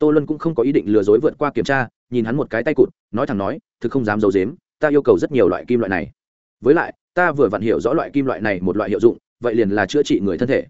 tô luân cũng không có ý định lừa dối vượt qua kiểm tra, nhìn hắn một cái tay cụt, nói thẳng nói, thực không dám d i ấ u dếm ta yêu cầu rất nhiều loại kim loại này. Với lại, ta vừa vặn hiểu rõ loại kim loại này một loại hiệu dụng, vậy liền là chữa trị người thân thể.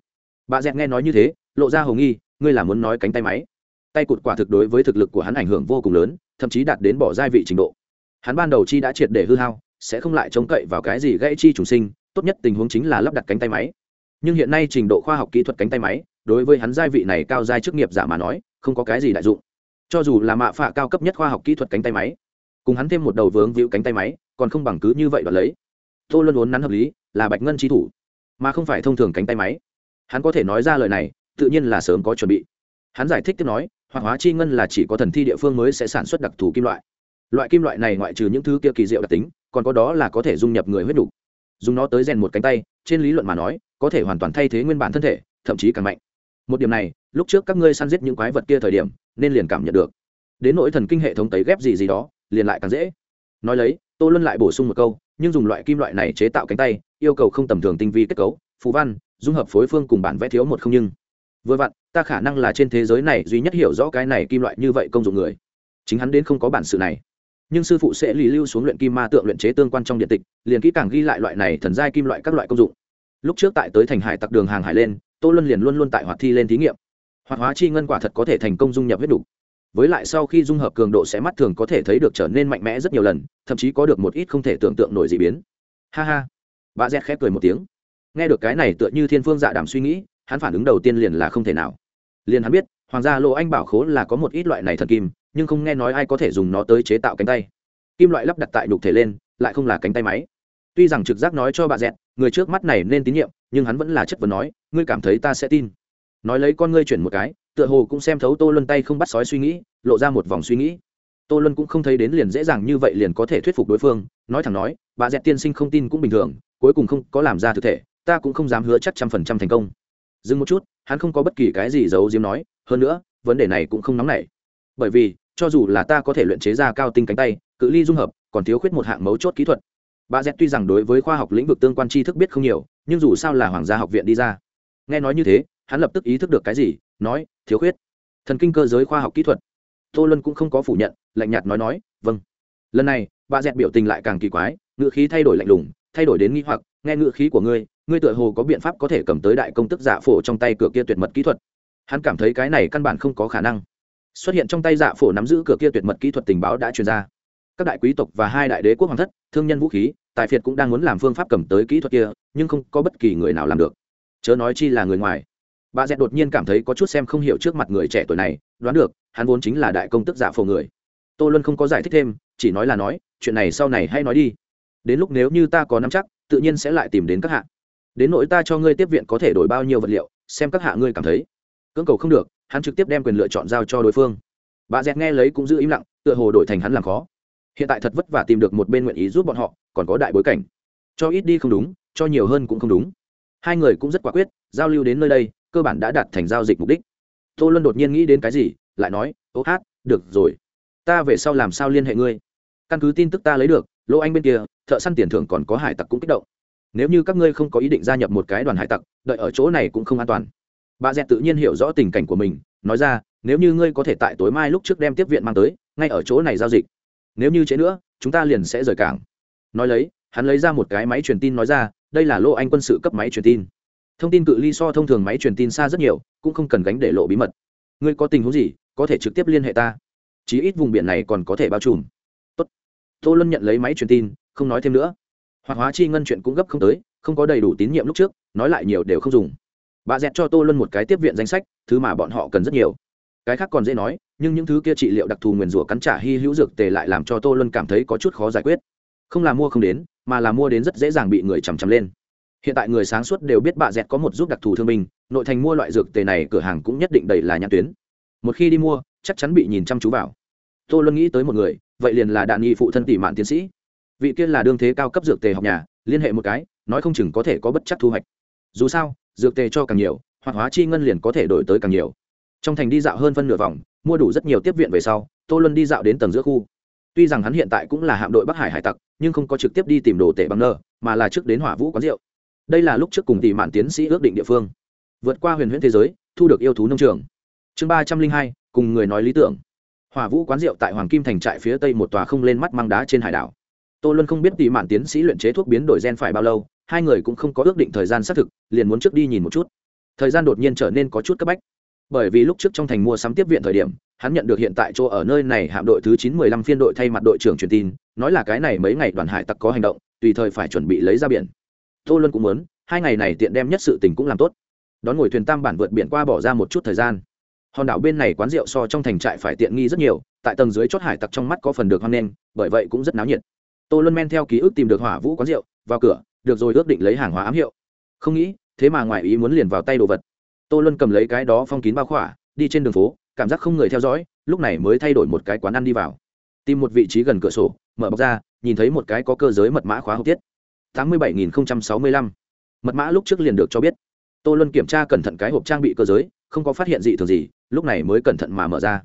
Bà dẹt nghe nói như thế, lộ ra hầu nghi, ngươi là muốn nói cánh tay máy? Tay cụt quả thực đối với thực lực của hắn ảnh hưởng vô cùng lớn, thậm chí đạt đến bỏ gia vị trình độ. Hắn ban đầu chi đã triệt để hư hao, sẽ không lại trông cậy vào cái gì gãy chi trùng sinh, tốt nhất tình huống chính là lắp đặt cánh tay máy. Nhưng hiện nay trình độ khoa học kỹ thuật cánh tay máy, đối với hắn gia vị này cao giai chức nghiệp giả mà nói không có cái gì đại dụng. Cho dù là mạ phạ cao cấp nhất khoa học kỹ thuật cánh tay máy, cùng hắn thêm một đầu vướng víu cánh tay máy, còn không bằng cứ như vậy đoạt lấy. Tô luân uốn nắn hợp lý, là bạch ngân chi thủ, mà không phải thông thường cánh tay máy. Hắn có thể nói ra lời này, tự nhiên là sớm có chuẩn bị. Hắn giải thích tiếp nói hoạt hóa chi ngân là chỉ có thần thi địa phương mới sẽ sản xuất đặc thù kim loại. Loại kim loại này ngoại trừ những thứ kia kỳ diệu đặc tính, còn có đó là có thể dung nhập người huyết đủ. dùng nó tới rèn một cánh tay, trên lý luận mà nói, có thể hoàn toàn thay thế nguyên bản thân thể, thậm chí càng mạnh. Một điểm này lúc trước các ngươi săn giết những quái vật kia thời điểm, nên liền cảm nhận được. Đến nỗi thần kinh hệ thống tấy ghép gì gì đó, liền lại càng dễ. Nói lấy, tô luân lại bổ sung một câu, nhưng dùng loại kim loại này chế tạo cánh tay, yêu cầu không tầm thường tinh vi kết cấu phú văn, dung hợp phối phương cùng bản vẽ thiếu một không nhưng. Vừa vặn, ta khả năng là trên thế giới này duy nhất hiểu rõ cái này kim loại như vậy công dụng người. Chính hắn đến không có bản sự này. Nhưng sư phụ sẽ lì lưu xuống luyện kim ma tượng luyện chế tương quan trong điện tịch, liền kỹ càng ghi lại loại này thần giai kim loại các loại công dụng. Lúc trước tại tới thành hải tặc đường hàng hải lên, tô luân liền luôn luôn tại hoạt thi lên thí nghiệm hoạt hóa chi ngân quả thật có thể thành công dung nhập huyết đủ. với lại sau khi dung hợp cường độ sẽ mắt thường có thể thấy được trở nên mạnh mẽ rất nhiều lần, thậm chí có được một ít không thể tưởng tượng nổi d ị biến. Ha ha. Bà Dẹt khép cười một tiếng. Nghe được cái này tựa như thiên phương dạ đàm suy nghĩ, hắn phản ứng đầu tiên liền là không thể nào. Liền hắn biết, hoàng gia lộ anh bảo khố là có một ít loại này thần kim, nhưng không nghe nói ai có thể dùng nó tới chế tạo cánh tay. Kim loại lắp đặt tại đục thể lên, lại không là cánh tay máy. Tuy rằng trực giác nói cho bà dẹt, người trước mắt này nên tín nhiệm, nhưng hắn vẫn là chất vấn nói, ngươi cảm thấy ta sẽ tin? Nói lấy con ngươi chuyển một cái, tựa hồ cũng xem thấu tô luân tay không bắt sói suy nghĩ, lộ ra một vòng suy nghĩ. Tô luân cũng không thấy đến liền dễ dàng như vậy liền có thể thuyết phục đối phương, nói thẳng nói, bà dẹt tiên sinh không tin cũng bình thường, cuối cùng không có làm ra thực thể, ta cũng không dám hứa chắc trăm phần trăm thành công. Dừng một chút, hắn không có bất kỳ cái gì giấu diếm nói, hơn nữa, vấn đề này cũng không nóng nảy. Bởi vì, cho dù là ta có thể luyện chế ra cao tinh cánh tay, cự ly dung hợp, còn thiếu khuyết một hạng mấu chốt kỹ thuật. Bà dẹt tuy rằng đối với khoa học lĩnh vực tương quan tri thức biết không nhiều, nhưng dù sao là hoàng gia học viện đi ra. Nghe nói như thế hắn lập tức ý thức được cái gì, nói, thiếu khuyết, thần kinh cơ giới khoa học kỹ thuật. Tô luân cũng không có phủ nhận, lạnh nhạt nói nói vâng. Lần này, bà dẹt biểu tình lại càng kỳ quái, ngữ khí thay đổi lạnh lùng, thay đổi đến nghi hoặc, nghe ngữ khí của ngươi ngươi tựa hồ có biện pháp có thể cầm tới đại công tức giả phổ trong tay cửa kia tuyệt mật kỹ thuật. Hắn cảm thấy cái này căn bản không có khả năng. Xuất hiện trong tay dạ phổ nắm giữ cửa kia tuyệt mật kỹ thuật tình báo đã truyền ra. Các đại quý tộc và hai đại đế quốc hoàng thất, thương nhân vũ khí, tài phiệt cũng đang muốn làm phương pháp cầm tới kỹ thuật kia, nhưng không có bất kỳ người nào làm được. Chớ nói chi là người ngoài bà dẹt đột nhiên cảm thấy có chút xem không hiểu trước mặt người trẻ tuổi này, đoán được, hắn vốn chính là đại công tức giả phổ người. Tô luân không có giải thích thêm, chỉ nói là nói, chuyện này sau này hay nói đi. Đến lúc nếu như ta có nắm chắc, tự nhiên sẽ lại tìm đến các hạ. Đến nỗi ta cho ngươi tiếp viện có thể đổi bao nhiêu vật liệu, xem các hạ ngươi cảm thấy. Cưỡng cầu không được, hắn trực tiếp đem quyền lựa chọn giao cho đối phương. Bà dẹt nghe lấy cũng giữ im lặng, tựa hồ đổi thành hắn làm khó. Hiện tại thật vất vả tìm được một bên nguyện ý giúp bọn họ, còn có đại bối cảnh. Cho ít đi không đúng, cho nhiều hơn cũng không đúng. Hai người cũng rất quả quyết, giao lưu đến nơi đây cơ bản đã đạt thành giao dịch mục đích. Tô luân đột nhiên nghĩ đến cái gì, lại nói, ô hát, được rồi. Ta về sau làm sao liên hệ ngươi? Căn cứ tin tức ta lấy được lỗ anh bên kia, thợ săn tiền thưởng còn có hải tặc cũng kích động. Nếu như các ngươi không có ý định gia nhập một cái đoàn hải tặc, đợi ở chỗ này cũng không an toàn. Bà dẹt tự nhiên hiểu rõ tình cảnh của mình, nói ra, nếu như ngươi có thể tại tối mai lúc trước đem tiếp viện mang tới, ngay ở chỗ này giao dịch. Nếu như chế nữa, chúng ta liền sẽ rời cảng. Nói lấy, hắn lấy ra một cái máy truyền tin nói ra, đây là lô anh quân sự cấp máy truyền tin thông tin cự ly so thông thường máy truyền tin xa rất nhiều, cũng không cần gánh để lộ bí mật. Ngươi có tình huống gì, có thể trực tiếp liên hệ ta? Chí ít vùng biển này còn có thể bao trùm. Tốt. Tô luân nhận lấy máy truyền tin, không nói thêm nữa. Hoặc hóa chi ngân chuyện cũng gấp không tới, không có đầy đủ tín nhiệm lúc trước, nói lại nhiều đều không dùng. Bà dẹt cho tô luân một cái tiếp viện danh sách, thứ mà bọn họ cần rất nhiều. Cái khác còn dễ nói, nhưng những thứ kia trị liệu đặc thù nguyền rủa cắn trả hy hữu dược tề lại làm cho tô luân cảm thấy có chút khó giải quyết. Không là mua không đến, mà là mua đến rất dễ dàng bị người chằm chằm lên hiện tại người sáng suốt đều biết bà dẹt có một giúp đặc thù thương binh, nội thành mua loại dược tề này cửa hàng cũng nhất định đầy là nhãn tuyến. Một khi đi mua, chắc chắn bị nhìn chăm chú vào. Tô luân nghĩ tới một người, vậy liền là đạn nghị phụ thân tỷ mạn tiến sĩ. Vị kia là đương thế cao cấp dược tề học nhà, liên hệ một cái, nói không chừng có thể có bất chắc thu hoạch. Dù sao, dược tề cho càng nhiều hoặc hóa chi ngân liền có thể đổi tới càng nhiều. Trong thành đi dạo hơn phân nửa vòng, mua đủ rất nhiều tiếp viện về sau, tô luân đi dạo đến tầng giữa khu. Tuy rằng hắn hiện tại cũng là hạm đội bắc hải hải tặc, nhưng không có trực tiếp đi tìm đồ tể bằng nơ, mà là trước đến hỏa vũ quán rượu đây là lúc trước cùng tỷ mạn tiến sĩ ước định địa phương. Vượt qua huyền huyễn thế giới, thu được yêu thú nông trường. Chương ba trăm linh hai, cùng người nói lý tưởng. Hỏa vũ quán rượu tại hoàng kim thành trại phía tây một tòa không lên mắt mang đá trên hải đảo. Tô luân không biết tỷ mạn tiến sĩ luyện chế thuốc biến đổi gen phải bao lâu, hai người cũng không có ước định thời gian xác thực, liền muốn trước đi nhìn một chút. Thời gian đột nhiên trở nên có chút cấp bách. Bởi vì lúc trước trong thành mua sắm tiếp viện thời điểm, hắn nhận được hiện tại chỗ ở nơi này hạm đội thứ chín mười lăm phiên đội thay mặt đội trưởng truyền tin, nói là cái này mấy ngày đoàn hải tặc có hành động, tùy thời phải chuẩn bị lấy ra biển tô luân cũng muốn, hai ngày này tiện đem nhất sự tình cũng làm tốt. Đón ngồi thuyền tam bản vượt biển qua bỏ ra một chút thời gian. Hòn đảo bên này quán rượu so trong thành trại phải tiện nghi rất nhiều, tại tầng dưới chót hải tặc trong mắt có phần được hoan nghênh, bởi vậy cũng rất náo nhiệt. Tô luân men theo ký ức tìm được hỏa vũ quán rượu, vào cửa, được rồi ước định lấy hàng hóa ám hiệu. Không nghĩ, thế mà ngoài ý muốn liền vào tay đồ vật. Tô luân cầm lấy cái đó phong kín bao khỏa, đi trên đường phố, cảm giác không người theo dõi, lúc này mới thay đổi một cái quán ăn đi vào. Tìm một vị trí gần cửa sổ, mở bọc ra, nhìn thấy một cái có cơ giới mật mã khóa hộp tiết tám mươi bảy nghìn sáu mươi lăm. Mật mã lúc trước liền được cho biết. Tô luân kiểm tra cẩn thận cái hộp trang bị cơ giới, không có phát hiện gì thường gì, lúc này mới cẩn thận mà mở ra.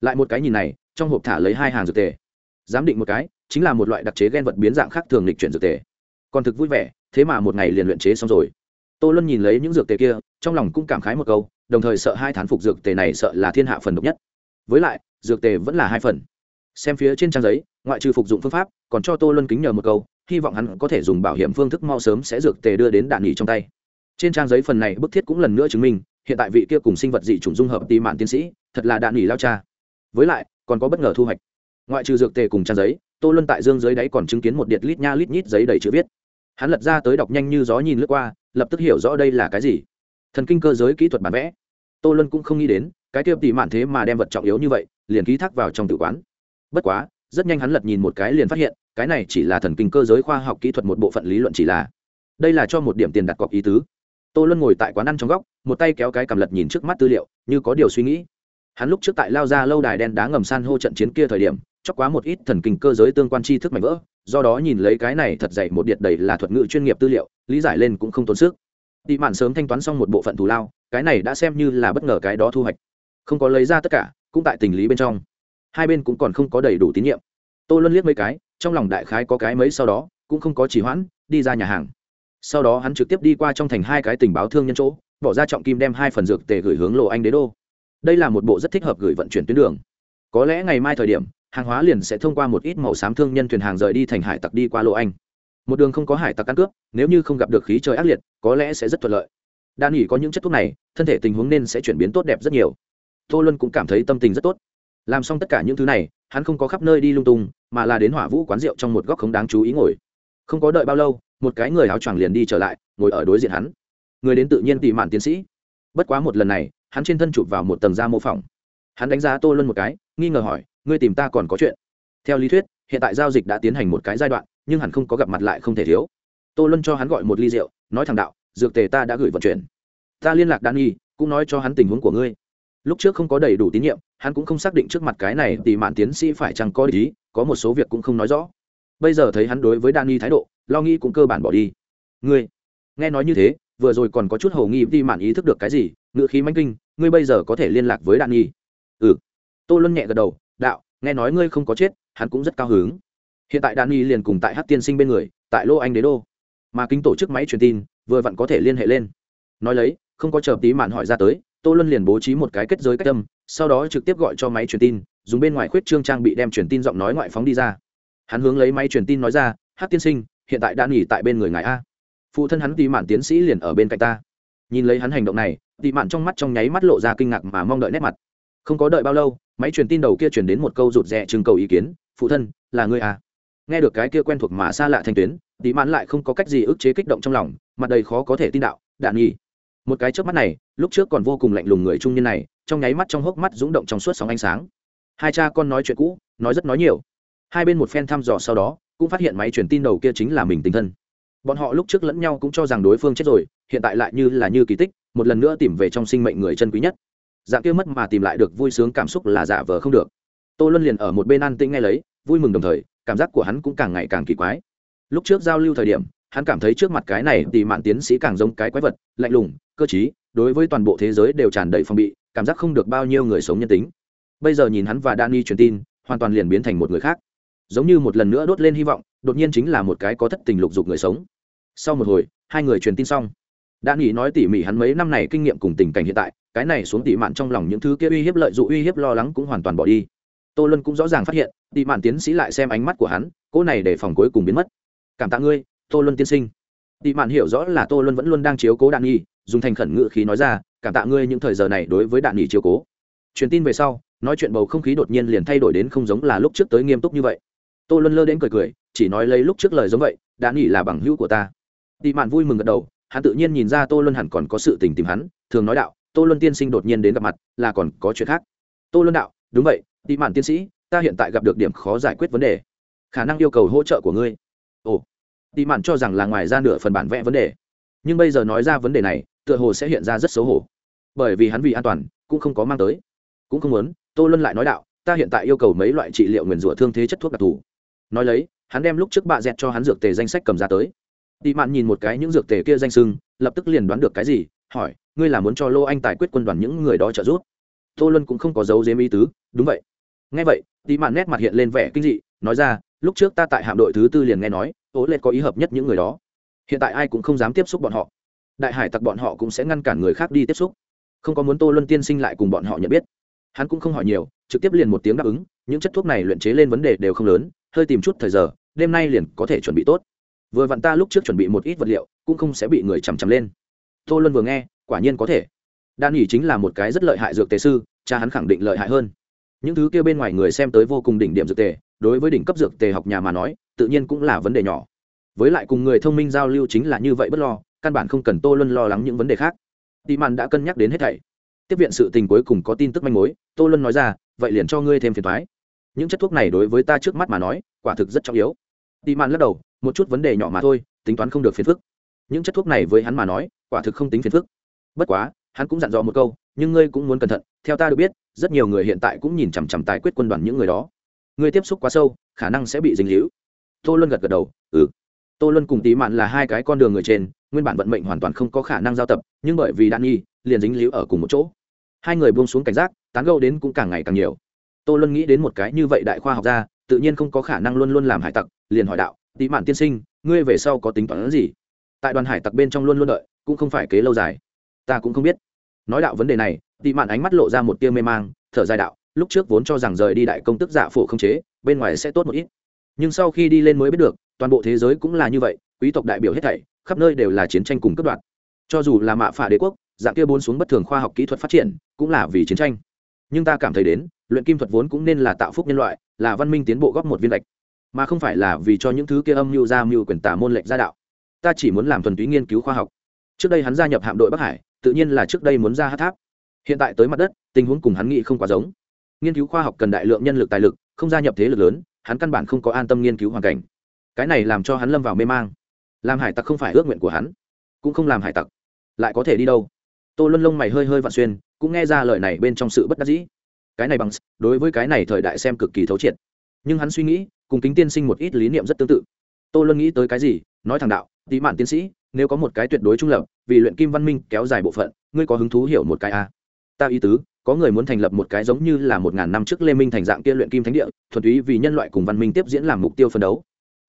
Lại một cái nhìn này, trong hộp thả lấy hai hàng dược tề. Giám định một cái, chính là một loại đặc chế gen vật biến dạng khác thường lịch chuyển dược tề. Còn thực vui vẻ, thế mà một ngày liền luyện chế xong rồi. Tô luân nhìn lấy những dược tề kia, trong lòng cũng cảm khái một câu, đồng thời sợ hai thán phục dược tề này sợ là thiên hạ phần độc nhất. Với lại, dược tề vẫn là hai phần. Xem phía trên trang giấy, ngoại trừ phục dụng phương pháp, còn cho tô luân kính nhờ một câu hy vọng hắn có thể dùng bảo hiểm phương thức mau sớm sẽ dược tề đưa đến đạn nghỉ trong tay. Trên trang giấy phần này bức thiết cũng lần nữa chứng minh, hiện tại vị kia cùng sinh vật dị chủng dung hợp tì mạn tiến sĩ, thật là đạn nghỉ lao cha. Với lại, còn có bất ngờ thu hoạch. Ngoại trừ dược tề cùng trang giấy, tô luân tại dương dưới đáy còn chứng kiến một điện lít nha lít nhít giấy đầy chữ viết. Hắn lật ra tới đọc nhanh như gió nhìn lướt qua, lập tức hiểu rõ đây là cái gì. Thần kinh cơ giới kỹ thuật bản vẽ. Tô luân cũng không nghĩ đến, cái tiêu tỉ mạn thế mà đem vật trọng yếu như vậy, liền ký thác vào trong tự quán. Bất quá, rất nhanh hắn lật nhìn một cái liền phát hiện cái này chỉ là thần kinh cơ giới khoa học kỹ thuật một bộ phận lý luận chỉ là. Đây là cho một điểm tiền đặt cọc ý tứ. Tô luân ngồi tại quán ăn trong góc, một tay kéo cái cầm lật nhìn trước mắt tư liệu, như có điều suy nghĩ. Hắn lúc trước tại lao ra lâu đài đen đá ngầm san hô trận chiến kia thời điểm, chóc quá một ít thần kinh cơ giới tương quan tri thức mạnh vỡ, do đó nhìn lấy cái này thật dày một điện đầy là thuật ngữ chuyên nghiệp tư liệu, lý giải lên cũng không tốn sức. Tị mạn sớm thanh toán xong một bộ phận thù lao, cái này đã xem như là bất ngờ cái đó thu hoạch. Không có lấy ra tất cả, cũng tại tình lý bên trong. Hai bên cũng còn không có đầy đủ tín nhiệm tô luân liếc mấy cái, trong lòng đại khái có cái mấy sau đó, cũng không có chỉ hoãn, đi ra nhà hàng. Sau đó hắn trực tiếp đi qua trong thành hai cái tình báo thương nhân chỗ, bỏ ra trọng kim đem hai phần dược tề gửi hướng lộ anh đế đô. Đây là một bộ rất thích hợp gửi vận chuyển tuyến đường. Có lẽ ngày mai thời điểm, hàng hóa liền sẽ thông qua một ít màu xám thương nhân thuyền hàng rời đi thành hải tặc đi qua lộ anh. Một đường không có hải tặc căn cướp nếu như không gặp được khí trời ác liệt, có lẽ sẽ rất thuận lợi. Đan nghỉ có những chất thuốc này, thân thể tình huống nên sẽ chuyển biến tốt đẹp rất nhiều. Tô luân cũng cảm thấy tâm tình rất tốt làm xong tất cả những thứ này, hắn không có khắp nơi đi lung tung, mà là đến hỏa vũ quán rượu trong một góc không đáng chú ý ngồi. Không có đợi bao lâu, một cái người áo choàng liền đi trở lại, ngồi ở đối diện hắn. Người đến tự nhiên tỉ mạn tiến sĩ. Bất quá một lần này, hắn trên thân chụp vào một tầng da mô phỏng. Hắn đánh giá tô luân một cái, nghi ngờ hỏi, ngươi tìm ta còn có chuyện? Theo lý thuyết, hiện tại giao dịch đã tiến hành một cái giai đoạn, nhưng hẳn không có gặp mặt lại không thể thiếu. Tô luân cho hắn gọi một ly rượu, nói thằng đạo, dược tề ta đã gửi vận chuyển. Ta liên lạc đan nghi cũng nói cho hắn tình huống của ngươi lúc trước không có đầy đủ tín nhiệm, hắn cũng không xác định trước mặt cái này thì mạn tiến sĩ phải chăng có ý, có một số việc cũng không nói rõ. Bây giờ thấy hắn đối với đan thái độ, lo nghĩ cũng cơ bản bỏ đi. Ngươi, nghe nói như thế, vừa rồi còn có chút hầu nghi tỷ mạn ý thức được cái gì ngự khí manh kinh, ngươi bây giờ có thể liên lạc với đan ừ. Tô luân nhẹ gật đầu, đạo, nghe nói ngươi không có chết, hắn cũng rất cao hứng. Hiện tại đan liền cùng tại hát tiên sinh bên người, tại lô anh đế đô. Mà kính tổ chức máy truyền tin, vừa vặn có thể liên hệ lên. Nói lấy, không có chờ tí mạn hỏi ra tới tô luân liền bố trí một cái kết giới cách tâm sau đó trực tiếp gọi cho máy truyền tin, dùng bên ngoài khuyết trương trang bị đem truyền tin giọng nói ngoại phóng đi ra. Hắn hướng lấy máy truyền tin nói ra, hát tiên sinh, hiện tại đã nghỉ tại bên người ngài a. Phụ thân hắn tì mạn tiến sĩ liền ở bên cạnh ta. Nhìn lấy hắn hành động này tì mạn trong mắt trong nháy mắt lộ ra kinh ngạc mà mong đợi nét mặt. Không có đợi bao lâu, máy truyền tin đầu kia truyền đến một câu rụt rè chừng cầu ý kiến, phụ thân, là ngươi à nghe được cái kia quen thuộc mà xa lạ thanh tuyến tì mạn lại không có cách gì ức chế kích động trong lòng, mặt đầy khó có thể tin đạo, đạn nghỉ một cái trước mắt này, lúc trước còn vô cùng lạnh lùng người trung niên này, trong nháy mắt trong hốc mắt rúng động trong suốt sóng ánh sáng. Hai cha con nói chuyện cũ, nói rất nói nhiều. Hai bên một phen thăm dò sau đó, cũng phát hiện máy truyền tin đầu kia chính là mình tình thân. Bọn họ lúc trước lẫn nhau cũng cho rằng đối phương chết rồi, hiện tại lại như là như kỳ tích, một lần nữa tìm về trong sinh mệnh người chân quý nhất. Dạng kia mất mà tìm lại được vui sướng cảm xúc là giả vờ không được. Tô luân liền ở một bên an tĩnh ngay lấy, vui mừng đồng thời, cảm giác của hắn cũng càng ngày càng kỳ quái. Lúc trước giao lưu thời điểm hắn cảm thấy trước mặt cái này thì mạn tiến sĩ càng giống cái quái vật, lạnh lùng, cơ t đối với toàn bộ thế giới đều tràn đầy phong bị, cảm giác không được bao nhiêu người sống nhân tính. Bây giờ nhìn hắn và Danny truyền tin, hoàn toàn liền biến thành một người khác. Giống như một lần nữa đốt lên hy vọng, đột nhiên chính là một cái có thất tình lục dục người sống. Sau một hồi, hai người truyền tin xong. Đã nghĩ nói tỉ mỉ hắn mấy năm này kinh nghiệm cùng tình cảnh hiện tại, cái này xuống tỉ mạn trong lòng những thứ kia uy hiếp lợi dụng uy hiếp lo lắng cũng hoàn toàn bỏ đi. Tô luân cũng rõ ràng phát hiện, tỉ mạn tiến sĩ lại xem ánh mắt của hắn cô này để phòng cuối cùng biến mất. Cảm tạ ngươi tô luân tiên sinh. Tị mạn hiểu rõ là tô luân vẫn luôn đang chiếu cố đạn nghi dùng thành khẩn ngự khí nói ra, cảm tạ ngươi những thời giờ này đối với đạn nghỉ chiếu cố. Truyền tin về sau, nói chuyện bầu không khí đột nhiên liền thay đổi đến không giống là lúc trước tới nghiêm túc như vậy. Tô luân lơ đến cười cười, chỉ nói lấy lúc trước lời giống vậy, đạn nghỉ là bằng hữu của ta. Tị mạn vui mừng gật đầu, hắn tự nhiên nhìn ra tô luân hẳn còn có sự tình tìm hắn, thường nói đạo, tô luân tiên sinh đột nhiên đến gặp mặt, là còn có chuyện khác. Tô luân đạo, đúng vậy, tị mạn tiên sĩ, ta hiện tại gặp được điểm khó giải quyết vấn đề. Khả năng yêu cầu hỗ trợ của ngươi. Ồ tị mạn cho rằng là ngoài ra nửa phần bản vẽ vấn đề. Nhưng bây giờ nói ra vấn đề này, tựa hồ sẽ hiện ra rất xấu hổ. Bởi vì hắn vì an toàn, cũng không có mang tới. Cũng không muốn, tô luân lại nói đạo, ta hiện tại yêu cầu mấy loại trị liệu nguyền rủa thương thế chất thuốc đặc thù. Nói lấy, hắn đem lúc trước bạ dẹt cho hắn dược tề danh sách cầm ra tới. Tị mạn nhìn một cái những dược tề kia danh sưng, lập tức liền đoán được cái gì, hỏi, ngươi là muốn cho lô anh tài quyết quân đoàn những người đó trợ giúp? Tô luân cũng không có dấu dếm ý tứ, đúng vậy. Nghe vậy, tị mạn nét mặt hiện lên vẻ kinh dị, nói ra, lúc trước ta tại hạm đội thứ tư liền nghe nói ố lệ có ý hợp nhất những người đó. Hiện tại ai cũng không dám tiếp xúc bọn họ. Đại hải tặc bọn họ cũng sẽ ngăn cản người khác đi tiếp xúc. Không có muốn tô luân tiên sinh lại cùng bọn họ nhận biết. Hắn cũng không hỏi nhiều, trực tiếp liền một tiếng đáp ứng, những chất thuốc này luyện chế lên vấn đề đều không lớn, hơi tìm chút thời giờ, đêm nay liền có thể chuẩn bị tốt. Vừa vặn ta lúc trước chuẩn bị một ít vật liệu, cũng không sẽ bị người chằm chằm lên. Tô luân vừa nghe, quả nhiên có thể. Đan ỉ chính là một cái rất lợi hại dược tề sư, cha hắn khẳng định lợi hại hơn. Những thứ kia bên ngoài người xem tới vô cùng đỉnh điểm dược tề, đối với đỉnh cấp dược tề học nhà mà nói tự nhiên cũng là vấn đề nhỏ. Với lại cùng người thông minh giao lưu chính là như vậy bất lo, căn bản không cần tô luân lo lắng những vấn đề khác. Tị mạn đã cân nhắc đến hết thảy. Tiếp viện sự tình cuối cùng có tin tức manh mối, tô luân nói ra, vậy liền cho ngươi thêm phiền thoái những chất thuốc này đối với ta trước mắt mà nói, quả thực rất trọng yếu. Tị mạn lắc đầu, một chút vấn đề nhỏ mà thôi, tính toán không được phiền phức. Những chất thuốc này với hắn mà nói, quả thực không tính phiền phức. Bất quá, hắn cũng dặn dò một câu, nhưng ngươi cũng muốn cẩn thận, theo ta được biết, rất nhiều người hiện tại cũng nhìn chằm chằm tài quyết quân đoàn những người đó. Ngươi tiếp xúc quá sâu, khả năng sẽ bị dính hữu tô luân gật gật đầu ừ. Tô luân cùng tí mạn là hai cái con đường người trên, nguyên bản vận mệnh hoàn toàn không có khả năng giao tập, nhưng bởi vì đạn nghi liền dính líu ở cùng một chỗ. Hai người buông xuống cảnh giác, tán gâu đến cũng càng ngày càng nhiều. Tô luân nghĩ đến một cái như vậy đại khoa học gia, tự nhiên không có khả năng luôn luôn làm hải tặc, liền hỏi đạo, tí mạn tiên sinh, ngươi về sau có tính toán gì? Tại đoàn hải tặc bên trong luôn luôn đợi, cũng không phải kế lâu dài. Ta cũng không biết. Nói đạo vấn đề này tị mạn ánh mắt lộ ra một tia mê mang, thở dài đạo, lúc trước vốn cho rằng rời đi đại công tức giả phổ không chế, bên ngoài sẽ tốt một ít nhưng sau khi đi lên mới biết được, toàn bộ thế giới cũng là như vậy, quý tộc đại biểu hết thảy, khắp nơi đều là chiến tranh cùng cấp đoạn cho dù là mạ phả đế quốc, dạng kia bốn xuống bất thường khoa học kỹ thuật phát triển, cũng là vì chiến tranh. Nhưng ta cảm thấy đến, luyện kim thuật vốn cũng nên là tạo phúc nhân loại, là văn minh tiến bộ góp một viên lệch. Mà không phải là vì cho những thứ kia âm mưu ra mưu quyền tả môn lệch gia đạo. Ta chỉ muốn làm thuần túy nghiên cứu khoa học. Trước đây hắn gia nhập hạm đội bắc hải, tự nhiên là trước đây muốn ra hát tháp. Hiện tại tới mặt đất, tình huống cùng hắn nghĩ không quá giống. Nghiên cứu khoa học cần đại lượng nhân lực tài lực, không gia nhập thế lực lớn hắn căn bản không có an tâm nghiên cứu hoàn cảnh. Cái này làm cho hắn lâm vào mê mang. Làm hải tặc không phải ước nguyện của hắn, cũng không làm hải tặc. Lại có thể đi đâu? Tô luân lông mày hơi hơi vặn xuyên, cũng nghe ra lời này bên trong sự bất đắc dĩ. Cái này bằng đối với cái này thời đại xem cực kỳ thấu triệt. Nhưng hắn suy nghĩ, cùng kính tiên sinh một ít lý niệm rất tương tự. Tô luân nghĩ tới cái gì? Nói thẳng đạo, tí mạn tiến sĩ, nếu có một cái tuyệt đối trung lập, vì luyện kim văn minh kéo dài bộ phận, ngươi có hứng thú hiểu một cái a à? ta ý tứ có người muốn thành lập một cái giống như là một ngàn năm trước lê minh thành dạng kia luyện kim thánh địa, thuần túy vì nhân loại cùng văn minh tiếp diễn làm mục tiêu phân đấu.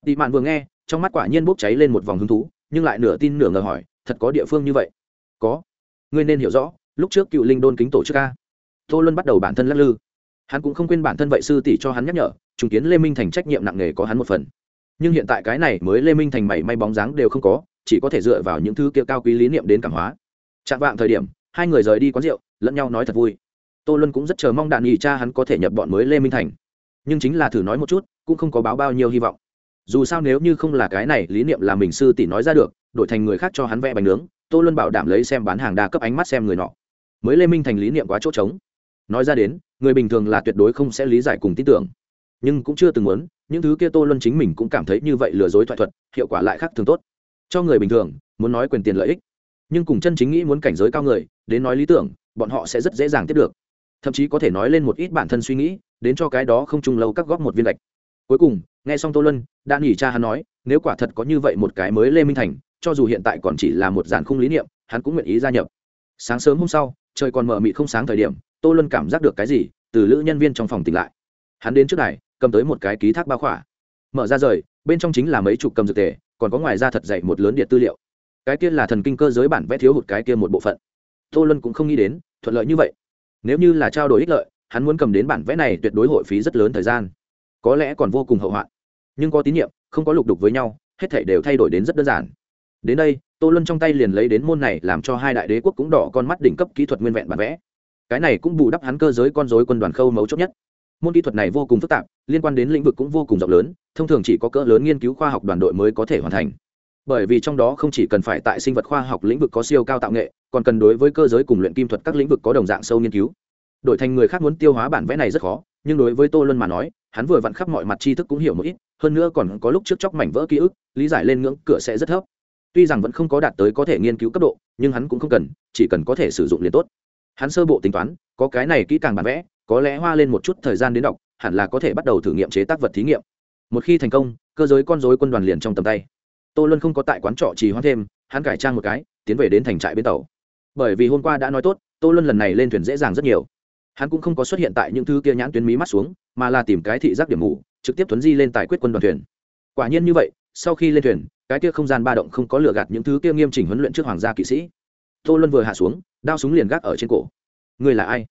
Tị mạn vừa nghe, trong mắt quả nhiên bốc cháy lên một vòng hứng thú, nhưng lại nửa tin nửa ngờ hỏi, thật có địa phương như vậy? Có. Ngươi nên hiểu rõ, lúc trước cựu linh đôn kính tổ chức ca tô luân bắt đầu bản thân lắc lư. Hắn cũng không quên bản thân vậy sư tỷ cho hắn nhắc nhở chứng kiến lê minh thành trách nhiệm nặng nề có hắn một phần. Nhưng hiện tại cái này mới lê minh thành mảy may bóng dáng đều không có, chỉ có thể dựa vào những thứ kia cao quý lý niệm đến cảm hóa. Chạm vạng thời điểm, hai người rời đi quán rượu, lẫn nhau nói thật vui tô luân cũng rất chờ mong đạn nghị cha hắn có thể nhập bọn mới lê minh thành. Nhưng chính là thử nói một chút, cũng không có báo bao nhiêu hy vọng. Dù sao nếu như không là cái này, lý niệm là mình sư tỷ nói ra được, đổi thành người khác cho hắn vẽ bánh nướng, tô luân bảo đảm lấy xem bán hàng đa cấp ánh mắt xem người nọ. Mới lê minh thành lý niệm quá chỗ trống. Nói ra đến, người bình thường là tuyệt đối không sẽ lý giải cùng tin tưởng. Nhưng cũng chưa từng muốn, những thứ kia tô luân chính mình cũng cảm thấy như vậy lừa dối thoại thuật, hiệu quả lại khác thường tốt. Cho người bình thường, muốn nói quyền tiền lợi ích. Nhưng cùng chân chính nghĩ muốn cảnh giới cao người, đến nói lý tưởng, bọn họ sẽ rất dễ dàng tiếp được thậm chí có thể nói lên một ít bản thân suy nghĩ, đến cho cái đó không chung lâu các góp một viên lệch cuối cùng, nghe xong tô luân, đã nghỉ cha hắn nói, nếu quả thật có như vậy một cái mới lê minh thành, cho dù hiện tại còn chỉ là một giản khung lý niệm, hắn cũng nguyện ý gia nhập. Sáng sớm hôm sau, trời còn mở mị không sáng thời điểm, tô luân cảm giác được cái gì, từ lữ nhân viên trong phòng tỉnh lại. Hắn đến trước này cầm tới một cái ký thác bao khỏa. Mở ra rời, bên trong chính là mấy chục cầm dược tề, còn có ngoài ra thật dạy một lớn điện tư liệu. Cái kia là thần kinh cơ giới bản vẽ thiếu hụt cái kia một bộ phận. Tô luân cũng không nghĩ đến, thuận lợi như vậy nếu như là trao đổi ích lợi, hắn muốn cầm đến bản vẽ này tuyệt đối hội phí rất lớn thời gian. Có lẽ còn vô cùng hậu hoạn. Nhưng có tín nhiệm, không có lục đục với nhau, hết thảy đều thay đổi đến rất đơn giản. Đến đây, tô luân trong tay liền lấy đến môn này làm cho hai đại đế quốc cũng đỏ con mắt đỉnh cấp kỹ thuật nguyên vẹn bản vẽ. Cái này cũng bù đắp hắn cơ giới con dối quân đoàn khâu mấu chốt nhất. Môn kỹ thuật này vô cùng phức tạp, liên quan đến lĩnh vực cũng vô cùng rộng lớn, thông thường chỉ có cỡ lớn nghiên cứu khoa học đoàn đội mới có thể hoàn thành bởi vì trong đó không chỉ cần phải tại sinh vật khoa học lĩnh vực có siêu cao tạo nghệ, còn cần đối với cơ giới cùng luyện kim thuật các lĩnh vực có đồng dạng sâu nghiên cứu. Đổi thành người khác muốn tiêu hóa bản vẽ này rất khó, nhưng đối với tô luân mà nói, hắn vừa vặn khắp mọi mặt tri thức cũng hiểu một ít, hơn nữa còn có lúc trước chóc mảnh vỡ ký ức, lý giải lên ngưỡng cửa sẽ rất thấp. Tuy rằng vẫn không có đạt tới có thể nghiên cứu cấp độ, nhưng hắn cũng không cần, chỉ cần có thể sử dụng liền tốt. Hắn sơ bộ tính toán, có cái này kỹ càng bản vẽ, có lẽ hoa lên một chút thời gian đến đọc, hẳn là có thể bắt đầu thử nghiệm chế tác vật thí nghiệm. Một khi thành công, cơ giới con dối quân đoàn liền trong tầm tay tô luân không có tại quán trọ trì hoãn thêm hắn cải trang một cái tiến về đến thành trại bên tàu. Bởi vì hôm qua đã nói tốt tô luân lần này lên thuyền dễ dàng rất nhiều. Hắn cũng không có xuất hiện tại những thứ kia nhãn tuyến mí mắt xuống mà là tìm cái thị giác điểm ngủ, trực tiếp tuấn di lên tài quyết quân đoàn thuyền. Quả nhiên như vậy sau khi lên thuyền cái kia không gian ba động không có lựa gạt những thứ kia nghiêm chỉnh huấn luyện trước hoàng gia kỵ sĩ. Tô luân vừa hạ xuống đao súng liền gác ở trên cổ. Người là ai?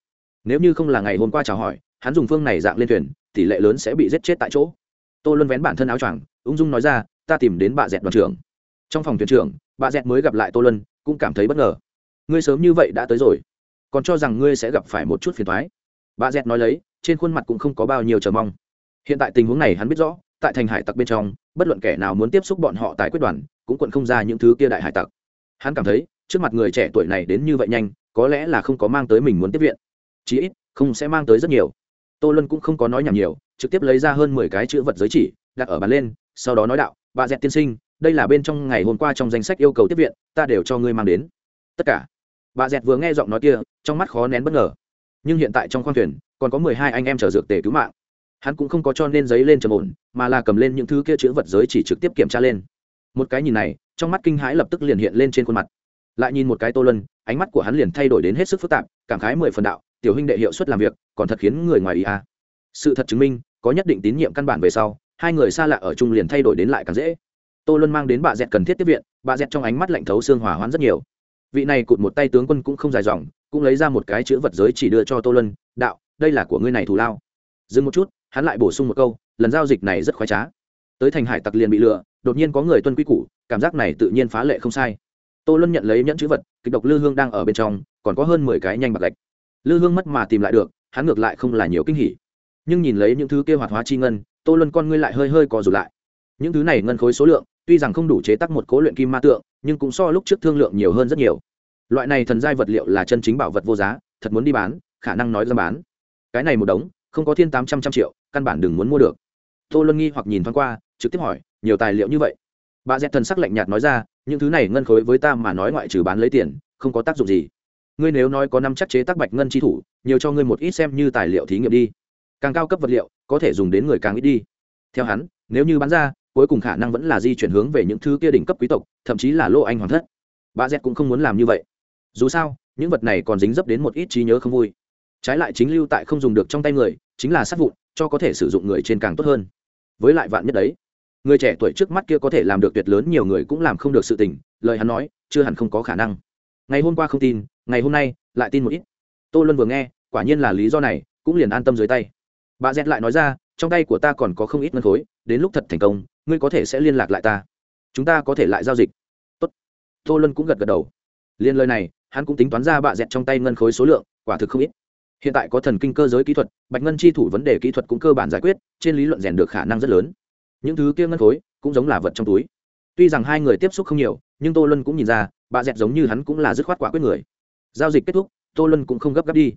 Nếu như không là ngày hôm qua chào hỏi hắn dùng phương này dạng lên thuyền tỷ lệ lớn sẽ bị giết chết tại chỗ. Tô luân vén bản thân áo choàng ung dung nói ra ta tìm đến bà dẹt đoàn trưởng. Trong phòng thuyền trưởng, bà dẹt mới gặp lại tô luân, cũng cảm thấy bất ngờ. Ngươi sớm như vậy đã tới rồi, còn cho rằng ngươi sẽ gặp phải một chút phiền thoái bà dẹt nói lấy, trên khuôn mặt cũng không có bao nhiêu chờ mong. Hiện tại tình huống này hắn biết rõ, tại thành hải tặc bên trong, bất luận kẻ nào muốn tiếp xúc bọn họ tại quyết đoàn cũng quận không ra những thứ kia đại hải tặc. Hắn cảm thấy, trước mặt người trẻ tuổi này đến như vậy nhanh, có lẽ là không có mang tới mình muốn tiếp viện. Chí ít, không sẽ mang tới rất nhiều. Tô luân cũng không có nói nhảm nhiều, trực tiếp lấy ra hơn mười cái chữ vật giới chỉ, đặt ở bàn lên, sau đó nói đạo bà dẹt tiên sinh, đây là bên trong ngày hôm qua trong danh sách yêu cầu tiếp viện, ta đều cho ngươi mang đến. Tất cả. Bà dẹt vừa nghe giọng nói kia, trong mắt khó nén bất ngờ. Nhưng hiện tại trong khoang thuyền, còn có mười hai anh em chờ dược tề cứu mạng. Hắn cũng không có cho nên giấy lên trầm ổn, mà là cầm lên những thứ kia chữ vật giới chỉ trực tiếp kiểm tra lên. Một cái nhìn này, trong mắt kinh hãi lập tức liền hiện lên trên khuôn mặt. Lại nhìn một cái tô lân ánh mắt của hắn liền thay đổi đến hết sức phức tạp, cảm khái mười phần đạo, tiểu huynh đệ hiệu suất làm việc, còn thật khiến người ngoài ý à. sự thật chứng minh, có nhất định tín nhiệm căn bản về sau hai người xa lạ ở chung liền thay đổi đến lại càng dễ. Tô luân mang đến bà dẹt cần thiết tiếp viện, bà dẹt trong ánh mắt lạnh thấu xương hỏa hoãn rất nhiều. Vị này cụt một tay tướng quân cũng không dài dòng, cũng lấy ra một cái chữ vật giới chỉ đưa cho tô luân, đạo, đây là của ngươi này thù lao. Dừng một chút, hắn lại bổ sung một câu, lần giao dịch này rất khoái trá. Tới thành hải tặc liền bị lừa, đột nhiên có người tuân quy củ, cảm giác này tự nhiên phá lệ không sai. Tô luân nhận lấy nhẫn chữ vật, kịch độc lư hương đang ở bên trong, còn có hơn mười cái nhanh bạc lạch lư hương mất mà tìm lại được, hắn ngược lại không là nhiều kinh hỉ. Nhưng nhìn lấy những thứ kia hoạt hóa chi ngân tô luân con ngươi lại hơi hơi co rụt lại. Những thứ này ngân khối số lượng, tuy rằng không đủ chế tác một cố luyện kim ma tượng, nhưng cũng so lúc trước thương lượng nhiều hơn rất nhiều. Loại này thần giai vật liệu là chân chính bảo vật vô giá, thật muốn đi bán, khả năng nói ra bán. Cái này một đống, không có thiên tám trăm trăm triệu, căn bản đừng muốn mua được. Tô luân nghi hoặc nhìn thoáng qua, trực tiếp hỏi, nhiều tài liệu như vậy? Bà dẹt thần sắc lạnh nhạt nói ra, những thứ này ngân khối với ta mà nói ngoại trừ bán lấy tiền, không có tác dụng gì. Ngươi nếu nói có năm chắc chế tác bạch ngân chi thủ, nhiều cho ngươi một ít xem như tài liệu thí nghiệm đi càng cao cấp vật liệu, có thể dùng đến người càng ít đi. Theo hắn, nếu như bán ra, cuối cùng khả năng vẫn là di chuyển hướng về những thứ kia đỉnh cấp quý tộc, thậm chí là lô anh hoàng thất. Bà z cũng không muốn làm như vậy. Dù sao, những vật này còn dính dấp đến một ít trí nhớ không vui. Trái lại chính lưu tại không dùng được trong tay người, chính là sát vụn, cho có thể sử dụng người trên càng tốt hơn. Với lại vạn nhất đấy, người trẻ tuổi trước mắt kia có thể làm được tuyệt lớn nhiều người cũng làm không được sự tình, lời hắn nói, chưa hẳn không có khả năng. Ngày hôm qua không tin, ngày hôm nay lại tin một ít. Tô luân vừa nghe, quả nhiên là lý do này, cũng liền an tâm dưới tay bà dẹt lại nói ra trong tay của ta còn có không ít ngân khối đến lúc thật thành công ngươi có thể sẽ liên lạc lại ta chúng ta có thể lại giao dịch Tốt. tô luân cũng gật gật đầu liên lời này hắn cũng tính toán ra bà dẹt trong tay ngân khối số lượng quả thực không ít hiện tại có thần kinh cơ giới kỹ thuật bạch ngân chi thủ vấn đề kỹ thuật cũng cơ bản giải quyết trên lý luận rèn được khả năng rất lớn những thứ kia ngân khối cũng giống là vật trong túi tuy rằng hai người tiếp xúc không nhiều nhưng tô luân cũng nhìn ra bà dẹt giống như hắn cũng là dứt khoát quả quyết người giao dịch kết thúc tô luân cũng không gấp gáp đi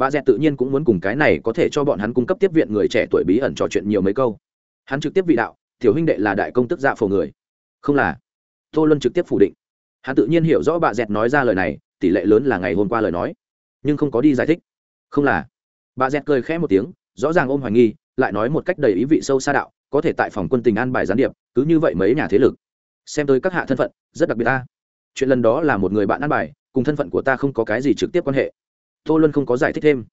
bà dẹt tự nhiên cũng muốn cùng cái này có thể cho bọn hắn cung cấp tiếp viện người trẻ tuổi bí ẩn trò chuyện nhiều mấy câu. Hắn trực tiếp vị đạo, tiểu huynh đệ là đại công tức dạ phổ người. Không là. Tô luân trực tiếp phủ định. Hắn tự nhiên hiểu rõ bà dẹt nói ra lời này, tỷ lệ lớn là ngày hôm qua lời nói, nhưng không có đi giải thích. Không là. Bà dẹt cười khẽ một tiếng, rõ ràng ôm hoài nghi, lại nói một cách đầy ý vị sâu xa đạo, có thể tại phòng quân tình an bài gián điệp, cứ như vậy mấy nhà thế lực. Xem tới các hạ thân phận, rất đặc biệt ta. Chuyện lần đó là một người bạn an bài, cùng thân phận của ta không có cái gì trực tiếp quan hệ tô luân không có giải thích thêm.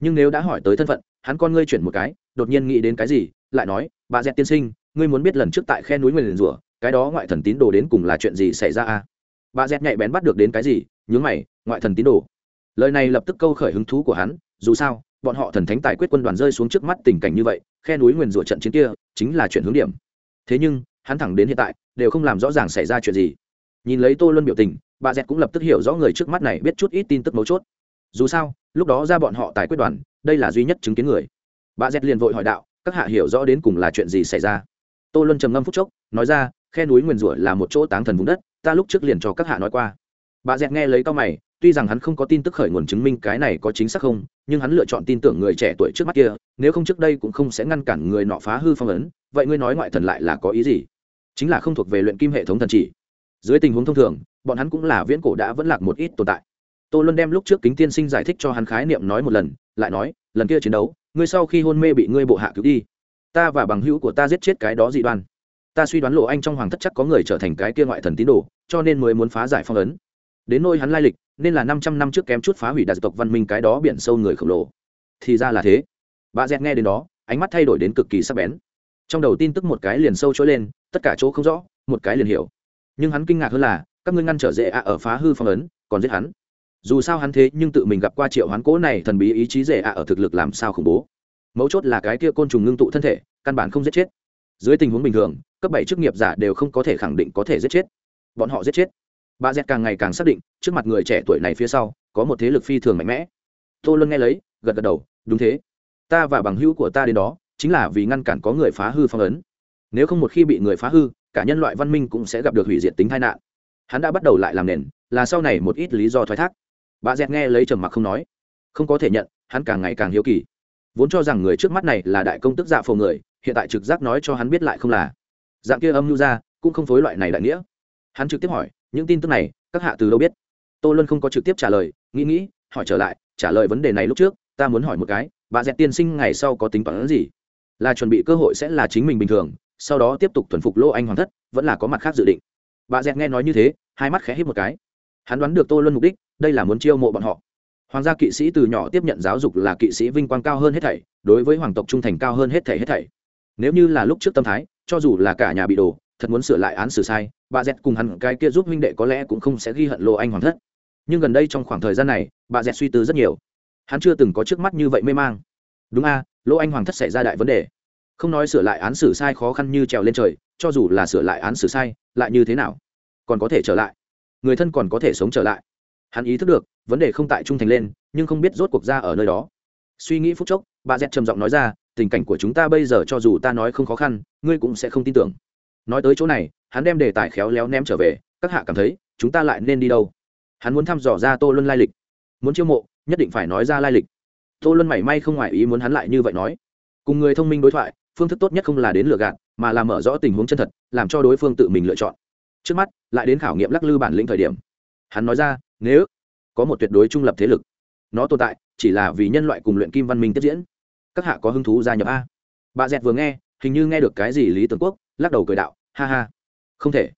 Nhưng nếu đã hỏi tới thân phận, hắn con ngươi chuyển một cái, đột nhiên nghĩ đến cái gì, lại nói, bà dẹt tiên sinh, ngươi muốn biết lần trước tại khe núi nguyền rủa cái đó ngoại thần tín đồ đến cùng là chuyện gì xảy ra à? Bà dẹt nhạy bén bắt được đến cái gì, nhướng mày, ngoại thần tín đồ. Lời này lập tức câu khởi hứng thú của hắn, dù sao, bọn họ thần thánh tài quyết quân đoàn rơi xuống trước mắt tình cảnh như vậy, khe núi nguyền rủa trận chiến kia, chính là chuyện hướng điểm. Thế nhưng, hắn thẳng đến hiện tại, đều không làm rõ ràng xảy ra chuyện gì. Nhìn lấy tô luân biểu tình, bà dẹt cũng lập tức hiểu rõ người trước mắt này biết chút ít tin tức mấu chốt dù sao, lúc đó ra bọn họ tài quyết đoàn, đây là duy nhất chứng kiến người. Bà dẹt liền vội hỏi đạo, các hạ hiểu rõ đến cùng là chuyện gì xảy ra? Tô luân trầm ngâm phút chốc, nói ra, khe núi nguyền rủa là một chỗ táng thần vùng đất, ta lúc trước liền cho các hạ nói qua. Bà dẹt nghe lấy cao mày, tuy rằng hắn không có tin tức khởi nguồn chứng minh cái này có chính xác không, nhưng hắn lựa chọn tin tưởng người trẻ tuổi trước mắt kia, nếu không trước đây cũng không sẽ ngăn cản người nọ phá hư phong ấn, vậy ngươi nói ngoại thần lại là có ý gì? Chính là không thuộc về luyện kim hệ thống thần chỉ. Dưới tình huống thông thường, bọn hắn cũng là viễn cổ đã vẫn lạc một ít tồn tại tô luân đem lúc trước kính tiên sinh giải thích cho hắn khái niệm nói một lần, lại nói, lần kia chiến đấu, ngươi sau khi hôn mê bị ngươi bộ hạ cứu đi. Ta và bằng hữu của ta giết chết cái đó dị đoan. Ta suy đoán lộ anh trong hoàng thất chắc có người trở thành cái kia ngoại thần tín đồ, cho nên mới muốn phá giải phong ấn. Đến nôi hắn lai lịch, nên là năm trăm năm trước kém chút phá hủy đại tộc văn minh cái đó biển sâu người khổng lồ. Thì ra là thế. Bà dẹt nghe đến đó, ánh mắt thay đổi đến cực kỳ sắc bén. Trong đầu tin tức một cái liền sâu trỗi lên, tất cả chỗ không rõ, một cái liền hiểu. Nhưng hắn kinh ngạc hơn là, các ngươi ngăn trở dễ ạ ở phá hư phong ấn, còn giết hắn dù sao hắn thế nhưng tự mình gặp qua triệu hoán cố này thần bí ý chí rể ạ ở thực lực làm sao khủng bố. Mấu chốt là cái kia côn trùng ngưng tụ thân thể, căn bản không giết chết. Dưới tình huống bình thường, cấp bảy chức nghiệp giả đều không có thể khẳng định có thể giết chết. Bọn họ giết chết. Bà dẹt càng ngày càng xác định, trước mặt người trẻ tuổi này phía sau, có một thế lực phi thường mạnh mẽ. Tô luân nghe lấy, gật gật đầu, đúng thế. Ta và bằng hữu của ta đến đó, chính là vì ngăn cản có người phá hư phong ấn. Nếu không một khi bị người phá hư, cả nhân loại văn minh cũng sẽ gặp được hủy diệt tính tai nạn. Hắn đã bắt đầu lại làm nền, là sau này một ít lý do thoái thác bà dẹt nghe lấy trầm mặc không nói. Không có thể nhận, hắn càng ngày càng hiếu kỳ. Vốn cho rằng người trước mắt này là đại công tức dạ phổ người, hiện tại trực giác nói cho hắn biết lại không là. Dạng kia âm nhu ra, cũng không phối loại này đại nghĩa. Hắn trực tiếp hỏi, những tin tức này, các hạ từ đâu biết? Tô luân không có trực tiếp trả lời, nghĩ nghĩ, hỏi trở lại, trả lời vấn đề này lúc trước, ta muốn hỏi một cái bà dẹt tiên sinh ngày sau có tính toán gì? Là chuẩn bị cơ hội sẽ là chính mình bình thường, sau đó tiếp tục thuần phục lô anh hoàng thất, vẫn là có mặt khác dự định. Bà dẹt nghe nói như thế, hai mắt khẽ hít một cái. Hắn đoán được tô luân mục đích đây là muốn chiêu mộ bọn họ. Hoàng gia kỵ sĩ từ nhỏ tiếp nhận giáo dục là kỵ sĩ vinh quang cao hơn hết thảy, đối với hoàng tộc trung thành cao hơn hết thảy hết thảy. Nếu như là lúc trước tâm thái, cho dù là cả nhà bị đổ, thật muốn sửa lại án xử sai, bà dẹt cùng hắn cái kia giúp minh đệ có lẽ cũng không sẽ ghi hận lộ anh hoàng thất. Nhưng gần đây trong khoảng thời gian này, bà dẹt suy tư rất nhiều. Hắn chưa từng có trước mắt như vậy mê mang. Đúng a lỗ anh hoàng thất xảy ra đại vấn đề. Không nói sửa lại án xử sai khó khăn như trèo lên trời, cho dù là sửa lại án xử sai, lại như thế nào? Còn có thể trở lại. Người thân còn có thể sống trở lại hắn ý thức được, vấn đề không tại trung thành lên, nhưng không biết rốt cuộc ra ở nơi đó. Suy nghĩ phút chốc, bà dẹt trầm giọng nói ra, tình cảnh của chúng ta bây giờ cho dù ta nói không khó khăn, ngươi cũng sẽ không tin tưởng. Nói tới chỗ này, hắn đem đề tài khéo léo ném trở về, các hạ cảm thấy, chúng ta lại nên đi đâu? Hắn muốn thăm dò ra tô luân lai lịch. Muốn chiêu mộ, nhất định phải nói ra lai lịch. Tô luân mảy may không ngoài ý muốn hắn lại như vậy nói. Cùng người thông minh đối thoại, phương thức tốt nhất không là đến lừa gạt, mà là mở rõ tình huống chân thật, làm cho đối phương tự mình lựa chọn. Trước mắt, lại đến khảo nghiệm lắc lư bản lĩnh thời điểm. Hắn nói ra nếu có một tuyệt đối trung lập thế lực, nó tồn tại chỉ là vì nhân loại cùng luyện kim văn minh tiếp diễn. Các hạ có hứng thú gia nhập a? Bà dẹt vừa nghe, hình như nghe được cái gì lý tưởng quốc, lắc đầu cười đạo, ha ha. Không thể.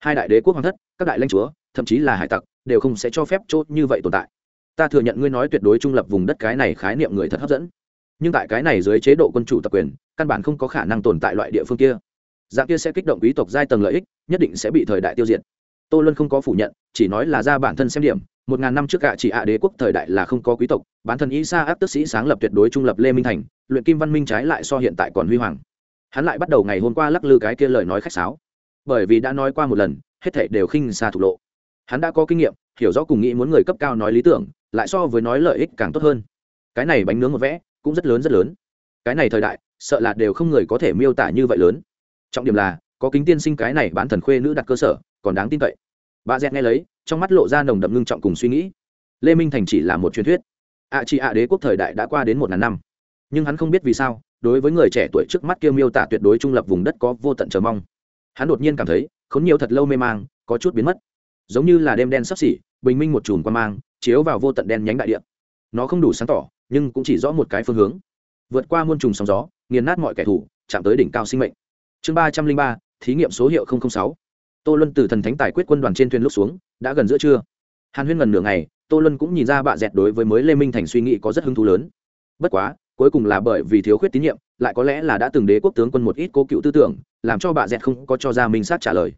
Hai đại đế quốc hoàng thất, các đại lãnh chúa, thậm chí là hải tặc, đều không sẽ cho phép chốt như vậy tồn tại. Ta thừa nhận ngươi nói tuyệt đối trung lập vùng đất cái này khái niệm người thật hấp dẫn. Nhưng tại cái này dưới chế độ quân chủ tập quyền, căn bản không có khả năng tồn tại loại địa phương kia. Dạng kia sẽ kích động quý tộc giai tầng lợi ích, nhất định sẽ bị thời đại tiêu diệt tô luân không có phủ nhận, chỉ nói là ra bản thân xem điểm, một ngàn năm trước cả chỉ ạ đế quốc thời đại là không có quý tộc bản thân ý xa áp tức sĩ sáng lập tuyệt đối trung lập lê minh thành, luyện kim văn minh trái lại so hiện tại còn huy hoàng. Hắn lại bắt đầu ngày hôm qua lắc lư cái kia lời nói khách sáo. Bởi vì đã nói qua một lần, hết thảy đều khinh xa thục lộ. Hắn đã có kinh nghiệm, hiểu rõ cùng nghĩ muốn người cấp cao nói lý tưởng, lại so với nói lợi ích càng tốt hơn. Cái này bánh nướng một vẽ, cũng rất lớn rất lớn. Cái này thời đại, sợ là đều không người có thể miêu tả như vậy lớn. Trọng điểm là, có kính tiên sinh cái này bán thần khuê nữ đặt cơ sở còn đáng tin cậy. Bà dẹt nghe lấy trong mắt lộ ra nồng đậm ngưng trọng cùng suy nghĩ. Lê minh thành chỉ là một truyền thuyết. Ạ à, chị ạ đế quốc thời đại đã qua đến một ngàn năm. Nhưng hắn không biết vì sao đối với người trẻ tuổi trước mắt kia miêu tả tuyệt đối trung lập vùng đất có vô tận chờ mong. Hắn đột nhiên cảm thấy khốn nhiều thật lâu mê mang có chút biến mất. Giống như là đêm đen sắp xỉ bình minh một chùm quan mang chiếu vào vô tận đen nhánh đại địa. Nó không đủ sáng tỏ nhưng cũng chỉ rõ một cái phương hướng. Vượt qua muôn trùng sóng gió nghiền nát mọi kẻ thù chạm tới đỉnh cao sinh mệnh. Chương ba trăm linh ba thí nghiệm số hiệu sáu tô luân từ thần thánh tài quyết quân đoàn trên thuyền lúc xuống, đã gần giữa trưa. Hàn huyên gần nửa ngày, tô luân cũng nhìn ra bạ dẹt đối với mới lê minh thành suy nghĩ có rất hứng thú lớn. Bất quá, cuối cùng là bởi vì thiếu khuyết tín nhiệm, lại có lẽ là đã từng đế quốc tướng quân một ít cố cựu tư tưởng, làm cho Bạ dẹt không có cho ra minh sát trả lời.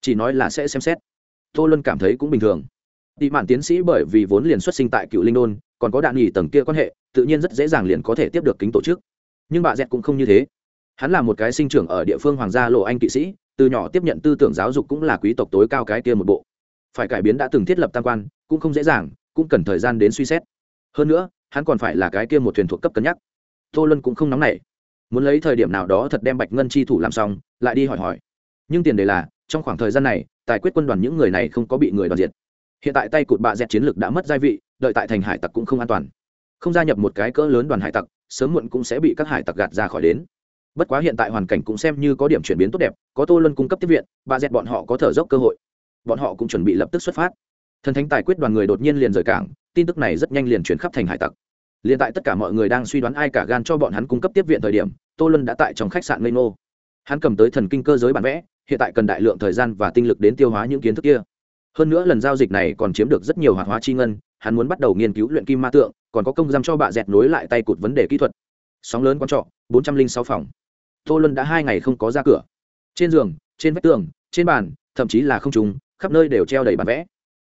Chỉ nói là sẽ xem xét. Tô luân cảm thấy cũng bình thường. Tị mạn tiến sĩ bởi vì vốn liền xuất sinh tại cựu linh đôn, còn có đạn nghỉ tầng kia quan hệ, tự nhiên rất dễ dàng liền có thể tiếp được kính tổ chức. Nhưng Bạ dẹt cũng không như thế. Hắn là một cái sinh trưởng ở địa phương hoàng gia lộ anh kỵ sĩ từ nhỏ tiếp nhận tư tưởng giáo dục cũng là quý tộc tối cao cái kia một bộ. Phải cải biến đã từng thiết lập tam quan, cũng không dễ dàng, cũng cần thời gian đến suy xét. Hơn nữa, hắn còn phải là cái kia một thuyền thuộc cấp cân nhắc. Tô luân cũng không nóng nảy. Muốn lấy thời điểm nào đó thật đem bạch ngân chi thủ làm xong, lại đi hỏi hỏi. Nhưng tiền đề là, trong khoảng thời gian này, tài quyết quân đoàn những người này không có bị người đoàn diệt. Hiện tại tay cụt bạ dẹt chiến lược đã mất gia vị, đợi tại thành hải tặc cũng không an toàn. Không gia nhập một cái cỡ lớn đoàn hải tặc, sớm muộn cũng sẽ bị các hải tặc gạt ra khỏi đến bất quá hiện tại hoàn cảnh cũng xem như có điểm chuyển biến tốt đẹp, có tô lân cung cấp tiếp viện, bà dẹt bọn họ có thở dốc cơ hội. Bọn họ cũng chuẩn bị lập tức xuất phát. Thần thánh tài quyết đoàn người đột nhiên liền rời cảng, tin tức này rất nhanh liền chuyển khắp thành hải tặc. Liền tại tất cả mọi người đang suy đoán ai cả gan cho bọn hắn cung cấp tiếp viện thời điểm, tô lân đã tại trong khách sạn lê ngô. Hắn cầm tới thần kinh cơ giới bản vẽ, hiện tại cần đại lượng thời gian và tinh lực đến tiêu hóa những kiến thức kia. Hơn nữa lần giao dịch này còn chiếm được rất nhiều hoạt hóa chi ngân, hắn muốn bắt đầu nghiên cứu luyện kim ma tượng, còn có công giam cho bà dẹt nối lại tay cụt vấn đề kỹ thuật sóng lớn quan trọ, bốn trăm linh sáu phòng. Tô luân đã hai ngày không có ra cửa. Trên giường, trên vách tường, trên bàn, thậm chí là không trùng khắp nơi đều treo đầy bản vẽ.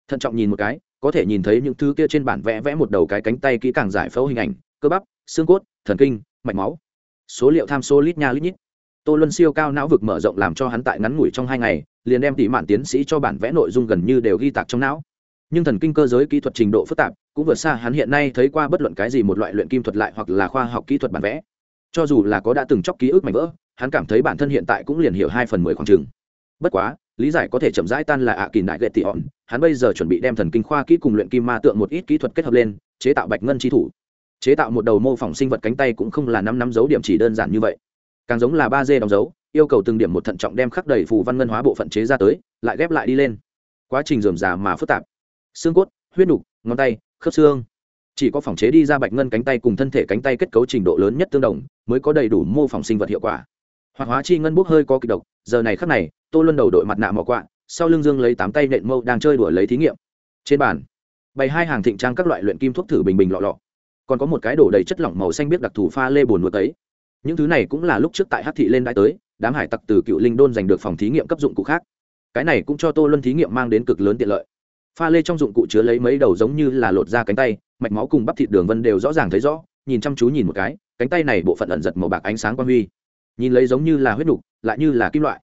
Thận trọng nhìn một cái, có thể nhìn thấy những thứ kia trên bản vẽ vẽ một đầu cái cánh tay kỹ càng giải phẫu hình ảnh, cơ bắp, xương cốt, thần kinh, mạch máu. Số liệu tham số lít nha lít nhít. Tô luân siêu cao não vực mở rộng làm cho hắn tại ngắn ngủi trong hai ngày, liền đem tỷ mạn tiến sĩ cho bản vẽ nội dung gần như đều ghi tạc trong não nhưng thần kinh cơ giới kỹ thuật trình độ phức tạp, cũng vượt xa hắn hiện nay thấy qua bất luận cái gì một loại luyện kim thuật lại hoặc là khoa học kỹ thuật bản vẽ. Cho dù là có đã từng chóc ký ức mảnh vỡ, hắn cảm thấy bản thân hiện tại cũng liền hiểu hai phần mười khoảng chừng. Bất quá, lý giải có thể chậm rãi tan là ạ kỳ đại lệ tị hòn hắn bây giờ chuẩn bị đem thần kinh khoa kỹ cùng luyện kim ma tượng một ít kỹ thuật kết hợp lên, chế tạo bạch ngân chi thủ. Chế tạo một đầu mô phỏng sinh vật cánh tay cũng không là năm năm dấu điểm chỉ đơn giản như vậy. Càng giống là ba d đóng dấu, yêu cầu từng điểm một thận trọng đem khắc đầy phù văn ngân hóa bộ phận chế ra tới, lại ghép lại đi lên. Quá trình dườm già mà phức tạp xương cốt, huyết nục, ngón tay, khớp xương. Chỉ có phòng chế đi ra bạch ngân cánh tay cùng thân thể cánh tay kết cấu trình độ lớn nhất tương đồng mới có đầy đủ mô phỏng sinh vật hiệu quả. Hoạt hóa chi ngân bốc hơi có kịch độc, giờ này khắc này, tô luân đầu đội mặt nạ mỏ quạ, sau lưng dương lấy tám tay nện mâu đang chơi đùa lấy thí nghiệm. Trên bàn, bày hai hàng thịnh trang các loại luyện kim thuốc thử bình bình lọ lọ. Còn có một cái đổ đầy chất lỏng màu xanh biết đặc thù pha lê bồn nuốt ấy. Những thứ này cũng là lúc trước tại hát thị lên đã tới, đám hải tặc từ cựu linh đôn giành được phòng thí nghiệm cấp dụng cụ khác. Cái này cũng cho tô luân thí nghiệm mang đến cực lớn tiện lợi pha lê trong dụng cụ chứa lấy mấy đầu giống như là lột ra cánh tay, mạch máu cùng bắp thịt đường vân đều rõ ràng thấy rõ, nhìn chăm chú nhìn một cái, cánh tay này bộ phận ẩn giật màu bạc ánh sáng quang huy. Nhìn lấy giống như là huyết nục, lại như là kim loại.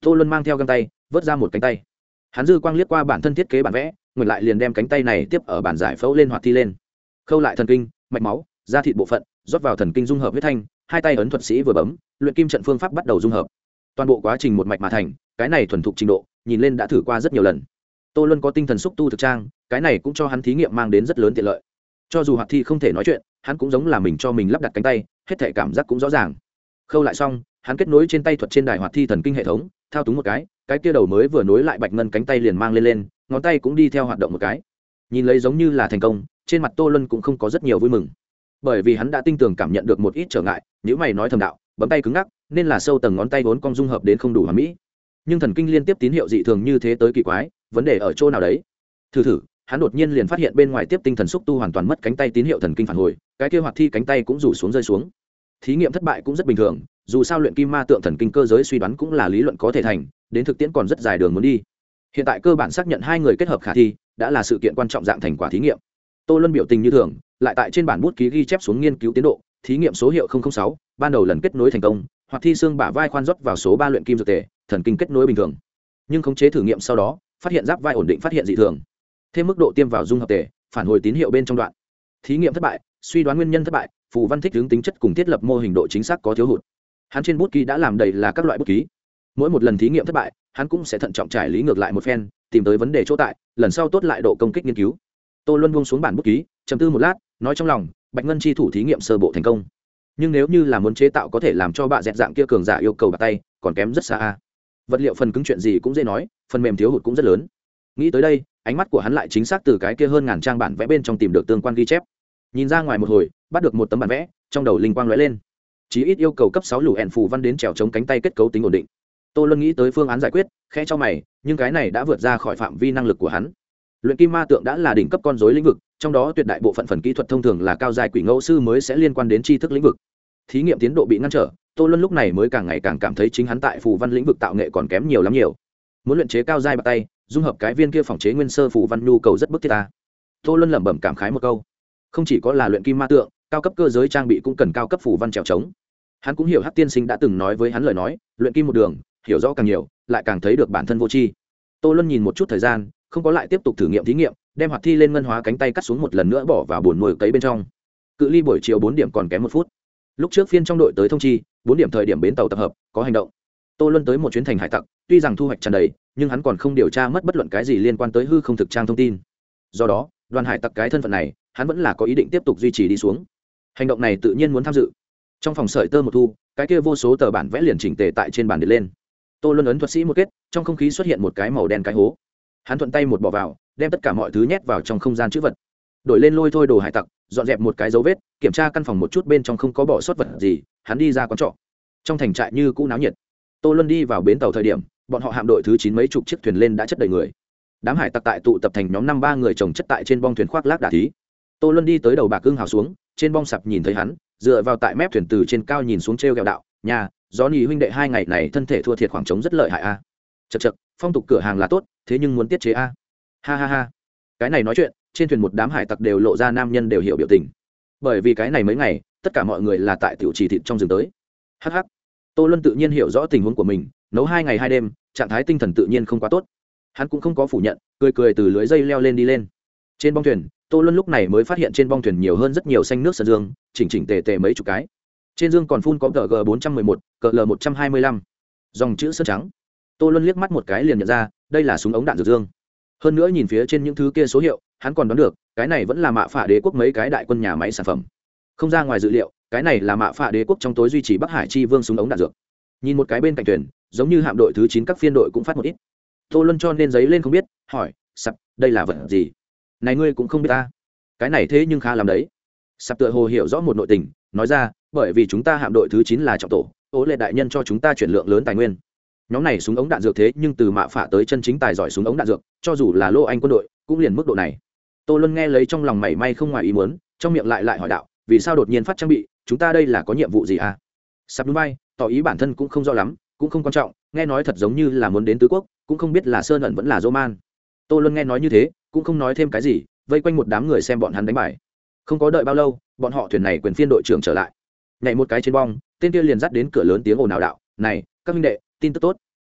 Tô luân mang theo găng tay, vớt ra một cánh tay. Hắn dư quang liếc qua bản thân thiết kế bản vẽ, ngược lại liền đem cánh tay này tiếp ở bản giải phẫu lên hoạt thi lên. Khâu lại thần kinh, mạch máu, da thịt bộ phận, rót vào thần kinh dung hợp huyết thanh, hai tay ấn thuật sĩ vừa bấm, luyện kim trận phương pháp bắt đầu dung hợp. Toàn bộ quá trình một mạch mà thành, cái này thuần thục trình độ, nhìn lên đã thử qua rất nhiều lần tô luân có tinh thần xúc tu thực trang, cái này cũng cho hắn thí nghiệm mang đến rất lớn tiện lợi. Cho dù hoạt thi không thể nói chuyện, hắn cũng giống là mình cho mình lắp đặt cánh tay, hết thể cảm giác cũng rõ ràng. Khâu lại xong, hắn kết nối trên tay thuật trên đài hoạt thi thần kinh hệ thống, thao túng một cái cái kia đầu mới vừa nối lại bạch ngân cánh tay liền mang lên lên, ngón tay cũng đi theo hoạt động một cái. Nhìn lấy giống như là thành công, trên mặt tô luân cũng không có rất nhiều vui mừng. Bởi vì hắn đã tinh tường cảm nhận được một ít trở ngại, nếu mày nói thầm đạo, bấm tay cứng ngắc, nên là sâu tầng ngón tay vốn cong dung hợp đến không đủ hòa mỹ. Nhưng thần kinh liên tiếp tín hiệu dị thường như thế tới kỳ quái vấn đề ở chỗ nào đấy? Thử thử, hắn đột nhiên liền phát hiện bên ngoài tiếp tinh thần xúc tu hoàn toàn mất cánh tay tín hiệu thần kinh phản hồi, cái kia hoạt thi cánh tay cũng rủ xuống rơi xuống. Thí nghiệm thất bại cũng rất bình thường, dù sao luyện kim ma tượng thần kinh cơ giới suy đoán cũng là lý luận có thể thành, đến thực tiễn còn rất dài đường muốn đi. Hiện tại cơ bản xác nhận hai người kết hợp khả thi, đã là sự kiện quan trọng dạng thành quả thí nghiệm. Tô luân biểu tình như thường, lại tại trên bản bút ký ghi chép xuống nghiên cứu tiến độ, thí nghiệm số hiệu sáu, ban đầu lần kết nối thành công hoặc thi xương bả vai khoan rót vào số ba luyện kim dược tề thần kinh kết nối bình thường. Nhưng khống chế thử nghiệm sau đó phát hiện giáp vai ổn định phát hiện dị thường. Thêm mức độ tiêm vào dung hợp tề, phản hồi tín hiệu bên trong đoạn. Thí nghiệm thất bại, suy đoán nguyên nhân thất bại, phù văn thích hướng tính chất cùng thiết lập mô hình độ chính xác có thiếu hụt. Hắn trên bút ký đã làm đầy là các loại bút ký. Mỗi một lần thí nghiệm thất bại, hắn cũng sẽ thận trọng trải lý ngược lại một phen, tìm tới vấn đề chỗ tại, lần sau tốt lại độ công kích nghiên cứu. Tô luân buông xuống bản bút ký chầm tư một lát, nói trong lòng, bạch ngân chi thủ thí nghiệm sơ bộ thành công. Nhưng nếu như là muốn chế tạo có thể làm cho bạ dẹt dạng kia cường giả yêu cầu bạc tay, còn kém rất xa a vật liệu phần cứng chuyện gì cũng dễ nói, phần mềm thiếu hụt cũng rất lớn. Nghĩ tới đây, ánh mắt của hắn lại chính xác từ cái kia hơn ngàn trang bản vẽ bên trong tìm được tương quan ghi chép. Nhìn ra ngoài một hồi, bắt được một tấm bản vẽ, trong đầu linh quang lóe lên. Chí ít yêu cầu cấp sáu lũ ẻn phù văn đến trèo chống cánh tay kết cấu tính ổn định. Tô luân nghĩ tới phương án giải quyết, khẽ cho mày, nhưng cái này đã vượt ra khỏi phạm vi năng lực của hắn. Luyện kim ma tượng đã là đỉnh cấp con dối lĩnh vực, trong đó tuyệt đại bộ phận phần kỹ thuật thông thường là cao dài quỷ ngẫu sư mới sẽ liên quan đến tri thức lĩnh vực. Thí nghiệm tiến độ bị ngăn trở tô luân lúc này mới càng ngày càng cảm thấy chính hắn tại phù văn lĩnh vực tạo nghệ còn kém nhiều lắm nhiều. Muốn luyện chế cao dai bạc tay, dung hợp cái viên kia phòng chế nguyên sơ phủ văn nhu cầu rất bức thiết ta. Tô luân lẩm bẩm cảm khái một câu. Không chỉ có là luyện kim ma tượng, cao cấp cơ giới trang bị cũng cần cao cấp phủ văn trèo trống. Hắn cũng hiểu hát tiên sinh đã từng nói với hắn lời nói, luyện kim một đường, hiểu rõ càng nhiều, lại càng thấy được bản thân vô tri. Tô luân nhìn một chút thời gian, không có lại tiếp tục thử nghiệm thí nghiệm, đem hoạt thi lên ngân hóa cánh tay cắt xuống một lần nữa bỏ vào bồn mồi cấy bên trong. Cự ly buổi chiều bốn điểm còn kém một phút. Lúc trước phiên trong đội tới thông chi bốn điểm thời điểm bến tàu tập hợp, có hành động. Tô luân tới một chuyến thành hải tặc, tuy rằng thu hoạch tràn đầy, nhưng hắn còn không điều tra mất bất luận cái gì liên quan tới hư không thực trang thông tin. Do đó, đoàn hải tặc cái thân phận này, hắn vẫn là có ý định tiếp tục duy trì đi xuống. Hành động này tự nhiên muốn tham dự. Trong phòng sợi tơ một thu, cái kia vô số tờ bản vẽ liền chỉnh tề tại trên bàn để lên. Tô luân ấn thuật sĩ một kết, trong không khí xuất hiện một cái màu đen cái hố. Hắn thuận tay một bỏ vào, đem tất cả mọi thứ nhét vào trong không gian chữ vật. Đổi lên lôi thôi đồ hải tặc, dọn dẹp một cái dấu vết, kiểm tra căn phòng một chút bên trong không có bỏ sót vật gì hắn đi ra quán trọ. Trong thành trại như cũ náo nhiệt. Tô luân đi vào bến tàu thời điểm, bọn họ hạm đội thứ chín mấy chục chiếc thuyền lên đã chất đầy người. Đám hải tặc tại tụ tập thành nhóm năm ba người chồng chất tại trên bong thuyền khoác lác đà thí. Tô luân đi tới đầu bạc cưng hào xuống, trên bong sập nhìn thấy hắn, dựa vào tại mép thuyền từ trên cao nhìn xuống t r e o g ẹ o đạo, nhà, gió nhì huynh đệ hai ngày này thân thể thua thiệt khoảng trống rất lợi hại a. À. chật chật phong tục cửa hàng là tốt, thế nhưng muốn tiết chế a. Ha ha ha. Cái này nói chuyện, trên thuyền một đám hải tặc đều lộ ra nam nhân đều hiểu biểu tình. Bởi vì cái này mấy ngày tất cả mọi người là tại tiểu trì thịt trong rừng tới. Hh tô luân tự nhiên hiểu rõ tình huống của mình, nấu hai ngày hai đêm, trạng thái tinh thần tự nhiên không quá tốt. Hắn cũng không có phủ nhận, cười cười từ lưới dây leo lên đi lên. Trên bong thuyền, tô luân lúc này mới phát hiện trên bong thuyền nhiều hơn rất nhiều xanh nước sân dương, chỉnh chỉnh tề tề mấy chục cái. Trên dương còn phun có cờ g bốn trăm mười một, cờ l một trăm hai mươi lăm. Dòng chữ sơn trắng. Tô luân liếc mắt một cái liền nhận ra, đây là súng ống đạn dược dương. Hơn nữa nhìn phía trên những thứ kia số hiệu, hắn còn đoán được, cái này vẫn là mạ phả đế quốc mấy cái đại quân nhà máy sản phẩm không ra ngoài dự liệu, cái này là mạ phạ đế quốc trong tối duy trì bắc hải chi vương súng ống đạn dược. Nhìn một cái bên cạnh thuyền, giống như hạm đội thứ chín các phiên đội cũng phát một ít. Tô luân cho nên giấy lên không biết, hỏi sập đây là vật gì? Này ngươi cũng không biết ta. Cái này thế nhưng khá làm đấy. Sập tựa hồ hiểu rõ một nội tình, nói ra, bởi vì chúng ta hạm đội thứ chín là trọng tổ ố lệ đại nhân cho chúng ta chuyển lượng lớn tài nguyên. Nhóm này súng ống đạn dược thế nhưng từ mạ phả tới chân chính tài giỏi súng ống đạn dược, cho dù là lô anh quân đội, cũng liền mức độ này. Tô luân nghe lấy trong lòng mảy may không ngoài ý muốn, trong miệng lại lại hỏi đạo vì sao đột nhiên phát trang bị, chúng ta đây là có nhiệm vụ gì à? Sắp núi bay, tỏ ý bản thân cũng không rõ lắm, cũng không quan trọng, nghe nói thật giống như là muốn đến tứ quốc, cũng không biết là sơn ẩn vẫn là dô man tô luân nghe nói như thế, cũng không nói thêm cái gì, vây quanh một đám người xem bọn hắn đánh bài. Không có đợi bao lâu, bọn họ thuyền này quyền phiên đội trưởng trở lại. Nhảy một cái trên bong, tên kia liền dắt đến cửa lớn tiếng ồn ào đạo, này, các minh đệ, tin tức tốt.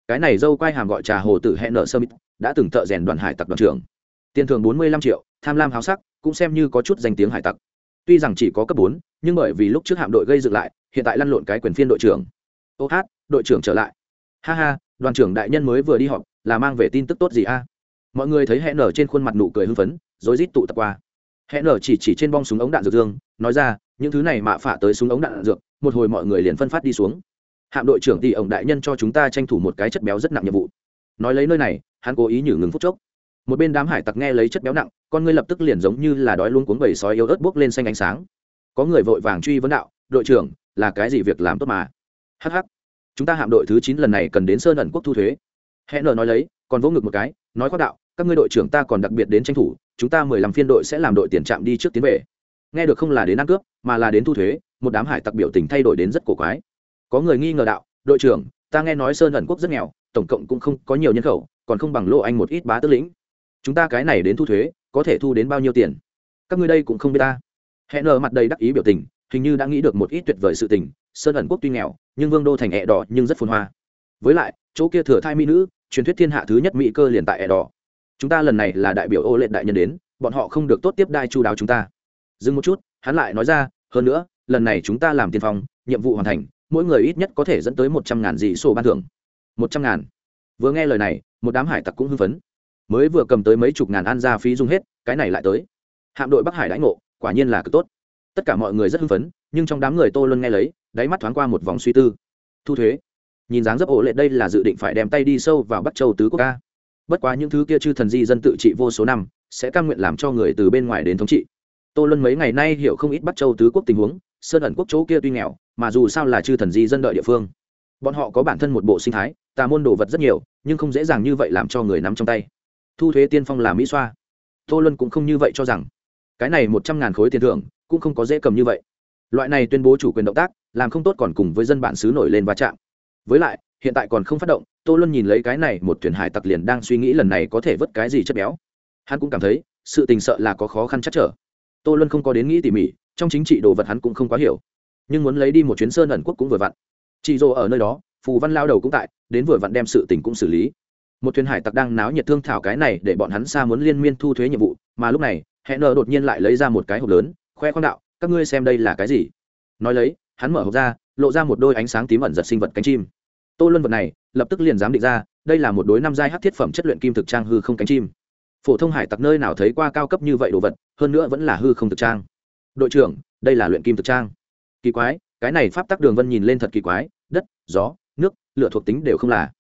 Cái này dâu quay hàm gọi trà hồ tử hẹn nợ sơ mít, đã từng thợ rèn đoàn hải tặc đoàn trưởng. Tiền thưởng bốn mươi lăm triệu, tham lam háo sắc, cũng xem như có chút danh tiếng hải tặc tuy rằng chỉ có cấp bốn, nhưng bởi vì lúc trước hạm đội gây dựng lại, hiện tại lăn lộn cái quyền phiên đội trưởng. Ô hát, đội trưởng trở lại. Ha ha, đoàn trưởng đại nhân mới vừa đi họp, là mang về tin tức tốt gì a? Mọi người thấy hẹn nở trên khuôn mặt nụ cười hưng phấn, rối rít tụ tập qua. Hẹn nở chỉ chỉ trên bong súng ống đạn dược dương, nói ra, những thứ này mạ phả tới súng ống đạn dược, một hồi mọi người liền phân phát đi xuống. Hạm đội trưởng tỷ ổng đại nhân cho chúng ta tranh thủ một cái chất béo rất nặng nhiệm vụ. Nói lấy nơi này, hắn cố ý nhử ngừng phút chốc một bên đám hải tặc nghe lấy chất béo nặng, con ngươi lập tức liền giống như là đói luôn cuốn bầy sói yếu ớt buốc lên xanh ánh sáng. Có người vội vàng truy vấn đạo, đội trưởng, là cái gì việc làm tốt mà? Hh chúng ta hạm đội thứ chín lần này cần đến sơn ẩn quốc thu thuế. Hẹn nở nói lấy, còn vỗ ngực một cái, nói khoác đạo, các ngươi đội trưởng ta còn đặc biệt đến tranh thủ, chúng ta mười lăm phiên đội sẽ làm đội tiền trạm đi trước tiến về. Nghe được không là đến ăn cướp, mà là đến thu thuế, một đám hải tặc biểu tình thay đổi đến rất cổ quái. Có người nghi ngờ đạo, đội trưởng, ta nghe nói sơn ẩn quốc rất nghèo, tổng cộng cũng không có nhiều nhân khẩu, còn không bằng lô anh một ít bá tước lĩnh chúng ta cái này đến thu thuế, có thể thu đến bao nhiêu tiền? Các ngươi đây cũng không biết ta. Hẹn nở mặt đầy đắc ý biểu tình, hình như đã nghĩ được một ít tuyệt vời sự tình, sơn ẩn quốc tuy nghèo, nhưng vương đô thành ẹ đỏ nhưng rất phồn hoa. Với lại, chỗ kia thừa thai mỹ nữ, truyền thuyết thiên hạ thứ nhất mỹ cơ liền tại ẹ đỏ. Chúng ta lần này là đại biểu ô lệ đại nhân đến, bọn họ không được tốt tiếp đai chu đáo chúng ta. Dừng một chút, hắn lại nói ra, hơn nữa, lần này chúng ta làm tiên phong, nhiệm vụ hoàn thành, mỗi người ít nhất có thể dẫn tới một trăm ngàn dị sổ ban thưởng. Một trăm ngàn. Vừa nghe lời này, một đám hải tặc cũng hưng phấn mới vừa cầm tới mấy chục ngàn an ra phí dùng hết, cái này lại tới. Hạm đội bắc hải đãi ngộ, quả nhiên là cực tốt. Tất cả mọi người rất hưng phấn, nhưng trong đám người tô luân nghe lấy, đáy mắt thoáng qua một vòng suy tư. Thu thuế, nhìn dáng dấp ổ lệ đây là dự định phải đem tay đi sâu vào bắc châu tứ quốc ca. Bất quá những thứ kia chư thần di dân tự trị vô số năm, sẽ cam nguyện làm cho người từ bên ngoài đến thống trị. Tô luân mấy ngày nay hiểu không ít bắc châu tứ quốc tình huống, sơn ẩn quốc chỗ kia tuy nghèo, mà dù sao là chư thần di dân đợi địa phương. Bọn họ có bản thân một bộ sinh thái, tà môn đồ vật rất nhiều, nhưng không dễ dàng như vậy làm cho người nắm trong tay thu thuế tiên phong là mỹ xoa. Tô luân cũng không như vậy cho rằng. Cái này một trăm ngàn khối tiền thưởng, cũng không có dễ cầm như vậy. Loại này tuyên bố chủ quyền động tác, làm không tốt còn cùng với dân bản xứ nổi lên va chạm. Với lại, hiện tại còn không phát động, tô luân nhìn lấy cái này một thuyền hải tặc liền đang suy nghĩ lần này có thể vớt cái gì chất béo. Hắn cũng cảm thấy, sự tình sợ là có khó khăn chắc trở. Tô luân không có đến nghĩ tỉ mỉ, trong chính trị đồ vật hắn cũng không quá hiểu. Nhưng muốn lấy đi một chuyến sơn ẩn quốc cũng vừa vặn. Chị dô ở nơi đó, phù văn lao đầu cũng tại, đến vừa vặn đem sự tình cũng xử lý một thuyền hải tặc đang náo nhiệt thương thảo cái này để bọn hắn xa muốn liên miên thu thuế nhiệm vụ, mà lúc này hẹn nợ đột nhiên lại lấy ra một cái hộp lớn, khoe khoang đạo, các ngươi xem đây là cái gì? Nói lấy, hắn mở hộp ra, lộ ra một đôi ánh sáng tím ẩn giật sinh vật cánh chim. Tô luân vật này, lập tức liền dám định ra, đây là một đối năm giai hát thiết phẩm chất luyện kim thực trang hư không cánh chim. Phổ thông hải tặc nơi nào thấy qua cao cấp như vậy đồ vật, hơn nữa vẫn là hư không thực trang. Đội trưởng, đây là luyện kim thực trang. Kỳ quái, cái này pháp tắc đường vân nhìn lên thật kỳ quái, đất, gió, nước, lửa thuộc tính đều không là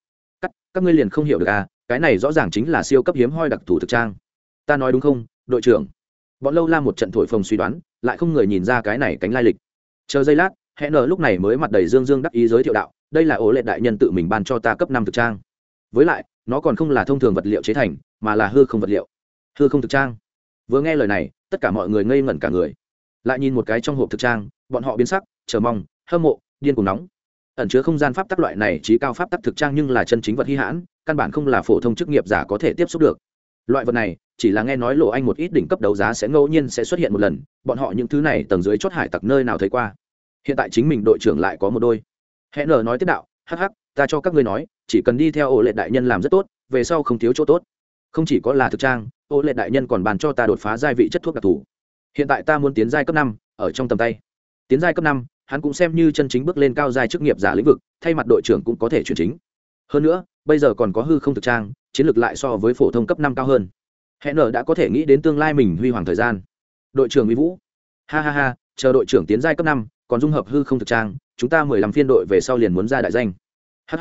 các, các ngươi liền không hiểu được à cái này rõ ràng chính là siêu cấp hiếm hoi đặc thù thực trang. Ta nói đúng không đội trưởng? Bọn lâu la một trận thổi phồng suy đoán lại không người nhìn ra cái này cánh lai lịch. Chờ giây lát hẹn nở lúc này mới mặt đầy dương dương đắc ý giới thiệu đạo đây là ố lệ đại nhân tự mình ban cho ta cấp năm thực trang. Với lại nó còn không là thông thường vật liệu chế thành mà là hư không vật liệu. Hư không thực trang. Vừa nghe lời này tất cả mọi người ngây ngẩn cả người. Lại nhìn một cái trong hộp thực trang bọn họ biến sắc chờ mong hâm mộ điên cùng nóng ẩn chứa không gian pháp tắc loại này trí cao pháp tắc thực trang nhưng là chân chính vật hy hãn, căn bản không là phổ thông chức nghiệp giả có thể tiếp xúc được. Loại vật này, chỉ là nghe nói lộ anh một ít đỉnh cấp đấu giá sẽ ngẫu nhiên sẽ xuất hiện một lần, bọn họ những thứ này tầng dưới chốt hải tặc nơi nào thấy qua. Hiện tại chính mình đội trưởng lại có một đôi. Hẹn nở nói tiếp đạo, hắc hắc, ta cho các ngươi nói, chỉ cần đi theo ổ lệ đại nhân làm rất tốt, về sau không thiếu chỗ tốt. Không chỉ có là thực trang ổ lệ đại nhân còn bàn cho ta đột phá giai vị chất thuốc đặc thù. Hiện tại ta muốn tiến giai cấp năm, ở trong tầm tay. Tiến giai cấp năm hắn cũng xem như chân chính bước lên cao giai chức nghiệp giả lĩnh vực, thay mặt đội trưởng cũng có thể chuyển chính. Hơn nữa, bây giờ còn có hư không thực trang, chiến lược lại so với phổ thông cấp năm cao hơn. Hẹn nở đã có thể nghĩ đến tương lai mình huy hoàng thời gian. Đội trưởng mỹ vũ. Ha ha ha, chờ đội trưởng tiến giai cấp năm, còn dung hợp hư không thực trang, chúng ta mười lăm phiên đội về sau liền muốn ra đại danh. Hh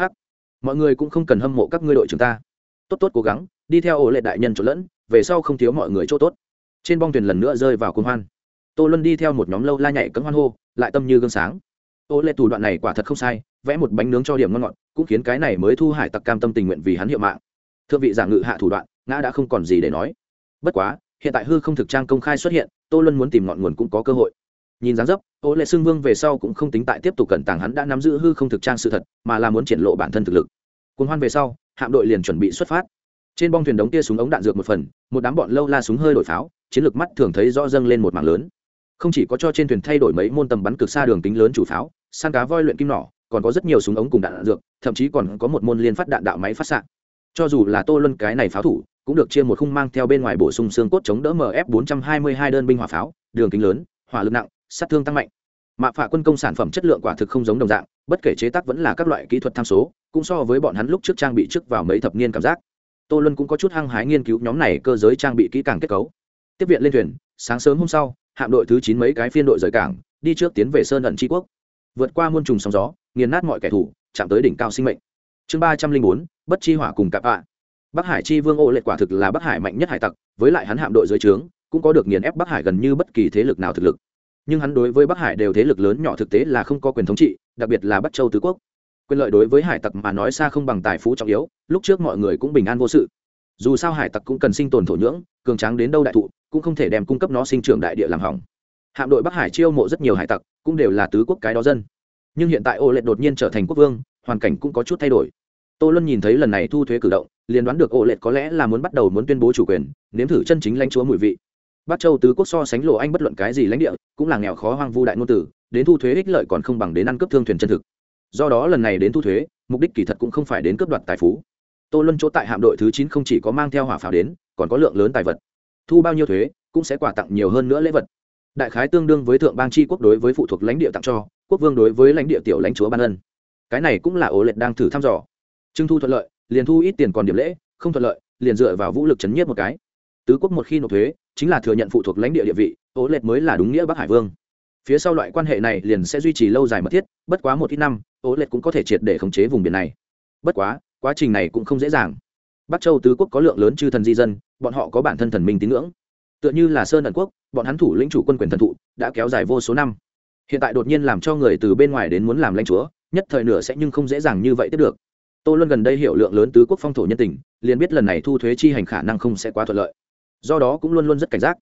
mọi người cũng không cần hâm mộ các ngươi đội chúng ta. Tốt tốt cố gắng, đi theo ổ lệ đại nhân trộn lẫn, về sau không thiếu mọi người chỗ tốt. Trên bong thuyền lần nữa rơi vào cuồng hoan tô luân đi theo một nhóm lâu la nhảy cấm hoan hô, lại tâm như gương sáng. Ô lệ thủ đoạn này quả thật không sai, vẽ một bánh nướng cho điểm ngon ngọt, cũng khiến cái này mới thu hải tặc cam tâm tình nguyện vì hắn hiệu mạng. Thượng vị giả ngự hạ thủ đoạn, ngã đã không còn gì để nói. Bất quá, hiện tại hư không thực trang công khai xuất hiện, tô luân muốn tìm ngọn nguồn cũng có cơ hội. Nhìn dáng dấp ô lệ xưng vương về sau cũng không tính tại tiếp tục cẩn tàng hắn đã nắm giữ hư không thực trang sự thật, mà là muốn triển lộ bản thân thực lực. Cuốn hoan về sau, hạm đội liền chuẩn bị xuất phát. Trên bong thuyền đống tia súng ống đạn dược một phần, một đám bọn lâu la súng hơi đổi pháo, chiến lược mắt thường thấy rõ dâng lên một mảng lớn không chỉ có cho trên thuyền thay đổi mấy môn tầm bắn cực xa đường kính lớn chủ pháo săn cá voi luyện kim nỏ còn có rất nhiều súng ống cùng đạn, đạn dược thậm chí còn có một môn liên phát đạn đạo máy phát xạ. Cho dù là tô luân cái này pháo thủ cũng được chia một khung mang theo bên ngoài bổ sung xương cốt chống đỡ mf 422 đơn binh hỏa pháo đường kính lớn hỏa lực nặng sát thương tăng mạnh. Mạ phạ quân công sản phẩm chất lượng quả thực không giống đồng dạng bất kể chế tác vẫn là các loại kỹ thuật tham số cũng so với bọn hắn lúc trước trang bị trước vào mấy thập niên cảm giác. Tô luân cũng có chút hăng hái nghiên cứu nhóm này cơ giới trang bị kỹ càng kết cấu. Tiếp viện lên thuyền sáng sớm hôm sau hạm đội thứ chín mấy cái phiên đội rời cảng, đi trước tiến về sơn ẩn tri quốc. Vượt qua muôn trùng sóng gió, nghiền nát mọi kẻ thù, chạm tới đỉnh cao sinh mệnh. Chương ba trăm linh bốn, bất chi hỏa cùng cặp ạ bắc hải chi vương ô lệ quả thực là bắc hải mạnh nhất hải tặc, với lại hắn hạm đội dưới trướng, cũng có được nghiền ép bắc hải gần như bất kỳ thế lực nào thực lực. Nhưng hắn đối với bắc hải đều thế lực lớn nhỏ thực tế là không có quyền thống trị, đặc biệt là bắc châu tứ quốc. Quyền lợi đối với hải tặc mà nói xa không bằng tài phú trọng yếu, lúc trước mọi người cũng bình an vô sự dù sao hải tặc cũng cần sinh tồn thổ nhưỡng, cường tráng đến đâu đại thụ, cũng không thể đem cung cấp nó sinh trưởng đại địa làm hỏng. Hạm đội bắc hải chiêu mộ rất nhiều hải tặc, cũng đều là tứ quốc cái đó dân. Nhưng hiện tại ô lệ đột nhiên trở thành quốc vương, hoàn cảnh cũng có chút thay đổi. Tô luân nhìn thấy lần này thu thuế cử động, liền đoán được ô lệ có lẽ là muốn bắt đầu muốn tuyên bố chủ quyền, nếm thử chân chính lãnh chúa mùi vị. Bắc châu tứ quốc so sánh lộ anh bất luận cái gì lãnh địa, cũng là nghèo khó hoang vu đại ngôn tử, đến thu thuế ích lợi còn không bằng đến ăn cướp thương thuyền chân thực. Do đó lần này đến thu thuế, mục đích kỳ thật cũng không phải đến cướp đoạt tài phú tô luân chỗ tại hạm đội thứ chín không chỉ có mang theo hỏa pháo đến, còn có lượng lớn tài vật. Thu bao nhiêu thuế, cũng sẽ quà tặng nhiều hơn nữa lễ vật. Đại khái tương đương với thượng bang chi quốc đối với phụ thuộc lãnh địa tặng cho, quốc vương đối với lãnh địa tiểu lãnh chúa ban ân. Cái này cũng là ổ lệch đang thử thăm dò. Trưng thu thuận lợi, liền thu ít tiền còn điểm lễ, không thuận lợi, liền dựa vào vũ lực chấn nhiếp một cái. Tứ quốc một khi nộp thuế, chính là thừa nhận phụ thuộc lãnh địa địa vị ổ lệch mới là đúng nghĩa bắc hải vương. Phía sau loại quan hệ này liền sẽ duy trì lâu dài mật thiết, bất quá một ít năm ổ lệch cũng có thể triệt để khống chế vùng biển này. Bất quá quá trình này cũng không dễ dàng. Bắc châu tứ quốc có lượng lớn chư thần di dân, bọn họ có bản thân thần minh tín ngưỡng. Tựa như là sơn ẩn quốc, bọn hắn thủ lĩnh chủ quân quyền thần thụ, đã kéo dài vô số năm. Hiện tại đột nhiên làm cho người từ bên ngoài đến muốn làm lãnh chúa, nhất thời nửa sẽ nhưng không dễ dàng như vậy tiếp được. Tô luân gần đây hiểu lượng lớn tứ quốc phong thổ nhân tình, liền biết lần này thu thuế chi hành khả năng không sẽ quá thuận lợi. Do đó cũng luôn luôn rất cảnh giác.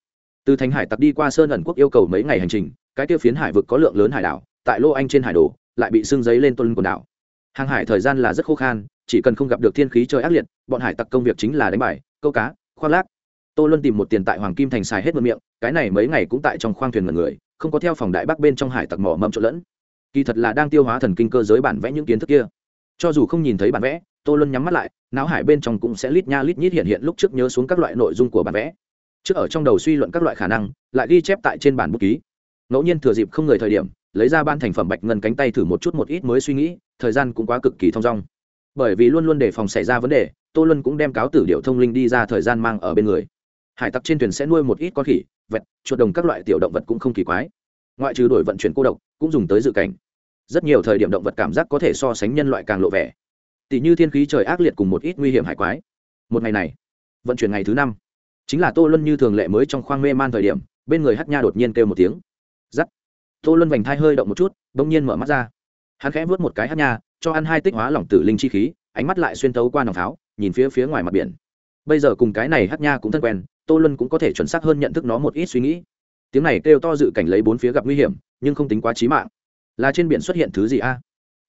Từ thành hải tặc đi qua sơn ẩn quốc yêu cầu mấy ngày hành trình, cái tiêu phiến hải vực có lượng lớn hải đảo, tại lô anh trên hải đồ lại bị xương giấy lên tuân quần đảo. Hàng hải thời gian là rất khô khan chỉ cần không gặp được thiên khí trời ác liệt, bọn hải tặc công việc chính là đánh bài, câu cá, khoác lác. Tô luân tìm một tiền tại hoàng kim thành xài hết mượn miệng, cái này mấy ngày cũng tại trong khoang thuyền mật người, không có theo phòng đại bắc bên trong hải tặc mỏ mẫm trộn lẫn. Kỳ thật là đang tiêu hóa thần kinh cơ giới bản vẽ những kiến thức kia. Cho dù không nhìn thấy bản vẽ, tô luân nhắm mắt lại, não hải bên trong cũng sẽ lít nha lít nhít hiện hiện lúc trước nhớ xuống các loại nội dung của bản vẽ. Trước ở trong đầu suy luận các loại khả năng, lại ghi chép tại trên bản bút ký. Ngẫu nhiên thừa dịp không người thời điểm, lấy ra ban thành phẩm bạch ngân cánh tay thử một chút một ít mới suy nghĩ, thời gian cũng quá cực kỳ thong dong bởi vì luôn luôn đề phòng xảy ra vấn đề, tô luân cũng đem cáo tử điệu thông linh đi ra thời gian mang ở bên người. Hải tặc trên thuyền sẽ nuôi một ít con khỉ, vẹt, chuột đồng các loại tiểu động vật cũng không kỳ quái. Ngoại trừ đổi vận chuyển cô độc, cũng dùng tới dự cảnh. Rất nhiều thời điểm động vật cảm giác có thể so sánh nhân loại càng lộ vẻ. Tỷ như thiên khí trời ác liệt cùng một ít nguy hiểm hải quái. Một ngày này, vận chuyển ngày thứ năm, chính là tô luân như thường lệ mới trong khoang mê man thời điểm, bên người hát nha đột nhiên kêu một tiếng. Giắt. Tô luân vành thai hơi động một chút đ ỗ n g nhiên mở mắt ra. Hắn khẽ vớt một cái hát nha cho ăn hai tích hóa lỏng tử linh chi khí, ánh mắt lại xuyên tấu qua nòng pháo, nhìn phía phía ngoài mặt biển. Bây giờ cùng cái này hát nha cũng thân quen, tô luân cũng có thể chuẩn xác hơn nhận thức nó một ít suy nghĩ. Tiếng này kêu to dự cảnh lấy bốn phía gặp nguy hiểm, nhưng không tính quá trí mạng. Là trên biển xuất hiện thứ gì a?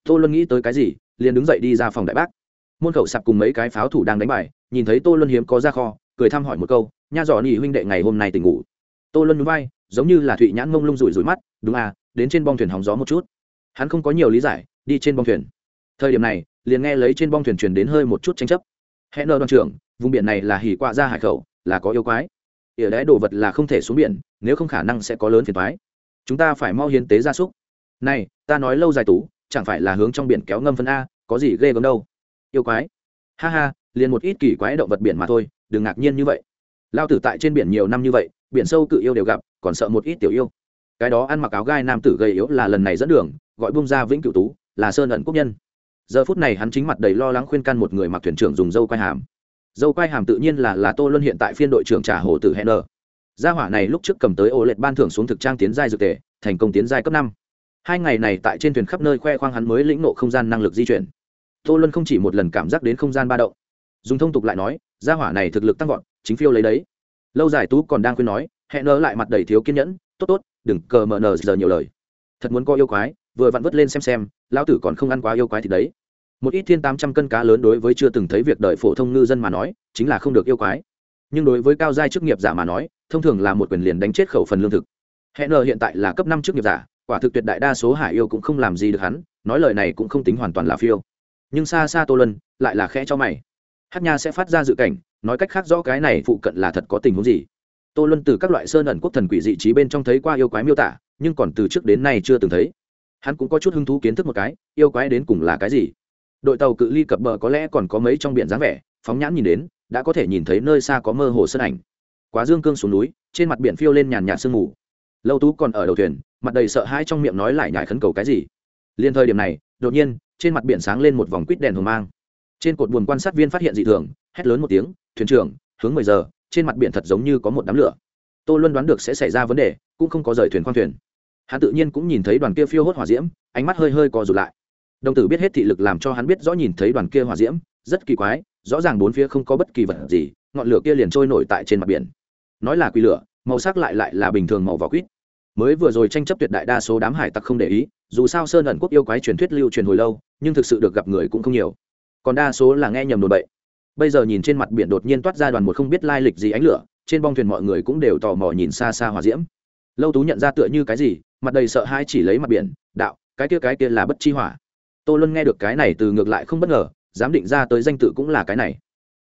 Tô luân nghĩ tới cái gì, liền đứng dậy đi ra phòng đại bác. Môn khẩu sạp cùng mấy cái pháo thủ đang đánh bài, nhìn thấy tô luân hiếm có ra kho, cười thăm hỏi một câu, nha dò nỉ huynh đệ ngày hôm nay tỉnh ngủ. Tô luân núi vai, giống như là thụy nhãn mông lung rủi rủi mắt, đúng à đến trên bong thuyền hóng gió một chút. Hắn không có nhiều lý giải, đi trên bong thuyền thời điểm này, liền nghe lấy trên bong thuyền truyền đến hơi một chút tranh chấp. Hẹn nơ đoàn trưởng, vùng biển này là hỉ quạ ra hải khẩu, là có yêu quái. Ỉa đẽ đồ vật là không thể xuống biển, nếu không khả năng sẽ có lớn phiền thoái chúng ta phải mau hiến tế gia súc. Này, ta nói lâu dài tú, chẳng phải là hướng trong biển kéo ngâm phân a, có gì ghê gớm đâu. Yêu quái. Ha ha, liền một ít kỳ quái động vật biển mà thôi, đừng ngạc nhiên như vậy. Lao tử tại trên biển nhiều năm như vậy, biển sâu cự yêu đều gặp, còn sợ một ít tiểu yêu. Cái đó ăn mặc áo gai nam tử gầy yếu là lần này dẫn đường, gọi bung ra vĩnh cựu tú, là sơn ẩn quốc nhân giờ phút này hắn chính mặt đầy lo lắng khuyên can một người mặc thuyền trưởng dùng dâu quai hàm. Dâu quai hàm tự nhiên là là tô luân hiện tại phiên đội trưởng trả hồ tử hẹn nờ gia hỏa này lúc trước cầm tới ô lệch ban thưởng xuống thực trang tiến giai dược tề, thành công tiến giai cấp năm. Hai ngày này tại trên thuyền khắp nơi khoe khoang hắn mới lĩnh nộ không gian năng lực di chuyển. Tô luân không chỉ một lần cảm giác đến không gian ba động. Dùng thông tục lại nói, gia hỏa này thực lực tăng vọt, chính phiêu lấy đấy. Lâu dài tú còn đang khuyên nói, hẹn nơ lại mặt đầy thiếu kiên nhẫn, tốt tốt, đừng cờ mờ nờ giờ nhiều lời. Thật muốn có yêu quái vừa vặn vứt lên xem xem, lão tử còn không ăn quá yêu quái thì đấy. Một ít thiên tám trăm cân cá lớn đối với chưa từng thấy việc đời phổ thông ngư dân mà nói, chính là không được yêu quái. Nhưng đối với cao giai chức nghiệp giả mà nói, thông thường là một quyền liền đánh chết khẩu phần lương thực. Hẹn nờ hiện tại là cấp năm chức nghiệp giả, quả thực tuyệt đại đa số hải yêu cũng không làm gì được hắn, nói lời này cũng không tính hoàn toàn là phiêu. Nhưng xa xa tô lân lại là khẽ cho mày. Hát nha sẽ phát ra dự cảnh, nói cách khác rõ cái này phụ cận là thật có tình huống gì. Tô luân từ các loại sơn ẩn quốc thần quỷ dị trí bên trong thấy qua yêu quái miêu tả, nhưng còn từ trước đến nay chưa từng thấy hắn cũng có chút hứng thú kiến thức một cái, yêu quái đến cùng là cái gì. Đội tàu cự ly cập bờ có lẽ còn có mấy trong biển dáng vẻ, phóng nhãn nhìn đến, đã có thể nhìn thấy nơi xa có mơ hồ sân ảnh. Quá dương cương xuống núi, trên mặt biển phiêu lên nhàn nhạt sương mù. Lâu tú còn ở đầu thuyền, mặt đầy sợ hãi trong miệng nói lại nhải khấn cầu cái gì. Liền thời điểm này, đột nhiên, trên mặt biển sáng lên một vòng quýt đèn hồng mang. Trên cột buồn quan sát viên phát hiện dị thường, hét lớn một tiếng, thuyền trưởng, hướng mười giờ, trên mặt biển thật giống như có một đám lửa. Tô luân đoán được sẽ xảy ra vấn đề, cũng không có rời thuyền khoang thuyền hắn tự nhiên cũng nhìn thấy đoàn kia phiêu hốt hỏa diễm, ánh mắt hơi hơi co rụt lại. Đồng tử biết hết thị lực làm cho hắn biết rõ nhìn thấy đoàn kia hỏa diễm, rất kỳ quái, rõ ràng bốn phía không có bất kỳ vật gì, ngọn lửa kia liền trôi nổi tại trên mặt biển. Nói là quỷ lửa, màu sắc lại lại là bình thường màu vỏ quýt. Mới vừa rồi tranh chấp tuyệt đại đa số đám hải tặc không để ý, dù sao sơn ẩn quốc yêu quái truyền thuyết lưu truyền hồi lâu, nhưng thực sự được gặp người cũng không nhiều. Còn đa số là nghe nhầm đồn bậy. Bây giờ nhìn trên mặt biển đột nhiên toát ra đoàn một không biết lai lịch gì ánh lửa, trên bong thuyền mọi người cũng đều tò mò nhìn xa xa hòa diễm. Lâu tú nhận ra tựa như cái gì mặt đầy sợ hai chỉ lấy mặt biển, đạo, cái kia cái kia là bất chi hỏa. Tô luân nghe được cái này từ ngược lại không bất ngờ dám định ra tới danh tự cũng là cái này.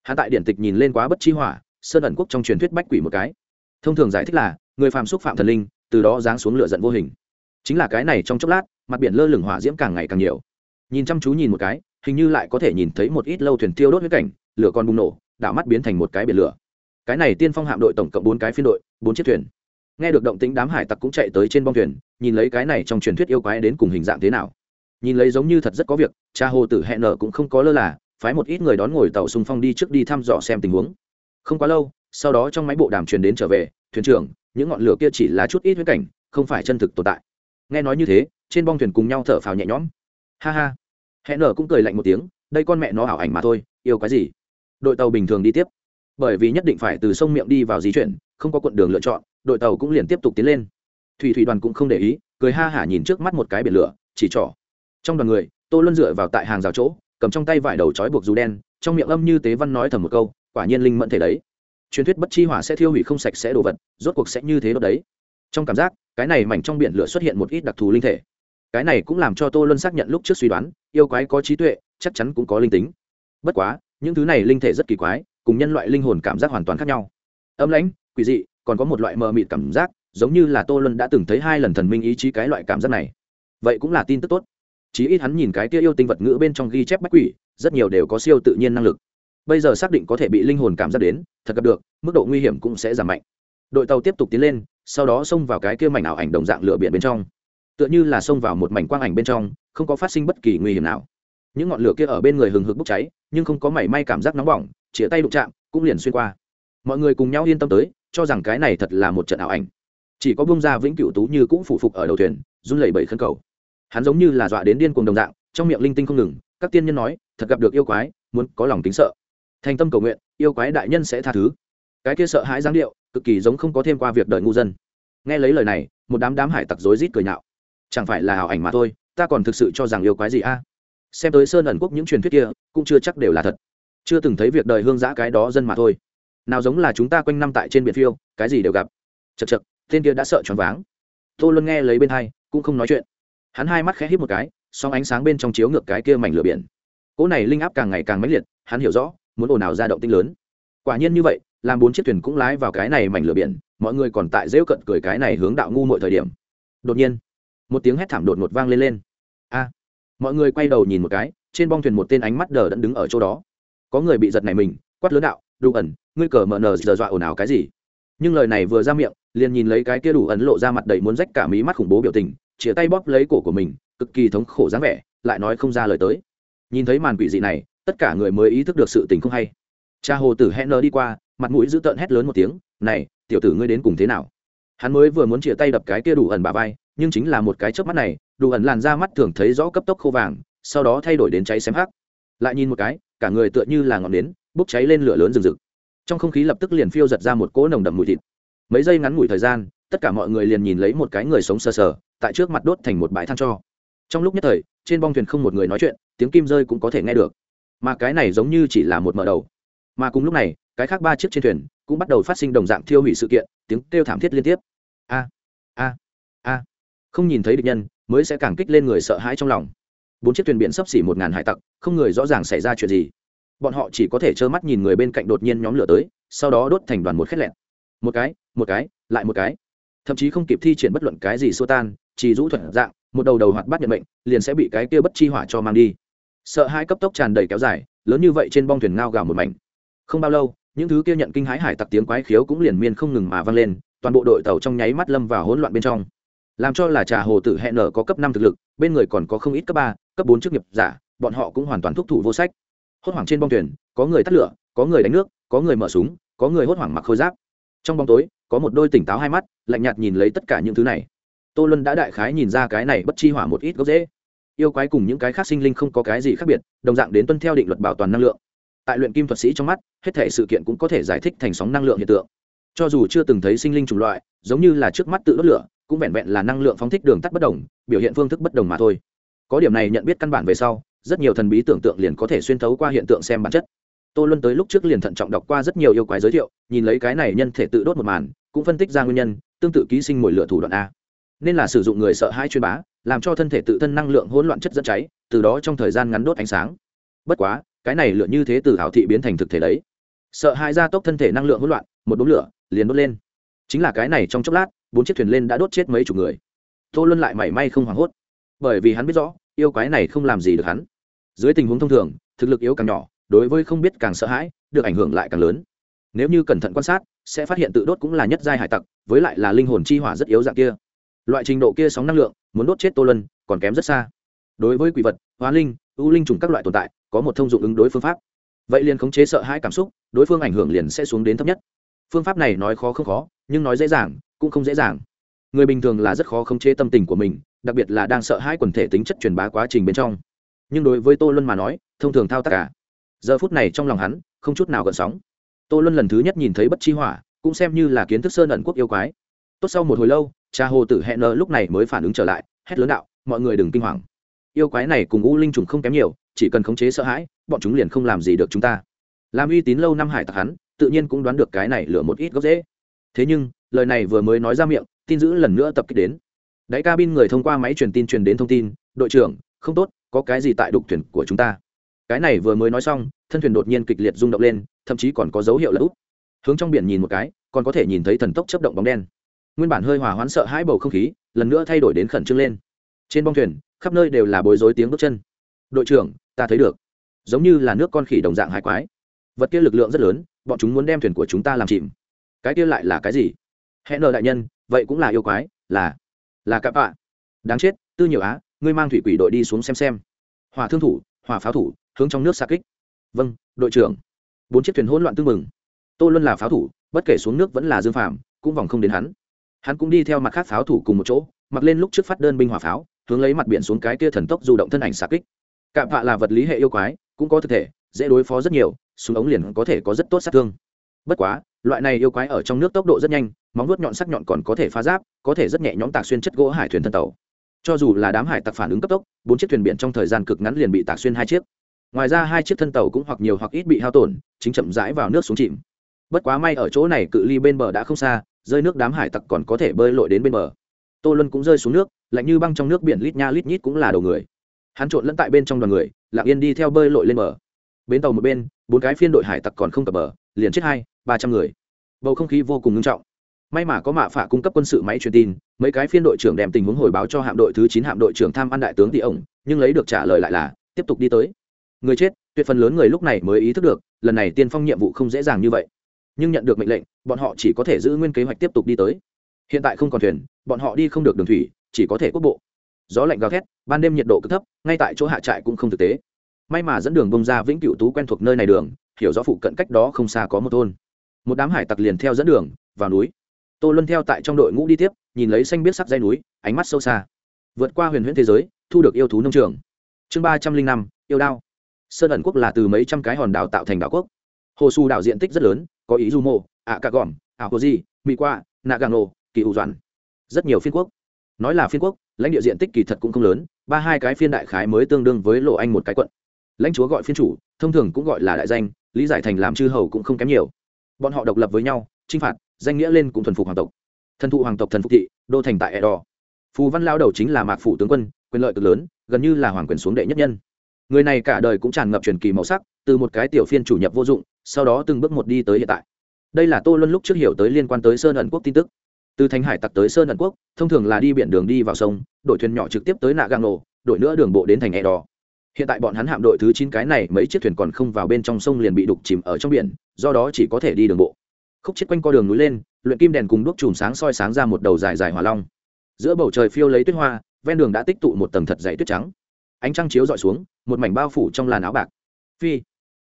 Hạ tại điển tịch nhìn lên quá bất chi hỏa, sơn ẩn quốc trong truyền thuyết bách quỷ một cái. Thông thường giải thích là, người phàm xúc phạm thần linh, từ đó giáng xuống lửa giận vô hình. Chính là cái này trong chốc lát, mặt biển lơ lửng hỏa diễm càng ngày càng nhiều. Nhìn chăm chú nhìn một cái, hình như lại có thể nhìn thấy một ít lâu thuyền tiêu đốt huyết cảnh, lửa còn bùng nổ đảo mắt biến thành một cái biển lửa. Cái này tiên phong hạm đội tổng cộng bốn cái phiên đội, bốn chiếc thuyền nghe được động tính đám hải tặc cũng chạy tới trên bong thuyền, nhìn lấy cái này trong truyền thuyết yêu quái đến cùng hình dạng thế nào. Nhìn lấy giống như thật rất có việc, cha hồ tử hẹn nở cũng không có lơ là, phái một ít người đón ngồi tàu xung phong đi trước đi thăm dò xem tình huống. Không quá lâu, sau đó trong máy bộ đàm truyền đến trở về, thuyền trưởng, những ngọn lửa kia chỉ là chút ít huyết cảnh, không phải chân thực tồn tại. Nghe nói như thế, trên bong thuyền cùng nhau thở phào nhẹ nhõm. Ha ha. Hẹn nở cũng cười lạnh một tiếng, đây con mẹ nó ảo ảnh mà thôi, yêu cái gì? Đội tàu bình thường đi tiếp. Bởi vì nhất định phải từ sông miệng đi vào di chuyển, không có quận đường lựa chọn đội tàu cũng liền tiếp tục tiến lên. Thủy thủy đoàn cũng không để ý, cười ha hả nhìn trước mắt một cái biển lửa, chỉ trỏ. Trong đoàn người, tô luân dựa vào tại hàng rào chỗ, cầm trong tay vải đầu trói buộc dù đen, trong miệng âm như tế văn nói thầm một câu, quả nhiên linh mẫn thể đấy. Truyền thuyết bất chi hỏa sẽ thiêu hủy không sạch sẽ đồ vật, rốt cuộc sẽ như thế đó đấy. Trong cảm giác, cái này mảnh trong biển lửa xuất hiện một ít đặc thù linh thể. Cái này cũng làm cho tô luân xác nhận lúc trước suy đoán, yêu quái có trí tuệ, chắc chắn cũng có linh tính. Bất quá, những thứ này linh thể rất kỳ quái, cùng nhân loại linh hồn cảm giác hoàn toàn khác nhau. Âm lãnh, quỷ dị còn có một loại mờ mịt cảm giác, giống như là tô luân đã từng thấy hai lần thần minh ý chí cái loại cảm giác này. Vậy cũng là tin tức tốt. Chí ít hắn nhìn cái kia yêu tinh vật ngữ bên trong ghi chép bách quỷ, rất nhiều đều có siêu tự nhiên năng lực. Bây giờ xác định có thể bị linh hồn cảm giác đến, thật gặp được, mức độ nguy hiểm cũng sẽ giảm mạnh. Đội tàu tiếp tục tiến lên, sau đó xông vào cái kia mảnh ảo ảnh đồng dạng lửa biển bên trong. Tựa như là xông vào một mảnh quang ảnh bên trong, không có phát sinh bất kỳ nguy hiểm nào. Những ngọn lửa kia ở bên người hừng hực bốc cháy, nhưng không có mảy may cảm giác nóng bỏng, chĩa tay đụng chạm, cũng liền xuyên qua. Mọi người cùng nhau yên tâm tới cho rằng cái này thật là một trận ảo ảnh. Chỉ có bông ra vĩnh cửu tú như cũng phụ phục ở đầu thuyền, run lẩy bẩy khân cầu. Hắn giống như là dọa đến điên cuồng đồng dạng, trong miệng linh tinh không ngừng, các tiên nhân nói, thật gặp được yêu quái, muốn có lòng tính sợ. Thành tâm cầu nguyện, yêu quái đại nhân sẽ tha thứ. Cái kia sợ hãi dáng điệu, cực kỳ giống không có thêm qua việc đợi ngu dân. Nghe lấy lời này, một đám đám hải tặc rối rít cười nhạo. Chẳng phải là ảo ảnh mà thôi, ta còn thực sự cho rằng yêu quái gì a? Xem tới sơn ẩn quốc những truyền thuyết kia, cũng chưa chắc đều là thật. Chưa từng thấy việc đời hương giã cái đó dân mà thôi nào giống là chúng ta quanh năm tại trên biển phiêu, cái gì đều gặp. Chật chật tên kia đã sợ choáng váng. Tô luân nghe lấy bên hai, cũng không nói chuyện. Hắn hai mắt khẽ hít một cái, song ánh sáng bên trong chiếu ngược cái kia mảnh lửa biển. Cỗ này linh áp càng ngày càng mãnh liệt, hắn hiểu rõ, muốn ồn ào ra động tinh lớn. Quả nhiên như vậy, làm bốn chiếc thuyền cũng lái vào cái này mảnh lửa biển, mọi người còn tại rêu cận cười cái này hướng đạo ngu mọi thời điểm. Đột nhiên, một tiếng hét thảm đột ngột vang lên lên. A! Mọi người quay đầu nhìn một cái, trên bong thuyền một tên ánh mắt đờ đẫn đứng ở chỗ đó. Có người bị giật này mình, quát lớn đạo đủ ẩn, ngươi cờ mờ nờ giờ dọa ồn ào cái gì? Nhưng lời này vừa ra miệng, liền nhìn lấy cái kia đủ ẩn lộ ra mặt đầy muốn rách cả mí mắt khủng bố biểu tình chia tay bóp lấy cổ của mình, cực kỳ thống khổ dáng vẻ, lại nói không ra lời tới. Nhìn thấy màn quỷ dị này, tất cả người mới ý thức được sự tình không hay. Cha hồ tử hẹn nơ đi qua, mặt mũi dữ tợn hét lớn một tiếng, này, tiểu tử ngươi đến cùng thế nào? Hắn mới vừa muốn chia tay đập cái kia đủ ẩn bà vai, nhưng chính là một cái chớp mắt này, đủ ẩn làn ra mắt thường thấy rõ cấp tốc khô vàng, sau đó thay đổi đến cháy xém hắc. Lại nhìn một cái, cả người tựa như là ngọn nến bốc cháy lên lửa lớn rừng rực. Trong không khí lập tức liền phiêu giật ra một cỗ nồng đậm mùi thịt. Mấy giây ngắn ngủi thời gian, tất cả mọi người liền nhìn lấy một cái người sống sờ sờ, tại trước mặt đốt thành một bãi than cho. Trong lúc nhất thời, trên bong thuyền không một người nói chuyện, tiếng kim rơi cũng có thể nghe được. Mà cái này giống như chỉ là một mở đầu. Mà cùng lúc này, cái khác ba chiếc trên thuyền cũng bắt đầu phát sinh đồng dạng thiêu hủy sự kiện, tiếng kêu thảm thiết liên tiếp. A a a. Không nhìn thấy địch nhân, mới sẽ càng kích lên người sợ hãi trong lòng. Bốn chiếc thuyền biển sấp xỉ một ngàn hải tặc, không người rõ ràng xảy ra chuyện gì bọn họ chỉ có thể trơ mắt nhìn người bên cạnh đột nhiên nhóm lửa tới, sau đó đốt thành đoàn một khét lẹn một cái một cái, lại một cái. Thậm chí không kịp thi triển bất luận cái gì xua tan, chỉ rũ thuận dạng, một đầu đầu hoạt bát nhận bệnh liền sẽ bị cái kia bất chi hỏa cho mang đi. Sợ hai cấp tốc tràn đầy kéo dài, lớn như vậy trên bong thuyền ngao gào một mảnh. Không bao lâu, những thứ kia nhận kinh hãi hải tặc tiếng quái khiếu cũng liền miên không ngừng mà vang lên, toàn bộ đội tàu trong nháy mắt lâm vào hỗn loạn bên trong. Làm cho là trà hồ tử hẹn nở có cấp năm thực lực, bên người còn có không ít cấp ba, cấp bốn chức nghiệp giả, bọn họ cũng hoàn toàn thúc thủ vô sách hốt hoảng trên bong thuyền, có người tắt lửa, có người đánh nước, có người mở súng, có người hốt hoảng mặc khôi giáp. Trong bóng tối, có một đôi tỉnh táo hai mắt, lạnh nhạt nhìn lấy tất cả những thứ này. Tô luân đã đại khái nhìn ra cái này bất chi hỏa một ít gốc dễ yêu quái cùng những cái khác sinh linh không có cái gì khác biệt, đồng dạng đến tuân theo định luật bảo toàn năng lượng. Tại luyện kim thuật sĩ trong mắt, hết thể sự kiện cũng có thể giải thích thành sóng năng lượng hiện tượng. Cho dù chưa từng thấy sinh linh chủng loại, giống như là trước mắt tự đốt lửa, cũng vẹn vẹn là năng lượng phóng thích đường tắt bất đồng, biểu hiện phương thức bất đồng mà thôi. Có điểm này nhận biết căn bản về sau rất nhiều thần bí tưởng tượng liền có thể xuyên thấu qua hiện tượng xem bản chất. Tô luân tới lúc trước liền thận trọng đọc qua rất nhiều yêu quái giới thiệu, nhìn lấy cái này nhân thể tự đốt một màn, cũng phân tích ra nguyên nhân, tương tự ký sinh mồi lửa thủ đoạn a. Nên là sử dụng người sợ hai chuyên bá, làm cho thân thể tự thân năng lượng hỗn loạn chất dẫn cháy, từ đó trong thời gian ngắn đốt ánh sáng. Bất quá, cái này lửa như thế từ hảo thị biến thành thực thể đấy. Sợ hai gia tốc thân thể năng lượng hỗn loạn, một đốm lửa, liền đốt lên. Chính là cái này trong chốc lát, bốn chiếc thuyền lên đã đốt chết mấy chục người. Tô luân lại mảy may không hoảng hốt, bởi vì hắn biết rõ yêu quái này không làm gì được hắn. Dưới tình huống thông thường, thực lực yếu càng nhỏ, đối với không biết càng sợ hãi, được ảnh hưởng lại càng lớn. Nếu như cẩn thận quan sát, sẽ phát hiện tự đốt cũng là nhất giai hải tặc, với lại là linh hồn chi hỏa rất yếu dạng kia. Loại trình độ kia sóng năng lượng, muốn đốt chết tô lân còn kém rất xa. Đối với quỷ vật, hóa linh, ưu linh trùng các loại tồn tại, có một thông dụng ứng đối phương pháp. Vậy liền khống chế sợ hãi cảm xúc, đối phương ảnh hưởng liền sẽ xuống đến thấp nhất. Phương pháp này nói khó không khó, nhưng nói dễ dàng, cũng không dễ dàng. Người bình thường là rất khó khống chế tâm tình của mình đặc biệt là đang sợ hãi quần thể tính chất truyền bá quá trình bên trong. Nhưng đối với tô luân mà nói, thông thường thao tác cả. Giờ phút này trong lòng hắn, không chút nào gợn sóng. Tô luân lần thứ nhất nhìn thấy bất chi hỏa, cũng xem như là kiến thức sơn ẩn quốc yêu quái. Tốt sau một hồi lâu, cha hồ tử hẹn nợ lúc này mới phản ứng trở lại, hét lớn đạo, mọi người đừng kinh hoàng. Yêu quái này cùng u linh trùng không kém nhiều, chỉ cần khống chế sợ hãi, bọn chúng liền không làm gì được chúng ta. Làm uy tín lâu năm hải tặc hắn, tự nhiên cũng đoán được cái này lửa một ít gốc dễ thế nhưng, lời này vừa mới nói ra miệng, tin giữ lần nữa tập kích đến đáy cabin người thông qua máy truyền tin truyền đến thông tin, đội trưởng, không tốt, có cái gì tại đục thuyền của chúng ta? Cái này vừa mới nói xong, thân thuyền đột nhiên kịch liệt rung động lên, thậm chí còn có dấu hiệu là úp. Hướng trong biển nhìn một cái, còn có thể nhìn thấy thần tốc chấp động bóng đen. Nguyên bản hơi hòa hoãn sợ hãi bầu không khí, lần nữa thay đổi đến khẩn trương lên. Trên bong thuyền, khắp nơi đều là bối rối tiếng bước chân. Đội trưởng, ta thấy được. Giống như là nước con khỉ đồng dạng hải quái. Vật kia lực lượng rất lớn, bọn chúng muốn đem thuyền của chúng ta làm chìm. Cái kia lại là cái gì? Hẹn nợ đại nhân, vậy cũng là yêu quái, là là cặp ạ đáng chết, tư nhiều á, ngươi mang thủy quỷ đội đi xuống xem xem. Hỏa thương thủ, hỏa pháo thủ, hướng trong nước xa kích. Vâng đội trưởng. Bốn chiếc thuyền hỗn loạn tương mừng tô luân là pháo thủ, bất kể xuống nước vẫn là dương phạm cũng vòng không đến hắn. Hắn cũng đi theo mặt khác pháo thủ cùng một chỗ, mặc lên lúc trước phát đơn binh hỏa pháo, hướng lấy mặt biển xuống cái kia thần tốc du động thân ảnh xa kích. Cạm vạ là vật lý hệ yêu quái, cũng có thực thể, dễ đối phó rất nhiều, súng ống liền có thể có rất tốt sát thương. Bất quá loại này yêu quái ở trong nước tốc độ rất nhanh, móng vuốt nhọn sắc nhọn còn có thể phá giáp, có thể rất nhẹ nhõm tạc xuyên chất gỗ hải thuyền thân tàu. Cho dù là đám hải tặc phản ứng cấp tốc, bốn chiếc thuyền biển trong thời gian cực ngắn liền bị tạc xuyên hai chiếc. Ngoài ra hai chiếc thân tàu cũng hoặc nhiều hoặc ít bị hao tổn, chính chậm rãi vào nước xuống chìm. Bất quá may ở chỗ này cự ly bên bờ đã không xa, rơi nước đám hải tặc còn có thể bơi lội đến bên bờ. Tô luân cũng rơi xuống nước, lạnh như băng trong nước biển lít nha lít nhít cũng là đầu người. Hắn trộn lẫn tại bên trong đoàn người, lặng yên đi theo bơi lội lên bờ. Bến tàu một bên, bốn cái phiên đội hải tặc còn không cập bờ, liền chết hai ba trăm người. Bầu không khí vô cùng nghiêm trọng. May mà có mạ phả cung cấp quân sự máy truyền tin, mấy cái phiên đội trưởng đem tình huống hồi báo cho hạm đội thứ chín hạm đội trưởng tham ăn đại tướng tỷ ổng nhưng lấy được trả lời lại là, tiếp tục đi tới. Người chết, tuyệt phần lớn người lúc này mới ý thức được, lần này tiên phong nhiệm vụ không dễ dàng như vậy. Nhưng nhận được mệnh lệnh, bọn họ chỉ có thể giữ nguyên kế hoạch tiếp tục đi tới. Hiện tại không còn thuyền, bọn họ đi không được đường thủy, chỉ có thể quốc bộ. Gió lạnh gào thét, ban đêm nhiệt độ cực thấp, ngay tại chỗ hạ trại cũng không thực tế. May mà dẫn đường bông ra vĩnh cựu tú quen thuộc nơi này đường, hiểu rõ phụ cận cách đó không xa có một thôn một đám hải tặc liền theo dẫn đường, vào núi. Tô luân theo tại trong đội ngũ đi tiếp, nhìn lấy xanh biết sắc dây núi, ánh mắt sâu xa. Vượt qua huyền huyễn thế giới, thu được yêu thú nông trường. Chương ba trăm linh năm, yêu đao. Sơn ẩn quốc là từ mấy trăm cái hòn đảo tạo thành đảo quốc. Hồ su đảo diện tích rất lớn, có ý du mô ạ cà gòm, ảo hồ di mỹ qua, nạ gàng nổ kỳ hữu doãn. Rất nhiều phiên quốc. Nói là phiên quốc, lãnh địa diện tích kỳ thật cũng không lớn, ba hai cái phiên đại khái mới tương đương với lộ anh một cái quận. Lãnh chúa gọi phiên chủ, thông thường cũng gọi là đại danh, lý giải thành làm chư hầu cũng không kém nhiều bọn họ độc lập với nhau, chinh phạt, danh nghĩa lên cũng thuần phục hoàng tộc. Thần thụ hoàng tộc thần phục thị, đô thành tại edo. Phù văn lao đầu chính là mạc phủ tướng quân, quyền lợi cực lớn, gần như là hoàng quyền xuống đệ nhất nhân. Người này cả đời cũng tràn ngập truyền kỳ màu sắc, từ một cái tiểu phiên chủ nhập vô dụng, sau đó từng bước một đi tới hiện tại. Đây là tô luân lúc trước hiểu tới liên quan tới sơn ẩn quốc tin tức. Từ thành hải tặc tới sơn ẩn quốc, thông thường là đi biển đường đi vào sông đội thuyền nhỏ trực tiếp tới nạ gang nổ đội nữa đường bộ đến thành e đỏ hiện tại bọn hắn hạm đội thứ chín cái này, mấy chiếc thuyền còn không vào bên trong sông liền bị đục chìm ở trong biển do đó chỉ có thể đi đường bộ. Khúc chết quanh co đường núi lên, luyện kim đèn cùng đuốc chùm sáng soi sáng ra một đầu dài dài hỏa long. Giữa bầu trời phiêu lấy tuyết hoa, ven đường đã tích tụ một tầng thật dày tuyết trắng. Ánh trăng chiếu dọi xuống, một mảnh bao phủ trong làn áo bạc. Phi,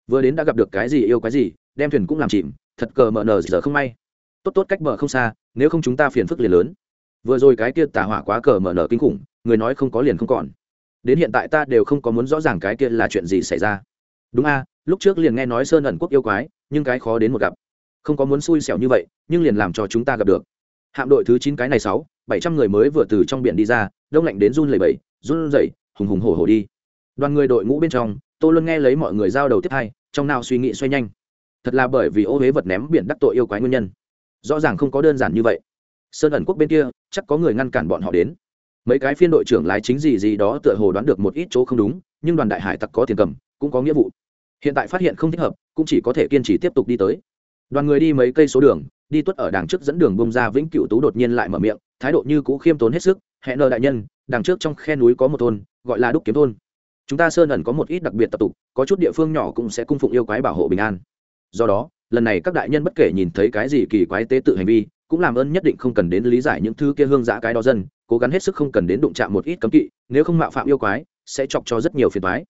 vừa đến đã gặp được cái gì yêu cái gì, đem thuyền cũng làm chìm, thật cờ mờ nờ giờ không may. Tốt tốt cách bờ không xa, nếu không chúng ta phiền phức liền lớn. Vừa rồi cái kia tà hỏa quá cờ mờ nờ kinh khủng, người nói không có liền không còn. Đến hiện tại ta đều không có muốn rõ ràng cái kia là chuyện gì xảy ra. Đúng a lúc trước liền nghe nói sơn ẩn quốc yêu quái, nhưng cái khó đến một gặp. Không có muốn xui xẻo như vậy, nhưng liền làm cho chúng ta gặp được. Hạm đội thứ chín cái này sáu, bảy trăm người mới vừa từ trong biển đi ra, đông lạnh đến run lầy bẩy, run rẩy, hùng hùng hổ hổ đi. Đoàn người đội ngũ bên trong tôi luôn nghe lấy mọi người giao đầu tiếp hai, trong nào suy nghĩ xoay nhanh. Thật là bởi vì ô huế vật ném biển đắc tội yêu quái nguyên nhân. Rõ ràng không có đơn giản như vậy. Sơn ẩn quốc bên kia, chắc có người ngăn cản bọn họ đến. Mấy cái phiên đội trưởng lái chính gì gì đó tựa hồ đoán được một ít chỗ không đúng, nhưng đoàn đại hải tặc có tiền cầm, cũng có nghĩa vụ hiện tại phát hiện không thích hợp, cũng chỉ có thể kiên trì tiếp tục đi tới. Đoàn người đi mấy cây số đường, đi tuất ở đằng trước dẫn đường bông ra vĩnh cựu tú đột nhiên lại mở miệng, thái độ như cũ khiêm tốn hết sức hẹn nợ đại nhân, đằng trước trong khe núi có một thôn, gọi là đúc kiếm thôn. Chúng ta sơn ẩn có một ít đặc biệt tập tục, có chút địa phương nhỏ cũng sẽ cung phụng yêu quái bảo hộ bình an. Do đó, lần này các đại nhân bất kể nhìn thấy cái gì kỳ quái tế tự hành vi, cũng làm ơn nhất định không cần đến lý giải những thứ kia hương giã cái đó dân, cố gắng hết sức không cần đến đụng chạm một ít cấm kỵ, nếu không mạo phạm yêu quái, sẽ chọc cho rất nhiều phiền toái.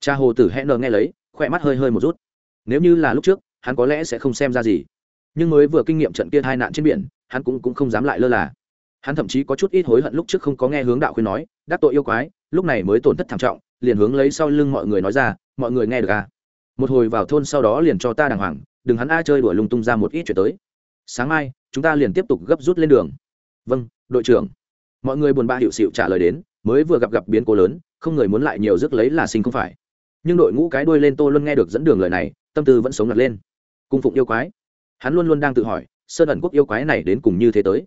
Cha hồ tử hẹn nờ nghe lấy khỏe mắt hơi hơi một rút. Nếu như là lúc trước hắn có lẽ sẽ không xem ra gì. Nhưng mới vừa kinh nghiệm trận kia hai nạn trên biển hắn cũng, cũng không dám lại lơ là. Hắn thậm chí có chút ít hối hận lúc trước không có nghe hướng đạo khuyên nói đắc tội yêu quái lúc này mới tổn thất thảm trọng liền hướng lấy sau lưng mọi người nói ra mọi người nghe được à? Một hồi vào thôn sau đó liền cho ta đàng hoàng đừng hắn ai chơi đuổi lung tung ra một ít chuyện tới. Sáng mai chúng ta liền tiếp tục gấp rút lên đường. Vâng đội trưởng. Mọi người buồn bã hiệu xịu trả lời đến mới vừa gặp gặp biến cố lớn không người muốn lại nhiều rước lấy là sinh không phải nhưng đội ngũ cái đuôi lên tô luân nghe được dẫn đường lời này, tâm tư vẫn sống lật lên. Cung phụng yêu quái. Hắn luôn luôn đang tự hỏi, sơn ẩn quốc yêu quái này đến cùng như thế tới.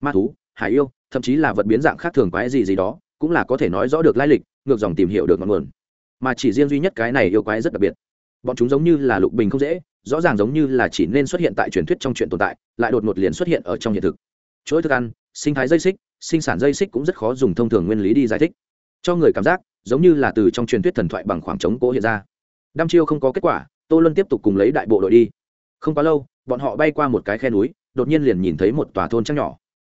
Ma thú, hải yêu, thậm chí là vật biến dạng khác thường quái gì gì đó, cũng là có thể nói rõ được lai lịch, ngược dòng tìm hiểu được ngọn nguồn. Mà chỉ riêng duy nhất cái này yêu quái rất đặc biệt. Bọn chúng giống như là lục bình không dễ, rõ ràng giống như là chỉ nên xuất hiện tại truyền thuyết trong chuyện tồn tại, lại đột ngột liền xuất hiện ở trong hiện thực. Chuỗi thức ăn, sinh thái dây xích, sinh sản dây xích cũng rất khó dùng thông thường nguyên lý đi giải thích. Cho người cảm giác giống như là từ trong truyền thuyết thần thoại bằng khoảng trống cố hiện ra. Đăm chiêu không có kết quả, tô luân tiếp tục cùng lấy đại bộ đội đi. Không quá lâu, bọn họ bay qua một cái khe núi, đột nhiên liền nhìn thấy một tòa thôn trăng nhỏ.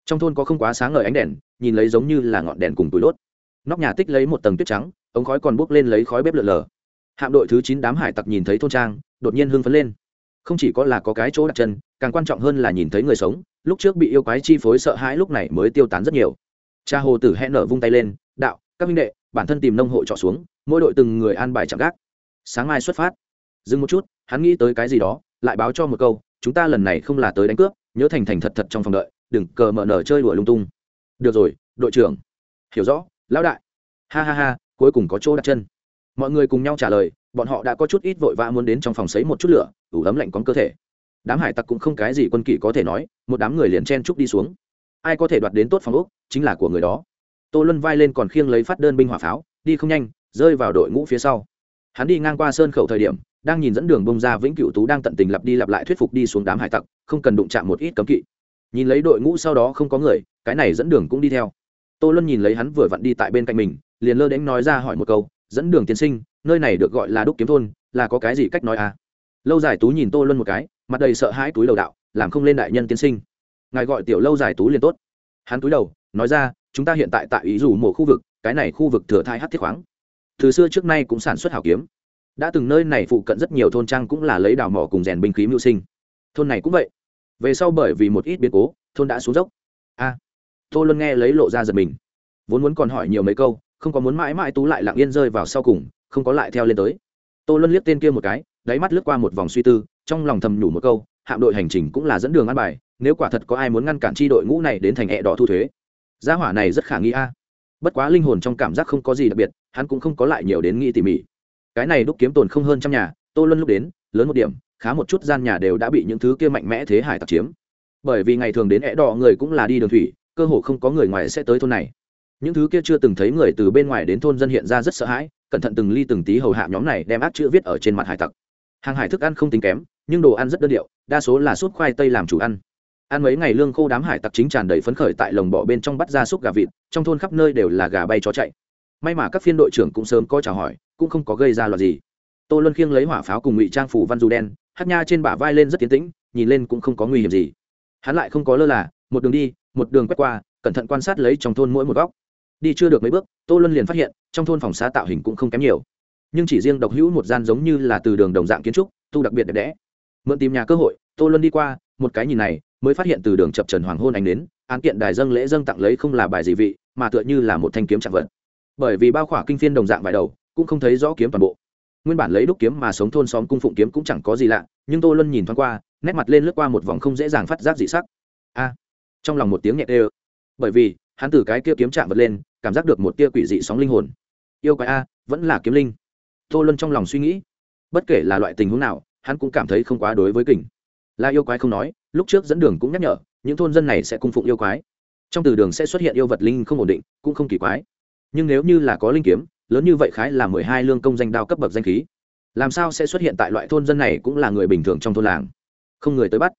Trong thôn có không quá sáng ngời ánh đèn, nhìn lấy giống như là ngọn đèn cùng túi đốt nóc nhà tích lấy một tầng tuyết trắng, ống khói còn bốc lên lấy khói bếp lợn lờ hạm đội thứ chín đám hải tặc nhìn thấy thôn trang, đột nhiên hưng phấn lên. Không chỉ có là có cái chỗ đặt chân, càng quan trọng hơn là nhìn thấy người sống, lúc trước bị yêu quái chi phối sợ hãi lúc này mới tiêu tán rất nhiều. Cha hồ tử hẹn nở vung tay lên, đạo, các minh đệ bản thân tìm nông hộ trọ xuống, mỗi đội từng người an bài chạm gác. Sáng mai xuất phát. Dừng một chút, hắn nghĩ tới cái gì đó, lại báo cho một câu, chúng ta lần này không là tới đánh cướp, nhớ thành thành thật thật trong phòng đợi, đừng cờ mở nở chơi đùa lung tung. Được rồi, đội trưởng. Hiểu rõ, lão đại. Ha ha ha, cuối cùng có chỗ đặt chân. Mọi người cùng nhau trả lời, bọn họ đã có chút ít vội vã muốn đến trong phòng sấy một chút lửa, ủ ấm lạnh con cơ thể. Đám hải tặc cũng không cái gì quân kỵ có thể nói, một đám người liền chen trúc đi xuống. Ai có thể đoạt đến tốt phòng úc chính là của người đó tô luân vai lên còn khiêng lấy phát đơn binh hỏa pháo, đi không nhanh, rơi vào đội ngũ phía sau. Hắn đi ngang qua sơn khẩu thời điểm, đang nhìn dẫn đường bông ra vĩnh cựu tú đang tận tình lặp đi lặp lại thuyết phục đi xuống đám hải tặc, không cần đụng chạm một ít cấm kỵ. Nhìn lấy đội ngũ sau đó không có người, cái này dẫn đường cũng đi theo. Tô luân nhìn lấy hắn vừa vặn đi tại bên cạnh mình, liền lơ đánh nói ra hỏi một câu, dẫn đường tiến sinh, nơi này được gọi là đúc kiếm thôn, là có cái gì cách nói à? Lâu dài tú nhìn tô luân một cái, mặt đầy sợ hãi túi đầu đạo, làm không lên đại nhân tiến sinh. Ngài gọi tiểu lâu dài tú liền tốt. Hắn túi đầu, nói ra chúng ta hiện tại tại ý dù một khu vực cái này khu vực thừa thai hát thiết khoáng. Từ xưa trước nay cũng sản xuất hảo kiếm. Đã từng nơi này phụ cận rất nhiều thôn trang cũng là lấy đào mỏ cùng rèn binh khí mưu sinh. Thôn này cũng vậy. Về sau bởi vì một ít biến cố thôn đã xuống dốc. A. À, tô luân nghe lấy lộ ra giật mình. Vốn muốn còn hỏi nhiều mấy câu không có muốn mãi mãi tú lại lặng yên rơi vào sau cùng không có lại theo lên tới. Tô luân liếc tên kia một cái đáy mắt lướt qua một vòng suy tư trong lòng thầm nhủ một câu hạm đội hành trình cũng là dẫn đường ăn bài nếu quả thật có ai muốn ngăn cản tri đội ngũ này đến thành hẹ đỏ thu thuế gia hỏa này rất khả nghi a. Bất quá linh hồn trong cảm giác không có gì đặc biệt, hắn cũng không có lại nhiều đến nghĩ tỉ mỉ. Cái này đúc kiếm tồn không hơn trăm nhà, tô luân lúc đến, lớn một điểm, khá một chút gian nhà đều đã bị những thứ kia mạnh mẽ thế hải tặc chiếm. Bởi vì ngày thường đến ẹ đỏ người cũng là đi đường thủy, cơ hồ không có người ngoài sẽ tới thôn này. Những thứ kia chưa từng thấy người từ bên ngoài đến thôn dân hiện ra rất sợ hãi, cẩn thận từng ly từng tí hầu hạ nhóm này đem ác chữ viết ở trên mặt hải tặc. Hàng hải thức ăn không tính kém, nhưng đồ ăn rất đơn điệu, đa số là súp khoai tây làm chủ ăn ăn mấy ngày lương khô đám hải tặc chính tràn đầy phấn khởi tại lồng bỏ bên trong bắt ra súc gà vịt, trong thôn khắp nơi đều là gà bay chó chạy. May mà các phiên đội trưởng cũng sớm có chào hỏi, cũng không có gây ra loạt gì. Tô luân khiêng lấy hỏa pháo cùng ngụy trang phủ văn dù đen, hát nha trên bả vai lên rất tiến tĩnh, nhìn lên cũng không có nguy hiểm gì. Hắn lại không có lơ là, một đường đi, một đường quét qua, cẩn thận quan sát lấy trong thôn mỗi một góc. Đi chưa được mấy bước, tô luân liền phát hiện, trong thôn phòng xá tạo hình cũng không kém nhiều. Nhưng chỉ riêng độc hữu một gian giống như là từ đường đồng dạng kiến trúc, tu đặc biệt đẹp đẽ. Mượn tìm nhà cơ hội, tô luân đi qua, một cái nhìn này mới phát hiện từ đường chập trần hoàng hôn ánh đến án kiện đài dâng lễ dâng tặng lấy không là bài gì vị, mà tựa như là một thanh kiếm chạm vật. Bởi vì bao khỏa kinh phiên đồng dạng vài đầu, cũng không thấy rõ kiếm toàn bộ. Nguyên bản lấy đúc kiếm mà sống thôn xóm cung phụng kiếm cũng chẳng có gì lạ, nhưng tô luân nhìn thoáng qua, nét mặt lên lướt qua một vòng không dễ dàng phát giác dị sắc. A! Trong lòng một tiếng nhẹ đê bởi vì, hắn từ cái kia kiếm chạm vật lên, cảm giác được một tia quỷ dị sóng linh hồn. Yêu quái a, vẫn là kiếm linh. Tô luân trong lòng suy nghĩ. Bất kể là loại tình huống nào, hắn cũng cảm thấy không quá đối với kình. Là yêu quái không nói lúc trước dẫn đường cũng nhắc nhở, những thôn dân này sẽ cung phụng yêu quái. Trong từ đường sẽ xuất hiện yêu vật linh không ổn định, cũng không kỳ quái. Nhưng nếu như là có linh kiếm, lớn như vậy khái là mười hai lương công danh đao cấp bậc danh khí. Làm sao sẽ xuất hiện tại loại thôn dân này cũng là người bình thường trong thôn làng. Không người tới bắt.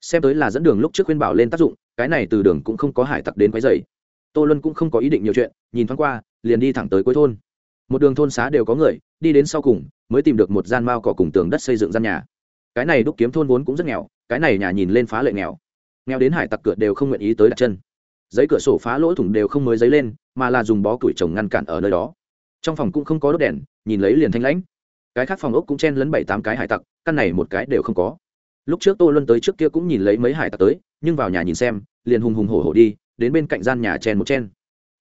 Xem tới là dẫn đường lúc trước khuyên bảo lên tác dụng, cái này từ đường cũng không có hải tặc đến quấy dày tô luân cũng không có ý định nhiều chuyện, nhìn thoáng qua, liền đi thẳng tới cuối thôn. Một đường thôn xá đều có người, đi đến sau cùng, mới tìm được một gian mao cỏ cùng tường đất xây dựng gian nhà. Cái này đúc kiếm thôn vốn cũng rất nghèo cái này nhà nhìn lên phá lệ nghèo. Nghèo đến hải tặc cửa đều không nguyện ý tới đặt chân. Giấy cửa sổ phá lỗ thủng đều không mới giấy lên, mà là dùng bó củi trồng ngăn cản ở nơi đó. Trong phòng cũng không có đốt đèn, nhìn lấy liền thanh lãnh. Cái khác phòng ốc cũng chen lấn bảy tám cái hải tặc, căn này một cái đều không có. Lúc trước tô luân tới trước kia cũng nhìn lấy mấy hải tặc tới, nhưng vào nhà nhìn xem, liền hùng hùng hổ hổ đi, đến bên cạnh gian nhà chen một chen.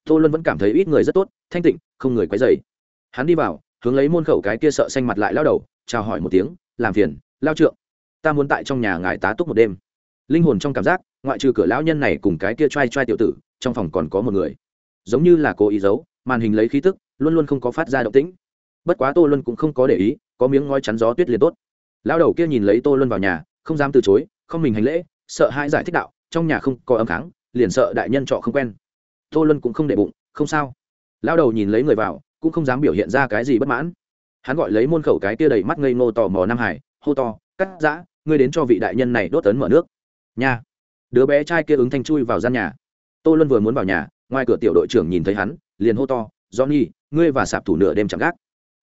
Tô luân vẫn cảm thấy ít người rất tốt, thanh tịnh, không người quấy dày hắn đi vào, hướng lấy môn khẩu cái kia sợ xanh mặt lại lao đầu, chào hỏi một tiếng, làm phiền, lao trượng ta muốn tại trong nhà ngài tá túc một đêm. Linh hồn trong cảm giác, ngoại trừ cửa lão nhân này cùng cái kia t r a i t r a i tiểu tử, trong phòng còn có một người. Giống như là cô ý giấu, màn hình lấy khí tức, luôn luôn không có phát ra động tĩnh. Bất quá tô luân cũng không có để ý, có miếng ngói chắn gió tuyết liền tốt. Lao đầu kia nhìn lấy tô luân vào nhà, không dám từ chối, không mình hành lễ, sợ hai giải thích đạo, trong nhà không có âm kháng, liền sợ đại nhân trọ không quen. Tô luân cũng không để bụng, không sao. Lao đầu nhìn lấy người vào, cũng không dám biểu hiện ra cái gì bất mãn. Hắn gọi lấy môn khẩu cái kia đầy mắt ngây ngô tò mò nam hải, hô to, cắt giã ngươi đến cho vị đại nhân này đốt tấn mở nước. Nha. Đứa bé trai kia ứng thanh chui vào gian nhà. Tô luân vừa muốn vào nhà, ngoài cửa tiểu đội trưởng nhìn thấy hắn, liền hô to, johnny, ngươi và sạp thủ nửa đêm chạm gác.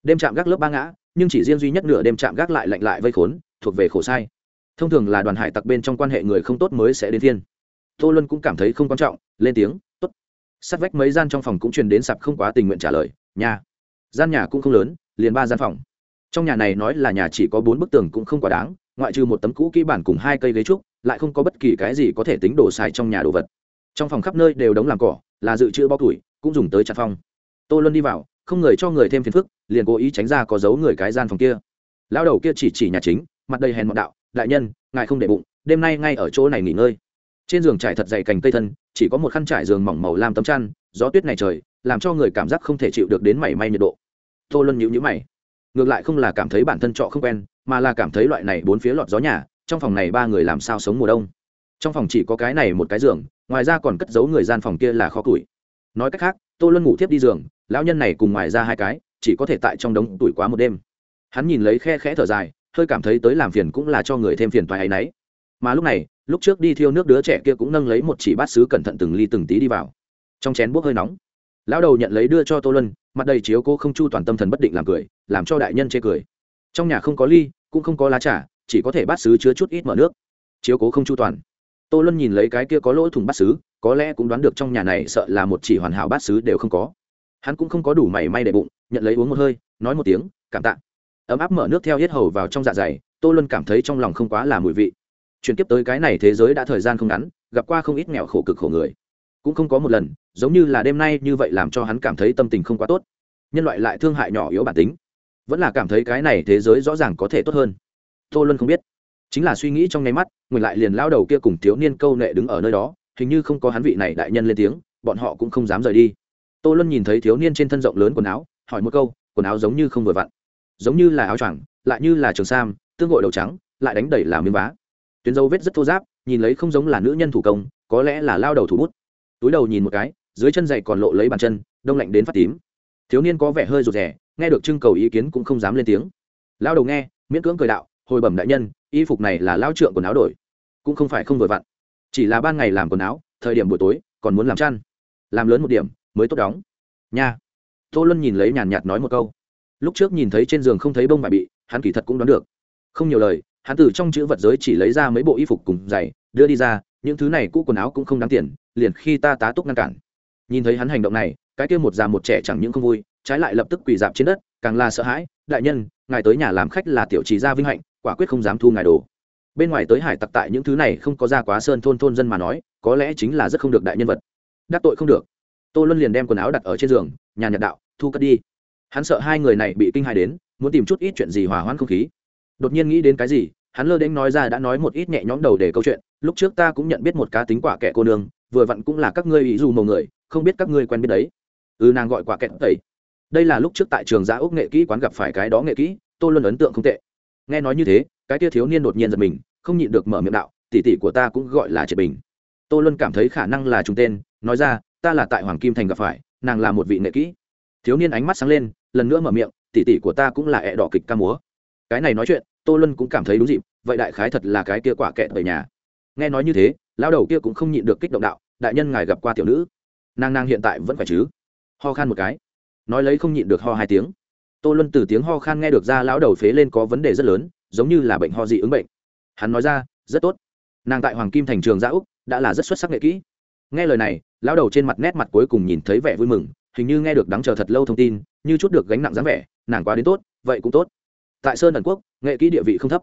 Đêm chạm gác lớp ba ngã, nhưng chỉ riêng duy nhất nửa đêm chạm gác lại lạnh lại vây khốn, thuộc về khổ sai. Thông thường là đoàn hải tặc bên trong quan hệ người không tốt mới sẽ đến thiên tô luân cũng cảm thấy không quan trọng, lên tiếng t ố t sát vách mấy gian trong phòng cũng truyền đến sạp không quá tình nguyện trả lời nhà gian nhà cũng không lớn, liền ba gian phòng. Trong nhà này nói là nhà chỉ có bốn bức tường cũng không quá đáng ngoại trừ một tấm cũ kỹ bản cùng hai cây ghế trúc, lại không có bất kỳ cái gì có thể tính đổ xài trong nhà đồ vật. Trong phòng khắp nơi đều đống làm cỏ, là dự trữ bao tuổi, cũng dùng tới chặt phong. Tô luân đi vào, không người cho người thêm phiền phức, liền cố ý tránh ra có giấu người cái gian phòng kia. Lão đầu kia chỉ chỉ nhà chính, mặt đầy hèn mọn đạo, đại nhân, ngài không để bụng, đêm nay ngay ở chỗ này nghỉ ngơi. Trên giường trải thật dày cành cây thân, chỉ có một khăn trải giường mỏng màu làm tấm chăn, gió tuyết này trời, làm cho người cảm giác không thể chịu được đến mảy may nhiệt độ. Tô luân nhíu nhíu mày. Ngược lại không là cảm thấy bản thân trọ không quen mà là cảm thấy loại này bốn phía lọt gió nhà, trong phòng này ba người làm sao sống mùa đông. Trong phòng chỉ có cái này một cái giường, ngoài ra còn cất giấu người gian phòng kia là kho củi. Nói cách khác, tô luân ngủ thiếp đi giường, lão nhân này cùng ngoài ra hai cái, chỉ có thể tại trong đống tuổi quá một đêm. Hắn nhìn lấy khe khẽ thở dài, hơi cảm thấy tới làm phiền cũng là cho người thêm phiền toái ấy nấy. Mà lúc này, lúc trước đi thiêu nước đứa trẻ kia cũng nâng lấy một chỉ bát sứ cẩn thận từng ly từng tí đi vào. Trong chén bốc hơi nóng, lão đầu nhận lấy đưa cho tô luân, mặt đầy chiếu cô không chu toàn tâm thần bất định làm cười, làm cho đại nhân chê cười trong nhà không có ly, cũng không có lá trà, chỉ có thể bát sứ chứa chút ít mở nước. Chiếu cố không chu toàn. Tô luân nhìn lấy cái kia có lỗ thùng bát sứ, có lẽ cũng đoán được trong nhà này sợ là một chỉ hoàn hảo bát sứ đều không có. Hắn cũng không có đủ mảy may để bụng, nhận lấy uống một hơi, nói một tiếng, cảm tạ. Ấm áp mở nước theo hết hầu vào trong dạ dày, tô luân cảm thấy trong lòng không quá là mùi vị. Chuyển tiếp tới cái này thế giới đã thời gian không ngắn, gặp qua không ít nghèo khổ cực khổ người. Cũng không có một lần, giống như là đêm nay như vậy làm cho hắn cảm thấy tâm tình không quá tốt. Nhân loại lại thương hại nhỏ yếu bản tính vẫn là cảm thấy cái này thế giới rõ ràng có thể tốt hơn. Tô luân không biết. Chính là suy nghĩ trong nháy mắt ngừng lại liền lao đầu kia cùng thiếu niên câu nệ đứng ở nơi đó, hình như không có hắn vị này đại nhân lên tiếng, bọn họ cũng không dám rời đi. Tô luân nhìn thấy thiếu niên trên thân rộng lớn quần áo, hỏi một câu, quần áo giống như không vừa vặn. Giống như là áo choàng, lại như là trường sam, tương gội đầu trắng, lại đánh đẩy là miếng vá. Tuyến dấu vết rất thô giáp nhìn lấy không giống là nữ nhân thủ công, có lẽ là lao đầu thủ bút. Túi đầu nhìn một cái, dưới chân dày còn lộ lấy bàn chân, đông lạnh đến phát tím. Thiếu niên có vẻ hơi rụt rè nghe được trưng cầu ý kiến cũng không dám lên tiếng. Lao đầu nghe, miễn cưỡng cười đạo, hồi bẩm đại nhân, y phục này là lao trượng quần áo đổi, cũng không phải không vừa vặn. Chỉ là ban ngày làm quần áo, thời điểm buổi tối, còn muốn làm chăn. Làm lớn một điểm, mới tốt đóng. Nha. Tô luân nhìn lấy nhàn nhạt nói một câu. Lúc trước nhìn thấy trên giường không thấy bông vải bị, hắn kỳ thật cũng đoán được. Không nhiều lời, hắn từ trong chữ vật giới chỉ lấy ra mấy bộ y phục cùng giày, đưa đi ra, những thứ này cũ quần áo cũng không đáng tiền, liền khi ta tá túc ngăn cản. Nhìn thấy hắn hành động này, cái kia một già một trẻ chẳng những không vui trái lại lập tức quỳ dạp trên đất, càng là sợ hãi, đại nhân, ngài tới nhà làm khách là tiểu trí gia vinh hạnh, quả quyết không dám thu ngài đồ. Bên ngoài tới hải tặc tại những thứ này không có ra quá sơn thôn thôn dân mà nói, có lẽ chính là rất không được đại nhân vật. Đắc tội không được. Tô luân liền đem quần áo đặt ở trên giường, nhà nhật đạo, thu cất đi. Hắn sợ hai người này bị kinh hài đến, muốn tìm chút ít chuyện gì hòa hoãn không khí. Đột nhiên nghĩ đến cái gì, hắn lơ đến nói ra đã nói một ít nhẹ nhõm đầu để câu chuyện, lúc trước ta cũng nhận biết một cá tính quả kẻ cô nương, vừa vặn cũng là các ngươi ý dù màu người, không biết các ngươi quen biết đấy. Ừ nàng gọi quả kẹt tẩy đây là lúc trước tại trường giã úc nghệ kỹ quán gặp phải cái đó nghệ kỹ tôi luôn ấn tượng không tệ. Nghe nói như thế, cái tia thiếu niên đột nhiên giật mình, không nhịn được mở miệng đạo, tỷ tỷ của ta cũng gọi là triệt bình. Tôi luôn cảm thấy khả năng là trùng tên, nói ra, ta là tại hoàng kim thành gặp phải, nàng là một vị nghệ kỹ. Thiếu niên ánh mắt sáng lên, lần nữa mở miệng, tỷ tỷ của ta cũng là ẹ đỏ kịch ca múa. Cái này nói chuyện, tô luân cũng cảm thấy đúng dịp, vậy đại khái thật là cái kia quả kẹt về nhà. Nghe nói như thế lao đầu kia cũng không nhịn được kích động đạo, đại nhân ngài gặp qua tiểu nữ, nàng nàng hiện tại vẫn phải chứ? Ho khan một cái nói lấy không nhịn được ho hai tiếng. Tô luân từ tiếng ho khan nghe được ra lão đầu phế lên có vấn đề rất lớn, giống như là bệnh ho dị ứng bệnh. Hắn nói ra, rất tốt. Nàng tại hoàng kim thành trường gia úc đã là rất xuất sắc nghệ kỹ. Nghe lời này, lão đầu trên mặt nét mặt cuối cùng nhìn thấy vẻ vui mừng, hình như nghe được đáng chờ thật lâu thông tin, như chút được gánh nặng dáng vẻ, nàng quá đến tốt, vậy cũng tốt. Tại sơn ẩn quốc, nghệ kỹ địa vị không thấp.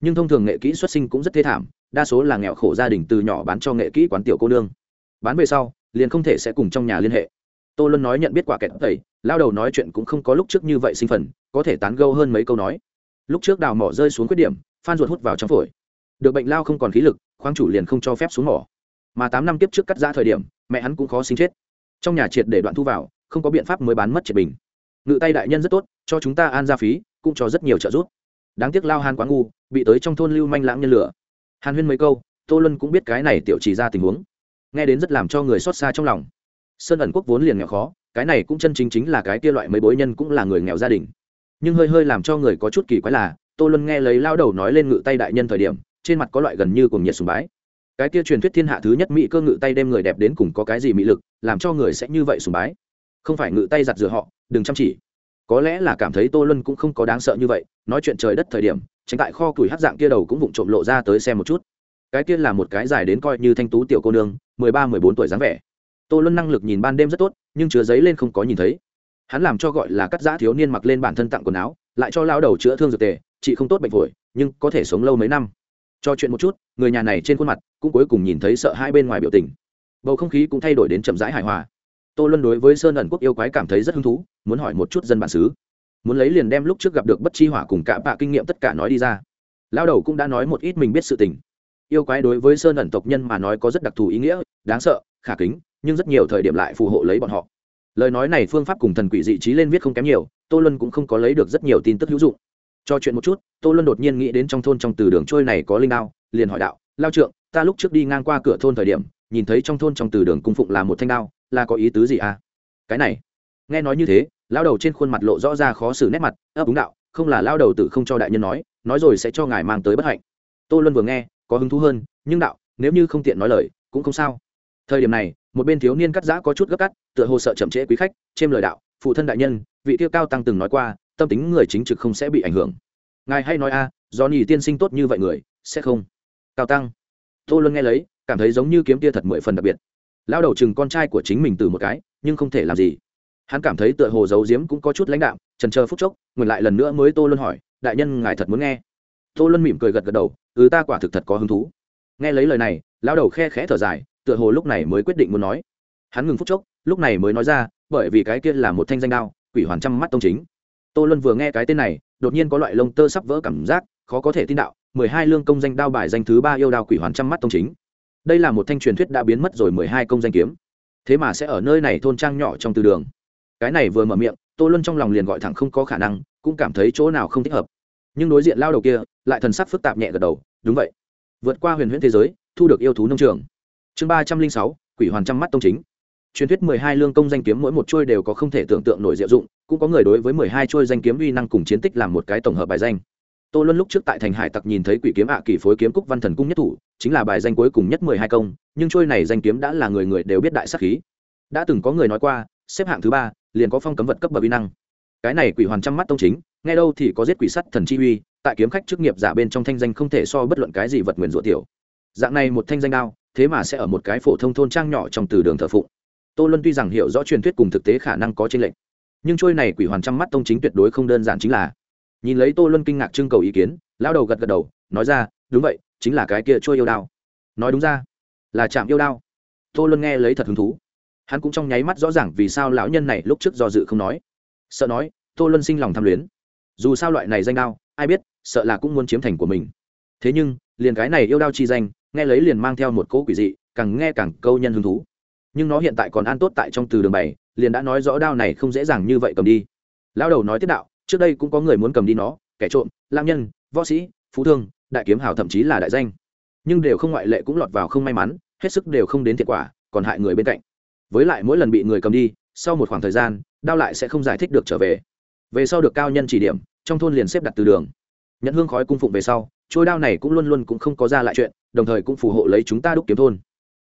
Nhưng thông thường nghệ kỹ xuất sinh cũng rất thê thảm, đa số là nghèo khổ gia đình từ nhỏ bán cho nghệ kỹ quán tiểu cô nương. Bán về sau, liền không thể sẽ cùng trong nhà liên hệ. Tô luân nói nhận biết quả kẹt tẩy lao đầu nói chuyện cũng không có lúc trước như vậy sinh phần, có thể tán gâu hơn mấy câu nói. Lúc trước đào mỏ rơi xuống khuyết điểm, phan ruột hút vào trong phổi. Được bệnh lao không còn khí lực, khoáng chủ liền không cho phép xuống mỏ. Mà tám năm tiếp trước cắt ra thời điểm, mẹ hắn cũng khó sinh chết. Trong nhà triệt để đoạn thu vào, không có biện pháp mới bán mất triệt bình. Ngự tay đại nhân rất tốt, cho chúng ta an gia phí, cũng cho rất nhiều trợ giúp. Đáng tiếc lao hàn quá ngu, bị tới trong thôn lưu manh lãng nhân lửa. Hàn huyên mấy câu, tô luân cũng biết cái này tiểu chỉ ra tình huống. Nghe đến rất làm cho người xót xa trong lòng. Sơn ẩn quốc vốn liền nghèo khó cái này cũng chân chính chính là cái kia loại mấy bối nhân cũng là người nghèo gia đình. Nhưng hơi hơi làm cho người có chút kỳ quái là, tô luân nghe lấy lao đầu nói lên ngự tay đại nhân thời điểm, trên mặt có loại gần như cùng nhiệt sùng bái. Cái kia truyền thuyết thiên hạ thứ nhất mỹ cơ ngự tay đem người đẹp đến cùng có cái gì mỹ lực, làm cho người sẽ như vậy sùng bái. Không phải ngự tay giặt rửa họ, đừng chăm chỉ. Có lẽ là cảm thấy tô luân cũng không có đáng sợ như vậy, nói chuyện trời đất thời điểm, tránh tại kho củi hát dạng kia đầu cũng vụng trộm lộ ra tới xem một chút. Cái kia là một cái dài đến coi như thanh tú tiểu cô nương, mười ba, mười bốn tuổi dáng vẻ tô luân năng lực nhìn ban đêm rất tốt, nhưng chứa giấy lên không có nhìn thấy. Hắn làm cho gọi là cắt giã thiếu niên mặc lên bản thân tặng quần áo, lại cho lao đầu chữa thương dược tề, chị không tốt bệnh phổi, nhưng có thể sống lâu mấy năm. Cho chuyện một chút, người nhà này trên khuôn mặt cũng cuối cùng nhìn thấy sợ hai bên ngoài biểu tình. Bầu không khí cũng thay đổi đến chậm rãi hài hòa. Tô luân đối với sơn ẩn quốc yêu quái cảm thấy rất hứng thú, muốn hỏi một chút dân bản xứ. Muốn lấy liền đem lúc trước gặp được bất chi hỏa cùng cả bạ kinh nghiệm tất cả nói đi ra. Lao đầu cũng đã nói một ít mình biết sự tình. Yêu quái đối với sơn ẩn tộc nhân mà nói có rất đặc thù ý nghĩa, đáng sợ, khả kính nhưng rất nhiều thời điểm lại phù hộ lấy bọn họ. Lời nói này phương pháp cùng thần quỷ dị trí lên viết không kém nhiều, tô luân cũng không có lấy được rất nhiều tin tức hữu dụng. Cho chuyện một chút, tô luân đột nhiên nghĩ đến trong thôn trong từ đường trôi này có linh đao, liền hỏi đạo, lao trượng, ta lúc trước đi ngang qua cửa thôn thời điểm, nhìn thấy trong thôn trong từ đường cung phụng là một thanh đao, là có ý tứ gì à? Cái này, nghe nói như thế lao đầu trên khuôn mặt lộ rõ ra khó xử nét mặt ấp đúng đạo, không là lao đầu tự không cho đại nhân nói nói rồi sẽ cho ngài mang tới bất hạnh. Tô luân vừa nghe, có hứng thú hơn, nhưng đạo, nếu như không tiện nói lời, cũng không sao thời điểm này, một bên thiếu niên cắt giã có chút gấp cắt tựa hồ sợ chậm trễ quý khách trên lời đạo, phụ thân đại nhân, vị tiêu cao tăng từng nói qua, tâm tính người chính trực không sẽ bị ảnh hưởng. Ngài hay nói a do nhì tiên sinh tốt như vậy người, sẽ không? Cao tăng. Tô luân nghe lấy, cảm thấy giống như kiếm tia thật mười phần đặc biệt. Lao đầu chừng con trai của chính mình từ một cái, nhưng không thể làm gì. Hắn cảm thấy tựa hồ giấu diếm cũng có chút lãnh đạm, trần chờ phút chốc, ngừng lại lần nữa mới tô luân hỏi, đại nhân ngài thật muốn nghe? Tô luân mỉm cười gật gật đầu ừ ta quả thực thật có hứng thú. Nghe lấy lời này lao đầu khe khẽ thở dài tựa hồ lúc này mới quyết định muốn nói. Hắn ngừng phút chốc, lúc này mới nói ra, bởi vì cái kia là một thanh danh đao, quỷ hoàn trăm mắt tông chính. Tô luân vừa nghe cái tên này, đột nhiên có loại lông tơ sắp vỡ cảm giác, khó có thể tin đạo, mười hai lương công danh đao bài danh thứ ba yêu đao quỷ hoàn trăm mắt tông chính. Đây là một thanh truyền thuyết đã biến mất rồi mười hai công danh kiếm. Thế mà sẽ ở nơi này thôn trang nhỏ trong từ đường. Cái này vừa mở miệng, tô luân trong lòng liền gọi thẳng không có khả năng, cũng cảm thấy chỗ nào không thích hợp. Nhưng đối diện lao đầu kia, lại thần sắc phức tạp nhẹ gật đầu, đúng vậy. Vượt qua huyền huyễn thế giới, thu được yêu thú nông trường chương ba trăm linh sáu, quỷ hoàn trăm mắt tông chính. Truyền thuyết mười hai lương công danh kiếm mỗi một chuôi đều có không thể tưởng tượng nổi diệu dụng, cũng có người đối với mười hai chuôi danh kiếm uy năng cùng chiến tích làm một cái tổng hợp bài danh. Tô luân lúc trước tại thành hải tặc nhìn thấy quỷ kiếm ạ kỳ phối kiếm cúc văn thần cung nhất thủ, chính là bài danh cuối cùng nhất mười hai công, nhưng chuôi này danh kiếm đã là người người đều biết đại sắc khí. Đã từng có người nói qua, xếp hạng thứ ba, liền có phong cấm vật cấp bậc uy năng. Cái này quỷ hoàn trăm mắt tông chính, nghe đâu thì có giết quỷ sắt thần chi uy, tại kiếm khách chức nghiệp giả bên trong thanh danh không thể so bất luận cái gì vật nguyền rủa tiểu. Dạng này một thanh danh đao thế mà sẽ ở một cái phổ thông thôn trang nhỏ trong từ đường thờ phụng. Tô luân tuy rằng hiểu rõ truyền thuyết cùng thực tế khả năng có trên lệnh nhưng trôi này quỷ hoàn trăm mắt tông chính tuyệt đối không đơn giản chính là. Nhìn lấy tô luân kinh ngạc trưng cầu ý kiến lao đầu gật gật đầu, nói ra, đúng vậy, chính là cái kia trôi yêu đao. Nói đúng ra, là chạm yêu đao. Tô luân nghe lấy thật hứng thú. Hắn cũng trong nháy mắt rõ ràng vì sao lão nhân này lúc trước do dự không nói. Sợ nói, tô luân sinh lòng tham luyến. Dù sao loại này danh đao, ai biết, sợ là cũng muốn chiếm thành của mình. Thế nhưng, liền cái này yêu đao chi danh nghe lấy liền mang theo một cỗ quỷ dị, càng nghe càng câu nhân hứng thú. Nhưng nó hiện tại còn an tốt tại trong từ đường bảy liền đã nói rõ đao này không dễ dàng như vậy cầm đi. Lao đầu nói tiếp đạo, trước đây cũng có người muốn cầm đi nó, kẻ trộm, lam nhân, võ sĩ, phú thương, đại kiếm hào thậm chí là đại danh. Nhưng đều không ngoại lệ cũng lọt vào không may mắn, hết sức đều không đến thiệt quả, còn hại người bên cạnh. Với lại mỗi lần bị người cầm đi, sau một khoảng thời gian, đao lại sẽ không giải thích được trở về. Về sau được cao nhân chỉ điểm, trong thôn liền xếp đặt từ đường. Nhận hương khói cung phụng về sau, trôi đao này cũng luôn luôn cũng không có ra lại chuyện đồng thời cũng phù hộ lấy chúng ta đúc kiếm thôn.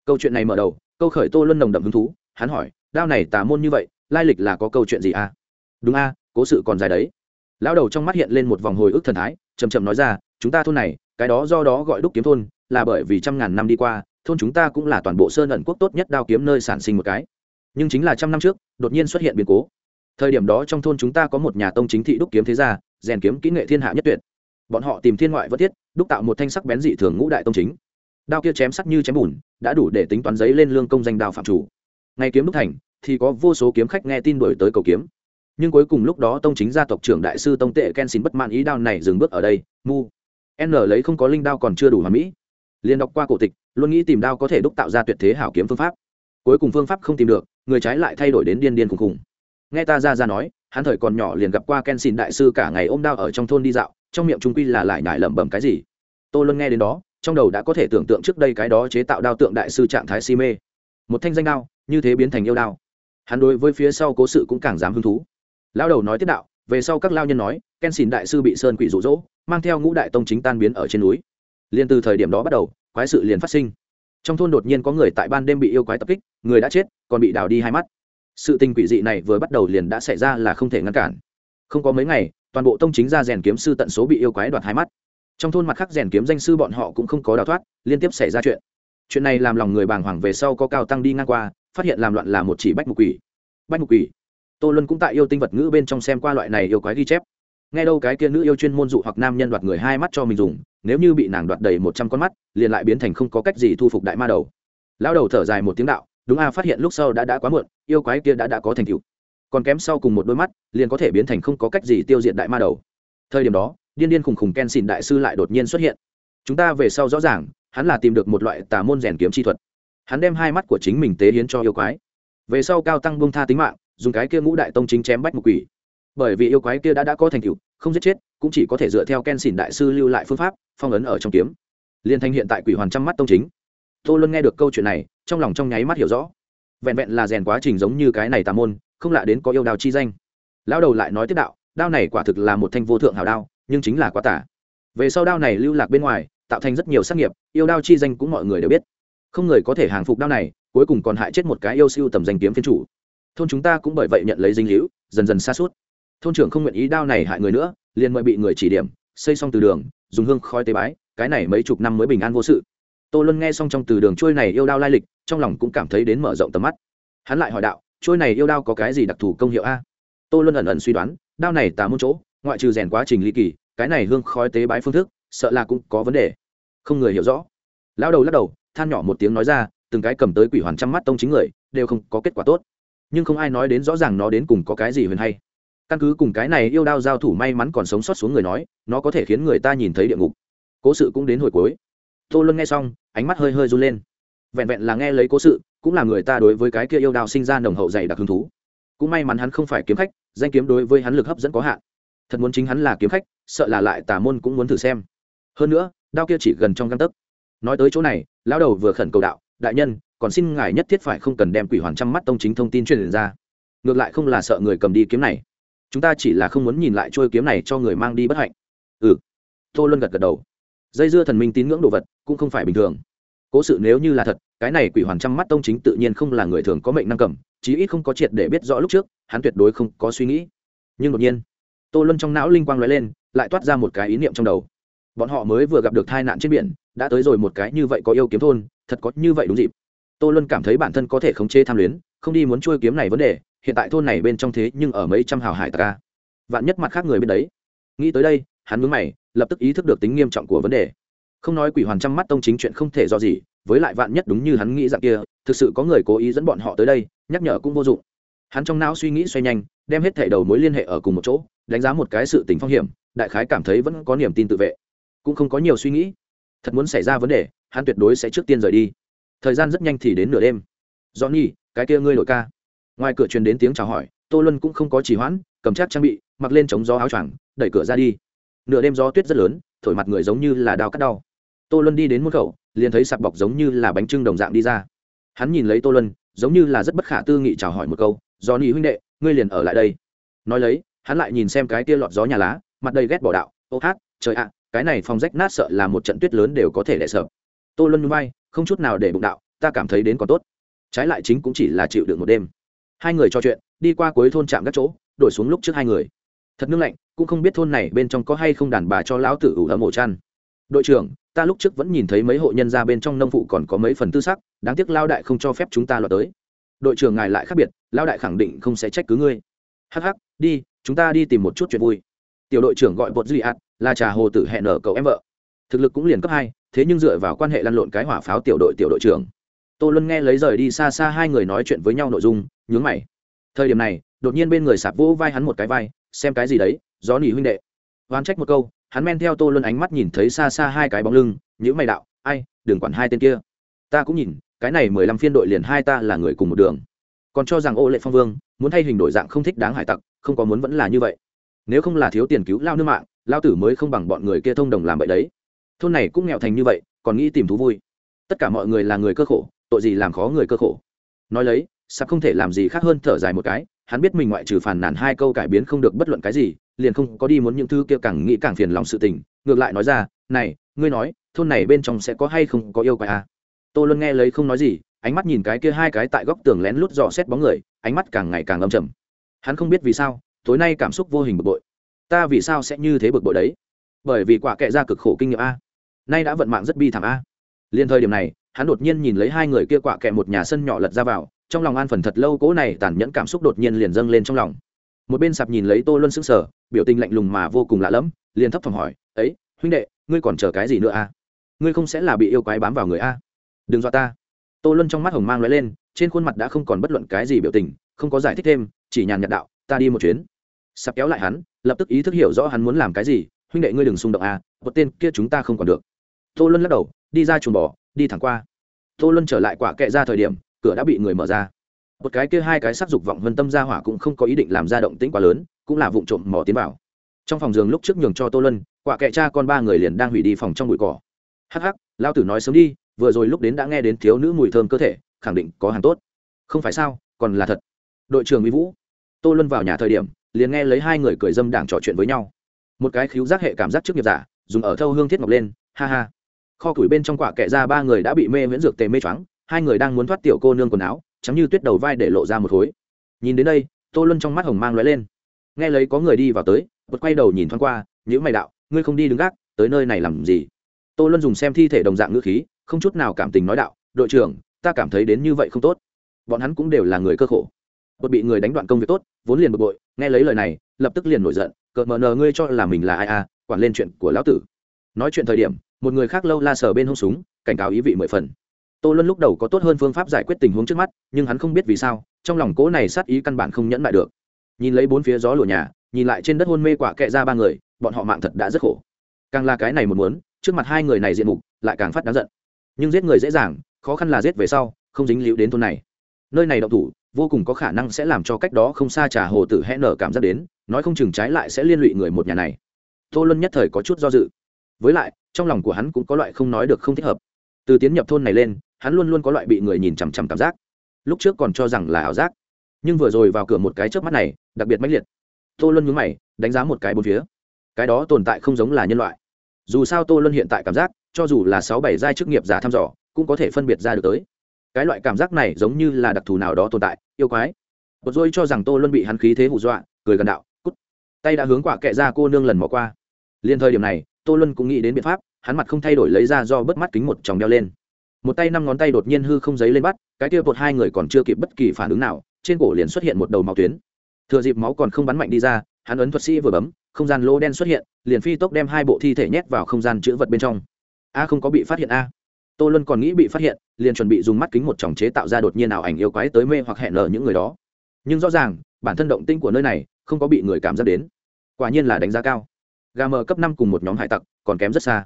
Câu chuyện này mở đầu, câu khởi tô luân nồng đậm hứng thú, hắn hỏi, đao này tà môn như vậy, lai lịch là có câu chuyện gì à? Đúng a, cố sự còn dài đấy. Lão đầu trong mắt hiện lên một vòng hồi ức thần thái chầm chậm nói ra, chúng ta thôn này, cái đó do đó gọi đúc kiếm thôn, là bởi vì trăm ngàn năm đi qua, thôn chúng ta cũng là toàn bộ sơn ẩn quốc tốt nhất đao kiếm nơi sản sinh một cái. Nhưng chính là trăm năm trước, đột nhiên xuất hiện biến cố. Thời điểm đó trong thôn chúng ta có một nhà tông chính thị đúc kiếm thế gia, rèn kiếm kỹ nghệ thiên hạ nhất tuyệt bọn họ tìm thiên ngoại vất thiết, đúc tạo một thanh sắc bén dị thường ngũ đại tông chính. Đao kia chém sắc như chém bùn, đã đủ để tính toán giấy lên lương công danh đào phạm chủ. Ngày kiếm đúc thành, thì có vô số kiếm khách nghe tin đổi tới cầu kiếm. Nhưng cuối cùng lúc đó tông chính gia tộc trưởng đại sư tông tệ ken xin bất mãn ý đao này dừng bước ở đây, mu. N lấy không có linh đao còn chưa đủ hòa mỹ. Liền đọc qua cổ tịch, luôn nghĩ tìm đao có thể đúc tạo ra tuyệt thế hảo kiếm phương pháp. Cuối cùng phương pháp không tìm được, người trái lại thay đổi đến điên điên khùng khùng. Nghe ta ra ra nói, hắn thời còn nhỏ liền gặp qua ken xin đại sư cả ngày ôm đao ở trong thôn đi dạo trong miệng trung quy là lại nhải lẩm bẩm cái gì? Tô luân nghe đến đó, trong đầu đã có thể tưởng tượng trước đây cái đó chế tạo đao tượng đại sư trạng thái si mê. Một thanh danh đao, như thế biến thành yêu đao. Hắn đối với phía sau cố sự cũng càng dám hứng thú. Lao đầu nói tiếp đạo, về sau các lao nhân nói, ken xin đại sư bị sơn quỷ rụ rỗ mang theo ngũ đại tông chính tan biến ở trên núi. Liền từ thời điểm đó bắt đầu, quái sự liền phát sinh. Trong thôn đột nhiên có người tại ban đêm bị yêu quái tập kích, người đã chết, còn bị đào đi hai mắt. Sự tình quỷ dị này vừa bắt đầu liền đã xảy ra là không thể ngăn cản. Không có mấy ngày toàn bộ tông chính ra rèn kiếm sư tận số bị yêu quái đoạt hai mắt. Trong thôn mặt khác rèn kiếm danh sư bọn họ cũng không có đào thoát, liên tiếp xảy ra chuyện. Chuyện này làm lòng người bàng hoàng về sau có cao tăng đi ngang qua, phát hiện làm loạn là một chỉ bách mục quỷ. Bách mục quỷ. Tô luân cũng tại yêu tinh vật ngữ bên trong xem qua loại này yêu quái ghi chép. Nghe đâu cái kia nữ yêu chuyên môn dụ hoặc nam nhân đoạt người hai mắt cho mình dùng, nếu như bị nàng đoạt đầy một trăm con mắt, liền lại biến thành không có cách gì thu phục đại ma đầu. Lão đầu thở dài một tiếng đạo, đúng a, phát hiện lúc sau đã đã quá muộn, yêu quái kia đã đã có thành tựu còn kém sau cùng một đôi mắt, liền có thể biến thành không có cách gì tiêu diệt đại ma đầu. Thời điểm đó, điên điên khùng khùng ken xin đại sư lại đột nhiên xuất hiện. Chúng ta về sau rõ ràng, hắn là tìm được một loại tà môn rèn kiếm chi thuật. Hắn đem hai mắt của chính mình tế hiến cho yêu quái. Về sau cao tăng bông tha tính mạng, dùng cái kia ngũ đại tông chính chém bách một quỷ. Bởi vì yêu quái kia đã đã có thành tựu, không giết chết, cũng chỉ có thể dựa theo ken xỉn đại sư lưu lại phương pháp, phong ấn ở trong kiếm. Liên thanh hiện tại quỷ hoàn trăm mắt tông chính. Tô luân nghe được câu chuyện này, trong lòng trong nháy mắt hiểu rõ. Vẹn vẹn là rèn quá trình giống như cái này tà môn không lạ đến có yêu đao chi danh. Lão đầu lại nói tiếp đạo, đao này quả thực là một thanh vô thượng hào đao, nhưng chính là quá tả về sau đao này lưu lạc bên ngoài, tạo thành rất nhiều sát nghiệp, yêu đao chi danh cũng mọi người đều biết. Không người có thể hàng phục đao này, cuối cùng còn hại chết một cái yêu siêu tầm danh kiếm phiên chủ. Thôn chúng ta cũng bởi vậy nhận lấy dinh hữu, dần dần xa suốt. Thôn trưởng không nguyện ý đao này hại người nữa, liền mời bị người chỉ điểm, xây xong từ đường, dùng hương khói tế bái, cái này mấy chục năm mới bình an vô sự. Tô luân nghe xong trong từ đường trôi này yêu đao lai lịch, trong lòng cũng cảm thấy đến mở rộng tầm mắt. Hắn lại hỏi đạo trôi này yêu đao có cái gì đặc thù công hiệu a? Tôi luôn ẩn ẩn suy đoán, đao này tà môn chỗ, ngoại trừ rèn quá trình ly kỳ, cái này hương khói tế bái phương thức, sợ là cũng có vấn đề. Không người hiểu rõ. Lão đầu lắc đầu, than nhỏ một tiếng nói ra, từng cái cầm tới quỷ hoàn trăm mắt tông chính người, đều không có kết quả tốt. Nhưng không ai nói đến rõ ràng nó đến cùng có cái gì huyền hay. Căn cứ cùng cái này yêu đao giao thủ may mắn còn sống sót xuống người nói, nó có thể khiến người ta nhìn thấy địa ngục. Cố sự cũng đến hồi cuối. Tô luân nghe xong, ánh mắt hơi hơi run lên. Vẹn vẹn là nghe lấy cố sự cũng là người ta đối với cái kia yêu đao sinh ra nồng hậu dày đặc hứng thú. Cũng may mắn hắn không phải kiếm khách, danh kiếm đối với hắn lực hấp dẫn có hạn. Thật muốn chính hắn là kiếm khách, sợ là lại tà môn cũng muốn thử xem. Hơn nữa, đao kia chỉ gần trong găng tấc. Nói tới chỗ này, lão đầu vừa khẩn cầu đạo, đại nhân, còn xin ngài nhất thiết phải không cần đem quỷ hoàn trăm mắt tông chính thông tin truyền ra. Ngược lại không là sợ người cầm đi kiếm này. Chúng ta chỉ là không muốn nhìn lại trôi kiếm này cho người mang đi bất hạnh. Ừ. Tô luân gật gật đầu. Dây dưa thần minh tín ngưỡng đồ vật cũng không phải bình thường cố sự nếu như là thật, cái này quỷ hoàn trăm mắt tông chính tự nhiên không là người thường có mệnh năng cầm, chí ít không có triệt để biết rõ lúc trước, hắn tuyệt đối không có suy nghĩ. Nhưng đột nhiên, tô luân trong não linh quang lóe lên, lại toát ra một cái ý niệm trong đầu. Bọn họ mới vừa gặp được tai nạn trên biển, đã tới rồi một cái như vậy có yêu kiếm thôn, thật có như vậy đúng dịp. Tô luân cảm thấy bản thân có thể khống chế tham luyến, không đi muốn chui kiếm này vấn đề, hiện tại thôn này bên trong thế nhưng ở mấy trăm hào hải tạc ca vạn nhất mặt khác người bên đấy. Nghĩ tới đây, hắn mướn mày, lập tức ý thức được tính nghiêm trọng của vấn đề không nói quỷ hoàn trăm mắt tông chính chuyện không thể do gì, với lại vạn nhất đúng như hắn nghĩ dạng kia, thực sự có người cố ý dẫn bọn họ tới đây, nhắc nhở cũng vô dụng. Hắn trong não suy nghĩ xoay nhanh, đem hết thẻ đầu mối liên hệ ở cùng một chỗ, đánh giá một cái sự tình phong hiểm, đại khái cảm thấy vẫn có niềm tin tự vệ. Cũng không có nhiều suy nghĩ. Thật muốn xảy ra vấn đề, hắn tuyệt đối sẽ trước tiên rời đi. Thời gian rất nhanh thì đến nửa đêm. Johnny nhi cái kia ngươi đội ca. Ngoài cửa truyền đến tiếng chào hỏi, tô luân cũng không có trì hoãn, cầm chắc trang bị, mặc lên chống gió áo choàng, đẩy cửa ra đi. Nửa đêm gió tuyết rất lớn, thổi mặt người giống như là đao cắt đau tô luân đi đến môn khẩu, liền thấy sạp bọc giống như là bánh trưng đồng dạng đi ra. Hắn nhìn lấy tô luân, giống như là rất bất khả tư nghị chào hỏi một câu do ni huynh đệ, ngươi liền ở lại đây. Nói lấy, hắn lại nhìn xem cái tia lọt gió nhà lá, mặt đầy ghét bỏ đạo, ô hát, trời ạ, cái này phòng rách nát sợ là một trận tuyết lớn đều có thể đẻ sợ tô luân núi bay không chút nào để bụng đạo, ta cảm thấy đến còn tốt. Trái lại chính cũng chỉ là chịu được một đêm. Hai người trò chuyện, đi qua cuối thôn trạm các chỗ, đổi xuống lúc trước hai người. Thật nương lạnh, cũng không biết thôn này bên trong có hay không đàn bà cho lão tử ủ ấm ổ chăn. Đội trưởng ta lúc trước vẫn nhìn thấy mấy hộ nhân ra bên trong nông phụ còn có mấy phần tư sắc, đáng tiếc lao đại không cho phép chúng ta lọt tới. Đội trưởng ngài lại khác biệt, lao đại khẳng định không sẽ trách cứ ngươi. Hắc hắc, đi, chúng ta đi tìm một chút chuyện vui. Tiểu đội trưởng gọi bột duy ạt, là trà hồ tử hẹn ở cậu em vợ. Thực lực cũng liền cấp hai, thế nhưng dựa vào quan hệ lăn lộn cái hỏa pháo tiểu đội tiểu đội trưởng. Tô luân nghe lấy rời đi xa xa hai người nói chuyện với nhau nội dung, nhướng mày. Thời điểm này, đột nhiên bên người sạp vỗ vai hắn một cái vai, xem cái gì đấy gió nỉ huynh đệ. Oán trách một câu hắn men theo tô luân ánh mắt nhìn thấy xa xa hai cái bóng lưng nhữ mày đạo, ai, đừng quản hai tên kia. Ta cũng nhìn, cái này mười lăm phiên đội liền hai ta là người cùng một đường. Còn cho rằng ô lệ phong vương muốn thay hình đổi dạng không thích đáng hải tặc, không có muốn vẫn là như vậy. Nếu không là thiếu tiền cứu lao nước mạng, lao tử mới không bằng bọn người kia thông đồng làm vậy đấy. Thôn này cũng nghèo thành như vậy, còn nghĩ tìm thú vui. Tất cả mọi người là người cơ khổ, tội gì làm khó người cơ khổ. Nói lấy, sắp không thể làm gì khác hơn thở dài một cái, hắn biết mình ngoại trừ phản nàn hai câu cải biến không được bất luận cái gì liền không có đi muốn những thứ kia càng nghĩ càng phiền lòng sự tình, ngược lại nói ra, này, ngươi nói, thôn này bên trong sẽ có hay không có yêu quái à? tô luân nghe lấy không nói gì, ánh mắt nhìn cái kia hai cái tại góc tường lén lút dò xét bóng người, ánh mắt càng ngày càng âm trầm. Hắn không biết vì sao, tối nay cảm xúc vô hình bực bội. Ta vì sao sẽ như thế bực bội đấy? Bởi vì quả kệ ra cực khổ kinh nghiệm a. Nay đã vận mạng rất bi thảm a. Liên thời điểm này, hắn đột nhiên nhìn lấy hai người kia quả kệ một nhà sân nhỏ lật ra vào, trong lòng an phần thật lâu, cố này tàn nhẫn cảm xúc đột nhiên liền dâng lên trong lòng một bên sạp nhìn lấy tô luân sững sờ, biểu tình lạnh lùng mà vô cùng lạ lẫm, liền thấp phòng hỏi, ấy, huynh đệ, ngươi còn chờ cái gì nữa a ngươi không sẽ là bị yêu quái bám vào người a? Đừng dọa ta. Tô luân trong mắt hồng mang lóe lên, trên khuôn mặt đã không còn bất luận cái gì biểu tình, không có giải thích thêm, chỉ nhàn nhạt đạo, ta đi một chuyến. Sạp kéo lại hắn, lập tức ý thức hiểu rõ hắn muốn làm cái gì, huynh đệ ngươi đừng xung động a một tên kia chúng ta không còn được. Tô luân lắc đầu, đi ra chuồng bò, đi thẳng qua. Tô luân trở lại quả kệ ra thời điểm, cửa đã bị người mở ra một cái kia hai cái sắc dục vọng vân tâm ra hỏa cũng không có ý định làm ra động tĩnh quá lớn cũng là vụ trộm mò tiến vào. Trong phòng giường lúc trước nhường cho tô lân, quả kệ cha con ba người liền đang hủy đi phòng trong bụi cỏ. Hắc hắc lao tử nói sớm đi vừa rồi lúc đến đã nghe đến thiếu nữ mùi thơm cơ thể khẳng định có hàng tốt. Không phải sao còn là thật. Đội trưởng mỹ vũ. Tô luân vào nhà thời điểm liền nghe lấy hai người cười dâm đảng trò chuyện với nhau. Một cái khiếu giác hệ cảm giác trước nghiệp giả dùng ở thâu hương thiết ngọc lên ha ha. Kho củi bên trong quả kệ ra ba người đã bị mê miễn dược tề mê choáng hai người đang muốn thoát tiểu cô nương quần áo chắm như tuyết đầu vai để lộ ra một khối. Nhìn đến đây, tô luân trong mắt hồng mang lóe lên. Nghe lấy có người đi vào tới, bật quay đầu nhìn thoáng qua, nhíu mày đạo, ngươi không đi đứng gác, tới nơi này làm gì? Tô luân dùng xem thi thể đồng dạng ngữ khí, không chút nào cảm tình nói đạo, đội trưởng, ta cảm thấy đến như vậy không tốt. Bọn hắn cũng đều là người cơ khổ. Bật bị người đánh đoạn công việc tốt, vốn liền bực bội, nghe lấy lời này, lập tức liền nổi giận, cợt mờ nờ, ngươi cho là mình là ai à quản lên chuyện của lão tử. Nói chuyện thời điểm, một người khác lâu la sờ bên hông súng, cảnh cáo ý vị mười phần tô luân lúc đầu có tốt hơn phương pháp giải quyết tình huống trước mắt, nhưng hắn không biết vì sao, trong lòng cố này sát ý căn bản không nhẫn lại được. Nhìn lấy bốn phía gió lùa nhà, nhìn lại trên đất hôn mê quả kệ ra ba người, bọn họ mạng thật đã rất khổ. Càng là cái này một muốn, trước mặt hai người này diện mục lại càng phát đáng giận. Nhưng giết người dễ dàng, khó khăn là giết về sau, không dính líu đến thôn này. Nơi này động thủ, vô cùng có khả năng sẽ làm cho cách đó không xa trà hồ tử hẽ nở cảm giác đến, nói không chừng trái lại sẽ liên lụy người một nhà này. Tô luân nhất thời có chút do dự. Với lại, trong lòng của hắn cũng có loại không nói được không thích hợp. Từ tiến nhập thôn này lên hắn luôn luôn có loại bị người nhìn chằm chằm cảm giác. Lúc trước còn cho rằng là ảo giác, nhưng vừa rồi vào cửa một cái trước mắt này, đặc biệt mãnh liệt. Tô luân nhúng mày, đánh giá một cái bốn phía. Cái đó tồn tại không giống là nhân loại. Dù sao tô luân hiện tại cảm giác, cho dù là sáu bảy giai chức nghiệp giả thăm dò, cũng có thể phân biệt ra được tới. Cái loại cảm giác này giống như là đặc thù nào đó tồn tại, yêu quái. Bột dôi cho rằng tô luân bị hắn khí thế hù dọa, cười gần đạo, cút. Tay đã hướng quả kệ ra cô nương lần mò qua. Liền thời điểm này, tô luân cũng nghĩ đến biện pháp, hắn mặt không thay đổi lấy ra do bớt mắt kính một chồng đeo lên một tay năm ngón tay đột nhiên hư không giấy lên bắt, cái kia bột hai người còn chưa kịp bất kỳ phản ứng nào, trên cổ liền xuất hiện một đầu máu tuyến. Thừa dịp máu còn không bắn mạnh đi ra, hắn ấn thuật sĩ vừa bấm, không gian lô đen xuất hiện, liền phi tốc đem hai bộ thi thể nhét vào không gian chữ vật bên trong. A, không có bị phát hiện a. Tô luân còn nghĩ bị phát hiện, liền chuẩn bị dùng mắt kính một chòng chế tạo ra đột nhiên ảo ảnh yêu quái tới mê hoặc hẹn lờ những người đó. Nhưng rõ ràng, bản thân động tinh của nơi này, không có bị người cảm giác đến. Quả nhiên là đánh giá cao. Gà mờ cấp năm cùng một nhóm hải tặc, còn kém rất xa.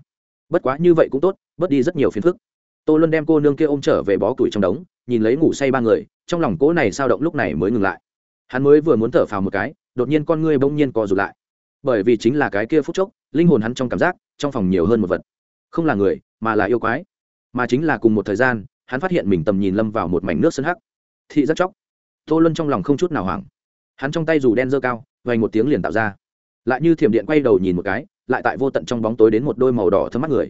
Bất quá như vậy cũng tốt, bớt đi rất nhiều phiền phức tô luân đem cô nương kia ôm trở về bó củi trong đống, nhìn lấy ngủ say ba người, trong lòng cỗ này sao động lúc này mới ngừng lại. Hắn mới vừa muốn thở phào một cái, đột nhiên con ngươi bỗng nhiên co rụt lại. Bởi vì chính là cái kia phút chốc, linh hồn hắn trong cảm giác, trong phòng nhiều hơn một vật. Không là người, mà là yêu quái. Mà chính là cùng một thời gian, hắn phát hiện mình tầm nhìn lâm vào một mảnh nước sân hắc. Thị rất chóc tô luân trong lòng không chút nào hoảng. Hắn trong tay dù đen dơ cao vay một tiếng liền tạo ra. Lại như thiểm điện quay đầu nhìn một cái, lại tại vô tận trong bóng tối đến một đôi màu đỏ thơm mắt người.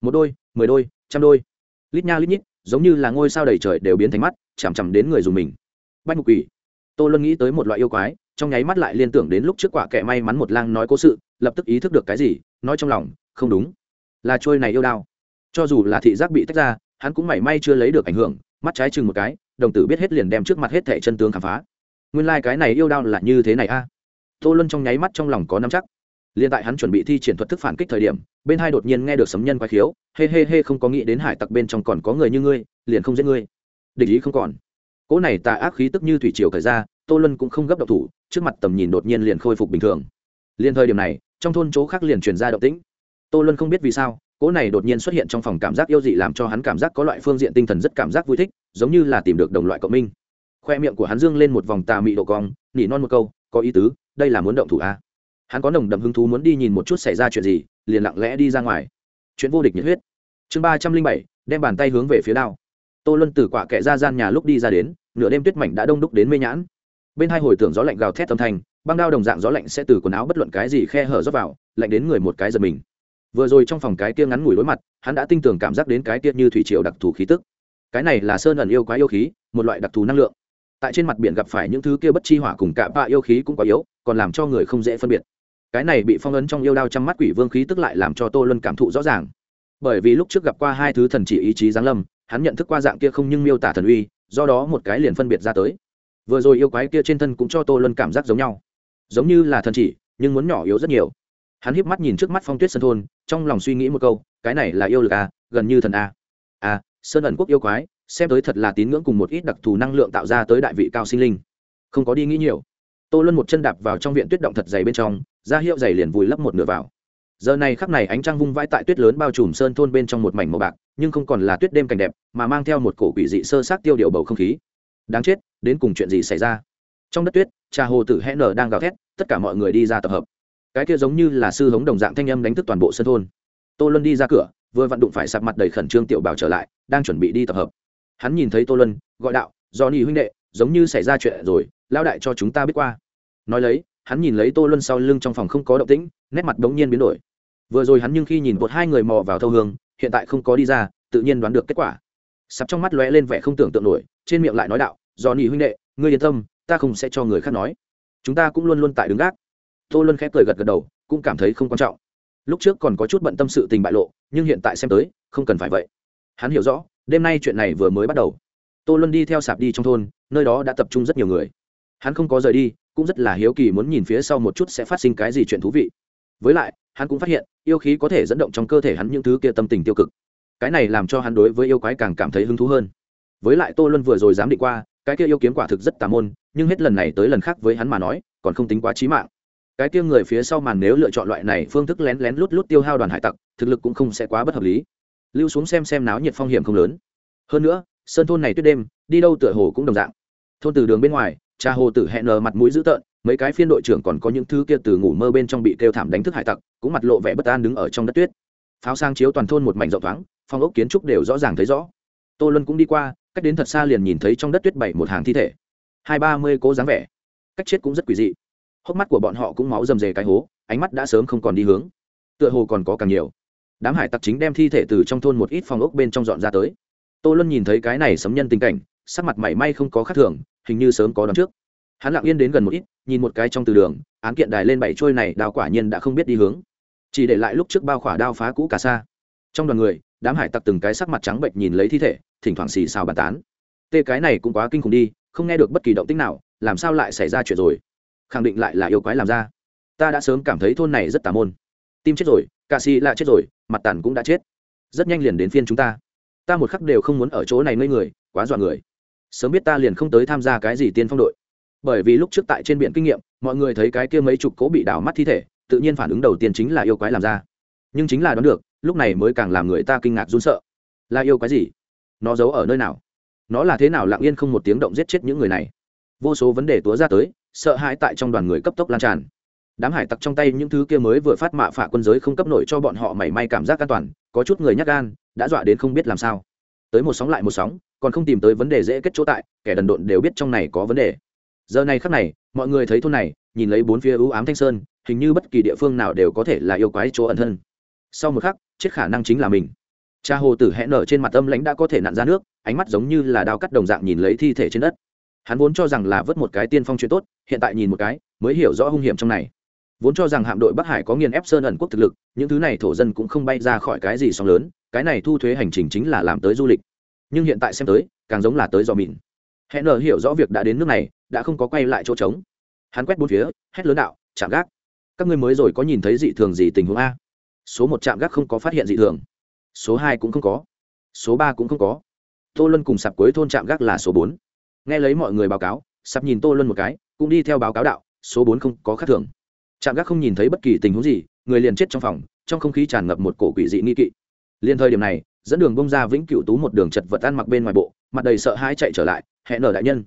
Một đôi, mười đôi, trăm đôi lít nha lít nhít, giống như là ngôi sao đầy trời đều biến thành mắt, chằm chằm đến người dùng mình. Bách mục quỷ, tô luân nghĩ tới một loại yêu quái, trong nháy mắt lại liên tưởng đến lúc trước quả kẻ may mắn một lang nói cố sự, lập tức ý thức được cái gì, nói trong lòng, không đúng. Là trôi này yêu đao. Cho dù là thị giác bị tách ra, hắn cũng mảy may chưa lấy được ảnh hưởng, mắt trái chừng một cái, đồng tử biết hết liền đem trước mặt hết thẻ chân tướng khám phá. Nguyên lai、like、cái này yêu đao là như thế này a. Tô luân trong nháy mắt trong lòng có năm chắc liền tại hắn chuẩn bị thi triển thuật thức phản kích thời điểm, bên hai đột nhiên nghe được sấm nhân quái khiếu, hê hê hê, không có nghĩ đến hải tặc bên trong còn có người như ngươi, liền không giết ngươi. Địch ý không còn. Cỗ này tà ác khí tức như thủy triều thời ra, tô luân cũng không gấp độc thủ, trước mặt tầm nhìn đột nhiên liền khôi phục bình thường. Liền thời điểm này, trong thôn chỗ khác liền truyền ra động tĩnh. Tô luân không biết vì sao, cỗ này đột nhiên xuất hiện trong phòng cảm giác yêu dị làm cho hắn cảm giác có loại phương diện tinh thần rất cảm giác vui thích, giống như là tìm được đồng loại cộng minh. Khoe miệng của hắn dương lên một vòng tà mị độ cong, nỉ non một câu, có ý tứ, đây là muốn động thủ a hắn có nồng đậm hứng thú muốn đi nhìn một chút xảy ra chuyện gì, liền lặng lẽ đi ra ngoài. Chuyện vô địch nhiệt huyết. Chương ba trăm linh bảy, đem bàn tay hướng về phía đao. Tô luân từ quả kệ ra gian nhà lúc đi ra đến, nửa đêm tuyết mảnh đã đông đúc đến mê nhãn. Bên hai hồi tưởng gió lạnh gào thét âm thanh, băng đao đồng dạng gió lạnh sẽ từ quần áo bất luận cái gì khe hở rót vào, lạnh đến người một cái giật mình. Vừa rồi trong phòng cái kia ngắn ngủi đối mặt, hắn đã tinh tường cảm giác đến cái kia như thủy triều đặc thù khí tức. Cái này là sơn ẩn yêu quá yêu khí, một loại đặc thù năng lượng. Tại trên mặt biển gặp phải những thứ kia bất chi hỏa cùng cả ba yêu khí cũng quá yếu, còn làm cho người không dễ phân biệt cái này bị phong ấn trong yêu đao trăm mắt quỷ vương khí tức lại làm cho tô luân cảm thụ rõ ràng. Bởi vì lúc trước gặp qua hai thứ thần chỉ ý chí giáng lâm, hắn nhận thức qua dạng kia không nhưng miêu tả thần uy, do đó một cái liền phân biệt ra tới. Vừa rồi yêu quái kia trên thân cũng cho tô luân cảm giác giống nhau. Giống như là thần chỉ, nhưng muốn nhỏ yếu rất nhiều. Hắn híp mắt nhìn trước mắt phong tuyết sân thôn, trong lòng suy nghĩ một câu, cái này là yêu lực à gần như thần a a sơn ẩn quốc yêu quái, xem tới thật là tín ngưỡng cùng một ít đặc thù năng lượng tạo ra tới đại vị cao sinh linh. Không có đi nghĩ nhiều tô luân một chân đạp vào trong viện tuyết động thật dày bên trong ra hiệu dày liền vùi lấp một nửa vào. Giờ này khắc này ánh trăng vung vãi tại tuyết lớn bao trùm sơn thôn bên trong một mảnh màu bạc, nhưng không còn là tuyết đêm cảnh đẹp, mà mang theo một cổ quỷ dị sơ sát tiêu điệu bầu không khí. Đáng chết, đến cùng chuyện gì xảy ra? Trong đất tuyết, trà hồ tử hẹn nở đang gào thét, tất cả mọi người đi ra tập hợp. Cái kia giống như là sư hống đồng dạng thanh âm đánh thức toàn bộ sân thôn. Tô luân đi ra cửa, vừa vặn đụng phải sạp mặt đầy khẩn trương tiểu bảo trở lại, đang chuẩn bị đi tập hợp. Hắn nhìn thấy tô luân, gọi đạo do ni huynh đệ, giống như xảy ra chuyện rồi lao đại cho chúng ta biết qua nói lấy, hắn nhìn lấy tô luân sau lưng trong phòng không có động tĩnh, nét mặt đống nhiên biến đổi. Vừa rồi hắn nhưng khi nhìn một hai người mò vào thâu hương, hiện tại không có đi ra, tự nhiên đoán được kết quả. Sắp trong mắt lóe lên vẻ không tưởng tượng nổi, trên miệng lại nói đạo do nỉ huynh đệ, ngươi yên tâm, ta không sẽ cho người khác nói. Chúng ta cũng luôn luôn tại đứng gác. Tô luân khép cười gật gật đầu, cũng cảm thấy không quan trọng. Lúc trước còn có chút bận tâm sự tình bại lộ, nhưng hiện tại xem tới, không cần phải vậy. Hắn hiểu rõ, đêm nay chuyện này vừa mới bắt đầu. Tô luân đi theo sạp đi trong thôn, nơi đó đã tập trung rất nhiều người. Hắn không có rời đi cũng rất là hiếu kỳ muốn nhìn phía sau một chút sẽ phát sinh cái gì chuyện thú vị. Với lại, hắn cũng phát hiện, yêu khí có thể dẫn động trong cơ thể hắn những thứ kia tâm tình tiêu cực. Cái này làm cho hắn đối với yêu quái càng cảm thấy hứng thú hơn. Với lại tô luân vừa rồi dám định qua, cái kia yêu kiếm quả thực rất tà môn, nhưng hết lần này tới lần khác với hắn mà nói, còn không tính quá trí mạng. Cái kia người phía sau màn nếu lựa chọn loại này phương thức lén lén lút lút tiêu hao đoàn hải tặc, thực lực cũng không sẽ quá bất hợp lý. Lưu xuống xem xem náo nhiệt phong hiểm không lớn. Hơn nữa sơn thôn này tuyết đêm, đi đâu tựa hồ cũng đồng dạng. Thôn từ đường bên ngoài cha hồ tử hẹn nờ mặt mũi dữ tợn, mấy cái phiên đội trưởng còn có những thứ kia từ ngủ mơ bên trong bị kêu thảm đánh thức hải tặc, cũng mặt lộ vẻ bất an đứng ở trong đất tuyết. Pháo sang chiếu toàn thôn một mảnh rộng thoáng, phong ốc kiến trúc đều rõ ràng thấy rõ. Tô luân cũng đi qua, cách đến thật xa liền nhìn thấy trong đất tuyết bảy một hàng thi thể. Hai ba mươi cố dáng vẻ. Cách chết cũng rất quỷ dị. Hốc mắt của bọn họ cũng máu rầm rề cái hố, ánh mắt đã sớm không còn đi hướng. Tựa hồ còn có càng nhiều. Đám hải tặc chính đem thi thể từ trong thôn một ít phòng ốc bên trong dọn ra tới. Tô luân nhìn thấy cái này sấm nhân tình cảnh, sắc mặt mảy may không có khác thường hình như sớm có đón trước. Hắn lặng yên đến gần một ít, nhìn một cái trong từ đường, án kiện đài lên bảy trôi này, đào quả nhiên đã không biết đi hướng. Chỉ để lại lúc trước bao khỏa đao phá cũ cả xa. Trong đoàn người, đám hải tặc từng cái sắc mặt trắng bệnh nhìn lấy thi thể, thỉnh thoảng xì xào bàn tán. Tê cái này cũng quá kinh khủng đi, không nghe được bất kỳ động tích nào, làm sao lại xảy ra chuyện rồi? Khẳng định lại là yêu quái làm ra. Ta đã sớm cảm thấy thôn này rất tà môn. Tim chết rồi, ca si lại chết rồi, mặt tàn cũng đã chết. Rất nhanh liền đến phiên chúng ta. Ta một khắc đều không muốn ở chỗ này ngây người, quá dọa người sớm biết ta liền không tới tham gia cái gì tiên phong đội. Bởi vì lúc trước tại trên biển kinh nghiệm, mọi người thấy cái kia mấy chục cố bị đảo mắt thi thể, tự nhiên phản ứng đầu tiên chính là yêu quái làm ra. Nhưng chính là đoán được, lúc này mới càng làm người ta kinh ngạc run sợ. Là yêu quái gì? Nó giấu ở nơi nào? Nó là thế nào lặng yên không một tiếng động giết chết những người này? Vô số vấn đề túa ra tới, sợ hãi tại trong đoàn người cấp tốc lan tràn. Đám hải tặc trong tay những thứ kia mới vừa phát mạ phả quân giới không cấp nổi cho bọn họ mảy may cảm giác an toàn, có chút người nhắc gan, đã dọa đến không biết làm sao. Tới một sóng lại một sóng còn không tìm tới vấn đề dễ kết chỗ tại, kẻ đần độn đều biết trong này có vấn đề. Giờ này khắc này, mọi người thấy thôn này, nhìn lấy bốn phía ưu ám thanh sơn, hình như bất kỳ địa phương nào đều có thể là yêu quái chỗ ẩn thân. Sau một khắc, chết khả năng chính là mình. Cha hồ tử hẹn nở trên mặt âm lãnh đã có thể nặn ra nước, ánh mắt giống như là đao cắt đồng dạng nhìn lấy thi thể trên đất. Hắn vốn cho rằng là vớt một cái tiên phong chuyện tốt, hiện tại nhìn một cái, mới hiểu rõ hung hiểm trong này. Vốn cho rằng hạm đội bắc hải có nghiền ép sơn ẩn quốc thực lực, những thứ này thổ dân cũng không bay ra khỏi cái gì sóng lớn, cái này thu thuế hành trình chính là làm tới du lịch nhưng hiện tại xem tới, càng giống là tới dò mìn. Hẹn nở hiểu rõ việc đã đến nước này, đã không có quay lại chỗ trống. Hắn quét bốn phía, hét lớn đạo chạm gác, các ngươi mới rồi có nhìn thấy dị thường gì tình huống a? Số một trạm gác không có phát hiện dị thường. Số hai cũng không có. Số ba cũng không có. Tô luân cùng sạp cuối thôn trạm gác là số bốn. Nghe lấy mọi người báo cáo, sạp nhìn tô luân một cái, cũng đi theo báo cáo đạo, số bốn không có khác thường. Trạm gác không nhìn thấy bất kỳ tình huống gì, người liền chết trong phòng, trong không khí tràn ngập một cổ quỷ dị nghi kỵ. Liền thời điểm này dẫn đường bông ra vĩnh cựu tú một đường chật vật ăn mặc bên ngoài bộ, mặt đầy sợ hãi chạy trở lại hẹn nở đại nhân.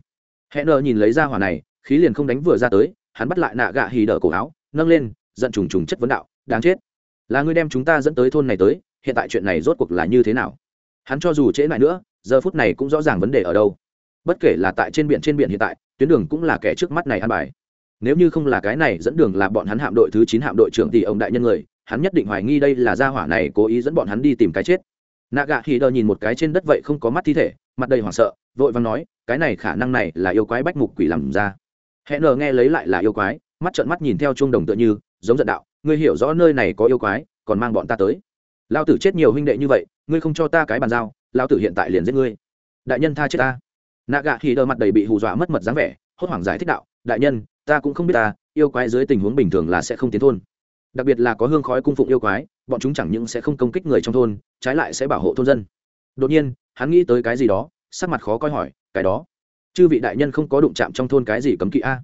Hẹn nở nhìn lấy ra hỏa này, khí liền không đánh vừa ra tới, hắn bắt lại nạ gạ hì đỡ cổ áo, nâng lên, giận trùng trùng chất vấn đạo, đáng chết. Là ngươi đem chúng ta dẫn tới thôn này tới, hiện tại chuyện này rốt cuộc là như thế nào? Hắn cho dù trễ lại nữa, giờ phút này cũng rõ ràng vấn đề ở đâu. Bất kể là tại trên biển trên biển hiện tại, tuyến đường cũng là kẻ trước mắt này ăn bài. Nếu như không là cái này dẫn đường là bọn hắn hạm đội thứ chín hạm đội trưởng thì ông đại nhân người, hắn nhất định hoài nghi đây là gia hỏa này cố ý dẫn bọn hắn đi tìm cái chết nạ gạ hì đờ nhìn một cái trên đất vậy không có mắt thi thể, mặt đầy hoảng sợ, vội vàng nói, cái này khả năng này là yêu quái bách mục quỷ làm ra. Hẹn nờ nghe lấy lại là yêu quái, mắt trợn mắt nhìn theo chuông đồng tựa như, giống giận đạo, ngươi hiểu rõ nơi này có yêu quái, còn mang bọn ta tới. Lao tử chết nhiều huynh đệ như vậy, ngươi không cho ta cái bàn giao lao tử hiện tại liền giết ngươi. Đại nhân tha chết ta. Nạ gạ hì đờ mặt đầy bị hù dọa mất mật dáng vẻ, hốt hoảng giải thích đạo, đại nhân, ta cũng không biết ta, yêu quái dưới tình huống bình thường là sẽ không tiến thôn đặc biệt là có hương khói cung phụng yêu quái, bọn chúng chẳng những sẽ không công kích người trong thôn, trái lại sẽ bảo hộ thôn dân. Đột nhiên, hắn nghĩ tới cái gì đó, sắc mặt khó coi hỏi, cái đó, chư vị đại nhân không có đụng chạm trong thôn cái gì cấm kỵ a?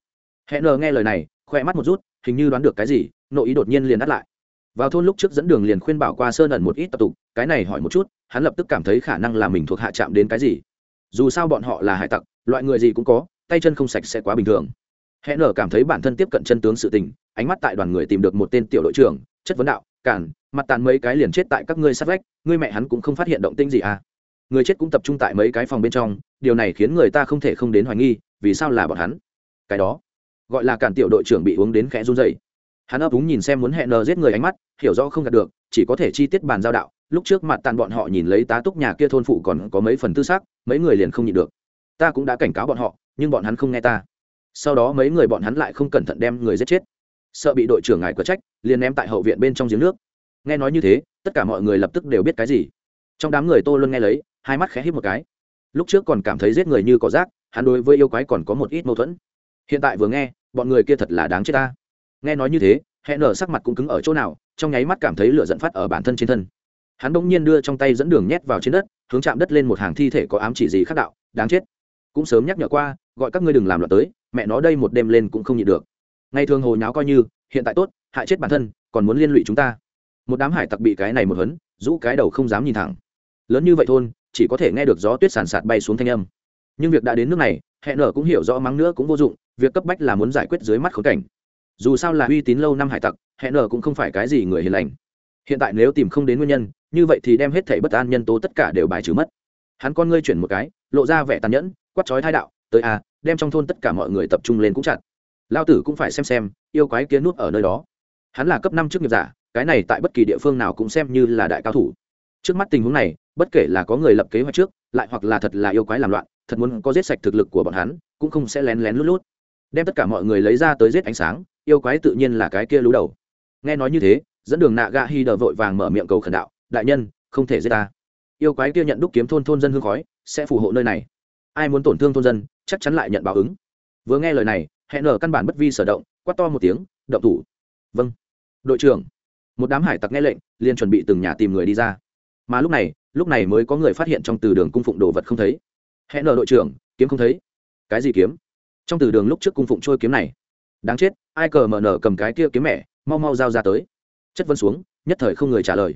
Hẹn nờ nghe lời này khoe mắt một rút, hình như đoán được cái gì, nội ý đột nhiên liền đắt lại. Vào thôn lúc trước dẫn đường liền khuyên bảo qua sơn ẩn một ít tập tục, cái này hỏi một chút, hắn lập tức cảm thấy khả năng là mình thuộc hạ chạm đến cái gì. Dù sao bọn họ là hải tặc, loại người gì cũng có, tay chân không sạch sẽ quá bình thường hẹn nở cảm thấy bản thân tiếp cận chân tướng sự tình, ánh mắt tại đoàn người tìm được một tên tiểu đội trưởng, chất vấn đạo, cản, mặt tàn mấy cái liền chết tại các ngươi sát vách, ngươi mẹ hắn cũng không phát hiện động tĩnh gì à? Người chết cũng tập trung tại mấy cái phòng bên trong, điều này khiến người ta không thể không đến hoài nghi, vì sao là bọn hắn? Cái đó, gọi là cản tiểu đội trưởng bị uống đến khẽ run dày hắn ấp úng nhìn xem muốn hẹn nờ giết người ánh mắt, hiểu rõ không đạt được, chỉ có thể chi tiết bàn giao đạo, lúc trước mặt tàn bọn họ nhìn lấy tá túc nhà kia thôn phụ còn có mấy phần tư xác, mấy người liền không nhịn được. Ta cũng đã cảnh cáo bọn họ, nhưng bọn hắn không nghe ta sau đó mấy người bọn hắn lại không cẩn thận đem người giết chết. Sợ bị đội trưởng ngài có trách, liền ném tại hậu viện bên trong giếng nước. Nghe nói như thế, tất cả mọi người lập tức đều biết cái gì. Trong đám người tô luôn nghe lấy, hai mắt khẽ hít một cái. Lúc trước còn cảm thấy giết người như có rác, hắn đối với yêu quái còn có một ít mâu thuẫn. Hiện tại vừa nghe, bọn người kia thật là đáng chết ta. Nghe nói như thế hẹn nở sắc mặt cũng cứng ở chỗ nào, trong nháy mắt cảm thấy lửa dẫn phát ở bản thân trên thân. Hắn bỗng nhiên đưa trong tay dẫn đường nhét vào trên đất, hướng chạm đất lên một hàng thi thể có ám chỉ gì khác đạo, đáng chết cũng sớm nhắc nhở qua, gọi các ngươi đừng làm loạn tới, mẹ nó đây một đêm lên cũng không nhịn được. Ngày thường hồi nháo coi như, hiện tại tốt, hại chết bản thân, còn muốn liên lụy chúng ta. Một đám hải tặc bị cái này một hấn rũ cái đầu không dám nhìn thẳng. Lớn như vậy thôn, chỉ có thể nghe được gió tuyết sàn sạt bay xuống thanh âm. Nhưng việc đã đến nước này, hẹn nở cũng hiểu rõ mắng nữa cũng vô dụng, việc cấp bách là muốn giải quyết dưới mắt khốn cảnh. Dù sao là uy tín lâu năm hải tặc, hẹn nở cũng không phải cái gì người hiền lành. Hiện tại nếu tìm không đến nguyên nhân, như vậy thì đem hết thảy bất an nhân tố tất cả đều bài trừ mất. Hắn con ngươi chuyển một cái, lộ ra vẻ tàn nhẫn quát chói thai đạo, tới a đem trong thôn tất cả mọi người tập trung lên cũng chặt. Lao tử cũng phải xem xem, yêu quái kia nuốt ở nơi đó. Hắn là cấp năm trước nghiệp giả, cái này tại bất kỳ địa phương nào cũng xem như là đại cao thủ. Trước mắt tình huống này, bất kể là có người lập kế hoạch trước, lại hoặc là thật là yêu quái làm loạn, thật muốn có giết sạch thực lực của bọn hắn, cũng không sẽ lén lén lút lút. Đem tất cả mọi người lấy ra tới giết ánh sáng, yêu quái tự nhiên là cái kia lú đầu. Nghe nói như thế, dẫn đường nạ gạ hy đờ vội vàng mở miệng cầu khẩn đạo, đại nhân, không thể giết ta. Yêu quái kia nhận đúc kiếm thôn thôn dân hương khói, sẽ phù hộ nơi này ai muốn tổn thương thôn dân, chắc chắn lại nhận báo ứng. Vừa nghe lời này hẹn ở căn bản bất vi sở động, quát to một tiếng, động thủ. Vâng. Đội trưởng. Một đám hải tặc nghe lệnh, liền chuẩn bị từng nhà tìm người đi ra. Mà lúc này lúc này mới có người phát hiện trong từ đường cung phụng đồ vật không thấy. Hẹn ở đội trưởng, kiếm không thấy. Cái gì kiếm? Trong từ đường lúc trước cung phụng trôi kiếm này. Đáng chết, ai cờ mờ nở cầm cái kia kiếm mẹ, mau mau giao ra tới. Chất vấn xuống, nhất thời không người trả lời.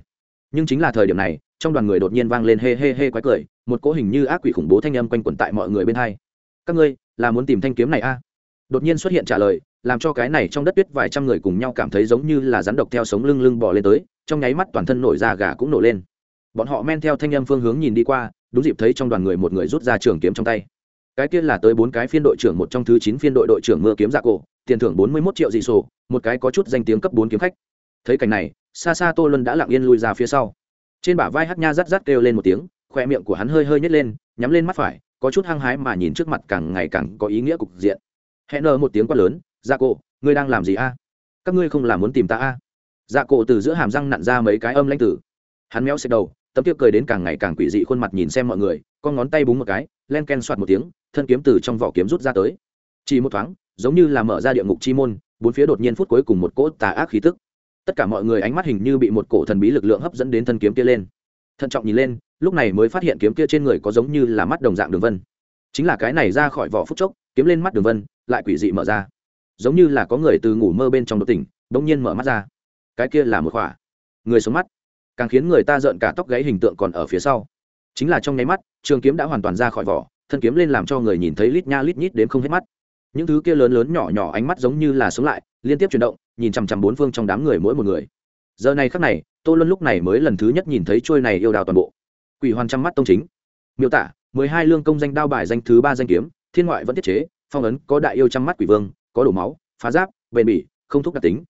Nhưng chính là thời điểm này trong đoàn người đột nhiên vang lên hê hê hê quái cười, một cỗ hình như ác quỷ khủng bố thanh âm quanh quẩn tại mọi người bên hai. Các ngươi, là muốn tìm thanh kiếm này a? À? đột nhiên xuất hiện trả lời, làm cho cái này trong đất tuyết vài trăm người cùng nhau cảm thấy giống như là rắn độc theo sống lưng lưng bò lên tới, trong nháy mắt toàn thân nổi da gà cũng nổ lên. Bọn họ men theo thanh âm phương hướng nhìn đi qua, đúng dịp thấy trong đoàn người một người rút ra trường kiếm trong tay. Cái kia là tới bốn cái phiên đội trưởng, một trong thứ chín phiên đội đội trưởng mưa kiếm dạ cổ, tiền thưởng bốn mươi mốt triệu dị sổ, một cái có chút danh tiếng cấp bốn kiếm khách. Thấy cảnh này xa xa tô luân đã lặng yên lui ra phía sau trên bả vai hát nha rắt rắt kêu lên một tiếng khoe miệng của hắn hơi hơi nhét lên, nhắm lên mắt phải, có chút hăng hái mà nhìn trước mặt càng ngày càng có ý nghĩa cục diện. Hẹn nợ một tiếng quát lớn dạ cổ, ngươi đang làm gì a? Các ngươi không làm muốn tìm ta a? Dạ cổ từ giữa hàm răng nặn ra mấy cái âm lãnh tử. Hắn méo xẹt đầu tấm tiêu cười đến càng ngày càng quỷ dị khuôn mặt nhìn xem mọi người, con ngón tay búng một cái, len ken soạt một tiếng, thân kiếm từ trong vỏ kiếm rút ra tới. Chỉ một thoáng, giống như là mở ra địa ngục chi môn, bốn phía đột nhiên phút cuối cùng một cỗ tà ác khí tức tất cả mọi người ánh mắt hình như bị một cổ thần bí lực lượng hấp dẫn đến thân kiếm kia lên. Thận trọng nhìn lên, lúc này mới phát hiện kiếm kia trên người có giống như là mắt đồng dạng đường vân. Chính là cái này ra khỏi vỏ phút chốc, kiếm lên mắt đường vân, lại quỷ dị mở ra. Giống như là có người từ ngủ mơ bên trong đột tỉnh bỗng nhiên mở mắt ra. Cái kia là một khỏa. Người sống mắt. Càng khiến người ta rợn cả tóc gáy hình tượng còn ở phía sau. Chính là trong nháy mắt, trường kiếm đã hoàn toàn ra khỏi vỏ, thân kiếm lên làm cho người nhìn thấy lít nha lít nhít đến không hết mắt. Những thứ kia lớn lớn nhỏ nhỏ ánh mắt giống như là sống lại, liên tiếp chuyển động nhìn chằm chằm bốn phương trong đám người mỗi một người. Giờ này khắc này, tô luân lúc này mới lần thứ nhất nhìn thấy trôi này yêu đào toàn bộ. Quỷ hoàn trăm mắt tông chính. Miêu tả, mười hai lương công danh đao bài danh thứ ba danh kiếm, thiên ngoại vẫn thiết chế, phong ấn có đại yêu trăm mắt quỷ vương, có đổ máu, phá giáp, bền bỉ, không thúc đặc tính.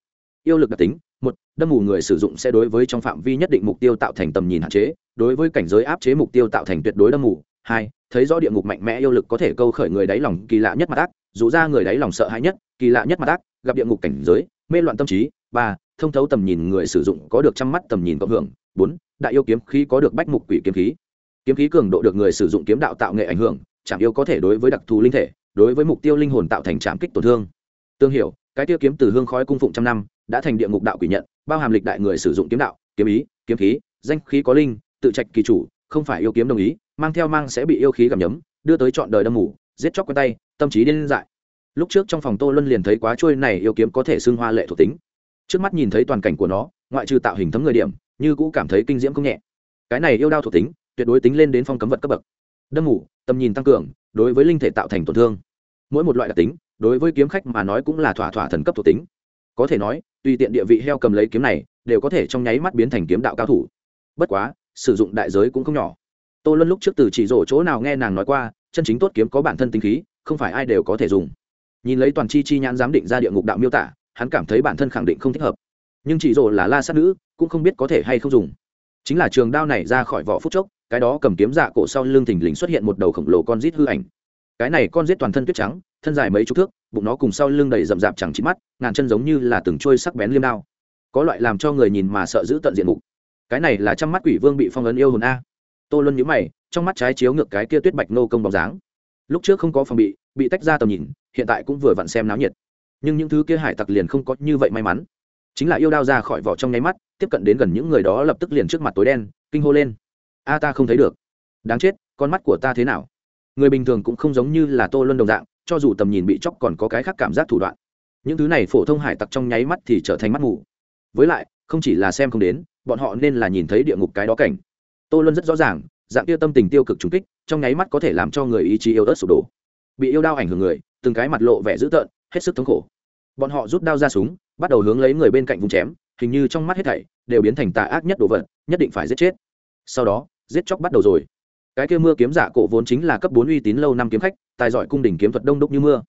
Yêu lực đặc tính, một, đâm mù người sử dụng sẽ đối với trong phạm vi nhất định mục tiêu tạo thành tầm nhìn hạn chế, đối với cảnh giới áp chế mục tiêu tạo thành tuyệt đối đâm mù. Hai, thấy rõ địa ngục mạnh mẽ yêu lực có thể câu khởi người đáy lòng kỳ lạ nhất mặt ác dù ra người đáy lòng sợ hãi nhất, kỳ lạ nhất mặt ác gặp địa ngục cảnh giới mê loạn tâm trí ba thông thấu tầm nhìn người sử dụng có được trăm mắt tầm nhìn cộng hưởng bốn đại yêu kiếm khí có được bách mục quỷ kiếm khí. Kiếm khí cường độ được người sử dụng kiếm đạo tạo nghệ ảnh hưởng chạm yêu có thể đối với đặc thù linh thể đối với mục tiêu linh hồn tạo thành trạm kích tổn thương. Tương hiểu cái tiêu kiếm từ hương khói cung phụng trăm năm đã thành địa ngục đạo quỷ nhận bao hàm lịch đại người sử dụng kiếm đạo kiếm ý kiếm khí danh khí có linh tự trạch kỳ chủ không phải yêu kiếm đồng ý mang theo mang sẽ bị yêu khí gặm nhấm đưa tới chọn đời đâm mù, giết chóc quen tay tâm trí điên dại lúc trước trong phòng tô luân liền thấy quá trôi này yêu kiếm có thể xưng hoa lệ thuộc tính. Trước mắt nhìn thấy toàn cảnh của nó, ngoại trừ tạo hình thấm người điểm, như cũ cảm thấy kinh diễm không nhẹ. Cái này yêu đao thuộc tính, tuyệt đối tính lên đến phong cấm vật cấp bậc. Đâm ngủ tầm nhìn tăng cường, đối với linh thể tạo thành tổn thương. Mỗi một loại đặc tính, đối với kiếm khách mà nói cũng là thỏa thỏa thần cấp thuộc tính. Có thể nói, tùy tiện địa vị heo cầm lấy kiếm này, đều có thể trong nháy mắt biến thành kiếm đạo cao thủ. Bất quá, sử dụng đại giới cũng không nhỏ. Tô luân lúc trước từ chỉ rổ chỗ nào nghe nàng nói qua, chân chính tốt kiếm có bản thân tính khí, không phải ai đều có thể dùng nhìn lấy toàn chi chi nhãn giám định ra địa ngục đạo miêu tả, hắn cảm thấy bản thân khẳng định không thích hợp. Nhưng chỉ rổ là la sát nữ, cũng không biết có thể hay không dùng. Chính là trường đao này ra khỏi vỏ phút chốc, cái đó cầm kiếm dạ cổ sau lưng thình lình xuất hiện một đầu khổng lồ con rít hư ảnh. Cái này con rít toàn thân tuyết trắng, thân dài mấy chục thước, bụng nó cùng sau lưng đầy rậm rạp chẳng chít mắt, ngàn chân giống như là từng trôi sắc bén liêm đao. Có loại làm cho người nhìn mà sợ giữ tận diện mục. Cái này là trăm mắt quỷ vương bị phong ấn yêu hồn a. Tô luân nhữ mày, trong mắt trái chiếu ngược cái kia tuyết bạch nô công bóng dáng. Lúc trước không có phòng bị bị tách ra tầm nhìn hiện tại cũng vừa vặn xem náo nhiệt. Nhưng những thứ kia hải tặc liền không có như vậy may mắn. Chính là yêu đao ra khỏi vỏ trong nháy mắt, tiếp cận đến gần những người đó lập tức liền trước mặt tối đen, kinh hô lên. A, ta không thấy được. Đáng chết, con mắt của ta thế nào? Người bình thường cũng không giống như là tô luân đồng dạng, cho dù tầm nhìn bị chóc còn có cái khác cảm giác thủ đoạn. Những thứ này phổ thông hải tặc trong nháy mắt thì trở thành mắt mù. Với lại, không chỉ là xem không đến, bọn họ nên là nhìn thấy địa ngục cái đó cảnh. Tô luân rất rõ ràng, dạng kia tâm tình tiêu cực trùng kích, trong nháy mắt có thể làm cho người ý chí yêu ớt sụp đổ. Bị yêu đao ảnh hưởng người từng cái mặt lộ vẻ dữ tợn, hết sức thống khổ. Bọn họ rút đao ra súng, bắt đầu hướng lấy người bên cạnh vùng chém, hình như trong mắt hết thảy đều biến thành tà ác nhất đồ vật, nhất định phải giết chết. Sau đó, giết chóc bắt đầu rồi. Cái kia mưa kiếm giả cổ vốn chính là cấp bốn uy tín lâu năm kiếm khách, tài giỏi cung đỉnh kiếm thuật đông đúc như mưa.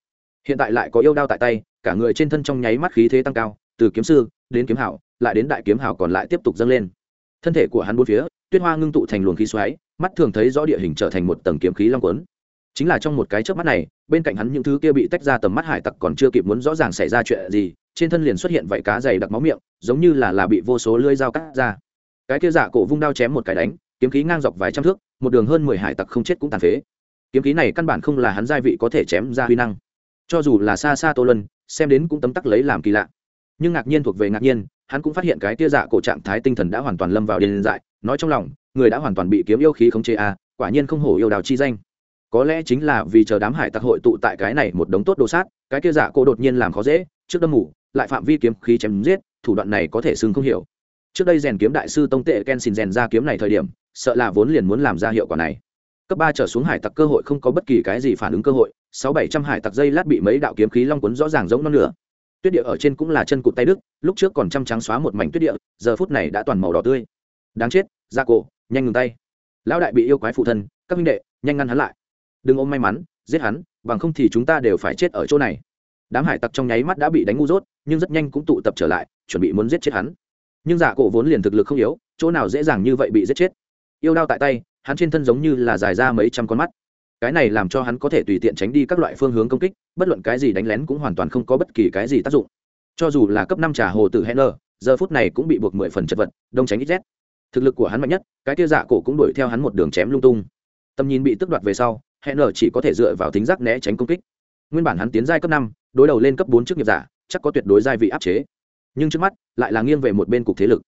Hiện tại lại có yêu đao tại tay, cả người trên thân trong nháy mắt khí thế tăng cao, từ kiếm sư đến kiếm hảo, lại đến đại kiếm hảo còn lại tiếp tục dâng lên. Thân thể của hắn bốn phía, tuyết hoa ngưng tụ thành luồng khí xoáy, mắt thường thấy rõ địa hình trở thành một tầng kiếm khí long quấn chính là trong một cái chớp mắt này bên cạnh hắn những thứ kia bị tách ra tầm mắt hải tặc còn chưa kịp muốn rõ ràng xảy ra chuyện gì trên thân liền xuất hiện vảy cá dày đặc máu miệng giống như là là bị vô số lưỡi dao cắt ra. Cái kia giả cổ vung đao chém một cái đánh kiếm khí ngang dọc vài trăm thước một đường hơn mười hải tặc không chết cũng tàn phế. Kiếm khí này căn bản không là hắn gia vị có thể chém ra huy năng. Cho dù là xa xa tô lân xem đến cũng tấm tắc lấy làm kỳ lạ. Nhưng ngạc nhiên thuộc về ngạc nhiên hắn cũng phát hiện cái tia dạ cổ trạng thái tinh thần đã hoàn toàn lâm vào điên dại nói trong lòng người đã hoàn toàn bị kiếm yêu khí khống chế a à, quả nhiên không hổ yêu đào chi danh có lẽ chính là vì chờ đám hải tặc hội tụ tại cái này một đống tốt đồ sát, cái kia giả cô đột nhiên làm khó dễ, trước đâm mủ lại phạm vi kiếm khí chém giết, thủ đoạn này có thể xưng không hiểu. Trước đây rèn kiếm đại sư tông tệ ken xin rèn ra kiếm này thời điểm, sợ là vốn liền muốn làm ra hiệu quả này. Cấp ba trở xuống hải tặc cơ hội không có bất kỳ cái gì phản ứng cơ hội, sáu bảy trăm hải tặc dây lát bị mấy đạo kiếm khí long quấn rõ ràng giống non lửa tuyết địa ở trên cũng là chân cụt tay đức lúc trước còn chăm trắng xóa một mảnh tuyết địa, giờ phút này đã toàn màu đỏ tươi. Đáng chết ra cổ, nhanh ngừng tay. Lão đại bị yêu quái phụ thân, các minh đệ, nhanh ngăn hắn lại đừng ôm may mắn, giết hắn, bằng không thì chúng ta đều phải chết ở chỗ này. Đám hải tặc trong nháy mắt đã bị đánh ngu dốt, nhưng rất nhanh cũng tụ tập trở lại, chuẩn bị muốn giết chết hắn. Nhưng giả cổ vốn liền thực lực không yếu, chỗ nào dễ dàng như vậy bị giết chết. Yêu đao tại tay, hắn trên thân giống như là dài ra mấy trăm con mắt. Cái này làm cho hắn có thể tùy tiện tránh đi các loại phương hướng công kích, bất luận cái gì đánh lén cũng hoàn toàn không có bất kỳ cái gì tác dụng. Cho dù là cấp năm trà hồ tử henner giờ phút này cũng bị buộc mười phần chật vật, đông tránh ít rét. Thực lực của hắn mạnh nhất, cái tia dạ cổ cũng đuổi theo hắn một đường chém lung tung. Tầm nhìn bị tức đoạt về sau henner chỉ có thể dựa vào tính giác né tránh công kích. Nguyên bản hắn tiến giai cấp năm, đối đầu lên cấp bốn chức nghiệp giả, chắc có tuyệt đối giai vị áp chế. Nhưng trước mắt, lại là nghiêng về một bên cục thế lực.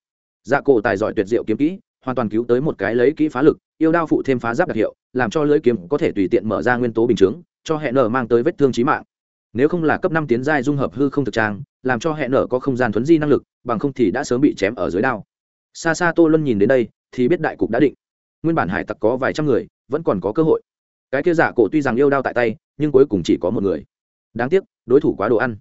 Dạ cổ tài giỏi tuyệt diệu kiếm kỹ, hoàn toàn cứu tới một cái lấy kỹ phá lực, yêu đao phụ thêm phá giáp đặc hiệu, làm cho lưỡi kiếm có thể tùy tiện mở ra nguyên tố bình chướng, cho hẹn nở mang tới vết thương trí mạng. Nếu không là cấp năm tiến giai dung hợp hư không thực trang, làm cho hẹn nở có không gian thuấn di năng lực, bằng không thì đã sớm bị chém ở dưới đao. Xa xa tô luân nhìn đến đây, thì biết đại cục đã định. Nguyên bản hải tặc có vài trăm người, vẫn còn có cơ hội cái kia giả cổ tuy rằng yêu đao tại tay nhưng cuối cùng chỉ có một người. Đáng tiếc đối thủ quá đồ ăn.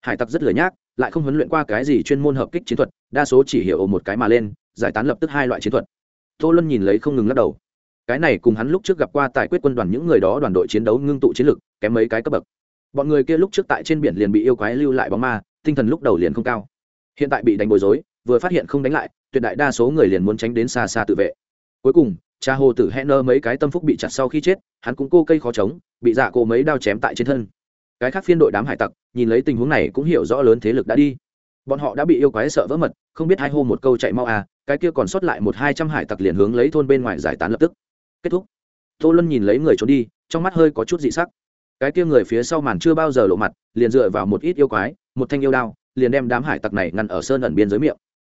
Hải tặc rất lười nhác lại không huấn luyện qua cái gì chuyên môn hợp kích chiến thuật đa số chỉ hiểu một cái mà lên giải tán lập tức hai loại chiến thuật. Tô luân nhìn lấy không ngừng lắc đầu. Cái này cùng hắn lúc trước gặp qua tại quyết quân đoàn những người đó đoàn đội chiến đấu ngưng tụ chiến lực kém mấy cái cấp bậc. Bọn người kia lúc trước tại trên biển liền bị yêu quái lưu lại bóng ma tinh thần lúc đầu liền không cao. Hiện tại bị đánh bồi dối, vừa phát hiện không đánh lại tuyệt đại đa số người liền muốn tránh đến xa xa tự vệ. Cuối cùng cha hồ tử hẹn nơ mấy cái tâm phúc bị chặt sau khi chết, hắn cũng cô cây khó chống, bị dạ cổ mấy đao chém tại trên thân. Cái khác phiên đội đám hải tặc, nhìn lấy tình huống này cũng hiểu rõ lớn thế lực đã đi. Bọn họ đã bị yêu quái sợ vỡ mật, không biết hai hô một câu chạy mau à cái kia còn sót lại một hai trăm hải tặc liền hướng lấy thôn bên ngoài giải tán lập tức. Kết thúc. Tô luân nhìn lấy người trốn đi, trong mắt hơi có chút dị sắc. Cái kia người phía sau màn chưa bao giờ lộ mặt, liền dựa vào một ít yêu quái, một thanh yêu đao, liền đem đám hải tặc này ngăn ở sơn ẩn biên giới miệng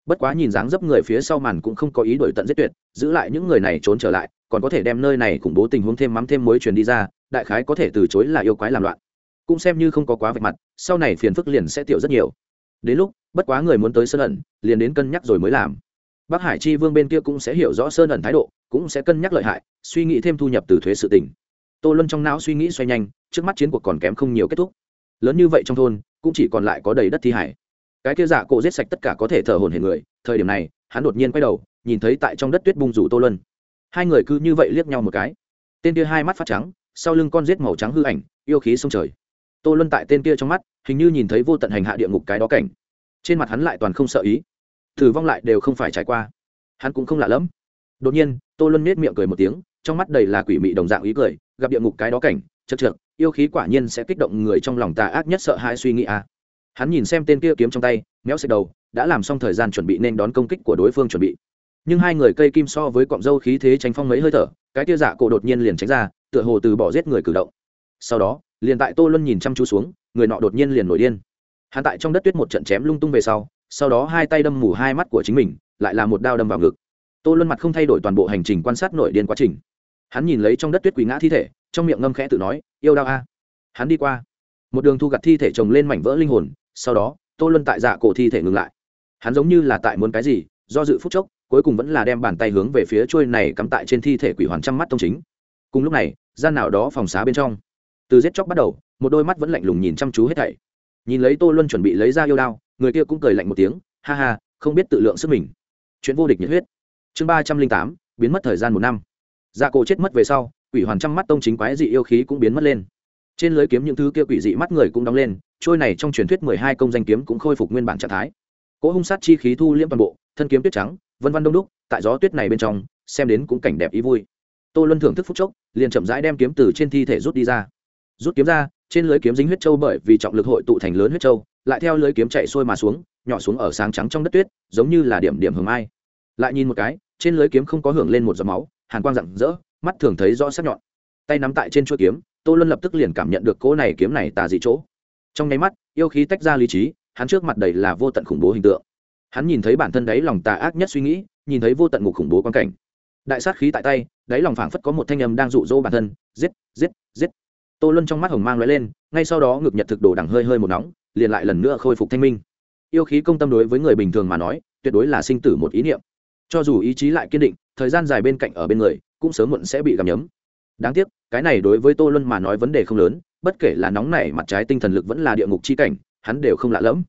bất quá nhìn dáng dấp người phía sau màn cũng không có ý đổi tận giết tuyệt, giữ lại những người này trốn trở lại, còn có thể đem nơi này khủng bố tình huống thêm mắm thêm mối truyền đi ra, đại khái có thể từ chối là yêu quái làm loạn. Cũng xem như không có quá vạch mặt, sau này phiền phức liền sẽ tiểu rất nhiều. Đến lúc, bất quá người muốn tới sơn ẩn, liền đến cân nhắc rồi mới làm. Bắc hải chi vương bên kia cũng sẽ hiểu rõ sơn ẩn thái độ, cũng sẽ cân nhắc lợi hại, suy nghĩ thêm thu nhập từ thuế sự tỉnh tô luân trong não suy nghĩ xoay nhanh, trước mắt chiến cuộc còn kém không nhiều kết thúc. Lớn như vậy trong thôn, cũng chỉ còn lại có đầy đất thi hải cái kia dạ cổ giết sạch tất cả có thể thở hồn hển người, thời điểm này, hắn đột nhiên quay đầu, nhìn thấy tại trong đất tuyết bung rủ tô luân. Hai người cứ như vậy liếc nhau một cái. Tên kia hai mắt phát trắng, sau lưng con rết màu trắng hư ảnh, yêu khí sông trời. Tô luân tại tên kia trong mắt, hình như nhìn thấy vô tận hành hạ địa ngục cái đó cảnh. Trên mặt hắn lại toàn không sợ ý. Thử vong lại đều không phải trải qua. Hắn cũng không lạ lẫm. Đột nhiên, tô luân nết miệng cười một tiếng, trong mắt đầy là quỷ mị đồng dạng ý cười, gặp địa ngục cái đó cảnh, chật trượt yêu khí quả nhiên sẽ kích động người trong lòng tà ác nhất sợ hãi suy nghĩ à hắn nhìn xem tên kia kiếm trong tay, méo xịt đầu, đã làm xong thời gian chuẩn bị nên đón công kích của đối phương chuẩn bị. Nhưng hai người cây kim so với cọng dâu khí thế tránh phong mấy hơi thở, cái tia dạ cổ đột nhiên liền tránh ra, tựa hồ từ bỏ giết người cử động. Sau đó, liền tại tô luân nhìn chăm chú xuống, người nọ đột nhiên liền nổi điên. Hắn tại trong đất tuyết một trận chém lung tung về sau sau đó hai tay đâm mù hai mắt của chính mình, lại là một đao đâm vào ngực. Tô luân mặt không thay đổi toàn bộ hành trình quan sát nổi điên quá trình. Hắn nhìn lấy trong đất tuyết quỳ ngã thi thể, trong miệng ngâm khẽ tự nói, yêu đao a, hắn đi qua. Một đường thu gặt thi thể chồng lên mảnh vỡ linh hồn sau đó, tô luân tại dạ cổ thi thể ngừng lại. Hắn giống như là tại muốn cái gì, do dự phút chốc, cuối cùng vẫn là đem bàn tay hướng về phía trôi này cắm tại trên thi thể quỷ hoàn trăm mắt tông chính. Cùng lúc này, gian nào đó phòng xá bên trong, từ giết chóc bắt đầu, một đôi mắt vẫn lạnh lùng nhìn chăm chú hết thảy. Nhìn lấy tô luân chuẩn bị lấy ra yêu đao, người kia cũng cười lạnh một tiếng, ha ha, không biết tự lượng sức mình. Chuyện vô địch nhiệt huyết. Chương ba trăm linh tám, biến mất thời gian một năm. Dạ cổ chết mất về sau, quỷ hoàn trăm mắt tông chính quái dị yêu khí cũng biến mất lên. Trên lưới kiếm những thứ kia quỷ dị mắt người cũng đóng lên trôi này trong truyền thuyết mười hai công danh kiếm cũng khôi phục nguyên bản trạng thái. Cỗ hung sát chi khí thu liễm toàn bộ, thân kiếm tuyết trắng, vân vân đông đúc, tại gió tuyết này bên trong, xem đến cũng cảnh đẹp ý vui. Tô luân thưởng thức phúc chốc, liền chậm rãi đem kiếm từ trên thi thể rút đi ra. Rút kiếm ra, trên lưới kiếm dính huyết châu bởi vì trọng lực hội tụ thành lớn huyết châu, lại theo lưới kiếm chạy xuôi mà xuống, nhỏ xuống ở sáng trắng trong đất tuyết, giống như là điểm điểm hưởng mai. Lại nhìn một cái, trên lưới kiếm không có hưởng lên một giọt máu, hàn quang rạng rỡ, mắt thường thấy rõ sắc nhọn. Tay nắm tại trên chuôi kiếm, tô luân lập tức liền cảm nhận được cỗ này kiếm này tà dị chỗ trong nháy mắt, yêu khí tách ra lý trí, hắn trước mặt đầy là vô tận khủng bố hình tượng. Hắn nhìn thấy bản thân đáy lòng tà ác nhất suy nghĩ, nhìn thấy vô tận ngục khủng bố quan cảnh. Đại sát khí tại tay, đáy lòng phảng phất có một thanh âm đang rụ rỗ bản thân, giết giết giết. Tô luân trong mắt hồng mang l lên, ngay sau đó ngực nhật thực đồ đằng hơi hơi một nóng, liền lại lần nữa khôi phục thanh minh. Yêu khí công tâm đối với người bình thường mà nói, tuyệt đối là sinh tử một ý niệm. Cho dù ý chí lại kiên định, thời gian dài bên cạnh ở bên người, cũng sớm muộn sẽ bị gặm nhấm. Đáng tiếc, cái này đối với tô luân mà nói vấn đề không lớn bất kể là nóng này mặt trái tinh thần lực vẫn là địa ngục chi cảnh, hắn đều không lạ lẫm.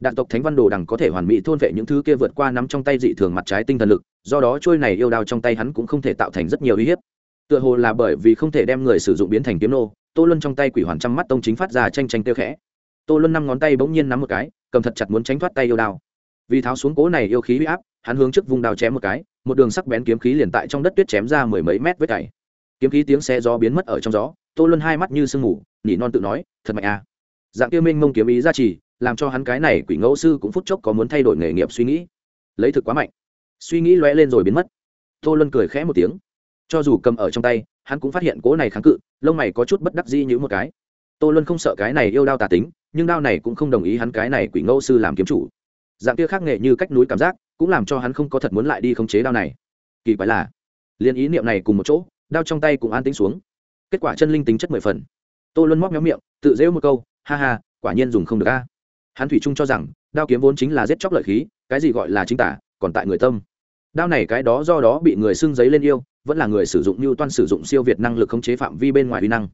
Đạn tộc thánh văn đồ đằng có thể hoàn mỹ thôn vệ những thứ kia vượt qua nắm trong tay dị thường mặt trái tinh thần lực, do đó trôi này yêu đao trong tay hắn cũng không thể tạo thành rất nhiều uy hiếp. Tựa hồ là bởi vì không thể đem người sử dụng biến thành kiếm nô, tô luân trong tay quỷ hoàn trăm mắt tông chính phát ra tranh tranh tiêu khẽ. Tô luân năm ngón tay bỗng nhiên nắm một cái, cầm thật chặt muốn tránh thoát tay yêu đao. Vì tháo xuống cố này yêu khí huy áp, hắn hướng trước vùng đao chém một cái, một đường sắc bén kiếm khí liền tại trong đất tuyết chém ra mười mấy mét với cày. Kiếm khí tiếng xe gió biến mất ở trong gió, tô luân hai mắt như sương mù nỉ non tự nói, thật mạnh à. Dạng tiêu minh mông kiếm ý ra trì, làm cho hắn cái này quỷ ngẫu sư cũng phút chốc có muốn thay đổi nghề nghiệp suy nghĩ. Lấy thực quá mạnh. Suy nghĩ lóe lên rồi biến mất. Tô luân cười khẽ một tiếng. Cho dù cầm ở trong tay, hắn cũng phát hiện cố này kháng cự, lông mày có chút bất đắc dĩ như một cái. Tô luân không sợ cái này yêu đao tà tính, nhưng đao này cũng không đồng ý hắn cái này quỷ ngẫu sư làm kiếm chủ. Dạng kia khác nghệ như cách núi cảm giác, cũng làm cho hắn không có thật muốn lại đi khống chế đao này. Kỳ quái là liên ý niệm này cùng một chỗ, đao trong tay cũng an tính xuống. Kết quả chân linh tính chất mười phần tô luân móc nhóm miệng, tự dễu một câu, ha ha, quả nhiên dùng không được a. Hắn thủy trung cho rằng, đao kiếm vốn chính là giết chóc lợi khí, cái gì gọi là chính tả, còn tại người tâm. Đao này cái đó do đó bị người xưng giấy lên yêu, vẫn là người sử dụng như toan sử dụng siêu việt năng lực khống chế phạm vi bên ngoài vi năng.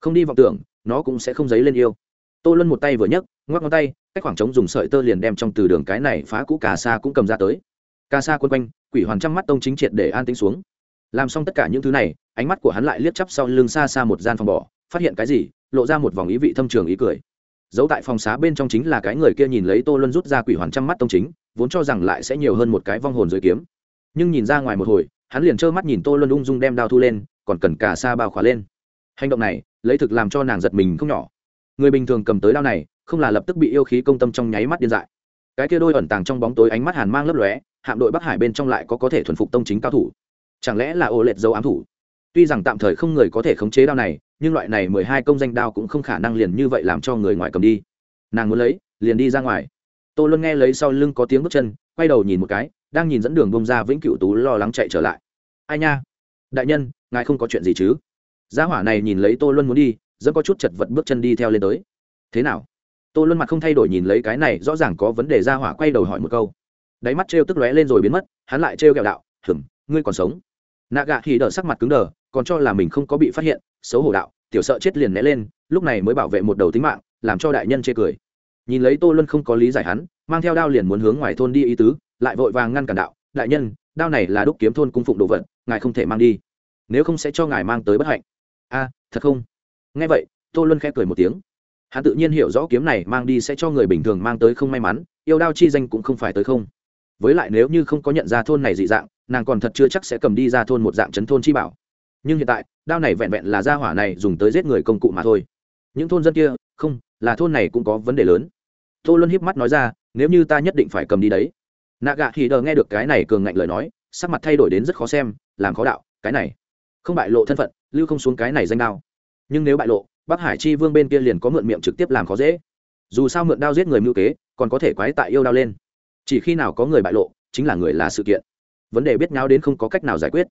Không đi vọng tưởng, nó cũng sẽ không giấy lên yêu. Tô luân một tay vừa nhấc, ngoắc ngón tay, cách khoảng trống dùng sợi tơ liền đem trong từ đường cái này phá cũ cà sa cũng cầm ra tới. Ca sa quân quanh, quỷ hoàn trăm mắt tông chính triệt để an tính xuống. Làm xong tất cả những thứ này, ánh mắt của hắn lại liếc chắp sau lưng xa xa một gian phòng bỏ phát hiện cái gì, lộ ra một vòng ý vị thâm trường ý cười. Giấu tại phòng xá bên trong chính là cái người kia nhìn lấy tô luân rút ra quỷ hoàn trăm mắt tông chính, vốn cho rằng lại sẽ nhiều hơn một cái vong hồn dưới kiếm. Nhưng nhìn ra ngoài một hồi, hắn liền trơ mắt nhìn tô luân ung dung đem đao thu lên, còn cần cả xa bao khóa lên. Hành động này, lấy thực làm cho nàng giật mình không nhỏ. Người bình thường cầm tới đao này, không là lập tức bị yêu khí công tâm trong nháy mắt điên dại. Cái kia đôi ẩn tàng trong bóng tối ánh mắt hàn mang lấp lóe, hạm đội bắc hải bên trong lại có có thể thuần phục tông chính cao thủ. Chẳng lẽ là ô lệch dấu ám thủ? Tuy rằng tạm thời không người có thể khống chế đao này, nhưng loại này mười hai công danh đao cũng không khả năng liền như vậy làm cho người ngoài cầm đi. Nàng muốn lấy, liền đi ra ngoài. Tô luân nghe lấy sau lưng có tiếng bước chân, quay đầu nhìn một cái, đang nhìn dẫn đường bông ra vĩnh cựu tú lo lắng chạy trở lại. Ai nha? Đại nhân, ngài không có chuyện gì chứ? Gia hỏa này nhìn lấy tô luân muốn đi dẫn có chút chật vật bước chân đi theo lên tới. Thế nào? Tô luân mặt không thay đổi nhìn lấy cái này, rõ ràng có vấn đề, gia hỏa quay đầu hỏi một câu. Đáy mắt trêu tức lóe lên rồi biến mất, hắn lại trêu ghẹo đạo hửng ngươi còn sống? Nạ gạ thì đỡ sắc mặt cứng đờ, còn cho là mình không có bị phát hiện, xấu hổ đạo, tiểu sợ chết liền né lên, lúc này mới bảo vệ một đầu tính mạng, làm cho đại nhân chê cười. Nhìn lấy tô luân không có lý giải hắn, mang theo đao liền muốn hướng ngoài thôn đi ý tứ, lại vội vàng ngăn cản đạo, đại nhân, đao này là đúc kiếm thôn cung phụng đồ vật, ngài không thể mang đi. Nếu không sẽ cho ngài mang tới bất hạnh. A, thật không? Nghe vậy, tô luân khẽ cười một tiếng. Hắn tự nhiên hiểu rõ kiếm này mang đi sẽ cho người bình thường mang tới không may mắn, yêu đao chi danh cũng không phải tới không. Với lại nếu như không có nhận ra thôn này dị dạng nàng còn thật chưa chắc sẽ cầm đi ra thôn một dạng chấn thôn chi bảo. Nhưng hiện tại, đao này vẹn vẹn là gia hỏa này dùng tới giết người công cụ mà thôi. Những thôn dân kia, không, là thôn này cũng có vấn đề lớn. Tô luân híp mắt nói ra, nếu như ta nhất định phải cầm đi đấy. Nạ gạ thì đờ nghe được cái này cường ngạnh lời nói, sắc mặt thay đổi đến rất khó xem, làm khó đạo, cái này. Không bại lộ thân phận, lưu không xuống cái này danh đao. Nhưng nếu bại lộ, bắc hải chi vương bên kia liền có mượn miệng trực tiếp làm khó dễ. Dù sao mượn đao giết người mưu kế, còn có thể quái tại yêu đao lên. Chỉ khi nào có người bại lộ, chính là người là sự kiện vấn đề biết nhau đến không có cách nào giải quyết.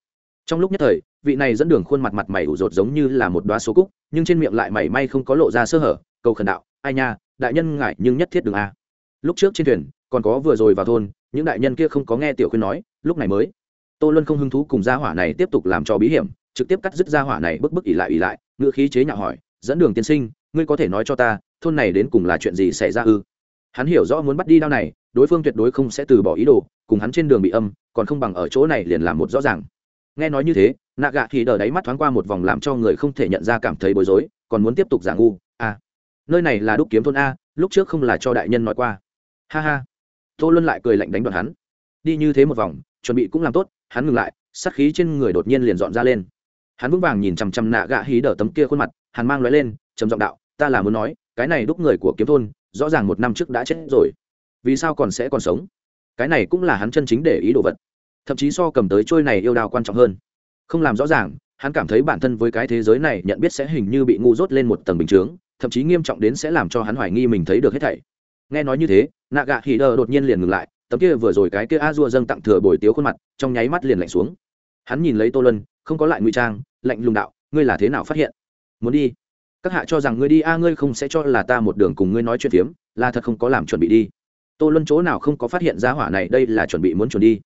Trong lúc nhất thời, vị này dẫn đường khuôn mặt mặt mày ủ rột giống như là một đoá số cúc, nhưng trên miệng lại mảy may không có lộ ra sơ hở, cầu khẩn đạo, ai nha, đại nhân ngại nhưng nhất thiết đường a. Lúc trước trên thuyền, còn có vừa rồi vào thôn, những đại nhân kia không có nghe tiểu khuyên nói, lúc này mới. Tô luân không hứng thú cùng gia hỏa này tiếp tục làm cho bí hiểm, trực tiếp cắt dứt gia hỏa này bức bức ỉ lại ỉ lại, ngựa khí chế nhạo hỏi, dẫn đường tiên sinh, ngươi có thể nói cho ta, thôn này đến cùng là chuyện gì xảy ra ư? Hắn hiểu rõ muốn bắt đi đao này, đối phương tuyệt đối không sẽ từ bỏ ý đồ cùng hắn trên đường bị âm còn không bằng ở chỗ này liền làm một rõ ràng. Nghe nói như thế nạ gạ thì đờ đáy mắt thoáng qua một vòng làm cho người không thể nhận ra cảm thấy bối rối còn muốn tiếp tục giả ngu a à, nơi này là đúc kiếm thôn a lúc trước không là cho đại nhân nói qua. Ha ha. Tô luân lại cười lạnh đánh đoạn hắn. Đi như thế một vòng chuẩn bị cũng làm tốt hắn ngừng lại sát khí trên người đột nhiên liền dọn ra lên. Hắn vững vàng nhìn chằm chằm nạ gạ hí đờ tấm kia khuôn mặt hắn mang lóe lên trầm giọng đạo ta là muốn nói cái này đúc người của kiếm thôn rõ ràng một năm trước đã chết rồi. Vì sao còn sẽ còn sống? Cái này cũng là hắn chân chính để ý đồ vật. Thậm chí so cầm tới trôi này yêu đao quan trọng hơn. Không làm rõ ràng, hắn cảm thấy bản thân với cái thế giới này nhận biết sẽ hình như bị ngu dốt lên một tầng bình chướng, thậm chí nghiêm trọng đến sẽ làm cho hắn hoài nghi mình thấy được hết thảy. Nghe nói như thế nạ gạ hỉ đờ đột nhiên liền ngừng lại, tấm kia vừa rồi cái kia a dua dâng tặng thừa bồi tiếu khuôn mặt, trong nháy mắt liền lạnh xuống. Hắn nhìn lấy tô lân không có lại ngụy trang, lạnh lùng đạo, ngươi là thế nào phát hiện? Muốn đi. Các hạ cho rằng ngươi đi, a, ngươi không sẽ cho là ta một đường cùng ngươi nói chuyện phiếm, là thật không có làm chuẩn bị đi tô luân chỗ nào không có phát hiện ra hỏa này, đây là chuẩn bị muốn chuẩn đi.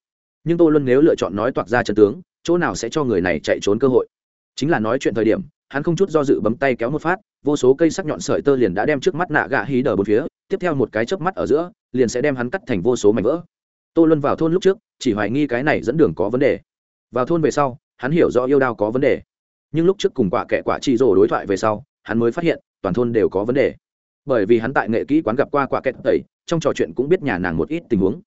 Nhưng tô luân nếu lựa chọn nói toạc ra chân tướng, chỗ nào sẽ cho người này chạy trốn cơ hội? Chính là nói chuyện thời điểm, hắn không chút do dự bấm tay kéo một phát, vô số cây sắc nhọn sợi tơ liền đã đem trước mắt nạ gạ hí đờ bốn phía, tiếp theo một cái chớp mắt ở giữa, liền sẽ đem hắn cắt thành vô số mảnh vỡ. Tô luân vào thôn lúc trước, chỉ hoài nghi cái này dẫn đường có vấn đề. Vào thôn về sau, hắn hiểu rõ yêu đao có vấn đề. Nhưng lúc trước cùng quả kẻ quả chi rồ đối thoại về sau, hắn mới phát hiện, toàn thôn đều có vấn đề. Bởi vì hắn tại nghệ kỹ quán gặp qua quả kẹt tẩy trong trò chuyện cũng biết nhà nàng một ít tình huống.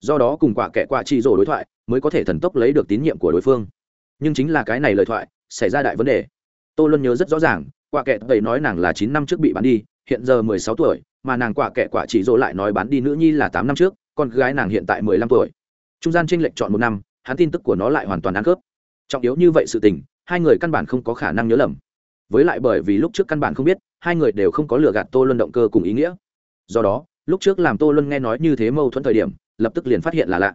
Do đó cùng quả kẻ quả chi rổ đối thoại mới có thể thần tốc lấy được tín nhiệm của đối phương. Nhưng chính là cái này lời thoại, xảy ra đại vấn đề. Tô luôn nhớ rất rõ ràng, quả kẻ tẩy nói nàng là chín năm trước bị bán đi, hiện giờ mười sáu tuổi, mà nàng quả kẻ quả chỉ rồ lại nói bán đi nữ nhi là tám năm trước, con gái nàng hiện tại mười lăm tuổi. Trung gian tranh lệch chọn một năm, hắn tin tức của nó lại hoàn toàn ăn khớp. Trọng yếu như vậy sự tình, hai người căn bản không có khả năng nhớ lầm. Với lại bởi vì lúc trước căn bản không biết, hai người đều không có lừa gạt tô luân động cơ cùng ý nghĩa. Do đó lúc trước làm tô luân nghe nói như thế mâu thuẫn thời điểm, lập tức liền phát hiện là lạ.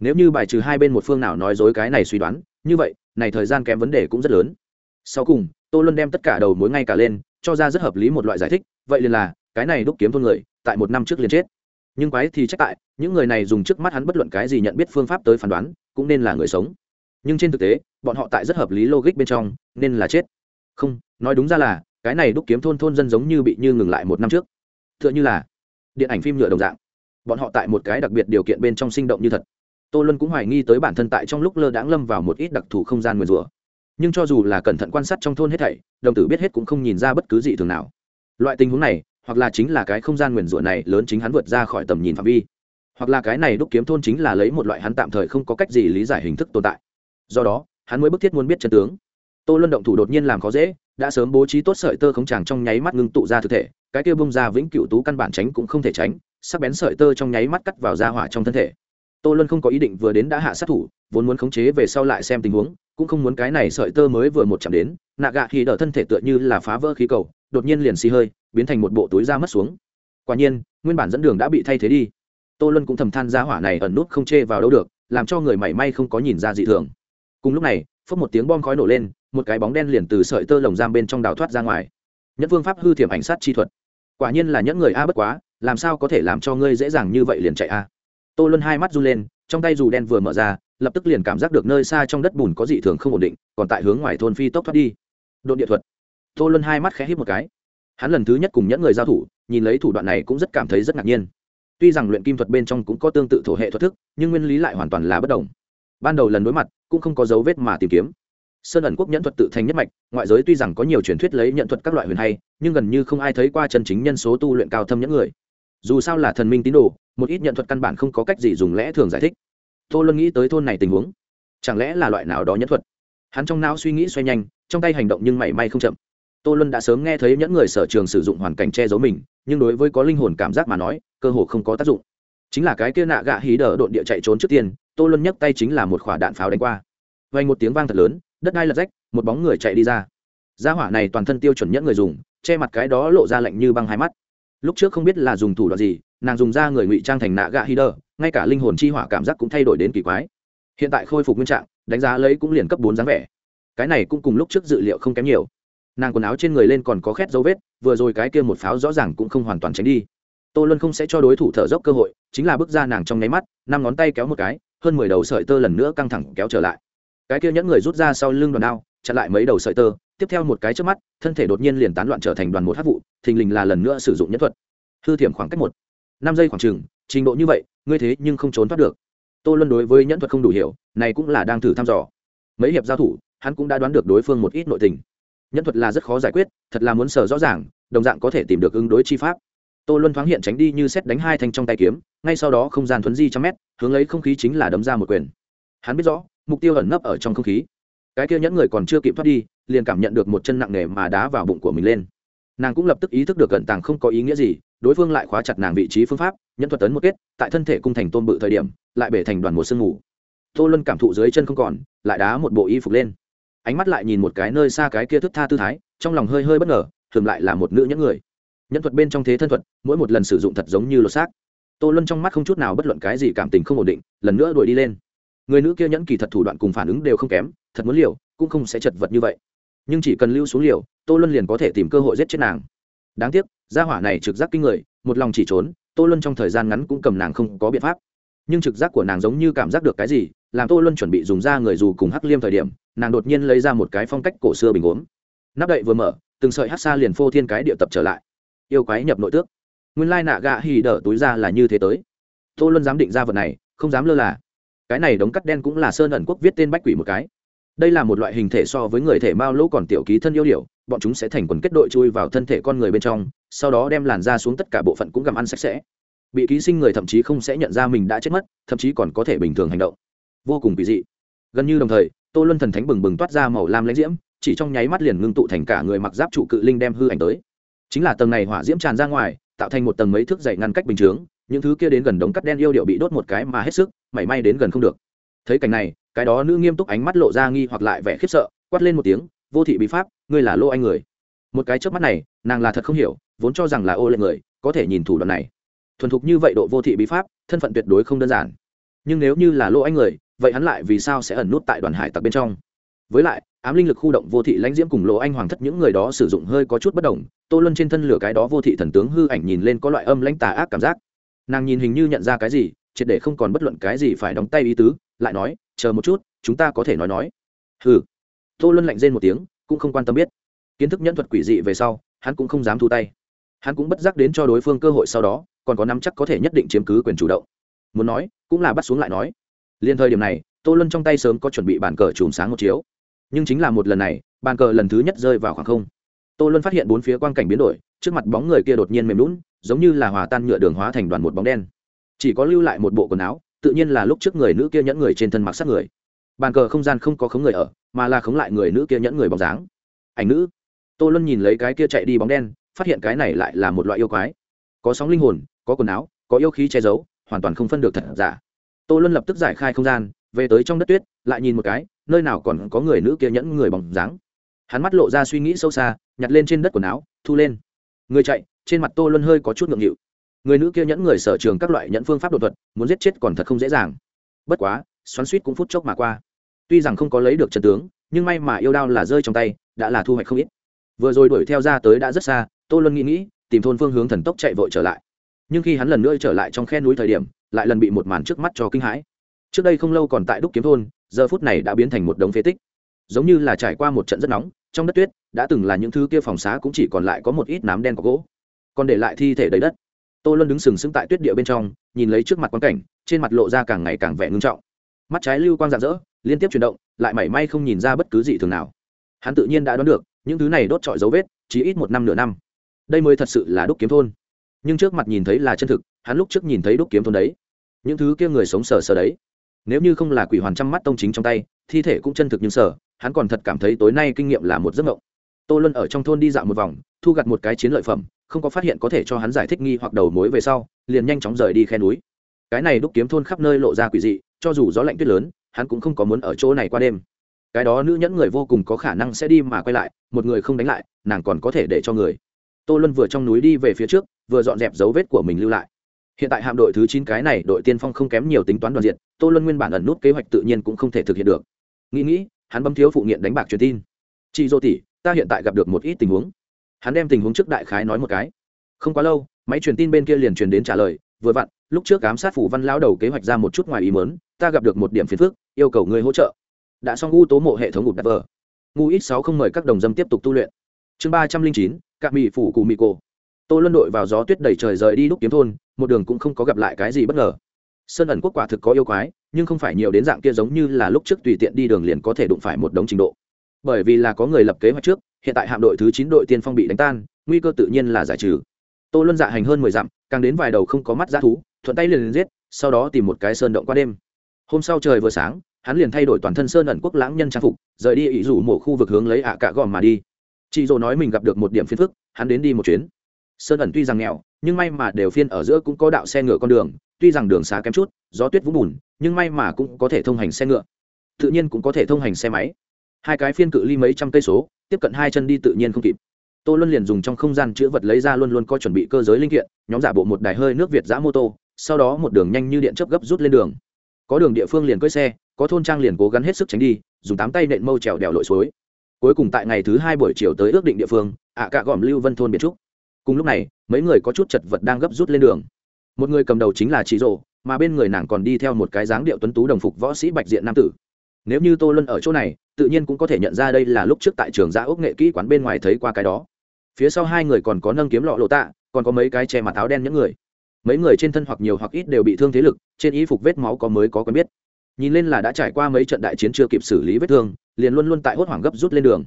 Nếu như bài trừ hai bên một phương nào nói dối cái này suy đoán, như vậy, này thời gian kém vấn đề cũng rất lớn. Sau cùng, tô luân đem tất cả đầu mối ngay cả lên, cho ra rất hợp lý một loại giải thích, vậy liền là, cái này đúc kiếm thôn người, tại một năm trước liền chết. Nhưng quái thì trách tại, những người này dùng trước mắt hắn bất luận cái gì nhận biết phương pháp tới phán đoán, cũng nên là người sống. Nhưng trên thực tế, bọn họ tại rất hợp lý logic bên trong, nên là chết. Không, nói đúng ra là, cái này đúc kiếm thôn thôn dân giống như bị như ngừng lại một năm trước. T h ư ợ n h ư là điện ảnh phim nhựa đồng dạng. Bọn họ tại một cái đặc biệt điều kiện bên trong sinh động như thật. Tô luân cũng hoài nghi tới bản thân tại trong lúc lơ đãng lâm vào một ít đặc thù không gian nguyền rủa. Nhưng cho dù là cẩn thận quan sát trong thôn hết thảy, đồng tử biết hết cũng không nhìn ra bất cứ gì thường nào. Loại tình huống này, hoặc là chính là cái không gian nguyền rủa này lớn chính hắn vượt ra khỏi tầm nhìn phạm vi, hoặc là cái này đúc kiếm thôn chính là lấy một loại hắn tạm thời không có cách gì lý giải hình thức tồn tại. Do đó, hắn mới bức thiết muốn biết chân tướng. Tô luân động thủ đột nhiên làm khó dễ đã sớm bố trí tốt sợi tơ khống chàng trong nháy mắt ngưng tụ ra thực thể, cái kia bông ra vĩnh cựu tú căn bản tránh cũng không thể tránh, sắc bén sợi tơ trong nháy mắt cắt vào da hỏa trong thân thể. Tô luân không có ý định vừa đến đã hạ sát thủ, vốn muốn khống chế về sau lại xem tình huống, cũng không muốn cái này sợi tơ mới vừa một chạm đến, nạ gạ thì đỡ thân thể tựa như là phá vỡ khí cầu, đột nhiên liền xì hơi, biến thành một bộ túi da mất xuống. Quả nhiên, nguyên bản dẫn đường đã bị thay thế đi. Tô luân cũng thầm than ra hỏa này ẩn nút không chê vào đâu được, làm cho người mảy may không có nhìn ra dị thường. Cùng lúc này phốc một tiếng bom khói nổ lên, một cái bóng đen liền từ sợi tơ lồng giam bên trong đào thoát ra ngoài. Nhất phương pháp hư thiểm ảnh sát chi thuật. Quả nhiên là nhẫn người a bất quá, làm sao có thể làm cho ngươi dễ dàng như vậy liền chạy a? Tô luân hai mắt run lên, trong tay dù đen vừa mở ra, lập tức liền cảm giác được nơi xa trong đất bùn có dị thường không ổn định, còn tại hướng ngoài thôn phi tốc thoát đi. Đột địa thuật. Tô luân hai mắt khẽ hít một cái. Hắn lần thứ nhất cùng nhẫn người giao thủ, nhìn lấy thủ đoạn này cũng rất cảm thấy rất ngạc nhiên. Tuy rằng luyện kim thuật bên trong cũng có tương tự thổ hệ thuật thức, nhưng nguyên lý lại hoàn toàn là bất đồng ban đầu lần đối mặt cũng không có dấu vết mà tìm kiếm. Sơn ẩn quốc nhẫn thuật tự thành nhất mạch, ngoại giới tuy rằng có nhiều truyền thuyết lấy nhận thuật các loại huyền hay, nhưng gần như không ai thấy qua chân chính nhân số tu luyện cao thâm những người. Dù sao là thần minh tín đồ, một ít nhận thuật căn bản không có cách gì dùng lẽ thường giải thích. Tô luân nghĩ tới thôn này tình huống, chẳng lẽ là loại nào đó nhẫn thuật? Hắn trong não suy nghĩ xoay nhanh, trong tay hành động nhưng mảy may không chậm. Tô luân đã sớm nghe thấy những người sở trường sử dụng hoàn cảnh che giấu mình, nhưng đối với có linh hồn cảm giác mà nói, cơ hồ không có tác dụng. Chính là cái kia nạ gạ hí đờ đột địa chạy trốn trước tiên tô luân nhấc tay chính là một quả đạn pháo đánh qua. Vay một tiếng vang thật lớn, đất đai lật rách, một bóng người chạy đi ra. Gia hỏa này toàn thân tiêu chuẩn nhẫn người dùng, che mặt cái đó lộ ra lạnh như băng hai mắt. Lúc trước không biết là dùng thủ đoạn gì, nàng dùng ra người ngụy trang thành nạ gạ hí đờ, ngay cả linh hồn chi hỏa cảm giác cũng thay đổi đến kỳ quái. Hiện tại khôi phục nguyên trạng, đánh giá lấy cũng liền cấp bốn dáng vẻ. Cái này cũng cùng lúc trước dự liệu không kém nhiều. Nàng quần áo trên người lên còn có khét dấu vết, vừa rồi cái kia một pháo rõ ràng cũng không hoàn toàn tránh đi. Tô luân không sẽ cho đối thủ thở dốc cơ hội, chính là bước ra nàng trong nháy mắt, năm ngón tay kéo một cái hơn mười đầu sợi tơ lần nữa căng thẳng kéo trở lại. Cái kia nhẫn người rút ra sau lưng đoàn đao, chặn lại mấy đầu sợi tơ, tiếp theo một cái trước mắt, thân thể đột nhiên liền tán loạn trở thành đoàn một hát vụ, thình lình là lần nữa sử dụng nhẫn thuật. Hư thiểm khoảng cách một, năm giây khoảng trừng trình độ như vậy, ngươi thế nhưng không trốn thoát được. Tô luân đối với nhẫn thuật không đủ hiểu, này cũng là đang thử thăm dò. Mấy hiệp giao thủ, hắn cũng đã đoán được đối phương một ít nội tình. Nhẫn thuật là rất khó giải quyết, thật là muốn sở rõ ràng, đồng dạng có thể tìm được ứng đối chi pháp tô luân thoáng hiện tránh đi như xét đánh hai thanh trong tay kiếm, ngay sau đó không gian thuấn di trăm mét, hướng lấy không khí chính là đấm ra một quyền. Hắn biết rõ, mục tiêu ẩn nấp ở trong không khí. Cái kia nhẫn người còn chưa kịp thoát đi, liền cảm nhận được một chân nặng nề mà đá vào bụng của mình lên. Nàng cũng lập tức ý thức được cận tàng không có ý nghĩa gì, đối phương lại khóa chặt nàng vị trí phương pháp, nhẫn thuật tấn một kết, tại thân thể cung thành tôn bự thời điểm, lại bể thành đoàn một sương ngủ tô luân cảm thụ dưới chân không còn, lại đá một bộ y phục lên. Ánh mắt lại nhìn một cái nơi xa cái kia thức tha tư thái, trong lòng hơi hơi bất ngờ thường lại là một nữ nhẫn người nhẫn thuật bên trong thế thân thuật, mỗi một lần sử dụng thật giống như lột xác. Tô luân trong mắt không chút nào bất luận cái gì cảm tình không ổn định, lần nữa đuổi đi lên. Người nữ kia nhẫn kỳ thật thủ đoạn cùng phản ứng đều không kém, thật muốn liều, cũng không sẽ chật vật như vậy. Nhưng chỉ cần lưu xuống liều, tô luân liền có thể tìm cơ hội giết chết nàng. Đáng tiếc, gia hỏa này trực giác kinh người, một lòng chỉ trốn, tô luân trong thời gian ngắn cũng cầm nàng không có biện pháp. Nhưng trực giác của nàng giống như cảm giác được cái gì, làm tô luân chuẩn bị dùng ra người dù cùng hắc liêm thời điểm, nàng đột nhiên lấy ra một cái phong cách cổ xưa bình uống nắp đậy vừa mở, từng sợi hát xa liền phô thiên cái địa tập trở lại yêu quái nhập nội tước. Nguyên lai nạ gạ hì đỡ túi ra là như thế tới. Tô luân dám định ra vật này, không dám lơ là. Cái này đống cắt đen cũng là sơn ẩn quốc viết tên bách quỷ một cái. Đây là một loại hình thể so với người thể mao lỗ còn tiểu ký thân yêu điệu bọn chúng sẽ thành quần kết đội chui vào thân thể con người bên trong, sau đó đem làn da xuống tất cả bộ phận cũng gặm ăn sạch sẽ. Bị ký sinh người thậm chí không sẽ nhận ra mình đã chết mất, thậm chí còn có thể bình thường hành động. Vô cùng kỳ dị. Gần như đồng thời, tô luân thần thánh bừng bừng toát ra màu lam lãnh diễm, chỉ trong nháy mắt liền ngưng tụ thành cả người mặc giáp trụ cự linh đem hư ảnh tới chính là tầng này hỏa diễm tràn ra ngoài, tạo thành một tầng mấy thước dày ngăn cách bình chướng, những thứ kia đến gần đống cắt đen yêu điệu bị đốt một cái mà hết sức, mảy may đến gần không được. Thấy cảnh này, cái đó nữ nghiêm túc ánh mắt lộ ra nghi hoặc lại vẻ khiếp sợ, quát lên một tiếng, vô thị bí pháp, ngươi là lô anh người. Một cái trước mắt này, nàng là thật không hiểu, vốn cho rằng là ô lệ người, có thể nhìn thủ đoạn này. Thuần thục như vậy độ vô thị bí pháp, thân phận tuyệt đối không đơn giản. Nhưng nếu như là lô anh người, vậy hắn lại vì sao sẽ ẩn nút tại đoàn hải tặc bên trong? Với lại ám linh lực khu động vô thị lãnh diễm cùng lỗ anh hoàng thất, những người đó sử dụng hơi có chút bất đồng. Tô luân trên thân lửa cái đó vô thị thần tướng hư ảnh nhìn lên có loại âm lãnh tà ác cảm giác. Nàng nhìn hình như nhận ra cái gì, triệt để không còn bất luận cái gì phải đóng tay ý tứ, lại nói, chờ một chút, chúng ta có thể nói nói. Hừ. Tô luân lạnh rên một tiếng, cũng không quan tâm biết. Kiến thức nhân thuật quỷ dị về sau, hắn cũng không dám thu tay. Hắn cũng bất giác đến cho đối phương cơ hội sau đó, còn có nắm chắc có thể nhất định chiếm cứ quyền chủ động. Muốn nói, cũng là bắt xuống lại nói. Liên thời điểm này, tô luân trong tay sớm có chuẩn bị bàn cờ chùm sáng một chiếu nhưng chính là một lần này, bàn cờ lần thứ nhất rơi vào khoảng không. Tô luân phát hiện bốn phía quang cảnh biến đổi, trước mặt bóng người kia đột nhiên mềm lún giống như là hòa tan nhựa đường hóa thành đoàn một bóng đen. Chỉ có lưu lại một bộ quần áo, tự nhiên là lúc trước người nữ kia nhẫn người trên thân mặc sát người. Bàn cờ không gian không có khống người ở, mà là khống lại người nữ kia nhẫn người bóng dáng. Ảnh nữ. Tô luân nhìn lấy cái kia chạy đi bóng đen, phát hiện cái này lại là một loại yêu quái. Có sóng linh hồn, có quần áo, có yêu khí che giấu, hoàn toàn không phân được thật giả. Tô luân lập tức giải khai không gian về tới trong đất tuyết, lại nhìn một cái, nơi nào còn có người nữ kia nhẫn người bóng dáng. Hắn mắt lộ ra suy nghĩ sâu xa, nhặt lên trên đất quần áo, thu lên. Người chạy, trên mặt tô luân hơi có chút ngượng nghịu. Người nữ kia nhẫn người sở trường các loại nhẫn phương pháp đột thuật, muốn giết chết còn thật không dễ dàng. Bất quá, xoắn suýt cũng phút chốc mà qua. Tuy rằng không có lấy được trận tướng, nhưng may mà yêu đao là rơi trong tay, đã là thu hoạch không ít. Vừa rồi đuổi theo ra tới đã rất xa, tô luân nghĩ nghĩ, tìm thôn phương hướng thần tốc chạy vội trở lại. Nhưng khi hắn lần nữa trở lại trong khe núi thời điểm, lại lần bị một màn trước mắt cho kinh hãi trước đây không lâu còn tại đúc kiếm thôn, giờ phút này đã biến thành một đống phế tích. Giống như là trải qua một trận rất nóng, trong đất tuyết, đã từng là những thứ kia phòng xá cũng chỉ còn lại có một ít nám đen có gỗ. Còn để lại thi thể đầy đất. Tô luân đứng sừng sững tại tuyết địa bên trong, nhìn lấy trước mặt quan cảnh, trên mặt lộ ra càng ngày càng vẻ ngưng trọng. Mắt trái lưu quang rạng rỡ, liên tiếp chuyển động, lại mảy may không nhìn ra bất cứ gì thường nào. Hắn tự nhiên đã đoán được, những thứ này đốt trọi dấu vết, chỉ ít một năm nửa năm. Đây mới thật sự là đúc kiếm thôn. Nhưng trước mặt nhìn thấy là chân thực, hắn lúc trước nhìn thấy đúc kiếm thôn đấy. Những thứ kia người sống sờ sờ đấy nếu như không là quỷ hoàn trăm mắt tông chính trong tay thi thể cũng chân thực nhưng sở, hắn còn thật cảm thấy tối nay kinh nghiệm là một giấc mộng. Tô luân ở trong thôn đi dạo một vòng thu gặt một cái chiến lợi phẩm không có phát hiện có thể cho hắn giải thích nghi hoặc đầu mối về sau liền nhanh chóng rời đi khe núi. Cái này đúc kiếm thôn khắp nơi lộ ra quỷ dị cho dù gió lạnh tuyết lớn hắn cũng không có muốn ở chỗ này qua đêm. Cái đó nữ nhẫn người vô cùng có khả năng sẽ đi mà quay lại một người không đánh lại nàng còn có thể để cho người. Tô luân vừa trong núi đi về phía trước vừa dọn dẹp dấu vết của mình lưu lại hiện tại hạm đội thứ chín cái này đội tiên phong không kém nhiều tính toán đoàn diện, tô luân nguyên bản ẩn nút kế hoạch tự nhiên cũng không thể thực hiện được. Nghĩ nghĩ, hắn bấm thiếu phụ nghiện đánh bạc truyền tin. Chị dô tỷ, ta hiện tại gặp được một ít tình huống. Hắn đem tình huống trước đại khái nói một cái. Không quá lâu, máy truyền tin bên kia liền truyền đến trả lời, vừa vặn, lúc trước ám sát phủ văn lao đầu kế hoạch ra một chút ngoài ý mớn ta gặp được một điểm phiền phức, yêu cầu người hỗ trợ. Đã xong u tố mộ hệ thống ngụt đặt vờ. Ngu ít sáu không mời các đồng dâm tiếp tục tu luyện. Chương ba trăm linh chín cạm mỹ phủ cụ mỹ cổ tô luân đội vào gió tuyết đầy trời rời đi đúc kiếm thôn, một đường cũng không có gặp lại cái gì bất ngờ. Sơn ẩn quốc quả thực có yêu quái, nhưng không phải nhiều đến dạng kia giống như là lúc trước tùy tiện đi đường liền có thể đụng phải một đống trình độ. Bởi vì là có người lập kế hoạch trước, hiện tại hạm đội thứ chín đội tiên phong bị đánh tan, nguy cơ tự nhiên là giải trừ. Tô luân dạ hành hơn mười dặm, càng đến vài đầu không có mắt g thú, thuận tay liền liền giết, sau đó tìm một cái sơn động qua đêm. Hôm sau trời vừa sáng, hắn liền thay đổi toàn thân sơn ẩn quốc lãng nhân trang phục, rời đi ỷ rủ một khu vực hướng lấy ạ à cạ gòm mà đi. Chị dỗ nói mình gặp được một điểm phiền phức, hắn đến đi một chuyến sơn ẩn tuy rằng nghèo, nhưng may mà đều phiên ở giữa cũng có đạo xe ngựa con đường, tuy rằng đường xá kém chút, gió tuyết vũng bùn, nhưng may mà cũng có thể thông hành xe ngựa. Tự nhiên cũng có thể thông hành xe máy. Hai cái phiên cự ly mấy trăm cây số, tiếp cận hai chân đi tự nhiên không kịp. Tô luân liền dùng trong không gian chữ vật lấy ra luôn luôn có chuẩn bị cơ giới linh kiện, nhóm giả bộ một đài hơi nước việt giã mô tô, sau đó một đường nhanh như điện chấp gấp rút lên đường. Có đường địa phương liền cưỡi xe, có thôn trang liền cố gắng hết sức tránh đi, dùng tám tay nện mâu trèo đèo lội suối. Cuối cùng tại ngày thứ hai buổi chiều tới ước định địa phương, ạ cạ gòm lưu vân thôn biệt trúc cùng lúc này mấy người có chút chật vật đang gấp rút lên đường. Một người cầm đầu chính là chị rồ, mà bên người nàng còn đi theo một cái dáng điệu tuấn tú đồng phục võ sĩ bạch diện nam tử. Nếu như tô luân ở chỗ này tự nhiên cũng có thể nhận ra đây là lúc trước tại trường gia ốc nghệ kỹ quán bên ngoài thấy qua cái đó. Phía sau hai người còn có nâng kiếm lọ lộ tạ còn có mấy cái che mặt áo đen những người. Mấy người trên thân hoặc nhiều hoặc ít đều bị thương thế lực trên y phục vết máu có mới có quen biết. Nhìn lên là đã trải qua mấy trận đại chiến chưa kịp xử lý vết thương liền luôn luôn tại hốt hoảng gấp rút lên đường.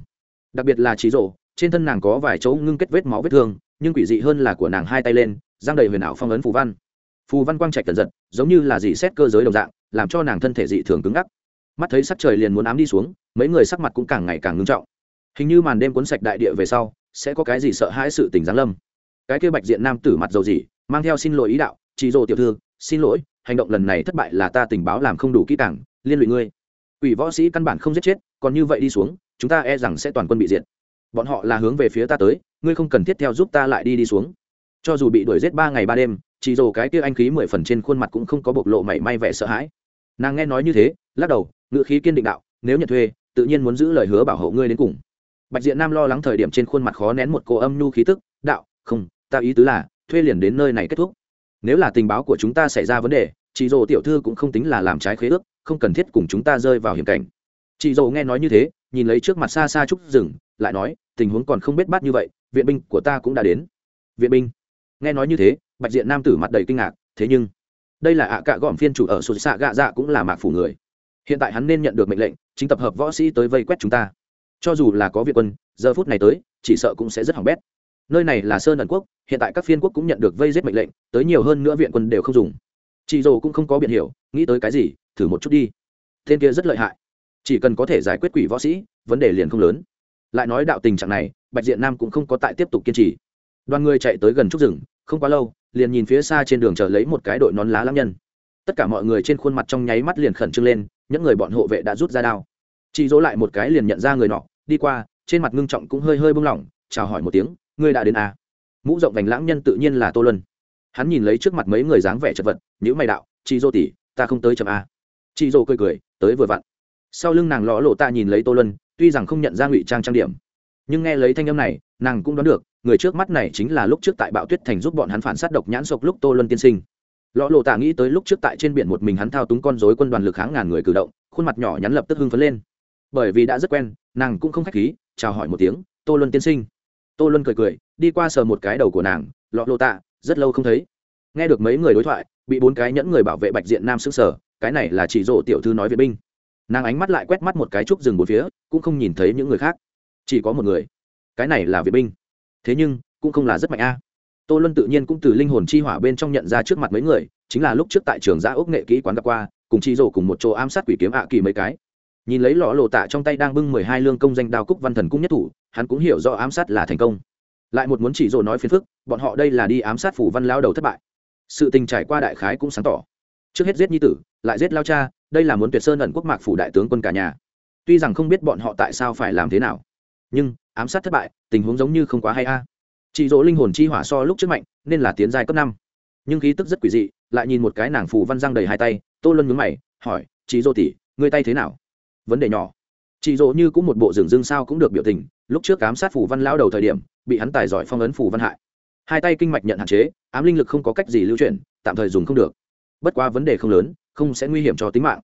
Đặc biệt là trí rộ trên thân nàng có vài chỗ ngưng kết vết máu vết thương nhưng quỷ dị hơn là của nàng hai tay lên, giang đầy huyền ảo phong ấn phù văn. Phù văn quang trạch tần giật, giống như là dị xét cơ giới đồng dạng, làm cho nàng thân thể dị thường cứng ngắc. Mắt thấy sắc trời liền muốn ám đi xuống, mấy người sắc mặt cũng càng ngày càng ngưng trọng. Hình như màn đêm cuốn sạch đại địa về sau, sẽ có cái gì sợ hãi sự tình giáng lâm. Cái kia bạch diện nam tử mặt dầu gì mang theo xin lỗi ý đạo chị dồ tiểu thư, xin lỗi, hành động lần này thất bại là ta tình báo làm không đủ kỹ càng, liên lụy ngươi. Ủy võ sĩ căn bản không giết chết, còn như vậy đi xuống, chúng ta e rằng sẽ toàn quân bị diệt bọn họ là hướng về phía ta tới, ngươi không cần thiết theo giúp ta lại đi đi xuống. Cho dù bị đuổi giết ba ngày ba đêm, chỉ dồ cái kia anh khí mười phần trên khuôn mặt cũng không có bộc lộ mảy may vẻ sợ hãi. Nàng nghe nói như thế, lắc đầu ngự khí kiên định đạo, nếu nhận thuê, tự nhiên muốn giữ lời hứa bảo hộ ngươi đến cùng. Bạch diện nam lo lắng thời điểm trên khuôn mặt khó nén một cô âm nhu khí tức, đạo, không, ta ý tứ là, thuê liền đến nơi này kết thúc. Nếu là tình báo của chúng ta xảy ra vấn đề chị dồ tiểu thư cũng không tính là làm trái khế ước, không cần thiết cùng chúng ta rơi vào hiểm cảnh. Chị dồ nghe nói như thế, nhìn lấy trước mặt xa xa trúc rừng, lại nói tình huống còn không biết bát như vậy, viện binh của ta cũng đã đến. Viện binh. Nghe nói như thế, bạch diện nam tử mặt đầy kinh ngạc, thế nhưng, đây là ạ cạ gọn phiên chủ ở sụt xạ gạ dạ cũng là mạc phủ người. Hiện tại hắn nên nhận được mệnh lệnh, chính tập hợp võ sĩ tới vây quét chúng ta. Cho dù là có viện quân, giờ phút này tới, chỉ sợ cũng sẽ rất hỏng bét. Nơi này là sơn ẩn quốc, hiện tại các phiên quốc cũng nhận được vây giết mệnh lệnh, tới nhiều hơn nữa viện quân đều không dùng. Chị dồ cũng không có biện hiểu nghĩ tới cái gì, thử một chút đi. Tên kia rất lợi hại. Chỉ cần có thể giải quyết quỷ võ sĩ, vấn đề liền không lớn lại nói đạo tình trạng này, bạch diện nam cũng không có tại tiếp tục kiên trì. Đoàn người chạy tới gần trúc rừng, không quá lâu, liền nhìn phía xa trên đường chờ lấy một cái đội nón lá lãng nhân. Tất cả mọi người trên khuôn mặt trong nháy mắt liền khẩn trương lên, những người bọn hộ vệ đã rút ra đao. Chị dỗ lại một cái liền nhận ra người nọ, đi qua, trên mặt ngưng trọng cũng hơi hơi bông lỏng, chào hỏi một tiếng, ngươi đã đến à? mũ rộng vành lãng nhân tự nhiên là tô luân. Hắn nhìn lấy trước mặt mấy người dáng vẻ chật vật, nhữ mày đạo chị dỗ tỉ ta không tới chậm à? Chị dỗ cười cười, tới vừa vặn. Sau lưng nàng ló lộ ta nhìn lấy tô luân tuy rằng không nhận ra ngụy trang trang điểm, nhưng nghe lấy thanh âm này, nàng cũng đoán được, người trước mắt này chính là lúc trước tại bạo tuyết thành giúp bọn hắn phản sát độc nhãn sộc lúc tô luân tiên sinh. Lọ lộ tạ nghĩ tới lúc trước tại trên biển một mình hắn thao túng con dối quân đoàn lực kháng ngàn người cử động, khuôn mặt nhỏ nhắn lập tức hưng phấn lên. Bởi vì đã rất quen, nàng cũng không k h á c h khí, chào hỏi một tiếng, tô luân tiên sinh. Tô luân cười cười, đi qua sờ một cái đầu của nàng, lọ lộ tạ, rất lâu không thấy. Nghe được mấy người đối thoại, bị bốn cái nhẫn người bảo vệ bạch diện nam s sở cái này là chỉ rộ tiểu thư nói vệ binh nàng ánh mắt lại quét mắt một cái trúc rừng một phía, cũng không nhìn thấy những người khác. Chỉ có một người. Cái này là vệ binh. Thế nhưng, cũng không là rất mạnh a. Tô luân tự nhiên cũng từ linh hồn chi hỏa bên trong nhận ra trước mặt mấy người, chính là lúc trước tại trường giã ốc nghệ kỹ quán gặp qua, cùng chi rổ cùng một chỗ ám sát quỷ kiếm ạ kỳ mấy cái. Nhìn lấy lọ lộ tạ trong tay đang bưng mười hai lương công danh đao cúc văn thần cung nhất thủ, hắn cũng hiểu rõ ám sát là thành công. Lại một muốn chỉ rộ nói phiền phức, bọn họ đây là đi ám sát phủ văn lao đầu thất bại. Sự tình trải qua đại khái cũng sáng tỏ. Trước hết giết nhi tử, lại giết lao cha đây là muốn tuyệt sơn ẩn quốc mạc phủ đại tướng quân cả nhà. Tuy rằng không biết bọn họ tại sao phải làm thế nào, nhưng ám sát thất bại, tình huống giống như không quá hay a. Ha. chị dỗ linh hồn chi hỏa so lúc trước mạnh, nên là tiến giai cấp năm. Nhưng khí tức rất quỷ dị, lại nhìn một cái nàng phù văn răng đầy hai tay, tô luân nhướng mày, hỏi chị dỗ tỉ ngươi tay thế nào? Vấn đề nhỏ. Chị dỗ như cũng một bộ rừng dương sao cũng được biểu tình, lúc trước ám sát phủ văn lao đầu thời điểm, bị hắn tài giỏi phong ấn phủ văn hại. Hai tay kinh mạch nhận hạn chế, ám linh lực không có cách gì lưu chuyển, tạm thời dùng không được. Bất quá vấn đề không lớn không sẽ nguy hiểm cho tính mạng.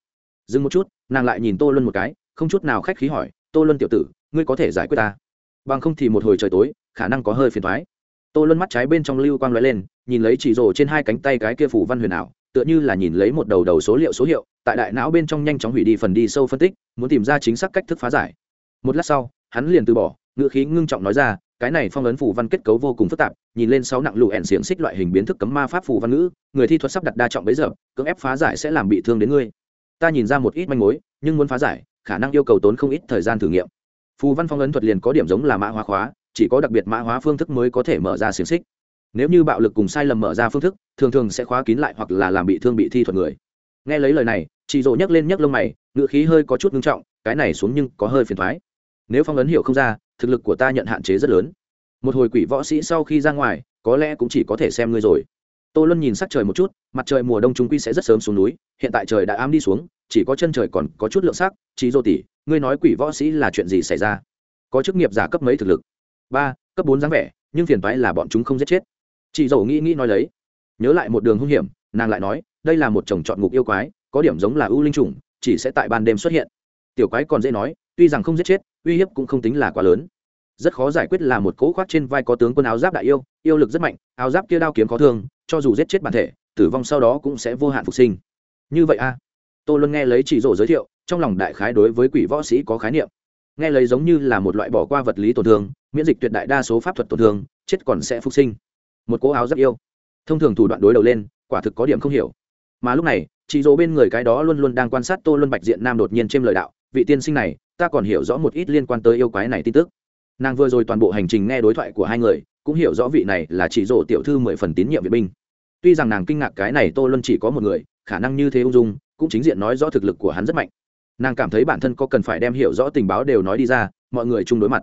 Dừng một chút, nàng lại nhìn tô luân một cái, không chút nào khách khí hỏi, tô luân tiểu tử, ngươi có thể giải quyết ta? Bằng không thì một hồi trời tối, khả năng có hơi phiền thoái tô luân mắt trái bên trong lưu quang l ó e lên, nhìn lấy chỉ rồ trên hai cánh tay cái kia phủ văn huyền ảo, tựa như là nhìn lấy một đầu đầu số liệu số hiệu, tại đại não bên trong nhanh chóng hủy đi phần đi sâu phân tích, muốn tìm ra chính xác cách thức phá giải. Một lát sau, hắn liền từ bỏ ngựa khí ngưng trọng nói ra cái này phong ấn phù văn kết cấu vô cùng phức tạp, nhìn lên sáu nặng lụ ẻn xiềng xích loại hình biến thức cấm ma pháp phù văn ngữ, người thi thuật sắp đặt đa trọng bấy giờ, cưỡng ép phá giải sẽ làm bị thương đến ngươi. Ta nhìn ra một ít manh mối, nhưng muốn phá giải, khả năng yêu cầu tốn không ít thời gian thử nghiệm. Phù văn phong ấn thuật liền có điểm giống là mã hóa khóa, chỉ có đặc biệt mã hóa phương thức mới có thể mở ra xiềng xích. Nếu như bạo lực cùng sai lầm mở ra phương thức, thường thường sẽ khóa kín lại hoặc là làm bị thương bị thi thuật người. Nghe lấy lời này chị rộ nhấc lên nhấc lông mày ngựa khí hơi có chút ngưng trọng, cái này xuống nhưng có hơi phiền thoái nếu phong ấn hiểu không ra thực lực của ta nhận hạn chế rất lớn. Một hồi quỷ võ sĩ sau khi ra ngoài, có lẽ cũng chỉ có thể xem ngươi rồi. Tô luân nhìn sắc trời một chút, mặt trời mùa đông trung quy sẽ rất sớm xuống núi, hiện tại trời đã ám đi xuống, chỉ có chân trời còn có chút lượng sắc. Chị dô tỷ, ngươi nói quỷ võ sĩ là chuyện gì xảy ra? Có chức nghiệp giả cấp mấy thực lực? Ba, cấp bốn dáng vẻ, nhưng phiền toái là bọn chúng không giết chết. Chị dầu nghĩ nghĩ nói lấy. Nhớ lại một đường hung hiểm, nàng lại nói, đây là một chồng chọn ngục yêu quái, có điểm giống là ưu linh trùng, chỉ sẽ tại ban đêm xuất hiện. Tiểu quái còn dễ nói tuy rằng không giết chết, uy hiếp cũng không tính là quá lớn. Rất khó giải quyết là một cỗ khoác trên vai có tướng quân áo giáp đại yêu yêu lực rất mạnh, áo giáp kia đao kiếm khó thương, cho dù giết chết bản thể, tử vong sau đó cũng sẽ vô hạn phục sinh. Như vậy a à? tôi luôn nghe lấy chỉ rổ giới thiệu, trong lòng đại khái đối với quỷ võ sĩ có khái niệm. Nghe lấy giống như là một loại bỏ qua vật lý tổn thương, miễn dịch tuyệt đại đa số pháp thuật tổn thương, chết còn sẽ phục sinh. Một cỗ áo giáp yêu. Thông thường thủ đoạn đối đầu lên, quả thực có điểm không hiểu. Mà lúc này chị dỗ bên người cái đó luôn luôn đang quan sát tô luân bạch diện nam đột nhiên trên lời đạo, vị tiên sinh này ta còn hiểu rõ một ít liên quan tới yêu quái này tin tức. Nàng vừa rồi toàn bộ hành trình nghe đối thoại của hai người, cũng hiểu rõ vị này là chỉ rổ tiểu thư mười phần tín nhiệm viện binh. Tuy rằng nàng kinh ngạc cái này tô luân chỉ có một người, khả năng như thế ung dung, cũng chính diện nói rõ thực lực của hắn rất mạnh. Nàng cảm thấy bản thân có cần phải đem hiểu rõ tình báo đều nói đi ra, mọi người chung đối mặt.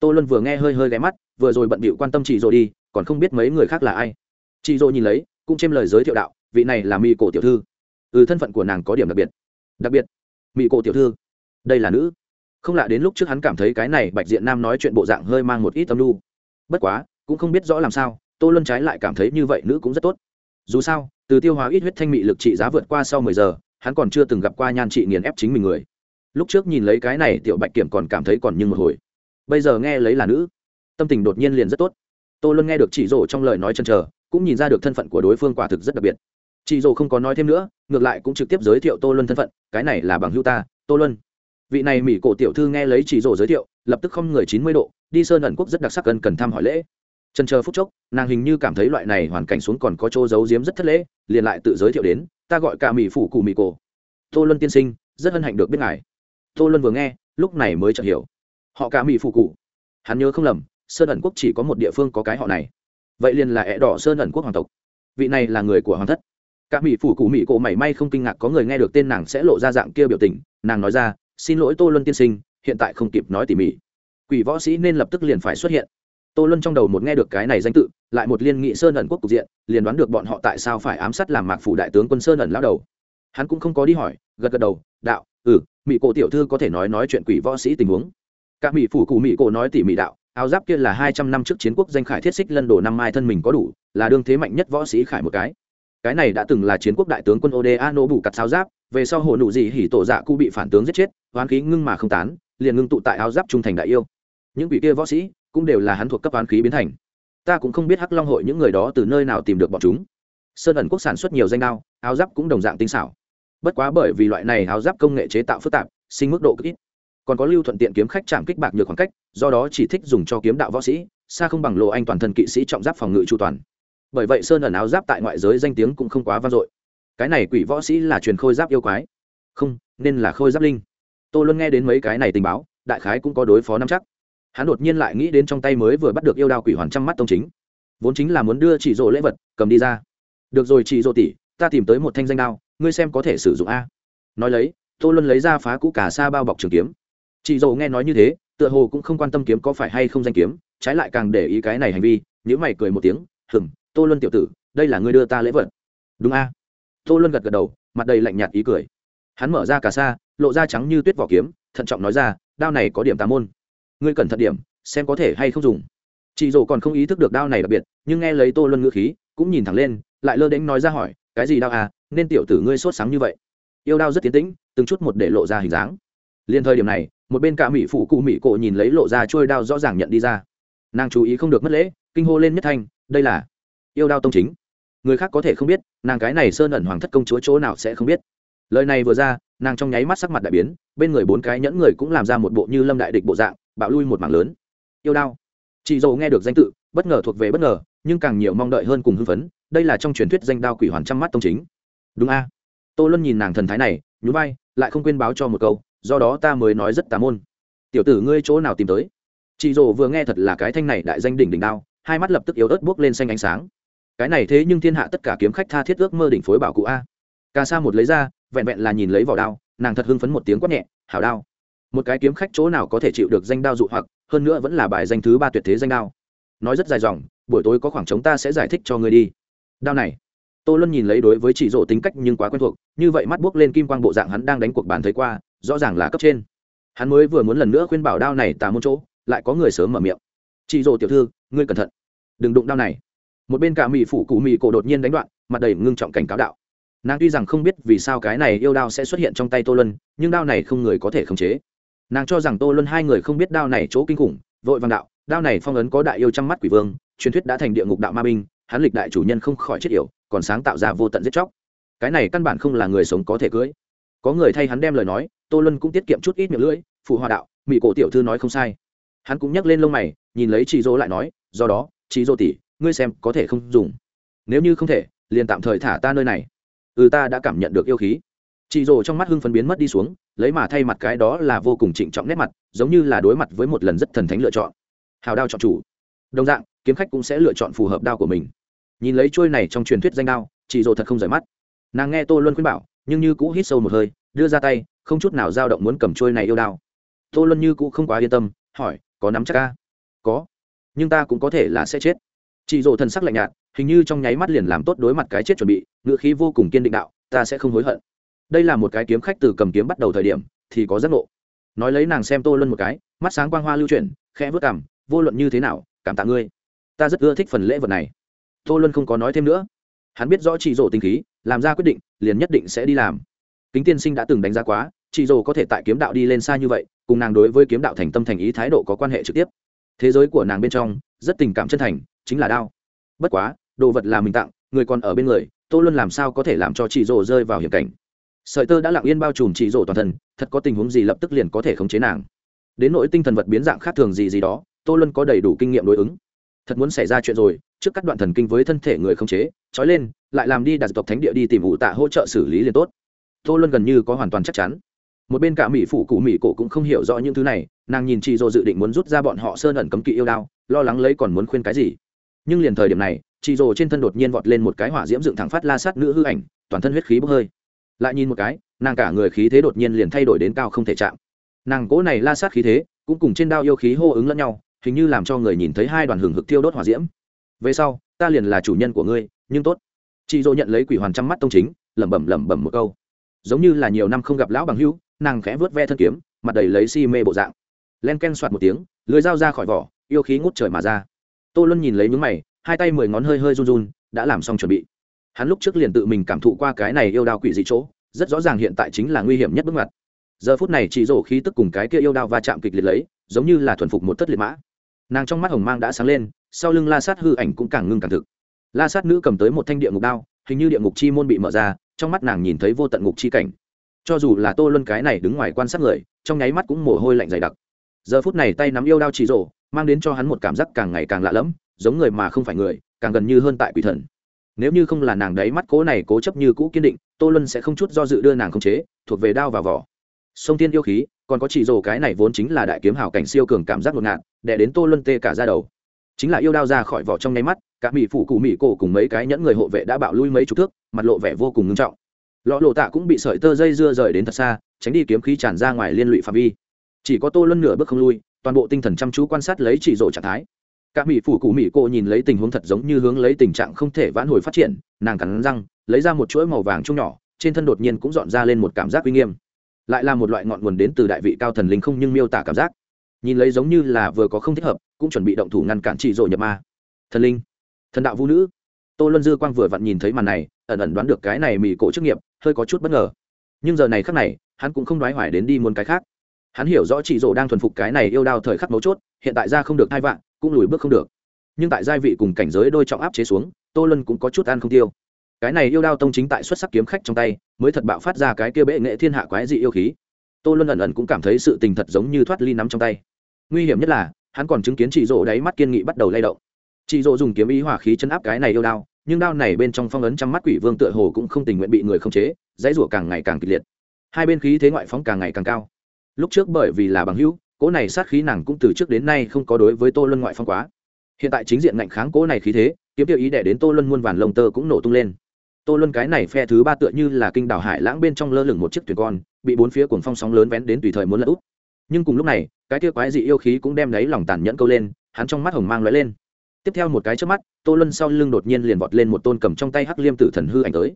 Tô luân vừa nghe hơi hơi ghé mắt, vừa rồi bận bịu quan tâm chị rổ đi, còn không biết mấy người khác là ai. Chị rổ nhìn lấy, cũng trên lời giới thiệu đạo, vị này là mỹ cổ tiểu thư. Ừ thân phận của nàng có điểm đặc biệt. Đặc biệt. Mỹ cổ tiểu thư. Đây là nữ không lạ đến lúc trước hắn cảm thấy cái này bạch diện nam nói chuyện bộ dạng hơi mang một ít tâm lu bất quá, cũng không biết rõ làm sao, tô luân trái lại cảm thấy như vậy nữ cũng rất tốt. Dù sao, từ tiêu hóa ít huyết thanh mị lực trị giá vượt qua sau mười giờ, hắn còn chưa từng gặp qua nhan trị nghiền ép chính mình người. Lúc trước nhìn lấy cái này, tiểu bạch kiểm còn cảm thấy còn như một hồi. Bây giờ nghe lấy là nữ, tâm tình đột nhiên liền rất tốt. Tô luân nghe được chị rổ trong lời nói chân chờ, cũng nhìn ra được thân phận của đối phương quả thực rất đặc biệt. Chị rổ không có nói thêm nữa, ngược lại cũng trực tiếp giới thiệu tô luân thân phận, cái này là bằng hữu ta, tô luân vị này mỹ cổ tiểu thư nghe lấy chỉ rổ giới thiệu, lập tức không người chín mươi độ, đi sơn ẩn quốc rất đặc sắc cần cần thăm hỏi lễ. Trần chờ phút chốc, nàng hình như cảm thấy loại này hoàn cảnh xuống còn có chỗ giấu giếm rất thất lễ, liền lại tự giới thiệu đến, ta gọi cả mỹ phủ cụ mỹ cổ. Tô luân tiên sinh, rất hân hạnh được biết ngài. Tô luân vừa nghe, lúc này mới chợt hiểu. Họ cả mỹ phủ cụ. Hắn nhớ không lầm, sơn ẩn quốc chỉ có một địa phương có cái họ này. Vậy liền là ẹ đỏ sơn ẩn quốc hoàng tộc. Vị này là người của hoàng thất. Cả mỹ phủ cụ mỹ cổ mảy may không kinh ngạc có người nghe được tên nàng sẽ lộ ra dạng kia biểu tình, nàng nói ra xin lỗi tô luân tiên sinh, hiện tại không kịp nói tỉ mỉ. Quỷ võ sĩ nên lập tức liền phải xuất hiện. Tô luân trong đầu một nghe được cái này danh tự, lại một liên nghị sơn ẩn quốc cục diện, liền đoán được bọn họ tại sao phải ám sát làm mạc phủ đại tướng quân sơn ẩn lao đầu. Hắn cũng không có đi hỏi, gật gật đầu, đạo ừ mỹ cổ tiểu thư có thể nói nói chuyện quỷ võ sĩ tình huống. Cả mỹ phủ cụ mỹ cổ nói tỉ mỉ đạo, áo giáp kia là hai trăm năm trước chiến quốc danh khải thiết xích lân đồ năm mai thân mình có đủ, là đương thế mạnh nhất võ sĩ khải một cái. Cái này đã từng là chiến quốc đại tướng quân oda nô bù cặt sao giáp về sau hồ nụ gì hỉ tổ dạ cụ bị phản tướng giết chết, oán khí ngưng mà không tán, liền ngưng tụ tại áo giáp trung thành đại yêu. Những vị kia võ sĩ cũng đều là hắn thuộc cấp oán khí biến thành. Ta cũng không biết hắc long hội những người đó từ nơi nào tìm được bọn chúng. Sơn ẩn quốc sản xuất nhiều danh đao, áo giáp cũng đồng dạng tinh xảo. Bất quá bởi vì loại này áo giáp công nghệ chế tạo phức tạp, sinh mức độ cực ít. Còn có lưu thuận tiện kiếm khách chạm kích bạc nhược khoảng cách, do đó chỉ thích dùng cho kiếm đạo võ sĩ, xa không bằng lộ anh toàn thân kỵ sĩ trọng giáp phòng ngự chu toàn. Bởi vậy sơn ẩn áo giáp tại ngoại giới danh tiếng cũng không quá vang dội cái này quỷ võ sĩ là truyền khôi giáp yêu quái. Không, nên là khôi giáp linh. Tôi luôn nghe đến mấy cái này tình báo, đại khái cũng có đối phó năm chắc. Hắn đột nhiên lại nghĩ đến trong tay mới vừa bắt được yêu đao quỷ hoàn trăm mắt tông chính. Vốn chính là muốn đưa chỉ rộ lễ vật, cầm đi ra. Được rồi chị rộ tỷ, ta tìm tới một thanh danh đao, ngươi xem có thể sử dụng a. Nói lấy, tô luân lấy ra phá cũ cả xa bao bọc trường kiếm. Chị dầu nghe nói như thế, tựa hồ cũng không quan tâm kiếm có phải hay không danh kiếm, trái lại càng để ý cái này hành vi nhữ mày cười một tiếng hừng tô luân tiểu tử, đây là ngươi đưa ta lễ vật. Đúng a tô luân gật gật đầu, mặt đầy lạnh nhạt ý cười. Hắn mở ra cả xa lộ ra trắng như tuyết vỏ kiếm, thận trọng nói ra, đao này có điểm tà môn. Ngươi cẩn thận điểm, xem có thể hay không dùng. Chị dỗ còn không ý thức được đao này đặc biệt, nhưng nghe lấy tô luân ngữ khí, cũng nhìn thẳng lên, lại lơ đánh nói ra hỏi, cái gì đao à nên tiểu tử ngươi sốt sáng như vậy? Yêu đao rất tiến tĩnh, từng chút một để lộ ra hình dáng. Liên thời điểm này, một bên cả mỹ phụ cụ mỹ cổ nhìn lấy lộ ra trôi đao rõ ràng nhận đi ra. Nàng chú ý không được mất lễ, kinh hô lên nhất thanh, đây là yêu đao tông chính người khác có thể không biết, nàng cái này sơn ẩn hoàng thất công chúa chỗ nào sẽ không biết. Lời này vừa ra, nàng trong nháy mắt sắc mặt đại biến, bên người bốn cái nhẫn người cũng làm ra một bộ như lâm đại địch bộ dạng, bạo lui một mảng lớn. Yêu đao. Chị dầu nghe được danh tự, bất ngờ thuộc về bất ngờ, nhưng càng nhiều mong đợi hơn cùng hưng phấn, đây là trong truyền thuyết danh đao quỷ hoàn trăm mắt tông chính. Đúng a. Tô luân nhìn nàng thần thái này, nhún vai, lại không quên báo cho một câu, do đó ta mới nói rất tà môn. Tiểu tử ngươi chỗ nào tìm tới? Chị dồ vừa nghe thật là cái thanh này đại danh đỉnh đỉnh đao, hai mắt lập tức yếu ớt buốc lên xanh ánh sáng cái này thế nhưng thiên hạ tất cả kiếm khách tha thiết ước mơ đỉnh phối bảo cụ a. Ca sa một lấy ra, vẹn vẹn là nhìn lấy vỏ đao, nàng thật hưng phấn một tiếng quát nhẹ, hảo đao. Một cái kiếm khách chỗ nào có thể chịu được danh đao dụ hoặc, hơn nữa vẫn là bài danh thứ ba tuyệt thế danh đao. Nói rất dài dòng, buổi tối có khoảng trống ta sẽ giải thích cho ngươi đi. Đao này, tô luân nhìn lấy đối với chỉ rộ tính cách nhưng quá quen thuộc, như vậy mắt buốc lên kim quang bộ dạng hắn đang đánh cuộc bàn thấy qua, rõ ràng là cấp trên. Hắn mới vừa muốn lần nữa khuyên bảo đao này tà môn chỗ, lại có người sớm mở miệng. Chị rộ tiểu thư, ngươi cẩn thận. Đừng đụng đao này một bên cả mỹ phụ cụ mỹ cổ đột nhiên đánh đoạn, mặt đầy ngưng trọng cảnh cáo đạo. Nàng tuy rằng không biết vì sao cái này yêu đao sẽ xuất hiện trong tay tô luân, nhưng đao này không người có thể khống chế. Nàng cho rằng tô luân hai người không biết đao này chỗ kinh khủng, vội vàng đạo, đao này phong ấn có đại yêu trong mắt quỷ vương, truyền thuyết đã thành địa ngục đạo ma binh, hắn lịch đại chủ nhân không khỏi chết yểu, còn sáng tạo ra vô tận giết chóc. Cái này căn bản không là người sống có thể cưới. Có người thay hắn đem lời nói, tô luân cũng tiết kiệm chút ít miệng lưỡi, phụ hòa đạo, mỹ cổ tiểu thư nói không sai. Hắn cũng nhắc lên lông mày, nhìn lấy chị dỗ lại nói, do đó chị dỗ tỷ ngươi xem có thể không dùng. Nếu như không thể, liền tạm thời thả ta nơi này. Ừ ta đã cảm nhận được yêu khí. Chị rồ trong mắt hưng phấn biến mất đi xuống, lấy mà thay mặt cái đó là vô cùng trịnh trọng nét mặt, giống như là đối mặt với một lần rất thần thánh lựa chọn. Hào đao chọn chủ. Đồng dạng, kiếm khách cũng sẽ lựa chọn phù hợp đao của mình. Nhìn lấy trôi này trong truyền thuyết danh đao, chị rồ thật không rời mắt. Nàng nghe tô luân khuyên bảo, nhưng như cũ hít sâu một hơi, đưa ra tay, không chút nào dao động muốn cầm trôi này yêu đao. Tô luân như cũ không quá yên tâm, hỏi, có nắm chắc ca có, nhưng ta cũng có thể là sẽ chết chị dỗ thần sắc lạnh nhạt, hình như trong nháy mắt liền làm tốt đối mặt cái chết chuẩn bị, ngựa khí vô cùng kiên định đạo, ta sẽ không hối hận. Đây là một cái kiếm khách từ cầm kiếm bắt đầu thời điểm, thì có giác ngộ. Nói lấy nàng xem tô luân một cái, mắt sáng quang hoa lưu chuyển, khẽ vớt cảm vô luận như thế nào, cảm tạ ngươi. Ta rất ưa thích phần lễ vật này. Tô luân không có nói thêm nữa. Hắn biết rõ chị dỗ tinh khí, làm ra quyết định, liền nhất định sẽ đi làm. Kính tiên sinh đã từng đánh giá quá chị dỗ có thể tại kiếm đạo đi lên xa như vậy, cùng nàng đối với kiếm đạo thành tâm thành ý thái độ có quan hệ trực tiếp. Thế giới của nàng bên trong, rất tình cảm chân thành chính là đao. Bất quá, đồ vật là mình tặng, người còn ở bên người, tô luân làm sao có thể làm cho chị rồ rơi vào hiểm cảnh? Sợi tơ đã lặng yên bao trùm chị rồ toàn thân, thật có tình huống gì lập tức liền có thể khống chế nàng. Đến nỗi tinh thần vật biến dạng khác thường gì gì đó, tô luân có đầy đủ kinh nghiệm đối ứng. Thật muốn xảy ra chuyện rồi, trước các đoạn thần kinh với thân thể người khống chế, trói lên, lại làm đi đặt tộc thánh địa đi tìm ủ tạ hỗ trợ xử lý liền tốt. Tô luân gần như có hoàn toàn chắc chắn. Một bên cả mỹ phủ cụ mỹ cổ cũng không hiểu rõ những thứ này, nàng nhìn chị dô dự định muốn rút ra bọn họ sơn ẩn cấm kỵ yêu đao, lo lắng lấy còn muốn khuyên cái gì nhưng liền thời điểm này, chị rồ trên thân đột nhiên vọt lên một cái hỏa diễm dựng thẳng phát la sát nữ hư ảnh, toàn thân huyết khí bốc hơi. Lại nhìn một cái, nàng cả người khí thế đột nhiên liền thay đổi đến cao không thể chạm. Nàng cố này la sát khí thế, cũng cùng trên đao yêu khí hô ứng lẫn nhau, hình như làm cho người nhìn thấy hai đoàn hừng hực thiêu đốt hỏa diễm. Về sau, ta liền là chủ nhân của ngươi, nhưng tốt. Chị dỗ nhận lấy quỷ hoàn trăm mắt tông chính, lẩm bẩm lẩm bẩm một câu. Giống như là nhiều năm không gặp lão bằng hữu, nàng khẽ vớt ve thân kiếm, mặt đầy lấy si mê bộ dạng. Len ken soạt một tiếng lưới dao ra khỏi vỏ, yêu khí ngút trời mà ra tô luân nhìn lấy nhúng mày, hai tay mười ngón hơi hơi run run, đã làm xong chuẩn bị. Hắn lúc trước liền tự mình cảm thụ qua cái này yêu đao quỷ dị chỗ, rất rõ ràng hiện tại chính là nguy hiểm nhất bước ngoặt. Giờ phút này chị rổ khí tức cùng cái kia yêu đao va chạm kịch liệt lấy, giống như là thuần phục một tất liệt mã. Nàng trong mắt hồng mang đã sáng lên, sau lưng la sát hư ảnh cũng càng ngưng càng thực. La sát nữ cầm tới một thanh địa ngục đao, hình như địa ngục chi môn bị mở ra, trong mắt nàng nhìn thấy vô tận ngục chi cảnh. Cho dù là tô luân cái này đứng ngoài quan sát người, trong nháy mắt cũng mồ hôi lạnh dày đặc. Giờ phút này tay nắm yêu đao chỉ rổ mang đến cho hắn một cảm giác càng ngày càng lạ lẫm, giống người mà không phải người, càng gần như hơn tại quỷ thần. Nếu như không là nàng đấy mắt cố này cố chấp như cũ kiên định, tô luân sẽ không chút do dự đưa nàng khống chế, thuộc về đao và vỏ. Sông tiên yêu khí, còn có chỉ rồ cái này vốn chính là đại kiếm hảo cảnh siêu cường cảm giác ngột ngạt đẻ đến tô luân tê cả ra đầu. Chính là yêu đao ra khỏi vỏ trong nháy mắt, cả mỹ phủ cụ mỹ cổ cùng mấy cái nhẫn người hộ vệ đã bạo lui mấy chục thước, mặt lộ vẻ vô cùng ngưng trọng. Lọ lộ tạ cũng bị sợi tơ dây dưa rời đến thật xa, tránh đi kiếm khí tràn ra ngoài liên lụy phạm vi. Chỉ có tô luân nửa bước không lui toàn bộ tinh thần chăm chú quan sát lấy chỉ rộ trạng thái. Các mỹ phủ cụ mỹ cô nhìn lấy tình huống thật giống như hướng lấy tình trạng không thể vãn hồi phát triển, nàng cắn răng, lấy ra một chuỗi màu vàng chung nhỏ, trên thân đột nhiên cũng dọn ra lên một cảm giác uy nghiêm. Lại là một loại ngọn nguồn đến từ đại vị cao thần linh không nhưng miêu tả cảm giác. Nhìn lấy giống như là vừa có không thích hợp, cũng chuẩn bị động thủ ngăn cản chỉ rộ nhập ma. Thần linh, thần đạo vũ nữ. Tô luân dư quang vừa vặn nhìn thấy màn này, ẩn ẩn đoán được cái này mỹ cổ chức nghiệp, hơi có chút bất ngờ. Nhưng giờ này khắc này, hắn cũng không đoái hoài đến đi muốn cái khác hắn hiểu rõ chị rổ đang thuần phục cái này yêu đao thời khắc mấu chốt, hiện tại ra không được hai vạn, cũng lùi bước không được. Nhưng tại gia vị cùng cảnh giới đôi trọng áp chế xuống, tô lân cũng có chút ăn không tiêu. Cái này yêu đao tông chính tại xuất sắc kiếm khách trong tay, mới thật bạo phát ra cái kia bệ nghệ thiên hạ quái dị yêu khí. Tô lân ẩn ẩn cũng cảm thấy sự tình thật giống như thoát ly nắm trong tay. Nguy hiểm nhất là, hắn còn chứng kiến chị rỗ đáy mắt kiên nghị bắt đầu lay động. Chị rỗ dùng kiếm ý hỏa khí chấn áp cái này yêu đao, nhưng đao này bên trong phong ấn trăm mắt quỷ vương tựa hồ cũng không tình nguyện bị người khống chế, dãy rủa càng ngày càng kịch liệt. Hai bên khí thế ngoại phóng càng ngày càng cao lúc trước bởi vì là bằng hữu, cỗ này sát khí nàng cũng từ trước đến nay không có đối với tô luân ngoại phong quá. Hiện tại chính diện ngạnh kháng cỗ này khí thế, kiếm tiêu ý đẻ đến tô luân muôn vàn lông tơ cũng nổ tung lên. Tô luân cái này phe thứ ba tựa như là kinh đảo hải lãng bên trong lơ lửng một chiếc thuyền con, bị bốn phía cuồng phong sóng lớn vén đến tùy thời muốn lật úp. Nhưng cùng lúc này, cái kia quái dị yêu khí cũng đem lấy lòng tàn nhẫn câu lên, hắn trong mắt hồng mang lóe lên. Tiếp theo một cái trước mắt, tô luân sau lưng đột nhiên liền vọt lên một tôn cầm trong tay hắc liêm tử thần hư ảnh tới.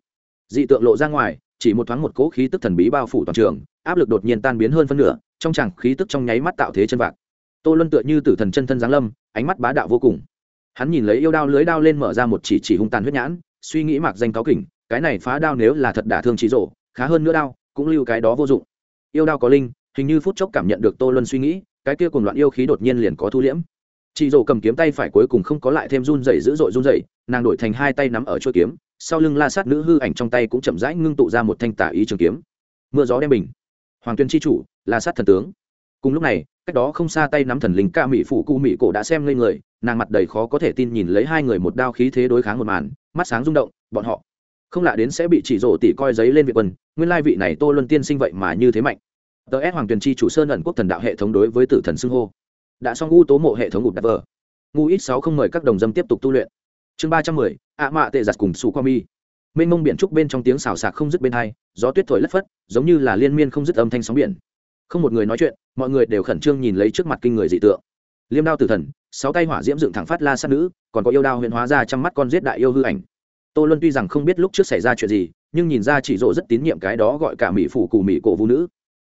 Dị tượng lộ ra ngoài, chỉ một thoáng một cỗ khí tức thần bí bao phủ toàn trường áp lực đột nhiên tan biến hơn phân nửa, trong chẳng khí tức trong nháy mắt tạo thế chân vạc. Tô luân tựa như tử thần chân thân giáng lâm, ánh mắt bá đạo vô cùng. Hắn nhìn lấy yêu đao lưới đao lên mở ra một chỉ chỉ hung tàn huyết nhãn, suy nghĩ mặc danh cáo kỉnh, cái này phá đao nếu là thật đả thương trí rổ, khá hơn nữa đao, cũng lưu cái đó vô dụng. Yêu đao có linh, hình như phút chốc cảm nhận được tô luân suy nghĩ, cái kia cùng loạn yêu khí đột nhiên liền có thu liễm. Chị rổ cầm kiếm tay phải cuối cùng không có lại thêm run dày dữ dội run dày nàng đổi thành hai tay nắm ở chuôi kiếm, sau lưng la sát nữ hư ảnh trong tay cũng chậm rãi ngưng tụ ra một thanh tả ý trường kiếm. Mưa gió đem bình hoàng tuyên tri chủ, là sát thần tướng. Cùng lúc này, cách đó không xa tay nắm thần linh ca mỹ phủ cụ mỹ cổ đã xem lên người, nàng mặt đầy khó có thể tin nhìn lấy hai người một đao khí thế đối kháng một màn, mắt sáng rung động, bọn họ không lạ đến sẽ bị chỉ rổ tỉ coi giấy lên việt quân, nguyên lai vị này tô luân tiên sinh vậy mà như thế mạnh. Tờ s hoàng tuyền chi chủ sơn ẩn quốc thần đạo hệ thống đối với tử thần xưng hô. Đã xong ngu tố mộ hệ thống ngụt đạp vờ. Ngu ít sáu không mời các đồng dâm tiếp tục tu luyện. Chương ba trăm mười, ạ mạ tệ giặt cùng su qua mi mênh mông biển trúc bên trong tiếng xào xạc không dứt bên hai, gió tuyết thổi lất phất, giống như là liên miên không dứt âm thanh sóng biển. Không một người nói chuyện, mọi người đều khẩn trương nhìn lấy trước mặt kinh người dị tượng. Liêm đao tử thần, sáu tay hỏa diễm dựng thẳng phát la sát nữ, còn có yêu đao huyện hóa ra trong mắt con giết đại yêu hư ảnh. Tô luân tuy rằng không biết lúc trước xảy ra chuyện gì, nhưng nhìn ra chị dỗ rất tín nhiệm cái đó gọi cả mỹ phủ cù mỹ cổ vũ nữ.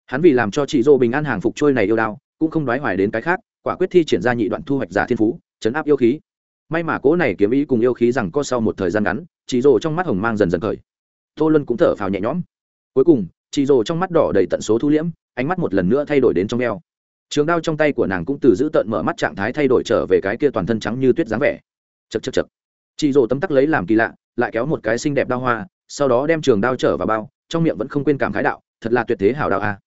Hắn vì làm cho chị dỗ bình an hàng phục trôi này yêu đao, cũng không đoái hoài đến cái khác, quả quyết thi triển ra nhị đoạn thu hoạch giả thiên phú, chấn áp yêu khí. May mà cố này kiếm ý cùng yêu khí rằng có sau một thời gian ngắn chị rồ trong mắt hồng mang dần dần khởi. Tô luân cũng thở phào nhẹ nhõm. Cuối cùng chị rồ trong mắt đỏ đầy tận số thu liễm, ánh mắt một lần nữa thay đổi đến trong eo trường đao trong tay của nàng cũng từ giữ tận mở mắt trạng thái thay đổi trở về cái kia toàn thân trắng như tuyết dáng vẻ. Chật chật chật chị rồ tấm tắc lấy làm kỳ lạ, lại kéo một cái xinh đẹp đao hoa, sau đó đem trường đao trở vào bao, trong miệng vẫn không quên cảm khái đạo, thật là tuyệt thế hảo đạo a.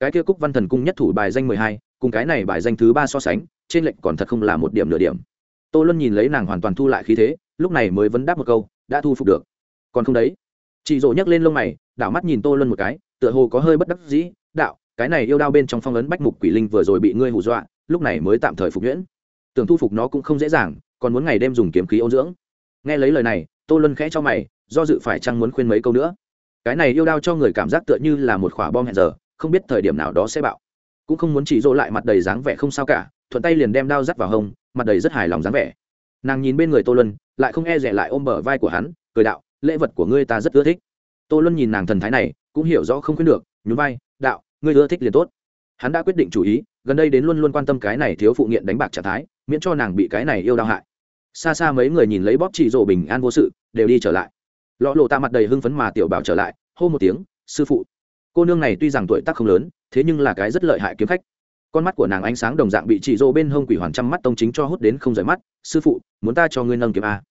Cái kia cúc văn thần cung nhất thủ bài danh mười hai, cùng cái này bài danh thứ ba so sánh, trên lệnh còn thật không là một điểm nửa điểm. Tô luân nhìn lấy nàng hoàn toàn thu lại khí thế, lúc này mới vấn đáp một câu đã thu phục được. Còn không đấy. Chị dỗ nhấc lên lông mày, đảo mắt nhìn tô luân một cái, tựa hồ có hơi bất đắc dĩ, đạo, cái này yêu đao bên trong phong ấn bách mục quỷ linh vừa rồi bị ngươi hù dọa, lúc này mới tạm thời phục nhuyễn. Tưởng thu phục nó cũng không dễ dàng, còn muốn ngày đêm dùng kiếm khí ôn dưỡng. Nghe lấy lời này, tô luân khẽ cho mày, do dự phải chăng muốn khuyên mấy câu nữa. Cái này yêu đao cho người cảm giác tựa như là một quả bom hẹn giờ, không biết thời điểm nào đó sẽ bạo. Cũng không muốn chỉ dỗ lại mặt đầy dáng vẻ không sao cả, thuận tay liền đem đao dắt vào hông, mặt đầy rất hài lòng dáng vẻ nàng nhìn bên người tô luân, lại không e rẻ lại ôm bờ vai của hắn, cười đạo, lễ vật của ngươi ta rất ưa thích. Tô luân nhìn nàng thần thái này, cũng hiểu rõ không khuyên được, nhún vai, đạo, ngươi ưa thích liền tốt. Hắn đã quyết định chủ ý, gần đây đến luôn luôn quan tâm cái này thiếu phụ nghiện đánh bạc trạng thái, miễn cho nàng bị cái này yêu đau hại. Xa xa mấy người nhìn lấy bóp chỉ rộ bình an vô sự, đều đi trở lại. Lọ lộ ta mặt đầy hưng phấn mà tiểu bảo trở lại, hô một tiếng, sư phụ, cô nương này tuy rằng tuổi tác không lớn, thế nhưng là cái rất lợi hại kiếm khách con mắt của nàng ánh sáng đồng dạng bị chỉ rô bên hông quỷ hoàn trăm mắt tông chính cho hút đến không rời mắt. Sư phụ, muốn ta cho ngươi nâng kiếm a?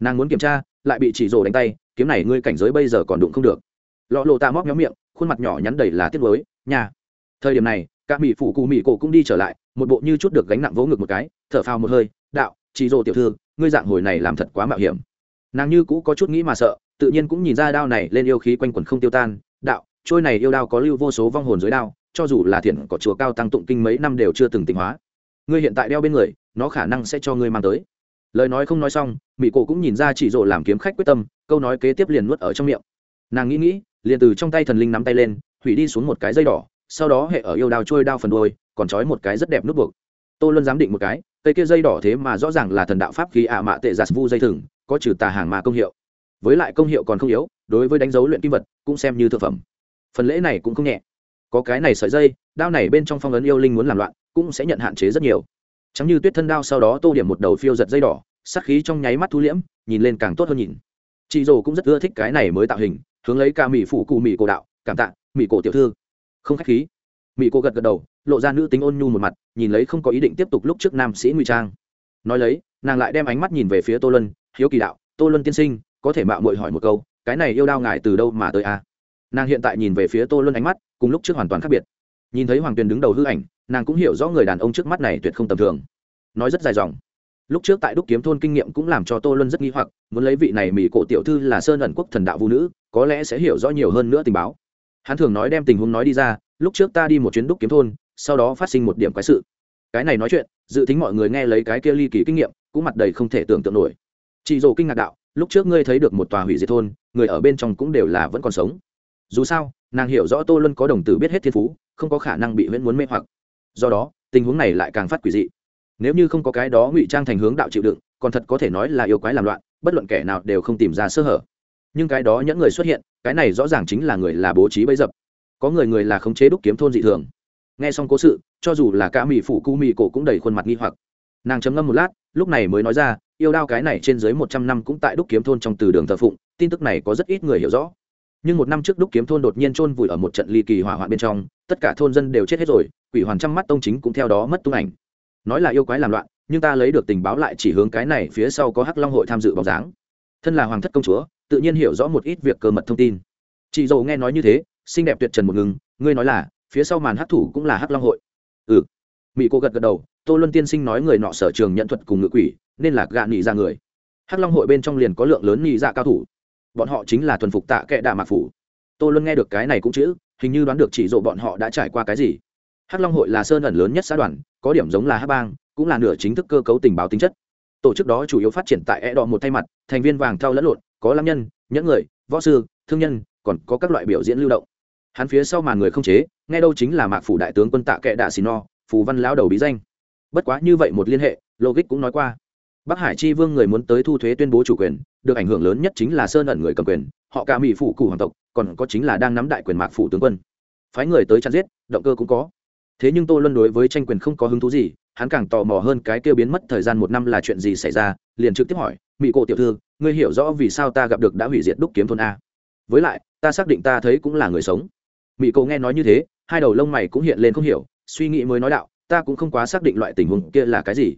Nàng muốn kiểm tra, lại bị chỉ rô đánh tay, kiếm này ngươi cảnh giới bây giờ còn đụng không được. Lọ lộ ta móc nhóm miệng, khuôn mặt nhỏ nhắn đầy là tiếc lối nhà thời điểm này các mỹ phụ cụ mỹ cổ cũng đi trở lại, một bộ như chút được gánh nặng vỗ ngực một cái, thở phào một hơi, đạo chỉ rô tiểu thư, ngươi dạng hồi này làm thật quá mạo hiểm. Nàng như cũ có chút nghĩ mà sợ, tự nhiên cũng nhìn ra đao này lên yêu khí quanh quẩn không tiêu tan, đạo trôi này yêu đao có lưu vô số vong hồn dưới đao, cho dù là thiện có chùa cao tăng tụng kinh mấy năm đều chưa từng tịnh hóa. Ngươi hiện tại đeo bên người, nó khả năng sẽ cho ngươi mang tới. Lời nói không nói xong mỹ cổ cũng nhìn ra chỉ rộ làm kiếm khách quyết tâm, câu nói kế tiếp liền nuốt ở trong miệng. Nàng nghĩ nghĩ, liền từ trong tay thần linh nắm tay lên, hủy đi xuống một cái dây đỏ, sau đó hệ ở yêu đao trôi đao phần đôi còn trói một cái rất đẹp nút buộc. Tô luân giám định một cái, cây kia dây đỏ thế mà rõ ràng là thần đạo pháp khí ạ mạ tệ giặt vu dây thừng, có trừ tà hàng mà công hiệu. Với lại công hiệu còn không yếu, đối với đánh dấu luyện kim vật, cũng xem như thực phẩm phần lễ này cũng không nhẹ. Có cái này sợi dây, đao này bên trong phong ấn yêu linh muốn làm loạn, cũng sẽ nhận hạn chế rất nhiều. Chẳng như tuyết thân đao sau đó tô điểm một đầu phiêu giật dây đỏ sắc khí trong nháy mắt thu liễm, nhìn lên càng tốt hơn nhìn. Chị dồ cũng rất ưa thích cái này mới tạo hình, hướng lấy ca mỹ phủ cụ mỹ cổ đạo, cảm tạ, mỹ cổ tiểu thư. Không khách khí. Mỹ cổ gật gật đầu, lộ ra nữ tính ôn nhu một mặt, nhìn lấy không có ý định tiếp tục lúc trước nam sĩ ngụy trang. Nói lấy, nàng lại đem ánh mắt nhìn về phía tô luân, hiếu kỳ đạo, tô luân tiên sinh, có thể mạo muội hỏi một câu, cái này yêu đao ngại từ đâu mà tới a? à? Nàng hiện tại nhìn về phía tô luân ánh mắt, cùng lúc trước hoàn toàn khác biệt. Nhìn thấy hoàng tuyền đứng đầu hư ảnh, nàng cũng hiểu rõ người đàn ông trước mắt này tuyệt không tầm thường. Nói rất dài dòng. Lúc trước tại đúc kiếm thôn kinh nghiệm cũng làm cho tô luân rất nghi hoặc, muốn lấy vị này mỹ cổ tiểu thư là sơn ẩn quốc thần đạo vũ nữ, có lẽ sẽ hiểu rõ nhiều hơn nữa tình báo. Hắn thường nói đem tình huống nói đi ra, lúc trước ta đi một chuyến đúc kiếm thôn, sau đó phát sinh một điểm quái sự. Cái này nói chuyện, dự tính mọi người nghe lấy cái kia ly kỳ kinh nghiệm, cũng mặt đầy không thể tưởng tượng nổi. Chị dồ kinh ngạc đạo, lúc trước ngươi thấy được một tòa hủy diệt thôn, người ở bên trong cũng đều là vẫn còn sống dù sao, nàng hiểu rõ tô luân có đồng tử biết hết thiên phú, không có khả năng bị huyễn muốn mê hoặc. Do đó, tình huống này lại càng phát quỷ dị. Nếu như không có cái đó ngụy trang thành hướng đạo chịu đựng, còn thật có thể nói là yêu quái làm loạn, bất luận kẻ nào đều không tìm ra sơ hở. Nhưng cái đó những người xuất hiện, cái này rõ ràng chính là người là bố trí bấy dập. Có người người là khống chế đúc kiếm thôn dị thường. Nghe xong cố sự, cho dù là cả mỹ phủ cu mỹ cổ cũng đầy khuôn mặt nghi hoặc. Nàng chấm ngâm một lát, lúc này mới nói ra, yêu đao cái này trên dưới một trăm năm cũng tại đúc kiếm thôn trong từ đường thờ phụng, tin tức này có rất ít người hiểu rõ nhưng một năm trước đúc kiếm thôn đột nhiên chôn vùi ở một trận ly kỳ hỏa hoạn bên trong, tất cả thôn dân đều chết hết rồi, quỷ hoàn trăm mắt tông chính cũng theo đó mất tung ảnh. Nói là yêu quái làm loạn, nhưng ta lấy được tình báo lại chỉ hướng cái này phía sau có hắc long hội tham dự bóng dáng. Thân là hoàng thất công chúa, tự nhiên hiểu rõ một ít việc cơ mật thông tin. Chị dầu nghe nói như thế, xinh đẹp tuyệt trần một ngừng, ngươi nói là, phía sau màn hắc thủ cũng là hắc long hội. Ừ. Mỹ cô gật gật đầu, tô luân tiên sinh nói người nọ sở trường nhận thuật cùng ngự quỷ, nên là gạ nghị ra người. Hắc long hội bên trong liền có lượng lớn nghị dạ cao thủ bọn họ chính là thuần phục tạ kệ đạ mạc phủ. Tôi luôn nghe được cái này cũng chữ, hình như đoán được chỉ dụ bọn họ đã trải qua cái gì. Hắc long hội là sơn ẩn lớn nhất xã đoàn, có điểm giống là hắc bang, cũng là nửa chính thức cơ cấu tình báo tính chất. Tổ chức đó chủ yếu phát triển tại e đỏ một thay mặt, thành viên vàng thao lẫn lộn, có lam nhân, nhẫn người, võ sư, thương nhân, còn có các loại biểu diễn lưu động. Hắn phía sau màn người không chế, nghe đâu chính là mạc phủ đại tướng quân tạ kệ đạ xì no phù văn lão đầu bí danh. Bất quá như vậy một liên hệ, logic cũng nói qua. Bắc hải chi vương người muốn tới thu thuế tuyên bố chủ quyền được ảnh hưởng lớn nhất chính là sơn ẩn người cầm quyền, họ cả mỹ phủ cụ hoàng tộc, còn có chính là đang nắm đại quyền mạc phủ tướng quân. Phái người tới chặn giết, động cơ cũng có. Thế nhưng tô luân đối với tranh quyền không có hứng thú gì, hắn càng tò mò hơn cái kêu biến mất thời gian một năm là chuyện gì xảy ra, liền trực tiếp hỏi, mỹ cổ tiểu thư, ngươi hiểu rõ vì sao ta gặp được đã hủy diệt đúc kiếm thôn a? Với lại, ta xác định ta thấy cũng là người sống. Mỹ cổ nghe nói như thế, hai đầu lông mày cũng hiện lên không hiểu, suy nghĩ mới nói đạo, ta cũng không quá xác định loại tình huống kia là cái gì.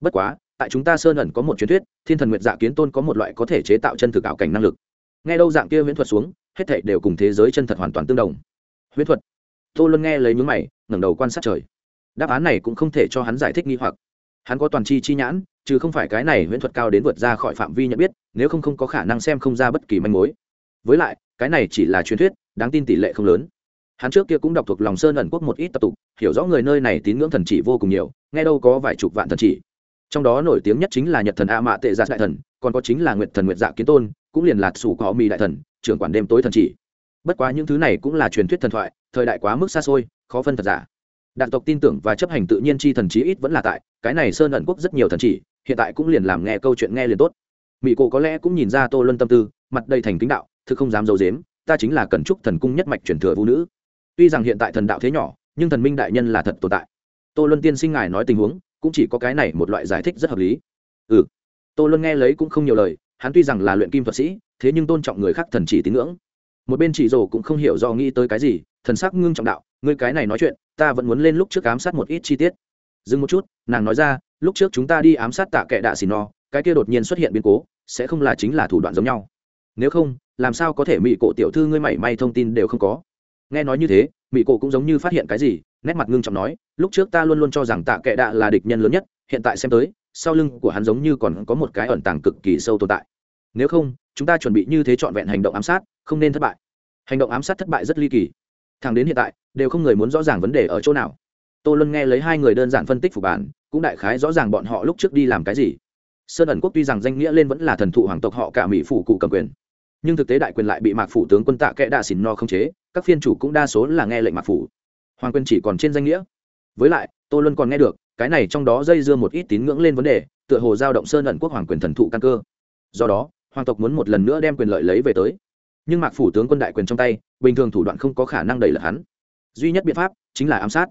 Bất quá tại chúng ta sơn ẩn có một truyền thuyết, thiên thần nguyệt dạ kiến tôn có một loại có thể chế tạo chân thực ảo cảnh năng lực. Nghe đâu dạng kia huyễn thuật xuống, hết thảy đều cùng thế giới chân thật hoàn toàn tương đồng. Huyễn thuật. Tô luân nghe lấy nhướng mày, ngẩng đầu quan sát trời. Đáp án này cũng không thể cho hắn giải thích nghi hoặc. Hắn có toàn chi chi nhãn chứ không phải cái này huyễn thuật cao đến vượt ra khỏi phạm vi nhận biết, nếu không không có khả năng xem không ra bất kỳ manh mối. Với lại, cái này chỉ là truyền thuyết, đáng tin tỷ lệ không lớn. Hắn trước kia cũng đọc thuộc lòng sơn ẩn quốc một ít tập tục, hiểu rõ người nơi này tín ngưỡng thần chỉ vô cùng nhiều, nghe đâu có vài chục vạn thần chỉ trong đó nổi tiếng nhất chính là nhật thần a mạ tệ gia đại thần, còn có chính là nguyệt thần nguyệt dạ kiến tôn, cũng liền lạc sủ có mi đại thần, trưởng quản đêm tối thần chỉ. Bất quá những thứ này cũng là truyền thuyết thần thoại, thời đại quá mức xa xôi, khó phân thật giả. Đạn tộc tin tưởng và chấp hành tự nhiên chi thần chí ít vẫn là tại, cái này sơn ẩn quốc rất nhiều thần chỉ, hiện tại cũng liền làm nghe câu chuyện nghe liền tốt. Mỹ cổ có lẽ cũng nhìn ra tô luân tâm tư, mặt đầy thành kính đạo thực không dám d i ấ u dếm ta chính là cần trúc thần cung nhất mạch truyền thừa vũ nữ. Tuy rằng hiện tại thần đạo thế nhỏ, nhưng thần minh đại nhân là thật tồn tại. Tô luân tiên sinh ngài nói tình huống cũng chỉ có cái này một loại giải thích rất hợp lý. Ừ. Tô luân nghe lấy cũng không nhiều lời, hắn tuy rằng là luyện kim thuật sĩ, thế nhưng tôn trọng người khác thần chỉ tín ngưỡng. Một bên chỉ rồ cũng không hiểu do nghĩ tới cái gì, thần sắc ngưng trọng đạo, ngươi cái này nói chuyện, ta vẫn muốn lên lúc trước ám sát một ít chi tiết. Dừng một chút, nàng nói ra, lúc trước chúng ta đi ám sát tạ kệ đạ xì no cái kia đột nhiên xuất hiện biến cố, sẽ không là chính là thủ đoạn giống nhau. Nếu không, làm sao có thể mỹ cổ tiểu thư ngươi mảy may thông tin đều không có? Nghe nói như thế mỹ cổ cũng giống như phát hiện cái gì, nét mặt ngưng trọng nói, lúc trước ta luôn luôn cho rằng tạ kệ đạ là địch nhân lớn nhất, hiện tại xem tới, sau lưng của hắn giống như còn có một cái ẩn tàng cực kỳ sâu tồn tại. Nếu không, chúng ta chuẩn bị như thế trọn vẹn hành động ám sát, không nên thất bại. Hành động ám sát thất bại rất ly kỳ. Thẳng đến hiện tại, đều không người muốn rõ ràng vấn đề ở chỗ nào. Tô luân nghe lấy hai người đơn giản phân tích phục bản, cũng đại khái rõ ràng bọn họ lúc trước đi làm cái gì. Sơn ẩn quốc tuy rằng danh nghĩa lên vẫn là thần thụ hoàng tộc họ cả mỹ phủ cụ cầm quyền, nhưng thực tế đại quyền lại bị mạc phủ tướng quân tạ kẽ đạ xỉn no không chế các phiên chủ cũng đa số là nghe lệnh mạc phủ. Hoàng quyền chỉ còn trên danh nghĩa. Với lại, tô luân còn nghe được, cái này trong đó dây dưa một ít tín ngưỡng lên vấn đề, tựa hồ giao động sơn ẩn quốc hoàng quyền thần thụ căn cơ. Do đó, hoàng tộc muốn một lần nữa đem quyền lợi lấy về tới. Nhưng mạc phủ tướng quân đại quyền trong tay, bình thường thủ đoạn không có khả năng đẩy lật hắn. Duy nhất biện pháp chính là ám sát.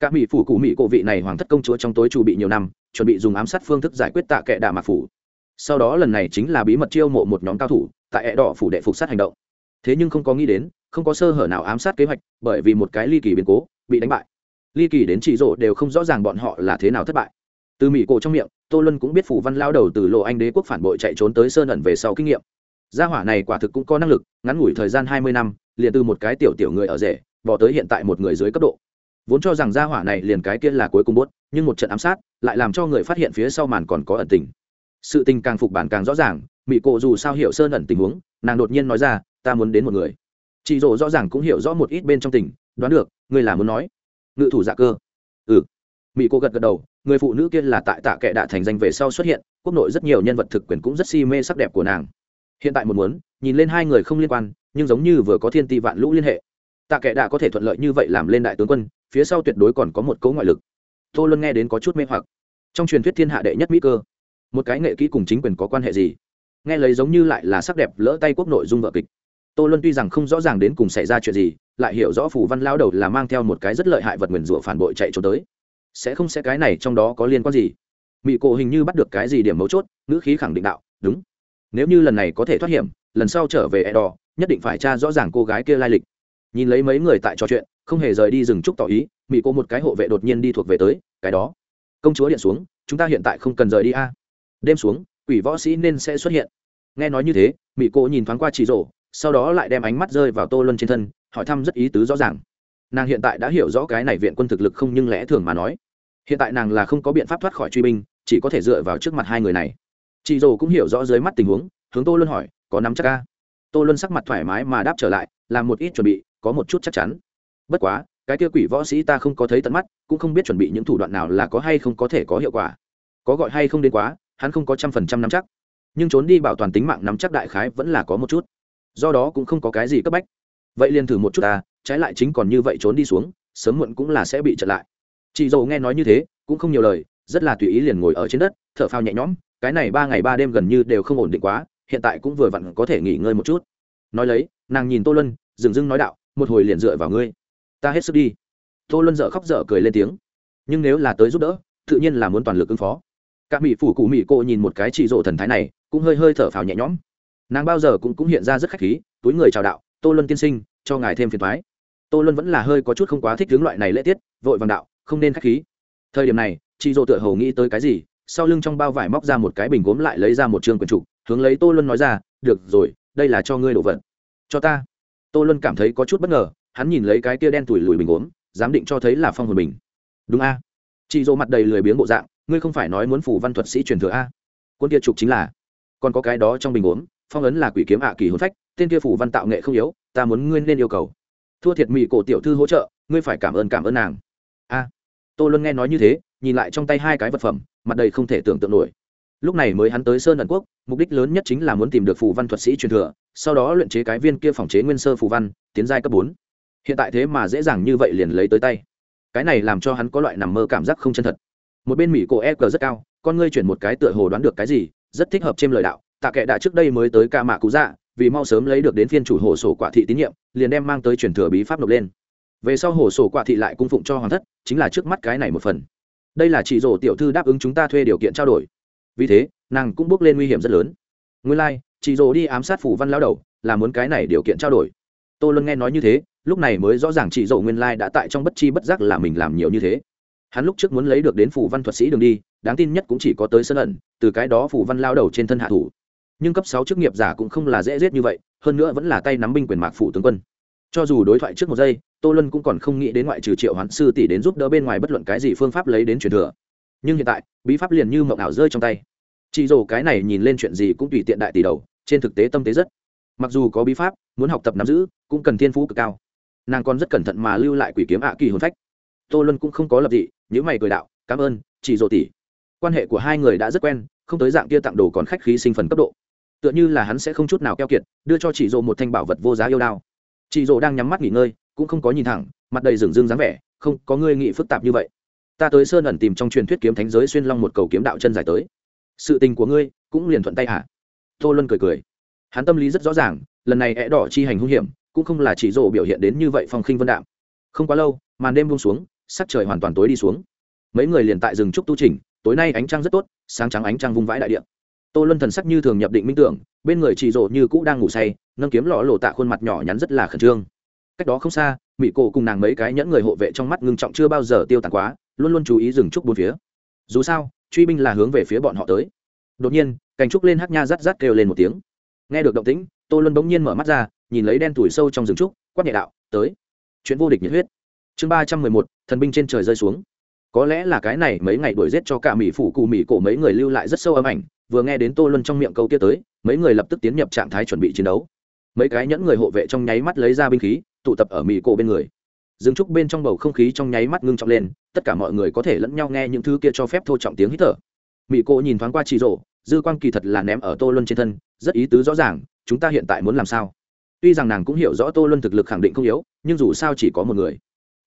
Các mỹ phủ cụ mỹ cổ vị này hoàng thất công chúa trong tối chủ bị nhiều năm, chuẩn bị dùng ám sát phương thức giải quyết tạ kệ đạ mạc phủ. Sau đó lần này chính là bí mật chiêu mộ một nhóm cao thủ, tại ẹ đỏ phủ đệ phục sát hành động. Thế nhưng không có nghĩ đến không có sơ hở nào ám sát kế hoạch, bởi vì một cái ly kỳ biến cố, bị đánh bại. Ly kỳ đến chỉ rộ đều không rõ ràng bọn họ là thế nào thất bại. Từ mỹ cổ trong miệng, tô luân cũng biết phủ văn lao đầu từ lộ anh đế quốc phản bội chạy trốn tới sơn ẩn về sau kinh nghiệm. Gia hỏa này quả thực cũng có năng lực, ngắn ngủi thời gian hai mươi năm, liền từ một cái tiểu tiểu người ở rể, bỏ tới hiện tại một người dưới cấp độ. Vốn cho rằng gia hỏa này liền cái kia là cuối cùng bốt nhưng một trận ám sát lại làm cho người phát hiện phía sau màn còn có ẩn tình. Sự tình càng phục bản càng rõ ràng, mỹ cổ dù sao hiểu sơn ẩn tình huống, nàng đột nhiên nói ra, ta muốn đến một người chị rộ rõ ràng cũng hiểu rõ một ít bên trong tình, đoán được người là muốn nói. Ngự thủ dạ cơ. Ừ. Mỹ cô gật gật đầu, người phụ nữ kia là tại tạ kệ đạ thành danh về sau xuất hiện, quốc nội rất nhiều nhân vật thực quyền cũng rất si mê sắc đẹp của nàng. Hiện tại một muốn, nhìn lên hai người không liên quan, nhưng giống như vừa có thiên ti vạn lũ liên hệ. Tạ kệ đạ có thể thuận lợi như vậy làm lên đại tướng quân, phía sau tuyệt đối còn có một cấu ngoại lực. Tô luân nghe đến có chút mê hoặc. Trong truyền thuyết thiên hạ đệ nhất mỹ cơ, một cái nghệ kỹ cùng chính quyền có quan hệ gì? Nghe lấy giống như lại là sắc đẹp lỡ tay quốc nội dung vợ kịch tô luân tuy rằng không rõ ràng đến cùng xảy ra chuyện gì, lại hiểu rõ phủ văn lao đầu là mang theo một cái rất lợi hại vật nguyền rủa phản bội chạy trốn tới. Sẽ không sẽ cái này trong đó có liên quan gì? Mỹ cổ hình như bắt được cái gì điểm mấu chốt, ngữ khí khẳng định đạo, đúng. Nếu như lần này có thể thoát hiểm, lần sau trở về e đỏ nhất định phải tra rõ ràng cô gái kia lai lịch. Nhìn lấy mấy người tại trò chuyện, không hề rời đi rừng trúc tỏ ý mỹ cô một cái hộ vệ đột nhiên đi thuộc về tới, cái đó, công chúa điện xuống, chúng ta hiện tại không cần rời đi a. Đêm xuống, quỷ võ sĩ nên sẽ xuất hiện. Nghe nói như thế mỹ cô nhìn thoáng qua chỉ rổ sau đó lại đem ánh mắt rơi vào tô luân trên thân, hỏi thăm rất ý tứ rõ ràng. Nàng hiện tại đã hiểu rõ cái này viện quân thực lực không nhưng lẽ thường mà nói. Hiện tại nàng là không có biện pháp thoát khỏi truy binh, chỉ có thể dựa vào trước mặt hai người này. Chị dồ cũng hiểu rõ dưới mắt tình huống, hướng tô luân hỏi, có nắm chắc ca tô luân sắc mặt thoải mái mà đáp trở lại, làm một ít chuẩn bị, có một chút chắc chắn. Bất quá, cái kia quỷ võ sĩ ta không có thấy tận mắt, cũng không biết chuẩn bị những thủ đoạn nào là có hay không có thể có hiệu quả. Có gọi hay không đến quá, hắn không có trăm phần trăm nắm chắc. Nhưng trốn đi bảo toàn tính mạng nắm chắc đại khái vẫn là có một chút do đó cũng không có cái gì cấp bách. Vậy liền thử một chút ta, trái lại chính còn như vậy trốn đi xuống, sớm muộn cũng là sẽ bị trật lại. Chị dầu nghe nói như thế, cũng không nhiều lời, rất là tùy ý liền ngồi ở trên đất, thở phao nhẹ nhõm, cái này ba ngày ba đêm gần như đều không ổn định quá, hiện tại cũng vừa vặn có thể nghỉ ngơi một chút. Nói lấy, nàng nhìn tô luân, dừng dưng nói đạo, một hồi liền dựa vào ngươi. Ta hết sức đi. Tô luân dợ khóc dở cười lên tiếng. Nhưng nếu là tới giúp đỡ, tự nhiên là muốn toàn lực ứng phó. Các mỹ phủ cụ mỹ cô nhìn một cái chị rộ thần thái này, cũng hơi hơi thở phào nhẹ nhõm nàng bao giờ cũng cũng hiện ra rất khách khí, túi người chào đạo, tô luân tiên sinh, cho ngài thêm phiền thoái tô luân vẫn là hơi có chút không quá thích hướng loại này lễ tiết, vội vàng đạo, không nên khách khí. Thời điểm này, chị dỗ tựa hầu nghĩ tới cái gì, sau lưng trong bao vải móc ra một cái bình gốm lại lấy ra một trường quyển trục, hướng lấy tô luân nói ra, được rồi, đây là cho ngươi đồ vật. Cho ta? Tô luân cảm thấy có chút bất ngờ, hắn nhìn lấy cái tia đen tủi lùi bình gốm dám định cho thấy là phong hồn bình đúng a. Chị dỗ mặt đầy lười biếng bộ dạng, ngươi không phải nói muốn phủ văn thuật sĩ truyền thừa a? Quân kia trục chính là, còn có cái đó trong bình gốm phong ấn là quỷ kiếm ạ kỳ hồn phách, tên kia phủ văn tạo nghệ không yếu, ta muốn ngươi nên yêu cầu. Thua thiệt mỹ cổ tiểu thư hỗ trợ, ngươi phải cảm ơn cảm ơn nàng. A. Tô luân nghe nói như thế, nhìn lại trong tay hai cái vật phẩm, mặt đầy không thể tưởng tượng nổi. Lúc này mới hắn tới sơn ẩn quốc, mục đích lớn nhất chính là muốn tìm được phù văn thuật sĩ truyền thừa, sau đó luyện chế cái viên kia phòng chế nguyên sơ phù văn, tiến giai cấp bốn. Hiện tại thế mà dễ dàng như vậy liền lấy tới tay. Cái này làm cho hắn có loại nằm mơ cảm giác không chân thật. Một bên mỹ cổ e cờ rất cao, con ngươi chuyển một cái tựa hồ đoán được cái gì, rất thích hợp trên lời đạo tạ kệ đã trước đây mới tới ca mạ cú dạ vì mau sớm lấy được đến phiên chủ hồ sổ quả thị tín nhiệm liền đem mang tới truyền thừa bí pháp nộp lên. Về sau hồ sổ quả thị lại cung phụng cho hoàng thất chính là trước mắt cái này một phần. Đây là chỉ rổ tiểu thư đáp ứng chúng ta thuê điều kiện trao đổi. Vì thế nàng cũng bước lên nguy hiểm rất lớn. Nguyên lai、like, chị rổ đi ám sát phủ văn lao đầu là muốn cái này điều kiện trao đổi. Tôi luôn nghe nói như thế lúc này mới rõ ràng chị rổ nguyên lai đã tại trong bất chi bất giác là mình làm nhiều như thế. Hắn lúc trước muốn lấy được đến phủ văn thuật sĩ đường đi đáng tin nhất cũng chỉ có tới sân ẩn từ cái đó phủ văn lao đầu trên thân hạ thủ nhưng cấp sáu chức nghiệp giả cũng không là dễ giết như vậy, hơn nữa vẫn là tay nắm binh quyền mạc phủ tướng quân. Cho dù đối thoại trước một giây, tô lân cũng còn không nghĩ đến ngoại trừ triệu hoán sư tỷ đến giúp đỡ bên ngoài bất luận cái gì phương pháp lấy đến truyền thừa. Nhưng hiện tại, bí pháp liền như mộng ảo rơi trong tay. Chị dồ cái này nhìn lên chuyện gì cũng tùy tiện đại tỷ đầu, trên thực tế tâm tế rất. Mặc dù có bí pháp, muốn học tập nắm giữ, cũng cần thiên phú cực cao. Nàng còn rất cẩn thận mà lưu lại quỷ kiếm ạ kỳ hồn phách. Tô luân cũng không có lập dị những mày cười đạo, cảm ơn chị dồ tỷ. Quan hệ của hai người đã rất quen, không tới dạng kia tặng đồ còn khách khí sinh phần cấp độ tựa như là hắn sẽ không chút nào keo kiệt, đưa cho chị dỗ một thanh bảo vật vô giá yêu đao. Chị dỗ đang nhắm mắt nghỉ ngơi, cũng không có nhìn thẳng, mặt đầy rừng rưng dáng vẻ, không, có ngươi nghĩ phức tạp như vậy. Ta tới sơn ẩn tìm trong truyền thuyết kiếm thánh giới xuyên long một cầu kiếm đạo chân dài tới. Sự tình của ngươi, cũng liền thuận tay hả? Tô luân cười cười. Hắn tâm lý rất rõ ràng, lần này é đỏ chi hành hung hiểm, cũng không là chỉ rộ biểu hiện đến như vậy phong khinh vân đạm. Không quá lâu, màn đêm buông xuống, sắc trời hoàn toàn tối đi xuống. Mấy người liền tại rừng trúc tu trình tối nay ánh trăng rất tốt, sáng trắng ánh trăng vung vãi đại điện tô luân thần sắc như thường nhập định minh tưởng, bên người chỉ rộ như cũ đang ngủ say, nâng kiếm lọ lộ tạ khuôn mặt nhỏ nhắn rất là khẩn trương. Cách đó không xa mỹ cổ cùng nàng mấy cái nhẫn người hộ vệ trong mắt ngưng trọng chưa bao giờ tiêu tàn quá, luôn luôn chú ý dừng trúc bốn phía. Dù sao, truy binh là hướng về phía bọn họ tới. Đột nhiên, cành trúc lên hắc nha rắt rắt kêu lên một tiếng. Nghe được động tĩnh, tô luân bỗng nhiên mở mắt ra, nhìn lấy đen tủi sâu trong rừng trúc, quát nhẹ đạo, tới. Chuyện vô địch nhiệt huyết. Chương ba trăm mười một, thần binh trên trời rơi xuống. Có lẽ là cái này mấy ngày đuổi giết cho cả mỹ phủ cụ mỹ cổ mấy người lưu lại rất sâu âm ảnh vừa nghe đến tô luân trong miệng câu kia tới, mấy người lập tức tiến nhập trạng thái chuẩn bị chiến đấu. Mấy cái nhẫn người hộ vệ trong nháy mắt lấy ra binh khí, tụ tập ở mỹ cổ bên người. Dương trúc bên trong bầu không khí trong nháy mắt ngưng trọng lên, tất cả mọi người có thể lẫn nhau nghe những thứ kia cho phép thô trọng tiếng hít thở. Mỹ cổ nhìn thoáng qua chị rổ dư quan kỳ thật là ném ở tô luân trên thân, rất ý tứ rõ ràng, chúng ta hiện tại muốn làm sao? Tuy rằng nàng cũng hiểu rõ tô luân thực lực khẳng định không yếu, nhưng dù sao chỉ có một người.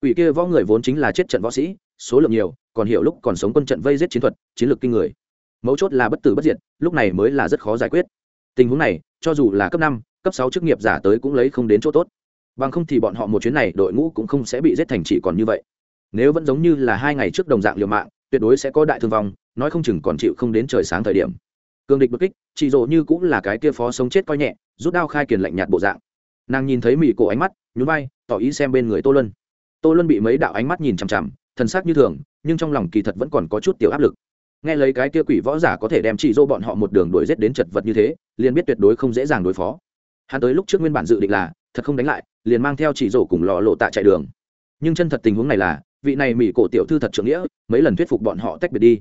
Ủy kia võ người vốn chính là chết trận võ sĩ, số lượng nhiều, còn hiểu lúc còn sống quân trận vây giết chiến thuật, chiến lược kinh người mấu chốt là bất tử bất diệt, lúc này mới là rất khó giải quyết. Tình huống này, cho dù là cấp năm, cấp sáu chức nghiệp giả tới cũng lấy không đến chỗ tốt. Bằng không thì bọn họ một chuyến này đội ngũ cũng không sẽ bị giết thành chỉ còn như vậy. Nếu vẫn giống như là hai ngày trước đồng dạng liều mạng, tuyệt đối sẽ có đại thương vong, nói không chừng còn chịu không đến trời sáng thời điểm. Cương địch bất kích chị rộ như cũng là cái kia phó sống chết coi nhẹ, rút đao khai kiền lạnh nhạt bộ dạng. Nàng nhìn thấy mỹ cổ ánh mắt, nhún vai, tỏ ý xem bên người tô luân. Tô luân bị mấy đạo ánh mắt nhìn chằm chằm, thần sắc như thường, nhưng trong lòng kỳ thật vẫn còn có chút tiểu áp lực nghe lấy cái kia quỷ võ giả có thể đem chỉ dô bọn họ một đường đuổi giết đến chật vật như thế, liền biết tuyệt đối không dễ dàng đối phó. Hắn tới lúc trước nguyên bản dự định là, thật không đánh lại, liền mang theo chỉ dô cùng lò lộ tạ chạy đường. Nhưng chân thật tình huống này là, vị này mỹ cổ tiểu thư thật trưởng nghĩa, mấy lần thuyết phục bọn họ tách biệt đi.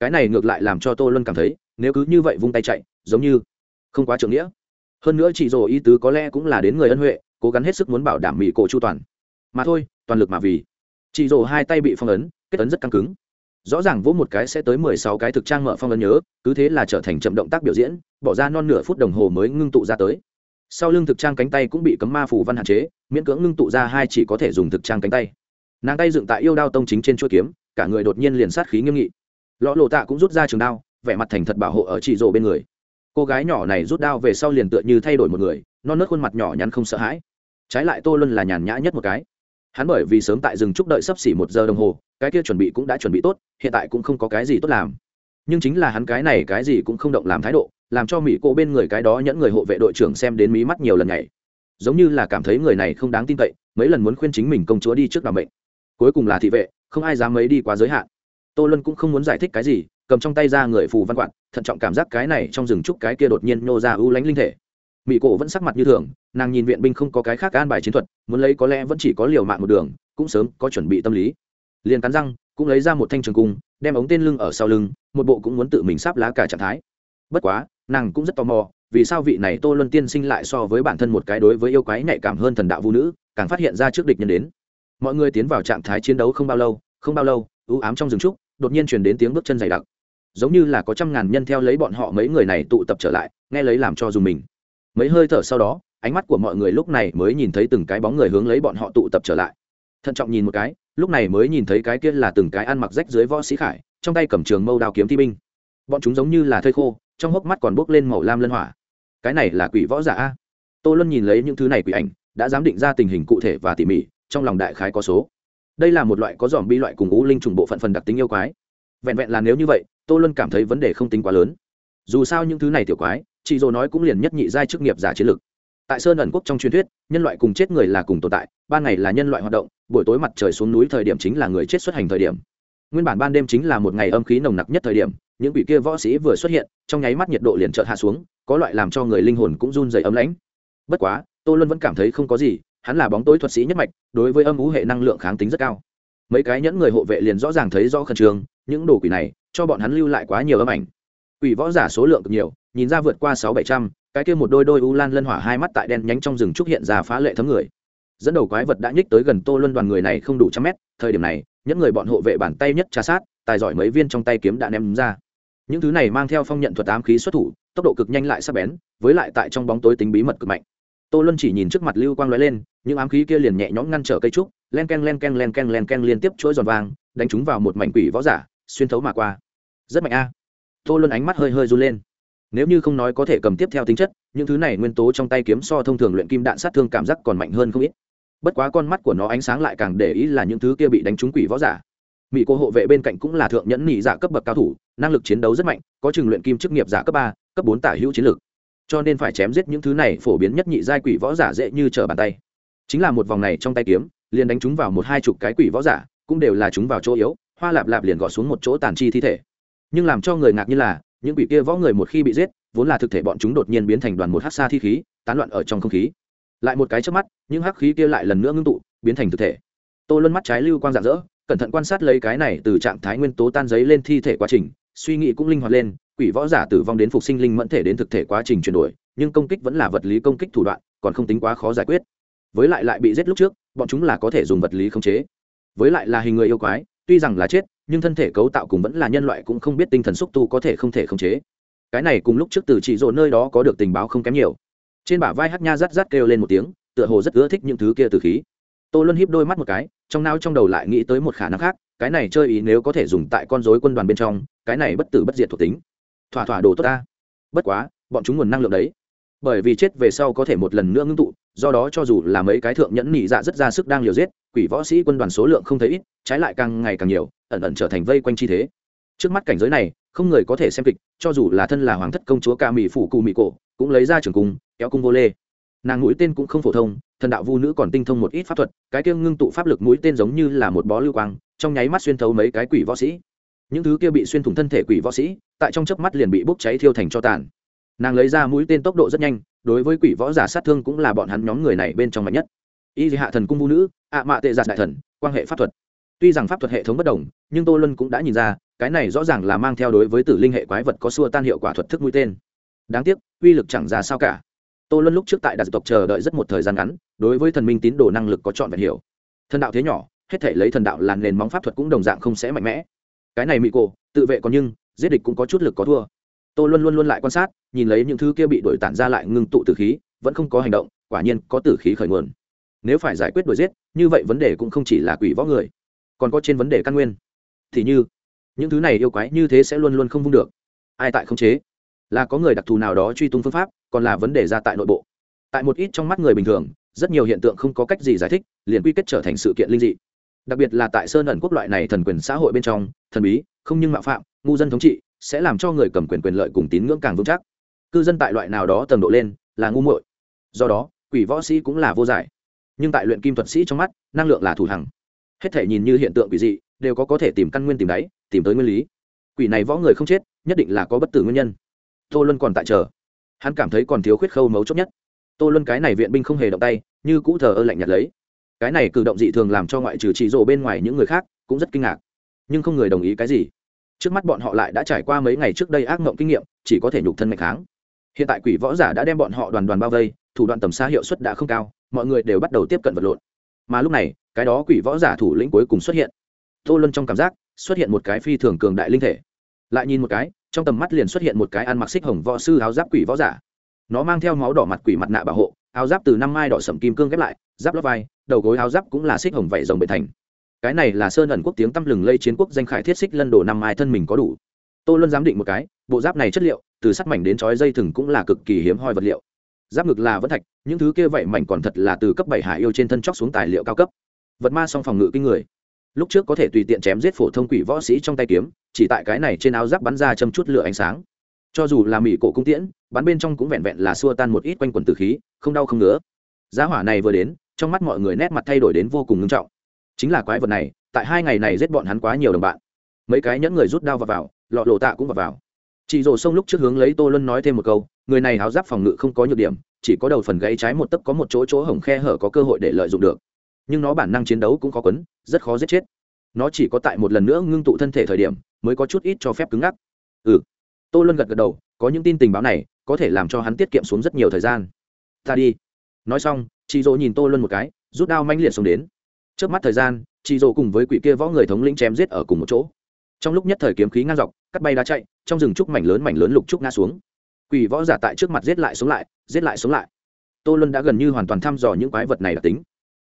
Cái này ngược lại làm cho tô luân cảm thấy, nếu cứ như vậy vung tay chạy, giống như không quá trưởng nghĩa. Hơn nữa chỉ dô ý tứ có lẽ cũng là đến người ân huệ, cố gắng hết sức muốn bảo đảm mỹ cổ chu toàn. Mà thôi, toàn lực mà vì. Chỉ dô hai tay bị phong ấn, kết ấn rất căng cứng rõ ràng vỗ một cái sẽ tới mười sáu cái thực trang mở phong ấn nhớ, cứ thế là trở thành chậm động tác biểu diễn, bỏ ra non nửa phút đồng hồ mới ngưng tụ ra tới. Sau lưng thực trang cánh tay cũng bị cấm ma phù văn hạn chế, miễn cưỡng ngưng tụ ra hai chỉ có thể dùng thực trang cánh tay. Nàng tay dựng tại yêu đao tông chính trên chuỗi kiếm, cả người đột nhiên liền sát khí nghiêm nghị. Lõ lộ tạ cũng rút ra trường đao, vẻ mặt thành thật bảo hộ ở chị rộ bên người. Cô gái nhỏ này rút đao về sau liền tựa như thay đổi một người, non nớt khuôn mặt nhỏ nhắn không sợ hãi. Trái lại tô luân là nhàn nhã nhất một cái hắn bởi vì sớm tại rừng trúc đợi sắp xỉ một giờ đồng hồ, cái kia chuẩn bị cũng đã chuẩn bị tốt, hiện tại cũng không có cái gì tốt làm. Nhưng chính là hắn cái này cái gì cũng không động làm thái độ, làm cho mỹ cô bên người cái đó nhẫn người hộ vệ đội trưởng xem đến mí mắt nhiều lần ngày giống như là cảm thấy người này không đáng tin cậy, mấy lần muốn khuyên chính mình công chúa đi trước làm bệnh cuối cùng là thị vệ, không ai dám mấy đi quá giới hạn. Tô lân cũng không muốn giải thích cái gì, cầm trong tay ra người phù văn quạt, thận trọng cảm giác cái này trong rừng trúc cái kia đột nhiên nô ra ưu lánh linh thể mỹ cổ vẫn sắc mặt như thường, nàng nhìn viện binh không có cái khác an bài chiến thuật, muốn lấy có lẽ vẫn chỉ có liều mạng một đường, cũng sớm có chuẩn bị tâm lý. Liền cắn răng, cũng lấy ra một thanh trường cung, đem ống tên lưng ở sau lưng, một bộ cũng muốn tự mình sắp lá cả trạng thái. Bất quá, nàng cũng rất tò mò, vì sao vị này tô luân tiên sinh lại so với bản thân một cái đối với yêu quái nhạy cảm hơn thần đạo vũ nữ, càng phát hiện ra trước địch nhân đến. Mọi người tiến vào trạng thái chiến đấu không bao lâu, không bao lâu ưu ám trong rừng trúc, đột nhiên truyền đến tiếng bước chân dày đặc. Giống như là có trăm ngàn nhân theo lấy bọn họ mấy người này tụ tập trở lại, nghe lấy làm cho dùng mình mấy hơi thở sau đó, ánh mắt của mọi người lúc này mới nhìn thấy từng cái bóng người hướng lấy bọn họ tụ tập trở lại. Thận trọng nhìn một cái, lúc này mới nhìn thấy cái kia là từng cái ăn mặc rách dưới võ sĩ khải, trong tay cầm trường mâu đao kiếm thi binh. Bọn chúng giống như là thây khô, trong hốc mắt còn bốc lên màu lam lân hỏa. Cái này là quỷ võ giả a? Tô luân nhìn lấy những thứ này quỷ ảnh, đã dám định ra tình hình cụ thể và tỉ mỉ, trong lòng đại khái có số. Đây là một loại có dòm bi loại cùng ngũ linh trùng bộ phận phần đặc tính yêu quái. Vẹn vẹn là nếu như vậy, tô luân cảm thấy vấn đề không tính quá lớn. Dù sao những thứ này tiểu quái chị dồ nói cũng liền nhất nhị giai chức nghiệp giả chiến lược. Tại sơn ẩn quốc trong truyền thuyết, nhân loại cùng chết người là cùng tồn tại ban ngày là nhân loại hoạt động, buổi tối mặt trời xuống núi thời điểm chính là người chết xuất hành thời điểm. Nguyên bản ban đêm chính là một ngày âm khí nồng nặc nhất thời điểm, những quỷ kia võ sĩ vừa xuất hiện, trong nháy mắt nhiệt độ liền chợt hạ xuống, có loại làm cho người linh hồn cũng run dày ấm lãnh. Bất quá, tô luân vẫn cảm thấy không có gì, hắn là bóng tối thuật sĩ nhất mạch, đối với âm ú hệ năng lượng kháng tính rất cao. Mấy cái nhẫn người hộ vệ liền rõ ràng thấy rõ khẩn trương, những đồ quỷ này, cho bọn hắn lưu lại quá nhiều âm ảnh. Quỷ võ giả số lượng cực nhiều nhìn ra vượt qua sáu bảy trăm, cái kia một đôi đôi u lan lân hỏa hai mắt tại đen nhánh trong rừng trúc hiện ra phá lệ thấm người. Dẫn đầu quái vật đã nhích tới gần tô luân đoàn người này không đủ trăm mét, thời điểm này, những người bọn hộ vệ bàn tay nhất trà sát, tài giỏi mấy viên trong tay kiếm đã ném ra. Những thứ này mang theo phong nhận thuật ám khí xuất thủ, tốc độ cực nhanh lại sắc bén, với lại tại trong bóng tối tính bí mật cực mạnh. Tô luân chỉ nhìn trước mặt lưu quang lóe lên, những ám khí kia liền nhẹ nhõm ngăn trở cây trúc, len k e n len k e n len k e n len k e n liên tiếp chuỗi giòn vàng đánh chúng vào một mảnh quỷ võ giả, xuyên thấu mà qua. Rất mạnh a. Tô luân ánh mắt hơi hơi run lên nếu như không nói có thể cầm tiếp theo tính chất, những thứ này nguyên tố trong tay kiếm so thông thường luyện kim đạn sát thương cảm giác còn mạnh hơn không ít. Bất quá con mắt của nó ánh sáng lại càng để ý là những thứ kia bị đánh trúng quỷ võ giả. Mỹ cô hộ vệ bên cạnh cũng là thượng nhẫn nhị giả cấp bậc cao thủ, năng lực chiến đấu rất mạnh, có trường luyện kim chức nghiệp giả cấp ba, cấp bốn tả hữu chiến lược cho nên phải chém giết những thứ này phổ biến nhất nhị giai quỷ võ giả dễ như trở bàn tay. Chính là một vòng này trong tay kiếm, liền đánh chúng vào một hai chục cái quỷ võ giả, cũng đều là chúng vào chỗ yếu, hoa lạp lạp liền gọt xuống một chỗ tàn chi thi thể. Nhưng làm cho người ngạc như là những quỷ kia võ người một khi bị giết, vốn là thực thể bọn chúng đột nhiên biến thành đoàn một hát xa thi khí, tán loạn ở trong không khí. Lại một cái trước mắt, những hắc khí kia lại lần nữa ngưng tụ, biến thành thực thể. Tô luân mắt trái lưu quang rạng rỡ, cẩn thận quan sát lấy cái này từ trạng thái nguyên tố tan giấy lên thi thể quá trình, suy nghĩ cũng linh hoạt lên, quỷ võ giả tử vong đến phục sinh linh mẫn thể đến thực thể quá trình chuyển đổi, nhưng công kích vẫn là vật lý công kích thủ đoạn, còn không tính quá khó giải quyết. Với lại lại bị giết lúc trước, bọn chúng là có thể dùng vật lý khống chế. Với lại là hình người yêu quái, tuy rằng là chết nhưng thân thể cấu tạo cùng vẫn là nhân loại cũng không biết tinh thần xúc tu có thể không thể khống chế. Cái này cùng lúc trước từ chỉ rộ nơi đó có được tình báo không kém nhiều. Trên bả vai hát nha rát rát kêu lên một tiếng, tựa hồ rất ưa thích những thứ kia từ khí. Tô luân híp đôi mắt một cái, trong não trong đầu lại nghĩ tới một khả năng khác, cái này chơi ý nếu có thể dùng tại con dối quân đoàn bên trong, cái này bất tử bất diệt thuộc tính. Thỏa thỏa đồ tốt ta. Bất quá, bọn chúng nguồn năng lượng đấy bởi vì chết về sau có thể một lần nữa ngưng tụ, do đó cho dù là mấy cái thượng nhẫn nhị dạ rất ra sức đang liều giết, quỷ võ sĩ quân đoàn số lượng không thấy ít, trái lại càng ngày càng nhiều, ẩn ẩn trở thành vây quanh chi thế. Trước mắt cảnh giới này, không người có thể xem kịch, cho dù là thân là hoàng thất công chúa ca mỹ phủ cù mỹ cổ, cũng lấy ra trường cung, kéo cung vô lê. Nàng mũi tên cũng không phổ thông, thần đạo vu nữ còn tinh thông một ít pháp thuật, cái kia ngưng tụ pháp lực mũi tên giống như là một bó lưu quang, trong nháy mắt xuyên thấu mấy cái quỷ võ sĩ. Những thứ kia bị xuyên thủng thân thể quỷ võ sĩ, tại trong chớp mắt liền bị bốc cháy thiêu thành cho tàn nàng lấy ra mũi tên tốc độ rất nhanh, đối với quỷ võ giả sát thương cũng là bọn hắn nhóm người này bên trong mạnh nhất. Y hạ thần cung vũ nữ, ạ mạ tệ giạt đại thần, quan hệ pháp thuật. Tuy rằng pháp thuật hệ thống bất đồng, nhưng tô lân cũng đã nhìn ra, cái này rõ ràng là mang theo đối với tử linh hệ quái vật có xua tan hiệu quả thuật thức mũi tên. Đáng tiếc, uy lực chẳng ra sao cả. Tô lân lúc trước tại đặc tộc chờ đợi rất một thời gian ngắn, đối với thần minh tín đồ năng lực có chọn vẹn hiểu. Thần đạo thế nhỏ, hết thể lấy thần đạo làm nền móng pháp thuật cũng đồng dạng không sẽ mạnh mẽ. Cái này mỹ cổ tự vệ còn nhưng, giết địch cũng có chút lực có thua tô luân luôn luôn lại quan sát, nhìn lấy những thứ kia bị đổi tản ra lại ngưng tụ tử khí, vẫn không có hành động, quả nhiên có tử khí khởi nguồn. Nếu phải giải quyết đuổi giết, như vậy vấn đề cũng không chỉ là quỷ võ người, còn có trên vấn đề căn nguyên. Thì như, những thứ này yêu quái như thế sẽ luôn luôn không vung được. Ai tại không chế? Là có người đặc thù nào đó truy tung phương pháp, còn là vấn đề ra tại nội bộ. Tại một ít trong mắt người bình thường, rất nhiều hiện tượng không có cách gì giải thích, liền quy kết trở thành sự kiện linh dị. Đặc biệt là tại sơn ẩn quốc loại này thần quyền xã hội bên trong, thần bí, không nhưng mạo phạm, ngu dân thống trị sẽ làm cho người cầm quyền quyền lợi cùng tín ngưỡng càng vững chắc. Cư dân tại loại nào đó tầng độ lên là ngu muội. Do đó, quỷ võ sĩ cũng là vô giải. Nhưng tại luyện kim thuật sĩ trong mắt, năng lượng là thủ hằng. Hết thể nhìn như hiện tượng quỷ dị, đều có có thể tìm căn nguyên tìm đáy, tìm tới nguyên lý. Quỷ này võ người không chết, nhất định là có bất tử nguyên nhân. Tô luân còn tại chờ. Hắn cảm thấy còn thiếu khuyết khâu mấu chốt nhất. Tô luân cái này viện binh không hề động tay, như cũ thờ ơ lạnh nhạt lấy. Cái này cử động dị thường làm cho ngoại trừ chỉ rộ bên ngoài những người khác cũng rất kinh ngạc. Nhưng không người đồng ý cái gì trước mắt bọn họ lại đã trải qua mấy ngày trước đây ác mộng kinh nghiệm, chỉ có thể nhục thân mạch kháng. Hiện tại quỷ võ giả đã đem bọn họ đoàn đoàn bao vây, thủ đoạn tầm xa hiệu suất đã không cao, mọi người đều bắt đầu tiếp cận vật lộn. Mà lúc này, cái đó quỷ võ giả thủ lĩnh cuối cùng xuất hiện. Tô luân trong cảm giác, xuất hiện một cái phi thường cường đại linh thể. Lại nhìn một cái, trong tầm mắt liền xuất hiện một cái ăn mặc xích hồng võ sư áo giáp quỷ võ giả. Nó mang theo máu đỏ mặt quỷ mặt nạ bảo hộ, áo giáp từ năm mai đỏ sầm kim cương ghép lại, giáp lót vai, đầu gối áo giáp cũng là xích hồng vảy rồng bệ thành cái này là sơn ẩn quốc tiếng tăm lừng lây chiến quốc danh khải thiết xích lân đồ năm mai thân mình có đủ. Tô luân giám định một cái, bộ giáp này chất liệu, từ sắt mảnh đến chói dây thừng cũng là cực kỳ hiếm hoi vật liệu. Giáp ngực là vẫn thạch, những thứ kia vậy mảnh còn thật là từ cấp bảy hải yêu trên thân chóc xuống tài liệu cao cấp. Vật ma song phòng ngự kinh người. Lúc trước có thể tùy tiện chém giết phổ thông quỷ võ sĩ trong tay kiếm, chỉ tại cái này trên áo giáp bắn ra châm chút lửa ánh sáng. Cho dù là mỹ cổ cung tiễn, bắn bên trong cũng vẹn vẹn là xua tan một ít quanh quần từ khí, không đau không ngứa. Giá hỏa này vừa đến, trong mắt mọi người nét mặt thay đổi đến vô cùng ngưng trọng chính là quái vật này tại hai ngày này giết bọn hắn quá nhiều đồng bạn. Mấy cái nhẫn người rút đao vào, vào lọ lộ tạ cũng vào, vào. chị rồ sông lúc trước hướng lấy tô luân nói thêm một câu người này háo giáp phòng ngự không có nhược điểm chỉ có đầu phần gãy trái một tấc có một chỗ chỗ hổng khe hở có cơ hội để lợi dụng được. Nhưng nó bản năng chiến đấu cũng có quấn rất khó giết chết. Nó chỉ có tại một lần nữa ngưng tụ thân thể thời điểm mới có chút ít cho phép cứng ngắc. Ừ. Tô luân gật gật đầu có những tin tình báo này có thể làm cho hắn tiết kiệm xuống rất nhiều thời gian. Ta đi. Nói xong chị dỗ nhìn tô luân một cái rút đao manh liệt xuống đến trước mắt thời gian chị dỗ cùng với quỷ kia võ người thống lĩnh chém giết ở cùng một chỗ. Trong lúc nhất thời kiếm khí ngang dọc, cắt bay đá chạy, trong rừng trúc mảnh lớn mảnh lớn lục trúc ngã xuống. Quỷ võ giả tại trước mặt giết lại sống lại, giết lại sống lại. Tô luân đã gần như hoàn toàn thăm dò những quái vật này đặc tính.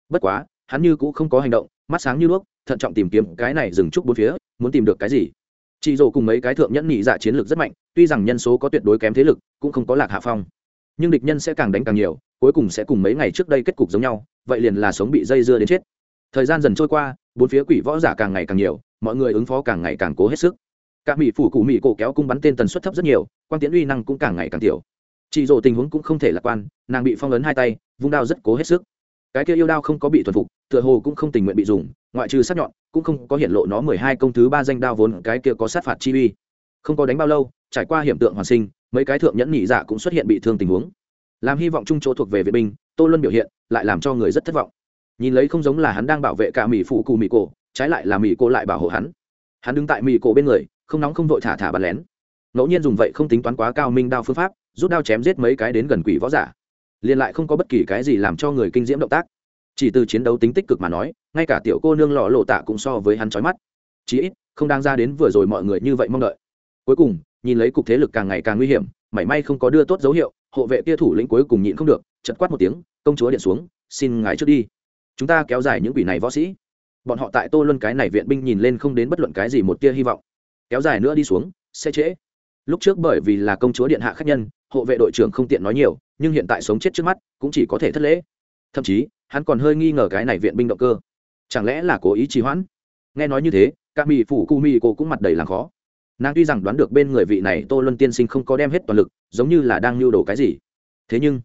Bất quá, hắn như cũng không có hành động, mắt sáng như đuốc, thận trọng tìm kiếm cái này dừng trúc bốn phía, muốn tìm được cái gì? Chị dỗ cùng mấy cái thượng nhẫn nhị dạ chiến lược rất mạnh, tuy rằng nhân số có tuyệt đối kém thế lực, cũng không có lạc hạ phong. Nhưng địch nhân sẽ càng đánh càng nhiều, cuối cùng sẽ cùng mấy ngày trước đây kết cục giống nhau, vậy liền là sống bị dây dưa đến chết thời gian dần trôi qua, bốn phía quỷ võ giả càng ngày càng nhiều, mọi người ứng phó càng ngày càng cố hết sức. Cả mỹ phủ cụ mỹ cổ kéo cung bắn tên tần suất thấp rất nhiều quan tiến uy năng cũng càng ngày càng tiểu. Chị dỗ tình huống cũng không thể lạc quan, nàng bị phong ấn hai tay, vung đao rất cố hết sức. Cái kia yêu đao không có bị thuần phục, tựa hồ cũng không tình nguyện bị dùng, ngoại trừ sát nhọn, cũng không có hiện lộ nó mười hai công thứ ba danh đao vốn, cái kia có sát phạt chi uy. Không có đánh bao lâu, trải qua hiểm tượng hoàn sinh, mấy cái thượng nhẫn nhị dạ cũng xuất hiện bị thương tình huống. Làm hy vọng chung chỗ thuộc về vệ binh, tô luân biểu hiện lại làm cho người rất thất vọng nhìn lấy không giống là hắn đang bảo vệ cả mỹ phụ cụ mỹ cổ, trái lại là mỹ cô lại bảo hộ hắn. Hắn đứng tại mỹ cổ bên người, không nóng không vội thả thả bắn lén. Ngẫu nhiên dùng vậy không tính toán quá cao minh đao phương pháp, rút đao chém giết mấy cái đến gần quỷ võ giả. Liền lại không có bất kỳ cái gì làm cho người kinh diễm động tác. Chỉ từ chiến đấu tính tích cực mà nói, ngay cả tiểu cô nương lọ lộ tạ cũng so với hắn trói mắt. Chí ít, không đang ra đến vừa rồi mọi người như vậy mong đợi. Cuối cùng, nhìn lấy cục thế lực càng ngày càng nguy hiểm, mảy may không có đưa tốt dấu hiệu, hộ vệ kia thủ lĩnh cuối cùng nhịn không được, chật quát một tiếng, công chúa điện xuống, xin ngài trước đi chúng ta kéo dài những quỷ này võ sĩ. Bọn họ tại tô luân cái này viện binh nhìn lên không đến bất luận cái gì một tia hy vọng. Kéo dài nữa đi xuống, sẽ trễ. Lúc trước bởi vì là công chúa điện hạ khách nhân, hộ vệ đội trưởng không tiện nói nhiều, nhưng hiện tại sống chết trước mắt, cũng chỉ có thể thất lễ. Thậm chí, hắn còn hơi nghi ngờ cái này viện binh động cơ. Chẳng lẽ là cố ý trì hoãn? Nghe nói như thế ca mỹ phủ cu mỹ cô cũng mặt đầy làng khó. Nàng tuy rằng đoán được bên người vị này tô luân tiên sinh không có đem hết toàn lực, giống như là đang lưu đồ cái gì. Thế nhưng,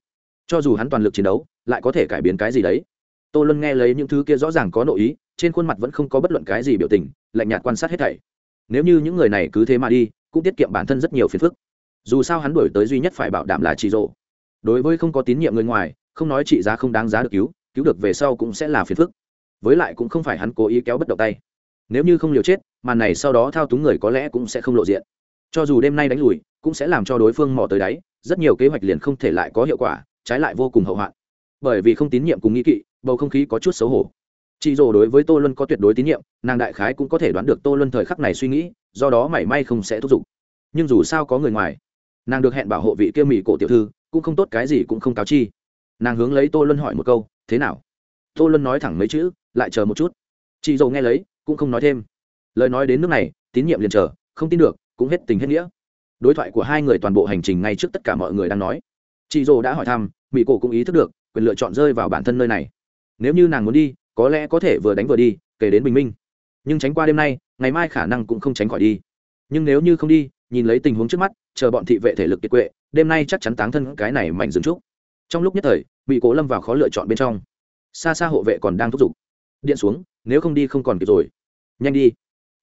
cho dù hắn toàn lực chiến đấu, lại có thể cải biến cái gì đấy? Tô luân nghe lấy những thứ kia rõ ràng có nội ý, trên khuôn mặt vẫn không có bất luận cái gì biểu tình, lạnh nhạt quan sát hết thảy. Nếu như những người này cứ thế mà đi, cũng tiết kiệm bản thân rất nhiều phiền phức. Dù sao hắn đổi tới duy nhất phải bảo đảm là chị rộ đối với không có tín nhiệm người ngoài, không nói trị giá không đáng giá được cứu cứu được về sau cũng sẽ là phiền phức. Với lại cũng không phải hắn cố ý kéo bất động tay. Nếu như không liều chết, màn này sau đó thao túng người có lẽ cũng sẽ không lộ diện. Cho dù đêm nay đánh lùi, cũng sẽ làm cho đối phương mò tới đáy, rất nhiều kế hoạch liền không thể lại có hiệu quả, trái lại vô cùng hậu hoạn. Bởi vì không tín nhiệm cùng nghĩ kỵ bầu không khí có chút xấu hổ. Chị Dồ đối với tô luân có tuyệt đối tín nhiệm, nàng đại khái cũng có thể đoán được tô luân thời khắc này suy nghĩ, do đó mảy may không sẽ thúc giục. Nhưng dù sao có người ngoài, nàng được hẹn bảo hộ vị kia mỹ cổ tiểu thư, cũng không tốt cái gì cũng không cáo chi. Nàng hướng lấy tô luân hỏi một câu, thế nào? Tô luân nói thẳng mấy chữ, lại chờ một chút. Chị dầu nghe lấy, cũng không nói thêm. Lời nói đến nước này, tín nhiệm liền chờ, không tin được, cũng hết tình hết nghĩa. Đối thoại của hai người toàn bộ hành trình ngay trước tất cả mọi người đang nói. Chị dầu đã hỏi thăm mỹ cổ cũng ý thức được, quyền lựa chọn rơi vào bản thân nơi này nếu như nàng muốn đi, có lẽ có thể vừa đánh vừa đi, kể đến bình minh. Nhưng tránh qua đêm nay, ngày mai khả năng cũng không tránh khỏi đi. Nhưng nếu như không đi, nhìn lấy tình huống trước mắt, chờ bọn thị vệ thể lực kiệt quệ, đêm nay chắc chắn táng thân cái này mạnh dừng trúc. Trong lúc nhất thời, bị cố lâm vào khó lựa chọn bên trong. Xa xa hộ vệ còn đang thúc giục. Điện xuống, nếu không đi không còn kịp rồi. Nhanh đi.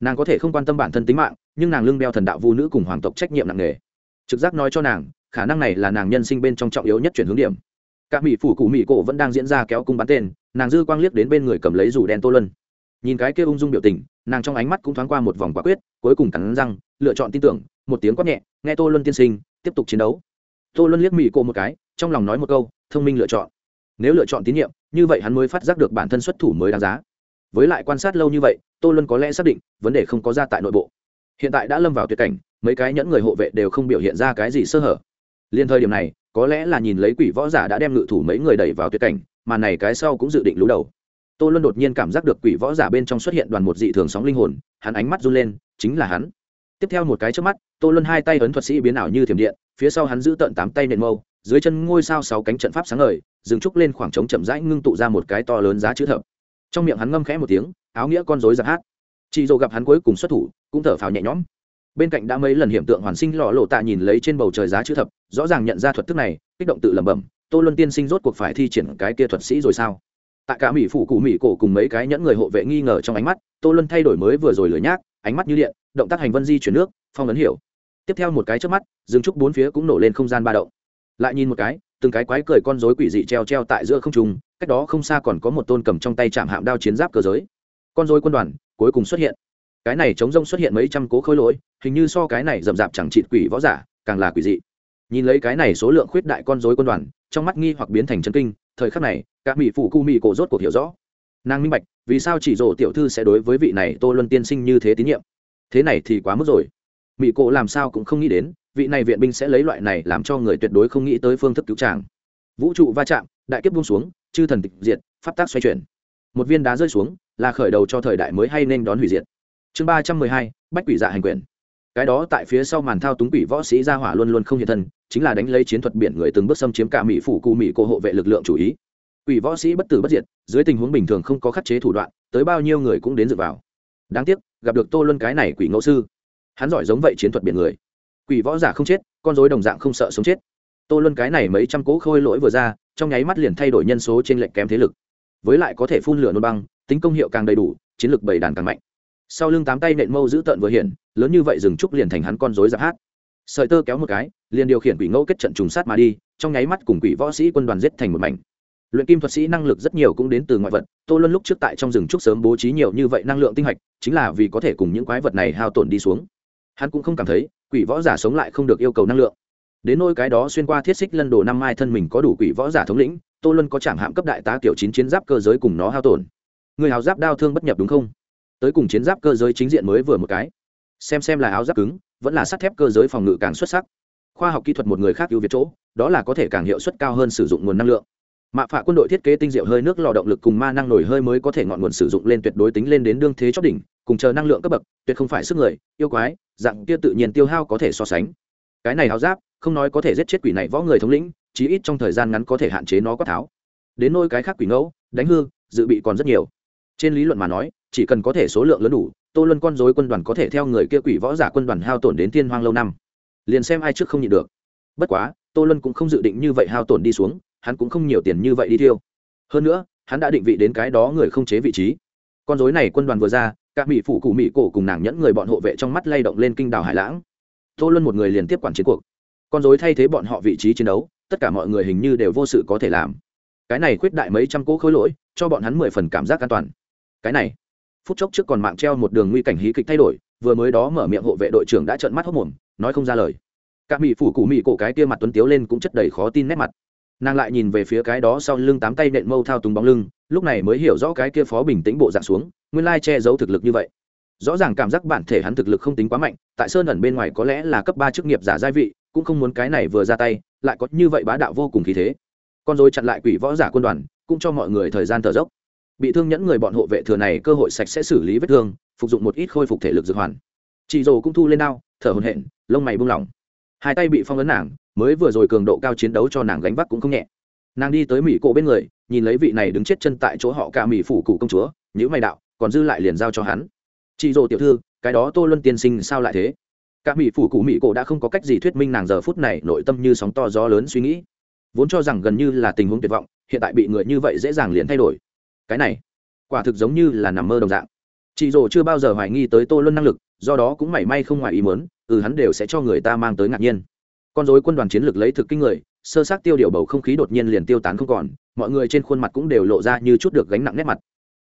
Nàng có thể không quan tâm bản thân tính mạng, nhưng nàng lưng đeo thần đạo vu nữ cùng hoàng tộc trách nhiệm nặng nề. Trực giác nói cho nàng, khả năng này là nàng nhân sinh bên trong trọng yếu nhất chuyển hướng điểm. Các mỹ phủ cụ mỹ cổ vẫn đang diễn ra kéo cung bắn tên nàng dư quang liếc đến bên người cầm lấy dù đen tô lân nhìn cái kia ung dung biểu tình, nàng trong ánh mắt cũng thoáng qua một vòng quả quyết, cuối cùng cắn răng, lựa chọn tin tưởng, một tiếng quát nhẹ, nghe tô luân tiên sinh, tiếp tục chiến đấu. Tô luân liếc mỹ cô một cái, trong lòng nói một câu, thông minh lựa chọn. Nếu lựa chọn tín nhiệm, như vậy hắn mới phát giác được bản thân xuất thủ mới đáng giá. Với lại quan sát lâu như vậy, tô luân có lẽ xác định, vấn đề không có ra tại nội bộ. Hiện tại đã lâm vào tuyệt cảnh, mấy cái nhẫn người hộ vệ đều không biểu hiện ra cái gì sơ hở. Liên thời điểm này, có lẽ là nhìn lấy quỷ võ giả đã đem ngự thủ mấy người đẩy vào tuyệt cảnh mà này cái sau cũng dự định lú đầu. Tô luân đột nhiên cảm giác được quỷ võ giả bên trong xuất hiện đoàn một dị thường sóng linh hồn, hắn ánh mắt run lên, chính là hắn. Tiếp theo một cái trước mắt, tô luân hai tay ấn thuật sĩ biến ảo như thiểm điện, phía sau hắn giữ tận tám tay nện mâu, dưới chân ngôi sao sáu cánh trận pháp sáng ngời, dừng trúc lên khoảng trống chậm rãi ngưng tụ ra một cái to lớn giá chữ thập. Trong miệng hắn ngâm khẽ một tiếng, áo nghĩa con rối giặc hát. Chị dỗ gặp hắn cuối cùng xuất thủ, cũng thở phào nhẹ nhõm. Bên cạnh đã mấy lần hiện tượng hoàn sinh lọ lộ tạ nhìn lấy trên bầu trời giá chữ thập, rõ ràng nhận ra thuật thức này, kích động tự lẩm bẩm tô luân tiên sinh rốt cuộc phải thi triển cái kia thuật sĩ rồi sao? Tại cả mỹ phủ cụ mỹ cổ cùng mấy cái nhẫn người hộ vệ nghi ngờ trong ánh mắt, tô luân thay đổi mới vừa rồi lửa nhác ánh mắt như điện, động tác hành vân di chuyển nước, phong ấn hiểu. Tiếp theo một cái trước mắt, Dương trúc bốn phía cũng nổ lên không gian ba động. Lại nhìn một cái, từng cái quái cười con rối quỷ dị treo treo tại giữa không trung, cách đó không xa còn có một tôn cầm trong tay chạm hạm đao chiến giáp cơ giới. Con rối quân đoàn, cuối cùng xuất hiện. Cái này chống rông xuất hiện mấy trăm cố khối lỗi, hình như so cái này rậm rạp chẳng trị quỷ võ giả, càng là quỷ dị. Nhìn lấy cái này số lượng khuyết đại con rối quân đoàn trong mắt nghi hoặc biến thành chân kinh, thời khắc này các mỹ phụ cu mỹ cổ rốt cuộc hiểu rõ. Nàng minh bạch, vì sao chỉ rổ tiểu thư sẽ đối với vị này tô luân tiên sinh như thế tín nhiệm. Thế này thì quá mức rồi. Mỹ cổ làm sao cũng không nghĩ đến, vị này viện binh sẽ lấy loại này làm cho người tuyệt đối không nghĩ tới phương thức cứu tràng vũ trụ va chạm, đại kiếp buông xuống, chư thần tịch diệt, pháp tác xoay chuyển. Một viên đá rơi xuống, là khởi đầu cho thời đại mới hay nên đón hủy diệt. Chương ba trăm mười hai, bách quỷ dạ hành quyền cái đó tại phía sau màn thao túng quỷ võ sĩ gia hỏa luôn luôn không hiện thân, chính là đánh lấy chiến thuật biển người từng bước xâm chiếm cả mỹ phủ cụ mỹ cô hộ vệ lực lượng chủ ý. Quỷ võ sĩ bất tử bất diệt, dưới tình huống bình thường không có khắc chế thủ đoạn, tới bao nhiêu người cũng đến dựa vào. Đáng tiếc, gặp được tô luân cái này quỷ ngẫu sư. Hắn giỏi giống vậy chiến thuật biển người. Quỷ võ giả không chết, con dối đồng dạng không sợ sống chết. Tô luân cái này mấy trăm cỗ khôi lỗi vừa ra, trong nháy mắt liền thay đổi nhân số trên lệnh kém thế lực. Với lại có thể phun lửa nôn băng, tính công hiệu càng đầy đủ, chiến lược bầy đàn càng mạnh sau lưng tám tay nện mâu giữ tợn vừa hiện lớn như vậy dừng trúc liền thành hắn con rối giáp hát. Sợi tơ kéo một cái, liền điều khiển quỷ ngẫu kết trận trùng sát mà đi, trong nháy mắt cùng quỷ võ sĩ quân đoàn giết thành một mảnh. Luyện kim thuật sĩ năng lực rất nhiều cũng đến từ ngoại vật, tô luân lúc trước tại trong rừng trúc sớm bố trí nhiều như vậy năng lượng tinh hạch, chính là vì có thể cùng những quái vật này hao tổn đi xuống. Hắn cũng không cảm thấy, quỷ võ giả sống lại không được yêu cầu năng lượng. Đến nôi cái đó xuyên qua thiết xích lân đồ năm mai thân mình có đủ quỷ võ giả thống lĩnh, tô luân có chẳng hạm cấp đại tá kiểu chín chiến giáp cơ giới cùng nó hao tổn. Người hào giáp đau thương bất nhập đúng không? Tới cùng chiến giáp cơ giới chính diện mới vừa một cái. Xem xem là áo giáp cứng, vẫn là sắt thép cơ giới phòng ngự càng xuất sắc. Khoa học kỹ thuật một người khác ưu việt chỗ, đó là có thể càng hiệu suất cao hơn sử dụng nguồn năng lượng. Mạ phạ quân đội thiết kế tinh diệu hơi nước lò động lực cùng ma năng nổi hơi mới có thể ngọn nguồn sử dụng lên tuyệt đối tính lên đến đương thế chót đỉnh, cùng chờ năng lượng cấp bậc, tuyệt không phải sức người, yêu quái, dạng kia tự nhiên tiêu hao có thể so sánh. Cái này áo giáp, không nói có thể giết chết quỷ này võ người thống lĩnh, chí ít trong thời gian ngắn có thể hạn chế nó quát tháo. Đến nôi cái khác quỷ ngẫu, đánh hư, dự bị còn rất nhiều. Trên lý luận mà nói chỉ cần có thể số lượng lớn đủ, tô luân con dối quân đoàn có thể theo người kia quỷ võ giả quân đoàn hao tổn đến thiên hoang lâu năm. Liền xem ai trước không nhịn được. Bất quá, tô luân cũng không dự định như vậy hao tổn đi xuống, hắn cũng không nhiều tiền như vậy đi tiêu. hơn nữa, hắn đã định vị đến cái đó người không chế vị trí. Con dối này quân đoàn vừa ra các mỹ phụ cụ mỹ cổ cùng nàng nhẫn người bọn hộ vệ trong mắt lay động lên kinh đảo hải lãng. Tô luân một người liền tiếp quản chiến cuộc. Con dối thay thế bọn họ vị trí chiến đấu, tất cả mọi người hình như đều vô sự có thể làm. Cái này khuyết đại mấy trăm cỗ khối lỗi, cho bọn hắn mười phần cảm giác an toàn. Cái này phút chốc trước còn mạng treo một đường nguy cảnh hí kịch thay đổi, vừa mới đó mở miệng hộ vệ đội trưởng đã trợn mắt hốc mồm, nói không ra lời. Cả mỹ phủ cụ mỹ cổ cái kia mặt tuấn tiếu lên cũng chất đầy khó tin nét mặt. Nàng lại nhìn về phía cái đó sau lưng tám tay nện mâu thao túng bóng lưng, lúc này mới hiểu rõ cái kia phó bình tĩnh bộ dạng xuống, nguyên lai che giấu thực lực như vậy. Rõ ràng cảm giác bản thể hắn thực lực không tính quá mạnh, tại sơn ẩn bên ngoài có lẽ là cấp ba chức nghiệp giả gia vị, cũng không muốn cái này vừa ra tay, lại có như vậy bá đạo vô cùng khí thế. Con dối chặn lại quỷ võ giả quân đoàn, cũng cho mọi người thời gian thở dốc bị thương nhẫn người bọn hộ vệ thừa này cơ hội sạch sẽ xử lý vết thương, phục dụng một ít khôi phục thể lực dược hoàn. Chị dồ cũng thu lên đao, thở hồn hện lông mày buông lỏng. Hai tay bị phong ấn nàng, mới vừa rồi cường độ cao chiến đấu cho nàng gánh vác cũng không nhẹ. Nàng đi tới mỹ cổ bên người, nhìn lấy vị này đứng chết chân tại chỗ họ cả mỹ phủ cụ công chúa nhữ mày đạo, còn dư lại liền giao cho hắn. Chị dồ tiểu thư, cái đó tô luân tiên sinh sao lại thế? Cả mỹ phủ cụ mỹ cổ đã không có cách gì thuyết minh nàng giờ phút này nội tâm như sóng to gió lớn suy nghĩ. Vốn cho rằng gần như là tình huống tuyệt vọng, hiện tại bị người như vậy dễ dàng liền thay đổi cái này quả thực giống như là nằm mơ đồng dạng. Chị rồ chưa bao giờ hoài nghi tới tô luân năng lực, do đó cũng mảy may không ngoài ý mớn ừ hắn đều sẽ cho người ta mang tới ngạc nhiên. Con dối quân đoàn chiến lược lấy thực kinh người, sơ sát tiêu điều bầu không khí đột nhiên liền tiêu tán không còn, mọi người trên khuôn mặt cũng đều lộ ra như chút được gánh nặng nét mặt.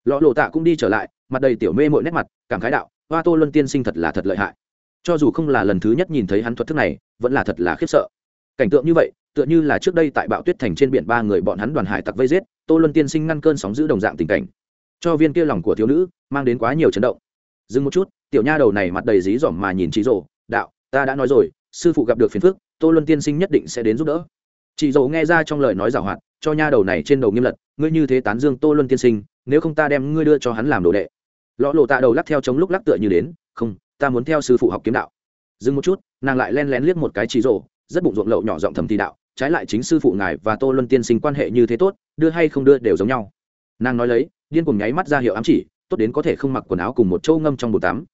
Lọ lộ tạ cũng đi trở lại, mặt đầy tiểu mê mội nét mặt, cảm khái đạo, hoa tô luân tiên sinh thật là thật lợi hại. Cho dù không là lần thứ nhất nhìn thấy hắn thuật thức này, vẫn là thật là khiếp sợ. Cảnh tượng như vậy, tựa như là trước đây tại bạo tuyết thành trên biển ba người bọn hắn đoàn hải tặc vây giết tô luân tiên sinh ngăn cơn sóng giữ đồng dạng tình cảnh. Cho viên kia lòng của thiếu nữ mang đến quá nhiều chấn động. Dừng một chút, tiểu nha đầu này mặt đầy dí dỏm mà nhìn chị rổ đạo, ta đã nói rồi, sư phụ gặp được phiền phức, tô luân tiên sinh nhất định sẽ đến giúp đỡ. Chị dầu nghe ra trong lời nói giảo hoạt, cho nha đầu này trên đầu nghiêm lật, ngươi như thế tán dương tô luân tiên sinh, nếu không ta đem ngươi đưa cho hắn làm đồ đệ. Lọ lộ tạ đầu lắc theo chống lúc lắc tựa như đến, không, ta muốn theo sư phụ học kiếm đạo. Dừng một chút, nàng lại len lén liếc một cái chị rồ rất bụng ruộng lậu nhỏ giọng thầm thì đạo trái lại chính sư phụ ngài và tô luân tiên sinh quan hệ như thế tốt, đưa hay không đưa đều giống nhau. Nàng nói lấy, điên cùng nháy mắt ra hiệu ám chỉ, tốt đến có thể không mặc quần áo cùng một châu ngâm trong bồn tắm.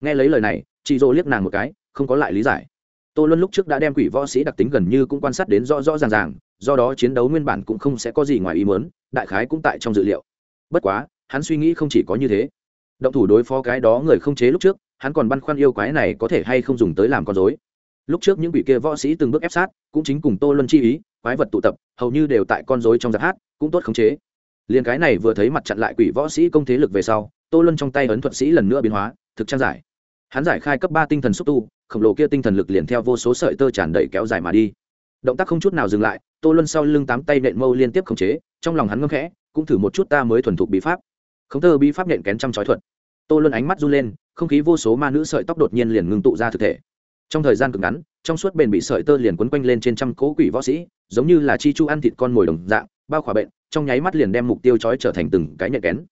Nghe lấy lời này, chị dỗ liếc nàng một cái, không có lại lý giải. Tô luân lúc trước đã đem quỷ võ sĩ đặc tính gần như cũng quan sát đến rõ rõ ràng ràng, do đó chiến đấu nguyên bản cũng không sẽ có gì ngoài ý mớn đại khái cũng tại trong dự liệu. Bất quá, hắn suy nghĩ không chỉ có như thế. Động thủ đối phó cái đó người không chế lúc trước, hắn còn băn khoăn yêu quái này có thể hay không dùng tới làm con dối lúc trước những quỷ kia võ sĩ từng bước ép sát, cũng chính cùng tô luân chi ý, quái vật tụ tập, hầu như đều tại con dối trong giặc hát, cũng tốt khống chế. Liền cái này vừa thấy mặt chặn lại quỷ võ sĩ công thế lực về sau, tô luân trong tay ấn thuật sĩ lần nữa biến hóa, thực trang giải. Hắn giải khai cấp ba tinh thần xúc tu, khổng lồ kia tinh thần lực liền theo vô số sợi tơ tràn đầy kéo dài mà đi. Động tác không chút nào dừng lại, tô luân sau lưng tám tay nện mâu liên tiếp khống chế, trong lòng hắn ngâm khẽ, cũng thử một chút ta mới thuần thục bí pháp. Khống thơ bí pháp nện kén trăm trói thuật. Tô luân ánh mắt run lên, không khí vô số ma nữ sợi tóc đột nhiên liền ngưng tụ ra thực thể trong thời gian cực ngắn, trong suốt bền bị sợi tơ liền quấn quanh lên trên trăm cố quỷ võ sĩ, giống như là chi chu ăn thịt con mồi đồng dạng, bao khỏa bệnh, trong nháy mắt liền đem mục tiêu trói trở thành từng cái nhạy kén.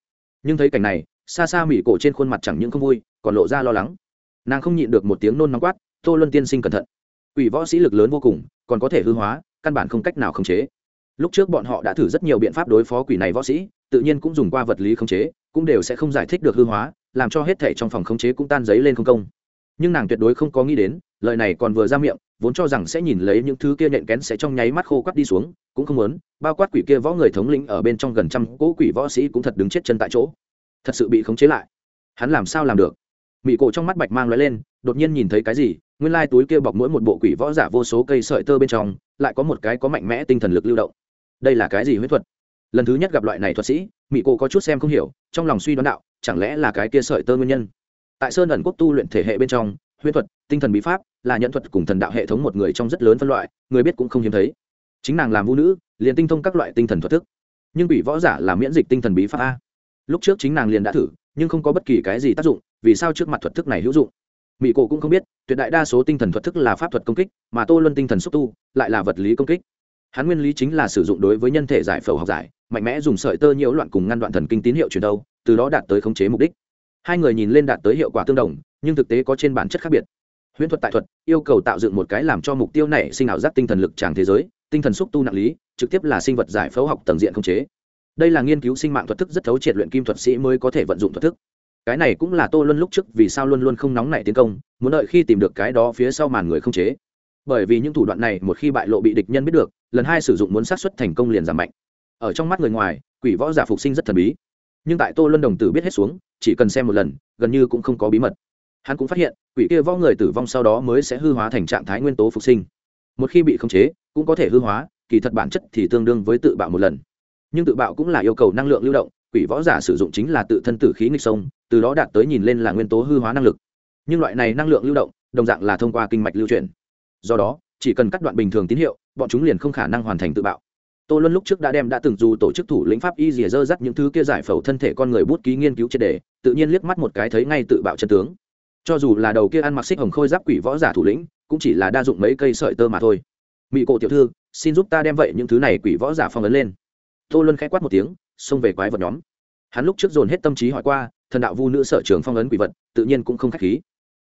Nhưng thấy cảnh này, xa xa mỹ cổ trên khuôn mặt chẳng những không vui, còn lộ ra lo lắng. Nàng không nhịn được một tiếng nôn nóng quát, tô luân tiên sinh cẩn thận. Quỷ võ sĩ lực lớn vô cùng, còn có thể hư hóa, căn bản không cách nào khống chế. Lúc trước bọn họ đã thử rất nhiều biện pháp đối phó quỷ này võ sĩ, tự nhiên cũng dùng qua vật lý khống chế, cũng đều sẽ không giải thích được hư hóa, làm cho hết thể trong phòng khống chế cũng tan giấy lên không công nhưng nàng tuyệt đối không có nghĩ đến, lời này còn vừa ra miệng, vốn cho rằng sẽ nhìn lấy những thứ kia nhện kén sẽ trong nháy mắt khô quắt đi xuống, cũng không muốn, bao quát quỷ kia võ người thống lĩnh ở bên trong gần trăm cỗ quỷ võ sĩ cũng thật đứng chết chân tại chỗ. Thật sự bị khống chế lại. Hắn làm sao làm được? Mị cổ trong mắt bạch mang lóe lên, đột nhiên nhìn thấy cái gì, nguyên lai túi kia bọc mỗi một bộ quỷ võ giả vô số cây sợi tơ bên trong, lại có một cái có mạnh mẽ tinh thần lực lưu động. Đây là cái gì huyết thuật? Lần thứ nhất gặp loại này thuật sĩ, mị cổ có chút xem không hiểu, trong lòng suy đoán đạo, chẳng lẽ là cái kia sợi tơ nguyên nhân? Tại sơn ẩn quốc tu luyện thể hệ bên trong, huyễn thuật, tinh thần bí pháp, là nhận thuật cùng thần đạo hệ thống một người trong rất lớn phân loại, người biết cũng không hiếm thấy. Chính nàng làm vũ nữ, liền tinh thông các loại tinh thần thuật thức. Nhưng bị võ giả là miễn dịch tinh thần bí pháp a. Lúc trước chính nàng liền đã thử, nhưng không có bất kỳ cái gì tác dụng, vì sao trước mặt thuật thức này hữu dụng? Mỹ cổ cũng không biết, tuyệt đại đa số tinh thần thuật thức là pháp thuật công kích, mà tô luân tinh thần xúc tu, lại là vật lý công kích. Hắn nguyên lý chính là sử dụng đối với nhân thể giải phẫu học giải, mạnh mẽ dùng sợi tơ nhiễu loạn cùng ngăn đoạn thần kinh tín hiệu truyền đâu, từ đó đạt tới khống chế mục đích hai người nhìn lên đạt tới hiệu quả tương đồng, nhưng thực tế có trên bản chất khác biệt. Huyễn thuật tại thuật, yêu cầu tạo dựng một cái làm cho mục tiêu này sinh ảo giác tinh thần lực tràng thế giới, tinh thần xúc tu nặng lý, trực tiếp là sinh vật giải phẫu học tầng diện không chế. Đây là nghiên cứu sinh mạng thuật thức rất thấu triệt luyện kim thuật sĩ mới có thể vận dụng thuật thức. Cái này cũng là tô luân lúc trước vì sao luôn luôn không nóng nảy tiến công, muốn đợi khi tìm được cái đó phía sau màn người không chế. Bởi vì những thủ đoạn này một khi bại lộ bị địch nhân biết được, lần hai sử dụng muốn sát xuất thành công liền giảm mạnh. Ở trong mắt người ngoài, quỷ võ giả phục sinh rất thần bí. Nhưng tại tô luân đồng tử biết hết xuống chỉ cần xem một lần, gần như cũng không có bí mật. Hắn cũng phát hiện, quỷ kia võ người tử vong sau đó mới sẽ hư hóa thành trạng thái nguyên tố phục sinh. Một khi bị khống chế, cũng có thể hư hóa, kỳ thật bản chất thì tương đương với tự bạo một lần. Nhưng tự bạo cũng là yêu cầu năng lượng lưu động, quỷ võ giả sử dụng chính là tự thân tử khí nghịch sông, từ đó đạt tới nhìn lên là nguyên tố hư hóa năng lực. Nhưng loại này năng lượng lưu động, đồng dạng là thông qua kinh mạch lưu truyền. do đó, chỉ cần cắt đoạn bình thường tín hiệu, bọn chúng liền không khả năng hoàn thành tự bạo tô luân lúc trước đã đem đã từng dù tổ chức thủ lĩnh pháp y dìa dơ dắt những thứ kia giải phẫu thân thể con người bút ký nghiên cứu triệt đề, tự nhiên liếc mắt một cái thấy ngay tự bạo chân tướng. Cho dù là đầu kia ăn mặc xích hồng khôi giáp quỷ võ giả thủ lĩnh, cũng chỉ là đa dụng mấy cây sợi tơ mà thôi. Mỹ cổ tiểu thư, xin giúp ta đem vậy những thứ này quỷ võ giả phong ấn lên. Tô luân k h quát một tiếng, xông về quái vật nhóm. Hắn lúc trước dồn hết tâm trí hỏi qua, thần đạo vu nữ sở trường phong ấn quỷ vật, tự nhiên cũng không k h á c h khí.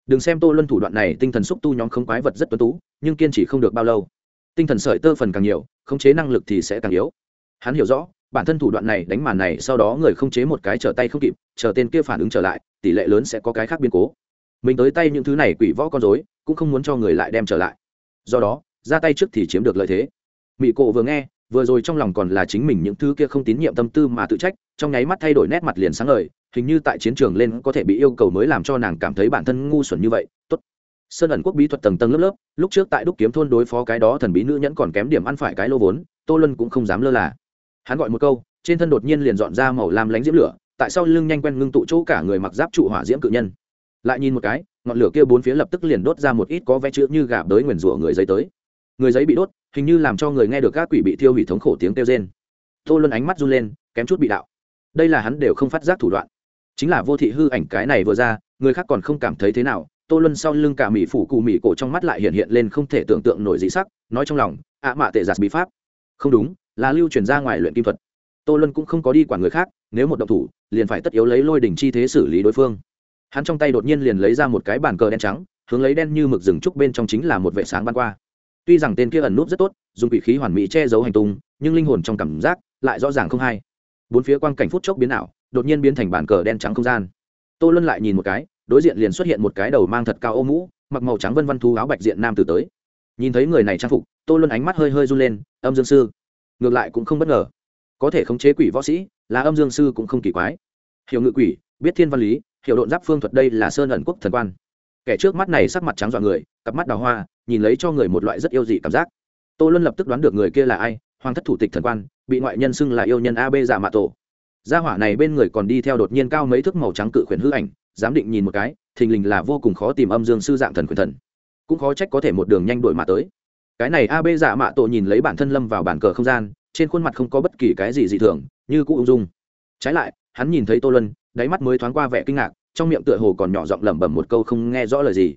Đừng xem tô luân thủ đoạn này tinh thần xúc tu nhóm không quái vật rất tuân tú, nhưng kiên trì không được bao lâu tinh thần sợi tơ phần càng nhiều, khống chế năng lực thì sẽ càng yếu. Hắn hiểu rõ, bản thân thủ đoạn này đánh màn này sau đó người không chế một cái trở tay không kịp, chờ tên kia phản ứng trở lại, tỷ lệ lớn sẽ có cái khác biến cố. Mình tới tay những thứ này quỷ võ con dối cũng không muốn cho người lại đem trở lại. Do đó, ra tay trước thì chiếm được lợi thế. Mỹ cộ vừa nghe, vừa rồi trong lòng còn là chính mình những thứ kia không tín nhiệm tâm tư mà tự trách, trong nháy mắt thay đổi nét mặt liền sáng ngời, hình như tại chiến trường lên có thể bị yêu cầu mới làm cho nàng cảm thấy bản thân ngu xuẩn như vậy, tốt sơn ẩn quốc bí thuật tầng tầng lớp lớp, lúc trước tại đúc kiếm thôn đối phó cái đó thần bí nữ nhẫn còn kém điểm ăn phải cái lô vốn, tô luân cũng không dám lơ là. Hắn gọi một câu, trên thân đột nhiên liền dọn ra màu lam lánh diễm lửa, tại sau lưng nhanh quen ngưng tụ chỗ cả người mặc giáp trụ hỏa diễm cự nhân. Lại nhìn một cái, ngọn lửa kia bốn phía lập tức liền đốt ra một ít có vẽ chữ như gà đới nguyền rủa người giấy tới. Người giấy bị đốt, hình như làm cho người nghe được các quỷ bị thiêu hủy thống khổ tiếng kêu rên. Tô luân ánh mắt run lên, kém chút bị đạo. Đây là hắn đều không phát giác thủ đoạn. Chính là vô thị hư ảnh cái này vừa ra, người khác còn không cảm thấy thế nào tô luân sau lưng cả mỹ phủ cụ mỹ cổ trong mắt lại hiện hiện lên không thể tưởng tượng nổi dị sắc, nói trong lòng, ạ mạ tệ giặt bí pháp. Không đúng, là lưu truyền ra ngoài luyện kim thuật. Tô luân cũng không có đi quản người khác, nếu một động thủ, liền phải tất yếu lấy lôi đỉnh chi thế xử lý đối phương. Hắn trong tay đột nhiên liền lấy ra một cái bàn cờ đen trắng, hướng lấy đen như mực rừng trúc bên trong chính là một vệ sáng ban qua. Tuy rằng tên kia ẩn núp rất tốt, dùng quỷ khí hoàn mỹ che giấu hành tung, nhưng linh hồn trong cảm giác lại rõ ràng không hay. Bốn phía quang cảnh phút chốc biến ảo, đột nhiên biến thành bàn cờ đen trắng không gian. Tô luân lại nhìn một cái đối diện liền xuất hiện một cái đầu mang thật cao ô mũ, mặc màu trắng vân văn thú áo bạch diện nam tử tới. Nhìn thấy người này trang phục, tô luân ánh mắt hơi hơi run lên, âm dương sư. Ngược lại cũng không bất ngờ. Có thể khống chế quỷ võ sĩ, là âm dương sư cũng không kỳ quái. Hiểu ngự quỷ, biết thiên văn lý, hiểu độn giáp phương thuật đây là sơn ẩn quốc thần quan. Kẻ trước mắt này sắc mặt trắng dọa người, cặp mắt đào hoa, nhìn lấy cho người một loại rất yêu dị cảm giác. Tô luân lập tức đoán được người kia là ai, hoàng thất thủ tịch thần quan, bị ngoại nhân xưng là yêu nhân ab giả dạ mạ tổ. Gia hỏa này bên người còn đi theo đột nhiên cao mấy thước màu trắng cự khuyển hư ảnh giám định nhìn một cái, thình lình là vô cùng khó tìm âm dương sư dạng thần quyền thần. Cũng khó trách có thể một đường nhanh đổi mà tới. Cái này ab giả mạ tội nhìn lấy bản thân lâm vào bản cờ không gian, trên khuôn mặt không có bất kỳ cái gì dị thường, như cũ ung dung. Trái lại, hắn nhìn thấy tô luân, đáy mắt mới thoáng qua vẻ kinh ngạc, trong miệng tựa hồ còn nhỏ giọng lẩm bẩm một câu không nghe rõ lời gì.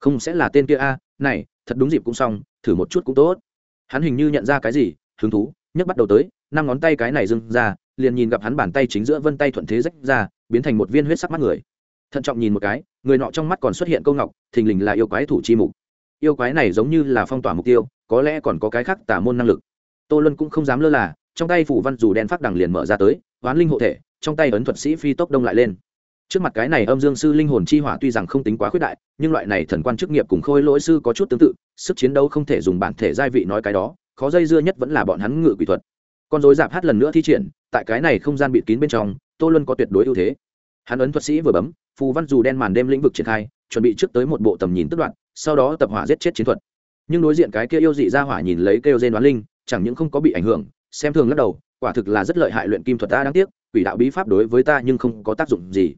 Không sẽ là tên kia a, này, thật đúng dịp cũng xong, thử một chút cũng tốt. Hắn hình như nhận ra cái gì, hứng thú, nhấc bắt đầu tới, năm ngón tay cái này dưng ra, liền nhìn gặp hắn bàn tay chính giữa vân tay thuận thế rách ra, biến thành một viên huyết sắc mắt người thận trọng nhìn một cái, người nọ trong mắt còn xuất hiện câu ngọc, thình lình là yêu quái thủ chi mục. Yêu quái này giống như là phong tỏa mục tiêu, có lẽ còn có cái khác tả môn năng lực. Tô luân cũng không dám lơ là, trong tay phủ văn dù đen phát đằng liền mở ra tới, hoán linh hộ thể, trong tay ấn thuật sĩ phi tốc đông lại lên. Trước mặt cái này âm dương sư linh hồn chi hỏa tuy rằng không tính quá khuyết đại, nhưng loại này thần quan chức nghiệp cùng khôi lỗi sư có chút tương tự, sức chiến đấu không thể dùng bản thể giai vị nói cái đó, khó dây dưa nhất vẫn là bọn hắn ngự quỷ thuật. Con dối dạp hát lần nữa thi triển, tại cái này không gian bịt kín bên trong, tô luân có tuyệt đối ưu thế. Hắn ấn thuật sĩ vừa bấm phù văn dù đen màn đêm lĩnh vực triển khai, chuẩn bị trước tới một bộ tầm nhìn tức đoạn, sau đó tập hỏa giết chết chiến thuật. Nhưng đối diện cái kia yêu dị ra hỏa nhìn lấy kêu dên đoán linh, chẳng những không có bị ảnh hưởng, xem thường lắc đầu, quả thực là rất lợi hại luyện kim thuật ta đáng tiếc, quỷ đạo bí pháp đối với ta nhưng không có tác dụng gì.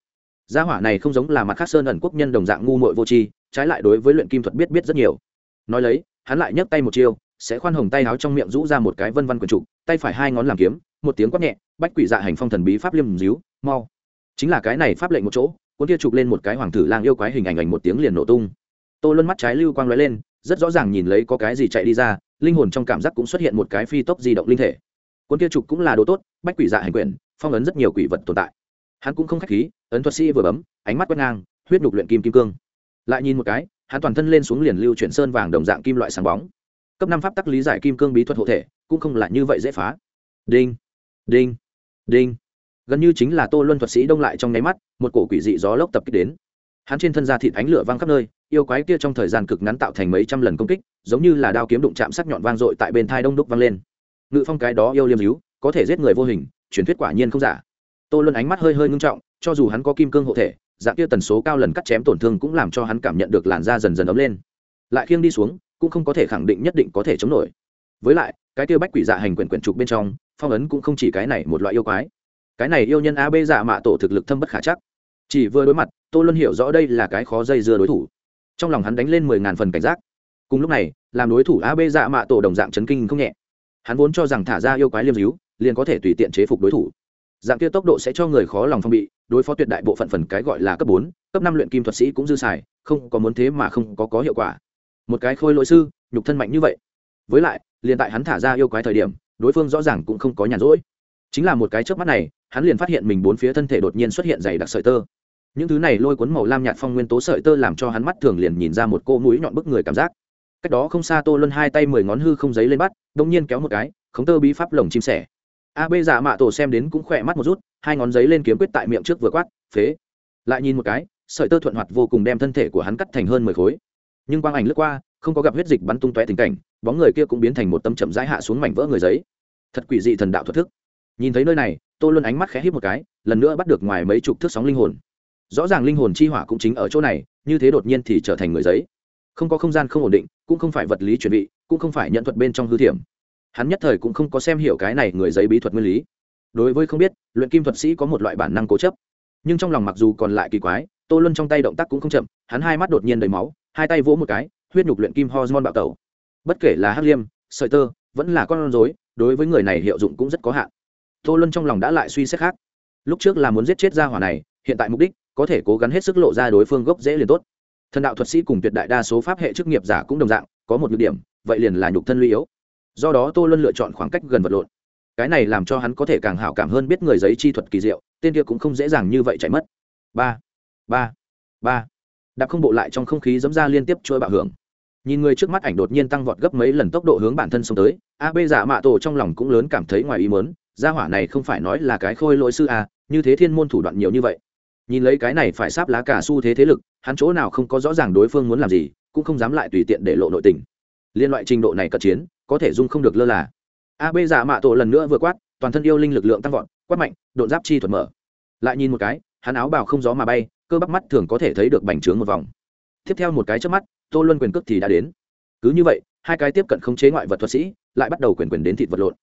Gia hỏa này không giống là mặt khác sơn ẩn quốc nhân đồng dạng ngu muội vô tri, trái lại đối với luyện kim thuật biết biết rất nhiều. Nói lấy, hắn lại nhấc tay một chiêu, sẽ khoan hồng tay áo trong miệng rũ ra một cái vân văn quần trụ, tay phải hai ngón làm kiếm, một tiếng quát nhẹ, bách quỷ dạ hành phong thần bí pháp liêm díu, mau. Chính là cái này pháp lệnh một chỗ cuốn kia trục lên một cái hoàng tử lang yêu quái hình ảnh ảnh một tiếng liền nổ tung. Tô luân mắt trái lưu quang lóe lên, rất rõ ràng nhìn lấy có cái gì chạy đi ra, linh hồn trong cảm giác cũng xuất hiện một cái phi tốc di động linh thể. Cuốn kia trục cũng là đồ tốt, bách quỷ dạ hành quyển, phong ấn rất nhiều quỷ vật tồn tại. Hắn cũng không khách khí, ấn thuật sĩ vừa bấm, ánh mắt quét ngang, huyết nhục luyện kim kim cương. Lại nhìn một cái, hắn toàn thân lên xuống liền lưu chuyển sơn vàng đồng dạng kim loại sáng bóng. Cấp năm pháp tắc lý giải kim cương bí thuật hộ thể, cũng không là như vậy dễ phá. Đinh đinh đinh gần như chính là tô luân thuật sĩ đông lại trong nháy mắt, một cổ quỷ dị gió lốc tập kích đến. Hắn trên thân da thịt ánh lửa vang khắp nơi, yêu quái kia trong thời gian cực ngắn tạo thành mấy trăm lần công kích, giống như là đao kiếm đụng chạm sắc nhọn vang dội tại bên thai đông đúc vang lên. Ngự phong cái đó yêu liêm hữu có thể giết người vô hình, truyền thuyết quả nhiên không giả. Tô luân ánh mắt hơi hơi ngưng trọng, cho dù hắn có kim cương hộ thể, dạng kia tần số cao lần cắt chém tổn thương cũng làm cho hắn cảm nhận được làn da dần dần ấm lên. Lại khiêng đi xuống, cũng không có thể khẳng định nhất định có thể chống nổi. Với lại, cái kia bách quỷ dạ hành quyển quyển trục bên trong, phong ấn cũng không chỉ cái này một loại yêu quái cái này yêu nhân a b dạ mạ tổ thực lực thâm bất khả chắc. Chỉ vừa đối mặt, tô luân hiểu rõ đây là cái khó dây dưa đối thủ. Trong lòng hắn đánh lên mười ngàn phần cảnh giác. Cùng lúc này, làm đối thủ a b dạ mạ tổ đồng dạng chấn kinh không nhẹ. Hắn vốn cho rằng thả ra yêu quái liêm díu, liền có thể tùy tiện chế phục đối thủ. Dạng kia tốc độ sẽ cho người khó lòng phong bị, đối phó tuyệt đại bộ phận phần cái gọi là cấp bốn, cấp năm luyện kim thuật sĩ cũng dư xài, không có muốn thế mà không có có hiệu quả. Một cái khôi lỗi sư, nhục thân mạnh như vậy. Với lại, liền tại hắn thả ra yêu quái thời điểm, đối phương rõ ràng cũng không có nhàn rỗi chính là một cái trước mắt này, hắn liền phát hiện mình bốn phía thân thể đột nhiên xuất hiện dày đặc sợi tơ. Những thứ này lôi cuốn màu lam nhạt phong nguyên tố sợi tơ làm cho hắn mắt thường liền nhìn ra một cô mũi nhọn bức người cảm giác. Cách đó không xa tô luân hai tay mười ngón hư không giấy lên bắt, đông nhiên kéo một cái, khống tơ bí pháp lồng chim sẻ. A b giả dạ mạ tổ xem đến cũng khỏe mắt một rút, hai ngón giấy lên kiếm quyết tại miệng trước vừa quát, phế. Lại nhìn một cái, sợi tơ thuận hoạt vô cùng đem thân thể của hắn cắt thành hơn mười khối. Nhưng quang ảnh lướt qua, không có gặp huyết dịch bắn tung tóe tình cảnh, bóng người kia cũng biến thành một tâm chậm rãi hạ xuống mảnh vỡ người giấy. Thật quỷ dị thần đạo thuật thức nhìn thấy nơi này, tô luân ánh mắt khẽ hít một cái, lần nữa bắt được ngoài mấy chục thước sóng linh hồn. Rõ ràng linh hồn chi hỏa cũng chính ở chỗ này, như thế đột nhiên thì trở thành người giấy. Không có không gian không ổn định, cũng không phải vật lý chuẩn bị, cũng không phải nhận thuật bên trong hư thiểm. Hắn nhất thời cũng không có xem hiểu cái này người giấy bí thuật nguyên lý. Đối với không biết, luyện kim thuật sĩ có một loại bản năng cố chấp. Nhưng trong lòng mặc dù còn lại kỳ quái, tô luân trong tay động tác cũng không chậm, hắn hai mắt đột nhiên đầy máu, hai tay vỗ một cái, huyết nhục luyện kim hormone bạo tẩu. Bất kể là hắc liêm, sợi tơ, vẫn là con rối, đối với người này hiệu dụng cũng rất có hạn tô luân trong lòng đã lại suy xét khác. Lúc trước là muốn giết chết gia hỏa này, hiện tại mục đích, có thể cố gắng hết sức lộ ra đối phương gốc dễ liền tốt. Thần đạo thuật sĩ cùng tuyệt đại đa số pháp hệ chức nghiệp giả cũng đồng dạng, có một nhược điểm, vậy liền là nhục thân luy yếu. Do đó tô luân lựa chọn khoảng cách gần vật lộn. Cái này làm cho hắn có thể càng hảo cảm hơn biết người giấy chi thuật kỳ diệu, tên kia cũng không dễ dàng như vậy chạy mất. Ba ba ba. Đạp không bộ lại trong không khí dẫm ra liên tiếp chuỗi bạo hưởng. Nhìn người trước mắt ảnh đột nhiên tăng vọt gấp mấy lần tốc độ hướng bản thân xông tới ab giả dạ mạ tổ trong lòng cũng lớn cảm thấy ngoài ý mớn gia hỏa này không phải nói là cái khôi lỗi sư à? như thế thiên môn thủ đoạn nhiều như vậy. Nhìn lấy cái này phải sáp lá cả xu thế thế lực, hắn chỗ nào không có rõ ràng đối phương muốn làm gì, cũng không dám lại tùy tiện để lộ nội tình. Liên loại trình độ này cận chiến, có thể dung không được lơ là. A giả dạ mạ tổ lần nữa vừa quát, toàn thân yêu linh lực lượng tăng vọt, quát mạnh đột giáp chi thuật mở. Lại nhìn một cái, hắn áo bào không gió mà bay, cơ bắp mắt thường có thể thấy được bành trướng một vòng. Tiếp theo một cái trước mắt, tô luân quyền cước thì đã đến. Cứ như vậy, hai cái tiếp cận khống chế ngoại vật thuật sĩ, lại bắt đầu quyền quyền đến thịt vật lộn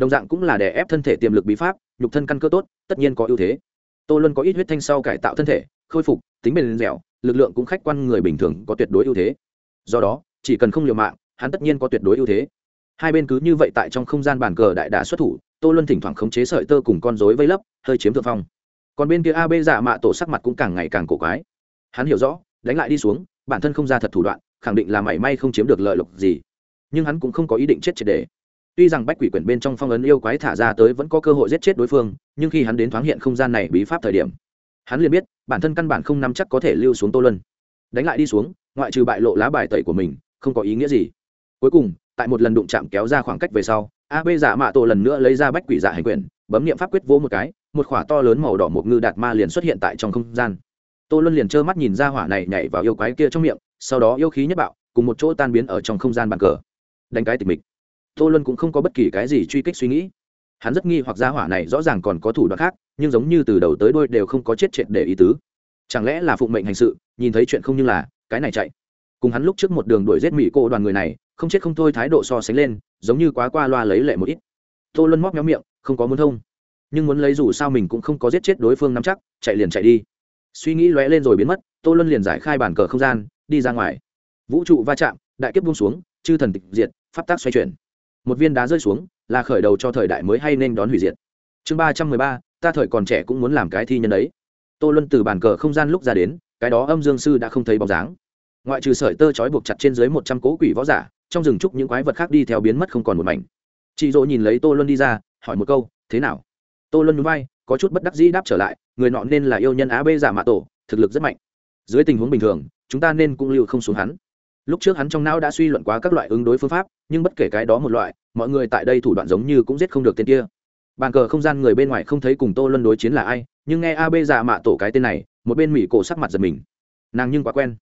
đồng dạng cũng là để ép thân thể tiềm lực bí pháp, nhục thân căn cơ tốt, tất nhiên có ưu thế. Tô luân có ít huyết thanh sau cải tạo thân thể, khôi phục, tính bền dẻo, lực lượng cũng khách quan người bình thường có tuyệt đối ưu thế. Do đó, chỉ cần không liều mạng, hắn tất nhiên có tuyệt đối ưu thế. Hai bên cứ như vậy tại trong không gian bàn cờ đại đà xuất thủ, tô luân thỉnh thoảng khống chế sợi tơ cùng con dối vây lấp, hơi chiếm thượng phong. Còn bên kia ab giả mạ tổ sắc mặt cũng càng ngày càng cổ quái. Hắn hiểu rõ, đánh lại đi xuống, bản thân không ra thật thủ đoạn, khẳng định là mảy may không chiếm được lợi lộc gì. Nhưng hắn cũng không có ý định chết triệt đề tuy rằng bách quỷ quyển bên trong phong ấn yêu quái thả ra tới vẫn có cơ hội giết chết đối phương, nhưng khi hắn đến thoáng hiện không gian này bí pháp thời điểm, hắn liền biết, bản thân căn bản không nắm chắc có thể lưu xuống tô lân đánh lại đi xuống, ngoại trừ bại lộ lá bài tẩy của mình, không có ý nghĩa gì. Cuối cùng, tại một lần đụng chạm kéo ra khoảng cách về sau ab giả dạ mạ tổ lần nữa lấy ra bách quỷ dạ hành quyển, bấm nghiệm pháp quyết vỗ một cái, một khỏa to lớn màu đỏ một ngư đạt ma liền xuất hiện tại trong không gian. Tô luân liền trơ mắt nhìn ra hỏa này nhảy vào yêu quái kia trong miệng, sau đó yêu khí nhất bạo, cùng một chỗ tan biến ở trong không gian bàn cờ. Đánh cái tịch mịch tô luân cũng không có bất kỳ cái gì truy kích suy nghĩ. Hắn rất nghi hoặc gia hỏa này rõ ràng còn có thủ đoạn khác, nhưng giống như từ đầu tới đôi đều không có chết triệt để ý tứ. Chẳng lẽ là phụng mệnh hành sự, nhìn thấy chuyện không như là, cái này chạy. Cùng hắn lúc trước một đường đuổi giết mỹ cô đoàn người này, không chết không thôi thái độ so sánh lên, giống như quá qua loa lấy lệ một ít. Tô luân móc méo miệng, không có muốn thông. Nhưng muốn lấy dù sao mình cũng không có giết chết đối phương nắm chắc, chạy liền chạy đi. Suy nghĩ lóe lên rồi biến mất, tô luân liền giải khai bản cờ không gian, đi ra ngoài. Vũ trụ va chạm, đại kiếp buông xuống, chư thần tịch diệt, pháp tác xoay chuyển một viên đá rơi xuống, là khởi đầu cho thời đại mới hay nên đón hủy diệt. Chương ba trăm mười ba, ta thời còn trẻ cũng muốn làm cái thi nhân ấy tô luân từ bàn cờ không gian lúc ra đến, cái đó âm dương sư đã không thấy bóng dáng. Ngoại trừ sợi tơ trói buộc chặt trên dưới một trăm cố quỷ võ giả, trong rừng trúc những quái vật khác đi theo biến mất không còn một mảnh. Chị dỗ nhìn lấy tô luân đi ra, hỏi một câu, thế nào? Tô luân núi bay có chút bất đắc dĩ đáp trở lại, người nọ nên là yêu nhân á bê giả mạ tổ, thực lực rất mạnh. Dưới tình huống bình thường, chúng ta nên cũng lưu không xuống hắn lúc trước hắn trong não đã suy luận quá các loại ứng đối phương pháp, nhưng bất kể cái đó một loại, mọi người tại đây thủ đoạn giống như cũng giết không được tên kia. Bàn cờ không gian người bên ngoài không thấy cùng tô luân đối chiến là ai, nhưng nghe ab giả mạ tổ cái tên này, một bên mỹ cổ sắc mặt giật mình. Nàng nhưng quá quen.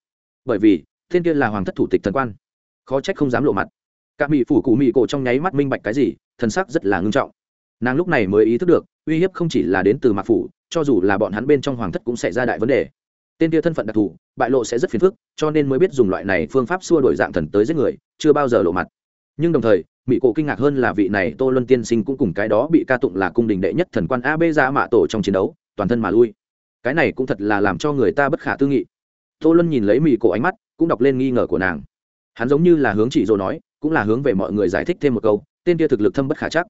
Bởi vì, tên kia là hoàng thất thủ tịch thần quan. Khó trách không dám lộ mặt. Cả mỹ phủ cụ mỹ cổ trong nháy mắt minh bạch cái gì, thần sắc rất là ngưng trọng. Nàng lúc này mới ý thức được, uy hiếp không chỉ là đến từ mạc phủ, cho dù là bọn hắn bên trong hoàng thất cũng sẽ ra đại vấn đề tên kia thân phận đặc thù, bại lộ sẽ rất phiền phức, cho nên mới biết dùng loại này phương pháp xua đổi dạng thần tới giết người, chưa bao giờ lộ mặt. Nhưng đồng thời mỹ cổ kinh ngạc hơn là vị này tô luân tiên sinh cũng cùng cái đó bị ca tụng là cung đình đệ nhất thần quan ab ra mạ tổ trong chiến đấu, toàn thân mà lui. Cái này cũng thật là làm cho người ta bất khả tư nghị. Tô luân nhìn lấy mỹ cổ ánh mắt, cũng đọc lên nghi ngờ của nàng. Hắn giống như là hướng chỉ dỗ nói, cũng là hướng về mọi người giải thích thêm một câu, tên kia thực lực thâm bất khả chắc.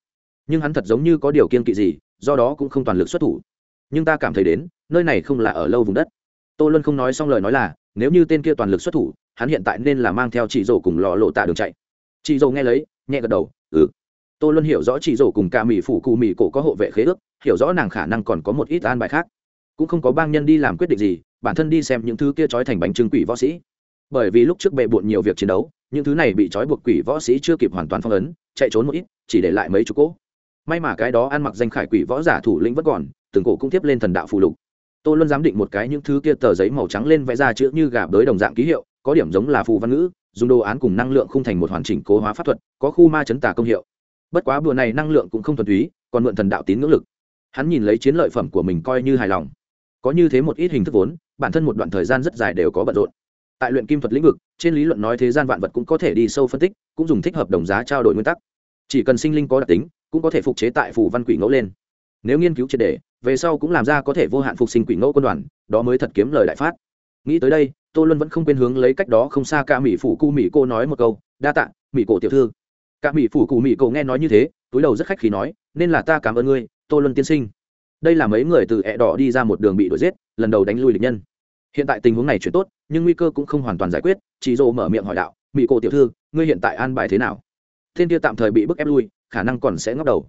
Nhưng hắn thật giống như có điều kiên kỵ gì, do đó cũng không toàn lực xuất thủ. Nhưng ta cảm thấy đến, nơi này không là ở lâu vùng đất tô luân không nói xong lời nói là, nếu như tên kia toàn lực xuất thủ, hắn hiện tại nên là mang theo chị rổ cùng lò lộ tạ đường chạy. Chị rổ nghe lấy, nhẹ gật đầu ừ. Tô luân hiểu rõ chị rổ cùng cả mỹ phủ cụ mỹ cổ có hộ vệ khế ước, hiểu rõ nàng khả năng còn có một ít an bài khác. Cũng không có bang nhân đi làm quyết định gì, bản thân đi xem những thứ kia trói thành bánh trưng quỷ võ sĩ. Bởi vì lúc trước bệ bộn nhiều việc chiến đấu, những thứ này bị trói buộc quỷ võ sĩ chưa kịp hoàn toàn phong ấn, chạy trốn một ít, chỉ để lại mấy chục cỗ. May mà cái đó ăn mặc danh khải quỷ võ giả thủ lĩnh vẫn còn, từng cổ cũng tiếp lên thần đạo phù lục tôi luôn giám định một cái những thứ kia tờ giấy màu trắng lên vẽ ra chữ như gà bới đồng dạng ký hiệu, có điểm giống là phù văn ngữ, dùng đồ án cùng năng lượng không thành một hoàn chỉnh cố hóa pháp thuật, có khu ma chấn tà công hiệu. Bất quá bữa này năng lượng cũng không thuần túy, còn mượn thần đạo tín ngưỡng lực. Hắn nhìn lấy chiến lợi phẩm của mình coi như hài lòng. Có như thế một ít hình thức vốn, bản thân một đoạn thời gian rất dài đều có bận rộn. Tại luyện kim thuật lĩnh vực, trên lý luận nói thế gian vạn vật cũng có thể đi sâu phân tích, cũng dùng thích hợp đồng giá trao đổi nguyên tắc. Chỉ cần sinh linh có đặc tính, cũng có thể phục chế tại phù văn quỷ ngẫu lên nếu nghiên cứu triệt đề về sau cũng làm ra có thể vô hạn phục sinh quỷ ngẫu quân đoàn, đó mới thật kiếm lời đại phát. Nghĩ tới đây, tô luân vẫn không quên hướng lấy cách đó không xa ca mỹ phủ cụ mỹ cô nói một câu, đa tạ, mỹ cổ tiểu thư. Ca mỹ phủ cụ mỹ cô nghe nói như thế, túi đầu rất khách khí nói, nên là ta cảm ơn ngươi, tô luân tiên sinh. Đây là mấy người từ ẹ đỏ đi ra một đường bị đuổi giết, lần đầu đánh lui địch nhân. Hiện tại tình huống này chuyển tốt, nhưng nguy cơ cũng không hoàn toàn giải quyết chị dỗ mở miệng hỏi đạo, mỹ cổ tiểu thư, ngươi hiện tại an bài thế nào? Thiên kia tạm thời bị bức ép lui, khả năng còn sẽ ngóc đầu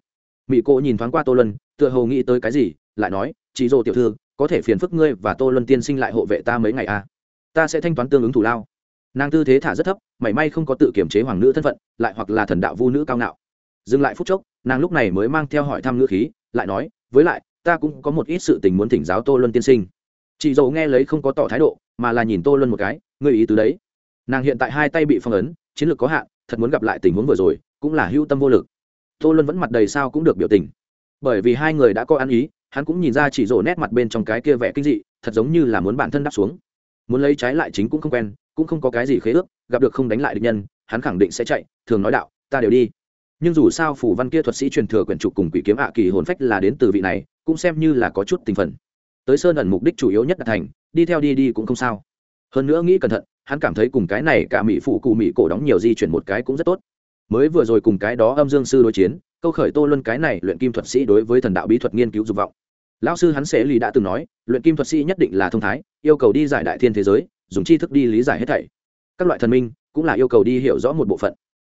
mỹ cô nhìn thoáng qua tô luân, tựa hồ nghĩ tới cái gì, lại nói chị dô tiểu thư, có thể phiền phức ngươi và tô luân tiên sinh lại hộ vệ ta mấy ngày à? ta sẽ thanh toán tương ứng thủ lao. Nàng tư thế thả rất thấp, mảy may không có tự kiểm chế hoàng nữ thân phận, lại hoặc là thần đạo vu nữ cao ngạo. Dừng lại phút chốc, nàng lúc này mới mang theo hỏi thăm ngữ khí, lại nói, với lại, ta cũng có một ít sự tình muốn thỉnh giáo tô luân tiên sinh. Chị dầu nghe lấy không có tỏ thái độ, mà là nhìn tô luân một cái, ngươi ý từ đấy. Nàng hiện tại hai tay bị phong ấn, chiến lược có hạn, thật muốn gặp lại tình huống vừa rồi, cũng là hưu tâm vô lực tô luân vẫn mặt đầy sao cũng được biểu tình. Bởi vì hai người đã có ăn ý, hắn cũng nhìn ra chỉ rổ nét mặt bên trong cái kia vẻ kinh dị, thật giống như là muốn bản thân đáp xuống. Muốn lấy trái lại chính cũng không quen, cũng không có cái gì khế ước, gặp được không đánh lại được nhân, hắn khẳng định sẽ chạy, thường nói đạo, ta đều đi. Nhưng dù sao phủ văn kia thuật sĩ truyền thừa quyển trục cùng quỷ kiếm ạ kỳ hồn phách là đến từ vị này, cũng xem như là có chút tình phần. Tới sơn ẩn mục đích chủ yếu nhất là thành, đi theo đi đi cũng không sao. Hơn nữa nghĩ cẩn thận, hắn cảm thấy cùng cái này cả mỹ phụ cụ mỹ cổ đóng nhiều di chuyển một cái cũng rất tốt mới vừa rồi cùng cái đó âm dương sư đối chiến, câu khởi tô luân cái này luyện kim thuật sĩ đối với thần đạo bí thuật nghiên cứu dục vọng. Lão sư hắn sẽ lì đã từng nói, luyện kim thuật sĩ nhất định là thông thái, yêu cầu đi giải đại thiên thế giới, dùng tri thức đi lý giải hết thảy. Các loại thần minh cũng là yêu cầu đi hiểu rõ một bộ phận.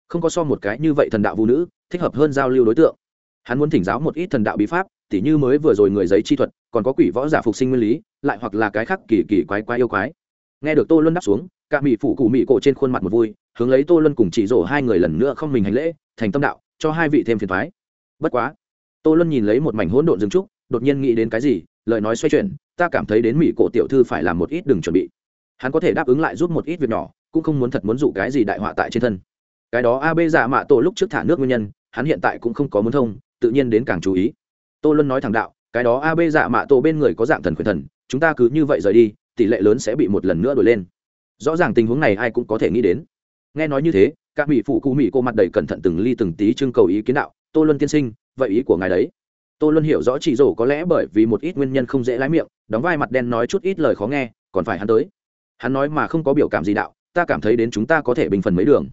Không có so một cái như vậy thần đạo vũ nữ, thích hợp hơn giao lưu đối tượng. Hắn muốn thỉnh giáo một ít thần đạo bí pháp, tỉ như mới vừa rồi người giấy chi thuật, còn có quỷ võ giả phục sinh nguyên lý, lại hoặc là cái khác kỳ kỳ quái quái yêu quái nghe được tô luân đáp xuống, cả mỹ phụ cụ mỹ cổ trên khuôn mặt một vui, hướng lấy tô luân cùng chỉ rổ hai người lần nữa không mình hành lễ, thành tâm đạo, cho hai vị thêm phiền thoái bất quá, tô luân nhìn lấy một mảnh hỗn độn dừng trúc, đột nhiên nghĩ đến cái gì, lời nói xoay chuyển, ta cảm thấy đến mỹ cổ tiểu thư phải làm một ít đừng chuẩn bị. Hắn có thể đáp ứng lại giúp một ít việc nhỏ, cũng không muốn thật muốn dụ cái gì đại họa tại trên thân. Cái đó ab giả dạ mạ tổ lúc trước thả nước nguyên nhân, hắn hiện tại cũng không có muốn thông, tự nhiên đến càng chú ý. Tô luân nói thẳng đạo, cái đó ab giả dạ mạ tổ bên người có dạng thần quyền thần, chúng ta cứ như vậy rời đi tỷ lệ lớn sẽ bị một lần nữa đổi lên. Rõ ràng tình huống này ai cũng có thể nghĩ đến. Nghe nói như thế, các mỹ phụ cụ mỹ cô mặt đầy cẩn thận từng ly từng tí trưng cầu ý kiến đạo, tô luân tiên sinh, vậy ý của ngài đấy. Tô luân hiểu rõ chị rổ có lẽ bởi vì một ít nguyên nhân không dễ lái miệng, đóng vai mặt đen nói chút ít lời khó nghe, còn phải hắn tới. Hắn nói mà không có biểu cảm gì đạo, ta cảm thấy đến chúng ta có thể bình phần mấy đường.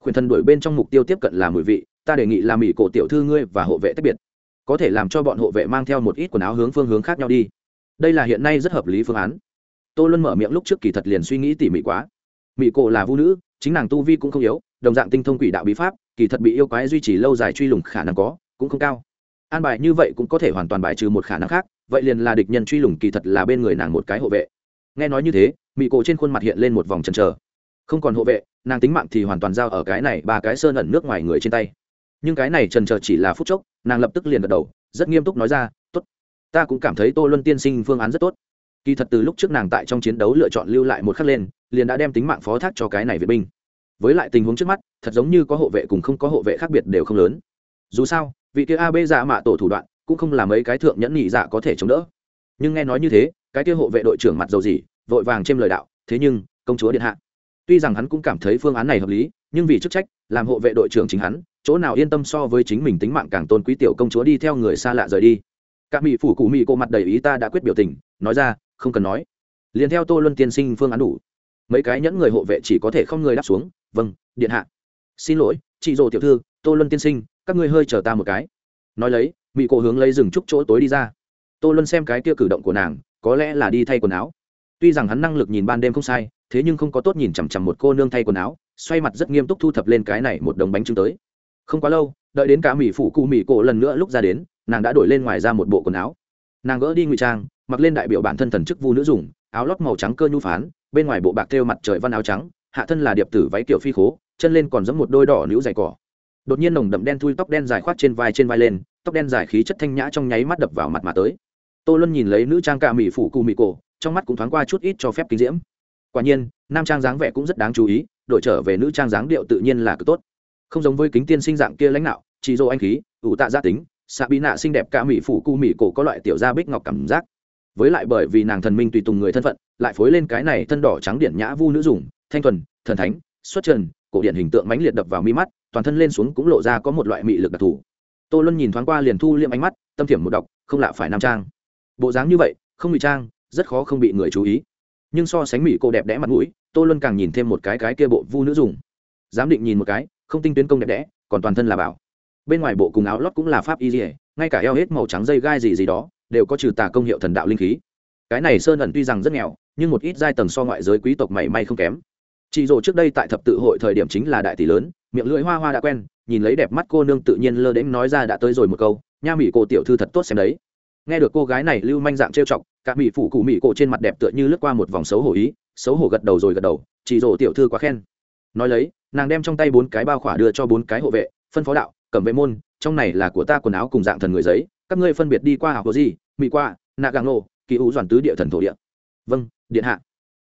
Khuyên thần đuổi bên trong mục tiêu tiếp cận là mùi vị, ta đề nghị là mỹ cổ tiểu thư ngươi và hộ vệ tách biệt. Có thể làm cho bọn hộ vệ mang theo một ít quần áo hướng phương hướng khác nhau đi. Đây là hiện nay rất hợp lý phương án tô luân mở miệng lúc trước kỳ thật liền suy nghĩ tỉ mỉ quá. Mỹ cổ là vũ nữ, chính nàng tu vi cũng không yếu, đồng dạng tinh thông quỷ đạo bí pháp, kỳ thật bị yêu quái duy trì lâu dài truy lùng khả năng có, cũng không cao. An bài như vậy cũng có thể hoàn toàn bài trừ một khả năng khác, vậy liền là địch nhân truy lùng kỳ thật là bên người nàng một cái hộ vệ. Nghe nói như thế mỹ cổ trên khuôn mặt hiện lên một vòng chần chờ. Không còn hộ vệ, nàng tính mạng thì hoàn toàn giao ở cái này ba cái sơn ẩn nước ngoài người trên tay. Nhưng cái này trần chờ chỉ là phút chốc, nàng lập tức liền gật đầu, rất nghiêm túc nói ra t ố t ta cũng cảm thấy tô luân tiên sinh phương án rất tốt kỳ thật từ lúc trước nàng tại trong chiến đấu lựa chọn lưu lại một khắc lên, liền đã đem tính mạng phó thác cho cái này vệ binh. Với lại tình huống trước mắt, thật giống như có hộ vệ cùng không có hộ vệ khác biệt đều không lớn. Dù sao, vị kia ab giả dạ mạ tổ thủ đoạn, cũng không làm mấy cái thượng nhẫn nhị dạ có thể chống đỡ. Nhưng nghe nói như thế, cái kia hộ vệ đội trưởng mặt dầu gì vội vàng trên lời đạo, thế nhưng, công chúa điện hạ. Tuy rằng hắn cũng cảm thấy phương án này hợp lý, nhưng vì chức trách, làm hộ vệ đội trưởng chính hắn, chỗ nào yên tâm so với chính mình tính mạng càng tôn quý tiểu công chúa đi theo người xa lạ rời đi. Các mỹ phủ cụ mỹ cô mặt đầy ý ta đã quyết biểu tình, nói ra không cần nói. Liền theo tô luân tiên sinh phương án đủ. Mấy cái nhẫn người hộ vệ chỉ có thể không người đáp xuống. Vâng điện hạ. Xin lỗi, chị rồ tiểu thư, tô luân tiên sinh, các ngươi hơi chờ ta một cái. Nói lấy mỹ cô hướng lấy rừng trúc chỗ tối đi ra. Tô luân xem cái kia cử động của nàng, có lẽ là đi thay quần áo. Tuy rằng hắn năng lực nhìn ban đêm không sai, thế nhưng không có tốt nhìn chằm chằm một cô nương thay quần áo, xoay mặt rất nghiêm túc thu thập lên cái này một đống bánh trưng tới. Không quá lâu, đợi đến cả mỹ phụ cụ mỹ cổ lần nữa lúc ra đến, nàng đã đổi lên ngoài ra một bộ quần áo. Nàng gỡ đi ngụy trang mặc lên đại biểu bản thân thần chức vu nữ dùng, áo lót màu trắng cơ nhu phán, bên ngoài bộ bạc thêu mặt trời văn áo trắng, hạ thân là điệp tử váy kiểu phi khố, chân lên còn giống một đôi đỏ nữ dày cỏ. Đột nhiên nồng đậm đen thui tóc đen dài khoát trên vai trên vai lên, tóc đen dài khí chất thanh nhã trong nháy mắt đập vào mặt mà tới. Tô luân nhìn lấy nữ trang cả mỹ phủ cù mỹ cổ, trong mắt cũng thoáng qua chút ít cho phép kinh diễm. Quả nhiên, nam trang dáng vẻ cũng rất đáng chú ý, đổi trở về nữ trang dáng điệu tự nhiên là cực tốt. Không giống với kính tiên sinh dạng kia lãnh đạo chỉ dô anh khí, ủ tạ gia tính xạ bị nạ xinh đẹp cả mỹ phủ cu mỹ cổ có loại tiểu gia bích ngọc cảm giác với lại bởi vì nàng thần minh tùy tùng người thân phận, lại phối lên cái này thân đỏ trắng điện nhã vu nữ dùng, thanh thuần, thần thánh, xuất trần, cổ điện hình tượng mãnh liệt đập vào mi mắt, toàn thân lên xuống cũng lộ ra có một loại mị lực đặc thù. Tô luân nhìn thoáng qua liền thu liệm ánh mắt, tâm thiểm một đọc, không lạ phải nam trang. Bộ dáng như vậy, không bị trang, rất khó không bị người chú ý. Nhưng so sánh mỹ cô đẹp đẽ mặt mũi, tô luân càng nhìn thêm một cái cái kia bộ vu nữ dùng. Giám định nhìn một cái, không tinh tuyến công đẹp đẽ, còn toàn thân là bảo. Bên ngoài bộ cùng áo lót cũng là pháp y dỉa ngay cả eo hết màu trắng dây gai gì gì đó đều có trừ tà công hiệu thần đạo linh khí. Cái này sơn ẩn tuy rằng rất nghèo, nhưng một ít giai tầng so ngoại giới quý tộc mảy may không kém. Chị rồ trước đây tại thập tự hội thời điểm chính là đại tỷ lớn, miệng lưỡi hoa hoa đã quen, nhìn lấy đẹp mắt cô nương tự nhiên lơ đễnh nói ra đã tới rồi một câu, nha mỹ cô tiểu thư thật tốt xem đấy. Nghe được cô gái này lưu manh dạng trêu chọc, cả mỹ phụ cụ mỹ cổ trên mặt đẹp tựa như lướt qua một vòng xấu hổ ý, xấu hổ gật đầu rồi gật đầu chị rồ tiểu thư quá khen. Nói lấy, nàng đem trong tay bốn cái bao khỏa đưa cho bốn cái hộ vệ, phân phó đạo cầm vệ môn, trong này là của ta quần áo cùng dạng thần người giấy, các ngươi phân biệt đi qua học có gì mỹ qua nạ gàng nô kỳ u doản tứ địa thần thổ địa. Vâng điện hạ.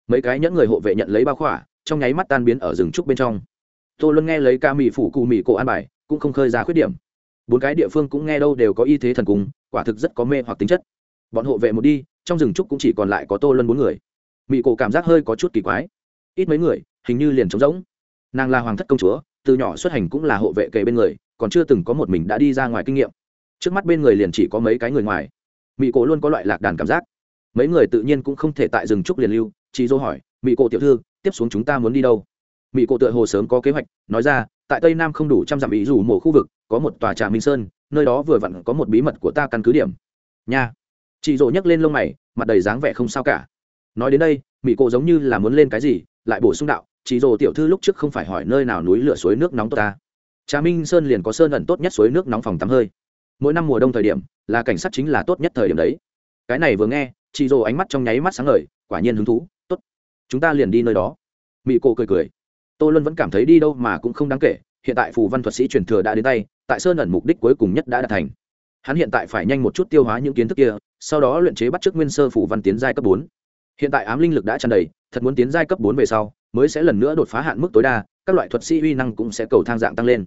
Mấy cái nhẫn người hộ vệ nhận lấy bao khỏa, trong nháy mắt tan biến ở rừng trúc bên trong. Tô luân nghe lấy ca mỹ phủ cụ mỹ cổ an bài, cũng không khơi ra khuyết điểm. Bốn cái địa phương cũng nghe đâu đều có y thế thần cúng, quả thực rất có mê hoặc tính chất. Bọn hộ vệ một đi, trong rừng trúc cũng chỉ còn lại có tô luân bốn người. Mỹ cổ cảm giác hơi có chút kỳ quái. Ít mấy người, hình như liền trống rỗng. Nàng là hoàng thất công chúa, từ nhỏ xuất hành cũng là hộ vệ kề bên người, còn chưa từng có một mình đã đi ra ngoài kinh nghiệm. Trước mắt bên người liền chỉ có mấy cái người ngoài mỹ cổ luôn có loại lạc đàn cảm giác. Mấy người tự nhiên cũng không thể tại rừng trúc liền lưu chị dô hỏi mỹ cổ tiểu thư, tiếp xuống chúng ta muốn đi đâu? Mỹ cổ tựa hồ sớm có kế hoạch, nói ra, tại tây nam không đủ trăm dặm ý dù mổ khu vực, có một tòa trà minh sơn, nơi đó vừa vặn có một bí mật của ta căn cứ điểm. Nha. Chị dỗ nhấc lên lông mày, mặt đầy dáng vẻ không sao cả. Nói đến đây mỹ cổ giống như là muốn lên cái gì, lại bổ sung đạo chị dỗ tiểu thư lúc trước không phải hỏi nơi nào núi lửa suối nước nóng tốt ta. Trà minh sơn liền có sơn ẩn tốt nhất suối nước nóng phòng tắm hơi. Mỗi năm mùa đông thời điểm là cảnh sát chính là tốt nhất thời điểm đấy. Cái này vừa nghe, chị rồ ánh mắt trong nháy mắt sáng ngời, quả nhiên hứng thú. Tốt, chúng ta liền đi nơi đó. Mỹ cô cười cười. Tô luân vẫn cảm thấy đi đâu mà cũng không đáng kể, hiện tại phù văn thuật sĩ truyền thừa đã đến tay, tại sơn ẩn mục đích cuối cùng nhất đã đạt thành. Hắn hiện tại phải nhanh một chút tiêu hóa những kiến thức kia, sau đó luyện chế bắt chước nguyên sơ phù văn tiến giai cấp bốn. Hiện tại ám linh lực đã tràn đầy, thật muốn tiến giai cấp bốn về sau, mới sẽ lần nữa đột phá hạn mức tối đa, các loại thuật sĩ uy năng cũng sẽ cầu thang dạng tăng lên.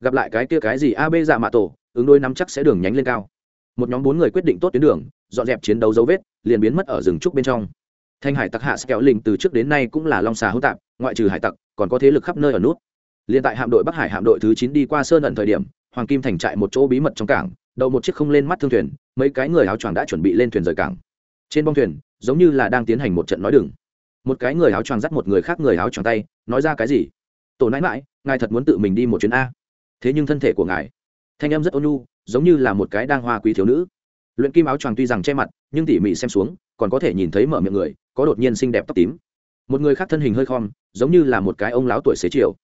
Gặp lại cái kia cái gì ab dạ mạ tổ, ứng đôi nắm chắc sẽ đường nhánh lên cao một nhóm bốn người quyết định tốt tuyến đường, dọn dẹp chiến đấu dấu vết, liền biến mất ở rừng trúc bên trong. Thanh hải tặc hạ kéo lình từ trước đến nay cũng là long xà hữu tạp, ngoại trừ hải tặc, còn có thế lực khắp nơi ở nút. Liền tại hạm đội bắc hải hạm đội thứ chín đi qua sơn ẩn thời điểm, hoàng kim thành trại một chỗ bí mật trong cảng đậu một chiếc không lên mắt thương thuyền, mấy cái người áo choàng đã chuẩn bị lên thuyền rời cảng. Trên bong thuyền, giống như là đang tiến hành một trận nói đừng. Một cái người áo choàng dắt một người khác người áo choàng tay, nói ra cái gì? Tổ nãi mãi ngài thật muốn tự mình đi một chuyến a. Thế nhưng thân thể của ngài thanh em rất ôn nhu, giống như là một cái đang hoa quý thiếu nữ. Luyện kim áo choàng tuy rằng che mặt, nhưng tỉ mỉ xem xuống, còn có thể nhìn thấy mở miệng người, có đột nhiên xinh đẹp tóc tím. Một người khác thân hình hơi khom, giống như là một cái ông láo tuổi xế chiều.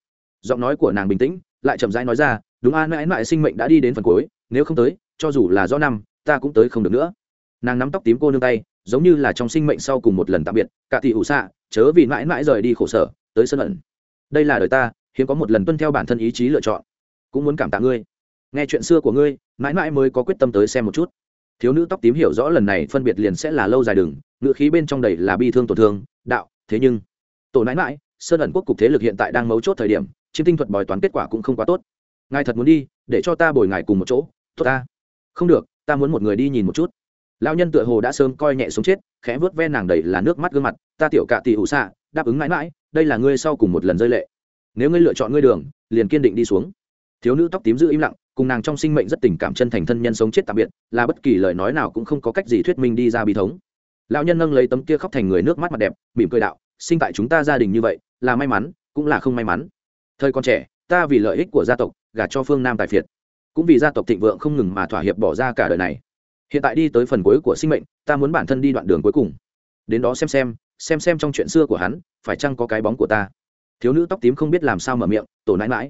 Giọng nói của nàng bình tĩnh, lại chậm rãi nói ra, đúng an mãi mãi sinh mệnh đã đi đến phần cuối, nếu không tới, cho dù là do năm, ta cũng tới không được nữa. Nàng nắm tóc tím cô nương tay, giống như là trong sinh mệnh sau cùng một lần tạm biệt, cả tỷ ủ xạ, chớ vì mãi mãi rời đi khổ sở, tới sân ẩn. Đây là đời ta, hiếm có một lần tuân theo bản thân ý chí lựa chọn. Cũng muốn cảm tạ ngươi nghe chuyện xưa của ngươi, mãi mãi mới có quyết tâm tới xem một chút. Thiếu nữ tóc tím hiểu rõ lần này phân biệt liền sẽ là lâu dài đừng, ngựa khí bên trong đầy là bi thương tổn thương, đạo, thế nhưng, tổ mãi mãi, sơn ẩn quốc cục thế lực hiện tại đang mấu chốt thời điểm chiếm tinh thuật bòi toán kết quả cũng không quá tốt. Ngài thật muốn đi, để cho ta bồi ngài cùng một chỗ, tốt ta. Không được, ta muốn một người đi nhìn một chút. Lão nhân tựa hồ đã sớm coi nhẹ sống chết, khẽ vớt ve nàng đầy là nước mắt gương mặt, ta tiểu cạ tỷ ủ xạ, đáp ứng mãi mãi, đây là ngươi sau cùng một lần rơi lệ. Nếu ngươi lựa chọn ngươi đường, liền kiên định đi xuống. Thiếu nữ tóc tím giữ im lặng cùng nàng trong sinh mệnh rất tình cảm chân thành thân nhân sống chết tạm biệt, là bất kỳ lời nói nào cũng không có cách gì thuyết minh đi ra bi thống. Lão nhân nâng lấy tấm kia khóc thành người nước mắt mặt đẹp, mỉm cười đạo, sinh tại chúng ta gia đình như vậy, là may mắn, cũng là không may mắn. Thời còn trẻ, ta vì lợi ích của gia tộc, gả cho phương nam tài phiệt. Cũng vì gia tộc thịnh vượng không ngừng mà thỏa hiệp bỏ ra cả đời này. Hiện tại đi tới phần cuối của sinh mệnh, ta muốn bản thân đi đoạn đường cuối cùng. Đến đó xem xem xem xem trong chuyện xưa của hắn, phải chăng có cái bóng của ta? Thiếu nữ tóc tím không biết làm sao mở miệng, tổ nãi mãi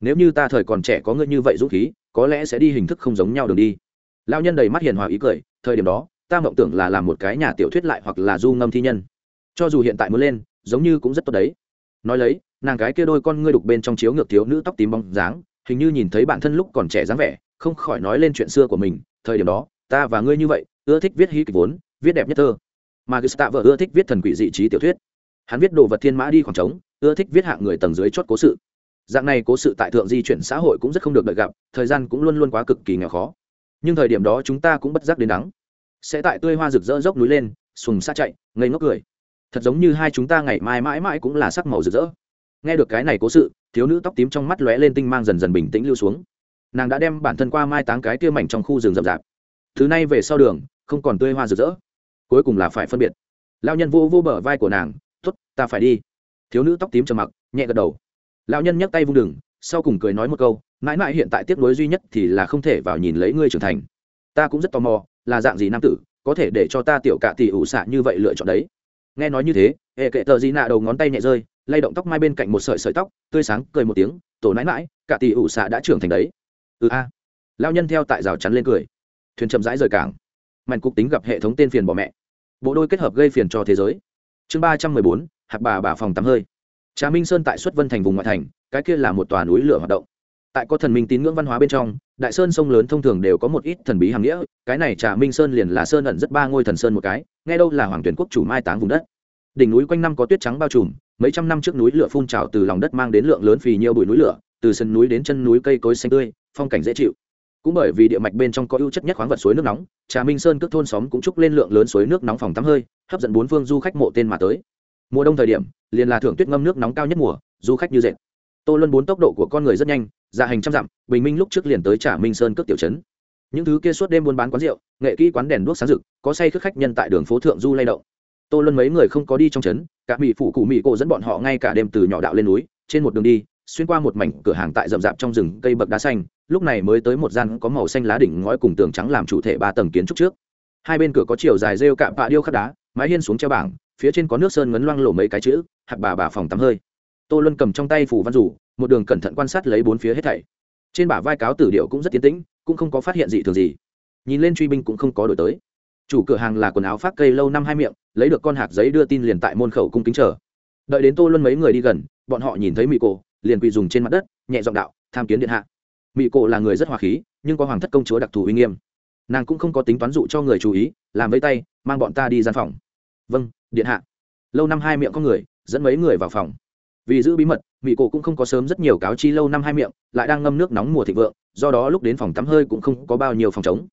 nếu như ta thời còn trẻ có ngươi như vậy dũng khí, có lẽ sẽ đi hình thức không giống nhau đường đi. Lao nhân đầy mắt hiền hòa ý cười, thời điểm đó, ta mộng tưởng là làm một cái nhà tiểu thuyết lại hoặc là du ngâm thi nhân. Cho dù hiện tại mới lên, giống như cũng rất tốt đấy. Nói lấy, nàng gái kia đôi con ngươi đục bên trong chiếu ngược thiếu nữ tóc tím bóng dáng, hình như nhìn thấy bản thân lúc còn trẻ dáng vẻ, không khỏi nói lên chuyện xưa của mình. Thời điểm đó, ta và ngươi như vậy, ưa thích viết hí kịch vốn, viết đẹp nhất thơ. Mà gustave vợ ưa thích viết thần quỷ dị trí tiểu thuyết. Hắn viết đồ vật thiên mã đi khoảng trống, ưa thích viết hạng người tầng dưới chót cố sự dạng này cố sự tại thượng di chuyển xã hội cũng rất không được đợi gặp, thời gian cũng luôn luôn quá cực kỳ nghèo khó. Nhưng thời điểm đó chúng ta cũng bất giác đến đắng. Sẽ tại tươi hoa rực rỡ dốc núi lên, sùng xa chạy, ngây ngốc cười. Thật giống như hai chúng ta ngày mai mãi mãi cũng là sắc màu rực rỡ. Nghe được cái này cố sự, thiếu nữ tóc tím trong mắt lóe lên tinh mang dần dần bình tĩnh lưu xuống. Nàng đã đem bản thân qua mai táng cái tia mảnh trong khu rừng rậm rạp. Thứ này về sau đường, không còn tươi hoa rực rỡ. Cuối cùng là phải phân biệt. Lao nhân vô vô bờ vai của nàng t ố t ta phải đi. Thiếu nữ tóc tím trầm mặc, nhẹ gật đầu lão nhân nhấc tay vung đừng sau cùng cười nói một câu, mãi mãi hiện tại tiếp nối duy nhất thì là không thể vào nhìn lấy ngươi trưởng thành. Ta cũng rất tò mò, là dạng gì nam tử, có thể để cho ta tiểu cạ tỷ ủ xạ như vậy lựa chọn đấy? Nghe nói như thế, hệ kệ tờ gì nạ đầu ngón tay nhẹ rơi, lay động tóc mai bên cạnh một sợi sợi tóc, tươi sáng, cười một tiếng, tổ nãi mãi cạ tỷ ủ xạ đã trưởng thành đấy. Ừ a. Lao nhân theo tại rào chắn lên cười. Thuyền chậm rãi rời cảng. Mạnh cục tính gặp hệ thống tên phiền bỏ mẹ. Bộ đôi kết hợp gây phiền cho thế giới. Chương ba trăm mười bốn hạt bà bà phòng tắm hơi trà minh sơn tại xuất vân thành vùng ngoại thành, cái kia là một tòa núi lửa hoạt động. Tại có thần minh tín ngưỡng văn hóa bên trong, đại sơn sông lớn thông thường đều có một ít thần bí hàm nghĩa, cái này trà minh sơn liền là sơn ẩn rất ba ngôi thần sơn một cái, nghe đâu là hoàng tuyển quốc chủ mai táng vùng đất. Đỉnh núi quanh năm có tuyết trắng bao trùm, mấy trăm năm trước núi lửa phun trào từ lòng đất mang đến lượng lớn phì nhiều bụi núi lửa, từ sân núi đến chân núi cây cối xanh tươi, phong cảnh dễ chịu. Cũng bởi vì địa mạch bên trong có ưu chất nhất khoáng vật suối nước nóng, trà minh sơn các thôn xóm cũng trúc lên lượng lớn suối nước nóng phòng tắm hơi, hấp dẫn bốn phương du khách mộ tên mà tới. Mùa đông thời điểm liền là thưởng tuyết ngâm nước nóng cao nhất mùa, du khách như dệt. Tô luân bốn tốc độ của con người rất nhanh dạ hành trăm dặm, bình minh lúc trước liền tới trả minh sơn cước tiểu trấn. Những thứ kia suốt đêm buôn bán quán rượu, nghệ kỹ quán đèn đuốc sáng rực, có say khước khách nhân tại đường phố thượng du lay động. Tô luân mấy người không có đi trong trấn, cả mỹ phụ cụ mỹ cô dẫn bọn họ ngay cả đêm từ nhỏ đạo lên núi, trên một đường đi, xuyên qua một mảnh cửa hàng tại rậm rạp trong rừng cây bậc đá xanh, lúc này mới tới một gian có màu xanh lá đỉnh ngói cùng tường trắng làm chủ thể ba tầng kiến trúc trước. Hai bên cửa có chiều dài rêu cạm bạ điêu khắc đá, mái hiên xuống treo bảng phía trên có nước sơn ngấn loang lổ mấy cái chữ, hạt bà bà phòng tắm hơi. Tô luân cầm trong tay phủ văn rủ, một đường cẩn thận quan sát lấy bốn phía hết thảy. Trên bả vai cáo tử điệu cũng rất tiến tĩnh, cũng không có phát hiện gì thường gì. Nhìn lên truy binh cũng không có đổi tới. Chủ cửa hàng là quần áo phát cây lâu năm hai miệng, lấy được con hạt giấy đưa tin liền tại môn khẩu cung kính chờ. Đợi đến tô luân mấy người đi gần, bọn họ nhìn thấy mỹ cổ, liền quỳ dùng trên mặt đất, nhẹ giọng đạo, tham kiến điện hạ. Mỹ cổ là người rất hòa khí, nhưng có hoàng thất công chúa đặc thù uy nghiêm. Nàng cũng không có tính toán dụ cho người chú ý, làm với tay, mang bọn ta đi gian phòng vâng điện hạ. Lâu năm hai miệng có người, dẫn mấy người vào phòng. Vì giữ bí mật mỹ cổ cũng không có sớm rất nhiều cáo chi lâu năm hai miệng, lại đang ngâm nước nóng mùa thịnh vượng, do đó lúc đến phòng tắm hơi cũng không có bao nhiêu phòng chống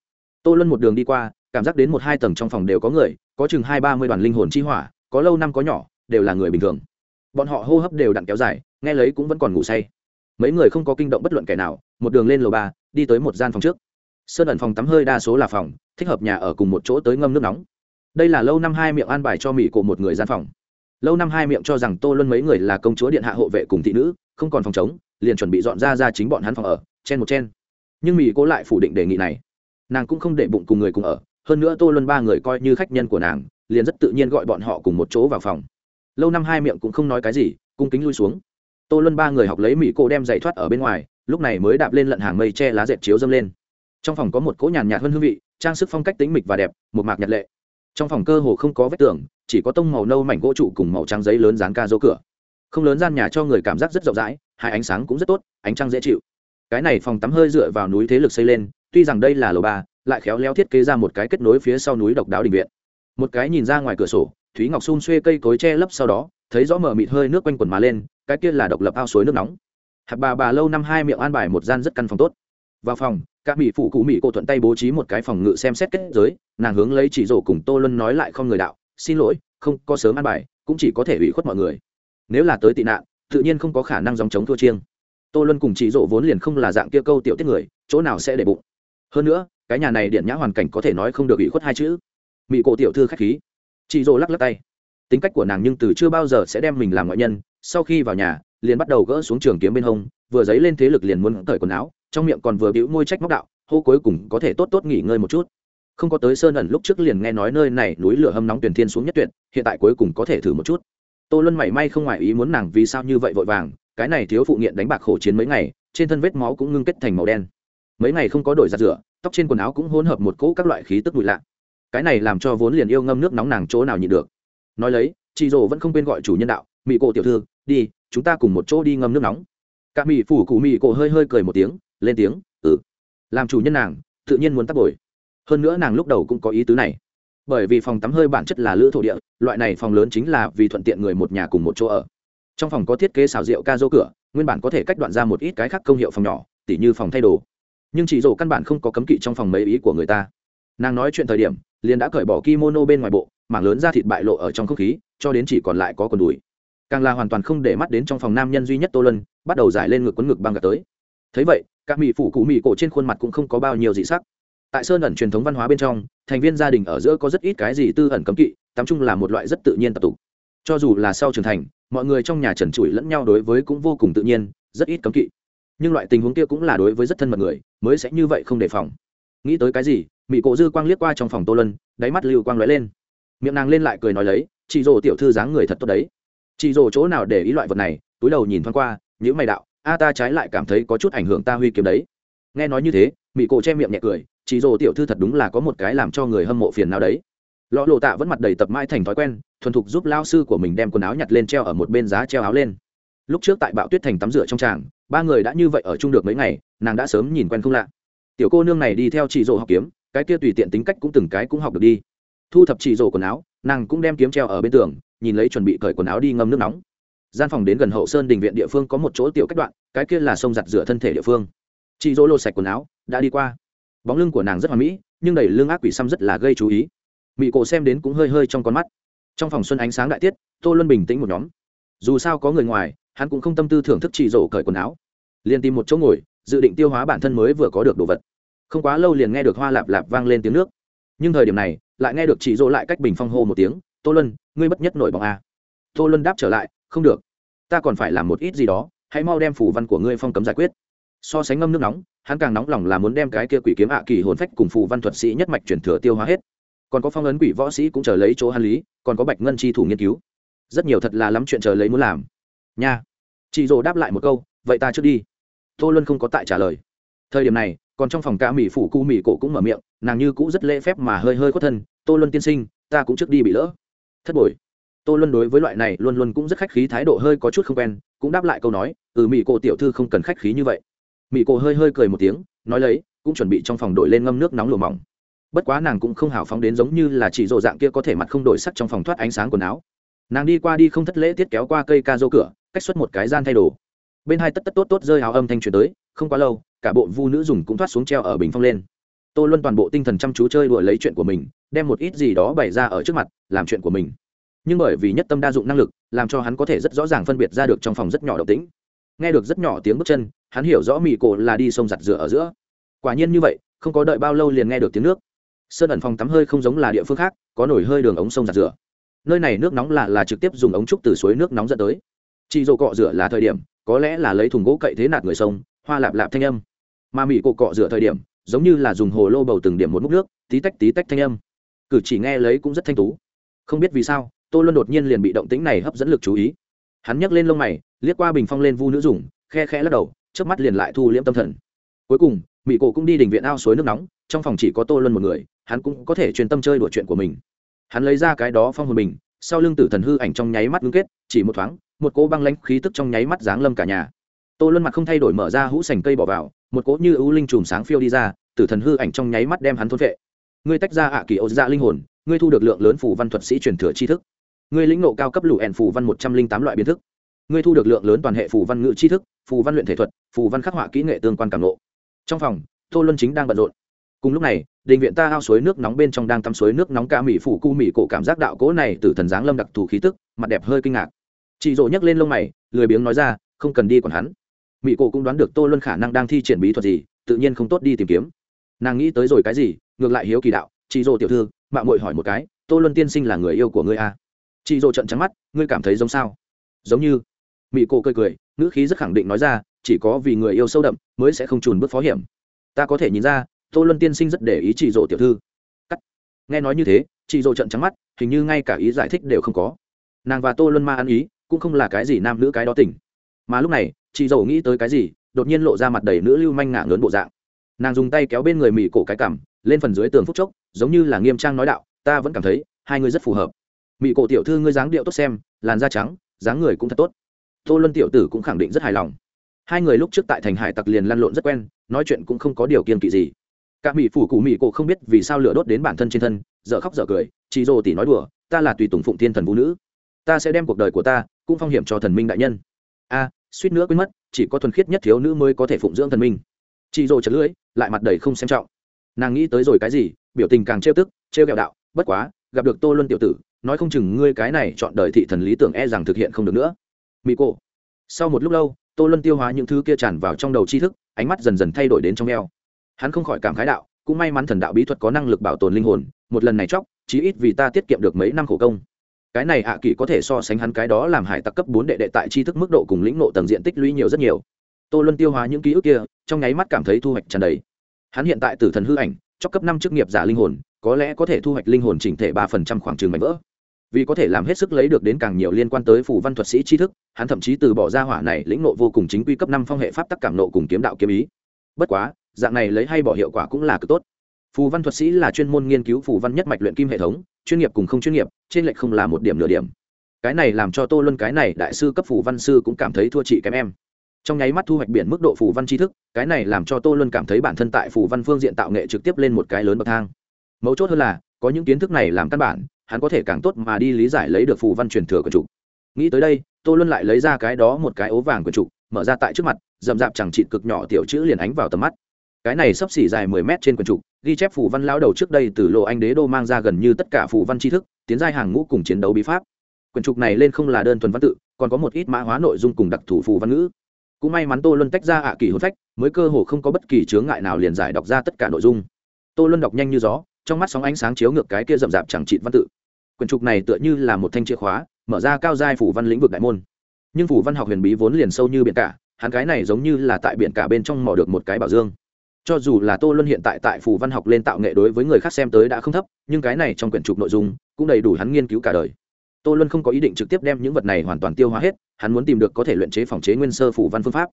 tô luân một đường đi qua, cảm giác đến một hai tầng trong phòng đều có người, có chừng hai ba mươi đoàn linh hồn chi hỏa, có lâu năm có nhỏ, đều là người bình thường. Bọn họ hô hấp đều đặn kéo dài, nghe lấy cũng vẫn còn ngủ say. Mấy người không có kinh động bất luận kẻ nào, một đường lên lầu ba, đi tới một gian phòng trước. Sơn ẩn phòng tắm hơi đa số là phòng, thích hợp nhà ở cùng một chỗ tới ngâm nước nóng đây là lâu năm hai miệng an bài cho mỹ cổ một người gian phòng. Lâu năm hai miệng cho rằng tô luân mấy người là công chúa điện hạ hộ vệ cùng thị nữ, không còn phòng chống liền chuẩn bị dọn ra ra chính bọn hắn phòng ở, chen một chen. Nhưng mỹ cố lại phủ định đề nghị này. Nàng cũng không để bụng cùng người cùng ở, hơn nữa tô luân ba người coi như khách nhân của nàng, liền rất tự nhiên gọi bọn họ cùng một chỗ vào phòng. Lâu năm hai miệng cũng không nói cái gì, cung kính lui xuống. Tô luân ba người học lấy mỹ cô đem giày thoát ở bên ngoài, lúc này mới đạp lên lận hàng mây che lá dẹp chiếu dâng lên. Trong phòng có một cỗ nhàn nhạt hơn hương vị, trang sức phong cách tính mịch và đẹp, một mạc nhật lệ trong phòng cơ hồ không có vết tường, chỉ có tông màu nâu mảnh gỗ trụ cùng màu trắng giấy lớn dán ca dấu cửa. Không lớn gian nhà cho người cảm giác rất rộng rãi, hai ánh sáng cũng rất tốt, ánh trăng dễ chịu. Cái này phòng tắm hơi dựa vào núi thế lực xây lên, tuy rằng đây là lầu ba, lại khéo léo thiết kế ra một cái kết nối phía sau núi độc đáo đình viện. Một cái nhìn ra ngoài cửa sổ, thúy ngọc xun xuê cây cối che lấp sau đó, thấy rõ mở mịt hơi nước quanh quần mà lên, cái kia là độc lập ao suối nước nóng. Hạt bà bà lâu năm hai miệng an bài một gian rất căn phòng tốt. Vào phòng các mỹ phụ cụ mỹ cô thuận tay bố trí một cái phòng ngự xem xét kết giới, nàng hướng lấy chỉ rổ cùng tô luân nói lại không người đạo, xin lỗi, không có sớm an bài, cũng chỉ có thể ủy khuất mọi người. Nếu là tới tị nạn, tự nhiên không có khả năng dòng chống thua chiêng. Tô luân cùng chỉ rổ vốn liền không là dạng kia câu tiểu tiết người, chỗ nào sẽ để bụng. Hơn nữa, cái nhà này điện nhã hoàn cảnh có thể nói không được ủy khuất hai chữ. Mỹ cổ tiểu thư khách khí. Chị rổ lắc lắc tay. Tính cách của nàng nhưng từ chưa bao giờ sẽ đem mình làm ngoại nhân, sau khi vào nhà, liền bắt đầu gỡ xuống trường kiếm bên hông, vừa dấy lên thế lực liền muốn cởi quần áo trong miệng còn vừa bĩu môi trách móc đạo, hô cuối cùng có thể tốt tốt nghỉ ngơi một chút. Không có tới sơn ẩn lúc trước liền nghe nói nơi này núi lửa hâm nóng tuyển thiên xuống nhất tuyệt, hiện tại cuối cùng có thể thử một chút. Tô luân mảy may không ngoài ý muốn nàng vì sao như vậy vội vàng, cái này thiếu phụ nghiện đánh bạc khổ chiến mấy ngày, trên thân vết máu cũng ngưng kết thành màu đen. Mấy ngày không có đổi giặt rửa, tóc trên quần áo cũng hỗn hợp một cỗ các loại khí tức mùi lạ. Cái này làm cho vốn liền yêu ngâm nước nóng nàng chỗ nào nhịn được. Nói lấy, chị rồ vẫn không quên gọi chủ nhân đạo mỹ cổ tiểu thư, đi, chúng ta cùng một chỗ đi ngâm nước nóng. Cả mỹ phủ cụ mỹ cổ hơi hơi cười một tiếng lên tiếng ừ. Làm chủ nhân nàng, tự nhiên muốn tắt bồi. Hơn nữa nàng lúc đầu cũng có ý tứ này. Bởi vì phòng tắm hơi bản chất là lữ thổ địa, loại này phòng lớn chính là vì thuận tiện người một nhà cùng một chỗ ở. Trong phòng có thiết kế xào rượu ca dô cửa, nguyên bản có thể cách đoạn ra một ít cái khác công hiệu phòng nhỏ, tỉ như phòng thay đồ. Nhưng chị rổ căn bản không có cấm kỵ trong phòng mấy ý của người ta. Nàng nói chuyện thời điểm, liền đã cởi bỏ kimono bên ngoài bộ, mảng lớn da thịt bại lộ ở trong không khí, cho đến chỉ còn lại có quần đùi. Càng là hoàn toàn không để mắt đến trong phòng nam nhân duy nhất tô lân bắt đầu giải lên ngực quấn ngực băng gạt tới. Thấy vậy các mỹ phủ cụ mỹ cổ trên khuôn mặt cũng không có bao nhiêu dị sắc. Tại sơn ẩn truyền thống văn hóa bên trong, thành viên gia đình ở giữa có rất ít cái gì tư ẩn cấm kỵ tắm chung là một loại rất tự nhiên tập tục. Cho dù là sau trưởng thành, mọi người trong nhà trần trụi lẫn nhau đối với cũng vô cùng tự nhiên, rất ít cấm kỵ. Nhưng loại tình huống kia cũng là đối với rất thân mật người, mới sẽ như vậy không đề phòng. Nghĩ tới cái gì, mỹ cổ dư quang liếc qua trong phòng tô lân đáy mắt lưu quang lóe lên. Miệng nàng lên lại cười nói lấy, chị rồ tiểu thư dáng người thật tốt đấy. Chị rồ chỗ nào để ý loại vật này? Túi đầu nhìn thoáng qua nhữ mày đạo a ta trái lại cảm thấy có chút ảnh hưởng ta huy kiếm đấy. Nghe nói như thế mỹ cổ che miệng nhẹ cười chị rồ tiểu thư thật đúng là có một cái làm cho người hâm mộ phiền nào đấy. Lọ lộ tạ vẫn mặt đầy tập mãi thành thói quen, thuần thục giúp lao sư của mình đem quần áo nhặt lên treo ở một bên giá treo áo lên. Lúc trước tại bạo tuyết thành tắm rửa trong tràng, ba người đã như vậy ở chung được mấy ngày, nàng đã sớm nhìn quen không lạ. Tiểu cô nương này đi theo chị rồ học kiếm, cái kia tùy tiện tính cách cũng từng cái cũng học được đi. Thu thập chị rồ quần áo, nàng cũng đem kiếm treo ở bên tường, nhìn lấy chuẩn bị cởi quần áo đi ngâm nước nóng gian phòng đến gần hậu sơn đình viện địa phương có một chỗ tiểu cách đoạn, cái kia là sông giặt rửa thân thể địa phương. Chị dỗ lột sạch quần áo, đã đi qua. Bóng lưng của nàng rất hoà mỹ, nhưng đầy lương ác quỷ xăm rất là gây chú ý. Mỹ cổ xem đến cũng hơi hơi trong con mắt. Trong phòng xuân ánh sáng đại tiết, tô luân bình tĩnh một nhóm. Dù sao có người ngoài, hắn cũng không tâm tư thưởng thức chị dỗ cởi quần áo. Liền tìm một chỗ ngồi, dự định tiêu hóa bản thân mới vừa có được đồ vật. Không quá lâu liền nghe được hoa lạp lạp vang lên tiếng nước. Nhưng thời điểm này, lại nghe được chị dỗ lại cách bình phong hô một tiếng, tô luân, ngươi bất nhất nổi bóng a tô luân đáp trở lại, không được ta còn phải làm một ít gì đó, hãy mau đem phủ văn của ngươi phong cấm giải quyết. So sánh ngâm nước nóng, hắn càng nóng lòng là muốn đem cái kia quỷ kiếm ạ kỳ hồn phách cùng phù văn thuật sĩ nhất mạch chuyển thừa tiêu hóa hết. Còn có phong ấn quỷ võ sĩ cũng chờ lấy chỗ hắn lý, còn có bạch ngân chi thủ nghiên cứu. Rất nhiều thật là lắm chuyện chờ lấy muốn làm. Nha. Chị dồ đáp lại một câu, vậy ta trước đi. Tô luân không có tại trả lời. Thời điểm này, còn trong phòng ca mỹ phủ cu mỹ cổ cũng mở miệng, nàng như cũ rất lễ phép mà hơi hơi khuất thân. Tô luân tiên sinh, ta cũng trước đi bị lỡ. Thất bội tô luân đối với loại này luôn luôn cũng rất khách khí thái độ hơi có chút không quen, cũng đáp lại câu nói ừ mỹ cổ tiểu thư không cần khách khí như vậy. Mỹ cổ hơi hơi cười một tiếng, nói lấy, cũng chuẩn bị trong phòng đổi lên ngâm nước nóng lùa mỏng. Bất quá nàng cũng không hào phóng đến giống như là chỉ rộ dạng kia có thể mặt không đổi sắc trong phòng thoát ánh sáng quần áo. Nàng đi qua đi không thất lễ tiết kéo qua cây ca dô cửa, cách xuất một cái gian thay đồ. Bên hai tất tất tốt tốt rơi áo âm thanh truyền tới, không quá lâu, cả bộ vu nữ dùng cũng thoát xuống treo ở bình phong lên. Tô luân toàn bộ tinh thần chăm chú chơi đùa lấy chuyện của mình, đem một ít gì đó bày ra ở trước mặt, làm chuyện của mình nhưng bởi vì nhất tâm đa dụng năng lực, làm cho hắn có thể rất rõ ràng phân biệt ra được trong phòng rất nhỏ động tĩnh. Nghe được rất nhỏ tiếng bước chân, hắn hiểu rõ mỹ cổ là đi sông giặt rửa ở giữa. Quả nhiên như vậy, không có đợi bao lâu liền nghe được tiếng nước. Sơn ẩn phòng tắm hơi không giống là địa phương khác, có nổi hơi đường ống sông giặt rửa. Nơi này nước nóng là là trực tiếp dùng ống trúc từ suối nước nóng dẫn tới. Chị dỗ cọ rửa là thời điểm, có lẽ là lấy thùng gỗ cậy thế nạt người sông, hoa lạp lạp thanh âm. Mà mỹ cổ cọ rửa thời điểm, giống như là dùng hồ lô bầu từng điểm một múc nước, tí tách tí tách thanh âm. Cử chỉ nghe lấy cũng rất thanh tú. Không biết vì sao tô luân đột nhiên liền bị động tĩnh này hấp dẫn lực chú ý. Hắn nhấc lên lông mày, liếc qua bình phong lên vu nữ dùng, khe khe lắc đầu trước mắt liền lại thu liễm tâm thần. Cuối cùng mỹ cổ cũng đi đình viện ao suối nước nóng, trong phòng chỉ có tô luân một người, hắn cũng có thể truyền tâm chơi đùa chuyện của mình. Hắn lấy ra cái đó phong hồn mình sau lưng tử thần hư ảnh trong nháy mắt ngưng kết, chỉ một thoáng, một cỗ băng lãnh khí tức trong nháy mắt giáng lâm cả nhà. Tô luân mặt không thay đổi mở ra hũ sành cây bỏ vào, một cỗ như ưu linh chùm sáng phiêu đi ra, tử thần hư ảnh trong nháy mắt đem hắn thôn vệ ngươi tách ra ạ kỳ ô dạ linh hồn, ngươi thu được lượng lớn phủ văn thuật sĩ truyền thừa tri thức ngươi lĩnh nộ cao cấp lũ ẻn phù văn một trăm linh tám loại biến thức. Ngươi thu được lượng lớn toàn hệ phù văn ngữ tri thức, phù văn luyện thể thuật, phù văn khắc họa kỹ nghệ tương quan cảm nộ trong phòng, tô luân chính đang bận rộn. Cùng lúc này, đình viện ta ao suối nước nóng bên trong đang tắm suối nước nóng ca mỹ phủ cu mỹ cổ cảm giác đạo cỗ này từ thần dáng lâm đặc thù khí tức, mặt đẹp hơi kinh ngạc. Chị rộ nhấc lên lông mày, lười biếng nói ra, không cần đi còn hắn. Mỹ cổ cũng đoán được tô luân khả năng đang thi triển bí thuật gì, tự nhiên không tốt đi tìm kiếm. Nàng nghĩ tới rồi cái gì, ngược lại hiếu kỳ đạo, chị rộ tiểu thư mạng mội hỏi một cái, tô luân tiên sinh là người yêu của ngươi à? Chị rộ trận trắng mắt, ngươi cảm thấy giống sao? Giống như. Mỹ cổ cười cười, ngữ khí rất khẳng định nói ra, chỉ có vì người yêu sâu đậm mới sẽ không trùn bước phó hiểm. Ta có thể nhìn ra, tô luân tiên sinh rất để ý chị rộ tiểu thư. Cắt. Nghe nói như thế, chị rộ trận trắng mắt, hình như ngay cả ý giải thích đều không có. Nàng và tô luân ma ăn ý, cũng không là cái gì nam nữ cái đó tỉnh mà lúc này, chị dỗ nghĩ tới cái gì, đột nhiên lộ ra mặt đầy nữ lưu manh ngả ngớn bộ dạng. Nàng dùng tay kéo bên người mỹ cổ cái cảm lên phần dưới tường phúc chốc, giống như là nghiêm trang nói đạo, ta vẫn cảm thấy hai người rất phù hợp mỹ cổ tiểu thư ngươi dáng điệu tốt xem, làn da trắng, dáng người cũng thật tốt. Tô luân tiểu tử cũng khẳng định rất hài lòng. Hai người lúc trước tại thành hải tặc liền lăn lộn rất quen, nói chuyện cũng không có điều kiên kỵ gì. Cả mỹ phủ cụ mỹ cổ không biết vì sao lửa đốt đến bản thân trên thân, dở khóc dở cười chị dô tỉ nói đùa, ta là tùy tùng phụng thiên thần vũ nữ. Ta sẽ đem cuộc đời của ta cũng phong hiểm cho thần minh đại nhân. A, suýt nữa quên mất, chỉ có thuần khiết nhất thiếu nữ mới có thể phụng dưỡng thần minh. Chị Dô chật lưỡi, lại mặt đầy không xem trọng. Nàng nghĩ tới rồi cái gì, biểu tình càng trêu tức, trêu ghẹo đạo, bất quá, gặp được tô luân tiểu tử nói không chừng ngươi cái này chọn đời thị thần lý tưởng e rằng thực hiện không được nữa. Mỹ cổ sau một lúc lâu, tô luân tiêu hóa những thứ kia tràn vào trong đầu tri thức, ánh mắt dần dần thay đổi đến trong eo. Hắn không khỏi cảm khái đạo, cũng may mắn thần đạo bí thuật có năng lực bảo tồn linh hồn, một lần này chóc, chí ít vì ta tiết kiệm được mấy năm khổ công. Cái này ạ kỳ có thể so sánh hắn cái đó làm hải tặc cấp bốn đệ đệ tại tri thức mức độ cùng lĩnh nộ tầng diện tích lũy nhiều rất nhiều. Tô luân tiêu hóa những ký ức kia, trong nháy mắt cảm thấy thu hoạch tràn đầy. Hắn hiện tại tử thần hư ảnh cho cấp năm chức nghiệp giả linh hồn, có lẽ có thể thu hoạch linh hồn chỉnh thể ba phần trăm khoảng trường mảnh vỡ vì có thể làm hết sức lấy được đến càng nhiều liên quan tới phù văn thuật sĩ tri thức, hắn thậm chí từ bỏ ra hỏa này lĩnh nộ vô cùng chính quy cấp năm phong hệ pháp tắc cảm nộ cùng kiếm đạo kiếm ý. Bất quá, dạng này lấy hay bỏ hiệu quả cũng là cực tốt. Phù văn thuật sĩ là chuyên môn nghiên cứu phù văn nhất mạch luyện kim hệ thống, chuyên nghiệp cùng không chuyên nghiệp, trên lệch không là một điểm nửa điểm. Cái này làm cho tô luân cái này đại sư cấp phù văn sư cũng cảm thấy thua chị kém em. Trong nháy mắt thu hoạch biển mức độ phù văn tri thức, cái này làm cho tô luân cảm thấy bản thân tại phù văn phương diện tạo nghệ trực tiếp lên một cái lớn bậc thang. Mấu chốt hơn là, có những kiến thức này làm căn bản hắn có thể càng tốt mà đi lý giải lấy được phù văn truyền thừa của chủ. Nghĩ tới đây, tô luân lại lấy ra cái đó một cái ố vàng của chủ, mở ra tại trước mặt, rậm rạp chẳng chịt cực nhỏ tiểu chữ liền ánh vào tầm mắt. Cái này sắp xỉ dài mười mét trên quần trục ghi chép phù văn lão đầu trước đây từ lộ anh đế đô mang ra gần như tất cả phù văn tri thức, tiến giai hàng ngũ cùng chiến đấu bí pháp. Quyển trục này lên không là đơn thuần văn tự, còn có một ít mã hóa nội dung cùng đặc thủ phù văn ngữ. Cũng may mắn tô luân tách ra ạ kỳ hôn phách, mới cơ hồ không có bất kỳ chướng ngại nào liền giải đọc ra tất cả nội dung. Tô luân đọc nhanh như gió trong mắt sóng ánh sáng chiếu ngược cái kia rậm rạp chẳng trị văn tự. Quyển trục này tựa như là một thanh chìa khóa, mở ra cao giai phủ văn lĩnh vực đại môn. Nhưng phủ văn học huyền bí vốn liền sâu như biển cả, hắn cái này giống như là tại biển cả bên trong mò được một cái bảo dương. Cho dù là tô luân hiện tại tại phủ văn học lên tạo nghệ đối với người khác xem tới đã không thấp, nhưng cái này trong quyển trục nội dung cũng đầy đủ hắn nghiên cứu cả đời. Tô luân không có ý định trực tiếp đem những vật này hoàn toàn tiêu hóa hết, hắn muốn tìm được có thể luyện chế phòng chế nguyên sơ phủ văn phương pháp.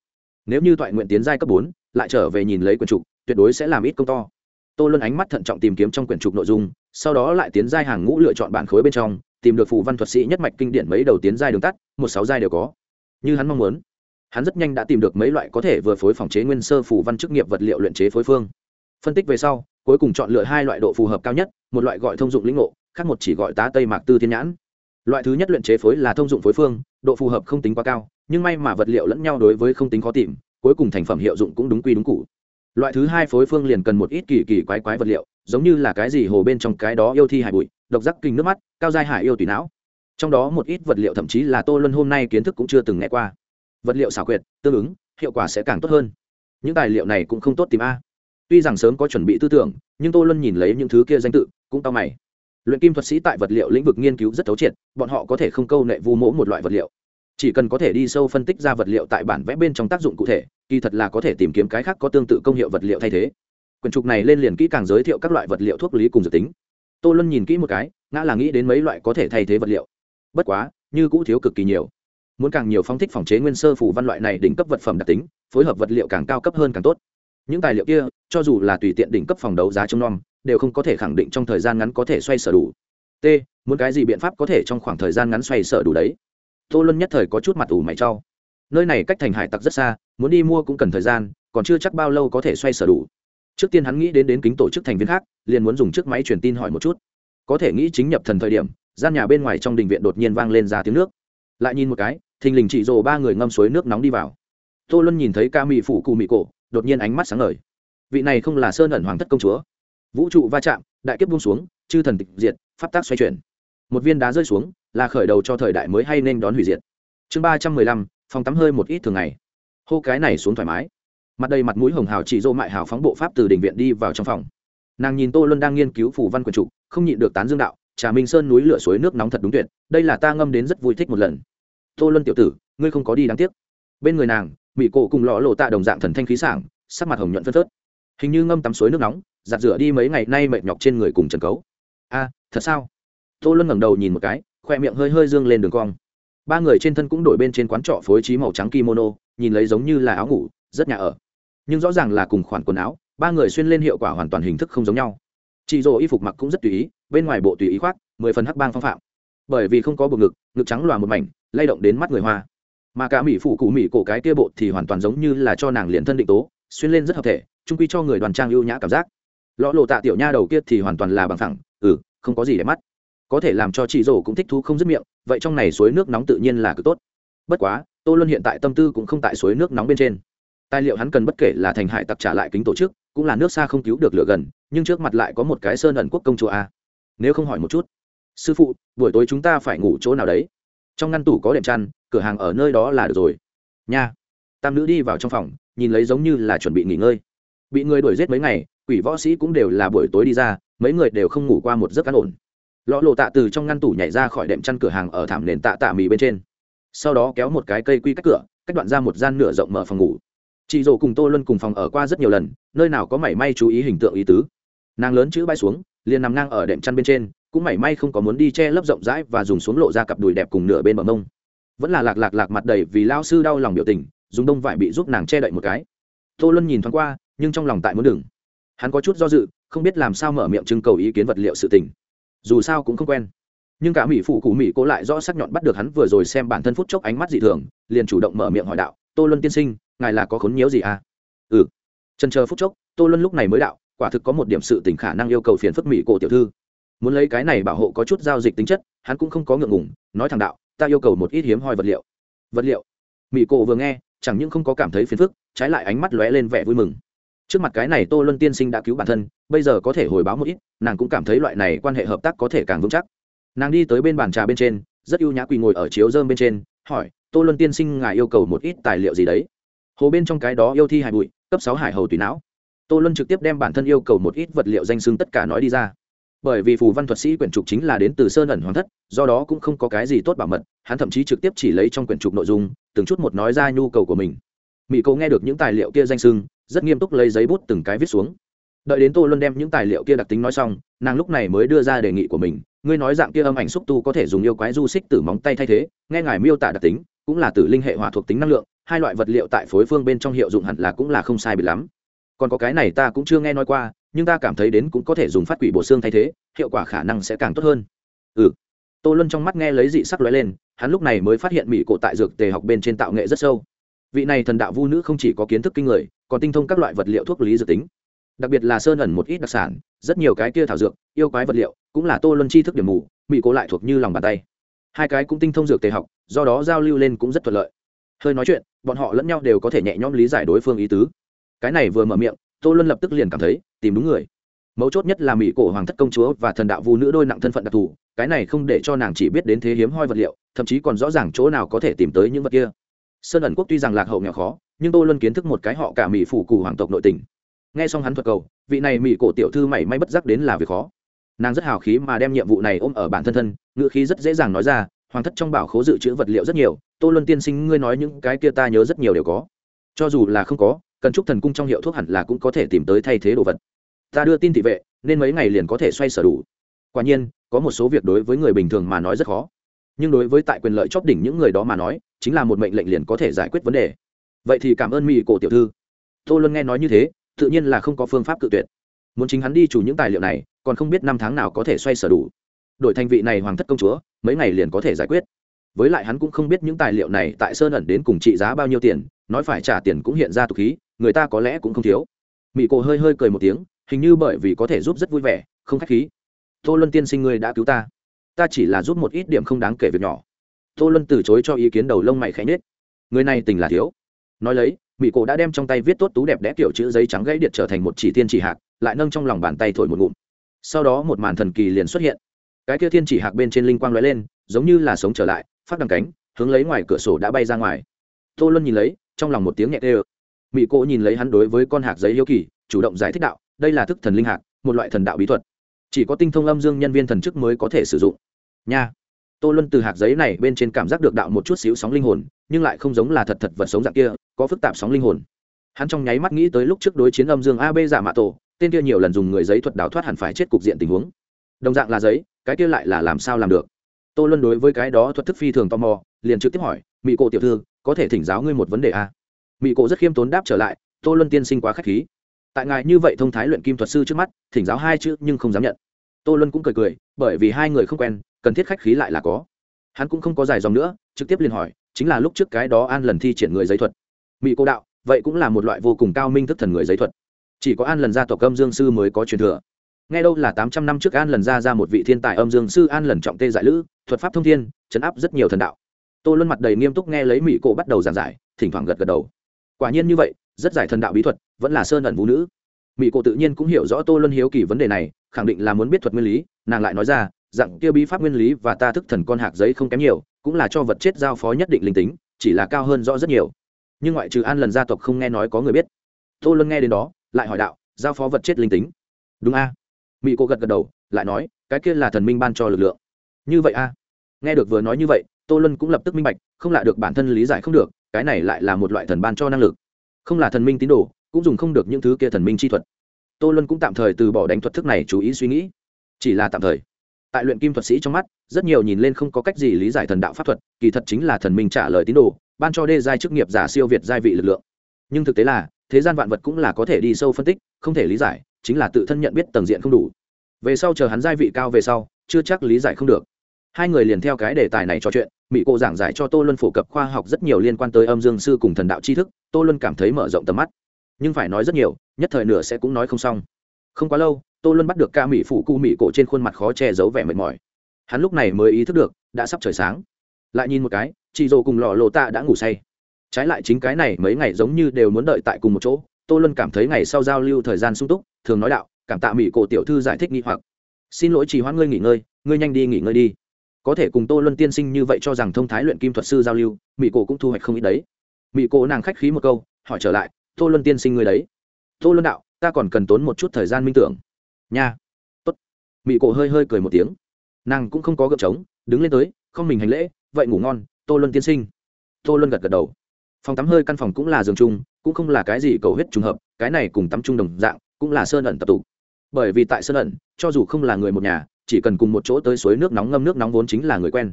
Nếu như toại nguyện tiến giai cấp bốn, lại trở về nhìn lấy quyển trục, tuyệt đối sẽ làm ít công to tô luân ánh mắt thận trọng tìm kiếm trong quyển trục nội dung, sau đó lại tiến giai hàng ngũ lựa chọn bản khối bên trong, tìm được phù văn thuật sĩ nhất mạch kinh điển mấy đầu tiến giai đường tắt, một sáu giai đều có. Như hắn mong muốn. Hắn rất nhanh đã tìm được mấy loại có thể vừa phối phòng chế nguyên sơ phù văn chức nghiệp vật liệu luyện chế phối phương. Phân tích về sau, cuối cùng chọn lựa hai loại độ phù hợp cao nhất, một loại gọi thông dụng lĩnh ngộ, khác một chỉ gọi tá tây mạc tư thiên nhãn. Loại thứ nhất luyện chế phối là thông dụng phối phương, độ phù hợp không tính quá cao, nhưng may mà vật liệu lẫn nhau đối với không tính khó tìm, cuối cùng thành phẩm hiệu dụng cũng đúng quy đúng cụ loại thứ hai phối phương liền cần một ít kỳ kỳ quái quái vật liệu, giống như là cái gì hồ bên trong cái đó yêu thi hải bụi, độc giác kinh nước mắt, cao giai hải yêu tùy não. Trong đó một ít vật liệu thậm chí là tô luân hôm nay kiến thức cũng chưa từng nghe qua. Vật liệu xảo quyệt, tương ứng, hiệu quả sẽ càng tốt hơn. Những tài liệu này cũng không tốt tìm a. Tuy rằng sớm có chuẩn bị tư tưởng, nhưng tô luân nhìn lấy những thứ kia danh tự, cũng tao mày. Luyện kim thuật sĩ tại vật liệu lĩnh vực nghiên cứu rất thấu triệt, bọn họ có thể không câu nệ vu mỗ một loại vật liệu chỉ cần có thể đi sâu phân tích ra vật liệu tại bản vẽ bên trong tác dụng cụ thể, kỳ thật là có thể tìm kiếm cái khác có tương tự công hiệu vật liệu thay thế. Quyển trục này lên liền kỹ càng giới thiệu các loại vật liệu thuốc lý cùng dự tính. Tô luân nhìn kỹ một cái, ngã là nghĩ đến mấy loại có thể thay thế vật liệu. Bất quá, như cũ thiếu cực kỳ nhiều. Muốn càng nhiều phong thích phòng chế nguyên sơ phủ văn loại này đỉnh cấp vật phẩm đặc tính, phối hợp vật liệu càng cao cấp hơn càng tốt. Những tài liệu kia, cho dù là tùy tiện đỉnh cấp phòng đấu giá trong nom, đều không có thể khẳng định trong thời gian ngắn có thể xoay sở đủ. T, muốn cái gì biện pháp có thể trong khoảng thời gian ngắn xoay sở đủ đấy? Tô luân nhất thời có chút mặt ủ mày trau nơi này cách thành hải tặc rất xa, muốn đi mua cũng cần thời gian, còn chưa chắc bao lâu có thể xoay sở đủ. Trước tiên hắn nghĩ đến đến kính tổ chức thành viên khác, liền muốn dùng chiếc máy truyền tin hỏi một chút. Có thể nghĩ chính nhập thần thời điểm, gian nhà bên ngoài trong đình viện đột nhiên vang lên ra tiếng nước. Lại nhìn một cái, thình lình chỉ rồ ba người ngâm suối nước nóng đi vào. Tô luân nhìn thấy ca mị phủ cù mị cổ, đột nhiên ánh mắt sáng ngời. Vị này không là sơn ẩn hoàng thất công chúa. Vũ trụ va chạm, đại kiếp buông xuống, chư thần tịch diệt, pháp tác xoay chuyển một viên đá rơi xuống, là khởi đầu cho thời đại mới hay nên đón hủy diệt. Chương ba trăm mười lăm, phòng tắm hơi một ít thường ngày. Hô cái này xuống thoải mái. Mặt đầy mặt mũi hồng hào chỉ dô mại hào phóng bộ pháp từ đình viện đi vào trong phòng. Nàng nhìn tô luân đang nghiên cứu phủ văn quần trục, không nhịn được tán dương đạo, trà minh sơn núi lửa suối nước nóng thật đúng tuyệt, đây là ta ngâm đến rất vui thích một lần. Tô luân tiểu tử, ngươi không có đi đáng tiếc. Bên người nàng, mỹ cổ cùng lọ lộ tạ đồng dạng thần thanh khí sảng, sắc mặt hồng nhuận phân phớt. Hình như ngâm tắm suối nước nóng, giặt rửa đi mấy ngày nay mệt nhọc trên người cùng trần cấu. A, thật sao? Tô luân ngẩng đầu nhìn một cái, khoe miệng hơi hơi dương lên đường cong. Ba người trên thân cũng đổi bên trên quán trọ phối trí màu trắng kimono, nhìn lấy giống như là áo ngủ, rất nhà ở. Nhưng rõ ràng là cùng khoản quần áo, ba người xuyên lên hiệu quả hoàn toàn hình thức không giống nhau. Chị dỗ y phục mặc cũng rất tùy ý, bên ngoài bộ tùy ý khoác, mười phần hắc bang phong phạm. Bởi vì không có bộ ngực ngực trắng loà một mảnh, lay động đến mắt người hoa. Mà cả mỹ phụ cụ mỹ cổ cái kia bộ thì hoàn toàn giống như là cho nàng liền thân định tố, xuyên lên rất hợp thể trung quy cho người đoàn trang ưu nhã cảm giác. Lõ lộ tạ tiểu nha đầu kia thì hoàn toàn là bằng thẳng ừ không có gì để mắt có thể làm cho chị rổ cũng thích thú không dứt miệng, vậy trong này suối nước nóng tự nhiên là cực tốt. Bất quá, tô luân hiện tại tâm tư cũng không tại suối nước nóng bên trên. Tài liệu hắn cần bất kể là thành hải tặc trả lại kính tổ chức, cũng là nước xa không cứu được lửa gần, nhưng trước mặt lại có một cái sơn ẩn quốc công chúa a. Nếu không hỏi một chút. Sư phụ, buổi tối chúng ta phải ngủ chỗ nào đấy? Trong ngăn tủ có đệm chăn, cửa hàng ở nơi đó là được rồi. Nha. Tam nữ đi vào trong phòng, nhìn lấy giống như là chuẩn bị nghỉ ngơi. Bị người đuổi giết mấy ngày, quỷ võ sĩ cũng đều là buổi tối đi ra, mấy người đều không ngủ qua một giấc cán ổn lọ lộ tạ từ trong ngăn tủ nhảy ra khỏi đệm chăn cửa hàng ở thảm nền tạ tạ mì bên trên. Sau đó kéo một cái cây quy cách cửa, cách đoạn ra một gian nửa rộng mở phòng ngủ. Chị dỗ cùng tô luân cùng phòng ở qua rất nhiều lần, nơi nào có mảy may chú ý hình tượng ý tứ. Nàng lớn chữ bay xuống, liền nằm ngang ở đệm chăn bên trên, cũng mảy may không có muốn đi che lấp rộng rãi và dùng xuống lộ ra cặp đùi đẹp cùng nửa bên bờ mông. Vẫn là lạc lạc lạc mặt đầy vì lao sư đau lòng biểu tình, dùng đông vải bị giúp nàng che đậy một cái. Tô luân nhìn thoáng qua, nhưng trong lòng tại muốn đừng. Hắn có chút do dự, không biết làm sao mở miệng trưng cầu ý kiến vật liệu sự tình dù sao cũng không quen. Nhưng cả mỹ phụ cụ mỹ cố lại rõ sắc nhọn bắt được hắn vừa rồi xem bản thân phút chốc ánh mắt dị thường, liền chủ động mở miệng hỏi đạo, tô luân tiên sinh, ngài là có khốn nhiễu gì à? Ừ. Trần chờ phút chốc, tô luân lúc này mới đạo, quả thực có một điểm sự tình khả năng yêu cầu phiền phức mỹ cổ tiểu thư. Muốn lấy cái này bảo hộ có chút giao dịch tính chất, hắn cũng không có ngượng ngùng, nói thẳng đạo, ta yêu cầu một ít hiếm hoi vật liệu. Vật liệu? Mỹ cổ vừa nghe, chẳng những không có cảm thấy phiền phức, trái lại ánh mắt lóe lên vẻ vui mừng trước mặt cái này tô luân tiên sinh đã cứu bản thân, bây giờ có thể hồi báo một ít, nàng cũng cảm thấy loại này quan hệ hợp tác có thể càng vững chắc. Nàng đi tới bên bàn trà bên trên, rất ưu nhã quỳ ngồi ở chiếu dơm bên trên, hỏi, tô luân tiên sinh ngài yêu cầu một ít tài liệu gì đấy? Hồ bên trong cái đó yêu thi hải bụi, cấp sáu hải hầu tùy não. Tô luân trực tiếp đem bản thân yêu cầu một ít vật liệu danh xưng tất cả nói đi ra. Bởi vì phù văn thuật sĩ quyển trục chính là đến từ sơn ẩn hoàng thất, do đó cũng không có cái gì tốt bảo mật, hắn thậm chí trực tiếp chỉ lấy trong quyển trục nội dung, từng chút một nói ra nhu cầu của mình. Mỹ cậu nghe được những tài liệu kia danh sưng rất nghiêm túc lấy giấy bút từng cái viết xuống. Đợi đến tô luân đem những tài liệu kia đặc tính nói xong, nàng lúc này mới đưa ra đề nghị của mình, ngươi nói dạng kia âm ảnh xúc tu có thể dùng yêu quái du xích từ móng tay thay thế, nghe ngài miêu tả đặc tính, cũng là tử linh hệ hỏa thuộc tính năng lượng, hai loại vật liệu tại phối phương bên trong hiệu dụng hẳn là cũng là không sai bị lắm. Còn có cái này ta cũng chưa nghe nói qua, nhưng ta cảm thấy đến cũng có thể dùng phát quỷ bổ xương thay thế, hiệu quả khả năng sẽ càng tốt hơn. Ừ. Tô luân trong mắt nghe lấy dị sắc lóe lên, hắn lúc này mới phát hiện mỹ cổ tại dược tề học bên trên tạo nghệ rất sâu. Vị này thần đạo vu nữ không chỉ có kiến thức kinh người còn tinh thông các loại vật liệu thuốc lý dược tính. Đặc biệt là sơn ẩn một ít đặc sản, rất nhiều cái kia thảo dược, yêu quái vật liệu, cũng là tô luân chi thức điểm mù mỹ cổ lại thuộc như lòng bàn tay. Hai cái cũng tinh thông dược tề học, do đó giao lưu lên cũng rất thuận lợi. Hơi nói chuyện, bọn họ lẫn nhau đều có thể nhẹ nhõm lý giải đối phương ý tứ. Cái này vừa mở miệng, tô luân lập tức liền cảm thấy, tìm đúng người. Mấu chốt nhất là mỹ cổ hoàng thất công chúa và thần đạo vu nữ đôi nặng thân phận đặc thù, cái này không để cho nàng chỉ biết đến thế hiếm hoi vật liệu, thậm chí còn rõ ràng chỗ nào có thể tìm tới những vật kia sơn ẩn quốc tuy rằng lạc hậu nghèo khó, nhưng tô luân kiến thức một cái họ cả mỹ phủ cù hoàng tộc nội tình. Nghe xong hắn thuật cầu, vị này mỹ cổ tiểu thư mảy may bất giác đến là việc khó. Nàng rất hào khí mà đem nhiệm vụ này ôm ở bản thân thân ngựa khí rất dễ dàng nói ra, hoàng thất trong bảo khố dự trữ vật liệu rất nhiều, tô luân tiên sinh ngươi nói những cái kia ta nhớ rất nhiều đều có. Cho dù là không có, cần chúc thần cung trong hiệu thuốc hẳn là cũng có thể tìm tới thay thế đồ vật. Ta đưa tin thị vệ, nên mấy ngày liền có thể xoay sở đủ. Quả nhiên, có một số việc đối với người bình thường mà nói rất khó nhưng đối với tại quyền lợi chóp đỉnh những người đó mà nói, chính là một mệnh lệnh liền có thể giải quyết vấn đề. Vậy thì cảm ơn mỹ cổ tiểu thư. Tô luân nghe nói như thế, tự nhiên là không có phương pháp cự tuyệt. Muốn chính hắn đi chủ những tài liệu này, còn không biết năm tháng nào có thể xoay sở đủ. Đổi thành vị này hoàng thất công chúa, mấy ngày liền có thể giải quyết. Với lại hắn cũng không biết những tài liệu này tại sơn ẩn đến cùng trị giá bao nhiêu tiền, nói phải trả tiền cũng hiện ra tục khí, người ta có lẽ cũng không thiếu. Mỹ cổ hơi hơi cười một tiếng, hình như bởi vì có thể giúp rất vui vẻ, không k h á c h khí. Tô luân tiên sinh ngươi đã cứu ta ta chỉ là giúp một ít điểm không đáng kể việc nhỏ. Tô luân từ chối cho ý kiến đầu lông mày khẽ nhết người này tình là thiếu. Nói lấy mỹ cổ đã đem trong tay viết tốt tú đẹp đẽ kiểu chữ giấy trắng gãy điện trở thành một chỉ tiên chỉ hạc, lại nâng trong lòng bàn tay thổi một ngụm. Sau đó một màn thần kỳ liền xuất hiện. Cái kia thiên chỉ hạc bên trên linh quang lóe lên, giống như là sống trở lại, phát đằng cánh, hướng lấy ngoài cửa sổ đã bay ra ngoài. Tô luân nhìn lấy, trong lòng một tiếng nhẹ tê ơ mỹ cổ nhìn lấy hắn đối với con hạc giấy hiếu kỳ, chủ động giải thích đạo, đây là thức thần linh hạc, một loại thần đạo bí thuật chỉ có tinh thông âm dương nhân viên thần chức mới có thể sử dụng. Nha. Tô luân từ hạt giấy này bên trên cảm giác được đạo một chút xíu sóng linh hồn, nhưng lại không giống là thật thật vật sống dạng kia, có phức tạp sóng linh hồn. Hắn trong nháy mắt nghĩ tới lúc trước đối chiến âm dương ab giả mạ tổ, tên kia nhiều lần dùng người giấy thuật đào thoát hẳn phải chết cục diện tình huống. Đồng dạng là giấy, cái kia lại là làm sao làm được? Tô luân đối với cái đó thuật thức phi thường tò mò, liền trực tiếp hỏi mỹ cổ tiểu thư, có thể thỉnh giáo ngươi một vấn đề à? a mỹ cổ rất khiêm tốn đáp trở lại, tô luân tiên sinh quá k h á c h khí. Tại ngài như vậy thông thái luyện kim thuật sư trước mắt, thỉnh giáo hai chữ nhưng không dám nhận tô luân cũng cười cười, bởi vì hai người không quen, cần thiết khách khí lại là có. Hắn cũng không có dài dòng nữa, trực tiếp liền hỏi, chính là lúc trước cái đó an lần thi triển người giấy thuật. Mỹ cô đạo, vậy cũng là một loại vô cùng cao minh thức thần người giấy thuật. Chỉ có an lần gia tộc âm dương sư mới có truyền thừa. Nghe đâu là tám trăm năm trước an lần ra ra một vị thiên tài âm dương sư an lần trọng tê giải lữ, thuật pháp thông thiên, chấn áp rất nhiều thần đạo. Tô luân mặt đầy nghiêm túc nghe lấy mỹ cô bắt đầu giảng giải, thỉnh thoảng gật gật đầu. Quả nhiên như vậy, rất giải thần đạo bí thuật, vẫn là sơn ẩn vũ nữ mỹ cổ tự nhiên cũng hiểu rõ tô luân hiếu kỳ vấn đề này, khẳng định là muốn biết thuật nguyên lý, nàng lại nói ra, dạng kia bí pháp nguyên lý và ta thức thần con hạc giấy không kém nhiều, cũng là cho vật chết giao phó nhất định linh tính, chỉ là cao hơn rõ rất nhiều. Nhưng ngoại trừ an lần gia tộc không nghe nói có người biết. Tô luân nghe đến đó, lại hỏi đạo, giao phó vật chết linh tính. Đúng a. Mỹ cô gật gật đầu, lại nói, cái kia là thần minh ban cho lực lượng. Như vậy a. Nghe được vừa nói như vậy, tô luân cũng lập tức minh bạch, không lạ được bản thân lý giải không được, cái này lại là một loại thần ban cho năng lực. Không là thần minh tín đồ cũng dùng không được những thứ kia thần minh chi thuật. Tô luân cũng tạm thời từ bỏ đánh thuật thức này chú ý suy nghĩ. Chỉ là tạm thời. Tại luyện kim thuật sĩ trong mắt, rất nhiều nhìn lên không có cách gì lý giải thần đạo pháp thuật, kỳ thật chính là thần minh trả lời tín đồ, ban cho đê giai chức nghiệp giả siêu việt giai vị lực lượng. Nhưng thực tế là, thế gian vạn vật cũng là có thể đi sâu phân tích, không thể lý giải, chính là tự thân nhận biết tầng diện không đủ. Về sau chờ hắn giai vị cao về sau, chưa chắc lý giải không được. Hai người liền theo cái đề tài này trò chuyện mỹ cô giảng giải cho tô luân phổ cập khoa học rất nhiều liên quan tới âm dương sư cùng thần đạo tri thức, tô luân cảm thấy mở rộng tầm mắt nhưng phải nói rất nhiều, nhất thời nửa sẽ cũng nói không xong. Không quá lâu, tô luân bắt được ca mỹ phụ cu mỹ cổ trên khuôn mặt khó che giấu vẻ mệt mỏi. Hắn lúc này mới ý thức được, đã sắp trời sáng. Lại nhìn một cái, chị dồ cùng lò lộ tạ đã ngủ say. Trái lại chính cái này mấy ngày giống như đều muốn đợi tại cùng một chỗ, tô luân cảm thấy ngày sau giao lưu thời gian sung túc, thường nói đạo, cảm tạ mỹ cổ tiểu thư giải thích nghi hoặc. Xin lỗi trì hoãn ngươi nghỉ ngơi, ngươi nhanh đi nghỉ ngơi đi. Có thể cùng tô luân tiên sinh như vậy cho rằng thông thái luyện kim thuật sư giao lưu mỹ cổ cũng thu hoạch không ít đấy. Mỹ cổ nàng khách khí một câu, hỏi trở lại tô luân tiên sinh ngươi đấy. Tô luân đạo, ta còn cần tốn một chút thời gian minh tưởng. Nha. Tốt. Mỹ cổ hơi hơi cười một tiếng. Nàng cũng không có gợp trống, đứng lên tới, không mình hành lễ, vậy ngủ ngon, tô luân tiên sinh. Tô luân gật gật đầu. Phòng tắm hơi căn phòng cũng là giường chung, cũng không là cái gì cầu hết trùng hợp, cái này cùng tắm chung đồng dạng, cũng là sơn ẩn tập tụ. Bởi vì tại sơn ẩn, cho dù không là người một nhà, chỉ cần cùng một chỗ tới suối nước nóng ngâm nước nóng vốn chính là người quen.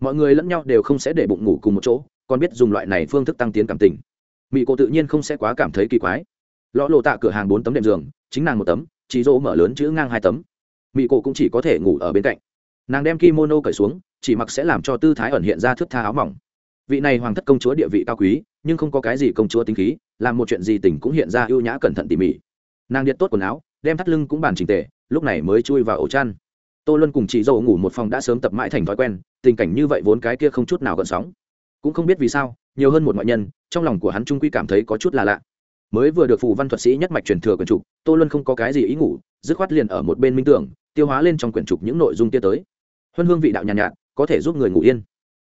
Mọi người lẫn nhau đều không sẽ để bụng ngủ cùng một chỗ, còn biết dùng loại này phương thức tăng tiến cảm tình mỹ cô tự nhiên không sẽ quá cảm thấy kỳ quái. Lọ lộ tạ cửa hàng bốn tấm đệm giường, chính nàng một tấm chỉ dỗ mở lớn chữ ngang hai tấm. Mỹ cô cũng chỉ có thể ngủ ở bên cạnh. Nàng đem kimono cởi xuống, chỉ mặc sẽ làm cho tư thái ẩn hiện ra thước tha áo mỏng. Vị này hoàng thất công chúa địa vị cao quý, nhưng không có cái gì công chúa tính khí, làm một chuyện gì tình cũng hiện ra ưu nhã cẩn thận tỉ mỉ. Nàng điện tốt quần áo, đem thắt lưng cũng bàn trình tề, lúc này mới chui vào ổ chăn. Tô luân cùng chị dâu ngủ một phòng đã sớm tập mãi thành thói quen, tình cảnh như vậy vốn cái kia không chút nào gợn sóng. Cũng không biết vì sao nhiều hơn một ngoại nhân trong lòng của hắn trung quy cảm thấy có chút là lạ. Mới vừa được phù văn thuật sĩ nhất mạch truyền thừa quyển trục tô luân không có cái gì ý ngủ dứt khoát liền ở một bên minh tưởng tiêu hóa lên trong quyển trục những nội dung kia tới. Huân hương vị đạo nhàn nhạt, nhạt có thể giúp người ngủ yên.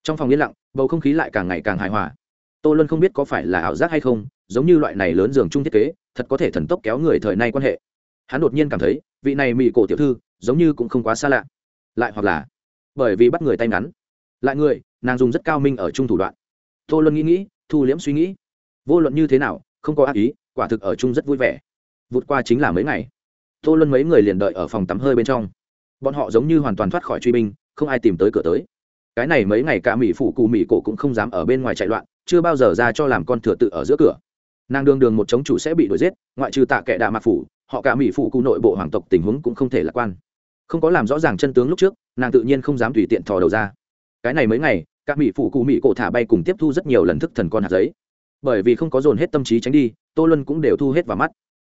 Trong phòng yên lặng bầu không khí lại càng ngày càng hài hòa. Tô luân không biết có phải là ảo giác hay không giống như loại này lớn giường chung thiết kế thật có thể thần tốc kéo người thời nay quan hệ. Hắn đột nhiên cảm thấy vị này mỹ cổ tiểu thư giống như cũng không quá xa lạ. Lại hoặc là bởi vì bắt người tay ngắn. Lại người nàng dùng rất cao minh ở chung thủ đoạn tô luân nghĩ nghĩ, thu liễm suy nghĩ. Vô luận như thế nào, không có ác ý, quả thực ở chung rất vui vẻ. Vụt qua chính là mấy ngày. Tô luân mấy người liền đợi ở phòng tắm hơi bên trong. Bọn họ giống như hoàn toàn thoát khỏi truy binh, không ai tìm tới cửa tới. Cái này mấy ngày cả mỹ phụ cụ mỹ cổ cũng không dám ở bên ngoài chạy loạn, chưa bao giờ ra cho làm con thừa tự ở giữa cửa. Nàng đường đường một chống chủ sẽ bị đuổi giết, ngoại trừ tạ kệ đạ mạc phủ, họ cả mỹ phụ cụ nội bộ hoàng tộc tình huống cũng không thể lạc quan. Không có làm rõ ràng chân tướng lúc trước, nàng tự nhiên không dám tùy tiện thò đầu ra. Cái này mấy ngày các mỹ phụ cụ mỹ cổ thả bay cùng tiếp thu rất nhiều lần thức thần con hạt giấy. Bởi vì không có dồn hết tâm trí tránh đi, tô luân cũng đều thu hết vào mắt.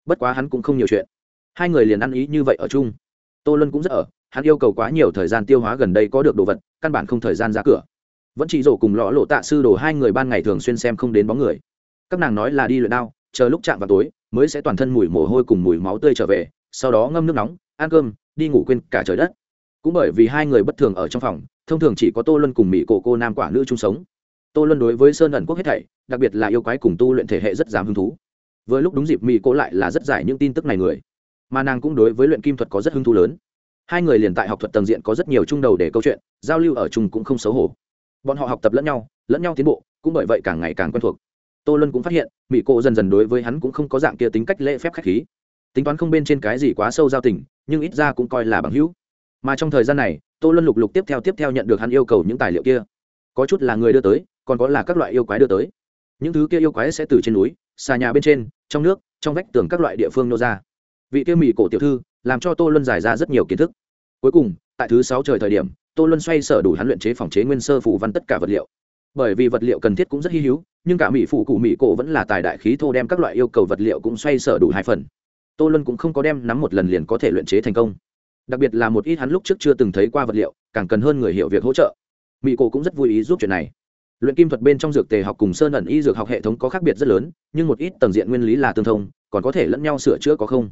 Bất quá hắn cũng không nhiều chuyện. Hai người liền ăn ý như vậy ở chung. Tô luân cũng rất ở, hắn yêu cầu quá nhiều thời gian tiêu hóa gần đây có được đồ vật, căn bản không thời gian ra cửa. Vẫn chỉ rổ cùng lõ lộ tạ sư đồ hai người ban ngày thường xuyên xem không đến bóng người. Các nàng nói là đi luyện đao, chờ lúc chạm vào tối, mới sẽ toàn thân mùi mồ hôi cùng mùi máu tươi trở về, sau đó ngâm nước nóng, ăn cơm, đi ngủ quên cả trời đất. Cũng bởi vì hai người bất thường ở trong phòng thông thường chỉ có tô luân cùng mỹ cổ cô nam quả nữ chung sống. Tô luân đối với sơn ẩn quốc hết thảy, đặc biệt là yêu quái cùng tu luyện thể hệ rất dám hứng thú. Với lúc đúng dịp mỹ cổ lại là rất giải những tin tức này người, mà nàng cũng đối với luyện kim thuật có rất hứng thú lớn. Hai người liền tại học thuật tầng diện có rất nhiều chung đầu để câu chuyện, giao lưu ở chung cũng không xấu hổ. Bọn họ học tập lẫn nhau lẫn nhau tiến bộ, cũng bởi vậy càng ngày càng quen thuộc. Tô luân cũng phát hiện mỹ cổ dần dần đối với hắn cũng không có dạng kia tính cách lễ phép khách khí. Tính toán không bên trên cái gì quá sâu giao tình, nhưng ít ra cũng coi là bằng hữu mà trong thời gian này, tô luân lục lục tiếp theo tiếp theo nhận được hắn yêu cầu những tài liệu kia. Có chút là người đưa tới, còn có là các loại yêu quái đưa tới. Những thứ kia yêu quái sẽ từ trên núi, xà nhà bên trên, trong nước, trong vách tường các loại địa phương nô ra. Vị kia mỹ cổ tiểu thư làm cho tô luân giải ra rất nhiều kiến thức. Cuối cùng, tại thứ sáu trời thời điểm, tô luân xoay sở đủ hắn luyện chế phòng chế nguyên sơ phủ văn tất cả vật liệu. Bởi vì vật liệu cần thiết cũng rất hy hữu, nhưng cả mỹ phụ cụ mỹ cổ vẫn là tài đại khí thô đem các loại yêu cầu vật liệu cũng xoay sở đủ hai phần. Tô luân cũng không có đem nắm một lần liền có thể luyện chế thành công đặc biệt là một ít hắn lúc trước chưa từng thấy qua vật liệu, càng cần hơn người hiểu việc hỗ trợ. Mỹ cổ cũng rất vui ý giúp chuyện này. Luyện kim thuật bên trong dược tề học cùng sơn ẩn y dược học hệ thống có khác biệt rất lớn, nhưng một ít tầng diện nguyên lý là tương thông, còn có thể lẫn nhau sửa chữa có không?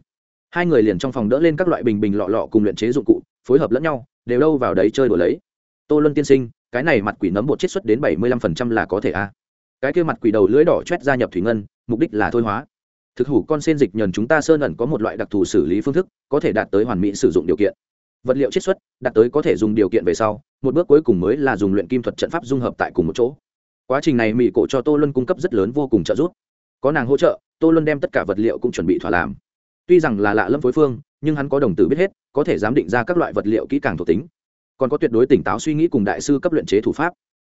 Hai người liền trong phòng đỡ lên các loại bình bình lọ lọ cùng luyện chế dụng cụ, phối hợp lẫn nhau, đều đâu vào đấy chơi đùa lấy. Tô luân tiên sinh, cái này mặt quỷ nấm bột chiết xuất đến bảy mươi lăm phần trăm là có thể a cái kia mặt quỷ đầu lưỡi đỏ chét gia nhập thủy ngân, mục đích là thôi hóa thực hủ con sen dịch nhờn chúng ta sơn ẩn có một loại đặc thù xử lý phương thức, có thể đạt tới hoàn mỹ sử dụng điều kiện. Vật liệu chiết xuất, đạt tới có thể dùng điều kiện về sau, một bước cuối cùng mới là dùng luyện kim thuật trận pháp dung hợp tại cùng một chỗ. Quá trình này mỹ cổ cho tô luân cung cấp rất lớn vô cùng trợ giúp. Có nàng hỗ trợ, tô luân đem tất cả vật liệu cũng chuẩn bị thỏa làm. Tuy rằng là lạ lâm phối phương, nhưng hắn có đồng tử biết hết, có thể giám định ra các loại vật liệu kỹ càng thuộc tính. Còn có tuyệt đối tỉnh táo suy nghĩ cùng đại sư cấp luyện chế thủ pháp.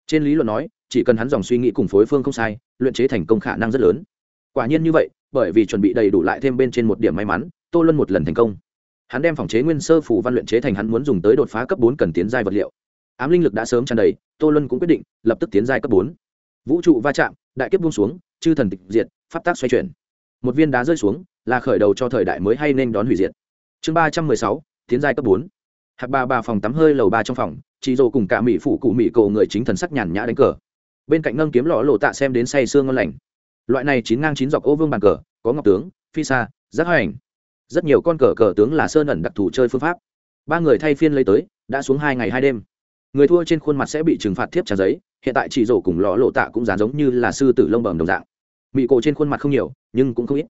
Trên lý luận nói, chỉ cần hắn dòng suy nghĩ cùng phối phương không sai, luyện chế thành công khả năng rất lớn quả nhiên như vậy, bởi vì chuẩn bị đầy đủ lại thêm bên trên một điểm may mắn, tô luân một lần thành công. Hắn đem phòng chế nguyên sơ phủ văn luyện chế thành hắn muốn dùng tới đột phá cấp bốn cần tiến giai vật liệu. Ám linh lực đã sớm tràn đầy, tô luân cũng quyết định lập tức tiến giai cấp bốn. Vũ trụ va chạm, đại kiếp buông xuống, chư thần tịch diệt, pháp tác xoay chuyển. Một viên đá rơi xuống, là khởi đầu cho thời đại mới hay nên đón hủy diệt. Chương ba trăm mười sáu, tiến giai cấp bốn. Hạc ba ba phòng tắm hơi lầu ba trong phòng chị dồ cùng cả mỹ phụ cụ mỹ cầu người chính thần sắc nhàn nhã đánh cờ. Bên cạnh ngâm kiếm lọ lộ tạ xem đến say sương ngon lành loại này chín ngang chín dọc ô vương bàn cờ, có ngọc tướng, phi xa giác hành rất nhiều con cờ cờ tướng là sơn ẩn đặc thù chơi phương pháp. Ba người thay phiên lấy tới, đã xuống hai ngày hai đêm. Người thua trên khuôn mặt sẽ bị trừng phạt thiếp trả giấy, hiện tại chị rổ cùng lò lộ tạ cũng dán giống như là sư tử lông bầm đồng dạng. Mị cổ trên khuôn mặt không nhiều, nhưng cũng không ít.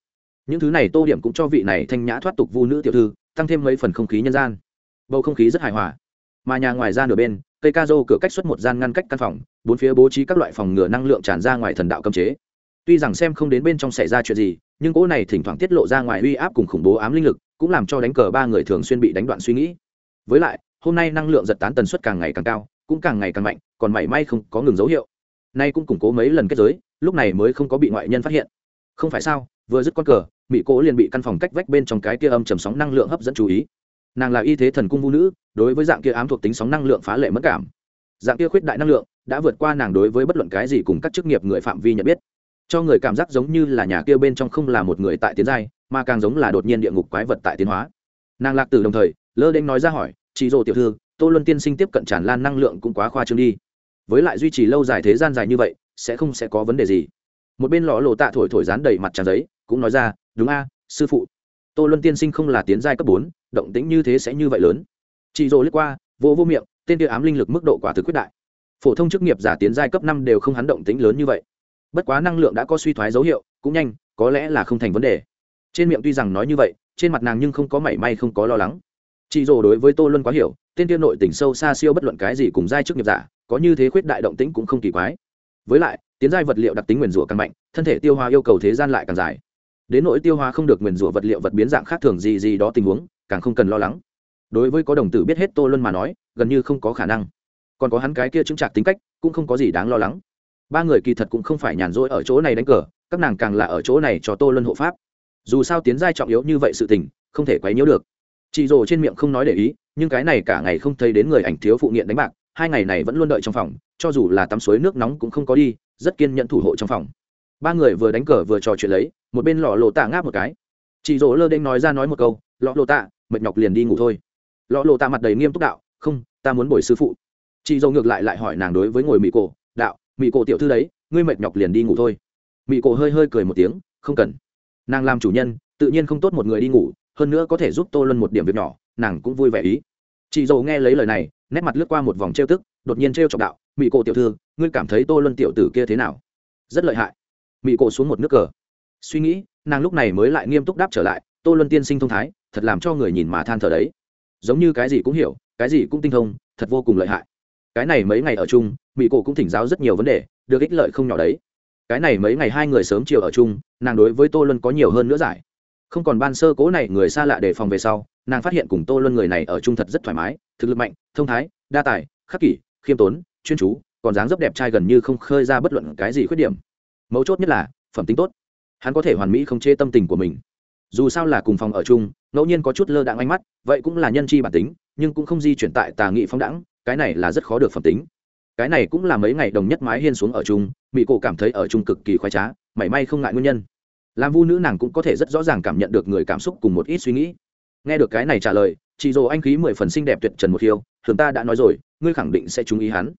Những thứ này tô điểm cũng cho vị này thanh nhã thoát tục vu nữ tiểu thư, tăng thêm mấy phần không khí nhân gian. Bầu không khí rất hài hòa. Mà nhà ngoài ra nửa bên, cây ca rô cửa cách xuất một gian ngăn cách căn phòng, bốn phía bố trí các loại phòng ngừa năng lượng tràn ra ngoài thần đạo cấm chế tuy rằng xem không đến bên trong xảy ra chuyện gì, nhưng cỗ này thỉnh thoảng tiết lộ ra ngoài uy áp cùng khủng bố ám linh lực, cũng làm cho đánh cờ ba người thường xuyên bị đánh đoạn suy nghĩ. Với lại, hôm nay năng lượng giật tán tần suất càng ngày càng cao, cũng càng ngày càng mạnh, còn mảy may không có ngừng dấu hiệu. Nay cũng củng cố mấy lần kết giới, lúc này mới không có bị ngoại nhân phát hiện. Không phải sao, vừa dứt con cờ mỹ cỗ liền bị căn phòng cách vách bên trong cái kia âm trầm sóng năng lượng hấp dẫn chú ý. Nàng là y thế thần cung vũ nữ, đối với dạng kia ám thuộc tính sóng năng lượng phá lệ mất cảm. Dạng kia khuyết đại năng lượng, đã vượt qua nàng đối với bất luận cái gì cùng các chức nghiệp người phạm vi nhận biết cho người cảm giác giống như là nhà kia bên trong không là một người tại tiến giai, mà càng giống là đột nhiên địa ngục quái vật tại tiến hóa. Nàng lạc tử đồng thời, lơ đênh nói ra hỏi chị dỗ tiểu thư, tô luân tiên sinh tiếp cận tràn lan năng lượng cũng quá khoa trương đi. Với lại duy trì lâu dài thế gian dài như vậy, sẽ không sẽ có vấn đề gì. Một bên lò lộ tạ thổi thổi dán đầy mặt tràn giấy, cũng nói ra, đúng a, sư phụ. Tô luân tiên sinh không là tiến giai cấp bốn, động tĩnh như thế sẽ như vậy lớn. Chị dỗ lướt qua, vô vô miệng, tên tiêu ám linh lực mức độ quả thực quyết đại. Phổ thông chức nghiệp giả tiến giai cấp năm đều không hắn động tĩnh lớn như vậy bất quá năng lượng đã có suy thoái dấu hiệu, cũng nhanh, có lẽ là không thành vấn đề. Trên miệng tuy rằng nói như vậy, trên mặt nàng nhưng không có mảy may không có lo lắng. Chị rồ đối với tô luân quá hiểu, tên tiêu nội tỉnh sâu xa siêu bất luận cái gì cùng giai chức nghiệp giả, có như thế khuyết đại động tĩnh cũng không kỳ quái. Với lại, tiến giai vật liệu đặc tính nguyền rủa càng mạnh, thân thể tiêu hóa yêu cầu thế gian lại càng dài. Đến nỗi tiêu hóa không được nguyền rủa vật liệu vật biến dạng khác thường gì gì đó tình huống, càng không cần lo lắng. Đối với có đồng tử biết hết tô luân mà nói, gần như không có khả năng. Còn có hắn cái kia chứng trạc tính cách, cũng không có gì đáng lo lắng ba người kỳ thật cũng không phải nhàn rỗi ở chỗ này đánh cờ, các nàng càng là ở chỗ này cho tô luân hộ pháp. Dù sao tiến giai trọng yếu như vậy sự tình, không thể quấy nhiễu được. Chị rồ trên miệng không nói để ý, nhưng cái này cả ngày không thấy đến người ảnh thiếu phụ nghiện đánh bạc, hai ngày này vẫn luôn đợi trong phòng, cho dù là tắm suối nước nóng cũng không có đi, rất kiên nhận thủ hộ trong phòng. Ba người vừa đánh cờ vừa trò chuyện lấy, một bên lọ lộ tạ ngáp một cái. Chị rồ lơ đênh nói ra nói một câu, lọ lộ tạ, mệt nhọc liền đi ngủ thôi. Lọ lộ tạ mặt đầy nghiêm túc đạo, không, ta muốn bồi sư phụ. Chị dâu ngược lại lại hỏi nàng đối với ngồi mỹ cổ, đạo mỹ cổ tiểu thư đấy, ngươi mệt nhọc liền đi ngủ thôi. Mỹ cổ hơi hơi cười một tiếng, không cần. Nàng làm chủ nhân, tự nhiên không tốt một người đi ngủ, hơn nữa có thể giúp tô luân một điểm việc nhỏ, nàng cũng vui vẻ ý. Chị dâu nghe lấy lời này, nét mặt lướt qua một vòng trêu tức, đột nhiên trêu chọc đạo mỹ cổ tiểu thư, ngươi cảm thấy tô luân tiểu tử kia thế nào? Rất lợi hại. Mỹ cổ xuống một nước cờ. Suy nghĩ, nàng lúc này mới lại nghiêm túc đáp trở lại, tô luân tiên sinh thông thái, thật làm cho người nhìn mà than thở đấy. Giống như cái gì cũng hiểu, cái gì cũng tinh thông, thật vô cùng lợi hại cái này mấy ngày ở chung, mỹ cổ cũng thỉnh giáo rất nhiều vấn đề, được ích lợi không nhỏ đấy. Cái này mấy ngày hai người sớm chiều ở chung, nàng đối với tô luân có nhiều hơn nữa giải. Không còn ban sơ cố này người xa lạ đề phòng về sau, nàng phát hiện cùng tô luân người này ở chung thật rất thoải mái, thực lực mạnh, thông thái, đa tài, khắc kỷ, khiêm tốn, chuyên chú, còn dáng dấp đẹp trai gần như không khơi ra bất luận cái gì khuyết điểm. Mấu chốt nhất là, phẩm tính tốt. Hắn có thể hoàn mỹ không chê tâm tình của mình. Dù sao là cùng phòng ở chung, ngẫu nhiên có chút lơ đạn ánh mắt, vậy cũng là nhân chi bản tính, nhưng cũng không di chuyển tại tà nghị phóng đẳng cái này là rất khó được phẩm tính. Cái này cũng là mấy ngày đồng nhất mái hiên xuống ở chung mỹ cổ cảm thấy ở chung cực kỳ khoái trá mảy may không ngại nguyên nhân. Làm vu nữ nàng cũng có thể rất rõ ràng cảm nhận được người cảm xúc cùng một ít suy nghĩ. Nghe được cái này trả lời chị dồ anh khí mười phần xinh đẹp tuyệt trần một hiêu, thường ta đã nói rồi ngươi khẳng định sẽ chú ý hắn.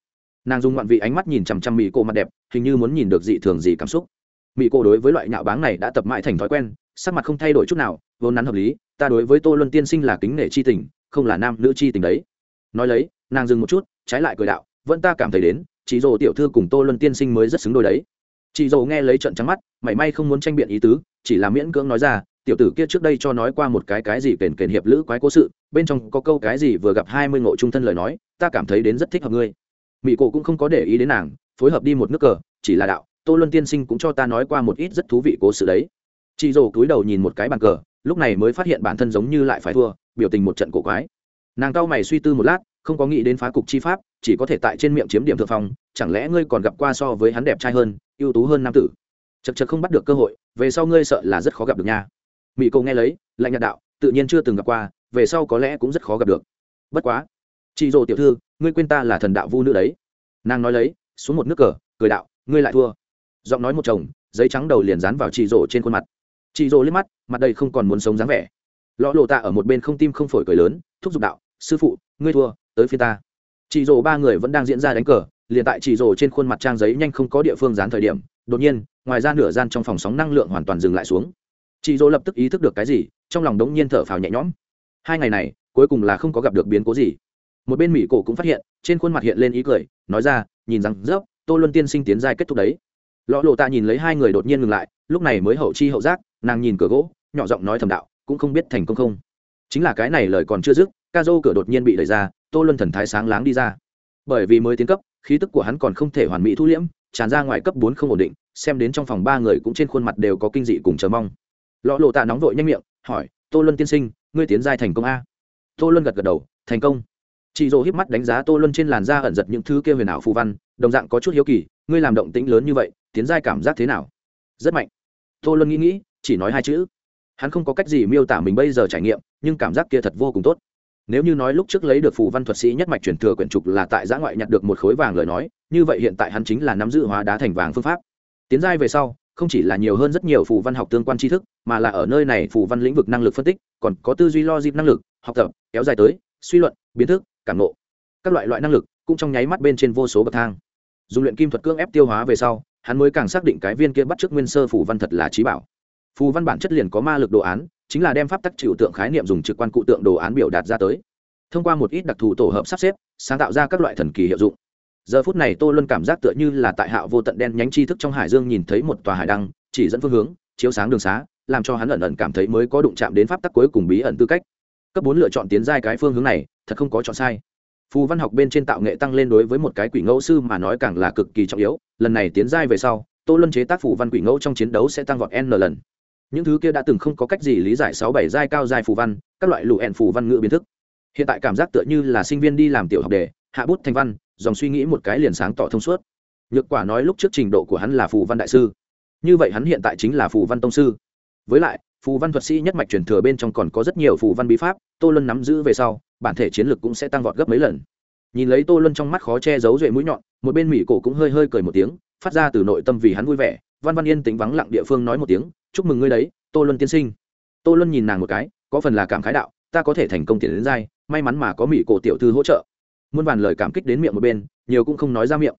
Nàng dùng ngoạn vị ánh mắt nhìn chằm chằm mỹ cổ mặt đẹp hình như muốn nhìn được dị thường gì cảm xúc. Mỹ cổ đối với loại nhạo báng này đã tập mãi thành thói quen sắc mặt không thay đổi chút nào vốn nắn hợp lý ta đối với tô luân tiên sinh là kính nể chi tình không là nam nữ chi tình đấy nói lấy, nàng dừng một chút, trái lại cười đạo, vẫn ta cảm thấy đến chị dồ tiểu thư cùng tô luân tiên sinh mới rất xứng đôi đấy. Chị dồ nghe lấy trận trắng mắt, mảy may không muốn tranh biện ý tứ, chỉ là miễn cưỡng nói ra, tiểu tử kia trước đây cho nói qua một cái cái gì kền kền hiệp lữ quái cố sự, bên trong có câu cái gì vừa gặp hai mươi ngộ trung thân lời nói, ta cảm thấy đến rất thích hợp ngươi. Mỹ cổ cũng không có để ý đến nàng, phối hợp đi một nước cờ, chỉ là đạo, tô luân tiên sinh cũng cho ta nói qua một ít rất thú vị cố sự đấy. Chị dồ cúi đầu nhìn một cái bàn cờ, lúc này mới phát hiện bản thân giống như lại phải thua, biểu tình một trận cổ quái nàng cao mày suy tư một lát, không có nghĩ đến phá cục chi pháp, chỉ có thể tại trên miệng chiếm điểm thượng phong, chẳng lẽ ngươi còn gặp qua so với hắn đẹp trai hơn, ưu tú hơn nam tử? Chật chật không bắt được cơ hội, về sau ngươi sợ là rất khó gặp được nha. Mỹ cầu nghe lấy, lạnh nhạt đạo, tự nhiên chưa từng gặp qua, về sau có lẽ cũng rất khó gặp được. Bất quá chị dồ tiểu thư, ngươi quên ta là thần đạo vu nữ đấy. Nàng nói lấy, xuống một nước cờ, cười đạo, ngươi lại thua. Giọng nói một chồng, giấy trắng đầu liền dán vào chị rổ trên khuôn mặt. Chị rổ liếc mắt, mặt đây không còn muốn sống dáng vẻ. Lọ lộ tạ ở một bên không tim không phổi cười lớn, thúc giục đạo sư phụ, ngươi thua, tới phía ta. Chị rổ ba người vẫn đang diễn ra đánh cờ, liền tại chị rổ trên khuôn mặt trang giấy nhanh không có địa phương dán thời điểm, đột nhiên, ngoài ra nửa gian trong phòng sóng năng lượng hoàn toàn dừng lại xuống. Chị rổ lập tức ý thức được cái gì, trong lòng đống nhiên thở phào nhẹ nhõm. Hai ngày này, cuối cùng là không có gặp được biến cố gì. Một bên mỹ cổ cũng phát hiện, trên khuôn mặt hiện lên ý cười, nói ra, nhìn rằng rớp tô luân tiên sinh tiến giai kết thúc đấy. Lọ lộ tạ nhìn lấy hai người đột nhiên ngừng lại, lúc này mới hậu chi hậu giác, nàng nhìn cửa gỗ, nhỏ giọng nói thầm đạo, cũng không biết thành công không? Chính là cái này lời còn chưa dứt ca dô cửa đột nhiên bị đẩy ra, tô luân thần thái sáng láng đi ra. Bởi vì mới tiến cấp, khí tức của hắn còn không thể hoàn mỹ thu liễm, tràn ra ngoài cấp bốn không ổn định, xem đến trong phòng ba người cũng trên khuôn mặt đều có kinh dị cùng chờ mong. Lọ lộ tạ nóng vội nhanh miệng, hỏi, tô luân tiên sinh, ngươi tiến giai thành công a? Tô luân gật gật đầu, thành công. Chị dỗ híp mắt đánh giá tô luân trên làn da ẩn giật những thứ kia huyền ảo phù văn, đồng dạng có chút hiếu kỳ, ngươi làm động tĩnh lớn như vậy, tiến giai cảm giác thế nào? Rất mạnh. Tô luân nghĩ nghĩ, chỉ nói hai chữ. Hắn không có cách gì miêu tả mình bây giờ trải nghiệm, nhưng cảm giác kia thật vô cùng tốt nếu như nói lúc trước lấy được phù văn thuật sĩ nhất mạch truyền thừa quyển trục là tại giã ngoại nhặt được một khối vàng lời nói, như vậy hiện tại hắn chính là nắm giữ hóa đá thành vàng phương pháp. Tiến giai về sau, không chỉ là nhiều hơn rất nhiều phù văn học tương quan tri thức, mà là ở nơi này phù văn lĩnh vực năng lực phân tích, còn có tư duy logic năng lực, học tập, kéo dài tới, suy luận, biến thức, cảm nộ các loại loại năng lực cũng trong nháy mắt bên trên vô số bậc thang. Dùng luyện kim thuật cưỡng ép tiêu hóa về sau, hắn mới càng xác định cái viên kia bắt trước nguyên sơ phù văn thật là trí bảo. Phù văn bản chất liền có ma lực đồ án chính là đem pháp tắc trừu tượng khái niệm dùng trực quan cụ tượng đồ án biểu đạt ra tới. Thông qua một ít đặc thù tổ hợp sắp xếp, sáng tạo ra các loại thần kỳ hiệu dụng. Giờ phút này tô luân cảm giác tựa như là tại hạo vô tận đen nhánh tri thức trong hải dương nhìn thấy một tòa hải đăng, chỉ dẫn phương hướng, chiếu sáng đường xá, làm cho hắn ẩn ẩn cảm thấy mới có đụng chạm đến pháp tắc cuối cùng bí ẩn tư cách. Cấp bốn lựa chọn tiến giai cái phương hướng này, thật không có chọn sai. Phù văn học bên trên tạo nghệ tăng lên đối với một cái quỷ ngẫu sư mà nói càng là cực kỳ trọng yếu. Lần này tiến giai về sau, tô luân chế tác phù văn quỷ ngẫu trong chiến đấu sẽ tăng vọt n lần những thứ kia đã từng không có cách gì lý giải sáu bảy giai cao giai phù văn, các loại lụ ẹn phù văn ngữ biến thức. Hiện tại cảm giác tựa như là sinh viên đi làm tiểu học đề hạ bút thành văn, dòng suy nghĩ một cái liền sáng tỏ thông suốt. Nhược quả nói lúc trước trình độ của hắn là phù văn đại sư. Như vậy hắn hiện tại chính là phù văn tông sư. Với lại, phù văn thuật sĩ nhất mạch truyền thừa bên trong còn có rất nhiều phù văn bí pháp, tô luân nắm giữ về sau, bản thể chiến lược cũng sẽ tăng vọt gấp mấy lần. Nhìn lấy tô luân trong mắt khó che giấu duệ mũi nhọn, một bên mỹ cổ cũng hơi hơi cười một tiếng, phát ra từ nội tâm vì hắn vui vẻ văn văn yên tĩnh vắng lặng địa phương nói một tiếng, chúc mừng ngươi đấy, tô luân tiên sinh. Tô luân nhìn nàng một cái, có phần là cảm khái đạo, ta có thể thành công tiền đến dai may mắn mà có mỹ cổ tiểu thư hỗ trợ. Muôn vàn lời cảm kích đến miệng một bên, nhiều cũng không nói ra miệng.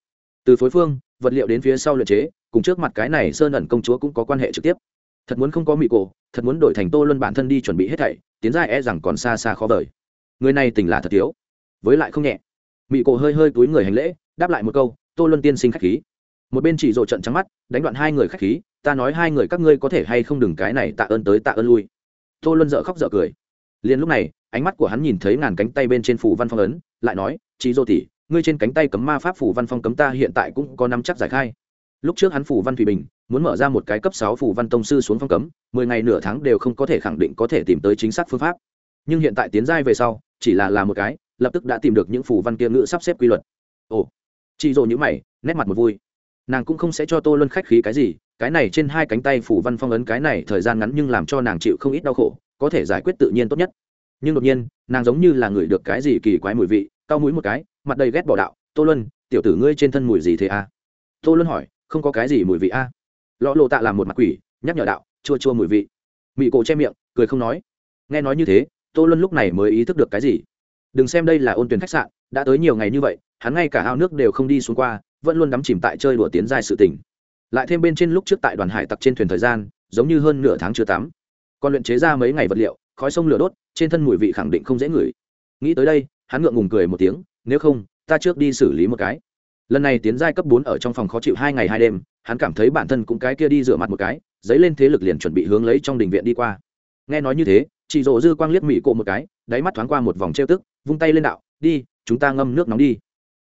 Từ phối phương, vật liệu đến phía sau luyện chế, cùng trước mặt cái này sơn ẩn công chúa cũng có quan hệ trực tiếp. Thật muốn không có mỹ cổ, thật muốn đổi thành tô luân bản thân đi chuẩn bị hết thảy, tiến ra e rằng còn xa xa khó vời. Người này tỉnh là thật thiếu. Với lại không nhẹ. Mỹ cổ hơi hơi túi người hành lễ, đáp lại một câu, tô luân tiên sinh khách khí một bên chỉ rộ trận trắng mắt, đánh đoạn hai người khách khí, ta nói hai người các ngươi có thể hay không đừng cái này tạ ơn tới tạ ơn lui. Tô luân dợ khóc dợ cười. Liền lúc này, ánh mắt của hắn nhìn thấy ngàn cánh tay bên trên phủ văn phong ấn, lại nói chị dô tỉ ngươi trên cánh tay cấm ma pháp phủ văn phong cấm ta hiện tại cũng có năm chắc giải khai. Lúc trước hắn phủ văn thủy bình, muốn mở ra một cái cấp sáu phủ văn tông sư xuống phong cấm, mười ngày nửa tháng đều không có thể khẳng định có thể tìm tới chính xác phương pháp. Nhưng hiện tại tiến giai về sau, chỉ là là một cái, lập tức đã tìm được những phủ văn kia ngữ sắp xếp quy luật. Ồ. Chị dỗ nhữ mày, nét mặt một vui nàng cũng không sẽ cho tô luân khách khí cái gì, cái này trên hai cánh tay phủ văn phong ấn cái này thời gian ngắn nhưng làm cho nàng chịu không ít đau khổ, có thể giải quyết tự nhiên tốt nhất nhưng đột nhiên, nàng giống như là người được cái gì kỳ quái mùi vị, cau mũi một cái, mặt đầy ghét bỏ đạo, tô luân, tiểu tử ngươi trên thân mùi gì thế a à? tô luân hỏi, không có cái gì mùi vị a à? lọ lộ tạ làm một mặt quỷ, nhắc nhở đạo, chua chua mùi vị mị cổ che miệng, cười không nói nghe nói như thế, tô luân lúc này mới ý thức được cái gì đừng xem đây là ôn tuyển khách sạn, đã tới nhiều ngày như vậy, hắn ngay cả ao nước đều không đi xuống qua vẫn luôn đắm chìm tại chơi đùa tiến giai sự tình. Lại thêm bên trên lúc trước tại đoàn hải tặc trên thuyền thời gian, giống như hơn nửa tháng chưa tắm. Còn luyện chế ra mấy ngày vật liệu, khói sông lửa đốt, trên thân mùi vị khẳng định không dễ ngửi. Nghĩ tới đây, hắn ngượng ngùng cười một tiếng, nếu không, ta trước đi xử lý một cái. Lần này tiến giai cấp bốn ở trong phòng khó chịu hai ngày hai đêm, hắn cảm thấy bản thân cũng cái kia đi rửa mặt một cái dấy lên thế lực liền chuẩn bị hướng lấy trong đình viện đi qua. Nghe nói như thế, chị rộ dư quang liếc mỹ cộ một cái, đáy mắt thoáng qua một vòng trêu tức, vung tay lên đạo, đi, chúng ta ngâm nước nóng đi.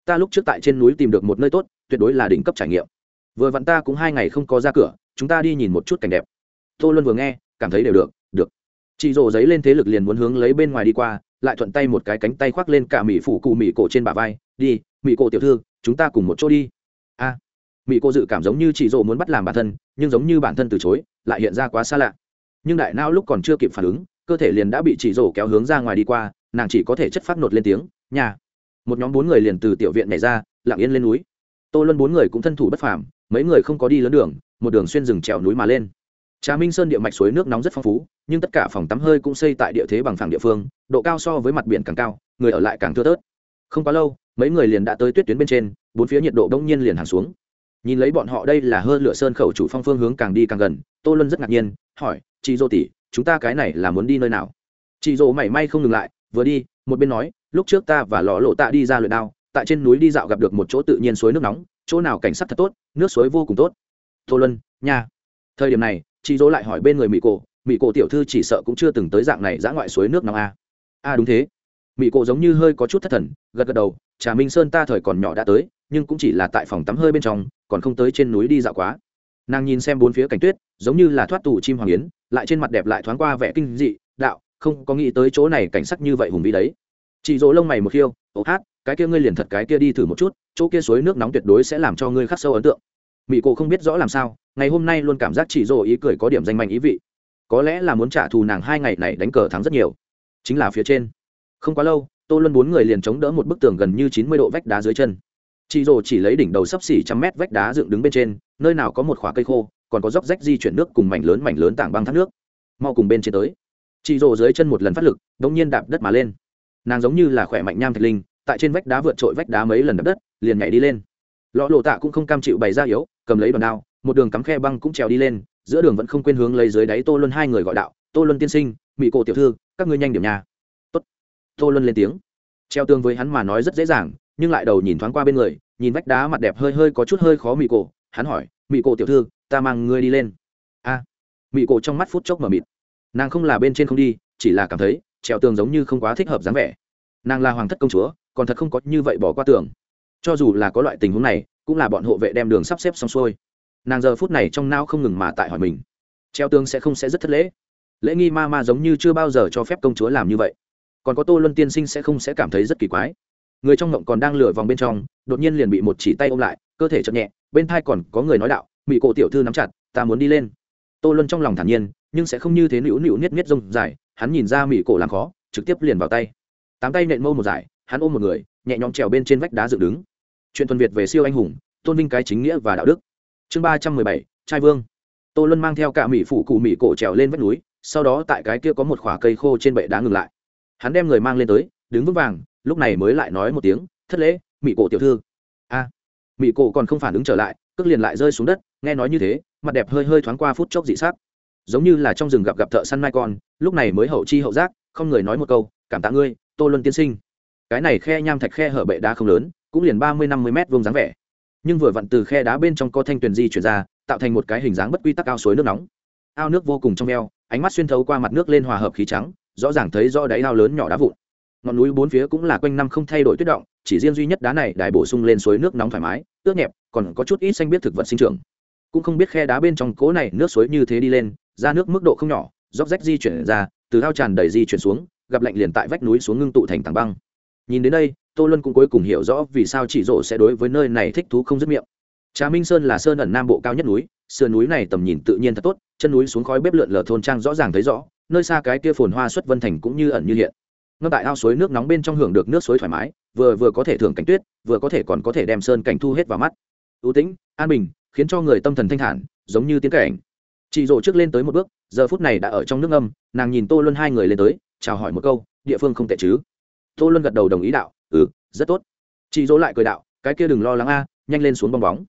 Ta lúc trước tại trên núi tìm được một nơi tốt tuyệt đối là đỉnh cấp trải nghiệm. Vừa vặn ta cũng hai ngày không có ra cửa chúng ta đi nhìn một chút cảnh đẹp. Tô luân vừa nghe cảm thấy đều được được. Chị rổ giấy lên thế lực liền muốn hướng lấy bên ngoài đi qua lại thuận tay một cái cánh tay khoác lên cả mỹ phủ cụ mỹ cổ trên bả vai đi mỹ cổ tiểu thư chúng ta cùng một chỗ đi. A. À, mỹ cô dự cảm giống như chị rổ muốn bắt làm bản thân nhưng giống như bản thân từ chối lại hiện ra quá xa lạ. Nhưng đại não lúc còn chưa kịp phản ứng cơ thể liền đã bị chị rổ kéo hướng ra ngoài đi qua nàng chỉ có thể chất phát nột lên tiếng nhà. Một nhóm bốn người liền từ tiểu viện này ra lặng yên lên núi tô luân bốn người cũng thân thủ bất phàm, mấy người không có đi lớn đường, một đường xuyên rừng trèo núi mà lên. Trà minh sơn địa mạch suối nước nóng rất phong phú, nhưng tất cả phòng tắm hơi cũng xây tại địa thế bằng phẳng địa phương, độ cao so với mặt biển càng cao, người ở lại càng thưa tớt không quá lâu, mấy người liền đã tới tuyết tuyến bên trên, bốn phía nhiệt độ đông nhiên liền hàng xuống. Nhìn lấy bọn họ đây là hơn lửa sơn khẩu chủ phong phương hướng càng đi càng gần, tô luân rất ngạc nhiên, hỏi, chị dô tỷ, chúng ta cái này là muốn đi nơi nào? Chị dô mảy may không ngừng lại, vừa đi, một bên nói, lúc trước ta và lò lộ tạ đi ra luyện đao tại trên núi đi dạo gặp được một chỗ tự nhiên suối nước nóng chỗ nào cảnh sắc thật tốt nước suối vô cùng tốt. Tô luân nha. Thời điểm này chị dỗ lại hỏi bên người mỹ cổ mỹ cổ tiểu thư chỉ sợ cũng chưa từng tới dạng này dã ngoại suối nước nóng a à. a à, đúng thế. Mỹ cổ giống như hơi có chút thất thần gật gật đầu trà minh sơn ta thời còn nhỏ đã tới nhưng cũng chỉ là tại phòng tắm hơi bên trong còn không tới trên núi đi dạo quá. Nàng nhìn xem bốn phía cảnh tuyết giống như là thoát tù chim hoàng yến lại trên mặt đẹp lại thoáng qua vẻ kinh dị đạo không có nghĩ tới chỗ này cảnh sắc như vậy hùng vĩ đấy. Chị dỗ lông mày một khiêu ố hát cái kia ngươi liền thật cái kia đi thử một chút, chỗ kia suối nước nóng tuyệt đối sẽ làm cho ngươi khắc sâu ấn tượng. Mỹ cổ không biết rõ làm sao, ngày hôm nay luôn cảm giác chị dỗ ý cười có điểm danh mạnh ý vị. Có lẽ là muốn trả thù nàng hai ngày này đánh cờ thắng rất nhiều. Chính là phía trên. Không quá lâu, tô luân bốn người liền chống đỡ một bức tường gần như chín mươi độ vách đá dưới chân. Chị rồ chỉ lấy đỉnh đầu sấp xỉ trăm mét vách đá dựng đứng bên trên, nơi nào có một khóa cây khô, còn có dốc rách di chuyển nước cùng mảnh lớn mảnh lớn tảng băng thác nước. Mau cùng bên trên tới. Chị rồ dưới chân một lần phát lực đ ỗ n g nhiên đạp đất mà lên. Nàng giống như là khỏe mạnh nham thạch linh tại trên vách đá vượt trội vách đá mấy lần đập đất liền nhảy đi lên. Lọ lộ tạ cũng không cam chịu bày ra yếu cầm lấy đòn đao một đường cắm khe băng cũng trèo đi lên giữa đường vẫn không quên hướng lấy dưới đáy tô luân hai người gọi đạo tô luân tiên sinh mỹ cổ tiểu thư các ngươi nhanh điểm nhà tốt. Tô luân lên tiếng. Treo tương với hắn mà nói rất dễ dàng nhưng lại đầu nhìn thoáng qua bên người nhìn vách đá mặt đẹp hơi hơi có chút hơi khó mỹ cổ hắn hỏi mỹ cổ tiểu thư ta mang ngươi đi lên. A. À, mị cổ trong mắt phút chốc mở mịt. Nàng không là bên trên không đi chỉ là cảm thấy trèo tường giống như không quá thích hợp dáng vẻ. Nàng là hoàng thất công chúa còn thật không có như vậy bỏ qua tường cho dù là có loại tình huống này, cũng là bọn hộ vệ đem đường sắp xếp xong xuôi. Nàng giờ phút này trong nao không ngừng mà tại hỏi mình. Treo tường sẽ không sẽ rất thất lễ. Lễ nghi ma ma giống như chưa bao giờ cho phép công chúa làm như vậy. Còn có tô luân tiên sinh sẽ không sẽ cảm thấy rất kỳ quái. Người trong ngộng còn đang lửa vòng bên trong, đột nhiên liền bị một chỉ tay ôm lại, cơ thể chậm nhẹ, bên thai còn có người nói đạo mỹ cổ tiểu thư nắm chặt, ta muốn đi lên. Tô luân trong lòng thản nhiên, nhưng sẽ không như thế nữu nữu niết niết rông dài, hắn nhìn ra mỹ cổ làm khó, trực tiếp liền vào tay. Tám tay nện mâu một giải hắn ôm một người nhẹ nhõm trèo bên trên vách đá dựng đứng. Chuyện tuần việt về siêu anh hùng tôn vinh cái chính nghĩa và đạo đức. Chương ba trăm mười bảy trai vương. Tô luân mang theo cả mỹ phụ cụ mỹ cổ trèo lên vách núi sau đó tại cái kia có một khoả cây khô trên bệ đá ngừng lại. Hắn đem người mang lên tới đứng vững vàng lúc này mới lại nói một tiếng thất lễ mỹ cổ tiểu thư. A. À, mỹ cổ còn không phản ứng trở lại cước liền lại rơi xuống đất nghe nói như thế mặt đẹp hơi hơi thoáng qua phút chốc dị sắc. Giống như là trong rừng gặp gặp thợ săn mai con lúc này mới hậu chi hậu giác không người nói một câu cảm tạ ngươi tô luân tiên sinh cái này khe nham thạch khe hở bệ đá không lớn, cũng liền ba mươi năm mươi mét vuông dáng vẻ. Nhưng vừa vặn từ khe đá bên trong có thanh tuyền di chuyển ra, tạo thành một cái hình dáng bất quy tắc ao suối nước nóng. Ao nước vô cùng trong veo ánh mắt xuyên thấu qua mặt nước lên hòa hợp khí trắng, rõ ràng thấy rõ đáy ao lớn nhỏ đá vụn. Ngọn núi bốn phía cũng là quanh năm không thay đổi tuyết động, chỉ riêng duy nhất đá này đài bổ sung lên suối nước nóng thoải mái, ướt nhẹp, còn có chút ít xanh biết thực vật sinh trưởng. Cũng không biết khe đá bên trong cố này nước suối như thế đi lên, ra nước mức độ không nhỏ róc rách di chuyển ra, từ ao tràn đầy di chuyển xuống, gặp lạnh liền tại vách núi xuống ngưng tụ thành tảng băng nhìn đến đây, tô luân cũng cuối cùng hiểu rõ vì sao chỉ rổ sẽ đối với nơi này thích thú không dứt miệng. Trà minh sơn là sơn ẩn nam bộ cao nhất núi, sườn núi này tầm nhìn tự nhiên thật tốt, chân núi xuống khói bếp lượn lờ thôn trang rõ ràng thấy rõ, nơi xa cái kia phồn hoa xuất vân thành cũng như ẩn như hiện. Ngâm tại ao suối nước nóng bên trong hưởng được nước suối thoải mái, vừa vừa có thể thưởng cảnh tuyết, vừa có thể còn có thể đem sơn cảnh thu hết vào mắt. Ưu tĩnh, an bình, khiến cho người tâm thần thanh thản, giống như tiếng cảnh. Chị rộ trước lên tới một bước, giờ phút này đã ở trong nước âm nàng nhìn tô luân hai người lên tới, chào hỏi một câu, địa phương không tệ chứ? Tô luân gật đầu đồng ý đạo ừ rất tốt. Chị dỗ lại cười đạo, cái kia đừng lo lắng a, nhanh lên xuống bong bóng.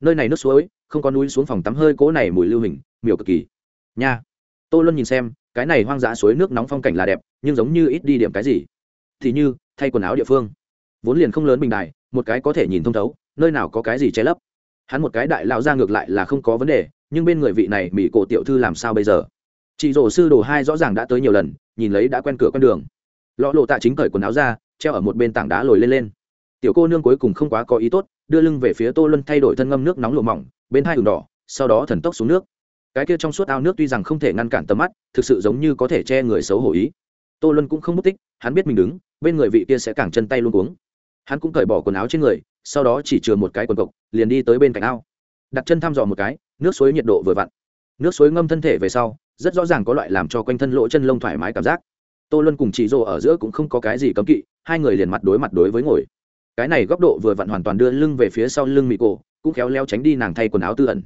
Nơi này nước suối, không có núi xuống phòng tắm hơi cố này mùi lưu hình, miểu cực kỳ. Nha. Tô luân nhìn xem, cái này hoang dã suối nước nóng phong cảnh là đẹp, nhưng giống như ít đi điểm cái gì. Thì như, thay quần áo địa phương. Vốn liền không lớn bình đài, một cái có thể nhìn thông thấu, nơi nào có cái gì che lấp. Hắn một cái đại lão ra ngược lại là không có vấn đề, nhưng bên người vị này mỹ cổ tiểu thư làm sao bây giờ? Chị rổ sư đồ hai rõ ràng đã tới nhiều lần, nhìn lấy đã quen cửa con đường lọ lộ tạ chính cởi quần áo ra, treo ở một bên tảng đá lồi lên lên. Tiểu cô nương cuối cùng không quá có ý tốt, đưa lưng về phía tô luân thay đổi thân ngâm nước nóng lộ mỏng, bên hai đường đỏ, sau đó thần tốc xuống nước. Cái kia trong suốt ao nước tuy rằng không thể ngăn cản tầm mắt, thực sự giống như có thể che người xấu hổ ý. Tô luân cũng không mất tích, hắn biết mình đứng, bên người vị kia sẽ cẳng chân tay luôn cuống. Hắn cũng cởi bỏ quần áo trên người, sau đó chỉ chừa một cái quần cộc, liền đi tới bên cạnh ao. Đặt chân thăm dò một cái, nước suối nhiệt độ vừa vặn. Nước suối ngâm thân thể về sau, rất rõ ràng có loại làm cho quanh thân lỗ chân lông thoải mái cảm giác tô luân cùng chị Dô ở giữa cũng không có cái gì cấm kỵ, hai người liền mặt đối mặt đối với ngồi. Cái này góc độ vừa vặn hoàn toàn đưa lưng về phía sau lưng mỹ cổ, cũng khéo leo tránh đi nàng thay quần áo tư ẩn.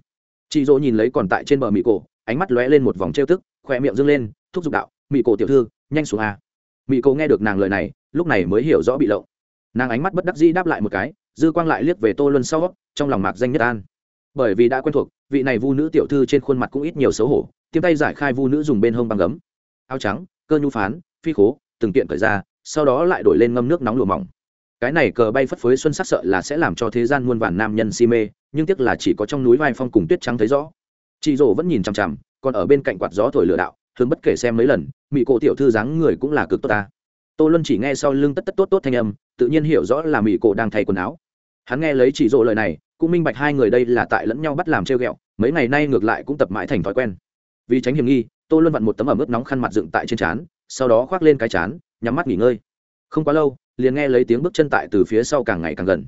Chị dỗ nhìn lấy còn tại trên bờ mỹ cổ, ánh mắt lóe lên một vòng trêu tức khoe miệng dâng lên, thúc giục đạo mỹ cổ tiểu thư, nhanh xuống a. Mỹ cổ nghe được nàng lời này, lúc này mới hiểu rõ bị lộng. Nàng ánh mắt bất đắc dĩ đáp lại một cái, dư quang lại liếc về tô luân sau, trong lòng mạc danh nhất an. Bởi vì đã quen thuộc, vị này vu nữ tiểu thư trên khuôn mặt cũng ít nhiều xấu hổ, tiêm tay giải khai vu nữ dùng bên hông băng gấm. Áo trắng, cơ nhu phán phi khố, từng kiện cởi ra, sau đó lại đổi lên ngâm nước nóng lùa mỏng. Cái này cờ bay phất phới xuân sắc sợ là sẽ làm cho thế gian muôn vàn nam nhân si mê, nhưng tiếc là chỉ có trong núi vai phong cùng tuyết trắng thấy rõ. Chị rổ vẫn nhìn chằm chằm, còn ở bên cạnh quạt gió thổi lửa đạo thường bất kể xem mấy lần mỹ cổ tiểu thư dáng người cũng là cực tốt ta. Tô luân chỉ nghe sau lưng tất tất tốt tốt thanh âm, tự nhiên hiểu rõ là mỹ cổ đang thay quần áo. Hắn nghe lấy chị rổ lời này, cũng minh bạch hai người đây là tại lẫn nhau bắt làm treo ghẹo, mấy ngày nay ngược lại cũng tập mãi thành thói quen. Vì tránh hiểm nghi, tô luân vặn một tấm ẩm ướt nóng khăn mặt dựng tại trên trán sau đó khoác lên cái chán, nhắm mắt nghỉ ngơi. Không quá lâu, liền nghe lấy tiếng bước chân tại từ phía sau càng ngày càng gần.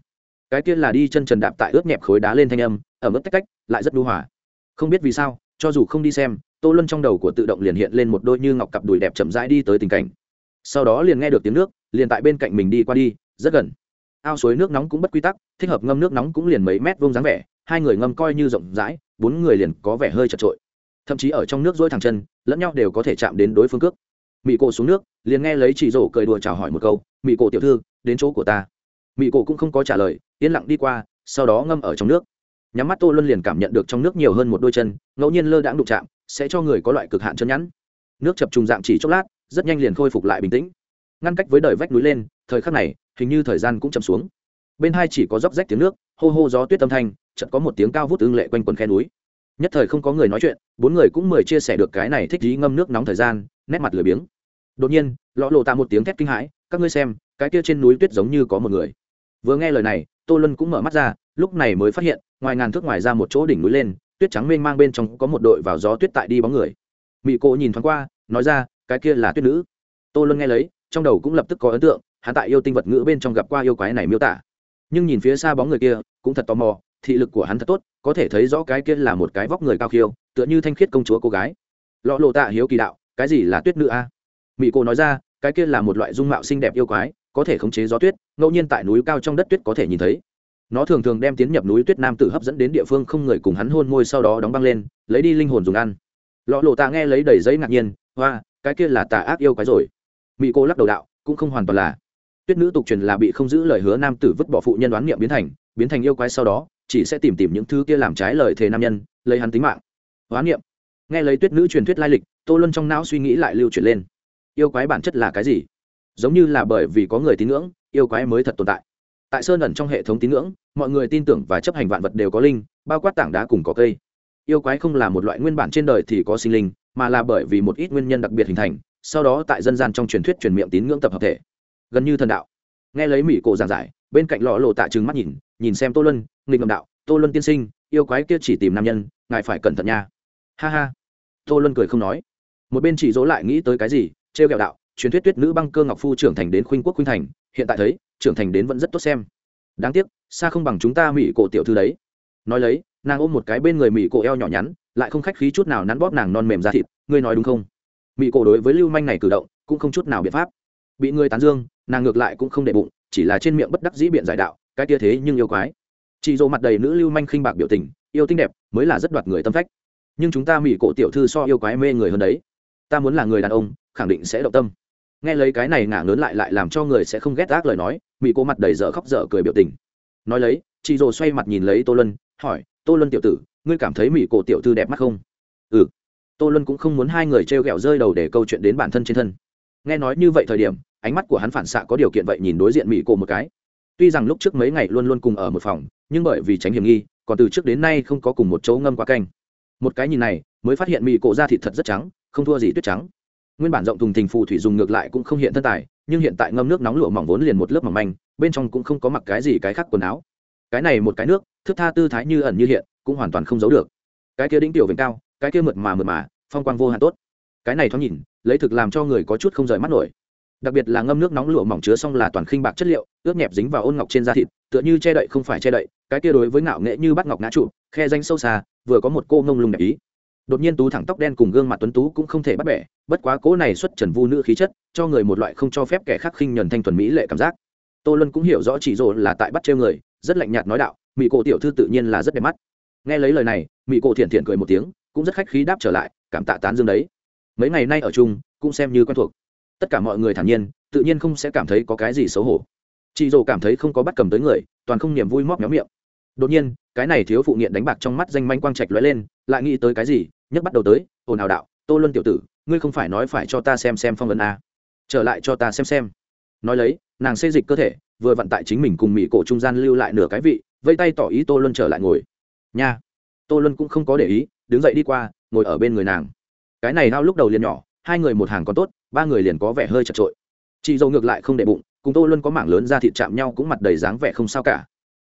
Cái kia là đi chân trần đạp tại ướt nhẹp khối đá lên thanh âm, ở mức tách cách, lại rất đu hòa. Không biết vì sao, cho dù không đi xem, tô luân trong đầu của tự động liền hiện lên một đôi như ngọc cặp đùi đẹp chậm rãi đi tới tình cảnh. Sau đó liền nghe được tiếng nước, liền tại bên cạnh mình đi qua đi, rất gần. Ao suối nước nóng cũng bất quy tắc, thích hợp ngâm nước nóng cũng liền mấy mét vông dáng vẻ, hai người ngâm coi như rộng rãi, bốn người liền có vẻ hơi chật trội. Thậm chí ở trong nước dỗi thẳng chân, lẫn nhau đều có thể chạm đến đối phương cước mỹ cổ xuống nước, liền nghe lấy chị rổ cười đùa chào hỏi một câu mỹ cổ tiểu thư, đến chỗ của ta. Mỹ cổ cũng không có trả lời, yên lặng đi qua, sau đó ngâm ở trong nước. Nhắm mắt tô luân liền cảm nhận được trong nước nhiều hơn một đôi chân, ngẫu nhiên lơ đãng đụng chạm, sẽ cho người có loại cực hạn chân nhẵn nước chập trùng dạng chỉ chốc lát, rất nhanh liền khôi phục lại bình tĩnh. Ngăn cách với đời vách núi lên, thời khắc này, hình như thời gian cũng chậm xuống. Bên hai chỉ có róc rách tiếng nước, hô hô gió tuyết âm thanh, chợt có một tiếng cao vút tương lệ quanh quần khe núi. Nhất thời không có người nói chuyện, bốn người cũng mời chia sẻ được cái này thích dí ngâm nước nóng thời gian, nét mặt lười biếng đột nhiên lọ lộ tạ một tiếng thét kinh hãi, các ngươi xem, cái kia trên núi tuyết giống như có một người. Vừa nghe lời này, tô luân cũng mở mắt ra, lúc này mới phát hiện, ngoài ngàn thước ngoài ra một chỗ đỉnh núi lên, tuyết trắng mênh mang bên trong có một đội vào gió tuyết tại đi bóng người. Mỹ cô nhìn thoáng qua, nói ra, cái kia là tuyết nữ. Tô luân nghe lấy, trong đầu cũng lập tức có ấn tượng, hắn tại yêu tinh vật ngữ bên trong gặp qua yêu quái này miêu tả. Nhưng nhìn phía xa bóng người kia, cũng thật tò mò, thị lực của hắn thật tốt, có thể thấy rõ cái kia là một cái vóc người cao khiêu, tựa như thanh khiết công chúa cô gái. Lọ lộ tạ hiếu kỳ đạo, cái gì là tuyết nữ a? Mỹ cô nói ra, cái kia là một loại dung mạo xinh đẹp yêu quái, có thể khống chế gió tuyết, ngẫu nhiên tại núi cao trong đất tuyết có thể nhìn thấy. Nó thường thường đem tiến nhập núi tuyết nam tử hấp dẫn đến địa phương không người cùng hắn hôn môi sau đó đóng băng lên, lấy đi linh hồn dùng ăn. Lọ lộ tạ nghe lấy đầy giấy ngạc nhiên hoa cái kia là tà ác yêu quái rồi. Mỹ cô lắc đầu đạo, cũng không hoàn toàn là. Tuyết nữ tục truyền là bị không giữ lời hứa nam tử vứt bỏ phụ nhân đoán niệm biến thành biến thành yêu quái sau đó, chỉ sẽ tìm tìm những thứ kia làm trái lời thề nam nhân, lấy hắn tính mạng. Hoán niệm. Nghe lấy tuyết nữ truyền thuyết lai lịch, tô luân trong não suy nghĩ lại lưu chuyển lên yêu quái bản chất là cái gì? Giống như là bởi vì có người tín ngưỡng, yêu quái mới thật tồn tại. Tại sơn ẩn trong hệ thống tín ngưỡng, mọi người tin tưởng và chấp hành vạn vật đều có linh, bao quát tảng đá cùng có cây. Yêu quái không là một loại nguyên bản trên đời thì có sinh linh, mà là bởi vì một ít nguyên nhân đặc biệt hình thành, sau đó tại dân gian trong truyền thuyết truyền miệng tín ngưỡng tập hợp thể. Gần như thần đạo. Nghe lấy mỹ cổ giảng giải, bên cạnh lọ lộ tạ trừng mắt nhìn nhìn xem tô luân, nghịch ngầm đạo, tô luân tiên sinh, yêu quái kia chỉ tìm nam nhân, ngài phải cẩn thận nha. Ha ha. Tô luân cười không nói. Một bên chỉ dỗ lại nghĩ tới cái gì trêu ghẹo đạo, truyền thuyết tuyết nữ băng cơ ngọc phu trưởng thành đến khuynh quốc khuynh thành, hiện tại thấy, trưởng thành đến vẫn rất tốt xem. Đáng tiếc, xa không bằng chúng ta mỹ cổ tiểu thư đấy. Nói lấy, nàng ôm một cái bên người mỹ cổ eo nhỏ nhắn, lại không khách khí chút nào nắn bóp nàng non mềm ra thịt, ngươi nói đúng không? Mỹ cổ đối với lưu manh này cử động, cũng không chút nào biện pháp. Bị người tán dương, nàng ngược lại cũng không để bụng, chỉ là trên miệng bất đắc dĩ biện giải đạo, cái tia thế nhưng yêu quái. Chị dỗ mặt đầy nữ lưu manh khinh bạc biểu tình, yêu tinh đẹp, mới là rất đoạt người tâm phách. Nhưng chúng ta mỹ cổ tiểu thư so yêu quái mê người hơn đấy ta muốn là người đàn ông, khẳng định sẽ động tâm. Nghe lấy cái này ngả lớn lại lại làm cho người sẽ không ghét ác lời nói mỹ cô mặt đầy dở khóc dở cười biểu tình. Nói lấy, chị rồ xoay mặt nhìn lấy tô lân hỏi, tô lân tiểu tử, ngươi cảm thấy mỹ cổ tiểu thư đẹp mắt không? Ừ. Tô lân cũng không muốn hai người t r e o g ẹ o rơi đầu để câu chuyện đến bản thân trên thân. Nghe nói như vậy thời điểm, ánh mắt của hắn phản xạ có điều kiện vậy nhìn đối diện mỹ cổ một cái. Tuy rằng lúc trước mấy ngày luôn luôn cùng ở một phòng, nhưng bởi vì tránh hiểm nghi, còn từ trước đến nay không có cùng một chỗ ngâm quá canh. Một cái nhìn này, mới phát hiện mỹ cổ da thịt thật rất trắng không thua gì tuyết trắng. Nguyên bản rộng thùng thình phù thủy dùng ngược lại cũng không hiện thân tài, nhưng hiện tại ngâm nước nóng lụa mỏng vốn liền một lớp mỏng manh, bên trong cũng không có mặc cái gì cái khác quần áo. Cái này một cái nước thức tha tư thái như ẩn như hiện, cũng hoàn toàn không giấu được. Cái kia đĩnh tiểu vĩnh cao, cái kia mượt mà mượt mà, phong quang vô hạn tốt. Cái này thoáng nhìn, lấy thực làm cho người có chút không rời mắt nổi. Đặc biệt là ngâm nước nóng lụa mỏng chứa xong là toàn khinh bạc chất liệu ướt nhẹp dính vào ôn ngọc trên da thịt, tựa như che đậy không phải che đậy, cái kia đối với ngạo nghệ như bắt ngọc ngã trụ, khe danh sâu xa, vừa có một cô ngông lung đẹp ý đột nhiên tú thẳng tóc đen cùng gương mặt tuấn tú cũng không thể bắt bẻ, bất quá cố này xuất trần vu nữ khí chất, cho người một loại không cho phép kẻ khác khinh nhuần thanh thuần mỹ lệ cảm giác. Tô luân cũng hiểu rõ chỉ rồ là tại bắt treo người, rất lạnh nhạt nói đạo mỹ cổ tiểu thư tự nhiên là rất đẹp mắt. Nghe lấy lời này mỹ cổ thiện thiện cười một tiếng, cũng rất khách khí đáp trở lại, cảm tạ tán dương đấy. Mấy ngày nay ở chung, cũng xem như quen thuộc. Tất cả mọi người thản nhiên, tự nhiên không sẽ cảm thấy có cái gì xấu hổ. Chị dồ cảm thấy không có bắt cầm tới người, toàn không niềm vui móc méo miệng đột nhiên cái này thiếu phụ nghiện đánh bạc trong mắt danh manh quang trạch lóe lên lại nghĩ tới cái gì nhấc bắt đầu tới ồn ào đạo tô luân tiểu tử ngươi không phải nói phải cho ta xem xem phong ấn à, trở lại cho ta xem xem. Nói lấy nàng xây dịch cơ thể vừa vận tại chính mình cùng mỹ cổ trung gian lưu lại nửa cái vị vây tay tỏ ý tô luân trở lại ngồi. Nha. Tô luân cũng không có để ý đứng dậy đi qua ngồi ở bên người nàng. Cái này hao lúc đầu liền nhỏ hai người một hàng còn tốt ba người liền có vẻ hơi chật trội chị dâu ngược lại không để bụng cùng tô luân có mảng lớn ra thịt chạm nhau cũng mặt đầy dáng vẻ không sao cả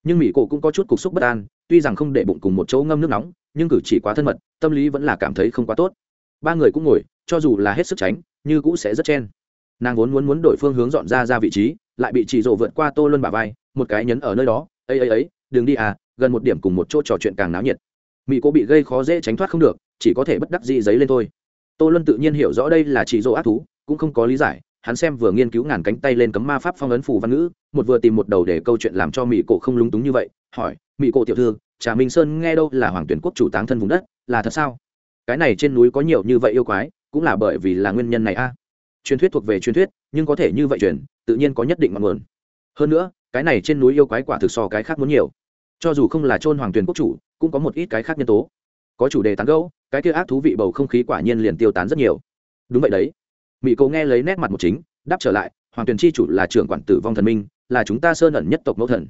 nhưng mỹ cổ cũng có chút cục xúc bất an, tuy rằng không để bụng cùng một chỗ ngâm nước nóng, nhưng cử chỉ quá thân mật, tâm lý vẫn là cảm thấy không quá tốt. Ba người cũng ngồi, cho dù là hết sức tránh, như cũ sẽ rất chen. Nàng vốn muốn muốn đổi phương hướng dọn ra ra vị trí, lại bị chị rộ vượt qua tô luân bà vai, một cái nhấn ở nơi đó ấy ấy ấy đừng đi à gần một điểm cùng một chỗ trò chuyện càng náo nhiệt. Mỹ cô bị gây khó dễ tránh thoát không được, chỉ có thể bất đắc dĩ giấy lên thôi. Tô luân tự nhiên hiểu rõ đây là chị rộ ác thú, cũng không có lý giải hắn xem vừa nghiên cứu ngàn cánh tay lên cấm ma pháp phong ấn phù văn ngữ, một vừa tìm một đầu để câu chuyện làm cho mỹ cổ không lúng túng như vậy, hỏi mỹ cổ tiểu thư, trà minh sơn nghe đâu là hoàng tuyển quốc chủ táng thân vùng đất, là thật sao? Cái này trên núi có nhiều như vậy yêu quái, cũng là bởi vì là nguyên nhân này a. Truyền thuyết thuộc về truyền thuyết, nhưng có thể như vậy truyền, tự nhiên có nhất định ngọn nguồn. Hơn nữa, cái này trên núi yêu quái quả thực so cái khác muốn nhiều. Cho dù không là chôn hoàng tuyển quốc chủ, cũng có một ít cái khác nhân tố. Có chủ đề tán gẫu, cái kia ác thú vị bầu không khí quả nhiên liền tiêu tán rất nhiều. Đúng vậy đấy mỹ cố nghe lấy nét mặt một chính, đáp trở lại, hoàng tuyền chi chủ là trưởng quản tử vong thần minh, là chúng ta sơn ẩn nhất tộc mẫu thần.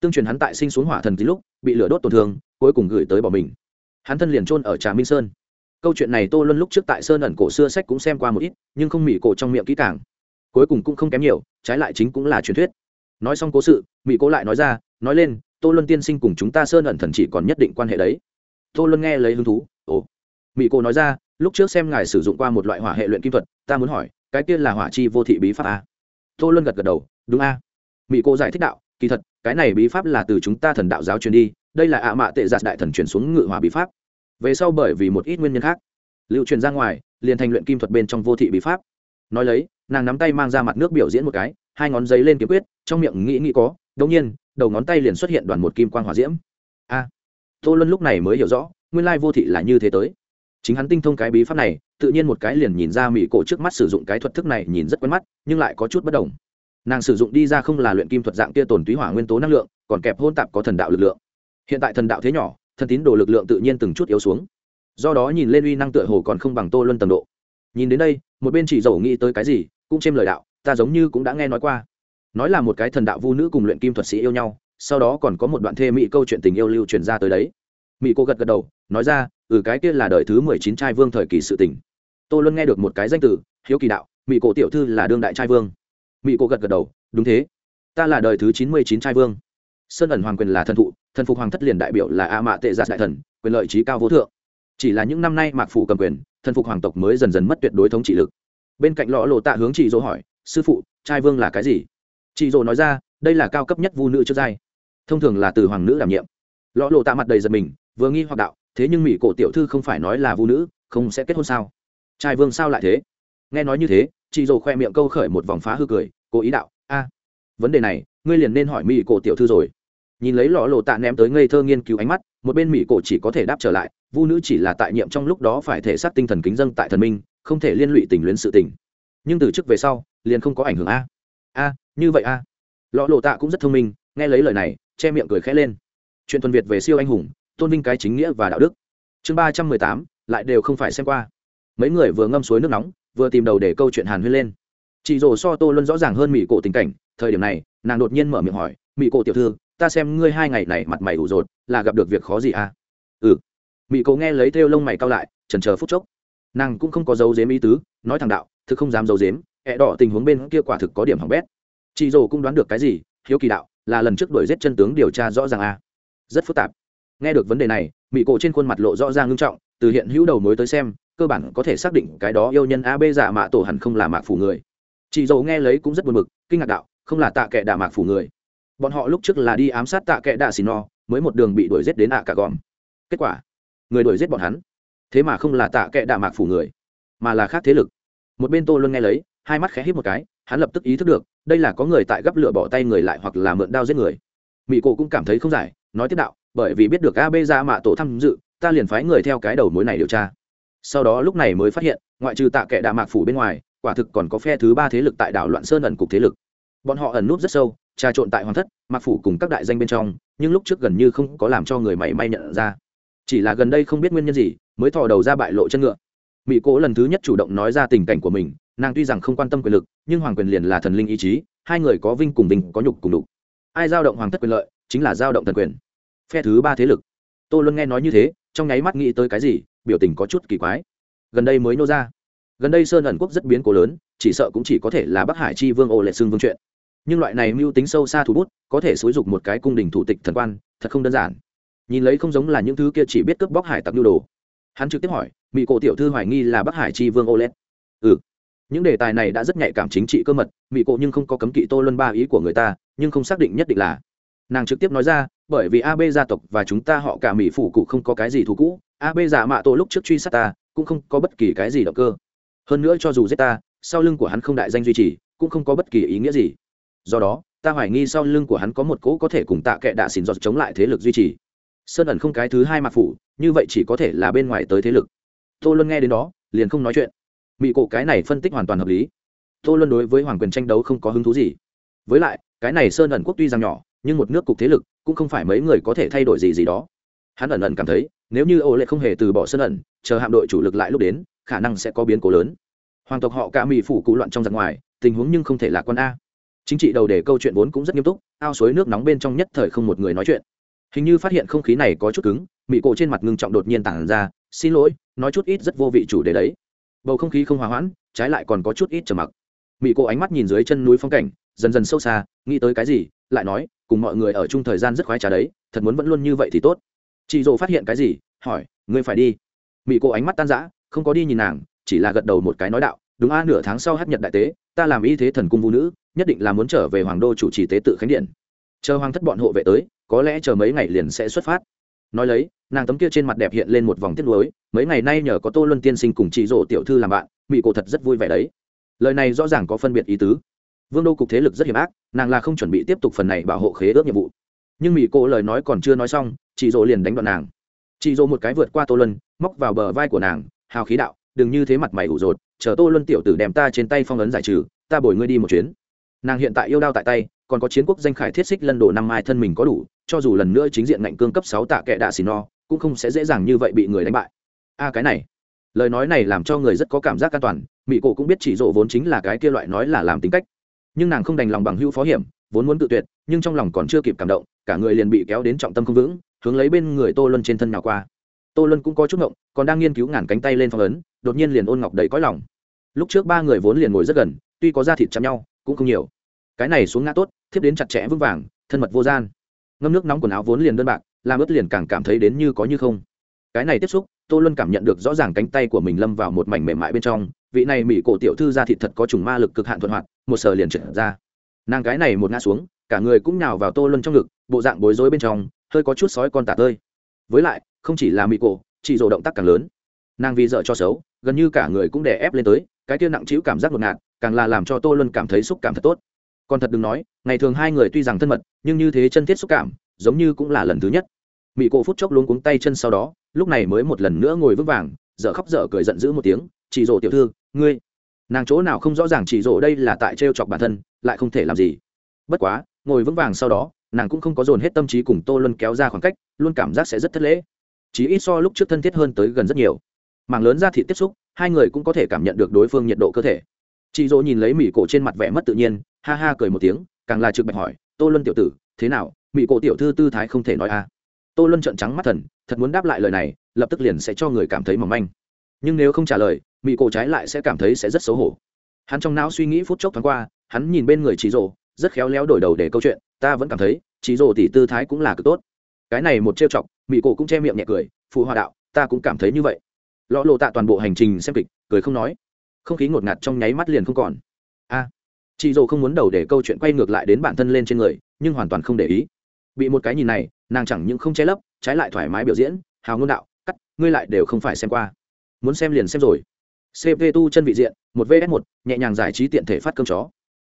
Tương truyền hắn tại sinh xuống hỏa thần ký lúc, bị lửa đốt tổn thương, cuối cùng gửi tới bỏ mình. Hắn thân liền trôn ở trà minh sơn. Câu chuyện này tô luân lúc trước tại sơn ẩn cổ xưa sách cũng xem qua một ít, nhưng không mỹ cổ trong miệng kỹ càng. Cuối cùng cũng không kém nhiều, trái lại chính cũng là truyền thuyết. Nói xong cố sự mỹ cố lại nói ra, nói lên, tô luân tiên sinh cùng chúng ta sơn ẩn thần chỉ còn nhất định quan hệ đấy. Tô luân nghe lấy hứng thú, ồ. Mỹ cô nói ra lúc trước xem ngài sử dụng qua một loại hỏa hệ luyện kim thuật, ta muốn hỏi, cái kia là hỏa chi vô thị bí pháp a tô luân gật gật đầu, đúng a. Mỹ cô giải thích đạo, kỳ thật, cái này bí pháp là từ chúng ta thần đạo giáo truyền đi, đây là ạ mạ tệ giạt đại thần truyền xuống ngự hỏa bí pháp. Về sau bởi vì một ít nguyên nhân khác, lưu truyền ra ngoài, liền thành luyện kim thuật bên trong vô thị bí pháp. Nói lấy, nàng nắm tay mang ra mặt nước biểu diễn một cái, hai ngón giấy lên kiếm quyết, trong miệng nghĩ nghĩ có, đống nhiên, đầu ngón tay liền xuất hiện đoàn một kim quang hỏa diễm. A. Tô luân lúc này mới hiểu rõ, nguyên lai vô thị là như thế tới chính hắn tinh thông cái bí pháp này, tự nhiên một cái liền nhìn ra mỹ cổ trước mắt sử dụng cái thuật thức này nhìn rất quen mắt, nhưng lại có chút bất đồng. Nàng sử dụng đi ra không là luyện kim thuật dạng kia tồn túy hỏa nguyên tố năng lượng, còn kẹp hôn tạp có thần đạo lực lượng. Hiện tại thần đạo thế nhỏ, thần tín đồ lực lượng tự nhiên từng chút yếu xuống. Do đó nhìn lên uy năng tựa hồ còn không bằng tô luân tầm độ. Nhìn đến đây, một bên chỉ dầu nghĩ tới cái gì, cũng chêm lời đạo, ta giống như cũng đã nghe nói qua. Nói là một cái thần đạo vu nữ cùng luyện kim thuật sĩ yêu nhau, sau đó còn có một đoạn thê mỹ câu chuyện tình yêu lưu truyền ra tới đấy mỹ cô gật gật đầu, nói ra ừ cái kia là đời thứ mười chín trai vương thời kỳ sự tình. Tôi luôn nghe được một cái danh từ, hiếu kỳ đạo mỹ cổ tiểu thư là đương đại trai vương. Mỹ cô gật gật đầu, đúng thế. Ta là đời thứ chín mươi chín trai vương. Sơn ẩn hoàng quyền là thần thụ, thần phục hoàng thất liền đại biểu là a mạ tệ giạt đại thần, quyền lợi trí cao vô thượng. Chỉ là những năm nay mạc phủ cầm quyền, thần phục hoàng tộc mới dần dần mất tuyệt đối thống trị lực. Bên cạnh lõ lộ tạ hướng chị dỗ hỏi, sư phụ, trai vương là cái gì? Chị dỗ nói ra, đây là cao cấp nhất vu nữ trước giai. Thông thường là từ hoàng nữ đảm nhiệm. Lõ lộ tạ mặt đầy giật mình vừa nghi hoặc đạo, thế nhưng mỹ cổ tiểu thư không phải nói là vu nữ, không sẽ kết hôn sao? Trai vương sao lại thế? Nghe nói như thế, chị dồ khoe miệng câu khởi một vòng phá hư cười, cố ý đạo, a, vấn đề này, ngươi liền nên hỏi mỹ cổ tiểu thư rồi. Nhìn lấy lọ lộ tạ ném tới ngây thơ nghiên cứu ánh mắt, một bên mỹ cổ chỉ có thể đáp trở lại, vu nữ chỉ là tại nhiệm trong lúc đó phải thể xác tinh thần kính dân tại thần minh, không thể liên lụy tình luyến sự tình. Nhưng từ trước về sau, liền không có ảnh hưởng a. A, như vậy a. Lọ lộ tạ cũng rất thông minh, nghe lấy lời này, che miệng cười khẽ lên. Chuyện tuần việt về siêu anh hùng tôn vinh cái chính nghĩa và đạo đức. Chương ba trăm mười tám, lại đều không phải xem qua. Mấy người vừa ngâm suối nước nóng, vừa tìm đầu để câu chuyện hàn huyên lên. Chị rồ so tô luân rõ ràng hơn mỹ cổ tình cảnh, thời điểm này, nàng đột nhiên mở miệng hỏi, mỹ cổ tiểu thư, ta xem ngươi hai ngày này mặt mày ủ rột, là gặp được việc khó gì à? Ừ. Mỹ cổ nghe lấy theo lông mày cao lại trần chờ phút chốc. Nàng cũng không có dấu dếm ý tứ, nói thẳng đạo, thực không dám dấu dếm ẹ đỏ tình huống bên kia quả thực có điểm hỏng bét. Chị rồ cũng đoán được cái gì, hiếu kỳ đạo, là lần trước đuổi giết chân tướng điều tra rõ ràng à? Rất phức tạp nghe được vấn đề này mỹ cổ trên khuôn mặt lộ rõ ràng ngưng trọng, từ hiện hữu đầu mối tới xem, cơ bản có thể xác định cái đó yêu nhân a b giả mạ tổ hẳn không là mạc phủ người. Chị dầu nghe lấy cũng rất buồn bực, kinh ngạc đạo, không là tạ kệ đà mạc phủ người. Bọn họ lúc trước là đi ám sát tạ kệ đà xì no, mới một đường bị đuổi giết đến ạ cả gòm. Kết quả, người đuổi giết bọn hắn, thế mà không là tạ kệ đà mạc phủ người, mà là khác thế lực. Một bên tô luôn nghe lấy, hai mắt khẽ hít một cái, hắn lập tức ý thức được, đây là có người tại gấp lửa bỏ tay người lại hoặc là mượn đao giết người. Mỹ cổ cũng cảm thấy không giải, nói tiếp đạo bởi vì biết được a b ra mạ tổ tham dự, ta liền phái người theo cái đầu mối này điều tra. Sau đó lúc này mới phát hiện, ngoại trừ tạ kệ đạ mạc phủ bên ngoài, quả thực còn có phe thứ ba thế lực tại đảo loạn sơn ẩn cục thế lực. Bọn họ ẩn núp rất sâu, trà trộn tại hoàng thất, mạc phủ cùng các đại danh bên trong, nhưng lúc trước gần như không có làm cho người mảy may nhận ra. Chỉ là gần đây không biết nguyên nhân gì, mới thò đầu ra bại lộ chân ngựa. Mỹ cố lần thứ nhất chủ động nói ra tình cảnh của mình, nàng tuy rằng không quan tâm quyền lực, nhưng hoàng quyền liền là thần linh ý chí, hai người có vinh cùng vinh, có nhục cùng đục ai giao động hoàng thất quyền lợi, chính là giao động thần quyền phe thứ ba thế lực. Tô luân nghe nói như thế, trong nháy mắt nghĩ tới cái gì, biểu tình có chút kỳ quái. Gần đây mới nô ra. Gần đây sơn ẩn quốc rất biến cố lớn, chỉ sợ cũng chỉ có thể là bắc hải chi vương ô lệ xương vương chuyện. Nhưng loại này mưu tính sâu xa thủ bút, có thể xúi dục một cái cung đình thủ tịch thần quan, thật không đơn giản. Nhìn lấy không giống là những thứ kia chỉ biết cướp bóc hải tặc nhu đồ. Hắn trực tiếp hỏi mỹ cổ tiểu thư hoài nghi là bắc hải chi vương ô lệ ừ. Những đề tài này đã rất nhạy cảm chính trị cơ mật mỹ cổ nhưng không có cấm kỵ tô luân ba ý của người ta, nhưng không xác định nhất định là. Nàng trực tiếp nói ra bởi vì ab gia tộc và chúng ta họ cả mỹ phủ cụ không có cái gì thù cũ. Ab giả mạ tổ lúc trước truy sát ta, cũng không có bất kỳ cái gì động cơ. Hơn nữa cho dù giết ta, sau lưng của hắn không đại danh duy trì, cũng không có bất kỳ ý nghĩa gì. Do đó, ta hoài nghi sau lưng của hắn có một cỗ có thể cùng tạ kệ đạ xỉn giọt chống lại thế lực duy trì. Sơn ẩn không cái thứ hai mạc phủ, như vậy chỉ có thể là bên ngoài tới thế lực. Tô luân nghe đến đó, liền không nói chuyện. Mỹ cổ cái này phân tích hoàn toàn hợp lý. Tô luân đối với hoàng quyền tranh đấu không có hứng thú gì. Với lại, cái này sơn ẩn quốc tuy rằng nhỏ, nhưng một nước cục thế lực cũng không phải mấy người có thể thay đổi gì gì đó. Hắn ẩn ẩn cảm thấy, nếu như ô lệ không hề từ bỏ sân ẩn, chờ hạm đội chủ lực lại lúc đến, khả năng sẽ có biến cố lớn. Hoàng tộc họ cả mỹ phủ cụ loạn trong giặc ngoài, tình huống nhưng không thể là quan a. Chính trị đầu đề câu chuyện vốn cũng rất nghiêm túc, ao suối nước nóng bên trong nhất thời không một người nói chuyện. Hình như phát hiện không khí này có chút cứng, mỹ cổ trên mặt ngưng trọng đột nhiên tản ra, xin lỗi, nói chút ít rất vô vị chủ đề đấy. Bầu không khí không hòa hoãn, trái lại còn có chút ít trầm mặc. Mỹ cổ ánh mắt nhìn dưới chân núi phong cảnh, dần dần sâu xa, nghĩ tới cái gì, lại nói cùng mọi người ở chung thời gian rất khoái trá đấy, thật muốn vẫn luôn như vậy thì tốt. Chị dỗ phát hiện cái gì? Hỏi, ngươi phải đi. Mỹ cô ánh mắt tan rã, không có đi nhìn nàng, chỉ là gật đầu một cái nói đạo, đúng a, nửa tháng sau hát nhật đại tế, ta làm y thế thần cung vũ nữ, nhất định là muốn trở về hoàng đô chủ trì tế tự khánh điện. Chờ hoàng thất bọn hộ vệ tới, có lẽ chờ mấy ngày liền sẽ xuất phát. Nói lấy, nàng tấm kia trên mặt đẹp hiện lên một vòng tiết lối mấy ngày nay nhờ có tô luân tiên sinh cùng chị rỗ tiểu thư làm bạn mỹ cô thật rất vui vẻ đấy. Lời này rõ ràng có phân biệt ý tứ vương đô cục thế lực rất hiểm ác, nàng là không chuẩn bị tiếp tục phần này bảo hộ khế ước nhiệm vụ. Nhưng mỹ cô lời nói còn chưa nói xong chị dỗ liền đánh đoạn nàng. Chị dỗ một cái vượt qua tô luân, móc vào bờ vai của nàng, hào khí đạo, đừng như thế mặt mày ủ rột, chờ tô luân tiểu tử đem ta trên tay phong ấn giải trừ, ta bồi ngươi đi một chuyến. Nàng hiện tại yêu đao tại tay, còn có chiến quốc danh khải thiết xích lân đồ năm mai thân mình có đủ, cho dù lần nữa chính diện ngạnh cương cấp sáu tạ kệ đạ xì no, cũng không sẽ dễ dàng như vậy bị người đánh bại. A, cái này. Lời nói này làm cho người rất có cảm giác an toàn mỹ cổ cũng biết chỉ rộ vốn chính là cái kia loại nói là làm tính cách nhưng nàng không đành lòng bằng hữu phó hiểm, vốn muốn tự tuyệt, nhưng trong lòng còn chưa kịp cảm động, cả người liền bị kéo đến trọng tâm không vững, hướng lấy bên người tô luân trên thân nào qua. Tô luân cũng có chút ngộng, còn đang nghiên cứu ngàn cánh tay lên phong ấn, đột nhiên liền ôn ngọc đầy cõi lòng. Lúc trước ba người vốn liền ngồi rất gần, tuy có da thịt chạm nhau, cũng không nhiều. Cái này xuống ngã tốt, thiếp đến chặt chẽ vững vàng, thân mật vô gian. Ngâm nước nóng quần áo vốn liền đơn bạc, làm ướt liền càng cảm thấy đến như có như không. Cái này tiếp xúc, tô luân cảm nhận được rõ ràng cánh tay của mình lâm vào một mảnh mềm mại bên trong vị này mỹ cổ tiểu thư ra thịt thật có trùng ma lực cực hạn thuận hoạt, một sờ liền trượt ra. Nàng cái này một ngã xuống, cả người cũng nhào vào tô luân trong ngực, bộ dạng bối rối bên trong, hơi có chút sói con tả tơi. Với lại, không chỉ là mỹ cổ chị rộ động tác càng lớn. Nàng vì dợ cho xấu, gần như cả người cũng đè ép lên tới, cái kia nặng trĩu cảm giác ngột ngạt, càng là làm cho tô luân cảm thấy xúc cảm thật tốt. Còn thật đừng nói, ngày thường hai người tuy rằng thân mật, nhưng như thế chân thiết xúc cảm, giống như cũng là lần thứ nhất. Mỹ cổ phút chốc luống cuống tay chân sau đó, lúc này mới một lần nữa ngồi vững vàng dở khóc dở cười giận dữ một tiếng chị rổ tiểu thư, ngươi. Nàng chỗ nào không rõ ràng chỉ rổ đây là tại t chọc bản thân, lại không thể làm gì. Bất quá, ngồi vững vàng sau đó, nàng cũng không có dồn hết tâm trí cùng tô luân kéo ra khoảng cách, luôn cảm giác sẽ rất thất lễ. Chỉ ít so lúc trước thân thiết hơn tới gần rất nhiều. Mảng lớn ra thị tiếp xúc, hai người cũng có thể cảm nhận được đối phương nhiệt độ cơ thể. Chị dỗ nhìn lấy mỹ cổ trên mặt vẻ mất tự nhiên, ha ha cười một tiếng, càng là trực bạch hỏi, tô luân tiểu tử, thế nào? Mỹ cổ tiểu thư tư thái không thể nói a. À. tô luân trợn trắng mắt thần, thật muốn đáp lại lời này, lập tức liền sẽ cho người cảm thấy mỏng manh. Nhưng nếu không trả lời mỹ cổ trái lại sẽ cảm thấy sẽ rất xấu hổ. Hắn trong não suy nghĩ phút chốc thoáng qua, hắn nhìn bên người chị rồ rất khéo léo đổi đầu để câu chuyện, ta vẫn cảm thấy chị rồ tỷ tư thái cũng là cực tốt. Cái này một trêu chọc mỹ cổ cũng che miệng nhẹ cười, phụ hòa đạo, ta cũng cảm thấy như vậy. Lọ lộ tạ toàn bộ hành trình xem kịch, cười không nói. Không khí ngột ngạt trong nháy mắt liền không còn. A chị dồ không muốn đầu để câu chuyện quay ngược lại đến bản thân lên trên người, nhưng hoàn toàn không để ý. Bị một cái nhìn này, nàng chẳng những không che lấp, trái lại thoải mái biểu diễn, hào ngôn đạo, cắt, ngươi lại đều không phải xem qua. Muốn xem liền xem rồi cp tu chân vị diện, một vs một, nhẹ nhàng giải trí tiện thể phát cơm chó.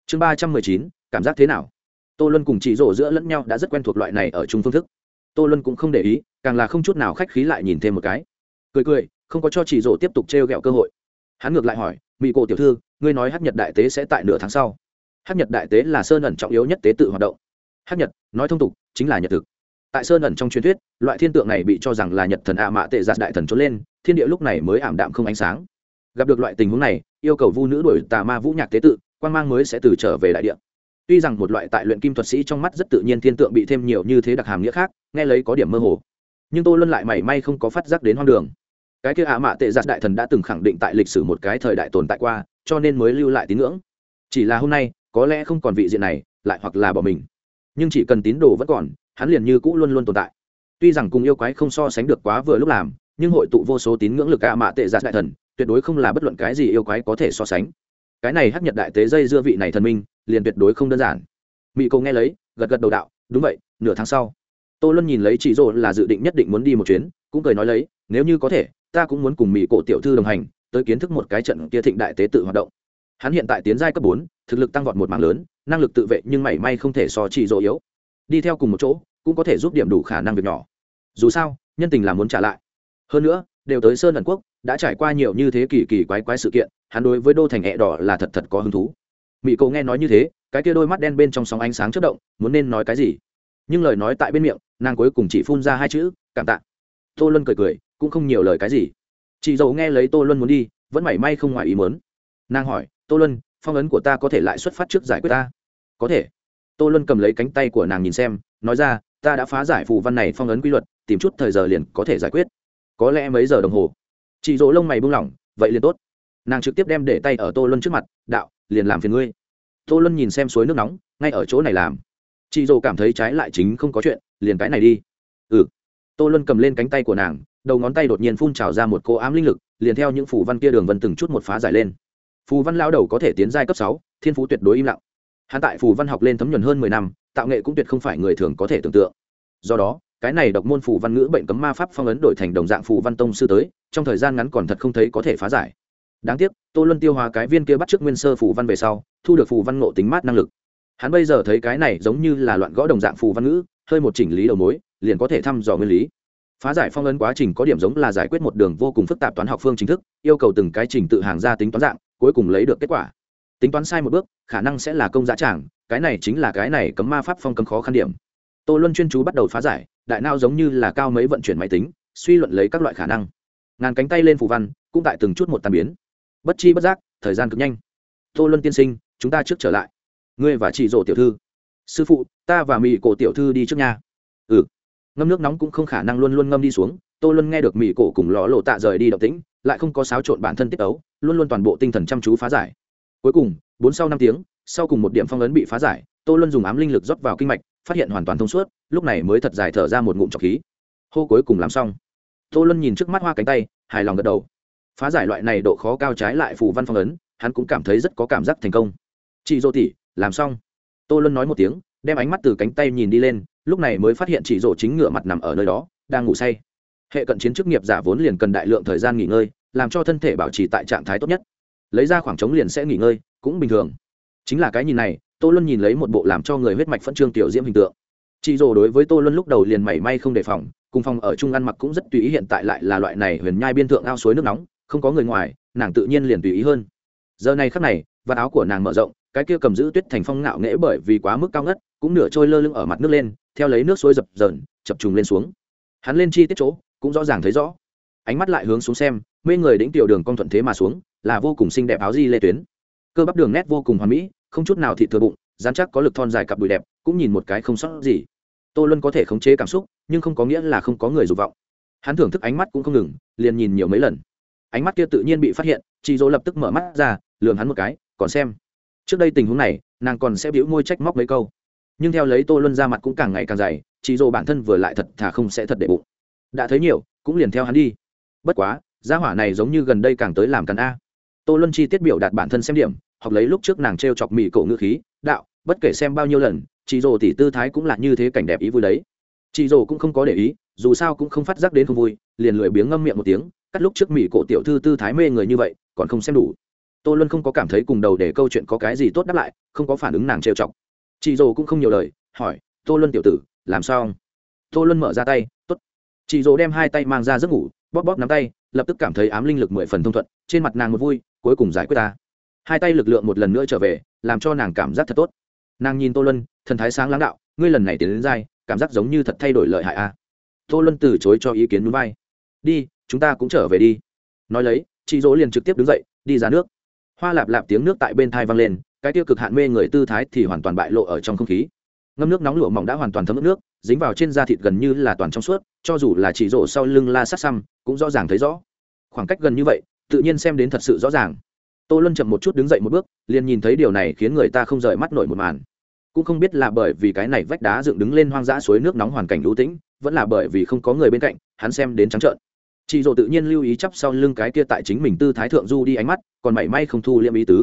Chương ba trăm mười chín, cảm giác thế nào? Tô luân cùng chị rổ giữa lẫn nhau đã rất quen thuộc loại này ở chung phương thức. Tô luân cũng không để ý, càng là không chút nào khách khí lại nhìn thêm một cái. Cười cười, không có cho chị rổ tiếp tục t r e o g ẹ o cơ hội. Hắn ngược lại hỏi mỹ cổ tiểu thư, ngươi nói hát nhật đại tế sẽ tại nửa tháng sau. Hát nhật đại tế là sơn ẩn trọng yếu nhất tế tự hoạt động. Hát nhật, nói thông tục, chính là nhật thực. Tại sơn ẩn trong truyền thuyết, loại thiên tượng này bị cho rằng là nhật thần ạ mạ tệ giạt đại thần trốn lên, thiên địa lúc này mới ảm đạm không ánh sáng gặp được loại tình huống này, yêu cầu vu nữ đổi tà ma vũ nhạc tế tự quan mang mới sẽ từ trở về đại địa. Tuy rằng một loại tại luyện kim thuật sĩ trong mắt rất tự nhiên thiên tượng bị thêm nhiều như thế đặc hàm nghĩa khác, nghe lấy có điểm mơ hồ. Nhưng tôi luôn lại mảy may không có phát giác đến hoang đường. Cái kia ạ mạ tệ giặt đại thần đã từng khẳng định tại lịch sử một cái thời đại tồn tại qua, cho nên mới lưu lại tín ngưỡng. Chỉ là hôm nay, có lẽ không còn vị diện này, lại hoặc là bỏ mình. Nhưng chỉ cần tín đồ vẫn còn, hắn liền như cũ luôn luôn tồn tại. Tuy rằng cùng yêu quái không so sánh được quá vừa lúc làm, nhưng hội tụ vô số tín ngưỡng lực ạ mạ tệ giặt đại thần tuyệt đối không là bất luận cái gì yêu quái có thể so sánh. Cái này hắc nhật đại tế dây dưa vị này thần minh, liền tuyệt đối không đơn giản. Mỹ cầu nghe lấy, gật gật đầu đạo, đúng vậy, nửa tháng sau. Tô luân nhìn lấy chị rồ là dự định nhất định muốn đi một chuyến, cũng cười nói lấy, nếu như có thể, ta cũng muốn cùng mỹ cổ tiểu thư đồng hành, tới kiến thức một cái trận kia thịnh đại tế tự hoạt động. Hắn hiện tại tiến giai cấp bốn, thực lực tăng vọt một mạng lớn, năng lực tự vệ nhưng mảy may không thể so chị rồ yếu. Đi theo cùng một chỗ, cũng có thể giúp điểm đủ khả năng việc nhỏ. Dù sao, nhân tình là muốn trả lại. Hơn nữa, đều tới sơn ẩn quốc đã trải qua nhiều như thế kỳ kỳ quái quái sự kiện, hắn đối với đô thành hẹ đỏ là thật thật có hứng thú. Mỹ cô nghe nói như thế, cái kia đôi mắt đen bên trong sóng ánh sáng chất động, muốn nên nói cái gì? Nhưng lời nói tại bên miệng, nàng cuối cùng chỉ phun ra hai chữ, cảm tạ. Tô luân cười cười, cũng không nhiều lời cái gì. Chị dầu nghe lấy tô luân muốn đi, vẫn mảy may không ngoài ý mớn nàng hỏi, tô luân, phong ấn của ta có thể lại xuất phát trước giải quyết ta? Có thể. Tô luân cầm lấy cánh tay của nàng nhìn xem, nói ra, ta đã phá giải phù văn này phong ấn quy luật, tìm chút thời giờ liền có thể giải quyết. Có lẽ mấy giờ đồng hồ? Chị dỗ lông mày buông lỏng, vậy liền tốt. Nàng trực tiếp đem để tay ở tô luân trước mặt, đạo, liền làm phiền ngươi. Tô luân nhìn xem suối nước nóng, ngay ở chỗ này làm. Chị dỗ cảm thấy trái lại chính không có chuyện, liền cái này đi. Ừ. Tô luân cầm lên cánh tay của nàng, đầu ngón tay đột nhiên phun trào ra một cô ám linh lực, liền theo những phù văn kia đường vân từng chút một phá giải lên. Phù văn lao đầu có thể tiến giai cấp sáu, thiên phú tuyệt đối im lặng. Hắn tại phù văn học lên thấm nhuần hơn mười năm, tạo nghệ cũng tuyệt không phải người thường có thể tưởng tượng. Do đó cái này độc môn phù văn ngữ bệnh cấm ma pháp phong ấn đổi thành đồng dạng phù văn tông sư tới, trong thời gian ngắn còn thật không thấy có thể phá giải. Đáng tiếc, tô luân tiêu hóa cái viên kia bắt trước nguyên sơ phù văn về sau, thu được phù văn ngộ tính mát năng lực. Hắn bây giờ thấy cái này giống như là loạn gõ đồng dạng phù văn ngữ, hơi một chỉnh lý đầu mối, liền có thể thăm dò nguyên lý. Phá giải phong ấn quá trình có điểm giống là giải quyết một đường vô cùng phức tạp toán học phương chính thức, yêu cầu từng cái trình tự hàng ra tính toán dạng, cuối cùng lấy được kết quả. Tính toán sai một bước, khả năng sẽ là công giá tràng, cái này chính là cái này cấm ma pháp phong cấm khó khăn điểm. Tô luân chuyên chú bắt đầu phá giải đại não giống như là cao mấy vận chuyển máy tính, suy luận lấy các loại khả năng. Ngàn cánh tay lên phù văn, cũng tại từng chút một tàn biến. Bất chi bất giác, thời gian cực nhanh. Tô luân tiên sinh, chúng ta trước trở lại. Ngươi và chị rổ tiểu thư. Sư phụ, ta và mỹ cổ tiểu thư đi trước nhà ừ. Ngâm nước nóng cũng không khả năng luôn luôn ngâm đi xuống. Tô luân nghe được mỹ cổ cùng lò lộ tạ rời đi động tĩnh, lại không có xáo trộn bản thân tiết ấu, luôn luôn toàn bộ tinh thần chăm chú phá giải. Cuối cùng, bốn sau năm tiếng, sau cùng một điểm phong ấn bị phá giải, tô luân dùng ám linh lực rót vào kinh mạch phát hiện hoàn toàn thông suốt, lúc này mới thật dài thở ra một ngụm trọc khí. Hô cuối cùng làm xong. Tô luân nhìn trước mắt hoa cánh tay, hài lòng gật đầu. Phá giải loại này độ khó cao trái lại phù văn phong ấn, hắn cũng cảm thấy rất có cảm giác thành công. Chị dô tỉ làm xong. Tô luân nói một tiếng, đem ánh mắt từ cánh tay nhìn đi lên, lúc này mới phát hiện chị dỗ chính ngựa mặt nằm ở nơi đó, đang ngủ say. Hệ cận chiến chức nghiệp giả vốn liền cần đại lượng thời gian nghỉ ngơi, làm cho thân thể bảo trì tại trạng thái tốt nhất. Lấy ra khoảng trống liền sẽ nghỉ ngơi, cũng bình thường. Chính là cái nhìn này tô luân nhìn lấy một bộ làm cho người huyết mạch phân trương tiểu diễm hình tượng. Chị rồ đối với tô luân lúc đầu liền mảy may không đề phòng, cùng phòng ở chung ăn mặc cũng rất tùy ý, hiện tại lại là loại này huyền nhai biên thượng ao suối nước nóng, không có người ngoài, nàng tự nhiên liền tùy ý hơn. Giờ này khắc này, vạt áo của nàng mở rộng, cái kia cầm giữ tuyết thành phong ngạo nghễ bởi vì quá mức cao ngất, cũng nửa trôi lơ lưng ở mặt nước lên, theo lấy nước suối dập dờn, chập trùng lên xuống. Hắn lên chi tiết chỗ, cũng rõ ràng thấy rõ. Ánh mắt lại hướng xuống xem, mê người đĩnh tiểu đường cong thuận thế mà xuống, là vô cùng xinh đẹp áo di lê tuyến. Cơ bắp đường nét vô cùng hoàn mỹ không chút nào thị thừa bụng dán chắc có lực thon dài cặp đùi đẹp, cũng nhìn một cái không sót gì. Tô luân có thể khống chế cảm xúc, nhưng không có nghĩa là không có người dục vọng. Hắn thưởng thức ánh mắt cũng không ngừng, liền nhìn nhiều mấy lần. Ánh mắt kia tự nhiên bị phát hiện chị dỗ lập tức mở mắt ra lường hắn một cái, còn xem. Trước đây tình huống này, nàng còn sẽ biểu môi trách móc mấy câu. Nhưng theo lấy tô luân ra mặt cũng càng ngày càng dày chị dỗ bản thân vừa lại thật thà không sẽ thật để bụng. Đã thấy nhiều, cũng liền theo hắn đi. Bất quá, gia hỏa này giống như gần đây càng tới làm cắn a. Tô luân chi tiết biểu đạt bản thân xem điểm học lấy lúc trước nàng t r e o chọc mì cổ ngữ khí, đạo, bất kể xem bao nhiêu lần, chị rồ tỷ tư thái cũng là như thế cảnh đẹp ý vui đấy. Chị rồ cũng không có để ý, dù sao cũng không phát giác đến không vui, liền lười biếng ngâm miệng một tiếng, cắt lúc trước mỹ cổ tiểu thư tư thái mê người như vậy, còn không xem đủ. Tô luân không có cảm thấy cùng đầu để câu chuyện có cái gì tốt đáp lại, không có phản ứng nàng trêu chọc. Chị dồ cũng không nhiều lời, hỏi, tô luân tiểu tử, làm sao? Tô luân mở ra tay t ố t chị dồ đem hai tay mang ra giấc ngủ, bóp bóp nắm tay, lập tức cảm thấy ám linh lực mười phần thông thuận, trên mặt nàng một vui, cuối cùng giải quyết ta hai tay lực lượng một lần nữa trở về, làm cho nàng cảm giác thật tốt. Nàng nhìn tô luân, thần thái sáng lãng đạo, ngươi lần này tiến đến dai, cảm giác giống như thật thay đổi lợi hại a tô luân từ chối cho ý kiến núi vai. Đi, chúng ta cũng trở về đi. Nói lấy, chị dỗ liền trực tiếp đứng dậy, đi ra nước. Hoa lạp lạp tiếng nước tại bên thai vang lên, cái tiêu cực hạn mê người tư thái thì hoàn toàn bại lộ ở trong không khí. Ngâm nước nóng lụa mỏng đã hoàn toàn thấm ướt nước, dính vào trên da thịt gần như là toàn trong suốt, cho dù là chỉ rổ sau lưng la sát xăm, cũng rõ ràng thấy rõ. Khoảng cách gần như vậy, tự nhiên xem đến thật sự rõ ràng tô luân chậm một chút đứng dậy một bước, liền nhìn thấy điều này khiến người ta không rời mắt nổi một màn. Cũng không biết là bởi vì cái này vách đá dựng đứng lên hoang dã suối nước nóng hoàn cảnh lũ tĩnh, vẫn là bởi vì không có người bên cạnh, hắn xem đến trắng trợn. Chị dỗ tự nhiên lưu ý chắp sau lưng cái kia tại chính mình tư thái thượng du đi ánh mắt, còn mảy may không thu liêm ý tứ.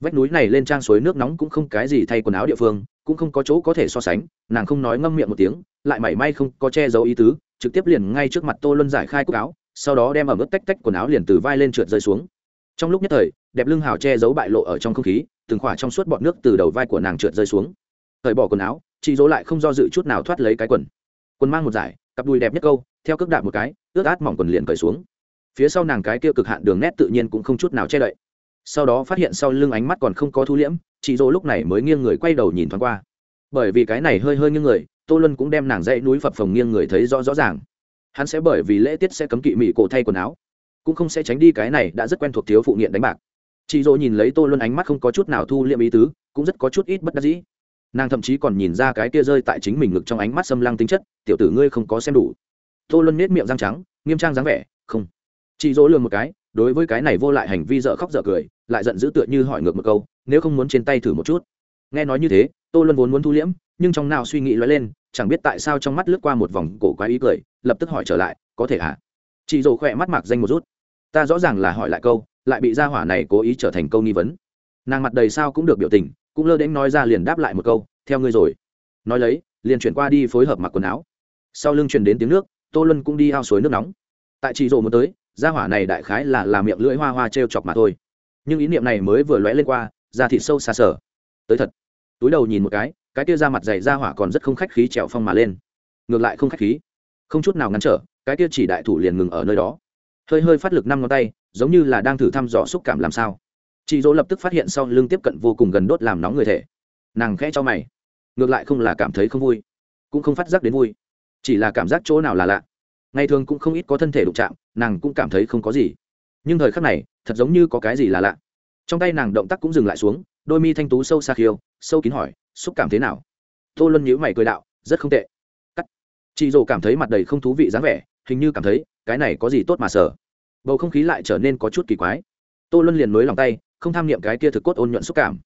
Vách núi này lên trang suối nước nóng cũng không cái gì thay quần áo địa phương, cũng không có chỗ có thể so sánh, nàng không nói ngâm miệng một tiếng, lại mảy may không có che giấu ý tứ, trực tiếp liền ngay trước mặt tô luân giải khai cúc áo, sau đó đem ở mức tách tách quần áo liền từ vai lên trượt rơi xuống trong lúc nhất thời, đẹp lưng hào che giấu bại lộ ở trong không khí, từng khỏa trong suốt bọt nước từ đầu vai của nàng trượt rơi xuống. Thời bỏ quần áo, chị dỗ lại không do dự chút nào thoát lấy cái quần. Quần mang một giải, cặp đùi đẹp nhất câu, theo cước đạp một cái, ướt át mỏng quần liền cởi xuống. Phía sau nàng cái kia cực hạn đường nét tự nhiên cũng không chút nào che đậy. Sau đó phát hiện sau lưng ánh mắt còn không có thu liễm, chị dỗ lúc này mới nghiêng người quay đầu nhìn thoáng qua. Bởi vì cái này hơi hơi nghiêng người, tô luân cũng đem nàng dãy núi phập phồng nghiêng người thấy rõ rõ ràng. Hắn sẽ bởi vì lễ tiết sẽ cấm kỵ mỹ cổ thay quần áo cũng không sẽ tránh đi cái này đã rất quen thuộc thiếu phụ nghiện đánh bạc. Chị dỗ nhìn lấy tô luân ánh mắt không có chút nào thu liệm ý tứ, cũng rất có chút ít bất đắc dĩ. Nàng thậm chí còn nhìn ra cái kia rơi tại chính mình ngực trong ánh mắt xâm lăng tính chất, tiểu tử ngươi không có xem đủ. Tô luân nết miệng răng trắng, nghiêm trang dáng vẻ, không. Chị dỗ lừa một cái, đối với cái này vô lại hành vi dở khóc dở cười, lại giận dữ tựa như hỏi ngược một câu, nếu không muốn trên tay thử một chút? Nghe nói như thế, tô luân vốn muốn thu liễm, nhưng trong nào suy nghĩ lóe lên, chẳng biết tại sao trong mắt lướt qua một vòng cổ quái ý cười, lập tức hỏi trở lại, có thể hả? À? chị dỗ khỏe mắt mạc danh một rút ta rõ ràng là hỏi lại câu, lại bị gia hỏa này cố ý trở thành câu nghi vấn. Nàng mặt đầy sao cũng được biểu tình, cũng lơ đến nói ra liền đáp lại một câu, theo ngươi rồi. Nói lấy, liền chuyển qua đi phối hợp mặc quần áo. Sau lưng truyền đến tiếng nước, tô luân cũng đi ao suối nước nóng. Tại chị rộ muốn tới, gia hỏa này đại khái là làm miệng lưỡi hoa hoa t r e o chọc mà thôi. Nhưng ý niệm này mới vừa lóe lên qua ra thịt sâu xa sở tới thật. Túi đầu nhìn một cái cái kia ra mặt dày ra hỏa còn rất không khách khí trèo phong mà lên. Ngược lại không khách khí. Không chút nào ngăn trở, cái kia chỉ đại thủ liền ngừng ở nơi đó hơi hơi phát lực năm ngón tay, giống như là đang thử thăm dò xúc cảm làm sao. Chị dỗ lập tức phát hiện sau lưng tiếp cận vô cùng gần đốt làm nóng người thể. Nàng khẽ cho mày. Ngược lại không là cảm thấy không vui, cũng không phát giác đến vui. Chỉ là cảm giác chỗ nào là lạ. Ngày thường cũng không ít có thân thể đụng chạm, nàng cũng cảm thấy không có gì. Nhưng thời khắc này, thật giống như có cái gì là lạ. Trong tay nàng động tác cũng dừng lại xuống, đôi mi thanh tú sâu xa khiêu, sâu kín hỏi, xúc cảm thế nào? Tô luân nhíu mày cười đạo, rất không tệ. Cắt. Chị Dỗ cảm thấy mặt đầy không thú vị dáng vẻ, hình như cảm thấy cái này có gì tốt mà sợ? Bầu không khí lại trở nên có chút kỳ quái. Tô luân liền nối lòng tay, không tham niệm cái kia thực cốt ôn nhuận xúc cảm.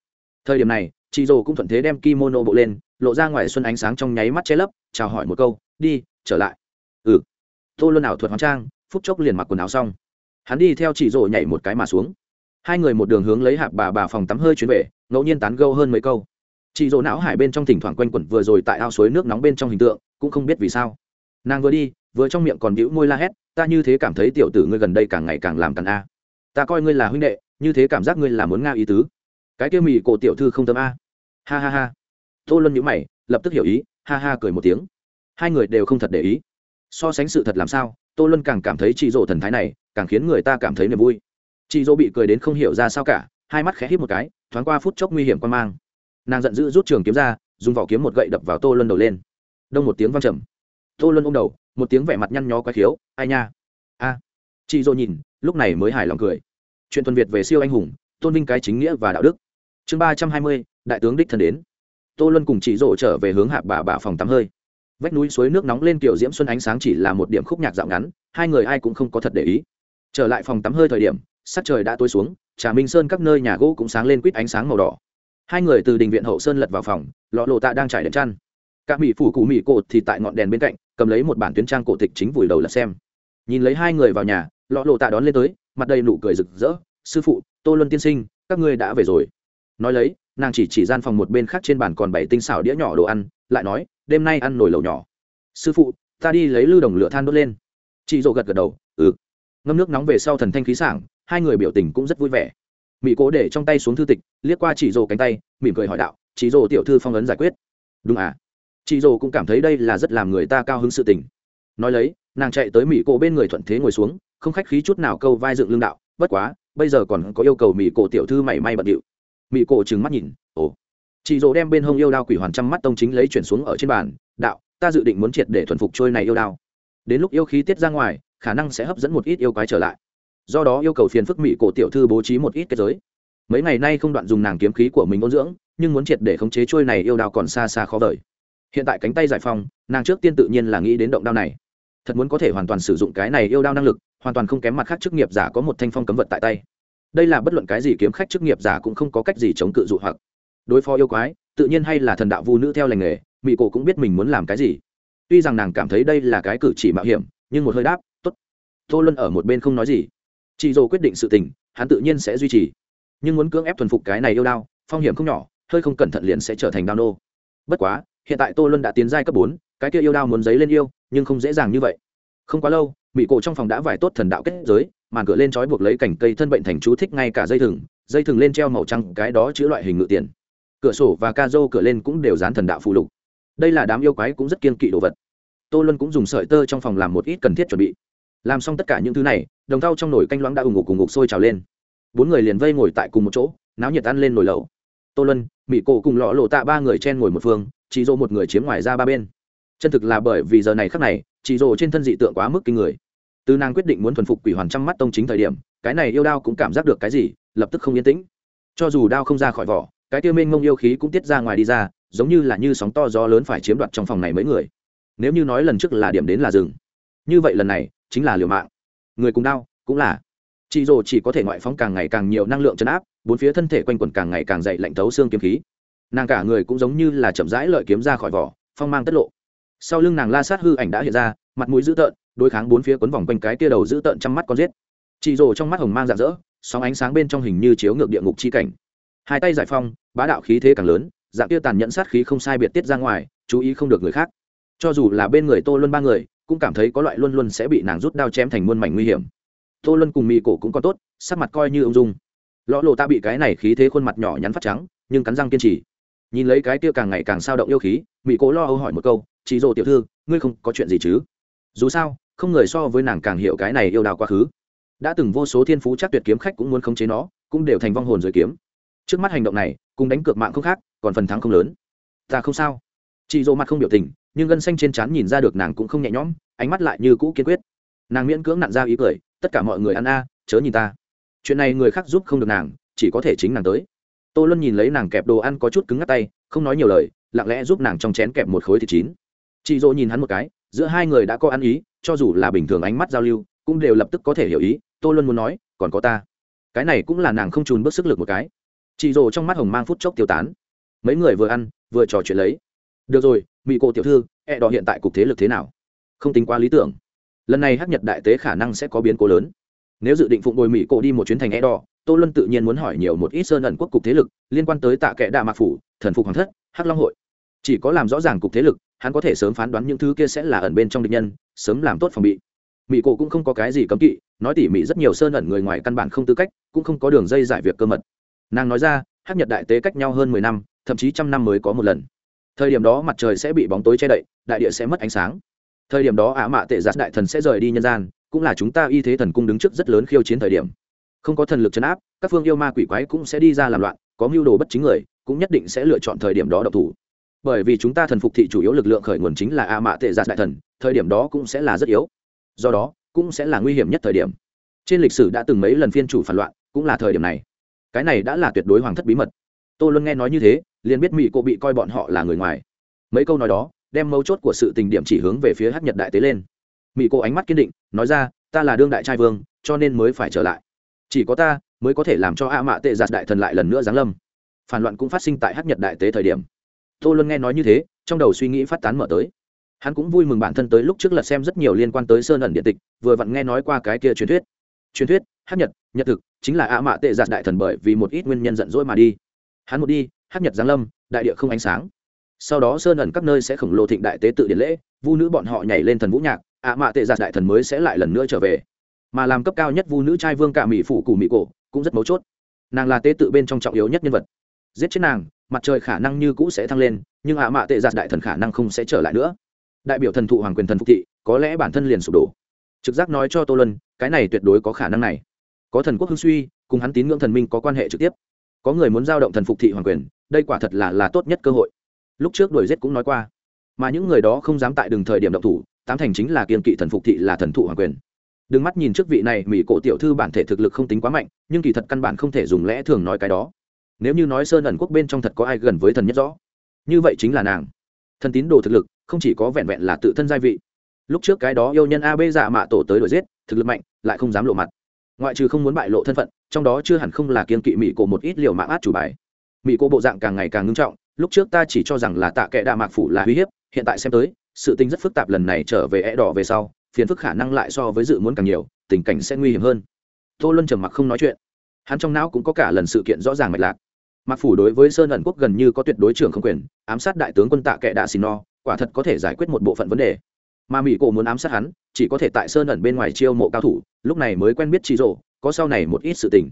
Thời điểm này chị dồ cũng thuận thế đem kimono bộ lên, lộ ra ngoài xuân ánh sáng trong nháy mắt che lấp, chào hỏi một câu, đi, trở lại. Ừ. Tô luân ảo thuật hóa trang, phút chốc liền mặc quần áo xong. Hắn đi theo chị rổ nhảy một cái mà xuống. Hai người một đường hướng lấy hạp bà bà phòng tắm hơi chuyến về, ngẫu nhiên tán gâu hơn mấy câu. Chị rổ não hải bên trong thỉnh thoảng quanh quẩn vừa rồi tại ao suối nước nóng bên trong hình tượng, cũng không biết vì sao. Nàng vừa đi, vừa trong miệng còn bĩu môi la hét ta như thế cảm thấy tiểu tử ngươi gần đây càng ngày càng làm càng a. Ta coi ngươi là huynh đệ, như thế cảm giác ngươi là muốn nga ý tứ. Cái kia mì cổ tiểu thư không tâm a. Ha ha ha. Tô luân nhữ mày, lập tức hiểu ý, ha ha cười một tiếng. Hai người đều không thật để ý. So sánh sự thật làm sao, tô luân càng cảm thấy chị dỗ thần thái này, càng khiến người ta cảm thấy niềm vui. Chị dỗ bị cười đến không hiểu ra sao cả, hai mắt khẽ hít một cái, thoáng qua phút chốc nguy hiểm quan mang. Nàng giận dữ rút trường kiếm ra, dùng vỏ kiếm một gậy đập vào tô luân đầu lên. Đông một tiếng văng trầm. Tô luân ôm đầu một tiếng vẻ mặt nhăn nhó quái khiếu, ai nha? A. Chị dô nhìn, lúc này mới hài lòng cười. Chuyện thuần việt về siêu anh hùng, tôn vinh cái chính nghĩa và đạo đức. Chương ba trăm hai mươi, đại tướng đích thân đến. Tô luân cùng chị dỗ trở về hướng hạ bà bà phòng tắm hơi. Vách núi suối nước nóng lên kiểu diễm xuân ánh sáng chỉ là một điểm khúc nhạc dạo ngắn, hai người ai cũng không có thật để ý. Trở lại phòng tắm hơi thời điểm, sắc trời đã tối xuống, trà minh sơn các nơi nhà gỗ cũng sáng lên quýt ánh sáng màu đỏ. Hai người từ đình viện hậu sơn lật vào phòng, lọ lộ tạ đang trải đệm chăn. Cả mỹ phủ cụ mỹ cột thì tại ngọn đèn bên cạnh cầm lấy một bản tuyến trang cổ tịch chính vùi đầu là xem. Nhìn lấy hai người vào nhà, lọ lộ tạ đón lên tới, mặt đầy nụ cười rực rỡ. Sư phụ, tô luân tiên sinh, các ngươi đã về rồi. Nói lấy, nàng chỉ chỉ gian phòng một bên khác trên bàn còn bảy tinh xảo đĩa nhỏ đồ ăn, lại nói, đêm nay ăn nồi lẩu nhỏ. Sư phụ, ta đi lấy lưu đồng lửa than đốt lên. Chị dỗ gật gật đầu ừ. Ngâm nước nóng về sau thần thanh khí sảng, hai người biểu tình cũng rất vui vẻ. Mỹ cố để trong tay xuống thư tịch, liếc qua chị dỗ cánh tay, mỉm cười hỏi đạo, chị dỗ tiểu thư phong ấn giải quyết. Đúng à chị dồ cũng cảm thấy đây là rất làm người ta cao hứng sự tình. Nói lấy, nàng chạy tới mỹ cổ bên người thuận thế ngồi xuống, không khách khí chút nào câu vai dựng lương đạo, bất quá, bây giờ còn có yêu cầu mỹ cổ tiểu thư mảy may bận điệu. Mỹ cổ trừng mắt nhìn, ồ. Chị dỗ đem bên hông yêu đao quỷ hoàn trăm mắt tông chính lấy chuyển xuống ở trên bàn, đạo, ta dự định muốn triệt để thuần phục trôi này yêu đao. Đến lúc yêu khí tiết ra ngoài, khả năng sẽ hấp dẫn một ít yêu quái trở lại. Do đó yêu cầu phiền phức mỹ cổ tiểu thư bố trí một ít cái giới. Mấy ngày nay không đoạn dùng nàng kiếm khí của mình ôn dưỡng, nhưng muốn triệt để khống chế trôi này yêu đao còn xa xa khó vời hiện tại cánh tay giải phong nàng trước tiên tự nhiên là nghĩ đến động đao này. Thật muốn có thể hoàn toàn sử dụng cái này yêu đao năng lực, hoàn toàn không kém mặt khác chức nghiệp giả có một thanh phong cấm vật tại tay. Đây là bất luận cái gì kiếm khách chức nghiệp giả cũng không có cách gì chống cự dụ hoặc. Đối phó yêu quái, tự nhiên hay là thần đạo vu nữ theo lành nghề mỹ cổ cũng biết mình muốn làm cái gì. Tuy rằng nàng cảm thấy đây là cái cử chỉ mạo hiểm, nhưng một hơi đáp t ố t tô luân ở một bên không nói gì. Chị dồ quyết định sự tình, hắn tự nhiên sẽ duy trì. Nhưng muốn cưỡng ép thuần phục cái này yêu đao, phong hiểm không nhỏ, hơi không cẩn thận liền sẽ trở thành đao nô. Bất quá hiện tại tô luân đã tiến giai cấp bốn, cái kia yêu đao muốn giấy lên yêu, nhưng không dễ dàng như vậy. Không quá lâu, mỹ cổ trong phòng đã vải tốt thần đạo kết giới, màn cửa lên trói buộc lấy cảnh cây thân bệnh thành chú thích ngay cả dây thừng dây thừng lên treo màu trắng, cái đó chữ loại hình ngự tiền. Cửa sổ và ca rô cửa lên cũng đều dán thần đạo phụ lục. Đây là đám yêu quái cũng rất kiên kỵ đồ vật. Tô luân cũng dùng sợi tơ trong phòng làm một ít cần thiết chuẩn bị. Làm xong tất cả những thứ này, đồng thau trong nồi canh loãng đã ủng ngục cùng ngục sôi trào lên. Bốn người liền vây ngồi tại cùng một chỗ, náo nhiệt ăn lên nồi lẩu. Tô luân mỹ cổ cùng lọ lộ tạ ba người chen ngồi một phương chỉ dỗ một người chiếm ngoài ra ba bên. Chân thực là bởi vì giờ này khắc này, chỉ dỗ trên thân dị tượng quá mức kinh người. Từ nàng quyết định muốn thuần phục quỷ hoàn trăm mắt tông chính thời điểm, cái này yêu đao cũng cảm giác được cái gì, lập tức không yên tĩnh. Cho dù đao không ra khỏi vỏ, cái tiêu mênh mông yêu khí cũng tiết ra ngoài đi ra, giống như là như sóng to gió lớn phải chiếm đoạt trong phòng này mấy người. Nếu như nói lần trước là điểm đến là rừng như vậy lần này chính là liều mạng. Người cùng đao cũng là. Chị rồ chỉ có thể ngoại phóng càng ngày càng nhiều năng lượng chấn áp, bốn phía thân thể quanh quẩn càng ngày càng dậy lạnh thấu xương kiếm khí nàng cả người cũng giống như là chậm rãi lợi kiếm ra khỏi vỏ, phong mang tất lộ. Sau lưng nàng la sát hư ảnh đã hiện ra, mặt mũi dữ tợn, đối kháng bốn phía quấn vòng quanh cái tia đầu dữ tợn trong mắt con giết. Chị rồ trong mắt hồng mang rạng rỡ, sóng ánh sáng bên trong hình như chiếu ngược địa ngục chi cảnh. Hai tay giải phong bá đạo khí thế càng lớn, dạng kia tàn nhẫn sát khí không sai biệt tiết ra ngoài, chú ý không được người khác. Cho dù là bên người tô luân ba người, cũng cảm thấy có loại luôn luôn sẽ bị nàng rút đao chém thành muôn mảnh nguy hiểm. Tô luân cùng mì cổ cũng có tốt, sắc mặt coi như ông dung. Lõ lộ ta bị cái này khí thế khuôn mặt nhỏ nhắn phát trắng, nhưng cắn răng kiên trì nhìn lấy cái kia càng ngày càng sao động yêu khí mỹ cố lo âu hỏi một câu chị dỗ tiểu thư, ngươi không có chuyện gì chứ? Dù sao, không người so với nàng càng hiểu cái này yêu đào quá khứ. Đã từng vô số thiên phú chắc tuyệt kiếm khách cũng muốn khống chế nó, cũng đều thành vong hồn rồi kiếm. Trước mắt hành động này, cùng đánh cược mạng không khác, còn phần thắng không lớn. Ta không sao. Chị dỗ mặt không biểu tình, nhưng gân xanh trên trán nhìn ra được nàng cũng không nhẹ nhõm, ánh mắt lại như cũ kiên quyết. Nàng miễn cưỡng nặn ra ý cười, tất cả mọi người ăn a, chớ nhìn ta. Chuyện này người khác giúp không được nàng, chỉ có thể chính nàng tới tô luân nhìn lấy nàng kẹp đồ ăn có chút cứng ngắt tay, không nói nhiều lời, lặng lẽ giúp nàng trong chén kẹp một khối thịt chín. Chị dỗ nhìn hắn một cái, giữa hai người đã có ăn ý, cho dù là bình thường ánh mắt giao lưu, cũng đều lập tức có thể hiểu ý, tô luân muốn nói, còn có ta. Cái này cũng là nàng không trùn bước sức lực một cái. Chị dỗ trong mắt hồng mang phút chốc tiêu tán. Mấy người vừa ăn, vừa trò chuyện lấy. Được rồi mỹ cô tiểu thư e đỏ hiện tại cục thế lực thế nào? Không tính quá lý tưởng. Lần này hắc nhật đại tế khả năng sẽ có biến cố lớn. Nếu dự định phụng bồi mỹ cổ đi một chuyến thành e đỏ tô luân tự nhiên muốn hỏi nhiều một ít sơn ẩn quốc cục thế lực liên quan tới tạ kệ đạ mạc phủ, thần phục hoàng thất, hắc long hội. Chỉ có làm rõ ràng cục thế lực, hắn có thể sớm phán đoán những thứ kia sẽ là ẩn bên trong địch nhân, sớm làm tốt phòng bị. Mỹ cổ cũng không có cái gì cấm kỵ, nói tỉ mỉ rất nhiều sơn ẩn người ngoài căn bản không tư cách, cũng không có đường dây giải việc cơ mật. Nàng nói ra, hắc nhật đại tế cách nhau hơn mười năm, thậm chí trăm năm mới có một lần. Thời điểm đó mặt trời sẽ bị bóng tối che đậy, đại địa sẽ mất ánh sáng. Thời điểm đó ả mạ tệ giặt đại thần sẽ rời đi nhân gian, cũng là chúng ta y thế thần cung đứng trước rất lớn khiêu chiến thời điểm không có thần lực chấn áp, các phương yêu ma quỷ quái cũng sẽ đi ra làm loạn, có mưu đồ bất chính người, cũng nhất định sẽ lựa chọn thời điểm đó độc thủ. Bởi vì chúng ta thần phục thị chủ yếu lực lượng khởi nguồn chính là a mạ tệ giạt đại thần, thời điểm đó cũng sẽ là rất yếu. Do đó, cũng sẽ là nguy hiểm nhất thời điểm. Trên lịch sử đã từng mấy lần phiên chủ phản loạn, cũng là thời điểm này. Cái này đã là tuyệt đối hoàng thất bí mật. Tô luân nghe nói như thế, liền biết mỹ cô bị coi bọn họ là người ngoài. Mấy câu nói đó, đem mấu chốt của sự tình điểm chỉ hướng về phía hát nhật đại tế lên. Mỹ cô ánh mắt kiên định, nói ra, ta là đương đại trai vương, cho nên mới phải trở lại chỉ có ta mới có thể làm cho a mạ tệ giạt đại thần lại lần nữa giáng lâm. Phản loạn cũng phát sinh tại hát nhật đại tế thời điểm. Tô luân nghe nói như thế, trong đầu suy nghĩ phát tán mở tới. Hắn cũng vui mừng bản thân tới lúc trước lật xem rất nhiều liên quan tới sơn ẩn điện tịch, vừa vặn nghe nói qua cái kia truyền thuyết. Truyền thuyết hát nhật nhật thực, chính là a mạ tệ giạt đại thần bởi vì một ít nguyên nhân giận dỗi mà đi. Hắn một đi hát nhật giáng lâm, đại địa không ánh sáng. Sau đó sơn ẩn các nơi sẽ khổng lồ thịnh đại tế tự điện lễ, vu nữ bọn họ nhảy lên thần vũ nhạc, a mạ tệ giạt đại thần mới sẽ lại lần nữa trở về mà làm cấp cao nhất vu nữ trai vương cả mỹ phủ cù mỹ cổ cũng rất mấu chốt. Nàng là tế tự bên trong trọng yếu nhất nhân vật. Giết chết nàng, mặt trời khả năng như cũ sẽ thăng lên, nhưng ạ mạ tệ giạt đại thần khả năng không sẽ trở lại nữa. Đại biểu thần thụ hoàng quyền thần phục thị, có lẽ bản thân liền sụp đổ. Trực giác nói cho tô lân cái này tuyệt đối có khả năng này. Có thần quốc hưng suy, cùng hắn tín ngưỡng thần minh có quan hệ trực tiếp. Có người muốn giao động thần phục thị hoàng quyền, đây quả thật là là tốt nhất cơ hội. Lúc trước đuổi giết cũng nói qua. Mà những người đó không dám tại đường thời điểm động thủ, tám thành chính là kiên kỵ thần phục thị là thần thụ hoàng quyền đừng mắt nhìn trước vị này, mỹ cổ tiểu thư bản thể thực lực không tính quá mạnh, nhưng kỳ thật căn bản không thể dùng lẽ thường nói cái đó. Nếu như nói sơn ẩn quốc bên trong thật có ai gần với thần nhất rõ, như vậy chính là nàng. Thần tín đồ thực lực, không chỉ có vẹn vẹn là tự thân gia vị. Lúc trước cái đó yêu nhân a b giả mạ tổ tới đuổi giết, thực lực mạnh, lại không dám lộ mặt. Ngoại trừ không muốn bại lộ thân phận, trong đó chưa hẳn không là kiên kỵ mỹ cổ một ít liều mạng át chủ bài. Mỹ cổ bộ dạng càng ngày càng ngưng trọng, lúc trước ta chỉ cho rằng là tạ kệ đa mạc phủ là uy hiếp, hiện tại xem tới, sự tình rất phức tạp lần này trở về é đỏ về sau phiền phức khả năng lại so với dự muốn càng nhiều, tình cảnh sẽ nguy hiểm hơn. Tô luân trầm mặc không nói chuyện. Hắn trong não cũng có cả lần sự kiện rõ ràng mạch lạc. Mặc phủ đối với sơn ẩn quốc gần như có tuyệt đối trưởng không quyền, ám sát đại tướng quân tạ kệ đạ xin no, quả thật có thể giải quyết một bộ phận vấn đề. Mà mỹ cổ muốn ám sát hắn, chỉ có thể tại sơn ẩn bên ngoài chiêu mộ cao thủ, lúc này mới quen biết chị rộ có sau này một ít sự tình.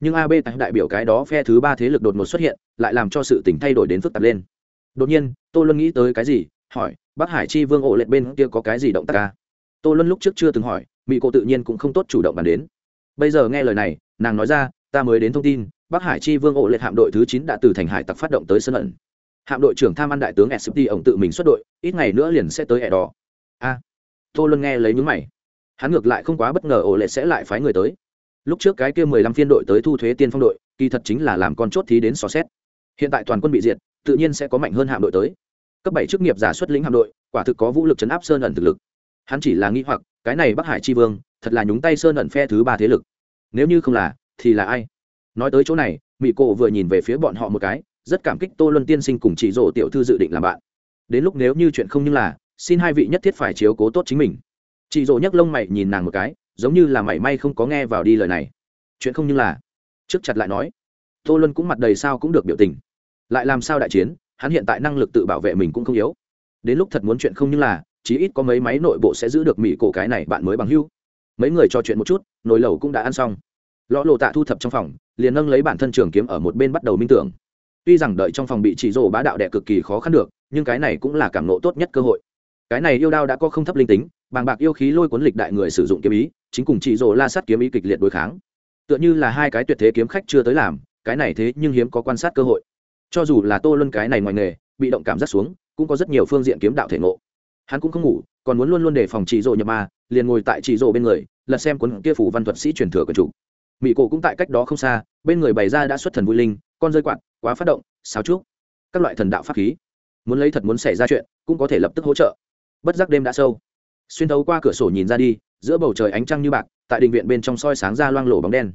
Nhưng ab tại đại biểu cái đó phe thứ ba thế lực đột ngột xuất hiện, lại làm cho sự tình thay đổi đến phức tạp lên. Đột nhiên, tô luân nghĩ tới cái gì, hỏi, bắc hải chi vương ổ lệ bên kia có cái gì động tác ca tô luân lúc trước chưa từng hỏi mỹ cô tự nhiên cũng không tốt chủ động bàn đến. Bây giờ nghe lời này, nàng nói ra, ta mới đến thông tin, bắc hải chi vương ổ lệ hạm đội thứ chín đã từ thành hải tặc phát động tới sân ẩn. Hạm đội trưởng tham ăn đại tướng sft ổng tự mình xuất đội, ít ngày nữa liền sẽ tới ẻ đỏ a. Tô luân nghe lấy nhúng mày. Hắn ngược lại không quá bất ngờ ổ lệ sẽ lại phái người tới. Lúc trước cái kia mười lăm phiên đội tới thu thuế tiên phong đội, kỳ thật chính là làm con chốt thí đến xò xét. Hiện tại toàn quân bị diệt, tự nhiên sẽ có mạnh hơn hạm đội tới. Cấp bảy chức nghiệp giả xuất lĩnh hạm đội, quả thực có vũ lực chấn áp sơn ẩn thực lực hắn chỉ là nghĩ hoặc, cái này bắc hải chi vương, thật là nhúng tay sơn ẩn phe thứ ba thế lực. Nếu như không là, thì là ai? Nói tới chỗ này mỹ cổ vừa nhìn về phía bọn họ một cái, rất cảm kích tô luân tiên sinh cùng chị rổ tiểu thư dự định làm bạn. Đến lúc nếu như chuyện không như là, xin hai vị nhất thiết phải chiếu cố tốt chính mình. Chị rổ nhấc lông mày nhìn nàng một cái, giống như là mảy may không có nghe vào đi lời này. Chuyện không như là, trước chặt lại nói, tô luân cũng mặt đầy sao cũng được biểu tình. Lại làm sao đại chiến, hắn hiện tại năng lực tự bảo vệ mình cũng không yếu. Đến lúc thật muốn chuyện không như là chí ít có mấy máy nội bộ sẽ giữ được mỹ cổ cái này bạn mới bằng hưu. Mấy người trò chuyện một chút, nồi lẩu cũng đã ăn xong. Lọ lộ tạ thu thập trong phòng, liền nâng lấy bản thân trường kiếm ở một bên bắt đầu minh tưởng. Tuy rằng đợi trong phòng bị chỉ rổ bá đạo đẻ cực kỳ khó khăn được, nhưng cái này cũng là cảm nộ tốt nhất cơ hội. Cái này yêu đao đã có không thấp linh tính, bàng bạc yêu khí lôi cuốn lịch đại người sử dụng kiếm ý, chính cùng chỉ rổ la sát kiếm ý kịch liệt đối kháng. Tựa như là hai cái tuyệt thế kiếm khách chưa tới làm, cái này thế nhưng hiếm có quan sát cơ hội. Cho dù là tô luân cái này ngoài nghề, bị động cảm giác xuống, cũng có rất nhiều phương diện kiếm đạo thể ngộ hắn cũng không ngủ, còn muốn luôn luôn đề phòng chị rộ nhập ma, liền ngồi tại chị rộ bên người, lật xem cuốn kia phủ văn thuật sĩ truyền thừa của chủ mỹ cổ cũng tại cách đó không xa, bên người bày ra đã xuất thần vui linh, con rơi quạt, quá phát động, sáo trúc, các loại thần đạo pháp khí. Muốn lấy thật muốn xảy ra chuyện, cũng có thể lập tức hỗ trợ. Bất giác đêm đã sâu. Xuyên thấu qua cửa sổ nhìn ra đi, giữa bầu trời ánh trăng như bạc, tại đình viện bên trong soi sáng ra loang lổ bóng đen.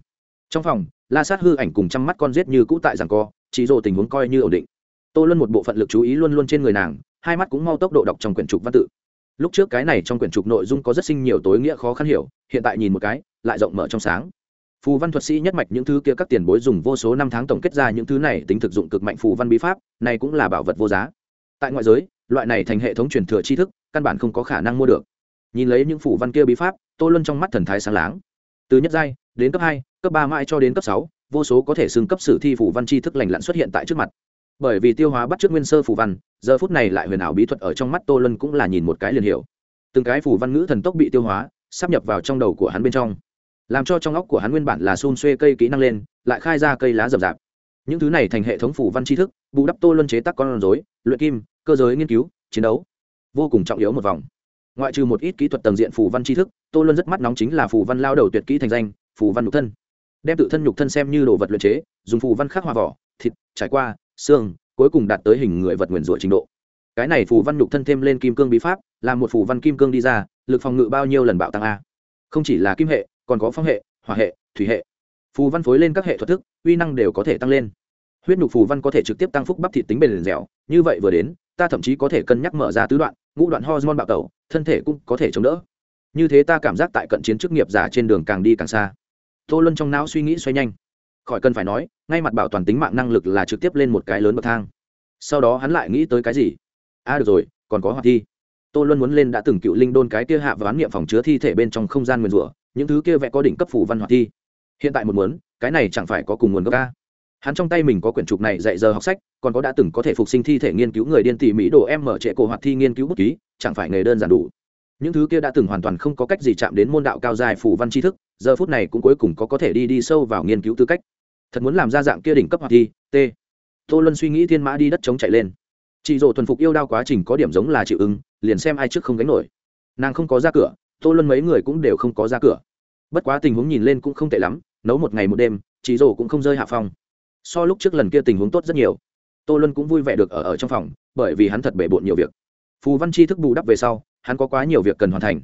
Trong phòng, la sát hư ảnh cùng chăm mắt con rết như cũ tại rằng co, chị rồ tình huống coi như ổn định. Tô luân một bộ phận lực chú ý luôn luôn trên người nàng hai mắt cũng mau tốc độ đọc trong quyển trục văn tự. Lúc trước cái này trong quyển trục nội dung có rất sinh nhiều tối nghĩa khó khăn hiểu, hiện tại nhìn một cái, lại rộng mở trong sáng. Phù văn thuật sĩ nhất mạch những thứ kia các tiền bối dùng vô số năm tháng tổng kết ra những thứ này, tính thực dụng cực mạnh phù văn bí pháp, này cũng là bảo vật vô giá. Tại ngoại giới, loại này thành hệ thống truyền thừa tri thức, căn bản không có khả năng mua được. Nhìn lấy những phù văn kia bí pháp, tô luân trong mắt thần thái sáng láng. Từ nhất giai, đến cấp hai, cấp ba mãi cho đến cấp sáu, vô số có thể xưng cấp sử thi phù văn tri thức lành lặn xuất hiện tại trước mặt bởi vì tiêu hóa bắt trước nguyên sơ phù văn, giờ phút này lại huyền ảo bí thuật ở trong mắt tô lân cũng là nhìn một cái liền hiểu. Từng cái phù văn ngữ thần tốc bị tiêu hóa, sắp nhập vào trong đầu của hắn bên trong. Làm cho trong óc của hắn nguyên bản là xun xuê cây kỹ năng lên, lại khai ra cây lá rậm rạp. Những thứ này thành hệ thống phủ văn tri thức, bù đắp tô luân chế tác con rối, luyện kim, cơ giới nghiên cứu, chiến đấu, vô cùng trọng yếu một vòng. Ngoại trừ một ít kỹ thuật tầng diện phủ văn tri thức, tô luân rất mắt nóng chính là phủ văn lao đầu tuyệt kỹ thành danh phủ văn nhục thân. Đem tự thân nhục thân xem như đồ vật luyện chế, dùng phủ văn khắc hoa vỏ, thịt, trải qua xương, cuối cùng đạt tới hình người vật nguyền rủa trình độ. Cái này phù văn nhục thân thêm lên kim cương bí pháp làm một phù văn kim cương đi ra, lực phòng ngự bao nhiêu lần bạo tăng a? Không chỉ là kim hệ, còn có phong hệ, hỏa hệ, thủy hệ. Phù văn phối lên các hệ thuật thức, uy năng đều có thể tăng lên. Huyết nhục phù văn có thể trực tiếp tăng phúc bắp thịt tính bền dẻo, như vậy vừa đến, ta thậm chí có thể cân nhắc mở ra tứ đoạn, ngũ đoạn hormone bạo tẩu, thân thể cũng có thể chống đỡ. Như thế ta cảm giác tại cận chiến chức nghiệp giả trên đường càng đi càng xa. Tô luân trong não suy nghĩ xoay nhanh khỏi cần phải nói ngay mặt bảo toàn tính mạng năng lực là trực tiếp lên một cái lớn bậc thang. Sau đó hắn lại nghĩ tới cái gì? A à, được rồi còn có hoạt thi. Tô luân muốn lên đã từng cựu linh đôn cái kia hạ và bán niệm phòng chứa thi thể bên trong không gian nguyền rủa những thứ kia vẽ có đỉnh cấp phủ văn hoạt thi. Hiện tại một muốn cái này chẳng phải có cùng nguồn gốc ca hắn trong tay mình có quyển trục này dạy giờ học sách còn có đã từng có thể phục sinh thi thể nghiên cứu người điên tỉ mỹ đồ em mở trệ cổ hoạt thi nghiên cứu bút ký chẳng phải nghề đơn giản đủ. Những thứ kia đã từng hoàn toàn không có cách gì chạm đến môn đạo cao dài phủ văn tri thức giờ phút này cũng cuối cùng có có thể đi đi sâu vào nghiên cứu tư cách thật muốn làm ra dạng kia đỉnh cấp hoạt thi, t. Tô luân suy nghĩ thiên mã đi đất chống chạy lên. Chị dỗ thuần phục yêu đao quá trình có điểm giống là chịu ứng, liền xem ai trước không gánh nổi. Nàng không có ra cửa, tô luân mấy người cũng đều không có ra cửa. Bất quá tình huống nhìn lên cũng không tệ lắm, nấu một ngày một đêm, chị dỗ cũng không rơi hạ phong. So lúc trước lần kia tình huống tốt rất nhiều. Tô luân cũng vui vẻ được ở ở trong phòng, bởi vì hắn thật bể bộn nhiều việc. Phù văn chi thức bù đắp về sau, hắn có quá nhiều việc cần hoàn thành.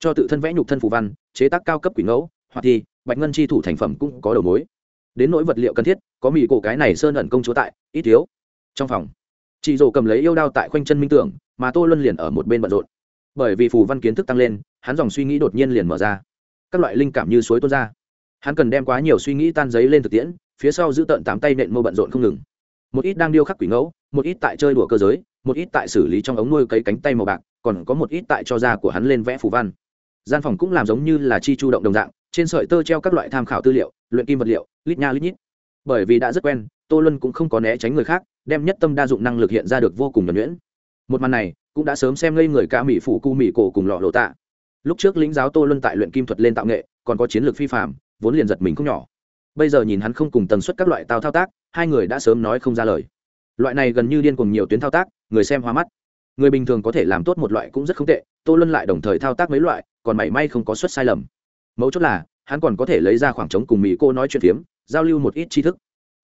Cho tự thân vẽ nhục thân phù văn, chế tác cao cấp quỷ ngẫu hoặc thi, bạch ngân chi thủ thành phẩm cũng có đầu mối đến nỗi vật liệu cần thiết, có mỹ cổ cái này sơn ẩn công chúa tại, ít thiếu. Trong phòng, chị dỗ cầm lấy yêu đao tại khoanh chân minh tưởng, mà tô luân liền ở một bên bận rộn. Bởi vì phù văn kiến thức tăng lên, hắn dòng suy nghĩ đột nhiên liền mở ra. Các loại linh cảm như suối tuôn ra. Hắn cần đem quá nhiều suy nghĩ tan giấy lên thực tiễn, phía sau giữ tận tám tay nện mô bận rộn không ngừng. Một ít đang điêu khắc quỷ ngẫu, một ít tại chơi đùa cơ giới, một ít tại xử lý trong ống nuôi cấy cánh tay màu bạc, còn có một ít tại cho da của hắn lên vẽ phù văn. Gian phòng cũng làm giống như là chi chu động đồng dạng, trên sợi tơ treo các loại tham khảo tư liệu, luyện kim vật liệu lít nha lít nhít. Bởi vì đã rất quen, tô luân cũng không có né tránh người khác, đem nhất tâm đa dụng năng lực hiện ra được vô cùng nhuẩn nhuyễn. Một màn này, cũng đã sớm xem ngây người ca mỹ phủ cu mỹ cổ cùng lọ lộ tạ. Lúc trước lĩnh giáo tô luân tại luyện kim thuật lên tạo nghệ, còn có chiến lược phi phạm vốn liền giật mình không nhỏ. Bây giờ nhìn hắn không cùng tần suất các loại tao thao tác, hai người đã sớm nói không ra lời. Loại này gần như điên cùng nhiều tuyến thao tác, người xem hoa mắt. Người bình thường có thể làm tốt một loại cũng rất không tệ, tô luân lại đồng thời thao tác mấy loại, còn mảy may không có suất sai lầm. Mấu chốt là, hắn còn có thể lấy ra khoảng trống cùng mỹ cô nói chuyện phiếm giao lưu một ít tri thức.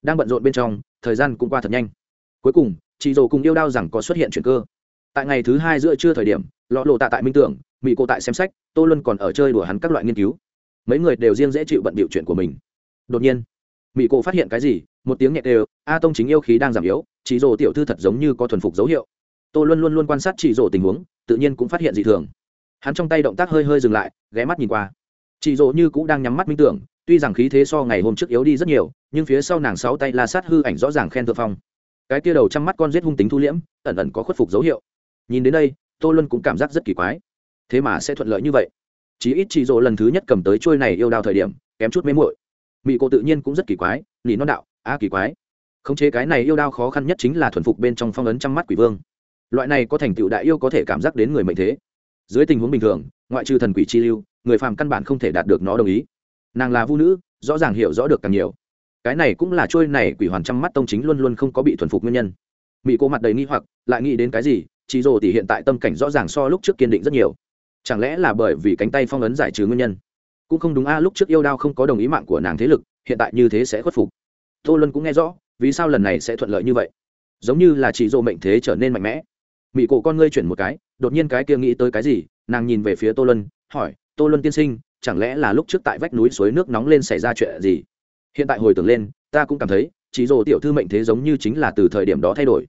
Đang bận rộn bên trong, thời gian cũng qua thật nhanh. Cuối cùng, chị dồ cùng yêu đao rằng có xuất hiện chuyện cơ. Tại ngày thứ hai giữa trưa thời điểm, lọ lộ tạ tại minh tưởng mỹ cô tại xem sách, tô luân còn ở chơi đùa hắn các loại nghiên cứu. Mấy người đều riêng dễ chịu bận bịu chuyện của mình. Đột nhiên mỹ cô phát hiện cái gì, một tiếng nhẹ đều, a tông chính yêu khí đang giảm yếu, chị dồ tiểu thư thật giống như có thuần phục dấu hiệu. Tô luân luôn luôn quan sát chị dồ tình huống, tự nhiên cũng phát hiện dị thường. Hắn trong tay động tác hơi hơi dừng lại, ghé mắt nhìn qua. Chị dỗ như cũng đang nhắm mắt minh tưởng tuy rằng khí thế so ngày hôm trước yếu đi rất nhiều, nhưng phía sau nàng sáu tay la sát hư ảnh rõ ràng khen thượng phong. Cái tia đầu chăm mắt con rết hung tính thu liễm, ẩn ẩn có khuất phục dấu hiệu. Nhìn đến đây, tô luân cũng cảm giác rất kỳ quái. Thế mà sẽ thuận lợi như vậy. Chí ít chị dỗ lần thứ nhất cầm tới trôi này yêu đao thời điểm, kém chút mê muội. Mỹ cô tự nhiên cũng rất kỳ quái, nỉ non đạo a kỳ quái. Khống chế cái này yêu đao khó khăn nhất chính là thuần phục bên trong phong ấn trăm mắt quỷ vương. Loại này có thành tựu đại yêu có thể cảm giác đến người mệnh thế. Dưới tình huống bình thường, ngoại trừ thần quỷ chi lưu, người phàm căn bản không thể đạt được nó đồng ý nàng là vu nữ, rõ ràng hiểu rõ được càng nhiều. Cái này cũng là trôi này quỷ hoàn trăm mắt tông chính luôn luôn không có bị thuần phục nguyên nhân. Mỹ cô mặt đầy nghi hoặc, lại nghĩ đến cái gì, chị rồ thì hiện tại tâm cảnh rõ ràng so lúc trước kiên định rất nhiều. Chẳng lẽ là bởi vì cánh tay phong ấn giải trừ nguyên nhân? Cũng không đúng a, lúc trước yêu đao không có đồng ý mạng của nàng thế lực, hiện tại như thế sẽ khuất phục. Tô luân cũng nghe rõ, vì sao lần này sẽ thuận lợi như vậy? Giống như là chị dỗ mệnh thế trở nên mạnh mẽ. Mỹ cổ con ngươi chuyển một cái, đột nhiên cái kia nghĩ tới cái gì, nàng nhìn về phía tô luân, hỏi, tô luân tiên sinh chẳng lẽ là lúc trước tại vách núi suối nước nóng lên xảy ra chuyện gì? Hiện tại hồi tưởng lên, ta cũng cảm thấy chị dỗ tiểu thư mệnh thế giống như chính là từ thời điểm đó thay đổi.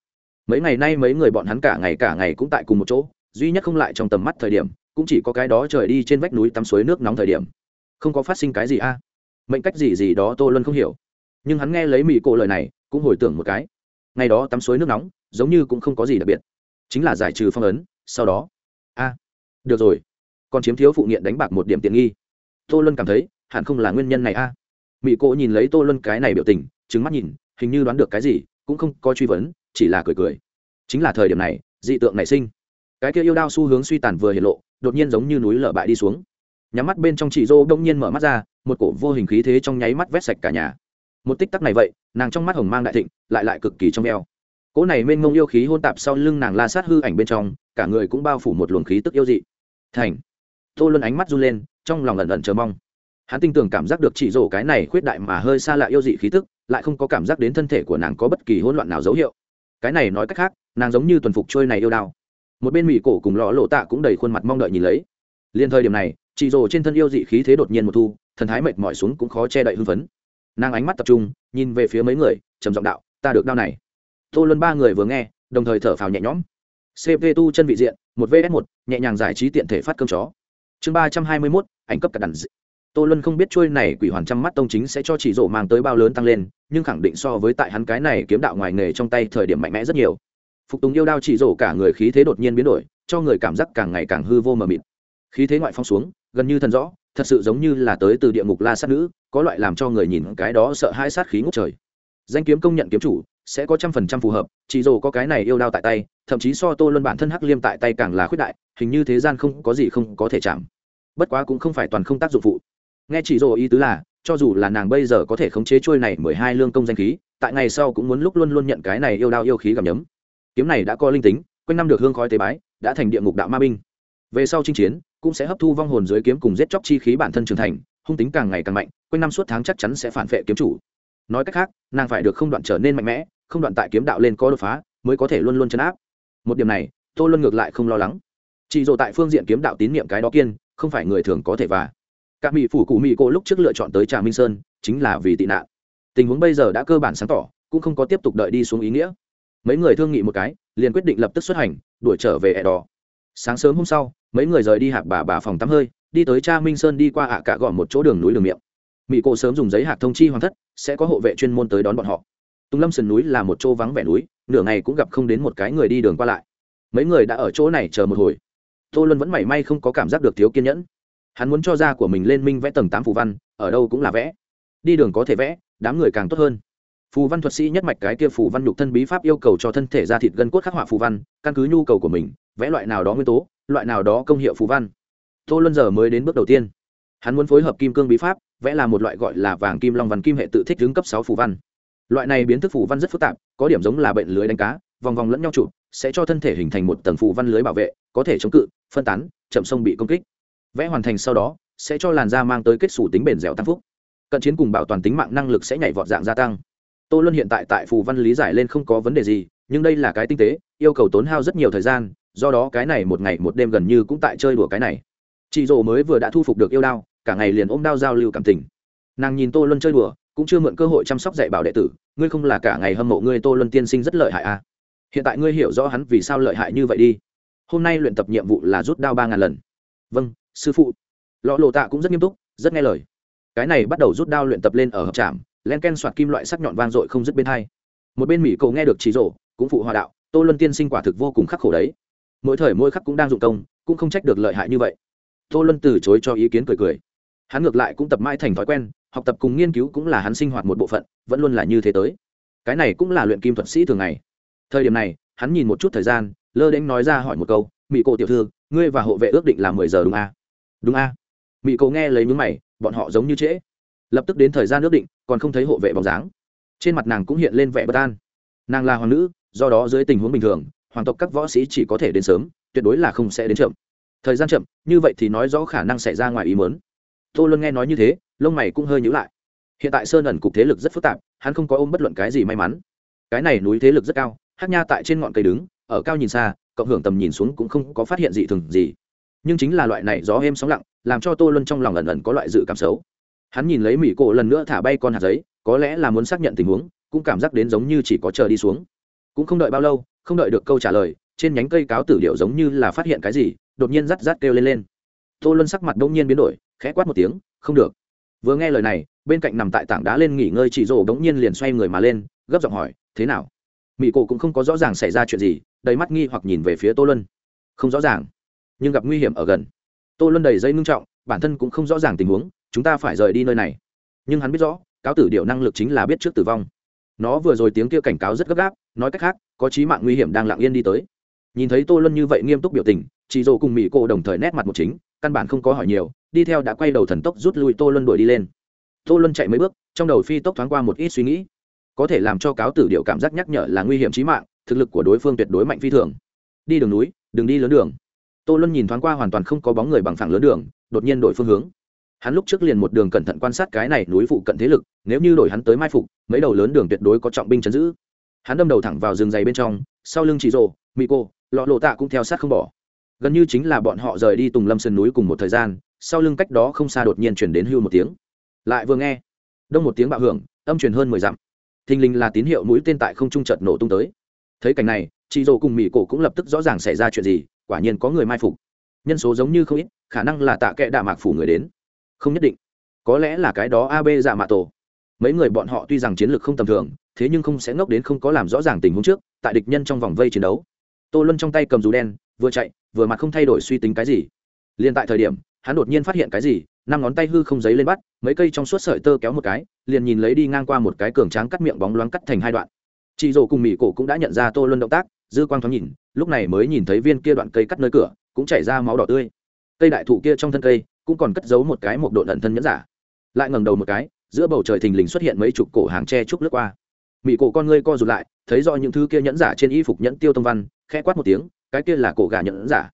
Mấy ngày nay mấy người bọn hắn cả ngày cả ngày cũng tại cùng một chỗ, duy nhất không lại trong tầm mắt thời điểm, cũng chỉ có cái đó trời đi trên vách núi tắm suối nước nóng thời điểm. Không có phát sinh cái gì a? Mệnh cách gì gì đó tô luân không hiểu. Nhưng hắn nghe lấy mỹ cổ lời này, cũng hồi tưởng một cái. Ngày đó tắm suối nước nóng, giống như cũng không có gì đặc biệt. Chính là giải trừ phong ấn, sau đó. A, được rồi. Còn chiếm thiếu phụ nghiện đánh bạc một điểm tiện nghi tô luân cảm thấy, hẳn không là nguyên nhân này a. Mỹ cổ nhìn lấy tô luân cái này biểu tình trứng mắt nhìn, hình như đoán được cái gì, cũng không có truy vấn, chỉ là cười cười. Chính là thời điểm này, dị tượng nảy sinh. Cái kia yêu đao xu hướng suy tàn vừa hiện lộ, đột nhiên giống như núi lở bại đi xuống. Nhắm mắt bên trong chị dô đông nhiên mở mắt ra, một cổ vô hình khí thế trong nháy mắt vét sạch cả nhà. Một tích tắc này vậy, nàng trong mắt hồng mang đại thịnh, lại lại cực kỳ trong eo cỗ này mênh mông yêu khí hôn tạp sau lưng nàng la sát hư ảnh bên trong, cả người cũng bao phủ một luồng khí tức yêu dị. Thành. Tô luân ánh mắt run lên trong lòng ẩn ẩn chờ mong. Hắn tin tưởng cảm giác được chỉ rổ cái này khuyết đại mà hơi xa lạ yêu dị khí tức, lại không có cảm giác đến thân thể của nàng có bất kỳ hỗn loạn nào dấu hiệu. Cái này nói cách khác, nàng giống như tuần phục trôi này yêu đao. Một bên mỹ cổ cùng lọ lộ tạ cũng đầy khuôn mặt mong đợi nhìn lấy. Liên thời điểm này, chị rồ trên thân yêu dị khí thế đột nhiên một thu, thần thái mệt mỏi xuống cũng khó che đậy hưng phấn. Nàng ánh mắt tập trung, nhìn về phía mấy người, trầm giọng đạo, ta được đao này. Tô luân ba người vừa nghe, đồng thời thở phào nhẹ nhõm. Cp tu chân vị diện, một vs một, nhẹ nhàng giải trí tiện thể phát cơm chó chương ba trăm hai mươi mốt, ảnh cấp cả đàn d... tô luân không biết trôi này quỷ hoàn trăm mắt tông chính sẽ cho chỉ rổ mang tới bao lớn tăng lên, nhưng khẳng định so với tại hắn cái này kiếm đạo ngoài nghề trong tay thời điểm mạnh mẽ rất nhiều. Phục tùng yêu đao chỉ rổ cả người khí thế đột nhiên biến đổi, cho người cảm giác càng ngày càng hư vô mờ mịt. Khí thế ngoại phong xuống, gần như thần rõ, thật sự giống như là tới từ địa ngục la sát nữ, có loại làm cho người nhìn cái đó sợ hai sát khí ngút trời danh kiếm công nhận kiếm chủ, sẽ có trăm phần trăm phù hợp, chỉ dù có cái này yêu đao tại tay, thậm chí so tô luân bản thân hắc liêm tại tay càng là khuyết đại, hình như thế gian không có gì không có thể chạm. Bất quá cũng không phải toàn không tác dụng phụ. Nghe chỉ dù ý tứ là, cho dù là nàng bây giờ có thể khống chế trôi này mười hai lương công danh khí, tại ngày sau cũng muốn lúc luôn luôn nhận cái này yêu đao yêu khí gặm nhấm. Kiếm này đã có linh tính, quanh năm được hương khói tế bái, đã thành địa ngục đạo ma binh. Về sau chinh chiến, cũng sẽ hấp thu vong hồn dưới kiếm cùng giết chóc chi khí bản thân trưởng thành, hung tính càng ngày càng mạnh, quanh năm suốt tháng chắc chắn sẽ phản vệ kiếm chủ nói cách khác, nàng phải được không đoạn trở nên mạnh mẽ, không đoạn tại kiếm đạo lên có đột phá, mới có thể luôn luôn chấn áp. Một điểm này tôi luôn ngược lại không lo lắng. Chỉ dồ tại phương diện kiếm đạo tín nhiệm cái đó kiên, không phải người thường có thể và. Các mỹ phủ cụ mỹ cô lúc trước lựa chọn tới trà minh sơn, chính là vì tị nạn. Tình huống bây giờ đã cơ bản sáng tỏ, cũng không có tiếp tục đợi đi xuống ý nghĩa. Mấy người thương nghị một cái, liền quyết định lập tức xuất hành, đuổi trở về ẹ đỏ sáng sớm hôm sau, mấy người rời đi hạp bà bà phòng tắm hơi, đi tới cha minh sơn đi qua ạ cả gọn một chỗ đường núi đường miệng mỹ cô sớm dùng giấy hạc thông chi hoàn thất, sẽ có hộ vệ chuyên môn tới đón bọn họ. Tùng lâm sườn núi là một chỗ vắng vẻ núi, nửa ngày cũng gặp không đến một cái người đi đường qua lại. Mấy người đã ở chỗ này chờ một hồi. Tô luân vẫn mảy may không có cảm giác được thiếu kiên nhẫn. Hắn muốn cho da của mình lên minh vẽ tầng tám phù văn, ở đâu cũng là vẽ. Đi đường có thể vẽ, đám người càng tốt hơn. Phù văn thuật sĩ nhất mạch cái kia phù văn nhục thân bí pháp yêu cầu cho thân thể da thịt gân cốt khắc họa phù văn, căn cứ nhu cầu của mình, vẽ loại nào đó nguyên tố, loại nào đó công hiệu phù văn. Tô luân giờ mới đến bước đầu tiên. Hắn muốn phối hợp kim cương bí pháp vẽ là một loại gọi là vàng kim long văn kim hệ tự thích đứng cấp sáu phù văn. Loại này biến thức phù văn rất phức tạp, có điểm giống là bệnh lưới đánh cá, vòng vòng lẫn nhau chụp, sẽ cho thân thể hình thành một tầng phù văn lưới bảo vệ, có thể chống cự, phân tán, chậm sông bị công kích. Vẽ hoàn thành sau đó, sẽ cho làn da mang tới kết xù tính bền dẻo tăng phúc. Cận chiến cùng bảo toàn tính mạng năng lực sẽ nhảy vọt dạng gia tăng. Tô luân hiện tại tại phù văn lý giải lên không có vấn đề gì, nhưng đây là cái tinh tế, yêu cầu tốn hao rất nhiều thời gian, do đó cái này một ngày một đêm gần như cũng tại chơi đùa cái này. Chị Dỗ mới vừa đã thu phục được yêu đao cả ngày liền ôm đao giao lưu cảm tình. Nàng nhìn tô luân chơi đùa, cũng chưa mượn cơ hội chăm sóc dạy bảo đệ tử, ngươi không là cả ngày hâm mộ ngươi tô luân tiên sinh rất lợi hại à? Hiện tại ngươi hiểu rõ hắn vì sao lợi hại như vậy đi. Hôm nay luyện tập nhiệm vụ là rút đao ba ngàn lần. Vâng sư phụ. Lọ lộ tạ cũng rất nghiêm túc, rất nghe lời. Cái này bắt đầu rút đao luyện tập lên ở hợp trạm, len ken soạt kim loại sắc nhọn vang dội không dứt bên hai. Một bên mỹ cầu nghe được chỉ rổ, cũng phụ hòa đạo, tô luân tiên sinh quả thực vô cùng khắc khổ đấy. Mỗi thời mỗi khắc cũng đang dụng công, cũng không trách được lợi hại như vậy. Tô luân từ chối cho ý kiến cười cười hắn ngược lại cũng tập mãi thành thói quen, học tập cùng nghiên cứu cũng là hắn sinh hoạt một bộ phận, vẫn luôn là như thế tới. Cái này cũng là luyện kim thuật sĩ thường ngày. Thời điểm này, hắn nhìn một chút thời gian, lơ đễnh nói ra hỏi một câu mỹ cổ tiểu thư, ngươi và hộ vệ ước định là mười giờ đúng a? À? đúng a. À? mỹ cổ nghe lấy mướn mày, bọn họ giống như trễ. Lập tức đến thời gian ước định, còn không thấy hộ vệ bóng dáng. Trên mặt nàng cũng hiện lên vẻ bất an. Nàng là hoàng nữ, do đó dưới tình huống bình thường, hoàng tộc các võ sĩ chỉ có thể đến sớm, tuyệt đối là không sẽ đến chậm. Thời gian chậm, như vậy thì nói rõ khả năng xảy ra ngoài ý mớn tô luân nghe nói như thế, lông mày cũng hơi nhữ lại. Hiện tại sơn ẩn cục thế lực rất phức tạp, hắn không có ôm bất luận cái gì may mắn. Cái này núi thế lực rất cao, hát nha tại trên ngọn cây đứng, ở cao nhìn xa, cộng hưởng tầm nhìn xuống cũng không có phát hiện gì thường gì. Nhưng chính là loại này gió êm sóng lặng, làm cho tô luân trong lòng ẩn ẩn có loại dự cảm xấu. Hắn nhìn lấy mỹ cổ lần nữa thả bay con hạt giấy, có lẽ là muốn xác nhận tình huống, cũng cảm giác đến giống như chỉ có chờ đi xuống. Cũng không đợi bao lâu, không đợi được câu trả lời, trên nhánh cây cáo tử điệu giống như là phát hiện cái gì, đột nhiên rắt rắt kêu lên lên tô luân sắc mặt đông nhiên biến đổi, khẽ quát một tiếng, không được. Vừa nghe lời này, bên cạnh nằm tại tảng đá lên nghỉ ngơi chị rổ đống nhiên liền xoay người mà lên, gấp giọng hỏi, thế nào? Mỹ cổ cũng không có rõ ràng xảy ra chuyện gì, đầy mắt nghi hoặc nhìn về phía tô luân. Không rõ ràng, nhưng gặp nguy hiểm ở gần. Tô luân đầy dây ngưng trọng, bản thân cũng không rõ ràng tình huống, chúng ta phải rời đi nơi này. Nhưng hắn biết rõ, cáo tử điệu năng lực chính là biết trước tử vong. Nó vừa rồi tiếng kia cảnh cáo rất gấp gáp, nói cách khác, có chí mạng nguy hiểm đang lặng yên đi tới. Nhìn thấy tô luân như vậy nghiêm túc biểu tình, chị dỗ cùng mỹ cô đồng thời nét mặt một chính căn bản không có hỏi nhiều, đi theo đã quay đầu thần tốc rút lui tô luân đuổi đi lên. Tô luân chạy mấy bước, trong đầu phi tốc thoáng qua một ít suy nghĩ. Có thể làm cho cáo tử điệu cảm giác nhắc nhở là nguy hiểm trí mạng, thực lực của đối phương tuyệt đối mạnh phi thường. Đi đường núi, đừng đi lớn đường. Tô luân nhìn thoáng qua hoàn toàn không có bóng người bằng phẳng lớn đường, đột nhiên đổi phương hướng. Hắn lúc trước liền một đường cẩn thận quan sát cái này núi phụ cận thế lực, nếu như đổi hắn tới mai phục, mấy đầu lớn đường tuyệt đối có trọng binh chấn giữ. Hắn đâm đầu thẳng vào rừng dày bên trong, sau lưng chỉ rồ mỹ cô lọ lộ tạ cũng theo sát không bỏ gần như chính là bọn họ rời đi tùng lâm sơn núi cùng một thời gian, sau lưng cách đó không xa đột nhiên chuyển đến hưu một tiếng. Lại vừa nghe, đông một tiếng bạo hưởng, âm truyền hơn mười dặm. Thình lình là tín hiệu mũi tên tại không trung chợt nổ tung tới. Thấy cảnh này, chị dỗ cùng mỹ cổ cũng lập tức rõ ràng xảy ra chuyện gì, quả nhiên có người mai phục. Nhân số giống như không ít, khả năng là tạ kệ đạ mạc phủ người đến. Không nhất định. Có lẽ là cái đó ab dạ mạ tổ. Mấy người bọn họ tuy rằng chiến lược không tầm thường, thế nhưng không sẽ ngốc đến không có làm rõ ràng tình huống trước, tại địch nhân trong vòng vây chiến đấu. Tô luân trong tay cầm dù đen vừa chạy, vừa mặt không thay đổi suy tính cái gì. Liền tại thời điểm, hắn đột nhiên phát hiện cái gì, năm ngón tay hư không giấy lên bắt, mấy cây trong suốt sợi tơ kéo một cái, liền nhìn lấy đi ngang qua một cái cường tráng cắt miệng bóng loáng cắt thành hai đoạn. Chị rổ cùng mỹ cổ cũng đã nhận ra tô luân động tác, dư quang thoáng nhìn, lúc này mới nhìn thấy viên kia đoạn cây cắt nơi cửa, cũng chảy ra máu đỏ tươi. Cây đại thụ kia trong thân cây, cũng còn cất giấu một cái một độ đận thân nhẫn giả. Lại ngẩng đầu một cái, giữa bầu trời thình lình xuất hiện mấy chục cổ hàng tre trúc lướt qua. Mỹ cổ con ngươi co rụt lại, thấy do những thứ kia nhẫn giả trên y phục nhẫn tiêu tông văn, khẽ quát một tiếng cái kia là cổ gà nhẫn giả.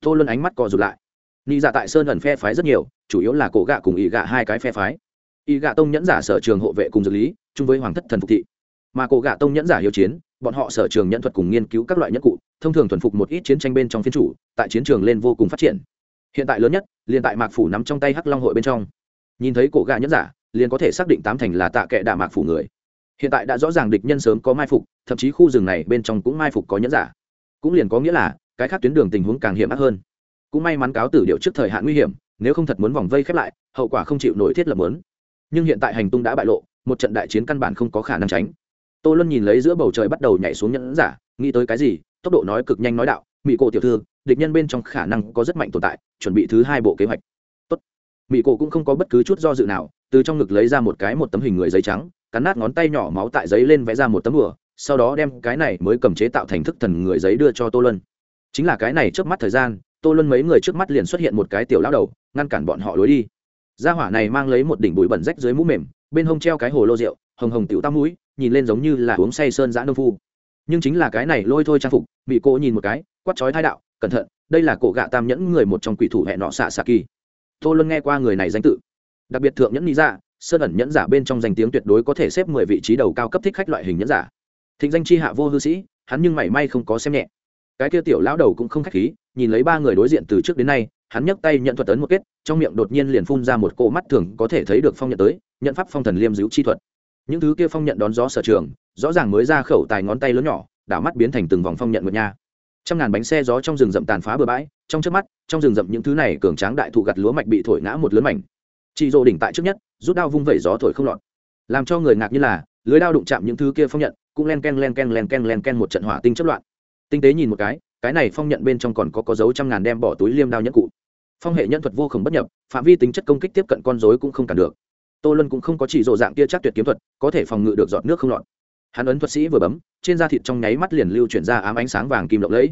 Tô luân ánh mắt co rụt lại. Ni giả dạ tại sơn ẩn phe phái rất nhiều, chủ yếu là cổ gạ cùng ý gạ hai cái phe phái. Ý gạ tông nhẫn giả sở trường hộ vệ cùng dược lý, chung với hoàng thất thần phục thị. Mà cổ gạ tông nhẫn giả hiếu chiến, bọn họ sở trường nhận thuật cùng nghiên cứu các loại nhẫn cụ, thông thường thuần phục một ít chiến tranh bên trong phiên chủ, tại chiến trường lên vô cùng phát triển. Hiện tại lớn nhất, liền tại mạc phủ nắm trong tay hắc long hội bên trong. Nhìn thấy cổ gạ nhẫn giả, liền có thể xác định tám thành là tạ kệ đả mạc phủ người. Hiện tại đã rõ ràng địch nhân sớm có mai phục, thậm chí khu rừng này bên trong cũng mai phục có nhẫn giả cũng liền có nghĩa là, cái khác tuyến đường tình huống càng hiểm ác hơn. Cũng may mắn cáo tử điệu trước thời hạn nguy hiểm, nếu không thật muốn vòng vây khép lại, hậu quả không chịu nổi thiết lập lớn nhưng hiện tại hành tung đã bại lộ, một trận đại chiến căn bản không có khả năng tránh. Tô luân nhìn lấy giữa bầu trời bắt đầu nhảy xuống nhẫn giả, nghĩ tới cái gì, tốc độ nói cực nhanh nói đạo mỹ cổ tiểu thư, địch nhân bên trong khả năng có rất mạnh tồn tại, chuẩn bị thứ hai bộ kế hoạch. Tốt. mỹ cổ cũng không có bất cứ chút do dự nào, từ trong ngực lấy ra một cái một tấm hình người giấy trắng, cắn nát ngón tay nhỏ máu tại giấy lên vẽ ra một tấm bừa sau đó đem cái này mới cầm chế tạo thành thức thần người giấy đưa cho tô luân. Chính là cái này trước mắt thời gian, tô luân mấy người trước mắt liền xuất hiện một cái tiểu lão đầu, ngăn cản bọn họ lối đi. Gia hỏa này mang lấy một đỉnh bụi bẩn rách dưới mũ mềm, bên hông treo cái hồ lô rượu, hồng hồng tiểu tam mũi, nhìn lên giống như là uống say sơn giã nông phu. Nhưng chính là cái này lôi thôi trang phục, bị cô nhìn một cái quắt chói thái đạo, cẩn thận, đây là cổ gạ tam nhẫn người một trong quỷ thủ hẹn nọ xạ xạ kỳ. Tô luân nghe qua người này danh tự. Đặc biệt thượng nhẫn lý ra dạ, sơn ẩn nhẫn giả bên trong danh tiếng tuyệt đối có thể xếp mười vị trí đầu cao cấp thích khách loại hình nhẫn giả thịnh danh chi hạ vô hư sĩ, hắn nhưng mảy may không có xem nhẹ. Cái kia tiểu lão đầu cũng không khách khí, nhìn lấy ba người đối diện từ trước đến nay, hắn nhấc tay nhận thuật ấn một kết, trong miệng đột nhiên liền phun ra một cỗ mắt thường có thể thấy được phong nhận tới, nhận pháp phong thần liêm giữ chi thuật. Những thứ kia phong nhận đón gió sở trường, rõ ràng mới ra khẩu tài ngón tay lớn nhỏ, đảo mắt biến thành từng vòng phong nhận ngược nha. Trăm ngàn bánh xe gió trong rừng rậm tàn phá bừa bãi, trong trước mắt, trong rừng rậm những thứ này cường tráng đại thụ gặt lúa mạch bị thổi ngã một lớn mảnh. Chị rồ đỉnh tại trước nhất, rút đao vung vẩy gió thổi không lọt. Làm cho người ngạc như là, lưới đao đụng chạm những thứ kia phong nhận cũng len ken len ken len ken len ken một trận hỏa tinh chất loạn. Tinh tế nhìn một cái cái này phong nhận bên trong còn có có dấu trăm ngàn đem bỏ túi liêm đao nhẫn cụ. Phong hệ nhân thuật vô khổng bất nhập, phạm vi tính chất công kích tiếp cận con dối cũng không cản được. Tô Lân cũng không có chỉ dộ dạng kia chắc tuyệt kiếm thuật, có thể phòng ngự được giọt nước không lọt hắn ấn thuật sĩ vừa bấm, trên da thịt trong nháy mắt liền lưu chuyển ra ám ánh sáng vàng kim lộng lẫy.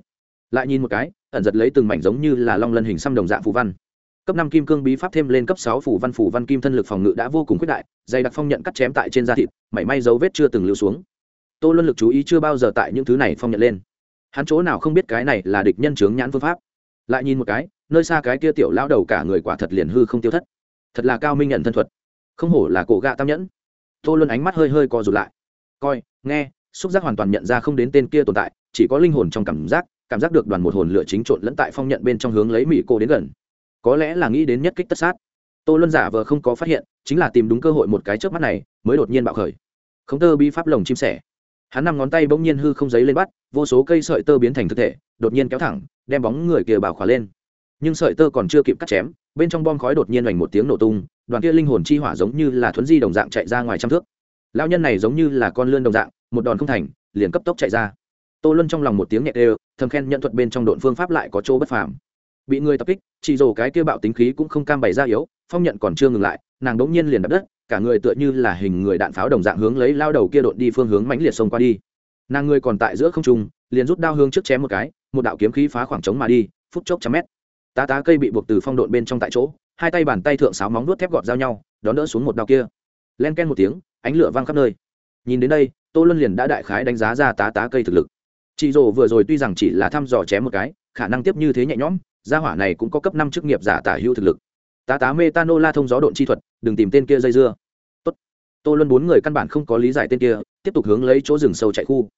Lại nhìn một cái, ẩn giật lấy từng mảnh giống như là long lân hình xăm đồng dạng phù văn. Cấp năm kim cương bí pháp thêm lên cấp sáu phủ văn phủ văn kim thân lực phòng ngự đã vô cùng quyết đại, dày đặc phong nhận cắt chém tại trên da thịt, mảy may dấu vết chưa từng lưu xuống tô luân lực chú ý chưa bao giờ tại những thứ này phong nhận lên. Hắn chỗ nào không biết cái này là địch nhân chướng nhãn phương pháp. Lại nhìn một cái, nơi xa cái kia tiểu lao đầu cả người quả thật liền hư không tiêu thất. Thật là cao minh nhận thân thuật. Không hổ là cổ gạ tam nhẫn. Tô luân ánh mắt hơi hơi co rụt lại. Coi, nghe, xúc giác hoàn toàn nhận ra không đến tên kia tồn tại, chỉ có linh hồn trong cảm giác cảm giác được đoàn một hồn lửa chính trộn lẫn tại phong nhận bên trong hướng lấy mỹ cô đến gần. Có lẽ là nghĩ đến nhất kích tất sát. Tô luân giả vờ không có phát hiện, chính là tìm đúng cơ hội một cái trước mắt này, mới đột nhiên bạo khởi. Khống tơ bi pháp lồng chim sẻ hắn năm ngón tay bỗng nhiên hư không giấy lên bắt, vô số cây sợi tơ biến thành thực thể, đột nhiên kéo thẳng, đem bóng người kia bảo khỏa lên. Nhưng sợi tơ còn chưa kịp cắt chém, bên trong bom khói đột nhiên hoành một tiếng nổ tung, đoàn kia linh hồn chi hỏa giống như là thuấn di đồng dạng chạy ra ngoài trăm thước. Lao nhân này giống như là con lươn đồng dạng, một đòn không thành, liền cấp tốc chạy ra. Tô luân trong lòng một tiếng nhẹ đều, thầm khen nhận thuật bên trong độn phương pháp lại có chỗ bất phàm. Bị người tập kích, chỉ dồ cái kia bạo tính khí cũng không cam bày ra yếu, phong nhận còn chưa ngừng lại, nàng đống nhiên liền đập đất cả người tựa như là hình người đạn pháo đồng dạng hướng lấy lao đầu kia đột đi phương hướng mãnh liệt xông qua đi. Nàng người còn tại giữa không trung, liền rút đao hướng trước chém một cái, một đạo kiếm khí phá khoảng trống mà đi, phút chốc trăm mét. Tá tá cây bị buộc từ phong độn bên trong tại chỗ, hai tay bàn tay thượng sáo móng nuốt thép gọt giao nhau, đón đỡ xuống một đao kia. Len ken một tiếng, ánh lửa vang khắp nơi. Nhìn đến đây, tô luân liền đã đại khái đánh giá ra tá tá cây thực lực. Chị rồ vừa rồi tuy rằng chỉ là thăm dò chém một cái, khả năng tiếp như thế nhẹ nhõm, gia hỏa này cũng có cấp năm chức nghiệp giả tả hữu thực lực tá tá La thông gió độn chi thuật, đừng tìm tên kia dây dưa. Tốt. tô luân bốn người căn bản không có lý giải tên kia, tiếp tục hướng lấy chỗ rừng sâu chạy khu.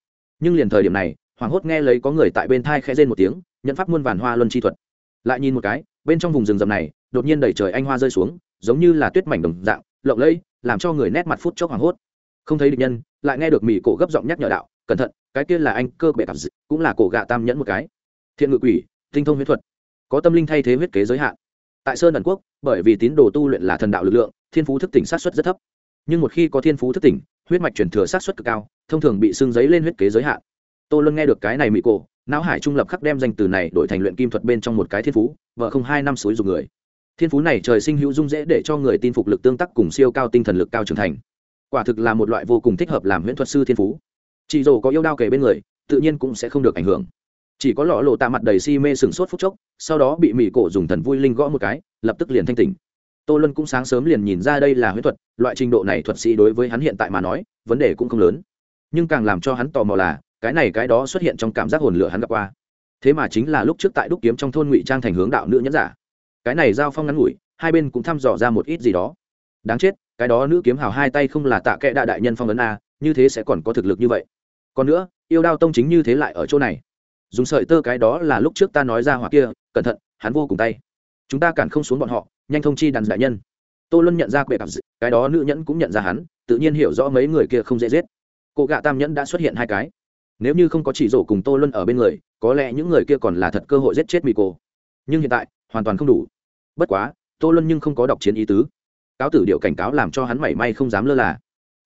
Nhưng liền thời điểm này hoàng hốt nghe lấy có người tại bên thai khẽ rên một tiếng, nhận pháp muôn vàn hoa luân chi thuật. Lại nhìn một cái, bên trong vùng rừng rậm này, đột nhiên đẩy trời anh hoa rơi xuống, giống như là tuyết mảnh đồng dạng, lộng lẫy, làm cho người nét mặt phút chốc hoàng hốt. Không thấy địch nhân, lại nghe được mỹ cổ gấp giọng nhắc nhở đạo, cẩn thận, cái kia là anh cơ bệ cặp cũng là cổ gạ tam nhẫn một cái. Thiện ngự quỷ, tinh thông huyết thuật, có tâm linh thay thế huyết kế giới hạn tại sơn ẩn quốc, bởi vì tín đồ tu luyện là thần đạo lực lượng, thiên phú thức tỉnh sát xuất rất thấp. Nhưng một khi có thiên phú thức tỉnh, huyết mạch chuyển thừa sát xuất cực cao, thông thường bị xương giấy lên huyết kế giới hạn. Tô luân nghe được cái này mỹ cổ, não hải trung lập khắc đem danh từ này đổi thành luyện kim thuật bên trong một cái thiên phú, vợ không hai năm suối dùng người. Thiên phú này trời sinh hữu dung dễ để cho người tin phục lực tương tác cùng siêu cao tinh thần lực cao trưởng thành. Quả thực là một loại vô cùng thích hợp làm huyễn thuật sư thiên phú. Chị dồ có yêu đao kề bên người, tự nhiên cũng sẽ không được ảnh hưởng. Chỉ có lọ lộ tạ mặt đầy si mê sừng sốt phút chốc sau đó bị mỹ cổ dùng thần vui linh gõ một cái, lập tức liền thanh tỉnh. Tô lân cũng sáng sớm liền nhìn ra đây là huyết thuật, loại trình độ này thuật sĩ đối với hắn hiện tại mà nói, vấn đề cũng không lớn. Nhưng càng làm cho hắn tò mò là, cái này cái đó xuất hiện trong cảm giác hồn lửa hắn gặp qua. Thế mà chính là lúc trước tại đúc kiếm trong thôn ngụy trang thành hướng đạo nữ nhẫn giả. Cái này giao phong ngắn ngủi, hai bên cũng thăm dò ra một ít gì đó. Đáng chết, cái đó nữ kiếm hào hai tay không là tạ kệ đại đại nhân phong ấn a, như thế sẽ còn có thực lực như vậy. Còn nữa, yêu đao tông chính như thế lại ở chỗ này. Dùng sợi tơ cái đó là lúc trước ta nói ra hoặc kia cẩn thận, hắn vô cùng tay. Chúng ta cản không xuống bọn họ, nhanh thông chi đàn đại nhân. Tô luân nhận ra quệ cặp cái đó nữ nhẫn cũng nhận ra hắn, tự nhiên hiểu rõ mấy người kia không dễ giết. Cụ gạ tam nhẫn đã xuất hiện hai cái. Nếu như không có chỉ rổ cùng tô luân ở bên người, có lẽ những người kia còn là thật cơ hội giết chết mỹ cô nhưng hiện tại, hoàn toàn không đủ. Bất quá, tô luân nhưng không có đọc chiến ý tứ. Cáo tử điệu cảnh cáo làm cho hắn mảy may không dám lơ là.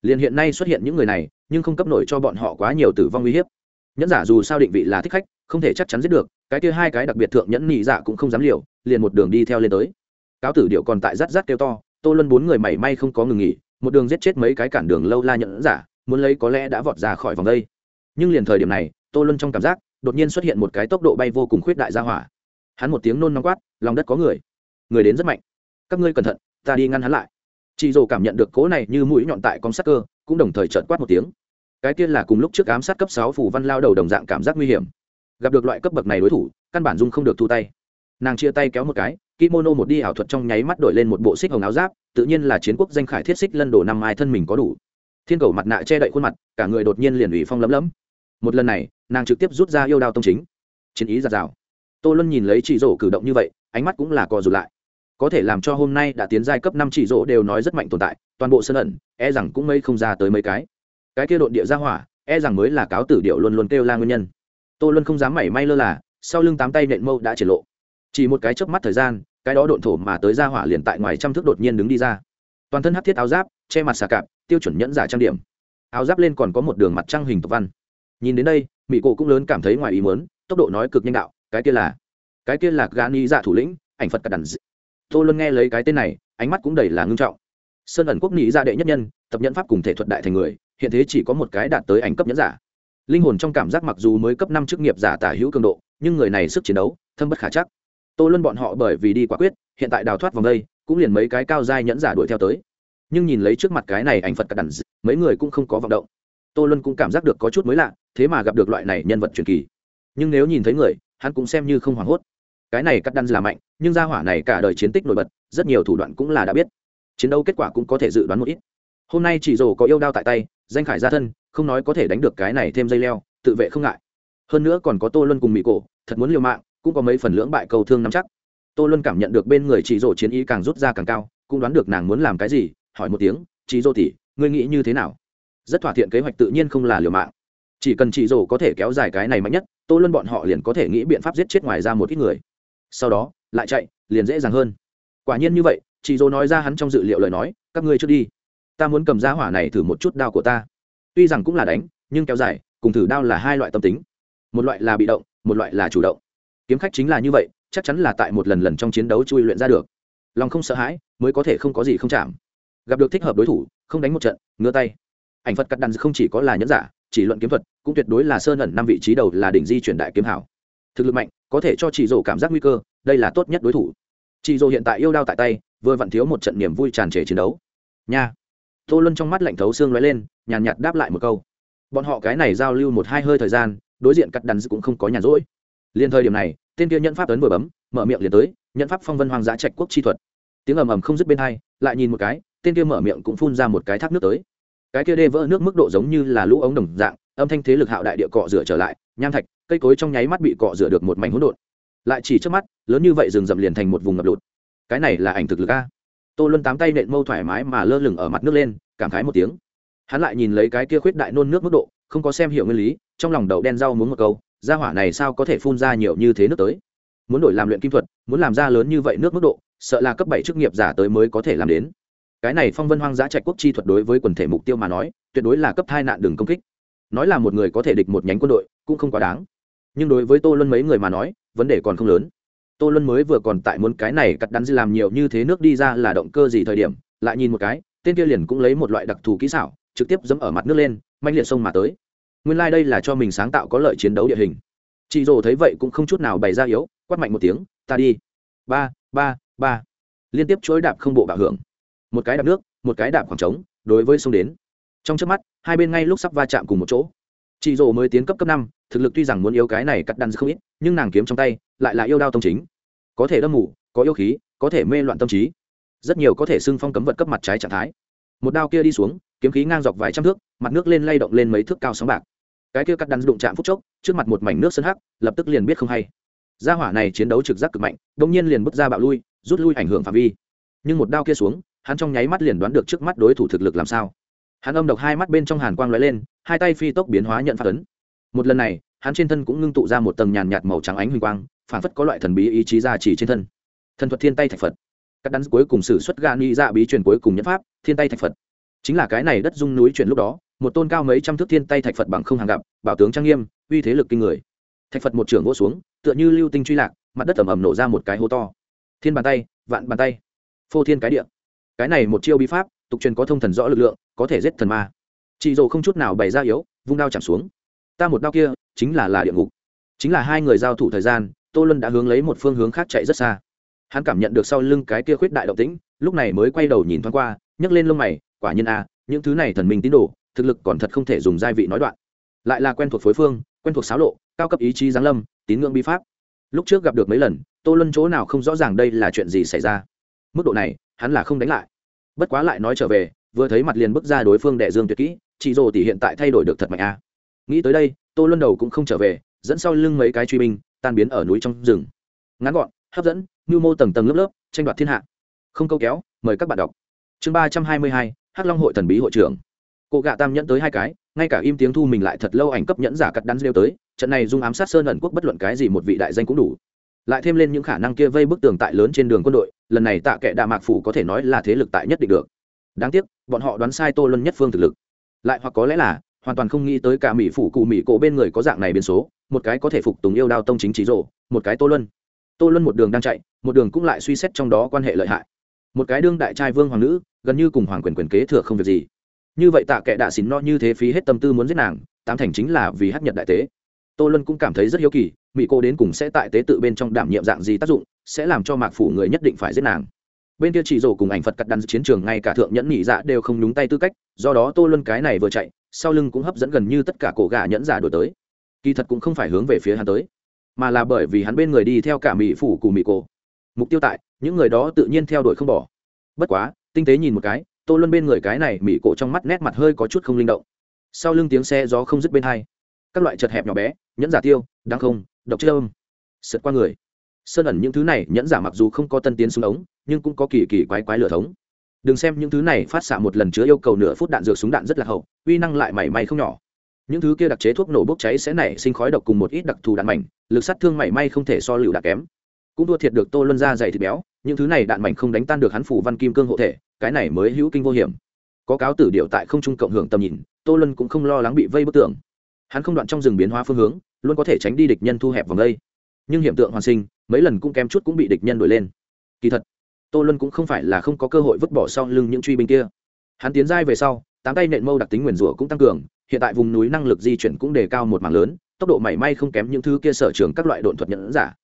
Liền hiện nay xuất hiện những người này, nhưng không cấp nổi cho bọn họ quá nhiều tử vong uy hiếp nhẫn giả dù sao định vị là thích khách, không thể chắc chắn giết được, cái kia hai cái đặc biệt thượng nhẫn nhị dạ cũng không dám liều, liền một đường đi theo lên tới. Cáo tử điệu còn tại rát rát kêu to, tô luân bốn người mảy may không có ngừng nghỉ, một đường giết chết mấy cái cản đường lâu la nhẫn giả, muốn lấy có lẽ đã vọt ra khỏi vòng đây. Nhưng liền thời điểm này, tô luân trong cảm giác, đột nhiên xuất hiện một cái tốc độ bay vô cùng khuyết đại ra hỏa. Hắn một tiếng nôn nóng quát, lòng đất có người. Người đến rất mạnh. Các ngươi cẩn thận, ta đi ngăn hắn lại. Chị dồ cảm nhận được cố này như mũi nhọn tại con sắc cơ, cũng đồng thời trợn quát một tiếng cái kia là cùng lúc trước ám sát cấp sáu phủ văn lao đầu đồng dạng cảm giác nguy hiểm. Gặp được loại cấp bậc này đối thủ, căn bản dung không được thu tay. Nàng chia tay kéo một cái, kimono một đi ảo thuật trong nháy mắt đổi lên một bộ xích hồng áo giáp, tự nhiên là chiến quốc danh khải thiết xích lân đồ năm ai thân mình có đủ. Thiên cầu mặt nạ che đậy khuôn mặt, cả người đột nhiên liền ủy phong lấm lấm. Một lần này, nàng trực tiếp rút ra yêu đao tông chính. Chiến ý giạt rào. Tô luân nhìn lấy chị rổ cử động như vậy, ánh mắt cũng là co rụt lại. Có thể làm cho hôm nay đã tiến giai cấp năm chỉ rỗ đều nói rất mạnh tồn tại, toàn bộ sân ẩn e rằng cũng mấy không ra tới mấy cái cái kia độn địa ra hỏa e rằng mới là cáo tử điệu luôn luôn kêu la nguyên nhân. Tô luân không dám mảy may lơ là, sau lưng tám tay nện mâu đã triển lộ. Chỉ một cái chớp mắt thời gian, cái đó độn thổ mà tới ra hỏa liền tại ngoài trăm thước đột nhiên đứng đi ra. Toàn thân hắc thiết áo giáp, che mặt xà cạp, tiêu chuẩn nhẫn giả trang điểm. Áo giáp lên còn có một đường mặt trăng hình tộc văn. Nhìn đến đây mỹ cổ cũng lớn cảm thấy ngoài ý muốn, tốc độ nói cực nhanh đạo, cái kia là, cái kia là gani dạ thủ lĩnh, ảnh phật cả đàn tô luân nghe lấy cái tên này, ánh mắt cũng đầy là ngưng trọng. Sơn ẩn quốc nghĩ ra dạ đệ nhất nhân, tập nhận pháp cùng thể thuật đại thành người hiện thế chỉ có một cái đạt tới ảnh cấp nhẫn giả. Linh hồn trong cảm giác mặc dù mới cấp năm chức nghiệp giả tả hữu cường độ, nhưng người này sức chiến đấu, thâm bất khả chắc. Tô luân bọn họ bởi vì đi quả quyết, hiện tại đào thoát vòng đây, cũng liền mấy cái cao dai nhẫn giả đuổi theo tới. Nhưng nhìn lấy trước mặt cái này ảnh phật cả đàn mấy người cũng không có vọng động. Tô luân cũng cảm giác được có chút mới lạ, thế mà gặp được loại này nhân vật truyền kỳ. Nhưng nếu nhìn thấy người, hắn cũng xem như không hoảng hốt. Cái này cắt đan là mạnh, nhưng gia hỏa này cả đời chiến tích nổi bật, rất nhiều thủ đoạn cũng là đã biết. Chiến đấu kết quả cũng có thể dự đoán một ít. Hôm nay chỉ rồ có yêu đao tại tay danh khải ra thân, không nói có thể đánh được cái này thêm dây leo, tự vệ không ngại. Hơn nữa còn có tô luân cùng mỹ cổ, thật muốn liều mạng, cũng có mấy phần lưỡng bại cầu thương nắm chắc. Tô luân cảm nhận được bên người chị dỗ chiến ý càng rút ra càng cao, cũng đoán được nàng muốn làm cái gì, hỏi một tiếng chị dỗ tỉ ngươi nghĩ như thế nào? Rất thỏa thiện kế hoạch tự nhiên không là liều mạng. Chỉ cần chị dỗ có thể kéo dài cái này mạnh nhất, tô luân bọn họ liền có thể nghĩ biện pháp giết chết ngoài ra một ít người. Sau đó, lại chạy, liền dễ dàng hơn. Quả nhiên như vậy chị dỗ nói ra hắn trong dự liệu lời nói, các ngươi trước đi ta muốn cầm ra hỏa này thử một chút đao của ta. Tuy rằng cũng là đánh, nhưng kéo dài, cùng thử đao là hai loại tâm tính. Một loại là bị động, một loại là chủ động. Kiếm khách chính là như vậy, chắc chắn là tại một lần lần trong chiến đấu chui luyện ra được. Lòng không sợ hãi, mới có thể không có gì không chạm. Gặp được thích hợp đối thủ, không đánh một trận ngứa tay. Ảnh phật cắt đàn không chỉ có là nhẫn giả, chỉ luận kiếm thuật, cũng tuyệt đối là sơn ẩn năm vị trí đầu là đỉnh di chuyển đại kiếm hảo. Thực lực mạnh, có thể cho chị dỗ cảm giác nguy cơ, đây là tốt nhất đối thủ. Chị dỗ hiện tại yêu đao tại tay, vừa vặn thiếu một trận niềm vui tràn trề chiến đấu. Nha tô luân trong mắt lạnh thấu xương lóe lên, nhàn nhạt đáp lại một câu. Bọn họ cái này giao lưu một hai hơi thời gian, đối diện cắt đắn cũng không có nhàn rỗi. Liền thời điểm này, tên kia nhận pháp ấn vừa bấm, mở miệng liền tới, nhận pháp phong vân hoang dã trạch quốc chi thuật. Tiếng ầm ầm không dứt bên hai, lại nhìn một cái, tên kia mở miệng cũng phun ra một cái thác nước tới. Cái kia đê vỡ nước mức độ giống như là lũ ống đồng dạng, âm thanh thế lực hạo đại địa cọ rửa trở lại, nham thạch, cây cối trong nháy mắt bị cọ rửa được một mảnh hỗn độn. Lại chỉ trước mắt, lớn như vậy rừng rậm liền thành một vùng ngập lụt. Cái này là ảnh thực lực a tô luân tám tay nện mâu thoải mái mà lơ lửng ở mặt nước lên, cảm khái một tiếng. Hắn lại nhìn lấy cái kia khuyết đại nôn nước mức độ, không có xem hiểu nguyên lý, trong lòng đầu đen rau muốn một câu ra hỏa này sao có thể phun ra nhiều như thế nước tới? Muốn đổi làm luyện kim thuật, muốn làm ra lớn như vậy nước mức độ, sợ là cấp bảy chức nghiệp giả tới mới có thể làm đến. Cái này phong vân hoang dã trạch quốc chi thuật đối với quần thể mục tiêu mà nói, tuyệt đối là cấp hai nạn đường công kích. Nói là một người có thể địch một nhánh quân đội, cũng không quá đáng. Nhưng đối với tô luân mấy người mà nói, vấn đề còn không lớn tô luân mới vừa còn tại muốn cái này cắt đắn làm nhiều như thế nước đi ra là động cơ gì thời điểm, lại nhìn một cái, tên kia liền cũng lấy một loại đặc thù kỹ xảo, trực tiếp dẫm ở mặt nước lên, manh liệt sông mà tới. Nguyên lai、like、đây là cho mình sáng tạo có lợi chiến đấu địa hình. Chị rồ thấy vậy cũng không chút nào bày ra yếu, quát mạnh một tiếng, ta đi. Ba ba ba. Liên tiếp chối đạp không bộ bạo hưởng. Một cái đạp nước, một cái đạp khoảng trống, đối với sông đến. Trong trước mắt, hai bên ngay lúc sắp va chạm cùng một chỗ. Chị rồ mới tiến cấp cấp năm, thực lực tuy rằng muốn yếu cái này cắt đăn không ít, nhưng nàng kiếm trong tay, lại là yêu đao tông chính có thể đâm mù, có yêu khí, có thể mê loạn tâm trí. Rất nhiều có thể xưng phong cấm vật cấp mặt trái trạng thái. Một đao kia đi xuống, kiếm khí ngang dọc vài trăm thước, mặt nước lên lay động lên mấy thước cao sóng bạc. Cái kia cắt đắn đụng chạm phút chốc, trước mặt một mảnh nước sân hắc, lập tức liền biết không hay. Gia hỏa này chiến đấu trực giác cực mạnh đông nhiên liền bước ra bạo lui, rút lui ảnh hưởng phạm vi. Nhưng một đao kia xuống, hắn trong nháy mắt liền đoán được trước mắt đối thủ thực lực làm sao. Hắn âm độc hai mắt bên trong hàn quang lóe lên, hai tay phi tốc biến hóa nhận phát ấn. Một lần này, hắn trên thân cũng ngưng tụ ra một tầng nhàn nhạt màu trắng ánh huỳnh quang phản phất có loại thần bí ý chí ra chỉ trên thân. Thần thuật thiên tay thạch phật. Các đắn cuối cùng sử xuất gan ni dạ bí truyền cuối cùng nhất pháp, thiên tay thạch phật. Chính là cái này đất dung núi chuyển lúc đó, một tôn cao mấy trăm thước thiên tay thạch phật bằng không hàng gặp, bảo tướng trang nghiêm, uy thế lực kinh người. Thạch phật một trưởng vỗ xuống, tựa như lưu tinh truy lạc, mặt đất ẩm ẩm nổ ra một cái hố to. Thiên bàn tay, vạn bàn tay. Phô thiên cái địa. Cái này một chiêu bí pháp, tục truyền có thông thần rõ lực lượng, có thể giết thần ma. Chị dồ không chút nào bày ra yếu, vung đao chạm xuống. Ta một đao kia, chính là là địa ngục. Chính là hai người giao thủ thời gian tô luân đã hướng lấy một phương hướng khác chạy rất xa. Hắn cảm nhận được sau lưng cái kia khuyết đại động tĩnh lúc này mới quay đầu nhìn thoáng qua nhấc lên lông mày quả nhiên a à, những thứ này thần minh tín đồ thực lực còn thật không thể dùng gia vị nói đoạn. Lại là quen thuộc phối phương quen thuộc xáo lộ cao cấp ý chí giáng lâm tín ngưỡng bi pháp. Lúc trước gặp được mấy lần tô luân chỗ nào không rõ ràng đây là chuyện gì xảy ra. Mức độ này hắn là không đánh lại. Bất quá lại nói trở về vừa thấy mặt liền bước ra đối phương đệ dương tuyệt kỹ chị rồ thì hiện tại thay đổi được thật mạnh a nghĩ tới đây tô luân đầu cũng không trở về dẫn sau lưng mấy cái truy binh tan biến ở núi trong rừng. Ngắn gọn, hấp dẫn nhu mô tầng tầng lớp lớp, tranh đoạt thiên hạ. Không câu kéo, mời các bạn đọc. Chương ba trăm hai mươi hai, hắc long hội thần bí hội trưởng. Cụ gạ tam nhẫn tới hai cái, ngay cả im tiếng thu mình lại thật lâu ảnh cấp nhẫn giả cắt đắn rêu tới, trận này dung ám sát sơn ẩn quốc bất luận cái gì một vị đại danh cũng đủ. Lại thêm lên những khả năng kia vây bức tường tại lớn trên đường quân đội, lần này tạ kệ đạ mạc phủ có thể nói là thế lực tại nhất định được. Đáng tiếc, bọn họ đoán sai tô luân nhất phương thực lực. Lại hoặc có lẽ là, hoàn toàn không nghĩ tới cả mỹ phủ cụ mỹ cổ bên người có dạng này biến số một cái có thể phục tùng yêu đao tông chính trí rồ, một cái tô luân. Tô luân một đường đang chạy, một đường cũng lại suy xét trong đó quan hệ lợi hại. Một cái đương đại trai vương hoàng nữ, gần như cùng hoàng quyền quyền kế thừa không việc gì. Như vậy tạ kệ đạ xín no như thế phí hết tâm tư muốn giết nàng, tám thành chính là vì hát nhật đại tế. Tô luân cũng cảm thấy rất hiếu kỳ mỹ cô đến cùng sẽ tại tế tự bên trong đảm nhiệm dạng gì tác dụng, sẽ làm cho mạc phủ người nhất định phải giết nàng. Bên kia chỉ rổ cùng ảnh phật cắt đắn chiến trường ngay cả thượng nhẫn nhị dạ đều không nhúng tay tư cách, do đó tô luân cái này vừa chạy, sau lưng cũng hấp dẫn gần như tất cả cổ gà nhẫn giả đổi tới kỳ thật cũng không phải hướng về phía hắn tới, mà là bởi vì hắn bên người đi theo cả mỹ phủ cùng mỹ cổ. Mục tiêu tại, những người đó tự nhiên theo đuổi không bỏ. Bất quá, tinh tế nhìn một cái, tô luân bên người cái này mỹ cổ trong mắt nét mặt hơi có chút không linh động. Sau lưng tiếng xe gió không dứt bên hai, các loại chật hẹp nhỏ bé, nhẫn giả tiêu đăng không, độc chất âm, sượt qua người. Sơn ẩn những thứ này, nhẫn giả mặc dù không có tân tiến súng ống, nhưng cũng có kỳ kỳ quái quái lửa thống. Đừng xem những thứ này phát xạ một lần chứa yêu cầu nửa phút đạn dược súng đạn rất là hậu, uy năng lại mảy may không nhỏ những thứ kia đặc chế thuốc nổ bốc cháy sẽ nảy sinh khói độc cùng một ít đặc thù đạn mảnh, lực sát thương mảy may không thể so lựu đạn kém. Cũng thua thiệt được tô luân ra dày thịt béo, những thứ này đạn mảnh không đánh tan được hắn phủ văn kim cương hộ thể, cái này mới hữu kinh vô hiểm. Có cáo tử điệu tại không trung cộng hưởng tầm nhìn, tô luân cũng không lo lắng bị vây bức tường. Hắn không đoạn trong rừng biến hóa phương hướng, luôn có thể tránh đi địch nhân thu hẹp vòng đây. Nhưng hiện tượng hoàn sinh, mấy lần cũng kém chút cũng bị địch nhân đuổi lên. Kỳ thật, tô luân cũng không phải là không có cơ hội vứt bỏ sau lưng những truy binh kia hắn tiến giai về sau, tám tay nện mâu đặc tính nguyền rủa cũng tăng cường, hiện tại vùng núi năng lực di chuyển cũng đề cao một mảng lớn, tốc độ mảy may không kém những thứ kia sở trường các loại độn thuật nhận giả.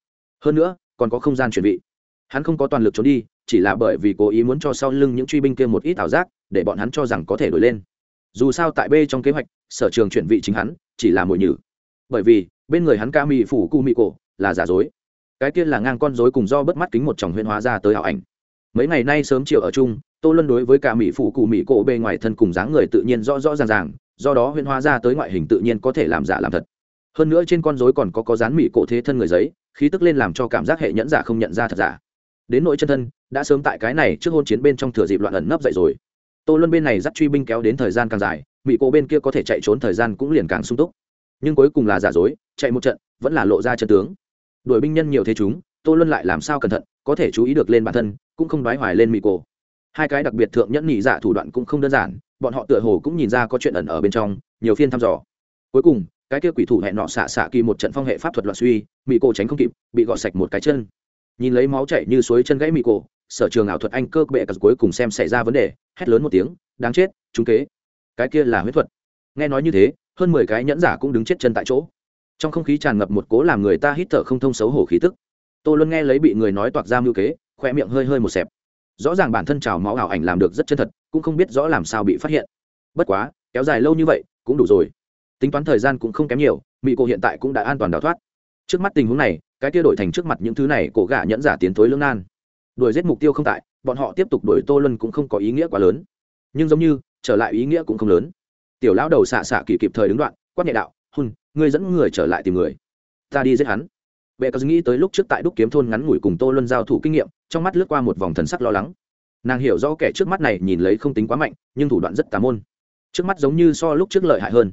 Hơn nữa, còn có không gian chuẩn bị hắn không có toàn lực trốn đi, chỉ là bởi vì cố ý muốn cho sau lưng những truy binh kia một ít ảo giác, để bọn hắn cho rằng có thể đổi lên. Dù sao tại b trong kế hoạch, sở trường chuyển vị chính hắn, chỉ là mồi nhử. Bởi vì, bên người hắn ca mị phủ cu mị cổ là giả dối. Cái kia là ngang con dối cùng do bất mắt kính một chồng huyên hóa ra tới ảo ảnh mấy ngày nay sớm chiều ở chung, tô luân đối với cả mỹ phụ cụ mỹ cổ bề ngoài thân cùng dáng người tự nhiên rõ rõ ràng ràng, do đó huyễn hóa ra tới ngoại hình tự nhiên có thể làm giả làm thật. Hơn nữa trên con dối còn có có dán mỹ cổ thế thân người giấy, khí tức lên làm cho cảm giác hệ nhẫn giả không nhận ra thật giả. Đến nỗi chân thân, đã sớm tại cái này trước hôn chiến bên trong thừa dịp loạn ẩn nấp dậy rồi. Tô luân bên này dắt truy binh kéo đến thời gian càng dài, mỹ cổ bên kia có thể chạy trốn thời gian cũng liền càng sung túc. Nhưng cuối cùng là giả dối, chạy một trận, vẫn là lộ ra chân tướng. Đuổi binh nhân nhiều thế chúng, tô luân lại làm sao cẩn thận có thể chú ý được lên bản thân, cũng không đoái hoài lên mỹ cổ. Hai cái đặc biệt thượng nhẫn nhị dạ thủ đoạn cũng không đơn giản, bọn họ tựa hồ cũng nhìn ra có chuyện ẩn ở bên trong, nhiều phiên thăm dò. Cuối cùng, cái kia quỷ thủ hẹn nọ xạ xạ kỳ một trận phong hệ pháp thuật loạn suy mỹ cổ tránh không kịp, bị gọt sạch một cái chân. Nhìn lấy máu chảy như suối chân gãy mỹ cổ, sở trường ảo thuật anh cơ bệ cặp cuối cùng xem xảy ra vấn đề, hét lớn một tiếng, đáng chết chúng kế. Cái kia là huyết thuật. Nghe nói như thế, hơn mười cái nhẫn giả cũng đứng chết chân tại chỗ. Trong không khí tràn ngập một cố làm người ta hít thở không thông xấu hổ khí tức tô luân nghe lấy bị người nói toạc ra mưu kế, khoe miệng hơi hơi một xẹp. Rõ ràng bản thân trào máu ảo ảnh làm được rất chân thật, cũng không biết rõ làm sao bị phát hiện. Bất quá, kéo dài lâu như vậy, cũng đủ rồi. Tính toán thời gian cũng không kém nhiều mỹ cổ hiện tại cũng đã an toàn đào thoát. Trước mắt tình huống này, cái kia đổi thành trước mặt những thứ này, cổ gà nhẫn giả tiến tối lưỡng nan. Đuổi giết mục tiêu không tại, bọn họ tiếp tục đuổi tô luân cũng không có ý nghĩa quá lớn. Nhưng giống như, trở lại ý nghĩa cũng không lớn. Tiểu lão đầu xạ xạ kỳ kịp thời đứng đoạn, quát nhẹ đạo hun ngươi dẫn người trở lại tìm người. Ta đi giết hắn bệ có nghĩ tới lúc trước tại đúc kiếm thôn ngắn ngủi cùng tô luân giao thủ kinh nghiệm, trong mắt lướt qua một vòng thần sắc lo lắng. Nàng hiểu rõ kẻ trước mắt này nhìn lấy không tính quá mạnh, nhưng thủ đoạn rất tà môn. Trước mắt giống như so lúc trước lợi hại hơn.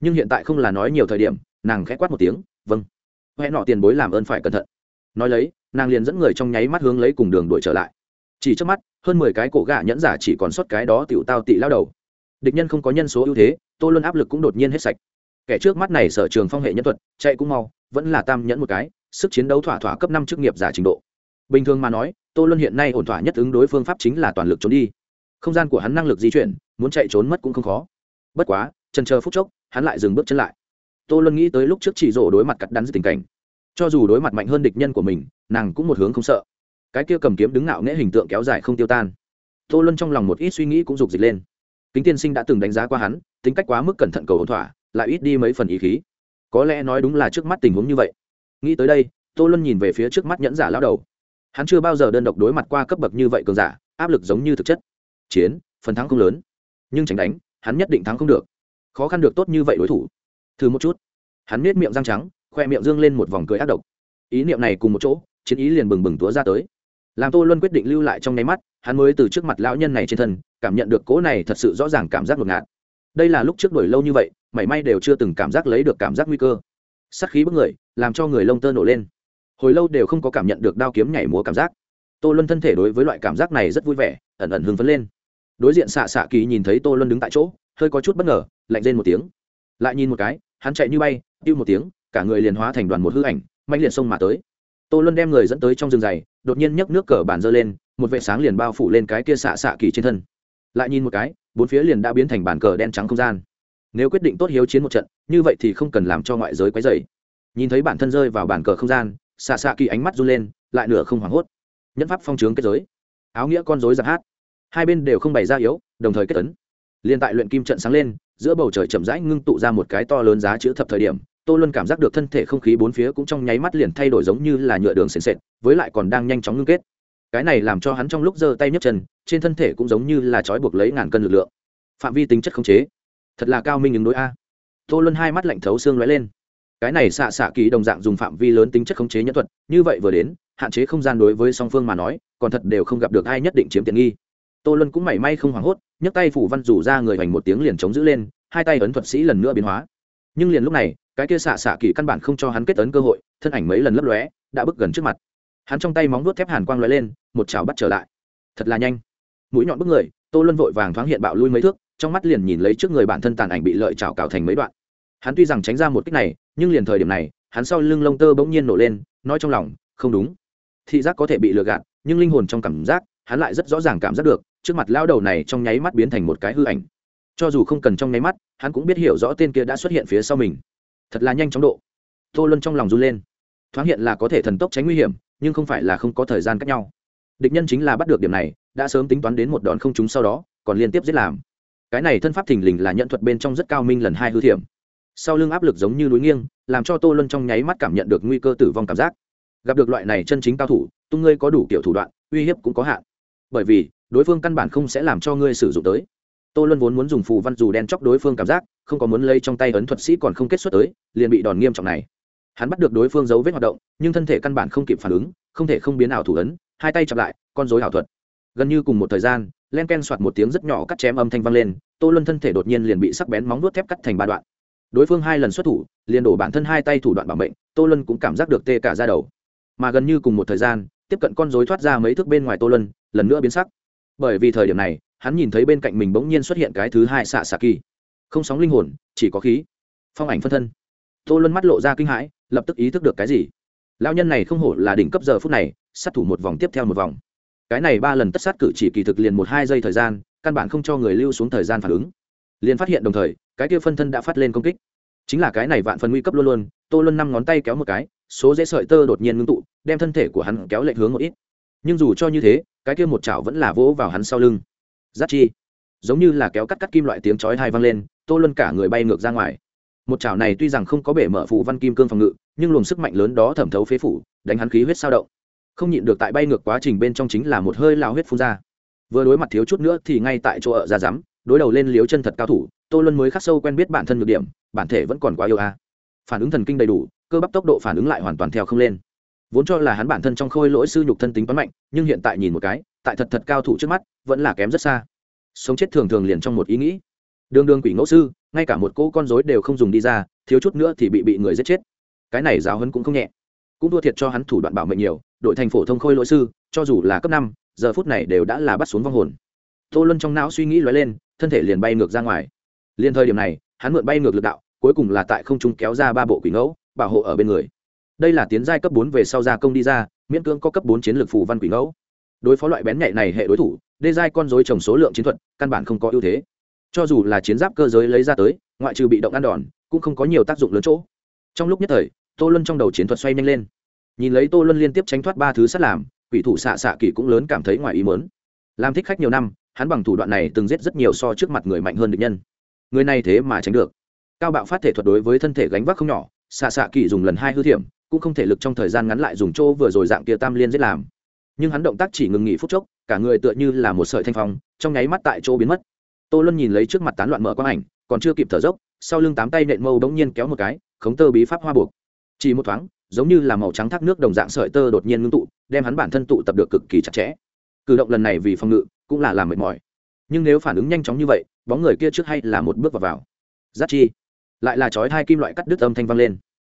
Nhưng hiện tại không là nói nhiều thời điểm, nàng khẽ quát một tiếng vâng. Hẹn nọ tiền bối làm ơn phải cẩn thận. Nói lấy, nàng liền dẫn người trong nháy mắt hướng lấy cùng đường đuổi trở lại. Chỉ trước mắt, hơn mười cái cổ gà nhẫn giả chỉ còn sót cái đó tiểu tao tị lao đầu. Địch nhân không có nhân số ưu thế, tô luân áp lực cũng đột nhiên hết sạch. Kẻ trước mắt này sở trường phong hệ nhân thuật, chạy cũng mau, vẫn là tam nhẫn một cái sức chiến đấu thỏa thỏa cấp năm chức nghiệp giả trình độ. Bình thường mà nói, tô luân hiện nay ổn thỏa nhất ứng đối phương pháp chính là toàn lực trốn đi. Không gian của hắn năng lực di chuyển, muốn chạy trốn mất cũng không khó. Bất quá trần chờ phút chốc, hắn lại dừng bước chân lại. Tô luân nghĩ tới lúc trước chỉ rổ đối mặt cắt đắn tình cảnh. Cho dù đối mặt mạnh hơn địch nhân của mình, nàng cũng một hướng không sợ. Cái kia cầm kiếm đứng ngạo nghễ hình tượng kéo dài không tiêu tan. Tô luân trong lòng một ít suy nghĩ cũng rục dịch lên. Kính tiên sinh đã từng đánh giá qua hắn, tính cách quá mức cẩn thận cầu ổn thỏa, lại ít đi mấy phần ý khí. Có lẽ nói đúng là trước mắt tình huống như vậy nghĩ tới đây, tô luân nhìn về phía trước mắt nhẫn giả lao đầu. Hắn chưa bao giờ đơn độc đối mặt qua cấp bậc như vậy cường giả, áp lực giống như thực chất. Chiến, phần thắng không lớn. Nhưng tránh đánh, hắn nhất định thắng không được. Khó khăn được tốt như vậy đối thủ. Thử một chút. Hắn nết miệng răng trắng, khoe miệng dương lên một vòng cười ác độc. Ý niệm này cùng một chỗ, chiến ý liền bừng bừng túa ra tới. Làm tô luân quyết định lưu lại trong nháy mắt, hắn mới từ trước mặt lão nhân này trên thân, cảm nhận được cỗ này thật sự rõ ràng cảm giác ngột ngạt. Đây là lúc trước đuổi lâu như vậy, mảy may đều chưa từng cảm giác lấy được cảm giác nguy cơ sắc khí bức người, làm cho người lông tơ nổ lên. Hồi lâu đều không có cảm nhận được đao kiếm nhảy múa cảm giác. Tô luân thân thể đối với loại cảm giác này rất vui vẻ, ẩn ẩn hưng phấn lên. Đối diện xạ xạ kỳ nhìn thấy tô luân đứng tại chỗ, hơi có chút bất ngờ, lạnh lên một tiếng. Lại nhìn một cái, hắn chạy như bay tiêu một tiếng, cả người liền hóa thành đoàn một hư ảnh mạnh liệt sông mà tới. Tô luân đem người dẫn tới trong rừng dày, đột nhiên nhấc nước cờ bàn dơ lên, một vệ sáng liền bao phủ lên cái kia xạ xạ kỳ trên thân. Lại nhìn một cái, bốn phía liền đã biến thành bàn cờ đen trắng không gian nếu quyết định tốt hiếu chiến một trận, như vậy thì không cần làm cho ngoại giới quấy dày nhìn thấy bản thân rơi vào bàn cờ không gian xạ xạ kỳ ánh mắt run lên, lại nửa không hoảng hốt. Nhẫn pháp phong trướng kết giới. Áo nghĩa con dối giặc hát. Hai bên đều không bày ra yếu, đồng thời kết tấn liên tại luyện kim trận sáng lên, giữa bầu trời chậm rãi ngưng tụ ra một cái to lớn giá chữ thập thời điểm, tô luân cảm giác được thân thể không khí bốn phía cũng trong nháy mắt liền thay đổi giống như là nhựa đường sền sệt, với lại còn đang nhanh chóng ngưng kết. Cái này làm cho hắn trong lúc giơ tay nhấc chân, trên thân thể cũng giống như là trói buộc lấy ngàn cân lực lượng. Phạm vi tính chất khống chế thật là cao minh ứng đối a. Tô luân hai mắt lạnh thấu xương lóe lên. Cái này xạ xạ kỳ đồng dạng dùng phạm vi lớn tính chất khống chế nhân thuật, như vậy vừa đến, hạn chế không gian đối với song phương mà nói, còn thật đều không gặp được ai nhất định chiếm tiện nghi. Tô luân cũng mảy may không hoảng hốt, nhấc tay phủ văn rủ ra người hoành một tiếng liền chống giữ lên, hai tay ấn thuật sĩ lần nữa biến hóa. Nhưng liền lúc này, cái kia xạ xạ kỳ căn bản không cho hắn kết ấn cơ hội, thân ảnh mấy lần lấp lóe, đã bước gần trước mặt. Hắn trong tay móng nuốt thép hàn quang lóe lên, một chảo bắt trở lại. Thật là nhanh. Mũi nhọn bức người, tô luân vội vàng thoáng hiện bạo lui mấy thước trong mắt liền nhìn lấy trước người bản thân tàn ảnh bị lợi chảo cào thành mấy đoạn. Hắn tuy rằng tránh ra một cách này, nhưng liền thời điểm này, hắn sau lưng lông tơ bỗng nhiên nổ lên, nói trong lòng, không đúng. Thị giác có thể bị lừa gạt, nhưng linh hồn trong cảm giác, hắn lại rất rõ ràng cảm giác được, trước mặt lao đầu này trong nháy mắt biến thành một cái hư ảnh. Cho dù không cần trong nháy mắt, hắn cũng biết hiểu rõ tên kia đã xuất hiện phía sau mình. Thật là nhanh chóng độ. Tô luân trong lòng run lên. Thoáng hiện là có thể thần tốc tránh nguy hiểm, nhưng không phải là không có thời gian cách nhau. Địch nhân chính là bắt được điểm này, đã sớm tính toán đến một đòn không chúng sau đó, còn liên tiếp giết làm cái này thân pháp thình lình là nhận thuật bên trong rất cao minh lần hai hư thiểm. Sau lưng áp lực giống như núi nghiêng, làm cho tô luân trong nháy mắt cảm nhận được nguy cơ tử vong cảm giác. Gặp được loại này chân chính cao thủ, tung ngươi có đủ kiểu thủ đoạn, uy hiếp cũng có hạn. Bởi vì, đối phương căn bản không sẽ làm cho ngươi sử dụng tới. Tô luân vốn muốn dùng phù văn dù đen chóc đối phương cảm giác, không có muốn lây trong tay ấn thuật sĩ còn không kết xuất tới, liền bị đòn nghiêm trọng này. Hắn bắt được đối phương dấu vết hoạt động, nhưng thân thể căn bản không kịp phản ứng, không thể không biến ảo thủ ấn, hai tay chặp lại, con dối ảo thuật. Gần như cùng một thời gian len ken soạt một tiếng rất nhỏ cắt chém âm thanh vang lên, tô luân thân thể đột nhiên liền bị sắc bén móng nuốt thép cắt thành ba đoạn. Đối phương hai lần xuất thủ, liền đổ bản thân hai tay thủ đoạn bảo mệnh, tô luân cũng cảm giác được tê cả ra đầu. Mà gần như cùng một thời gian, tiếp cận con dối thoát ra mấy thước bên ngoài tô luân, lần nữa biến sắc. Bởi vì thời điểm này, hắn nhìn thấy bên cạnh mình bỗng nhiên xuất hiện cái thứ hai xạ xạ kỳ. Không sóng linh hồn, chỉ có khí. Phong ảnh phân thân. Tô luân mắt lộ ra kinh hãi, lập tức ý thức được cái gì. Lao nhân này không hổ là đỉnh cấp giờ phút này, sát thủ một vòng tiếp theo một vòng cái này ba lần tất sát cử chỉ kỳ thực liền một hai giây thời gian, căn bản không cho người lưu xuống thời gian phản ứng. Liền phát hiện đồng thời, cái kia phân thân đã phát lên công kích. Chính là cái này vạn phần nguy cấp luôn luôn, tô luân năm ngón tay kéo một cái, số dễ sợi tơ đột nhiên ngưng tụ, đem thân thể của hắn kéo lệch hướng một ít. Nhưng dù cho như thế, cái kia một chảo vẫn là vỗ vào hắn sau lưng. Giắt chi. Giống như là kéo cắt cắt kim loại tiếng chói hai vang lên, tô luân cả người bay ngược ra ngoài. Một chảo này tuy rằng không có bể mở phụ văn kim cương phòng ngự, nhưng luồng sức mạnh lớn đó thẩm thấu phế phủ, đánh hắn khí huyết sao động không nhịn được tại bay ngược quá trình bên trong chính là một hơi lao huyết phun ra. Vừa đối mặt thiếu chút nữa thì ngay tại chỗ ở ra rắm, đối đầu lên liếu chân thật cao thủ, tô luân mới khắc sâu quen biết bản thân nhược điểm, bản thể vẫn còn quá yêu a. Phản ứng thần kinh đầy đủ, cơ bắp tốc độ phản ứng lại hoàn toàn theo không lên. Vốn cho là hắn bản thân trong khôi lỗi sư nhục thân tính toán mạnh, nhưng hiện tại nhìn một cái, tại thật thật cao thủ trước mắt, vẫn là kém rất xa. Sống chết thường thường liền trong một ý nghĩ. Đường đường quỷ ngẫu sư, ngay cả một cỗ con dối đều không dùng đi ra, thiếu chút nữa thì bị bị người giết chết. Cái này giáo hấn cũng không nhẹ. Cũng thua thiệt cho hắn thủ đoạn bảo mệnh nhiều đội thành phổ thông khôi lỗi sư, cho dù là cấp năm, giờ phút này đều đã là bắt xuống vong hồn. Tô luân trong não suy nghĩ lóe lên, thân thể liền bay ngược ra ngoài. Liền thời điểm này, hắn mượn bay ngược lực đạo, cuối cùng là tại không trung kéo ra ba bộ quỷ ngẫu, bảo hộ ở bên người. Đây là tiến giai cấp bốn về sau gia công đi ra, miễn cưỡng có cấp bốn chiến lược phù văn quỷ ngẫu. Đối phó loại bén nhạy này hệ đối thủ, đê giai con dối trồng số lượng chiến thuật, căn bản không có ưu thế. Cho dù là chiến giáp cơ giới lấy ra tới, ngoại trừ bị động ăn đòn, cũng không có nhiều tác dụng lớn chỗ. Trong lúc nhất thời, tô luân trong đầu chiến thuật xoay nhanh lên nhìn lấy tô luân liên tiếp tránh thoát ba thứ sát làm, quỷ thủ xạ xạ kỳ cũng lớn cảm thấy ngoài ý mớn làm thích khách nhiều năm, hắn bằng thủ đoạn này từng giết rất nhiều so trước mặt người mạnh hơn địch nhân. Người này thế mà tránh được. Cao bạo phát thể thuật đối với thân thể gánh vác không nhỏ, xạ xạ kỳ dùng lần hai hư thiểm, cũng không thể lực trong thời gian ngắn lại dùng chỗ vừa rồi dạng kia tam liên giết làm. Nhưng hắn động tác chỉ ngừng nghỉ phút chốc, cả người tựa như là một sợi thanh phong, trong nháy mắt tại chỗ biến mất. Tô luân nhìn lấy trước mặt tán loạn mở quang ảnh, còn chưa kịp thở dốc, sau lưng tám tay nện mâu đống nhiên kéo một cái, khống tơ bí pháp hoa buộc. Chỉ một thoáng giống như là màu trắng thác nước đồng dạng sợi tơ đột nhiên ngưng tụ, đem hắn bản thân tụ tập được cực kỳ chặt chẽ. Cử động lần này vì phòng ngự cũng là làm mệt mỏi. Nhưng nếu phản ứng nhanh chóng như vậy, bóng người kia trước hay là một bước vào vào. Giắt chi. Lại là chói hai kim loại cắt đứt âm thanh vang lên.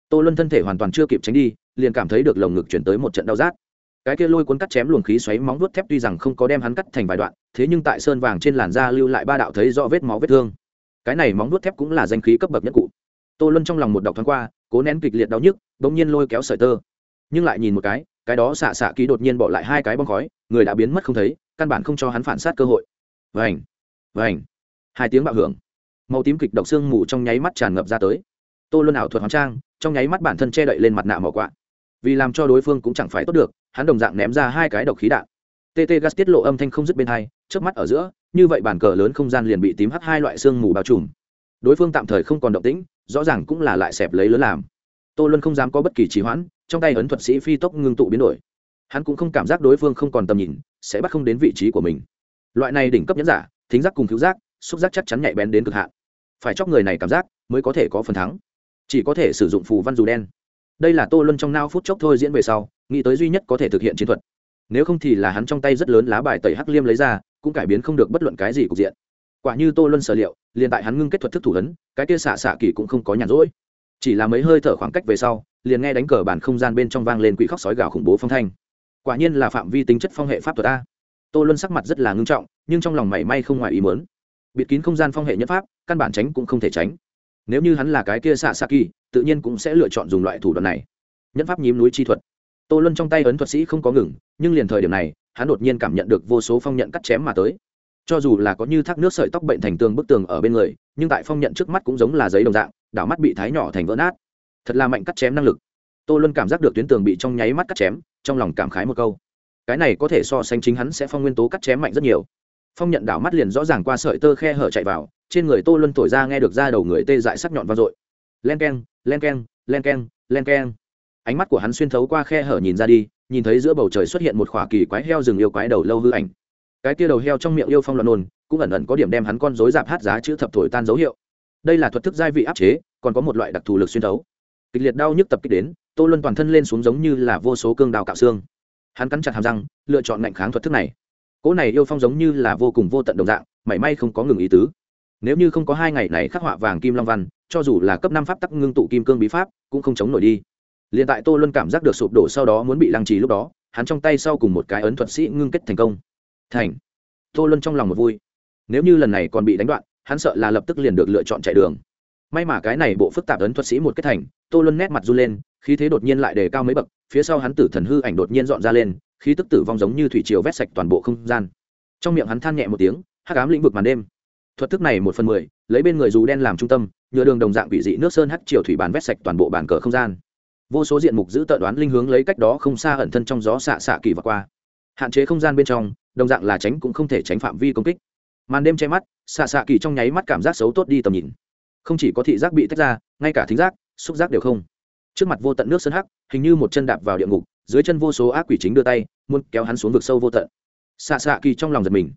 Tô luân thân thể hoàn toàn chưa kịp tránh đi, liền cảm thấy được lồng ngực chuyển tới một trận đau rát. Cái kia lôi cuốn cắt chém luồng khí xoáy móng vuốt thép tuy rằng không có đem hắn cắt thành vài đoạn, thế nhưng tại sơn vàng trên làn da lưu lại ba đạo thấy rõ vết máu vết thương. Cái này móng vuốt thép cũng là danh khí cấp bậc nhất cụ. Tô luân trong lòng một đọc thoáng qua cố nén kịch liệt đau nhức bỗng nhiên lôi kéo sợi tơ. Nhưng lại nhìn một cái cái đó xạ xạ ký đột nhiên bỏ lại hai cái bong khói người đã biến mất không thấy căn bản không cho hắn phản sát cơ hội. Vành, Vành, hai tiếng bạo hưởng. Màu tím kịch độc xương mù trong nháy mắt tràn ngập ra tới. Tô luân ảo thuật hóa trang trong nháy mắt bản thân che đậy lên mặt nạ mỏ quạ. Vì làm cho đối phương cũng chẳng phải tốt được hắn đồng dạng ném ra hai cái độc khí đạn. Tt gas tiết lộ âm thanh không dứt bên hai trước mắt ở giữa như vậy bản cờ lớn không gian liền bị tím hắt hai loại xương mù bao trùm đối phương tạm thời không còn động tĩnh, rõ ràng cũng là lại xẹp lấy lớn làm. Tô luân không dám có bất kỳ trì hoãn, trong tay ấn thuật sĩ phi tốc ngưng tụ biến đổi. Hắn cũng không cảm giác đối phương không còn tầm nhìn, sẽ bắt không đến vị trí của mình. Loại này đỉnh cấp nhẫn giả, thính giác cùng cứu giác, xúc giác chắc chắn nhạy bén đến cực hạn. Phải chóc người này cảm giác, mới có thể có phần thắng. Chỉ có thể sử dụng phù văn dù đen. Đây là tô luân trong nao phút chốc thôi diễn về sau, nghĩ tới duy nhất có thể thực hiện chiến thuật. Nếu không thì là hắn trong tay rất lớn lá bài tẩy hắc liêm lấy ra, cũng cải biến không được bất luận cái gì cục diện quả như tô luân sở liệu, liền tại hắn ngưng kết thuật thức thủ ấn, cái kia xạ xạ kỳ cũng không có nhàn rỗi. Chỉ là mấy hơi thở khoảng cách về sau, liền nghe đánh cờ bản không gian bên trong vang lên quỷ khóc sói gào khủng bố phong thanh. Quả nhiên là phạm vi tính chất phong hệ pháp thuật a. Tô luân sắc mặt rất là ngưng trọng, nhưng trong lòng mảy may không ngoài ý mớn bịt kín không gian phong hệ nhất pháp, căn bản tránh cũng không thể tránh. Nếu như hắn là cái kia xạ xạ kỳ, tự nhiên cũng sẽ lựa chọn dùng loại thủ đoạn này. Nhất pháp nhím núi chi thuật. Tô luân trong tay ấn thuật sĩ không có ngừng, nhưng liền thời điểm này, hắn đột nhiên cảm nhận được vô số phong nhận cắt chém mà tới cho dù là có như thác nước sợi tóc bệnh thành tường bức tường ở bên người, nhưng tại phong nhận trước mắt cũng giống là giấy đồng dạng, đảo mắt bị thái nhỏ thành vỡ nát. Thật là mạnh cắt chém năng lực. Tô luân cảm giác được tuyến tường bị trong nháy mắt cắt chém, trong lòng cảm khái một câu. Cái này có thể so sánh chính hắn sẽ phong nguyên tố cắt chém mạnh rất nhiều. Phong nhận đảo mắt liền rõ ràng qua sợi tơ khe hở chạy vào, trên người tô luân thổi ra nghe được ra đầu người tê dại sắc nhọn vang dội. Len k e n len k e n len k e n len k e n ánh mắt của hắn xuyên thấu qua khe hở nhìn ra đi, nhìn thấy giữa bầu trời xuất hiện một khỏa kỳ quái heo rừng yêu quái đầu lâu hư ảnh cái tia đầu heo trong miệng yêu phong loạn nôn, cũng ẩn ẩn có điểm đem hắn con dối dạp hát giá chữ thập thổi tan dấu hiệu. Đây là thuật thức gia vị áp chế, còn có một loại đặc thù lực xuyên thấu. Kịch liệt đau nhức tập kích đến, tô luân toàn thân lên xuống giống như là vô số cương đào cạo xương. Hắn cắn chặt hàm răng, lựa chọn ngạnh kháng thuật thức này. Cỗ này yêu phong giống như là vô cùng vô tận đồng dạng, mảy may không có ngừng ý tứ. Nếu như không có hai ngày này khắc họa vàng kim long văn, cho dù là cấp năm pháp tắc ngưng tụ kim cương bí pháp, cũng không chống nổi đi. Liền tại tô luân cảm giác được sụp đổ sau đó muốn bị lăng trì lúc đó, hắn trong tay sau cùng một cái ấn thuật sĩ ngưng kết thành công thành. Tô luân trong lòng một vui. Nếu như lần này còn bị đánh đoạn, hắn sợ là lập tức liền được lựa chọn chạy đường. May mà cái này bộ phức tạp ấn thuật sĩ một kết thành, tô luân nét mặt run lên, khí thế đột nhiên lại đề cao mấy bậc, phía sau hắn tử thần hư ảnh đột nhiên dọn ra lên, khí tức tử vong giống như thủy triều vét sạch toàn bộ không gian. Trong miệng hắn than nhẹ một tiếng, hắc ám lĩnh vực màn đêm. Thuật thức này một phần mười, lấy bên người dù đen làm trung tâm, nhựa đường đồng dạng bị dị nước sơn hắc triều thủy bàn vét sạch toàn bộ bàn cờ không gian. Vô số diện mục giữ tợn đoán linh hướng lấy cách đó không xa ẩn thân trong gió xạ xạ kỳ và qua. Hạn chế không gian bên trong đồng dạng là tránh cũng không thể tránh phạm vi công kích. Màn đêm che mắt, xạ xạ kỳ trong nháy mắt cảm giác xấu tốt đi tầm nhìn. Không chỉ có thị giác bị tách ra, ngay cả thính giác, xúc giác đều không. Trước mặt vô tận nước sơn hắc, hình như một chân đạp vào địa ngục, dưới chân vô số ác quỷ chính đưa tay, muốn kéo hắn xuống vực sâu vô tận. Xạ xạ kỳ trong lòng giật mình.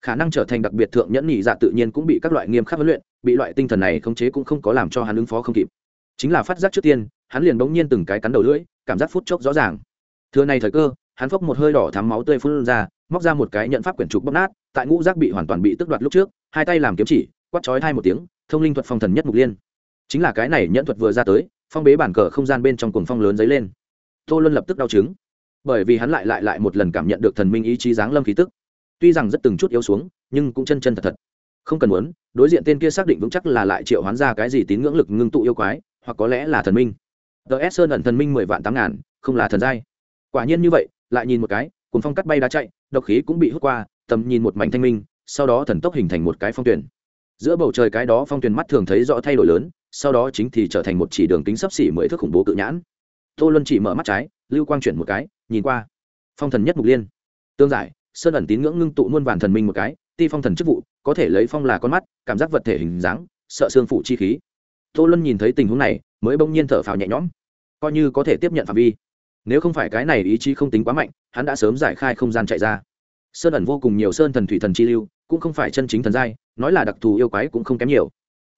Khả năng trở thành đặc biệt thượng nhẫn nhị dạ tự nhiên cũng bị các loại nghiêm khắc huấn luyện, bị loại tinh thần này khống chế cũng không có làm cho hắn ứng phó không kịp. Chính là phát giác trước tiên, hắn liền bỗng nhiên từng cái cắn đầu lưỡi, cảm giác phút chốc rõ ràng. Thưa này thời cơ, hắn phốc một hơi đỏ thắm máu tươi phun ra móc ra một cái nhận pháp quyển trục bóc nát, tại ngũ giác bị hoàn toàn bị tước đoạt lúc trước, hai tay làm kiếm chỉ, quát chói hai một tiếng, thông linh thuật phong thần nhất mục liên. Chính là cái này nhận thuật vừa ra tới, phong bế bản cờ không gian bên trong cuồng phong lớn dấy lên. Tô luân lập tức đau chứng, bởi vì hắn lại lại lại một lần cảm nhận được thần minh ý chí giáng lâm khí tức. Tuy rằng rất từng chút yếu xuống, nhưng cũng chân chân thật thật. Không cần muốn, đối diện tên kia xác định vững chắc là lại triệu hoán ra cái gì tín ngưỡng lực ngưng tụ yêu quái, hoặc có lẽ là thần minh. Ts sơn ẩn thần minh mười vạn tám ngàn, không là thần giai. Quả nhiên như vậy, lại nhìn một cái cuốn phong cắt bay đá chạy độc khí cũng bị hút qua, tầm nhìn một mảnh thanh minh, sau đó thần tốc hình thành một cái phong tuyển. Giữa bầu trời cái đó phong tuyển mắt thường thấy rõ thay đổi lớn, sau đó chính thì trở thành một chỉ đường kính sấp xỉ mười thước khủng bố cự nhãn. Tô luân chỉ mở mắt trái, lưu quang chuyển một cái, nhìn qua. Phong thần nhất mục liên. Tương giải, sơn ẩn tín ngưỡng ngưng tụ muôn vàn thần minh một cái, ti phong thần chức vụ, có thể lấy phong là con mắt, cảm giác vật thể hình dáng, sợ xương phụ chi khí. Tô luân nhìn thấy tình huống này, mới bỗng nhiên thở phào nhẹ nhõm. Coi như có thể tiếp nhận phạm vi. Nếu không phải cái này ý chí không tính quá mạnh hắn đã sớm giải khai không gian chạy ra. Sơn ẩn vô cùng nhiều sơn thần thủy thần chi lưu, cũng không phải chân chính thần giai, nói là đặc thù yêu quái cũng không kém nhiều.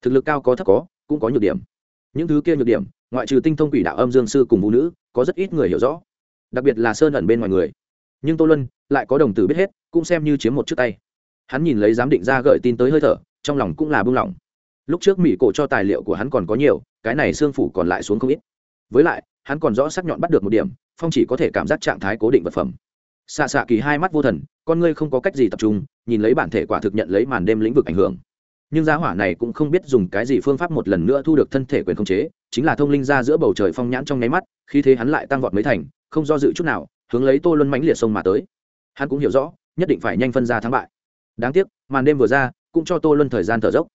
Thực lực cao có thấp có, cũng có nhược điểm. Những thứ kia nhược điểm, ngoại trừ tinh thông quỷ đạo âm dương sư cùng vũ nữ, có rất ít người hiểu rõ. Đặc biệt là sơn ẩn bên ngoài người. Nhưng tô luân lại có đồng tử biết hết, cũng xem như chiếm một chiếc tay. Hắn nhìn lấy giám định ra gợi tin tới hơi thở, trong lòng cũng là bưng lỏng lúc trước mỹ cổ cho tài liệu của hắn còn có nhiều, cái này xương phủ còn lại xuống không ít. Với lại hắn còn rõ sắc nhọn bắt được một điểm, phong chỉ có thể cảm giác trạng thái cố định vật phẩm. Xạ xạ kỳ hai mắt vô thần, con ngươi không có cách gì tập trung, nhìn lấy bản thể quả thực nhận lấy màn đêm lĩnh vực ảnh hưởng. Nhưng giá hỏa này cũng không biết dùng cái gì phương pháp một lần nữa thu được thân thể quyền khống chế, chính là thông linh ra giữa bầu trời phong nhãn trong nháy mắt khi thế hắn lại tăng vọt mấy thành, không do dự chút nào, hướng lấy tô luân mánh liệt sông mà tới. Hắn cũng hiểu rõ, nhất định phải nhanh phân ra thắng bại. Đáng tiếc, màn đêm vừa ra, cũng cho tô luân thời gian thở dốc.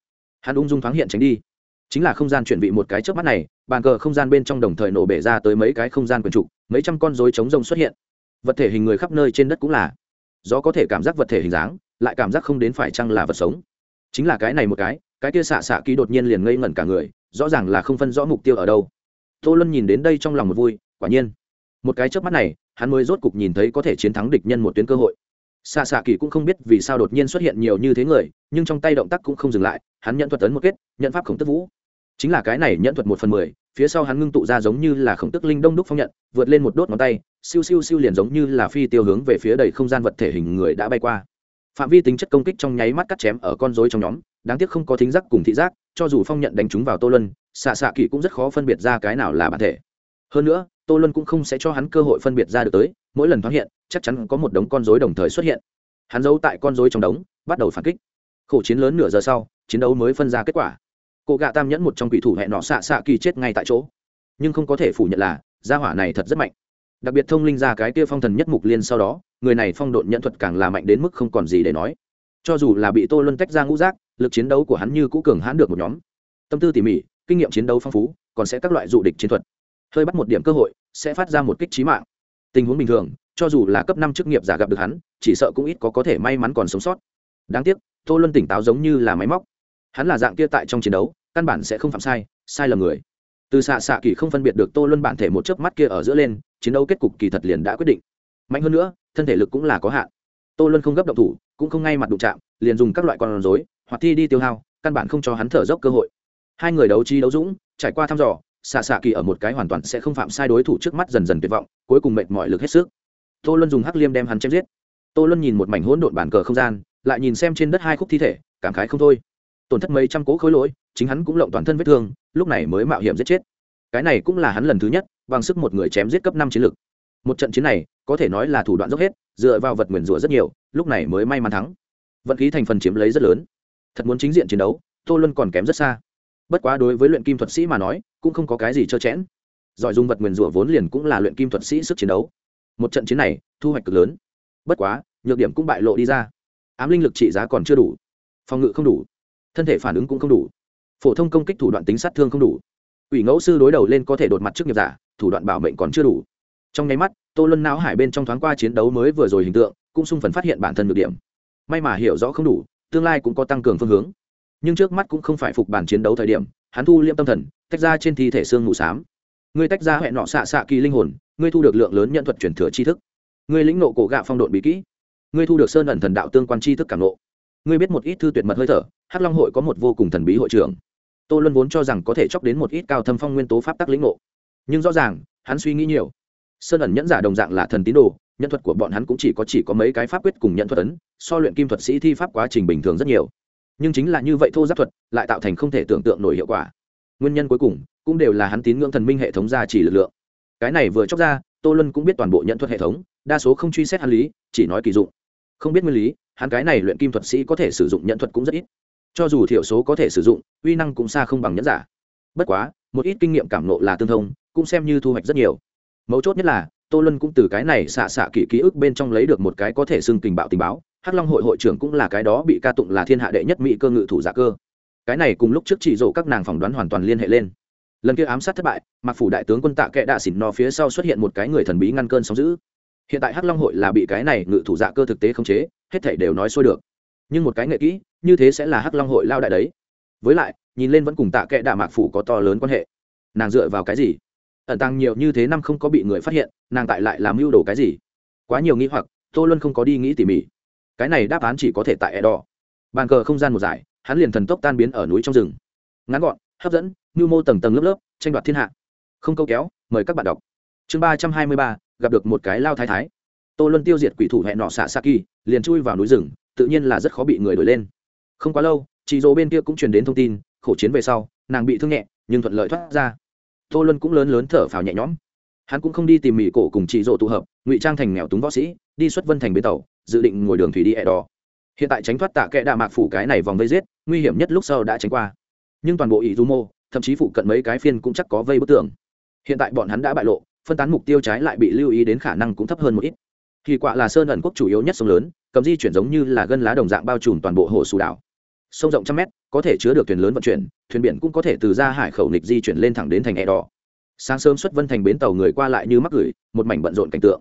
Hắn ung dung thoáng hiện tránh đi chính là không gian chuyển vị một cái trước mắt này, bàn cờ không gian bên trong đồng thời nổ bể ra tới mấy cái không gian quần trục, mấy trăm con rối chống rông xuất hiện. Vật thể hình người khắp nơi trên đất cũng là. Gió có thể cảm giác vật thể hình dáng, lại cảm giác không đến phải chăng là vật sống. Chính là cái này một cái cái kia xạ xạ ký đột nhiên liền ngây ngẩn cả người, rõ ràng là không phân rõ mục tiêu ở đâu. Tô luân nhìn đến đây trong lòng một vui, quả nhiên. Một cái trước mắt này, hắn mới rốt cục nhìn thấy có thể chiến thắng địch nhân một tuyến cơ hội. Xạ xạ kỳ cũng không biết vì sao đột nhiên xuất hiện nhiều như thế người, nhưng trong tay động tác cũng không dừng lại, hắn nhận thuật tấn một kết, nhận pháp khổng tức vũ chính là cái này nhận thuật một phần mười, phía sau hắn ngưng tụ ra giống như là khổng tức linh đông đúc phong nhận, vượt lên một đốt ngón tay, siêu siêu siêu liền giống như là phi tiêu hướng về phía đầy không gian vật thể hình người đã bay qua. Phạm vi tính chất công kích trong nháy mắt cắt chém ở con rối trong nhóm, đáng tiếc không có thính giác cùng thị giác, cho dù phong nhận đánh chúng vào tô lân xạ xạ kỳ cũng rất khó phân biệt ra cái nào là bản thể. Hơn nữa, tô lân cũng không sẽ cho hắn cơ hội phân biệt ra được tới, mỗi lần thoáng hiện, chắc chắn có một đống con rối đồng thời xuất hiện. Hắn giấu tại con rối trong đống, bắt đầu phản kích. Khổ chiến lớn nửa giờ sau, chiến đấu mới phân ra kết quả cô gạ tam nhẫn một trong quỷ thủ hẹn nọ xạ xạ kỳ chết ngay tại chỗ. Nhưng không có thể phủ nhận là gia hỏa này thật rất mạnh. Đặc biệt thông linh ra cái kia phong thần nhất mục liên sau đó người này phong độn nhận thuật càng là mạnh đến mức không còn gì để nói. Cho dù là bị tô luân tách ra ngũ giác, lực chiến đấu của hắn như cũ cường hãn được một nhóm. Tâm tư tỉ mỉ kinh nghiệm chiến đấu phong phú còn sẽ các loại dụ địch chiến thuật. Hơi bắt một điểm cơ hội sẽ phát ra một kích trí mạng. Tình huống bình thường cho dù là cấp năm chức nghiệp giả gặp được hắn chỉ sợ cũng ít có có thể may mắn còn sống sót. Đáng tiếc tô luân tỉnh táo giống như là máy móc. Hắn là dạng kia tại trong chiến đấu căn bản sẽ không phạm sai sai lầm người. Từ xạ xạ kỳ không phân biệt được tô luân bản thể một chớp mắt kia ở giữa lên, chiến đấu kết cục kỳ thật liền đã quyết định. Mạnh hơn nữa, thân thể lực cũng là có hạn. Tô luân không gấp động thủ, cũng không ngay mặt đụng chạm, liền dùng các loại con rối, hoặc thi đi tiêu hao, căn bản không cho hắn thở dốc cơ hội. Hai người đấu trí đấu dũng, trải qua thăm dò, xạ xạ kỳ ở một cái hoàn toàn sẽ không phạm sai đối thủ trước mắt dần dần tuyệt vọng, cuối cùng mệt mọi lực hết sức. Tô luân dùng hắc liêm đem hắn chém giết. Tô luân nhìn một mảnh hỗn độn bản cờ không gian, lại nhìn xem trên đất hai khúc thi thể, cảm khái không thôi tổn thất mấy trăm cố khối lỗi, chính hắn cũng lộng toàn thân vết thương, lúc này mới mạo hiểm giết chết. Cái này cũng là hắn lần thứ nhất, bằng sức một người chém giết cấp năm chiến lực một trận chiến này, có thể nói là thủ đoạn dốc hết, dựa vào vật nguyền rủa rất nhiều, lúc này mới may mắn thắng. Vận khí thành phần chiếm lấy rất lớn. Thật muốn chính diện chiến đấu, tô luân còn kém rất xa. Bất quá đối với luyện kim thuật sĩ mà nói, cũng không có cái gì trơ chẽn giỏi dùng vật nguyền rủa vốn liền cũng là luyện kim thuật sĩ sức chiến đấu. Một trận chiến này, thu hoạch cực lớn. Bất quá, nhược điểm cũng bại lộ đi ra. Ám linh lực trị giá còn chưa đủ. Phòng ngự không đủ thân thể phản ứng cũng không đủ. Phổ thông công kích thủ đoạn tính sát thương không đủ. Ủy ngẫu sư đối đầu lên có thể đột mặt trước nghiệp giả, thủ đoạn bảo mệnh còn chưa đủ. Trong nháy mắt, tô luân não hải bên trong thoáng qua chiến đấu mới vừa rồi hình tượng, cũng sung phần phát hiện bản thân được điểm. May mà hiểu rõ không đủ, tương lai cũng có tăng cường phương hướng. Nhưng trước mắt cũng không phải phục bản chiến đấu thời điểm, hắn thu liêm tâm thần, tách ra trên thi thể xương mù xám. Ngươi tách ra hẹn nọ xạ xạ kỳ linh hồn, ngươi thu được lượng lớn nhận thuật truyền thừa tri thức. Ngươi lĩnh nộ cổ gạo phong độn bí kỹ. Ngươi thu được sơn ẩn thần đạo tương quan tri thức cảm nộ ngươi biết một ít thư tuyệt mật hơi thở, hắc long hội có một vô cùng thần bí hội trưởng. Tô luân vốn cho rằng có thể chọc đến một ít cao thâm phong nguyên tố pháp tắc lĩnh ngộ. Nhưng rõ ràng, hắn suy nghĩ nhiều. Sơn ẩn nhẫn giả đồng dạng là thần tín đồ, nhân thuật của bọn hắn cũng chỉ có chỉ có mấy cái pháp quyết cùng nhận thuật ấn, so luyện kim thuật sĩ thi pháp quá trình bình thường rất nhiều. Nhưng chính là như vậy thô giáp thuật, lại tạo thành không thể tưởng tượng nổi hiệu quả. Nguyên nhân cuối cùng cũng đều là hắn tín ngưỡng thần minh hệ thống gia trì lực lượng. Cái này vừa chóc ra, tô luân cũng biết toàn bộ nhận thuật hệ thống, đa số không truy xét hắn lý, chỉ nói kỳ dụng. Không biết nguyên lý hắn cái này luyện kim thuật sĩ có thể sử dụng nhận thuật cũng rất ít. Cho dù thiểu số có thể sử dụng, uy năng cũng xa không bằng nhẫn giả. Bất quá, một ít kinh nghiệm cảm nộ là tương thông, cũng xem như thu hoạch rất nhiều. Mấu chốt nhất là, tô lân cũng từ cái này xạ xạ kỹ ký ức bên trong lấy được một cái có thể xưng tình bạo tình báo, hắc long hội hội trưởng cũng là cái đó bị ca tụng là thiên hạ đệ nhất mỹ cơ ngự thủ giả cơ. Cái này cùng lúc trước chỉ dỗ các nàng phỏng đoán hoàn toàn liên hệ lên. Lần kia ám sát thất bại mặc phủ đại tướng quân tạ kệ đạ xỉn no phía sau xuất hiện một cái người thần bí ngăn cơn sóng giữ hiện tại hắc long hội là bị cái này ngự thủ dạ cơ thực tế khống chế, hết thảy đều nói xuôi được. Nhưng một cái nghệ kỹ, như thế sẽ là hắc long hội lao đại đấy. Với lại, nhìn lên vẫn cùng tạ kệ đạ mạc phủ có to lớn quan hệ. Nàng dựa vào cái gì? Ẩn tăng nhiều như thế năm không có bị người phát hiện, nàng tại lại làm mưu đồ cái gì? Quá nhiều nghĩ hoặc, tô luân không có đi nghĩ tỉ mỉ. Cái này đáp án chỉ có thể tại e đỏ bàn cờ không gian một giải, hắn liền thần tốc tan biến ở núi trong rừng. Ngắn gọn, hấp dẫn mưu mô tầng tầng lớp lớp, tranh đoạt thiên hạ. Không câu kéo, mời các bạn đọc. Chương ba trăm hai mươi ba gặp được một cái lao thái thái. Tô luân tiêu diệt quỷ thủ hẹn nọ xạ xa kỳ, liền chui vào núi rừng, tự nhiên là rất khó bị người đuổi lên. Không quá lâu, chị dỗ bên kia cũng truyền đến thông tin, khổ chiến về sau, nàng bị thương nhẹ, nhưng thuận lợi thoát ra. Tô luân cũng lớn lớn thở phào nhẹ nhõm. Hắn cũng không đi tìm mỹ cổ cùng chị dỗ tụ hợp, ngụy trang thành nghèo túng võ sĩ, đi xuất vân thành bến tàu, dự định ngồi đường thủy đi ẹ đỏ hiện tại tránh thoát tạ kẽ đạ mạc phủ cái này vòng vây giết, nguy hiểm nhất lúc sau đã tránh qua. Nhưng toàn bộ ý du mô thậm chí phụ cận mấy cái phiên cũng chắc có vây bức tường. Hiện tại bọn hắn đã bại lộ phân tán mục tiêu trái lại bị lưu ý đến khả năng cũng thấp hơn một ít. Kỳ quạ là sơn ẩn quốc chủ yếu nhất sông lớn, cầm di chuyển giống như là gân lá đồng dạng bao trùm toàn bộ hồ sù đảo. Sông rộng trăm mét, có thể chứa được thuyền lớn vận chuyển, thuyền biển cũng có thể từ ra hải khẩu nịch di chuyển lên thẳng đến thành e đỏ. Sáng sớm xuất vân thành bến tàu người qua lại như mắc gửi, một mảnh bận rộn cảnh tượng.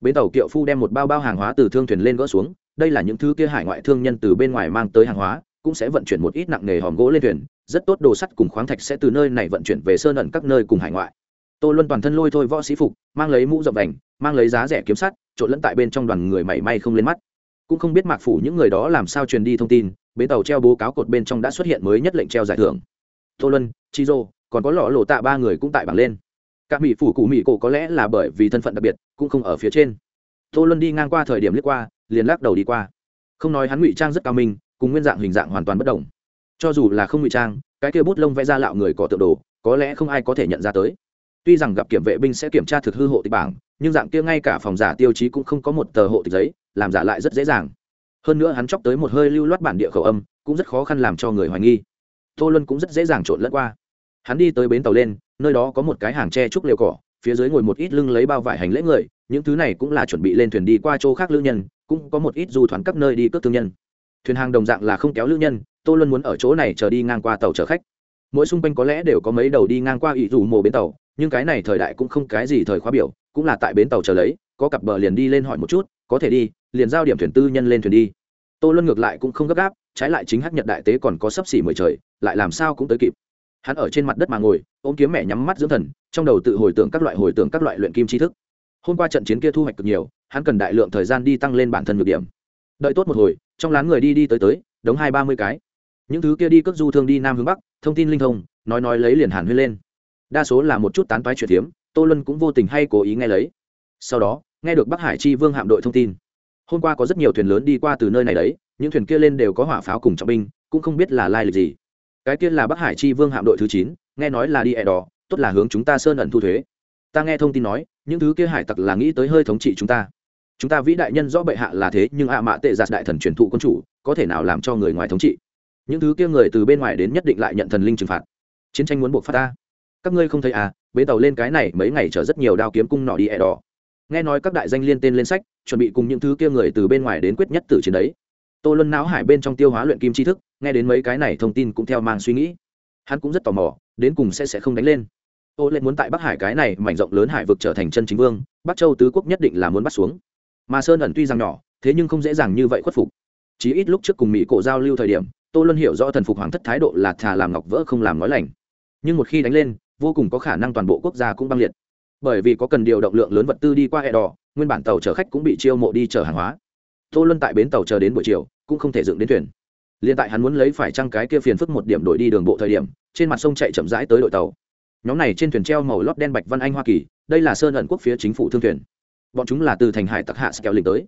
Bến tàu kiệu phu đem một bao bao hàng hóa từ thương thuyền lên gỡ xuống, đây là những thứ kia hải ngoại thương nhân từ bên ngoài mang tới hàng hóa, cũng sẽ vận chuyển một ít nặng nghề hòm gỗ lên thuyền, rất tốt đồ sắt cùng khoáng thạch sẽ từ nơi này vận chuyển về sơn ẩn các nơi cùng hải ngoại tô luân toàn thân lôi thôi võ sĩ phục, mang lấy mũ rộng đành mang lấy giá rẻ kiếm sắt, trộn lẫn tại bên trong đoàn người mảy may không lên mắt. Cũng không biết mạc phủ những người đó làm sao truyền đi thông tin, bến tàu treo bố cáo cột bên trong đã xuất hiện mới nhất lệnh treo giải thưởng. Tô luân, chi dô, còn có lọ lộ tạ ba người cũng tại bảng lên. Cả mỹ phủ cụ mỹ cổ có lẽ là bởi vì thân phận đặc biệt, cũng không ở phía trên. Tô luân đi ngang qua thời điểm liếc qua, liền lắc đầu đi qua. Không nói hắn ngụy trang rất cao minh, cùng nguyên dạng hình dạng hoàn toàn bất đồng. Cho dù là không ngụy trang, cái kia bút lông vẽ ra lạo người cỏ tự đồ, có lẽ không ai có thể nhận ra tới tuy rằng gặp kiểm vệ binh sẽ kiểm tra thực hư hộ tịch bảng, nhưng dạng kia ngay cả phòng giả tiêu chí cũng không có một tờ hộ tịch giấy, làm giả lại rất dễ dàng. Hơn nữa hắn chóc tới một hơi lưu loát bản địa khẩu âm, cũng rất khó khăn làm cho người hoài nghi. Tô luân cũng rất dễ dàng trộn lẫn qua. Hắn đi tới bến tàu lên, nơi đó có một cái hàng tre trúc liều cỏ, phía dưới ngồi một ít lưng lấy bao vải hành lễ người, những thứ này cũng là chuẩn bị lên thuyền đi qua chỗ khác lữ nhân, cũng có một ít du thoáng các nơi đi cướp thương nhân. Thuyền hàng đồng dạng là không kéo lữ nhân, tô luân muốn ở chỗ này chờ đi ngang qua tàu chở khách mỗi xung quanh có lẽ đều có mấy đầu đi ngang qua ỷ dù mồ bến tàu, nhưng cái này thời đại cũng không cái gì thời khóa biểu, cũng là tại bến tàu chờ lấy, có cặp bờ liền đi lên hỏi một chút, có thể đi, liền giao điểm thuyền tư nhân lên thuyền đi. Tô luân ngược lại cũng không gấp gáp, trái lại chính hắc nhật đại tế còn có sấp xỉ mười trời, lại làm sao cũng tới kịp. Hắn ở trên mặt đất mà ngồi, ôm kiếm mẹ nhắm mắt dưỡng thần, trong đầu tự hồi tưởng các loại hồi tưởng các loại luyện kim tri thức. Hôm qua trận chiến kia thu hoạch cực nhiều, hắn cần đại lượng thời gian đi tăng lên bản thân nhược điểm. Đợi tốt một hồi, trong lán người đi đi tới tới, đống hai ba mươi cái những thứ kia đi cất du thương đi nam hướng bắc, thông tin linh thông, nói nói lấy liền hàn huyên lên. Đa số là một chút tán toái chuyện tiếm tô luân cũng vô tình hay cố ý nghe lấy. Sau đó, nghe được bắc hải chi vương hạm đội thông tin. Hôm qua có rất nhiều thuyền lớn đi qua từ nơi này đấy, những thuyền kia lên đều có hỏa pháo cùng trọng binh, cũng không biết là lai lịch gì. Cái kia là bắc hải chi vương hạm đội thứ chín, nghe nói là đi ẹ đỏ, tốt là hướng chúng ta sơn ẩn thu thuế. Ta nghe thông tin nói, những thứ kia hải tặc là nghĩ tới hơi thống trị chúng ta. Chúng ta vĩ đại nhân rõ bệ hạ là thế, nhưng ạ mạ tệ giạt đại thần truyền thụ quân chủ, có thể nào làm cho người ngoài thống trị? Những thứ kia người từ bên ngoài đến nhất định lại nhận thần linh trừng phạt. Chiến tranh muốn buộc phát ta. Các ngươi không thấy à bến tàu lên cái này mấy ngày chở rất nhiều đao kiếm cung nọ đi ẹ đỏ. Nghe nói các đại danh liên tên lên sách, chuẩn bị cùng những thứ kia người từ bên ngoài đến quyết nhất tử chiến đấy. Tô luân não hải bên trong tiêu hóa luyện kim tri thức, nghe đến mấy cái này thông tin cũng theo mang suy nghĩ. Hắn cũng rất tò mò, đến cùng sẽ sẽ không đánh lên. Ô lệ muốn tại bắc hải cái này mảnh rộng lớn hải vực trở thành chân chính vương, bắc châu tứ quốc nhất định là muốn bắt xuống. Mà sơn ẩn tuy rằng nhỏ, thế nhưng không dễ dàng như vậy khuất phục. Chí ít lúc trước cùng mỹ cổ giao lưu thời điểm tô luân hiểu rõ thần phục hoàng thất thái độ là thà làm ngọc vỡ không làm nói lành. Nhưng một khi đánh lên, vô cùng có khả năng toàn bộ quốc gia cũng băng liệt. Bởi vì có cần điều động lượng lớn vật tư đi qua e đỏ nguyên bản tàu chở khách cũng bị chiêu mộ đi chở hàng hóa. Tô luân tại bến tàu chờ đến buổi chiều, cũng không thể dựng đến thuyền. Liền tại hắn muốn lấy phải trăng cái kia phiền phức một điểm đổi đi đường bộ thời điểm, trên mặt sông chạy chậm rãi tới đội tàu. Nhóm này trên thuyền treo màu lót đen bạch văn anh hoa kỳ, đây là sơn ẩn quốc phía chính phủ thương thuyền. Bọn chúng là từ thành hải tặc hạ kéo lịch tới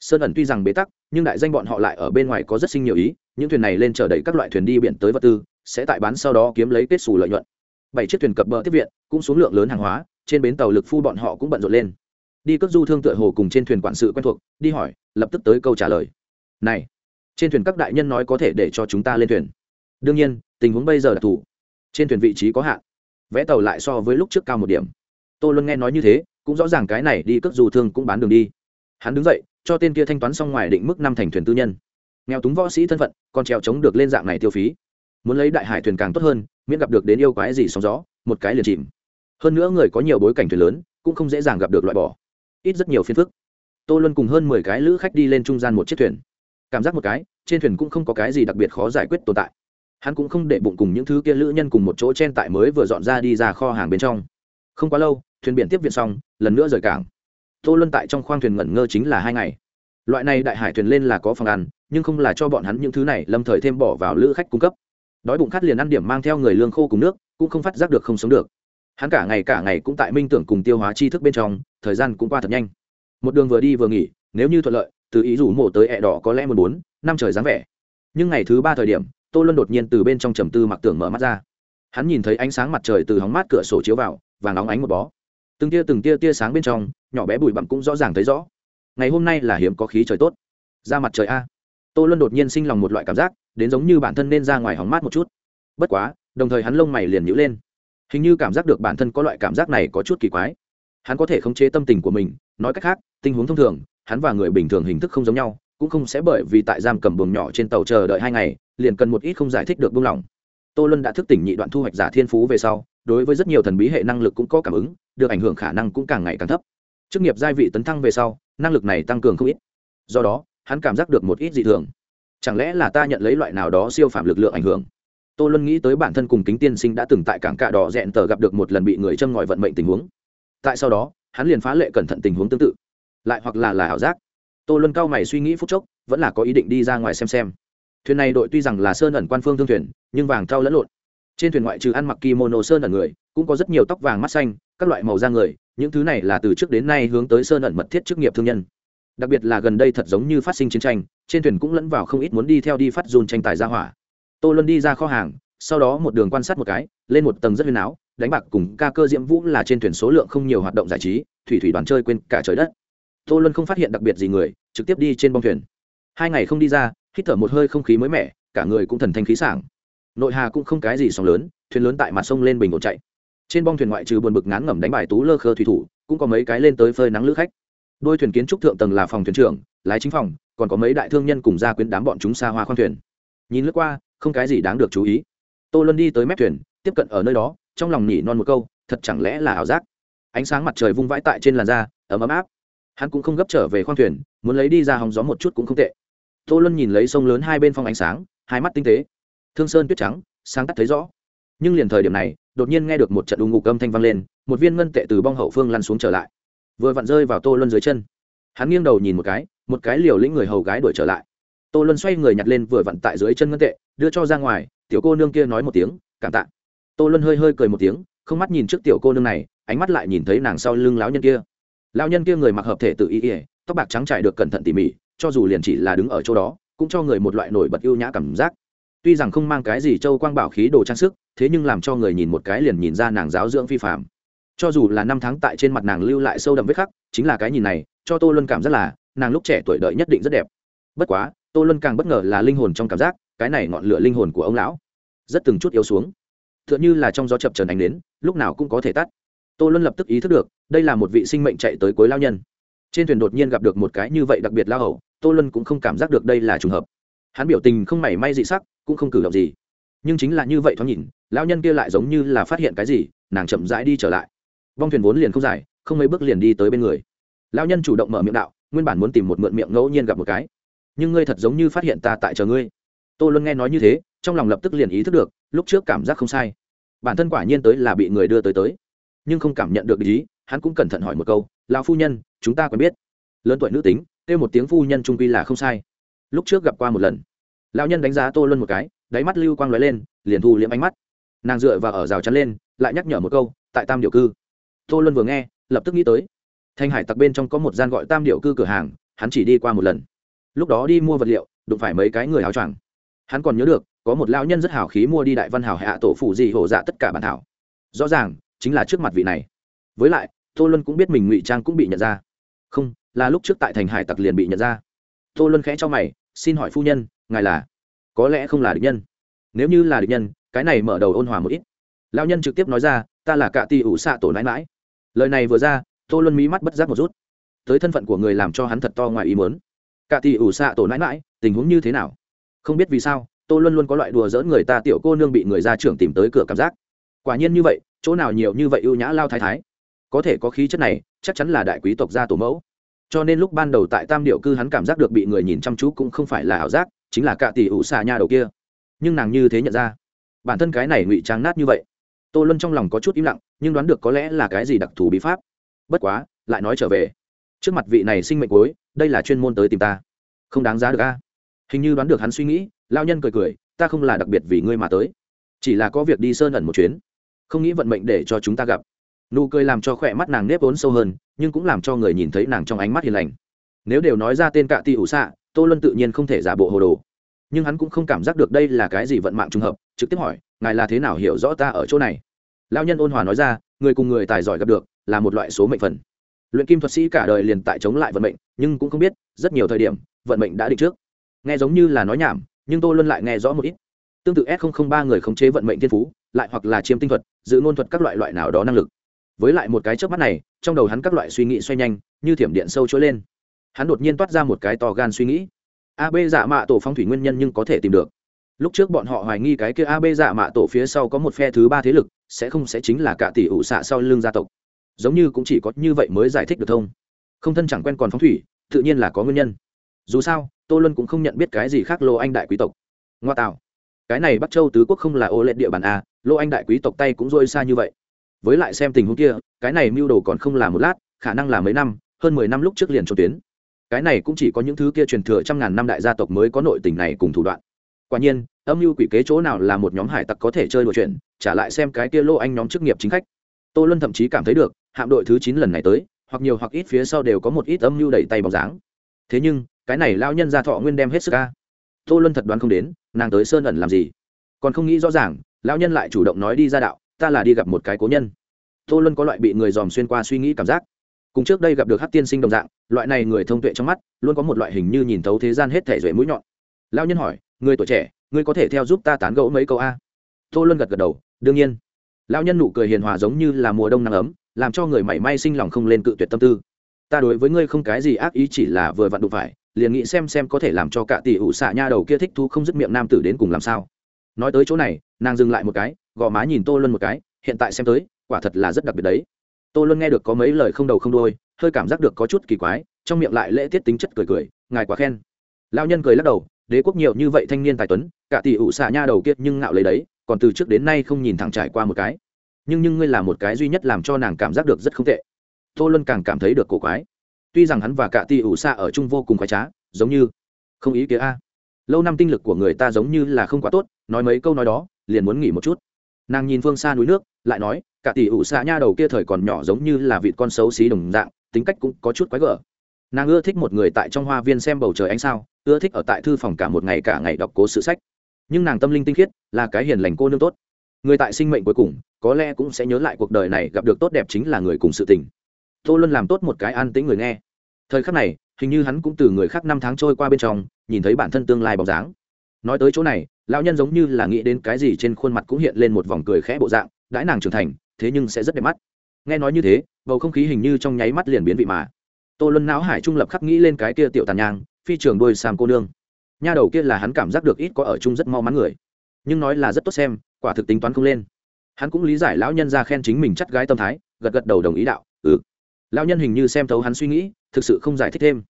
sơn ẩn tuy rằng bế tắc, nhưng đại danh bọn họ lại ở bên ngoài có rất sinh nhiều ý, những thuyền này lên chở đầy các loại thuyền đi biển tới vật tư, sẽ tại bán sau đó kiếm lấy kết xù lợi nhuận. Bảy chiếc thuyền cập bờ tiếp viện, cũng xuống lượng lớn hàng hóa, trên bến tàu lực phu bọn họ cũng bận rộn lên. Đi cất du thương tựa hồ cùng trên thuyền quản sự quen thuộc, đi hỏi, lập tức tới câu trả lời. Này, trên thuyền các đại nhân nói có thể để cho chúng ta lên thuyền. Đương nhiên, tình huống bây giờ là thủ. Trên thuyền vị trí có hạn. Vẽ tàu lại so với lúc trước cao một điểm. Tôi luôn nghe nói như thế, cũng rõ ràng cái này đi cất du thương cũng bán đường đi. Hắn đứng dậy cho tên kia thanh toán xong ngoài định mức năm thành thuyền tư nhân. Nghèo túng võ sĩ thân phận còn trèo chống được lên dạng này tiêu phí. Muốn lấy đại hải thuyền càng tốt hơn, miễn gặp được đến yêu quái gì sóng gió, một cái liền chìm. Hơn nữa người có nhiều bối cảnh thuyền lớn, cũng không dễ dàng gặp được loại bỏ. Ít rất nhiều phiền phức. Tô luân cùng hơn mười cái lữ khách đi lên trung gian một chiếc thuyền. Cảm giác một cái, trên thuyền cũng không có cái gì đặc biệt khó giải quyết tồn tại. Hắn cũng không để bụng cùng những thứ kia lữ nhân cùng một chỗ chen tại mới vừa dọn ra đi ra kho hàng bên trong. Không quá lâu, thuyền biển tiếp viện xong, lần nữa rời cảng tô luân tại trong khoang thuyền ngẩn ngơ chính là hai ngày. Loại này đại hải thuyền lên là có phòng ăn, nhưng không là cho bọn hắn những thứ này, lâm thời thêm bỏ vào lữ khách cung cấp. Đói bụng khát liền ăn điểm mang theo người lương khô cùng nước, cũng không phát giác được không sống được. Hắn cả ngày cả ngày cũng tại minh tưởng cùng tiêu hóa tri thức bên trong, thời gian cũng qua thật nhanh. Một đường vừa đi vừa nghỉ, nếu như thuận lợi, từ ý rủ mổ tới ẹ đỏ có lẽ một bốn, năm trời dáng vẻ. Nhưng ngày thứ ba thời điểm, tô luân đột nhiên từ bên trong trầm tư mặc tưởng mở mắt ra. Hắn nhìn thấy ánh sáng mặt trời từ hóng mát cửa sổ chiếu vào và nóng ánh một bó. Từng tia từng tia tia sáng bên trong nhỏ bé bụi bặm cũng rõ ràng thấy rõ. Ngày hôm nay là hiếm có khí trời tốt. Ra mặt trời a. Tô luân đột nhiên sinh lòng một loại cảm giác, đến giống như bản thân nên ra ngoài hóng mát một chút. Bất quá, đồng thời hắn lông mày liền nhữ lên. Hình như cảm giác được bản thân có loại cảm giác này có chút kỳ quái. Hắn có thể khống chế tâm tình của mình, nói cách khác, tình huống thông thường, hắn và người bình thường hình thức không giống nhau, cũng không sẽ bởi vì tại giam cầm buồng nhỏ trên tàu chờ đợi hai ngày, liền cần một ít không giải thích được buông lỏng. Tô luân đã thức tỉnh nhị đoạn thu hoạch giả thiên phú về sau, đối với rất nhiều thần bí hệ năng lực cũng có cảm ứng, được ảnh hưởng khả năng cũng càng ngày càng thấp chức nghiệp gia vị tấn thăng về sau, năng lực này tăng cường không ít. Do đó, hắn cảm giác được một ít dị thường. Chẳng lẽ là ta nhận lấy loại nào đó siêu phạm lực lượng ảnh hưởng? Tô luân nghĩ tới bản thân cùng kính tiên sinh đã từng tại cảng cạ đỏ rẽn tờ gặp được một lần bị người châm ngòi vận mệnh tình huống. Tại sau đó, hắn liền phá lệ cẩn thận tình huống tương tự. Lại hoặc là là ảo giác. Tô luân cao mày suy nghĩ phút chốc, vẫn là có ý định đi ra ngoài xem xem. Thuyền này đội tuy rằng là sơn ẩn quan phương thương thuyền, nhưng vàng thau lẫn lộn. Trên thuyền ngoại trừ ăn mặc kimono sơn ẩn người, cũng có rất nhiều tóc vàng mắt xanh các loại màu da người, những thứ này là từ trước đến nay hướng tới sơn ẩn mật thiết chức nghiệp thương nhân. Đặc biệt là gần đây thật giống như phát sinh chiến tranh, trên thuyền cũng lẫn vào không ít muốn đi theo đi phát dùn tranh tài ra hỏa. Tô luân đi ra kho hàng, sau đó một đường quan sát một cái, lên một tầng rất huyền áo, đánh bạc cùng ca cơ diễm vũ là trên thuyền số lượng không nhiều hoạt động giải trí, thủy thủy đoàn chơi quên cả trời đất. Tô luân không phát hiện đặc biệt gì người, trực tiếp đi trên bong thuyền. Hai ngày không đi ra, hít thở một hơi không khí mới mẻ, cả người cũng thần thanh khí sảng. Nội hà cũng không cái gì sóng lớn, thuyền lớn tại mặt sông lên bình ổn chạy trên bong thuyền ngoại trừ buồn bực ngán ngẩm đánh bài tú lơ khơ thủy thủ, cũng có mấy cái lên tới phơi nắng lữ khách. Đôi thuyền kiến trúc thượng tầng là phòng thuyền trưởng, lái chính phòng, còn có mấy đại thương nhân cùng gia quyến đám bọn chúng xa hoa khoang thuyền. Nhìn lướt qua, không cái gì đáng được chú ý. Tô luân đi tới mép thuyền, tiếp cận ở nơi đó, trong lòng nhỉ non một câu, thật chẳng lẽ là ảo giác? Ánh sáng mặt trời vung vãi tại trên làn da, ấm ấm áp. Hắn cũng không gấp trở về khoang thuyền, muốn lấy đi ra hòng gió một chút cũng không tệ. Tô luân nhìn lấy sông lớn hai bên phong ánh sáng, hai mắt tinh tế. Thương sơn tuyết trắng, sáng tắt thấy rõ. Nhưng liền thời điểm này đột nhiên nghe được một trận đùng ngục âm thanh vang lên, một viên ngân tệ từ bong hậu phương lăn xuống trở lại. Vừa vặn rơi vào tô luân dưới chân. Hắn nghiêng đầu nhìn một cái một cái liều lĩnh người hầu gái đuổi trở lại. Tô luân xoay người nhặt lên vừa vặn tại dưới chân ngân tệ, đưa cho ra ngoài, tiểu cô nương kia nói một tiếng, cảm tạ. Tô luân hơi hơi cười một tiếng, không mắt nhìn trước tiểu cô nương này, ánh mắt lại nhìn thấy nàng sau lưng lão nhân kia. Lão nhân kia người mặc hợp thể tự ý ỉa tóc bạc trắng trải được cẩn thận tỉ mỉ, cho dù liền chỉ là đứng ở chỗ đó, cũng cho người một loại nổi bật ưu nhã cảm giác tuy rằng không mang cái gì châu quang bảo khí đồ trang sức, thế nhưng làm cho người nhìn một cái liền nhìn ra nàng giáo dưỡng phi phạm cho dù là năm tháng tại trên mặt nàng lưu lại sâu đậm vết khắc, chính là cái nhìn này, cho tô luân cảm rất là, nàng lúc trẻ tuổi đợi nhất định rất đẹp. Bất quá, tô luân càng bất ngờ là linh hồn trong cảm giác, cái này ngọn lửa linh hồn của ông lão, rất từng chút yếu xuống. T h ư ợ n như là trong gió chập trần ánh đến, lúc nào cũng có thể tắt. Tô luân lập tức ý thức được, đây là một vị sinh mệnh chạy tới cuối lao nhân. Trên thuyền đột nhiên gặp được một cái như vậy đặc biệt lao hầu, tô luân cũng không cảm giác được đây là trùng hợp hắn biểu tình không mảy may dị sắc, cũng không cử động gì. Nhưng chính là như vậy thoáng nhìn, lão nhân kia lại giống như là phát hiện cái gì, nàng chậm rãi đi trở lại. Vong thuyền vốn liền không dài, không mấy bước liền đi tới bên người. Lão nhân chủ động mở miệng đạo, nguyên bản muốn tìm một mượn miệng ngẫu nhiên gặp một cái. Nhưng ngươi thật giống như phát hiện ta tại chờ ngươi. Tô luân nghe nói như thế, trong lòng lập tức liền ý thức được, lúc trước cảm giác không sai. Bản thân quả nhiên tới là bị người đưa tới tới. Nhưng không cảm nhận được ý, hắn cũng cẩn thận hỏi một câu, lão phu nhân, chúng ta quen biết. Lớn tuổi nữ tính, kêu một tiếng phu nhân trung quy là không sai lúc trước gặp qua một lần. Lão nhân đánh giá tô luân một cái, đáy mắt lưu quang lóe lên, liền thu liễm ánh mắt. Nàng dựa vào ở rào chắn lên, lại nhắc nhở một câu, tại tam điệu cư. Tô luân vừa nghe, lập tức nghĩ tới. Thanh hải tặc bên trong có một gian gọi tam điệu cư cửa hàng, hắn chỉ đi qua một lần. Lúc đó đi mua vật liệu, đụng phải mấy cái người áo choàng. Hắn còn nhớ được, có một lão nhân rất hào khí mua đi đại văn hào hạ tổ phủ gì hổ dạ tất cả bản thảo. Rõ ràng, chính là trước mặt vị này. Với lại, tô luân cũng biết mình ngụy trang cũng bị nhận ra. Không, là lúc trước tại thành hải tặc liền bị nhận ra tô luân khẽ cho mày, xin hỏi phu nhân, ngài là? Có lẽ không là địch nhân. Nếu như là địch nhân, cái này mở đầu ôn hòa một ít. Lão nhân trực tiếp nói ra, ta là cạ ti ủ xạ tổ nãi mãi lời này vừa ra, tô luân mí mắt bất giác một rút. Tới thân phận của người làm cho hắn thật to ngoài ý muốn. Cạ ti ủ xạ tổ nãi mãi tình huống như thế nào? Không biết vì sao tôi luôn luôn có loại đùa dỡn người ta tiểu cô nương bị người ra trưởng tìm tới cửa cảm giác. Quả nhiên như vậy, chỗ nào nhiều như vậy ưu nhã lao thái thái. Có thể có khí chất này, chắc chắn là đại quý tộc gia tổ mẫu cho nên lúc ban đầu tại tam điệu cư hắn cảm giác được bị người nhìn chăm chú cũng không phải là ảo giác, chính là cạ tỷ ủ xà nha đầu kia. Nhưng nàng như thế nhận ra, bản thân cái này ngụy trang nát như vậy, tô luân trong lòng có chút im lặng, nhưng đoán được có lẽ là cái gì đặc thù bí pháp. Bất quá, lại nói trở về. Trước mặt vị này sinh mệnh cuối, đây là chuyên môn tới tìm ta. Không đáng giá được a. Hình như đoán được hắn suy nghĩ lao nhân cười cười, ta không là đặc biệt vì ngươi mà tới. Chỉ là có việc đi sơn ẩn một chuyến. Không nghĩ vận mệnh để cho chúng ta gặp nụ cười làm cho khỏe mắt nàng nếp vốn sâu hơn, nhưng cũng làm cho người nhìn thấy nàng trong ánh mắt hiền lành. Nếu đều nói ra tên cạ ti ủ xạ, tô luân tự nhiên không thể giả bộ hồ đồ. Nhưng hắn cũng không cảm giác được đây là cái gì vận mạng trùng hợp, trực tiếp hỏi, ngài là thế nào hiểu rõ ta ở chỗ này? Lao nhân ôn hòa nói ra, người cùng người tài giỏi gặp được, là một loại số mệnh phần. Luyện kim thuật sĩ cả đời liền tại chống lại vận mệnh, nhưng cũng không biết, rất nhiều thời điểm, vận mệnh đã định trước. Nghe giống như là nói nhảm, nhưng tôi luôn lại nghe rõ một ít. Tương tự s ba người khống chế vận mệnh thiên phú, lại hoặc là chiêm tinh thuật, giữ ngôn thuật các loại loại nào đó năng lực với lại một cái trước mắt này, trong đầu hắn các loại suy nghĩ xoay nhanh, như thiểm điện sâu trỗi lên. Hắn đột nhiên toát ra một cái to gan suy nghĩ. Ab giả dạ mạ tổ phong thủy nguyên nhân nhưng có thể tìm được. Lúc trước bọn họ hoài nghi cái kia ab giả dạ mạ tổ phía sau có một phe thứ ba thế lực, sẽ không sẽ chính là cả tỷ ủ xạ sau lưng gia tộc. Giống như cũng chỉ có như vậy mới giải thích được thông. Không thân chẳng quen còn phong thủy, tự nhiên là có nguyên nhân. Dù sao, tô luân cũng không nhận biết cái gì khác lô anh đại quý tộc. Ngoa tạo. Cái này bắc châu tứ quốc không là ô lệ địa bàn a lô anh đại quý tộc tay cũng dôi xa như vậy với lại xem tình huống kia, cái này mưu đồ còn không là một lát, khả năng là mấy năm, hơn mười năm lúc trước liền trốn tuyến. Cái này cũng chỉ có những thứ kia truyền thừa trăm ngàn năm đại gia tộc mới có nội tình này cùng thủ đoạn. Quả nhiên, âm mưu quỷ kế chỗ nào là một nhóm hải tặc có thể chơi đùa chuyện, trả lại xem cái kia lô anh nhóm chức nghiệp chính khách. Tô luân thậm chí cảm thấy được, hạm đội thứ chín lần này tới, hoặc nhiều hoặc ít phía sau đều có một ít âm mưu đẩy tay bóng dáng. Thế nhưng, cái này lao nhân ra thọ nguyên đem hết sức ca tô luân thật đoán không đến, nàng tới sơn ẩn làm gì. Còn không nghĩ rõ ràng, lão nhân lại chủ động nói đi ra đạo ta là đi gặp một cái cố nhân. Tô luân có loại bị người dòm xuyên qua suy nghĩ cảm giác. Cùng trước đây gặp được hát tiên sinh đồng dạng, loại này người thông tuệ trong mắt, luôn có một loại hình như nhìn thấu thế gian hết thể duệ mũi nhọn. Lao nhân hỏi, người tuổi trẻ, ngươi có thể theo giúp ta tán gẫu mấy câu a? Tô luân gật gật đầu, đương nhiên. Lao nhân nụ cười hiền hòa giống như là mùa đông nắng ấm, làm cho người mảy may sinh lòng không lên cự tuyệt tâm tư. Ta đối với ngươi không cái gì ác ý chỉ là vừa vặn đụng phải, liền nghĩ xem xem có thể làm cho cả tỷ ủ xạ nha đầu kia thích thu không dứt miệng nam tử đến cùng làm sao. Nói tới chỗ này, nàng dừng lại một cái gò má nhìn tô luân một cái, hiện tại xem tới, quả thật là rất đặc biệt đấy. Tô luân nghe được có mấy lời không đầu không đôi hơi cảm giác được có chút kỳ quái, trong miệng lại lễ tiết tính chất cười cười, ngài quá khen. Lao nhân cười lắc đầu, đế quốc nhiều như vậy thanh niên tài tuấn, cả tỷ ủ xạ nha đầu kiệt nhưng ngạo lấy đấy, còn từ trước đến nay không nhìn thẳng trải qua một cái. Nhưng nhưng ngươi là một cái duy nhất làm cho nàng cảm giác được rất không tệ. Tô luân càng cảm thấy được cổ quái. Tuy rằng hắn và cả tỷ ủ xạ ở chung vô cùng khoái trá, giống như không ý kia a. Lâu năm tinh lực của người ta giống như là không quá tốt, nói mấy câu nói đó, liền muốn nghỉ một chút nàng nhìn phương xa núi nước, lại nói, cả tỷ ủ xạ nha đầu kia thời còn nhỏ giống như là vịt con xấu xí đồng dạng, tính cách cũng có chút quái gở. Nàng ưa thích một người tại trong hoa viên xem bầu trời ánh sao, ưa thích ở tại thư phòng cả một ngày cả ngày đọc cố sự sách. Nhưng nàng tâm linh tinh khiết, là cái hiền lành cô nương tốt. Người tại sinh mệnh cuối cùng, có lẽ cũng sẽ nhớ lại cuộc đời này gặp được tốt đẹp chính là người cùng sự tình. Tô luân làm tốt một cái an tĩnh người nghe. Thời khắc này, hình như hắn cũng từ người khác năm tháng trôi qua bên trong, nhìn thấy bản thân tương lai bóng dáng. Nói tới chỗ này lão nhân giống như là nghĩ đến cái gì trên khuôn mặt cũng hiện lên một vòng cười khẽ bộ dạng, đãi nàng trưởng thành, thế nhưng sẽ rất đẹp mắt. Nghe nói như thế, bầu không khí hình như trong nháy mắt liền biến vị mà. Tô luân não hải trung lập khắc nghĩ lên cái kia tiểu tàn nhang, phi trường đôi sam cô nương. Nha đầu kia là hắn cảm giác được ít có ở chung rất mau mắn người. Nhưng nói là rất tốt xem, quả thực tính toán không lên. Hắn cũng lý giải lão nhân ra khen chính mình chắt gái tâm thái, gật gật đầu đồng ý đạo ừ. Lão nhân hình như xem thấu hắn suy nghĩ, thực sự không giải thích thêm.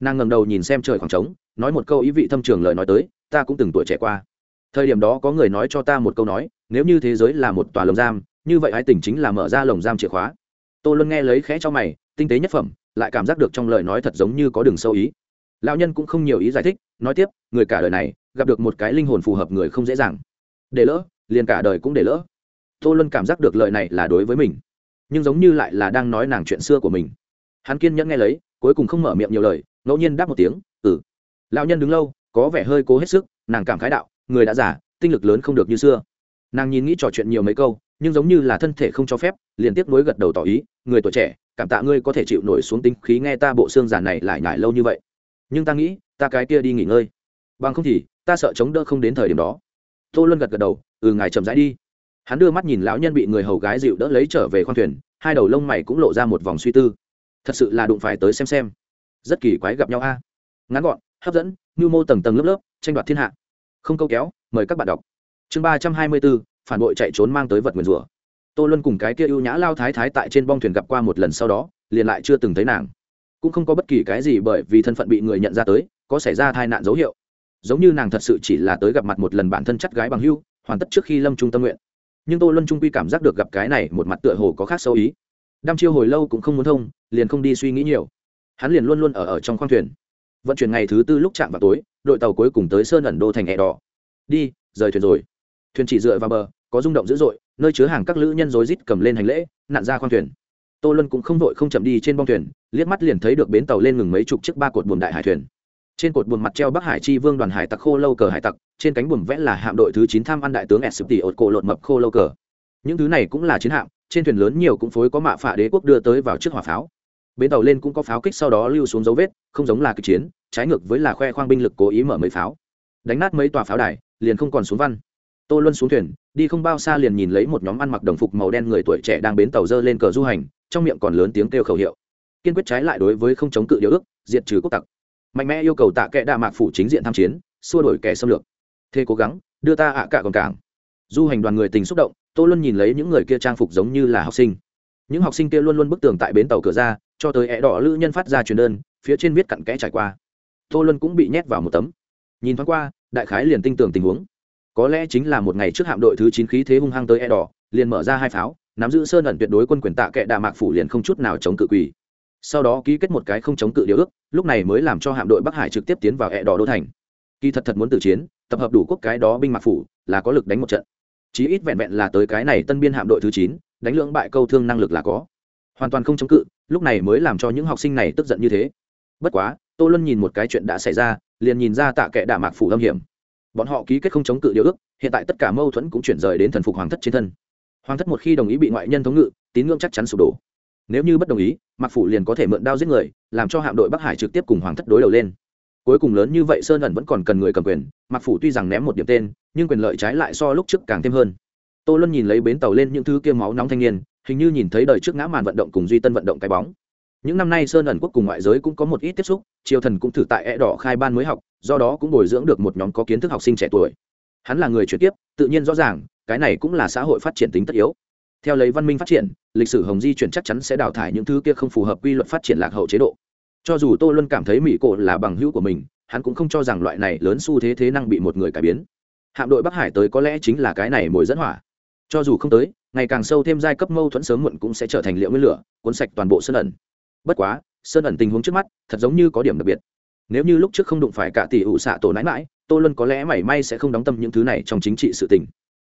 Nàng ngầm đầu nhìn xem trời khoảng trống, nói một câu ý vị thâm trường lời nói tới, ta cũng từng tuổi trẻ qua thời điểm đó có người nói cho ta một câu nói, nếu như thế giới là một tòa lồng giam, như vậy ái tình chính là mở ra lồng giam chìa khóa. Tôi luôn nghe lấy khẽ cho mày, tinh tế nhất phẩm, lại cảm giác được trong lời nói thật giống như có đường sâu ý. Lão nhân cũng không nhiều ý giải thích, nói tiếp, người cả đời này, gặp được một cái linh hồn phù hợp người không dễ dàng. Để lỡ, liền cả đời cũng để lỡ. Tô luân cảm giác được lời này là đối với mình, nhưng giống như lại là đang nói nàng chuyện xưa của mình. Hắn kiên nhẫn nghe lấy, cuối cùng không mở miệng nhiều lời, ngẫu nhiên đáp một tiếng ừ. Lão nhân đứng lâu, có vẻ hơi cố hết sức, nàng cảm khái đạo người đã giả tinh lực lớn không được như xưa. Nàng nhìn nghĩ trò chuyện nhiều mấy câu, nhưng giống như là thân thể không cho phép, liền tiếp nối gật đầu tỏ ý, người tuổi trẻ, cảm tạ ngươi có thể chịu nổi xuống tinh khí nghe ta bộ xương giả này lại nhải lâu như vậy. Nhưng ta nghĩ, ta cái kia đi nghỉ ngơi. Bằng không thì, ta sợ chống đỡ không đến thời điểm đó. Tô luân gật gật đầu ừ ngài chậm rãi đi. Hắn đưa mắt nhìn lão nhân bị người hầu gái dịu đỡ lấy trở về khoang thuyền, hai đầu lông mày cũng lộ ra một vòng suy tư. Thật sự là đụng phải tới xem xem. Rất kỳ quái gặp nhau a. Ngắn gọn, hấp dẫn nhu mô tầng tầng lớp lớp, tranh đoạt thiên hạ không câu kéo, mời các bạn đọc. Chương ba trăm hai mươi bốn, phản bội chạy trốn mang tới vật nguyền rủa. Tô luân cùng cái kia ưu nhã lao thái thái tại trên bong thuyền gặp qua một lần sau đó, liền lại chưa từng thấy nàng. Cũng không có bất kỳ cái gì bởi vì thân phận bị người nhận ra tới, có xảy ra tai nạn dấu hiệu. Giống như nàng thật sự chỉ là tới gặp mặt một lần bản thân chắt gái bằng hưu, hoàn tất trước khi lâm trung tâm nguyện. Nhưng tô luân trung quy cảm giác được gặp cái này một mặt tựa hồ có khác sâu ý. Đăm chiêu hồi lâu cũng không muốn thông, liền không đi suy nghĩ nhiều. Hắn liền luôn luôn ở ở trong khoang thuyền vận chuyển ngày thứ tư lúc chạm vào tối, đội tàu cuối cùng tới sơn ẩn đô thành hẹ đỏ. Đi, rời thuyền rồi. Thuyền chỉ dựa vào bờ, có rung động dữ dội, nơi chứa hàng các lữ nhân rối rít cầm lên hành lễ nạn ra khoang thuyền. Tô luân cũng không vội không chậm đi trên bong thuyền, liếc mắt liền thấy được bến tàu lên ngừng mấy chục chiếc ba cột buồm đại hải thuyền. Trên cột buồm mặt treo bắc hải chi vương đoàn hải tặc khô lâu cờ hải tặc, trên cánh buồm vẽ là hạm đội thứ chín tham ăn đại tướng s tỷ ột cổ lộn mập khô lâu cờ. Những thứ này cũng là chiến hạm, trên thuyền lớn nhiều cũng phối có mạ phả đế quốc đưa tới vào trước hỏa pháo bến tàu lên cũng có pháo kích sau đó lưu xuống dấu vết, không giống là kịch chiến, trái ngược với là khoe khoang binh lực cố ý mở mấy pháo. Đánh nát mấy tòa pháo đài, liền không còn xuống văn. Tô luân xuống thuyền, đi không bao xa liền nhìn lấy một nhóm ăn mặc đồng phục màu đen người tuổi trẻ đang bến tàu dơ lên cờ du hành, trong miệng còn lớn tiếng kêu khẩu hiệu. Kiên quyết trái lại đối với không chống cự điều ước, diệt trừ quốc tặc. Mạnh mẽ yêu cầu tạ kẽ đa mạc phủ chính diện tham chiến, xua đổi kẻ xâm lược. Thế cố gắng, đưa ta ạ cả còn cảng. Du hành đoàn người tình xúc động, tô luân nhìn lấy những người kia trang phục giống như là học sinh những học sinh kia luôn luôn bức tường tại bến tàu cửa ra, cho tới ẹ đỏ lữ nhân phát ra truyền đơn, phía trên viết cặn kẽ trải qua. Tô luân cũng bị nhét vào một tấm. Nhìn thoáng qua, đại khái liền tin tưởng tình huống. Có lẽ chính là một ngày trước hạm đội thứ chín khí thế hung hăng tới e đỏ, liền mở ra hai pháo, nắm giữ sơn ẩn tuyệt đối quân quyền tạ kệ đà mạc phủ liền không chút nào chống cự quỳ. Sau đó ký kết một cái không chống cự điều ước, lúc này mới làm cho hạm đội bắc hải trực tiếp tiến vào e đỏ đô thành. Kỳ thật thật muốn từ chiến, tập hợp đủ quốc cái đó binh mạc phủ, là có lực đánh một trận. Chí ít vẹn vẹn là tới cái này tân biên hạm đội thứ chín đánh lưỡng bại câu thương năng lực là có. Hoàn toàn không chống cự, lúc này mới làm cho những học sinh này tức giận như thế. Bất quá, tô luân nhìn một cái chuyện đã xảy ra, liền nhìn ra tạ kệ đả mạc phủ âm hiểm. Bọn họ ký kết không chống cự điều ước, hiện tại tất cả mâu thuẫn cũng chuyển rời đến thần phục hoàng thất trên thân. Hoàng thất một khi đồng ý bị ngoại nhân thống ngự, tín ngưỡng chắc chắn sụp đổ. Nếu như bất đồng ý, mạc phủ liền có thể mượn đao giết người, làm cho hạm đội bắc hải trực tiếp cùng hoàng thất đối đầu lên. Cuối cùng lớn như vậy sơn ẩn vẫn còn cần người cầm quyền, mạc phủ tuy rằng ném một điểm tên, nhưng quyền lợi trái lại so lúc trước càng thêm hơn tô luân nhìn lấy bến tàu lên những thứ kia máu nóng thanh niên, hình như nhìn thấy đời trước ngã màn vận động cùng duy tân vận động cái bóng. Những năm nay sơn ẩn quốc cùng ngoại giới cũng có một ít tiếp xúc, triều thần cũng thử tại e đỏ khai ban mới học, do đó cũng bồi dưỡng được một nhóm có kiến thức học sinh trẻ tuổi. Hắn là người chuyển tiếp, tự nhiên rõ ràng, cái này cũng là xã hội phát triển tính tất yếu. Theo lấy văn minh phát triển, lịch sử hồng di chuyển chắc chắn sẽ đào thải những thứ kia không phù hợp quy luật phát triển lạc hậu chế độ. Cho dù tô luân cảm thấy mỹ cổ là bằng hữu của mình, hắn cũng không cho rằng loại này lớn xu thế thế năng bị một người cải biến. Hạm đội bắc hải tới có lẽ chính là cái này mồi dẫn hỏa cho dù không tới, ngày càng sâu thêm giai cấp mâu thuẫn sớm muộn cũng sẽ trở thành liệu nguyên lửa, cuốn sạch toàn bộ sơn ẩn. Bất quá, sơn ẩn tình huống trước mắt thật giống như có điểm đặc biệt. Nếu như lúc trước không đụng phải cả tỷ ủ xạ tổ nãi mãi, tô luân có lẽ mảy may sẽ không đóng tâm những thứ này trong chính trị sự tình.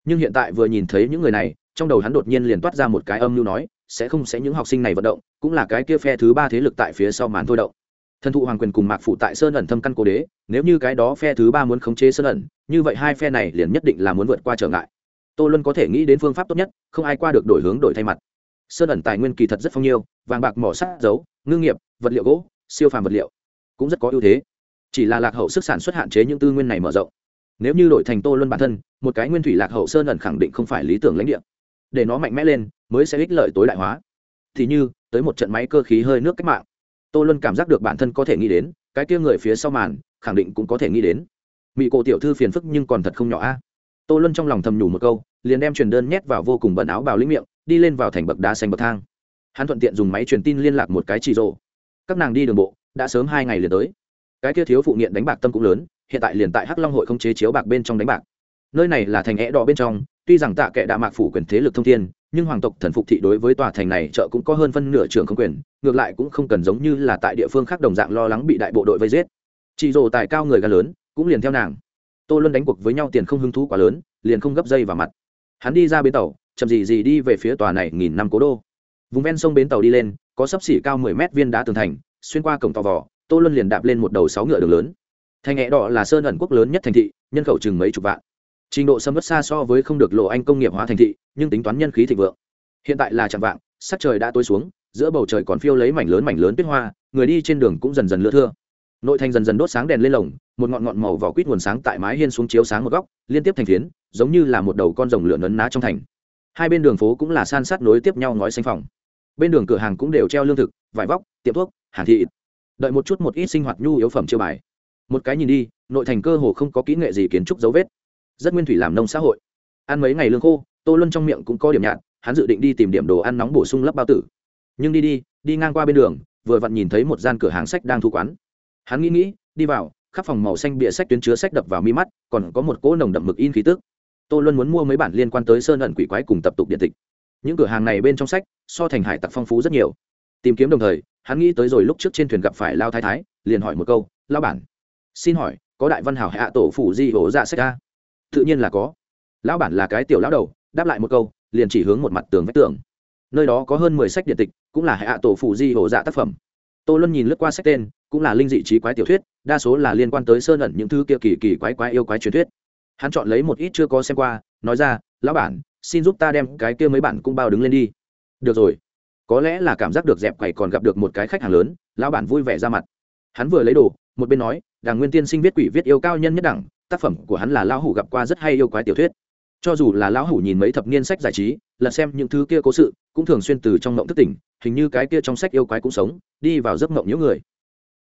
Nhưng hiện tại vừa nhìn thấy những người này, trong đầu hắn đột nhiên liền toát ra một cái âm mưu nói, sẽ không sẽ những học sinh này vận động, cũng là cái kia phe thứ ba thế lực tại phía sau màn thôi động. Thần thụ hoàng quyền cùng mạc phụ tại sơn ẩn thâm căn cố đế, nếu như cái đó phe thứ ba muốn khống chế sơn ẩn, như vậy hai phe này liền nhất định là muốn vượt qua trở ngại tô luân có thể nghĩ đến phương pháp tốt nhất, không ai qua được đổi hướng đổi thay mặt. Sơn ẩn tài nguyên kỳ thật rất phong nhiêu, vàng bạc mỏ sắt dấu, ngư nghiệp, vật liệu gỗ, siêu phàm vật liệu, cũng rất có ưu thế. Chỉ là lạc hậu sức sản xuất hạn chế những tư nguyên này mở rộng. Nếu như đổi thành tô luân bản thân, một cái nguyên thủy lạc hậu sơn ẩn khẳng định không phải lý tưởng lãnh địa. Để nó mạnh mẽ lên, mới sẽ ích lợi tối đại hóa. Thì như, tới một trận máy cơ khí hơi nước cách mạng. Tô luân cảm giác được bản thân có thể nghĩ đến, cái kia người phía sau màn, khẳng định cũng có thể nghĩ đến. Mỹ cổ tiểu thư phiền phức nhưng còn thật không nhỏ a tô luân trong lòng thầm nhủ một câu, liền đem truyền đơn nhét vào vô cùng bẩn áo bào lĩnh miệng, đi lên vào thành bậc đá xanh bậc thang. Hắn thuận tiện dùng máy truyền tin liên lạc một cái chỉ rộ. Các nàng đi đường bộ, đã sớm hai ngày liền tới. Cái kia thiếu phụ nghiện đánh bạc tâm cũng lớn, hiện tại liền tại hắc long hội không chế chiếu bạc bên trong đánh bạc. Nơi này là thành é đỏ bên trong, tuy rằng tạ kệ đạ mạc phủ quyền thế lực thông thiên, nhưng hoàng tộc thần phục thị đối với tòa thành này chợ cũng có hơn phân nửa trường không quyền, ngược lại cũng không cần giống như là tại địa phương khác đồng dạng lo lắng bị đại bộ đội vây giết. Chị rồ tài cao người ga lớn, cũng liền theo nàng tô luân đánh cuộc với nhau tiền không hứng thú quá lớn, liền không gấp dây vào mặt. Hắn đi ra bến tàu, chậm gì gì đi về phía tòa này nghìn năm cố đô. Vùng ven sông bến tàu đi lên, có sấp xỉ cao mười mét viên đá tường thành, xuyên qua cổng tàu vỏ, tô luân liền đạp lên một đầu sáu ngựa đường lớn. Thành hẹ đỏ là sơn ẩn quốc lớn nhất thành thị, nhân khẩu chừng mấy chục vạn. Trình độ sâm mất xa so với không được lộ anh công nghiệp hóa thành thị, nhưng tính toán nhân khí thịnh vượng. Hiện tại là chạm vạng, sắc trời đã tối xuống, giữa bầu trời còn phiêu lấy mảnh lớn mảnh lớn tuyết hoa, người đi trên đường cũng dần dần lưa thưa nội thành dần dần đốt sáng đèn lên lồng, một ngọn ngọn màu vỏ quýt nguồn sáng tại mái hiên xuống chiếu sáng một góc, liên tiếp thành phiến, giống như là một đầu con rồng lửa nấn ná trong thành. Hai bên đường phố cũng là san sát nối tiếp nhau ngói xanh phòng. Bên đường cửa hàng cũng đều treo lương thực, vải vóc, tiệm thuốc, hàng thị đợi một chút một ít sinh hoạt nhu yếu phẩm chiêu bài. Một cái nhìn đi, nội thành cơ hồ không có kỹ nghệ gì kiến trúc dấu vết. Rất nguyên thủy làm nông xã hội. Ăn mấy ngày lương khô, tô luân trong miệng cũng có điểm nhạt, hắn dự định đi tìm điểm đồ ăn nóng bổ sung lấp bao tử. Nhưng đi đi đi ngang qua bên đường, vừa vặn nhìn thấy một gian cửa hàng sách đang thu quán hắn nghĩ nghĩ, đi vào, khắp phòng màu xanh bịa sách tuyến chứa sách đập vào mi mắt, còn có một cỗ nồng đậm mực in khí tức. Tôi luôn muốn mua mấy bản liên quan tới sơn ẩn quỷ quái cùng tập tục điện tịch. Những cửa hàng này bên trong sách, so thành hải tặc phong phú rất nhiều. Tìm kiếm đồng thời, hắn nghĩ tới rồi lúc trước trên thuyền gặp phải lao thái thái, liền hỏi một câu lao bản, xin hỏi, có đại văn hảo hạ tổ phủ di hổ dạ sách ca tự nhiên là có. Lão bản là cái tiểu lão đầu, đáp lại một câu, liền chỉ hướng một mặt tường vách tường. Nơi đó có hơn mười sách điện tịch, cũng là hạ tổ phủ di hổ dạ tác phẩm tô luân nhìn lướt qua sách tên, cũng là linh dị trí quái tiểu thuyết, đa số là liên quan tới sơn ẩn những thứ kia kỳ kỳ quái quái yêu quái truyền thuyết. Hắn chọn lấy một ít chưa có xem qua, nói ra, lão bản, xin giúp ta đem cái kia mấy bản cũng bao đứng lên đi. Được rồi. Có lẽ là cảm giác được dẹp quầy còn gặp được một cái khách hàng lớn, lão bản vui vẻ ra mặt. Hắn vừa lấy đồ, một bên nói, đàng nguyên tiên sinh viết quỷ viết yêu cao nhân nhất đẳng, tác phẩm của hắn là lão hủ gặp qua rất hay yêu quái tiểu thuyết cho dù là lão hủ nhìn mấy thập niên sách giải trí, lật xem những thứ kia cố sự, cũng thường xuyên từ trong mộng thức tỉnh, hình như cái kia trong sách yêu quái cũng sống, đi vào giấc mộng những người.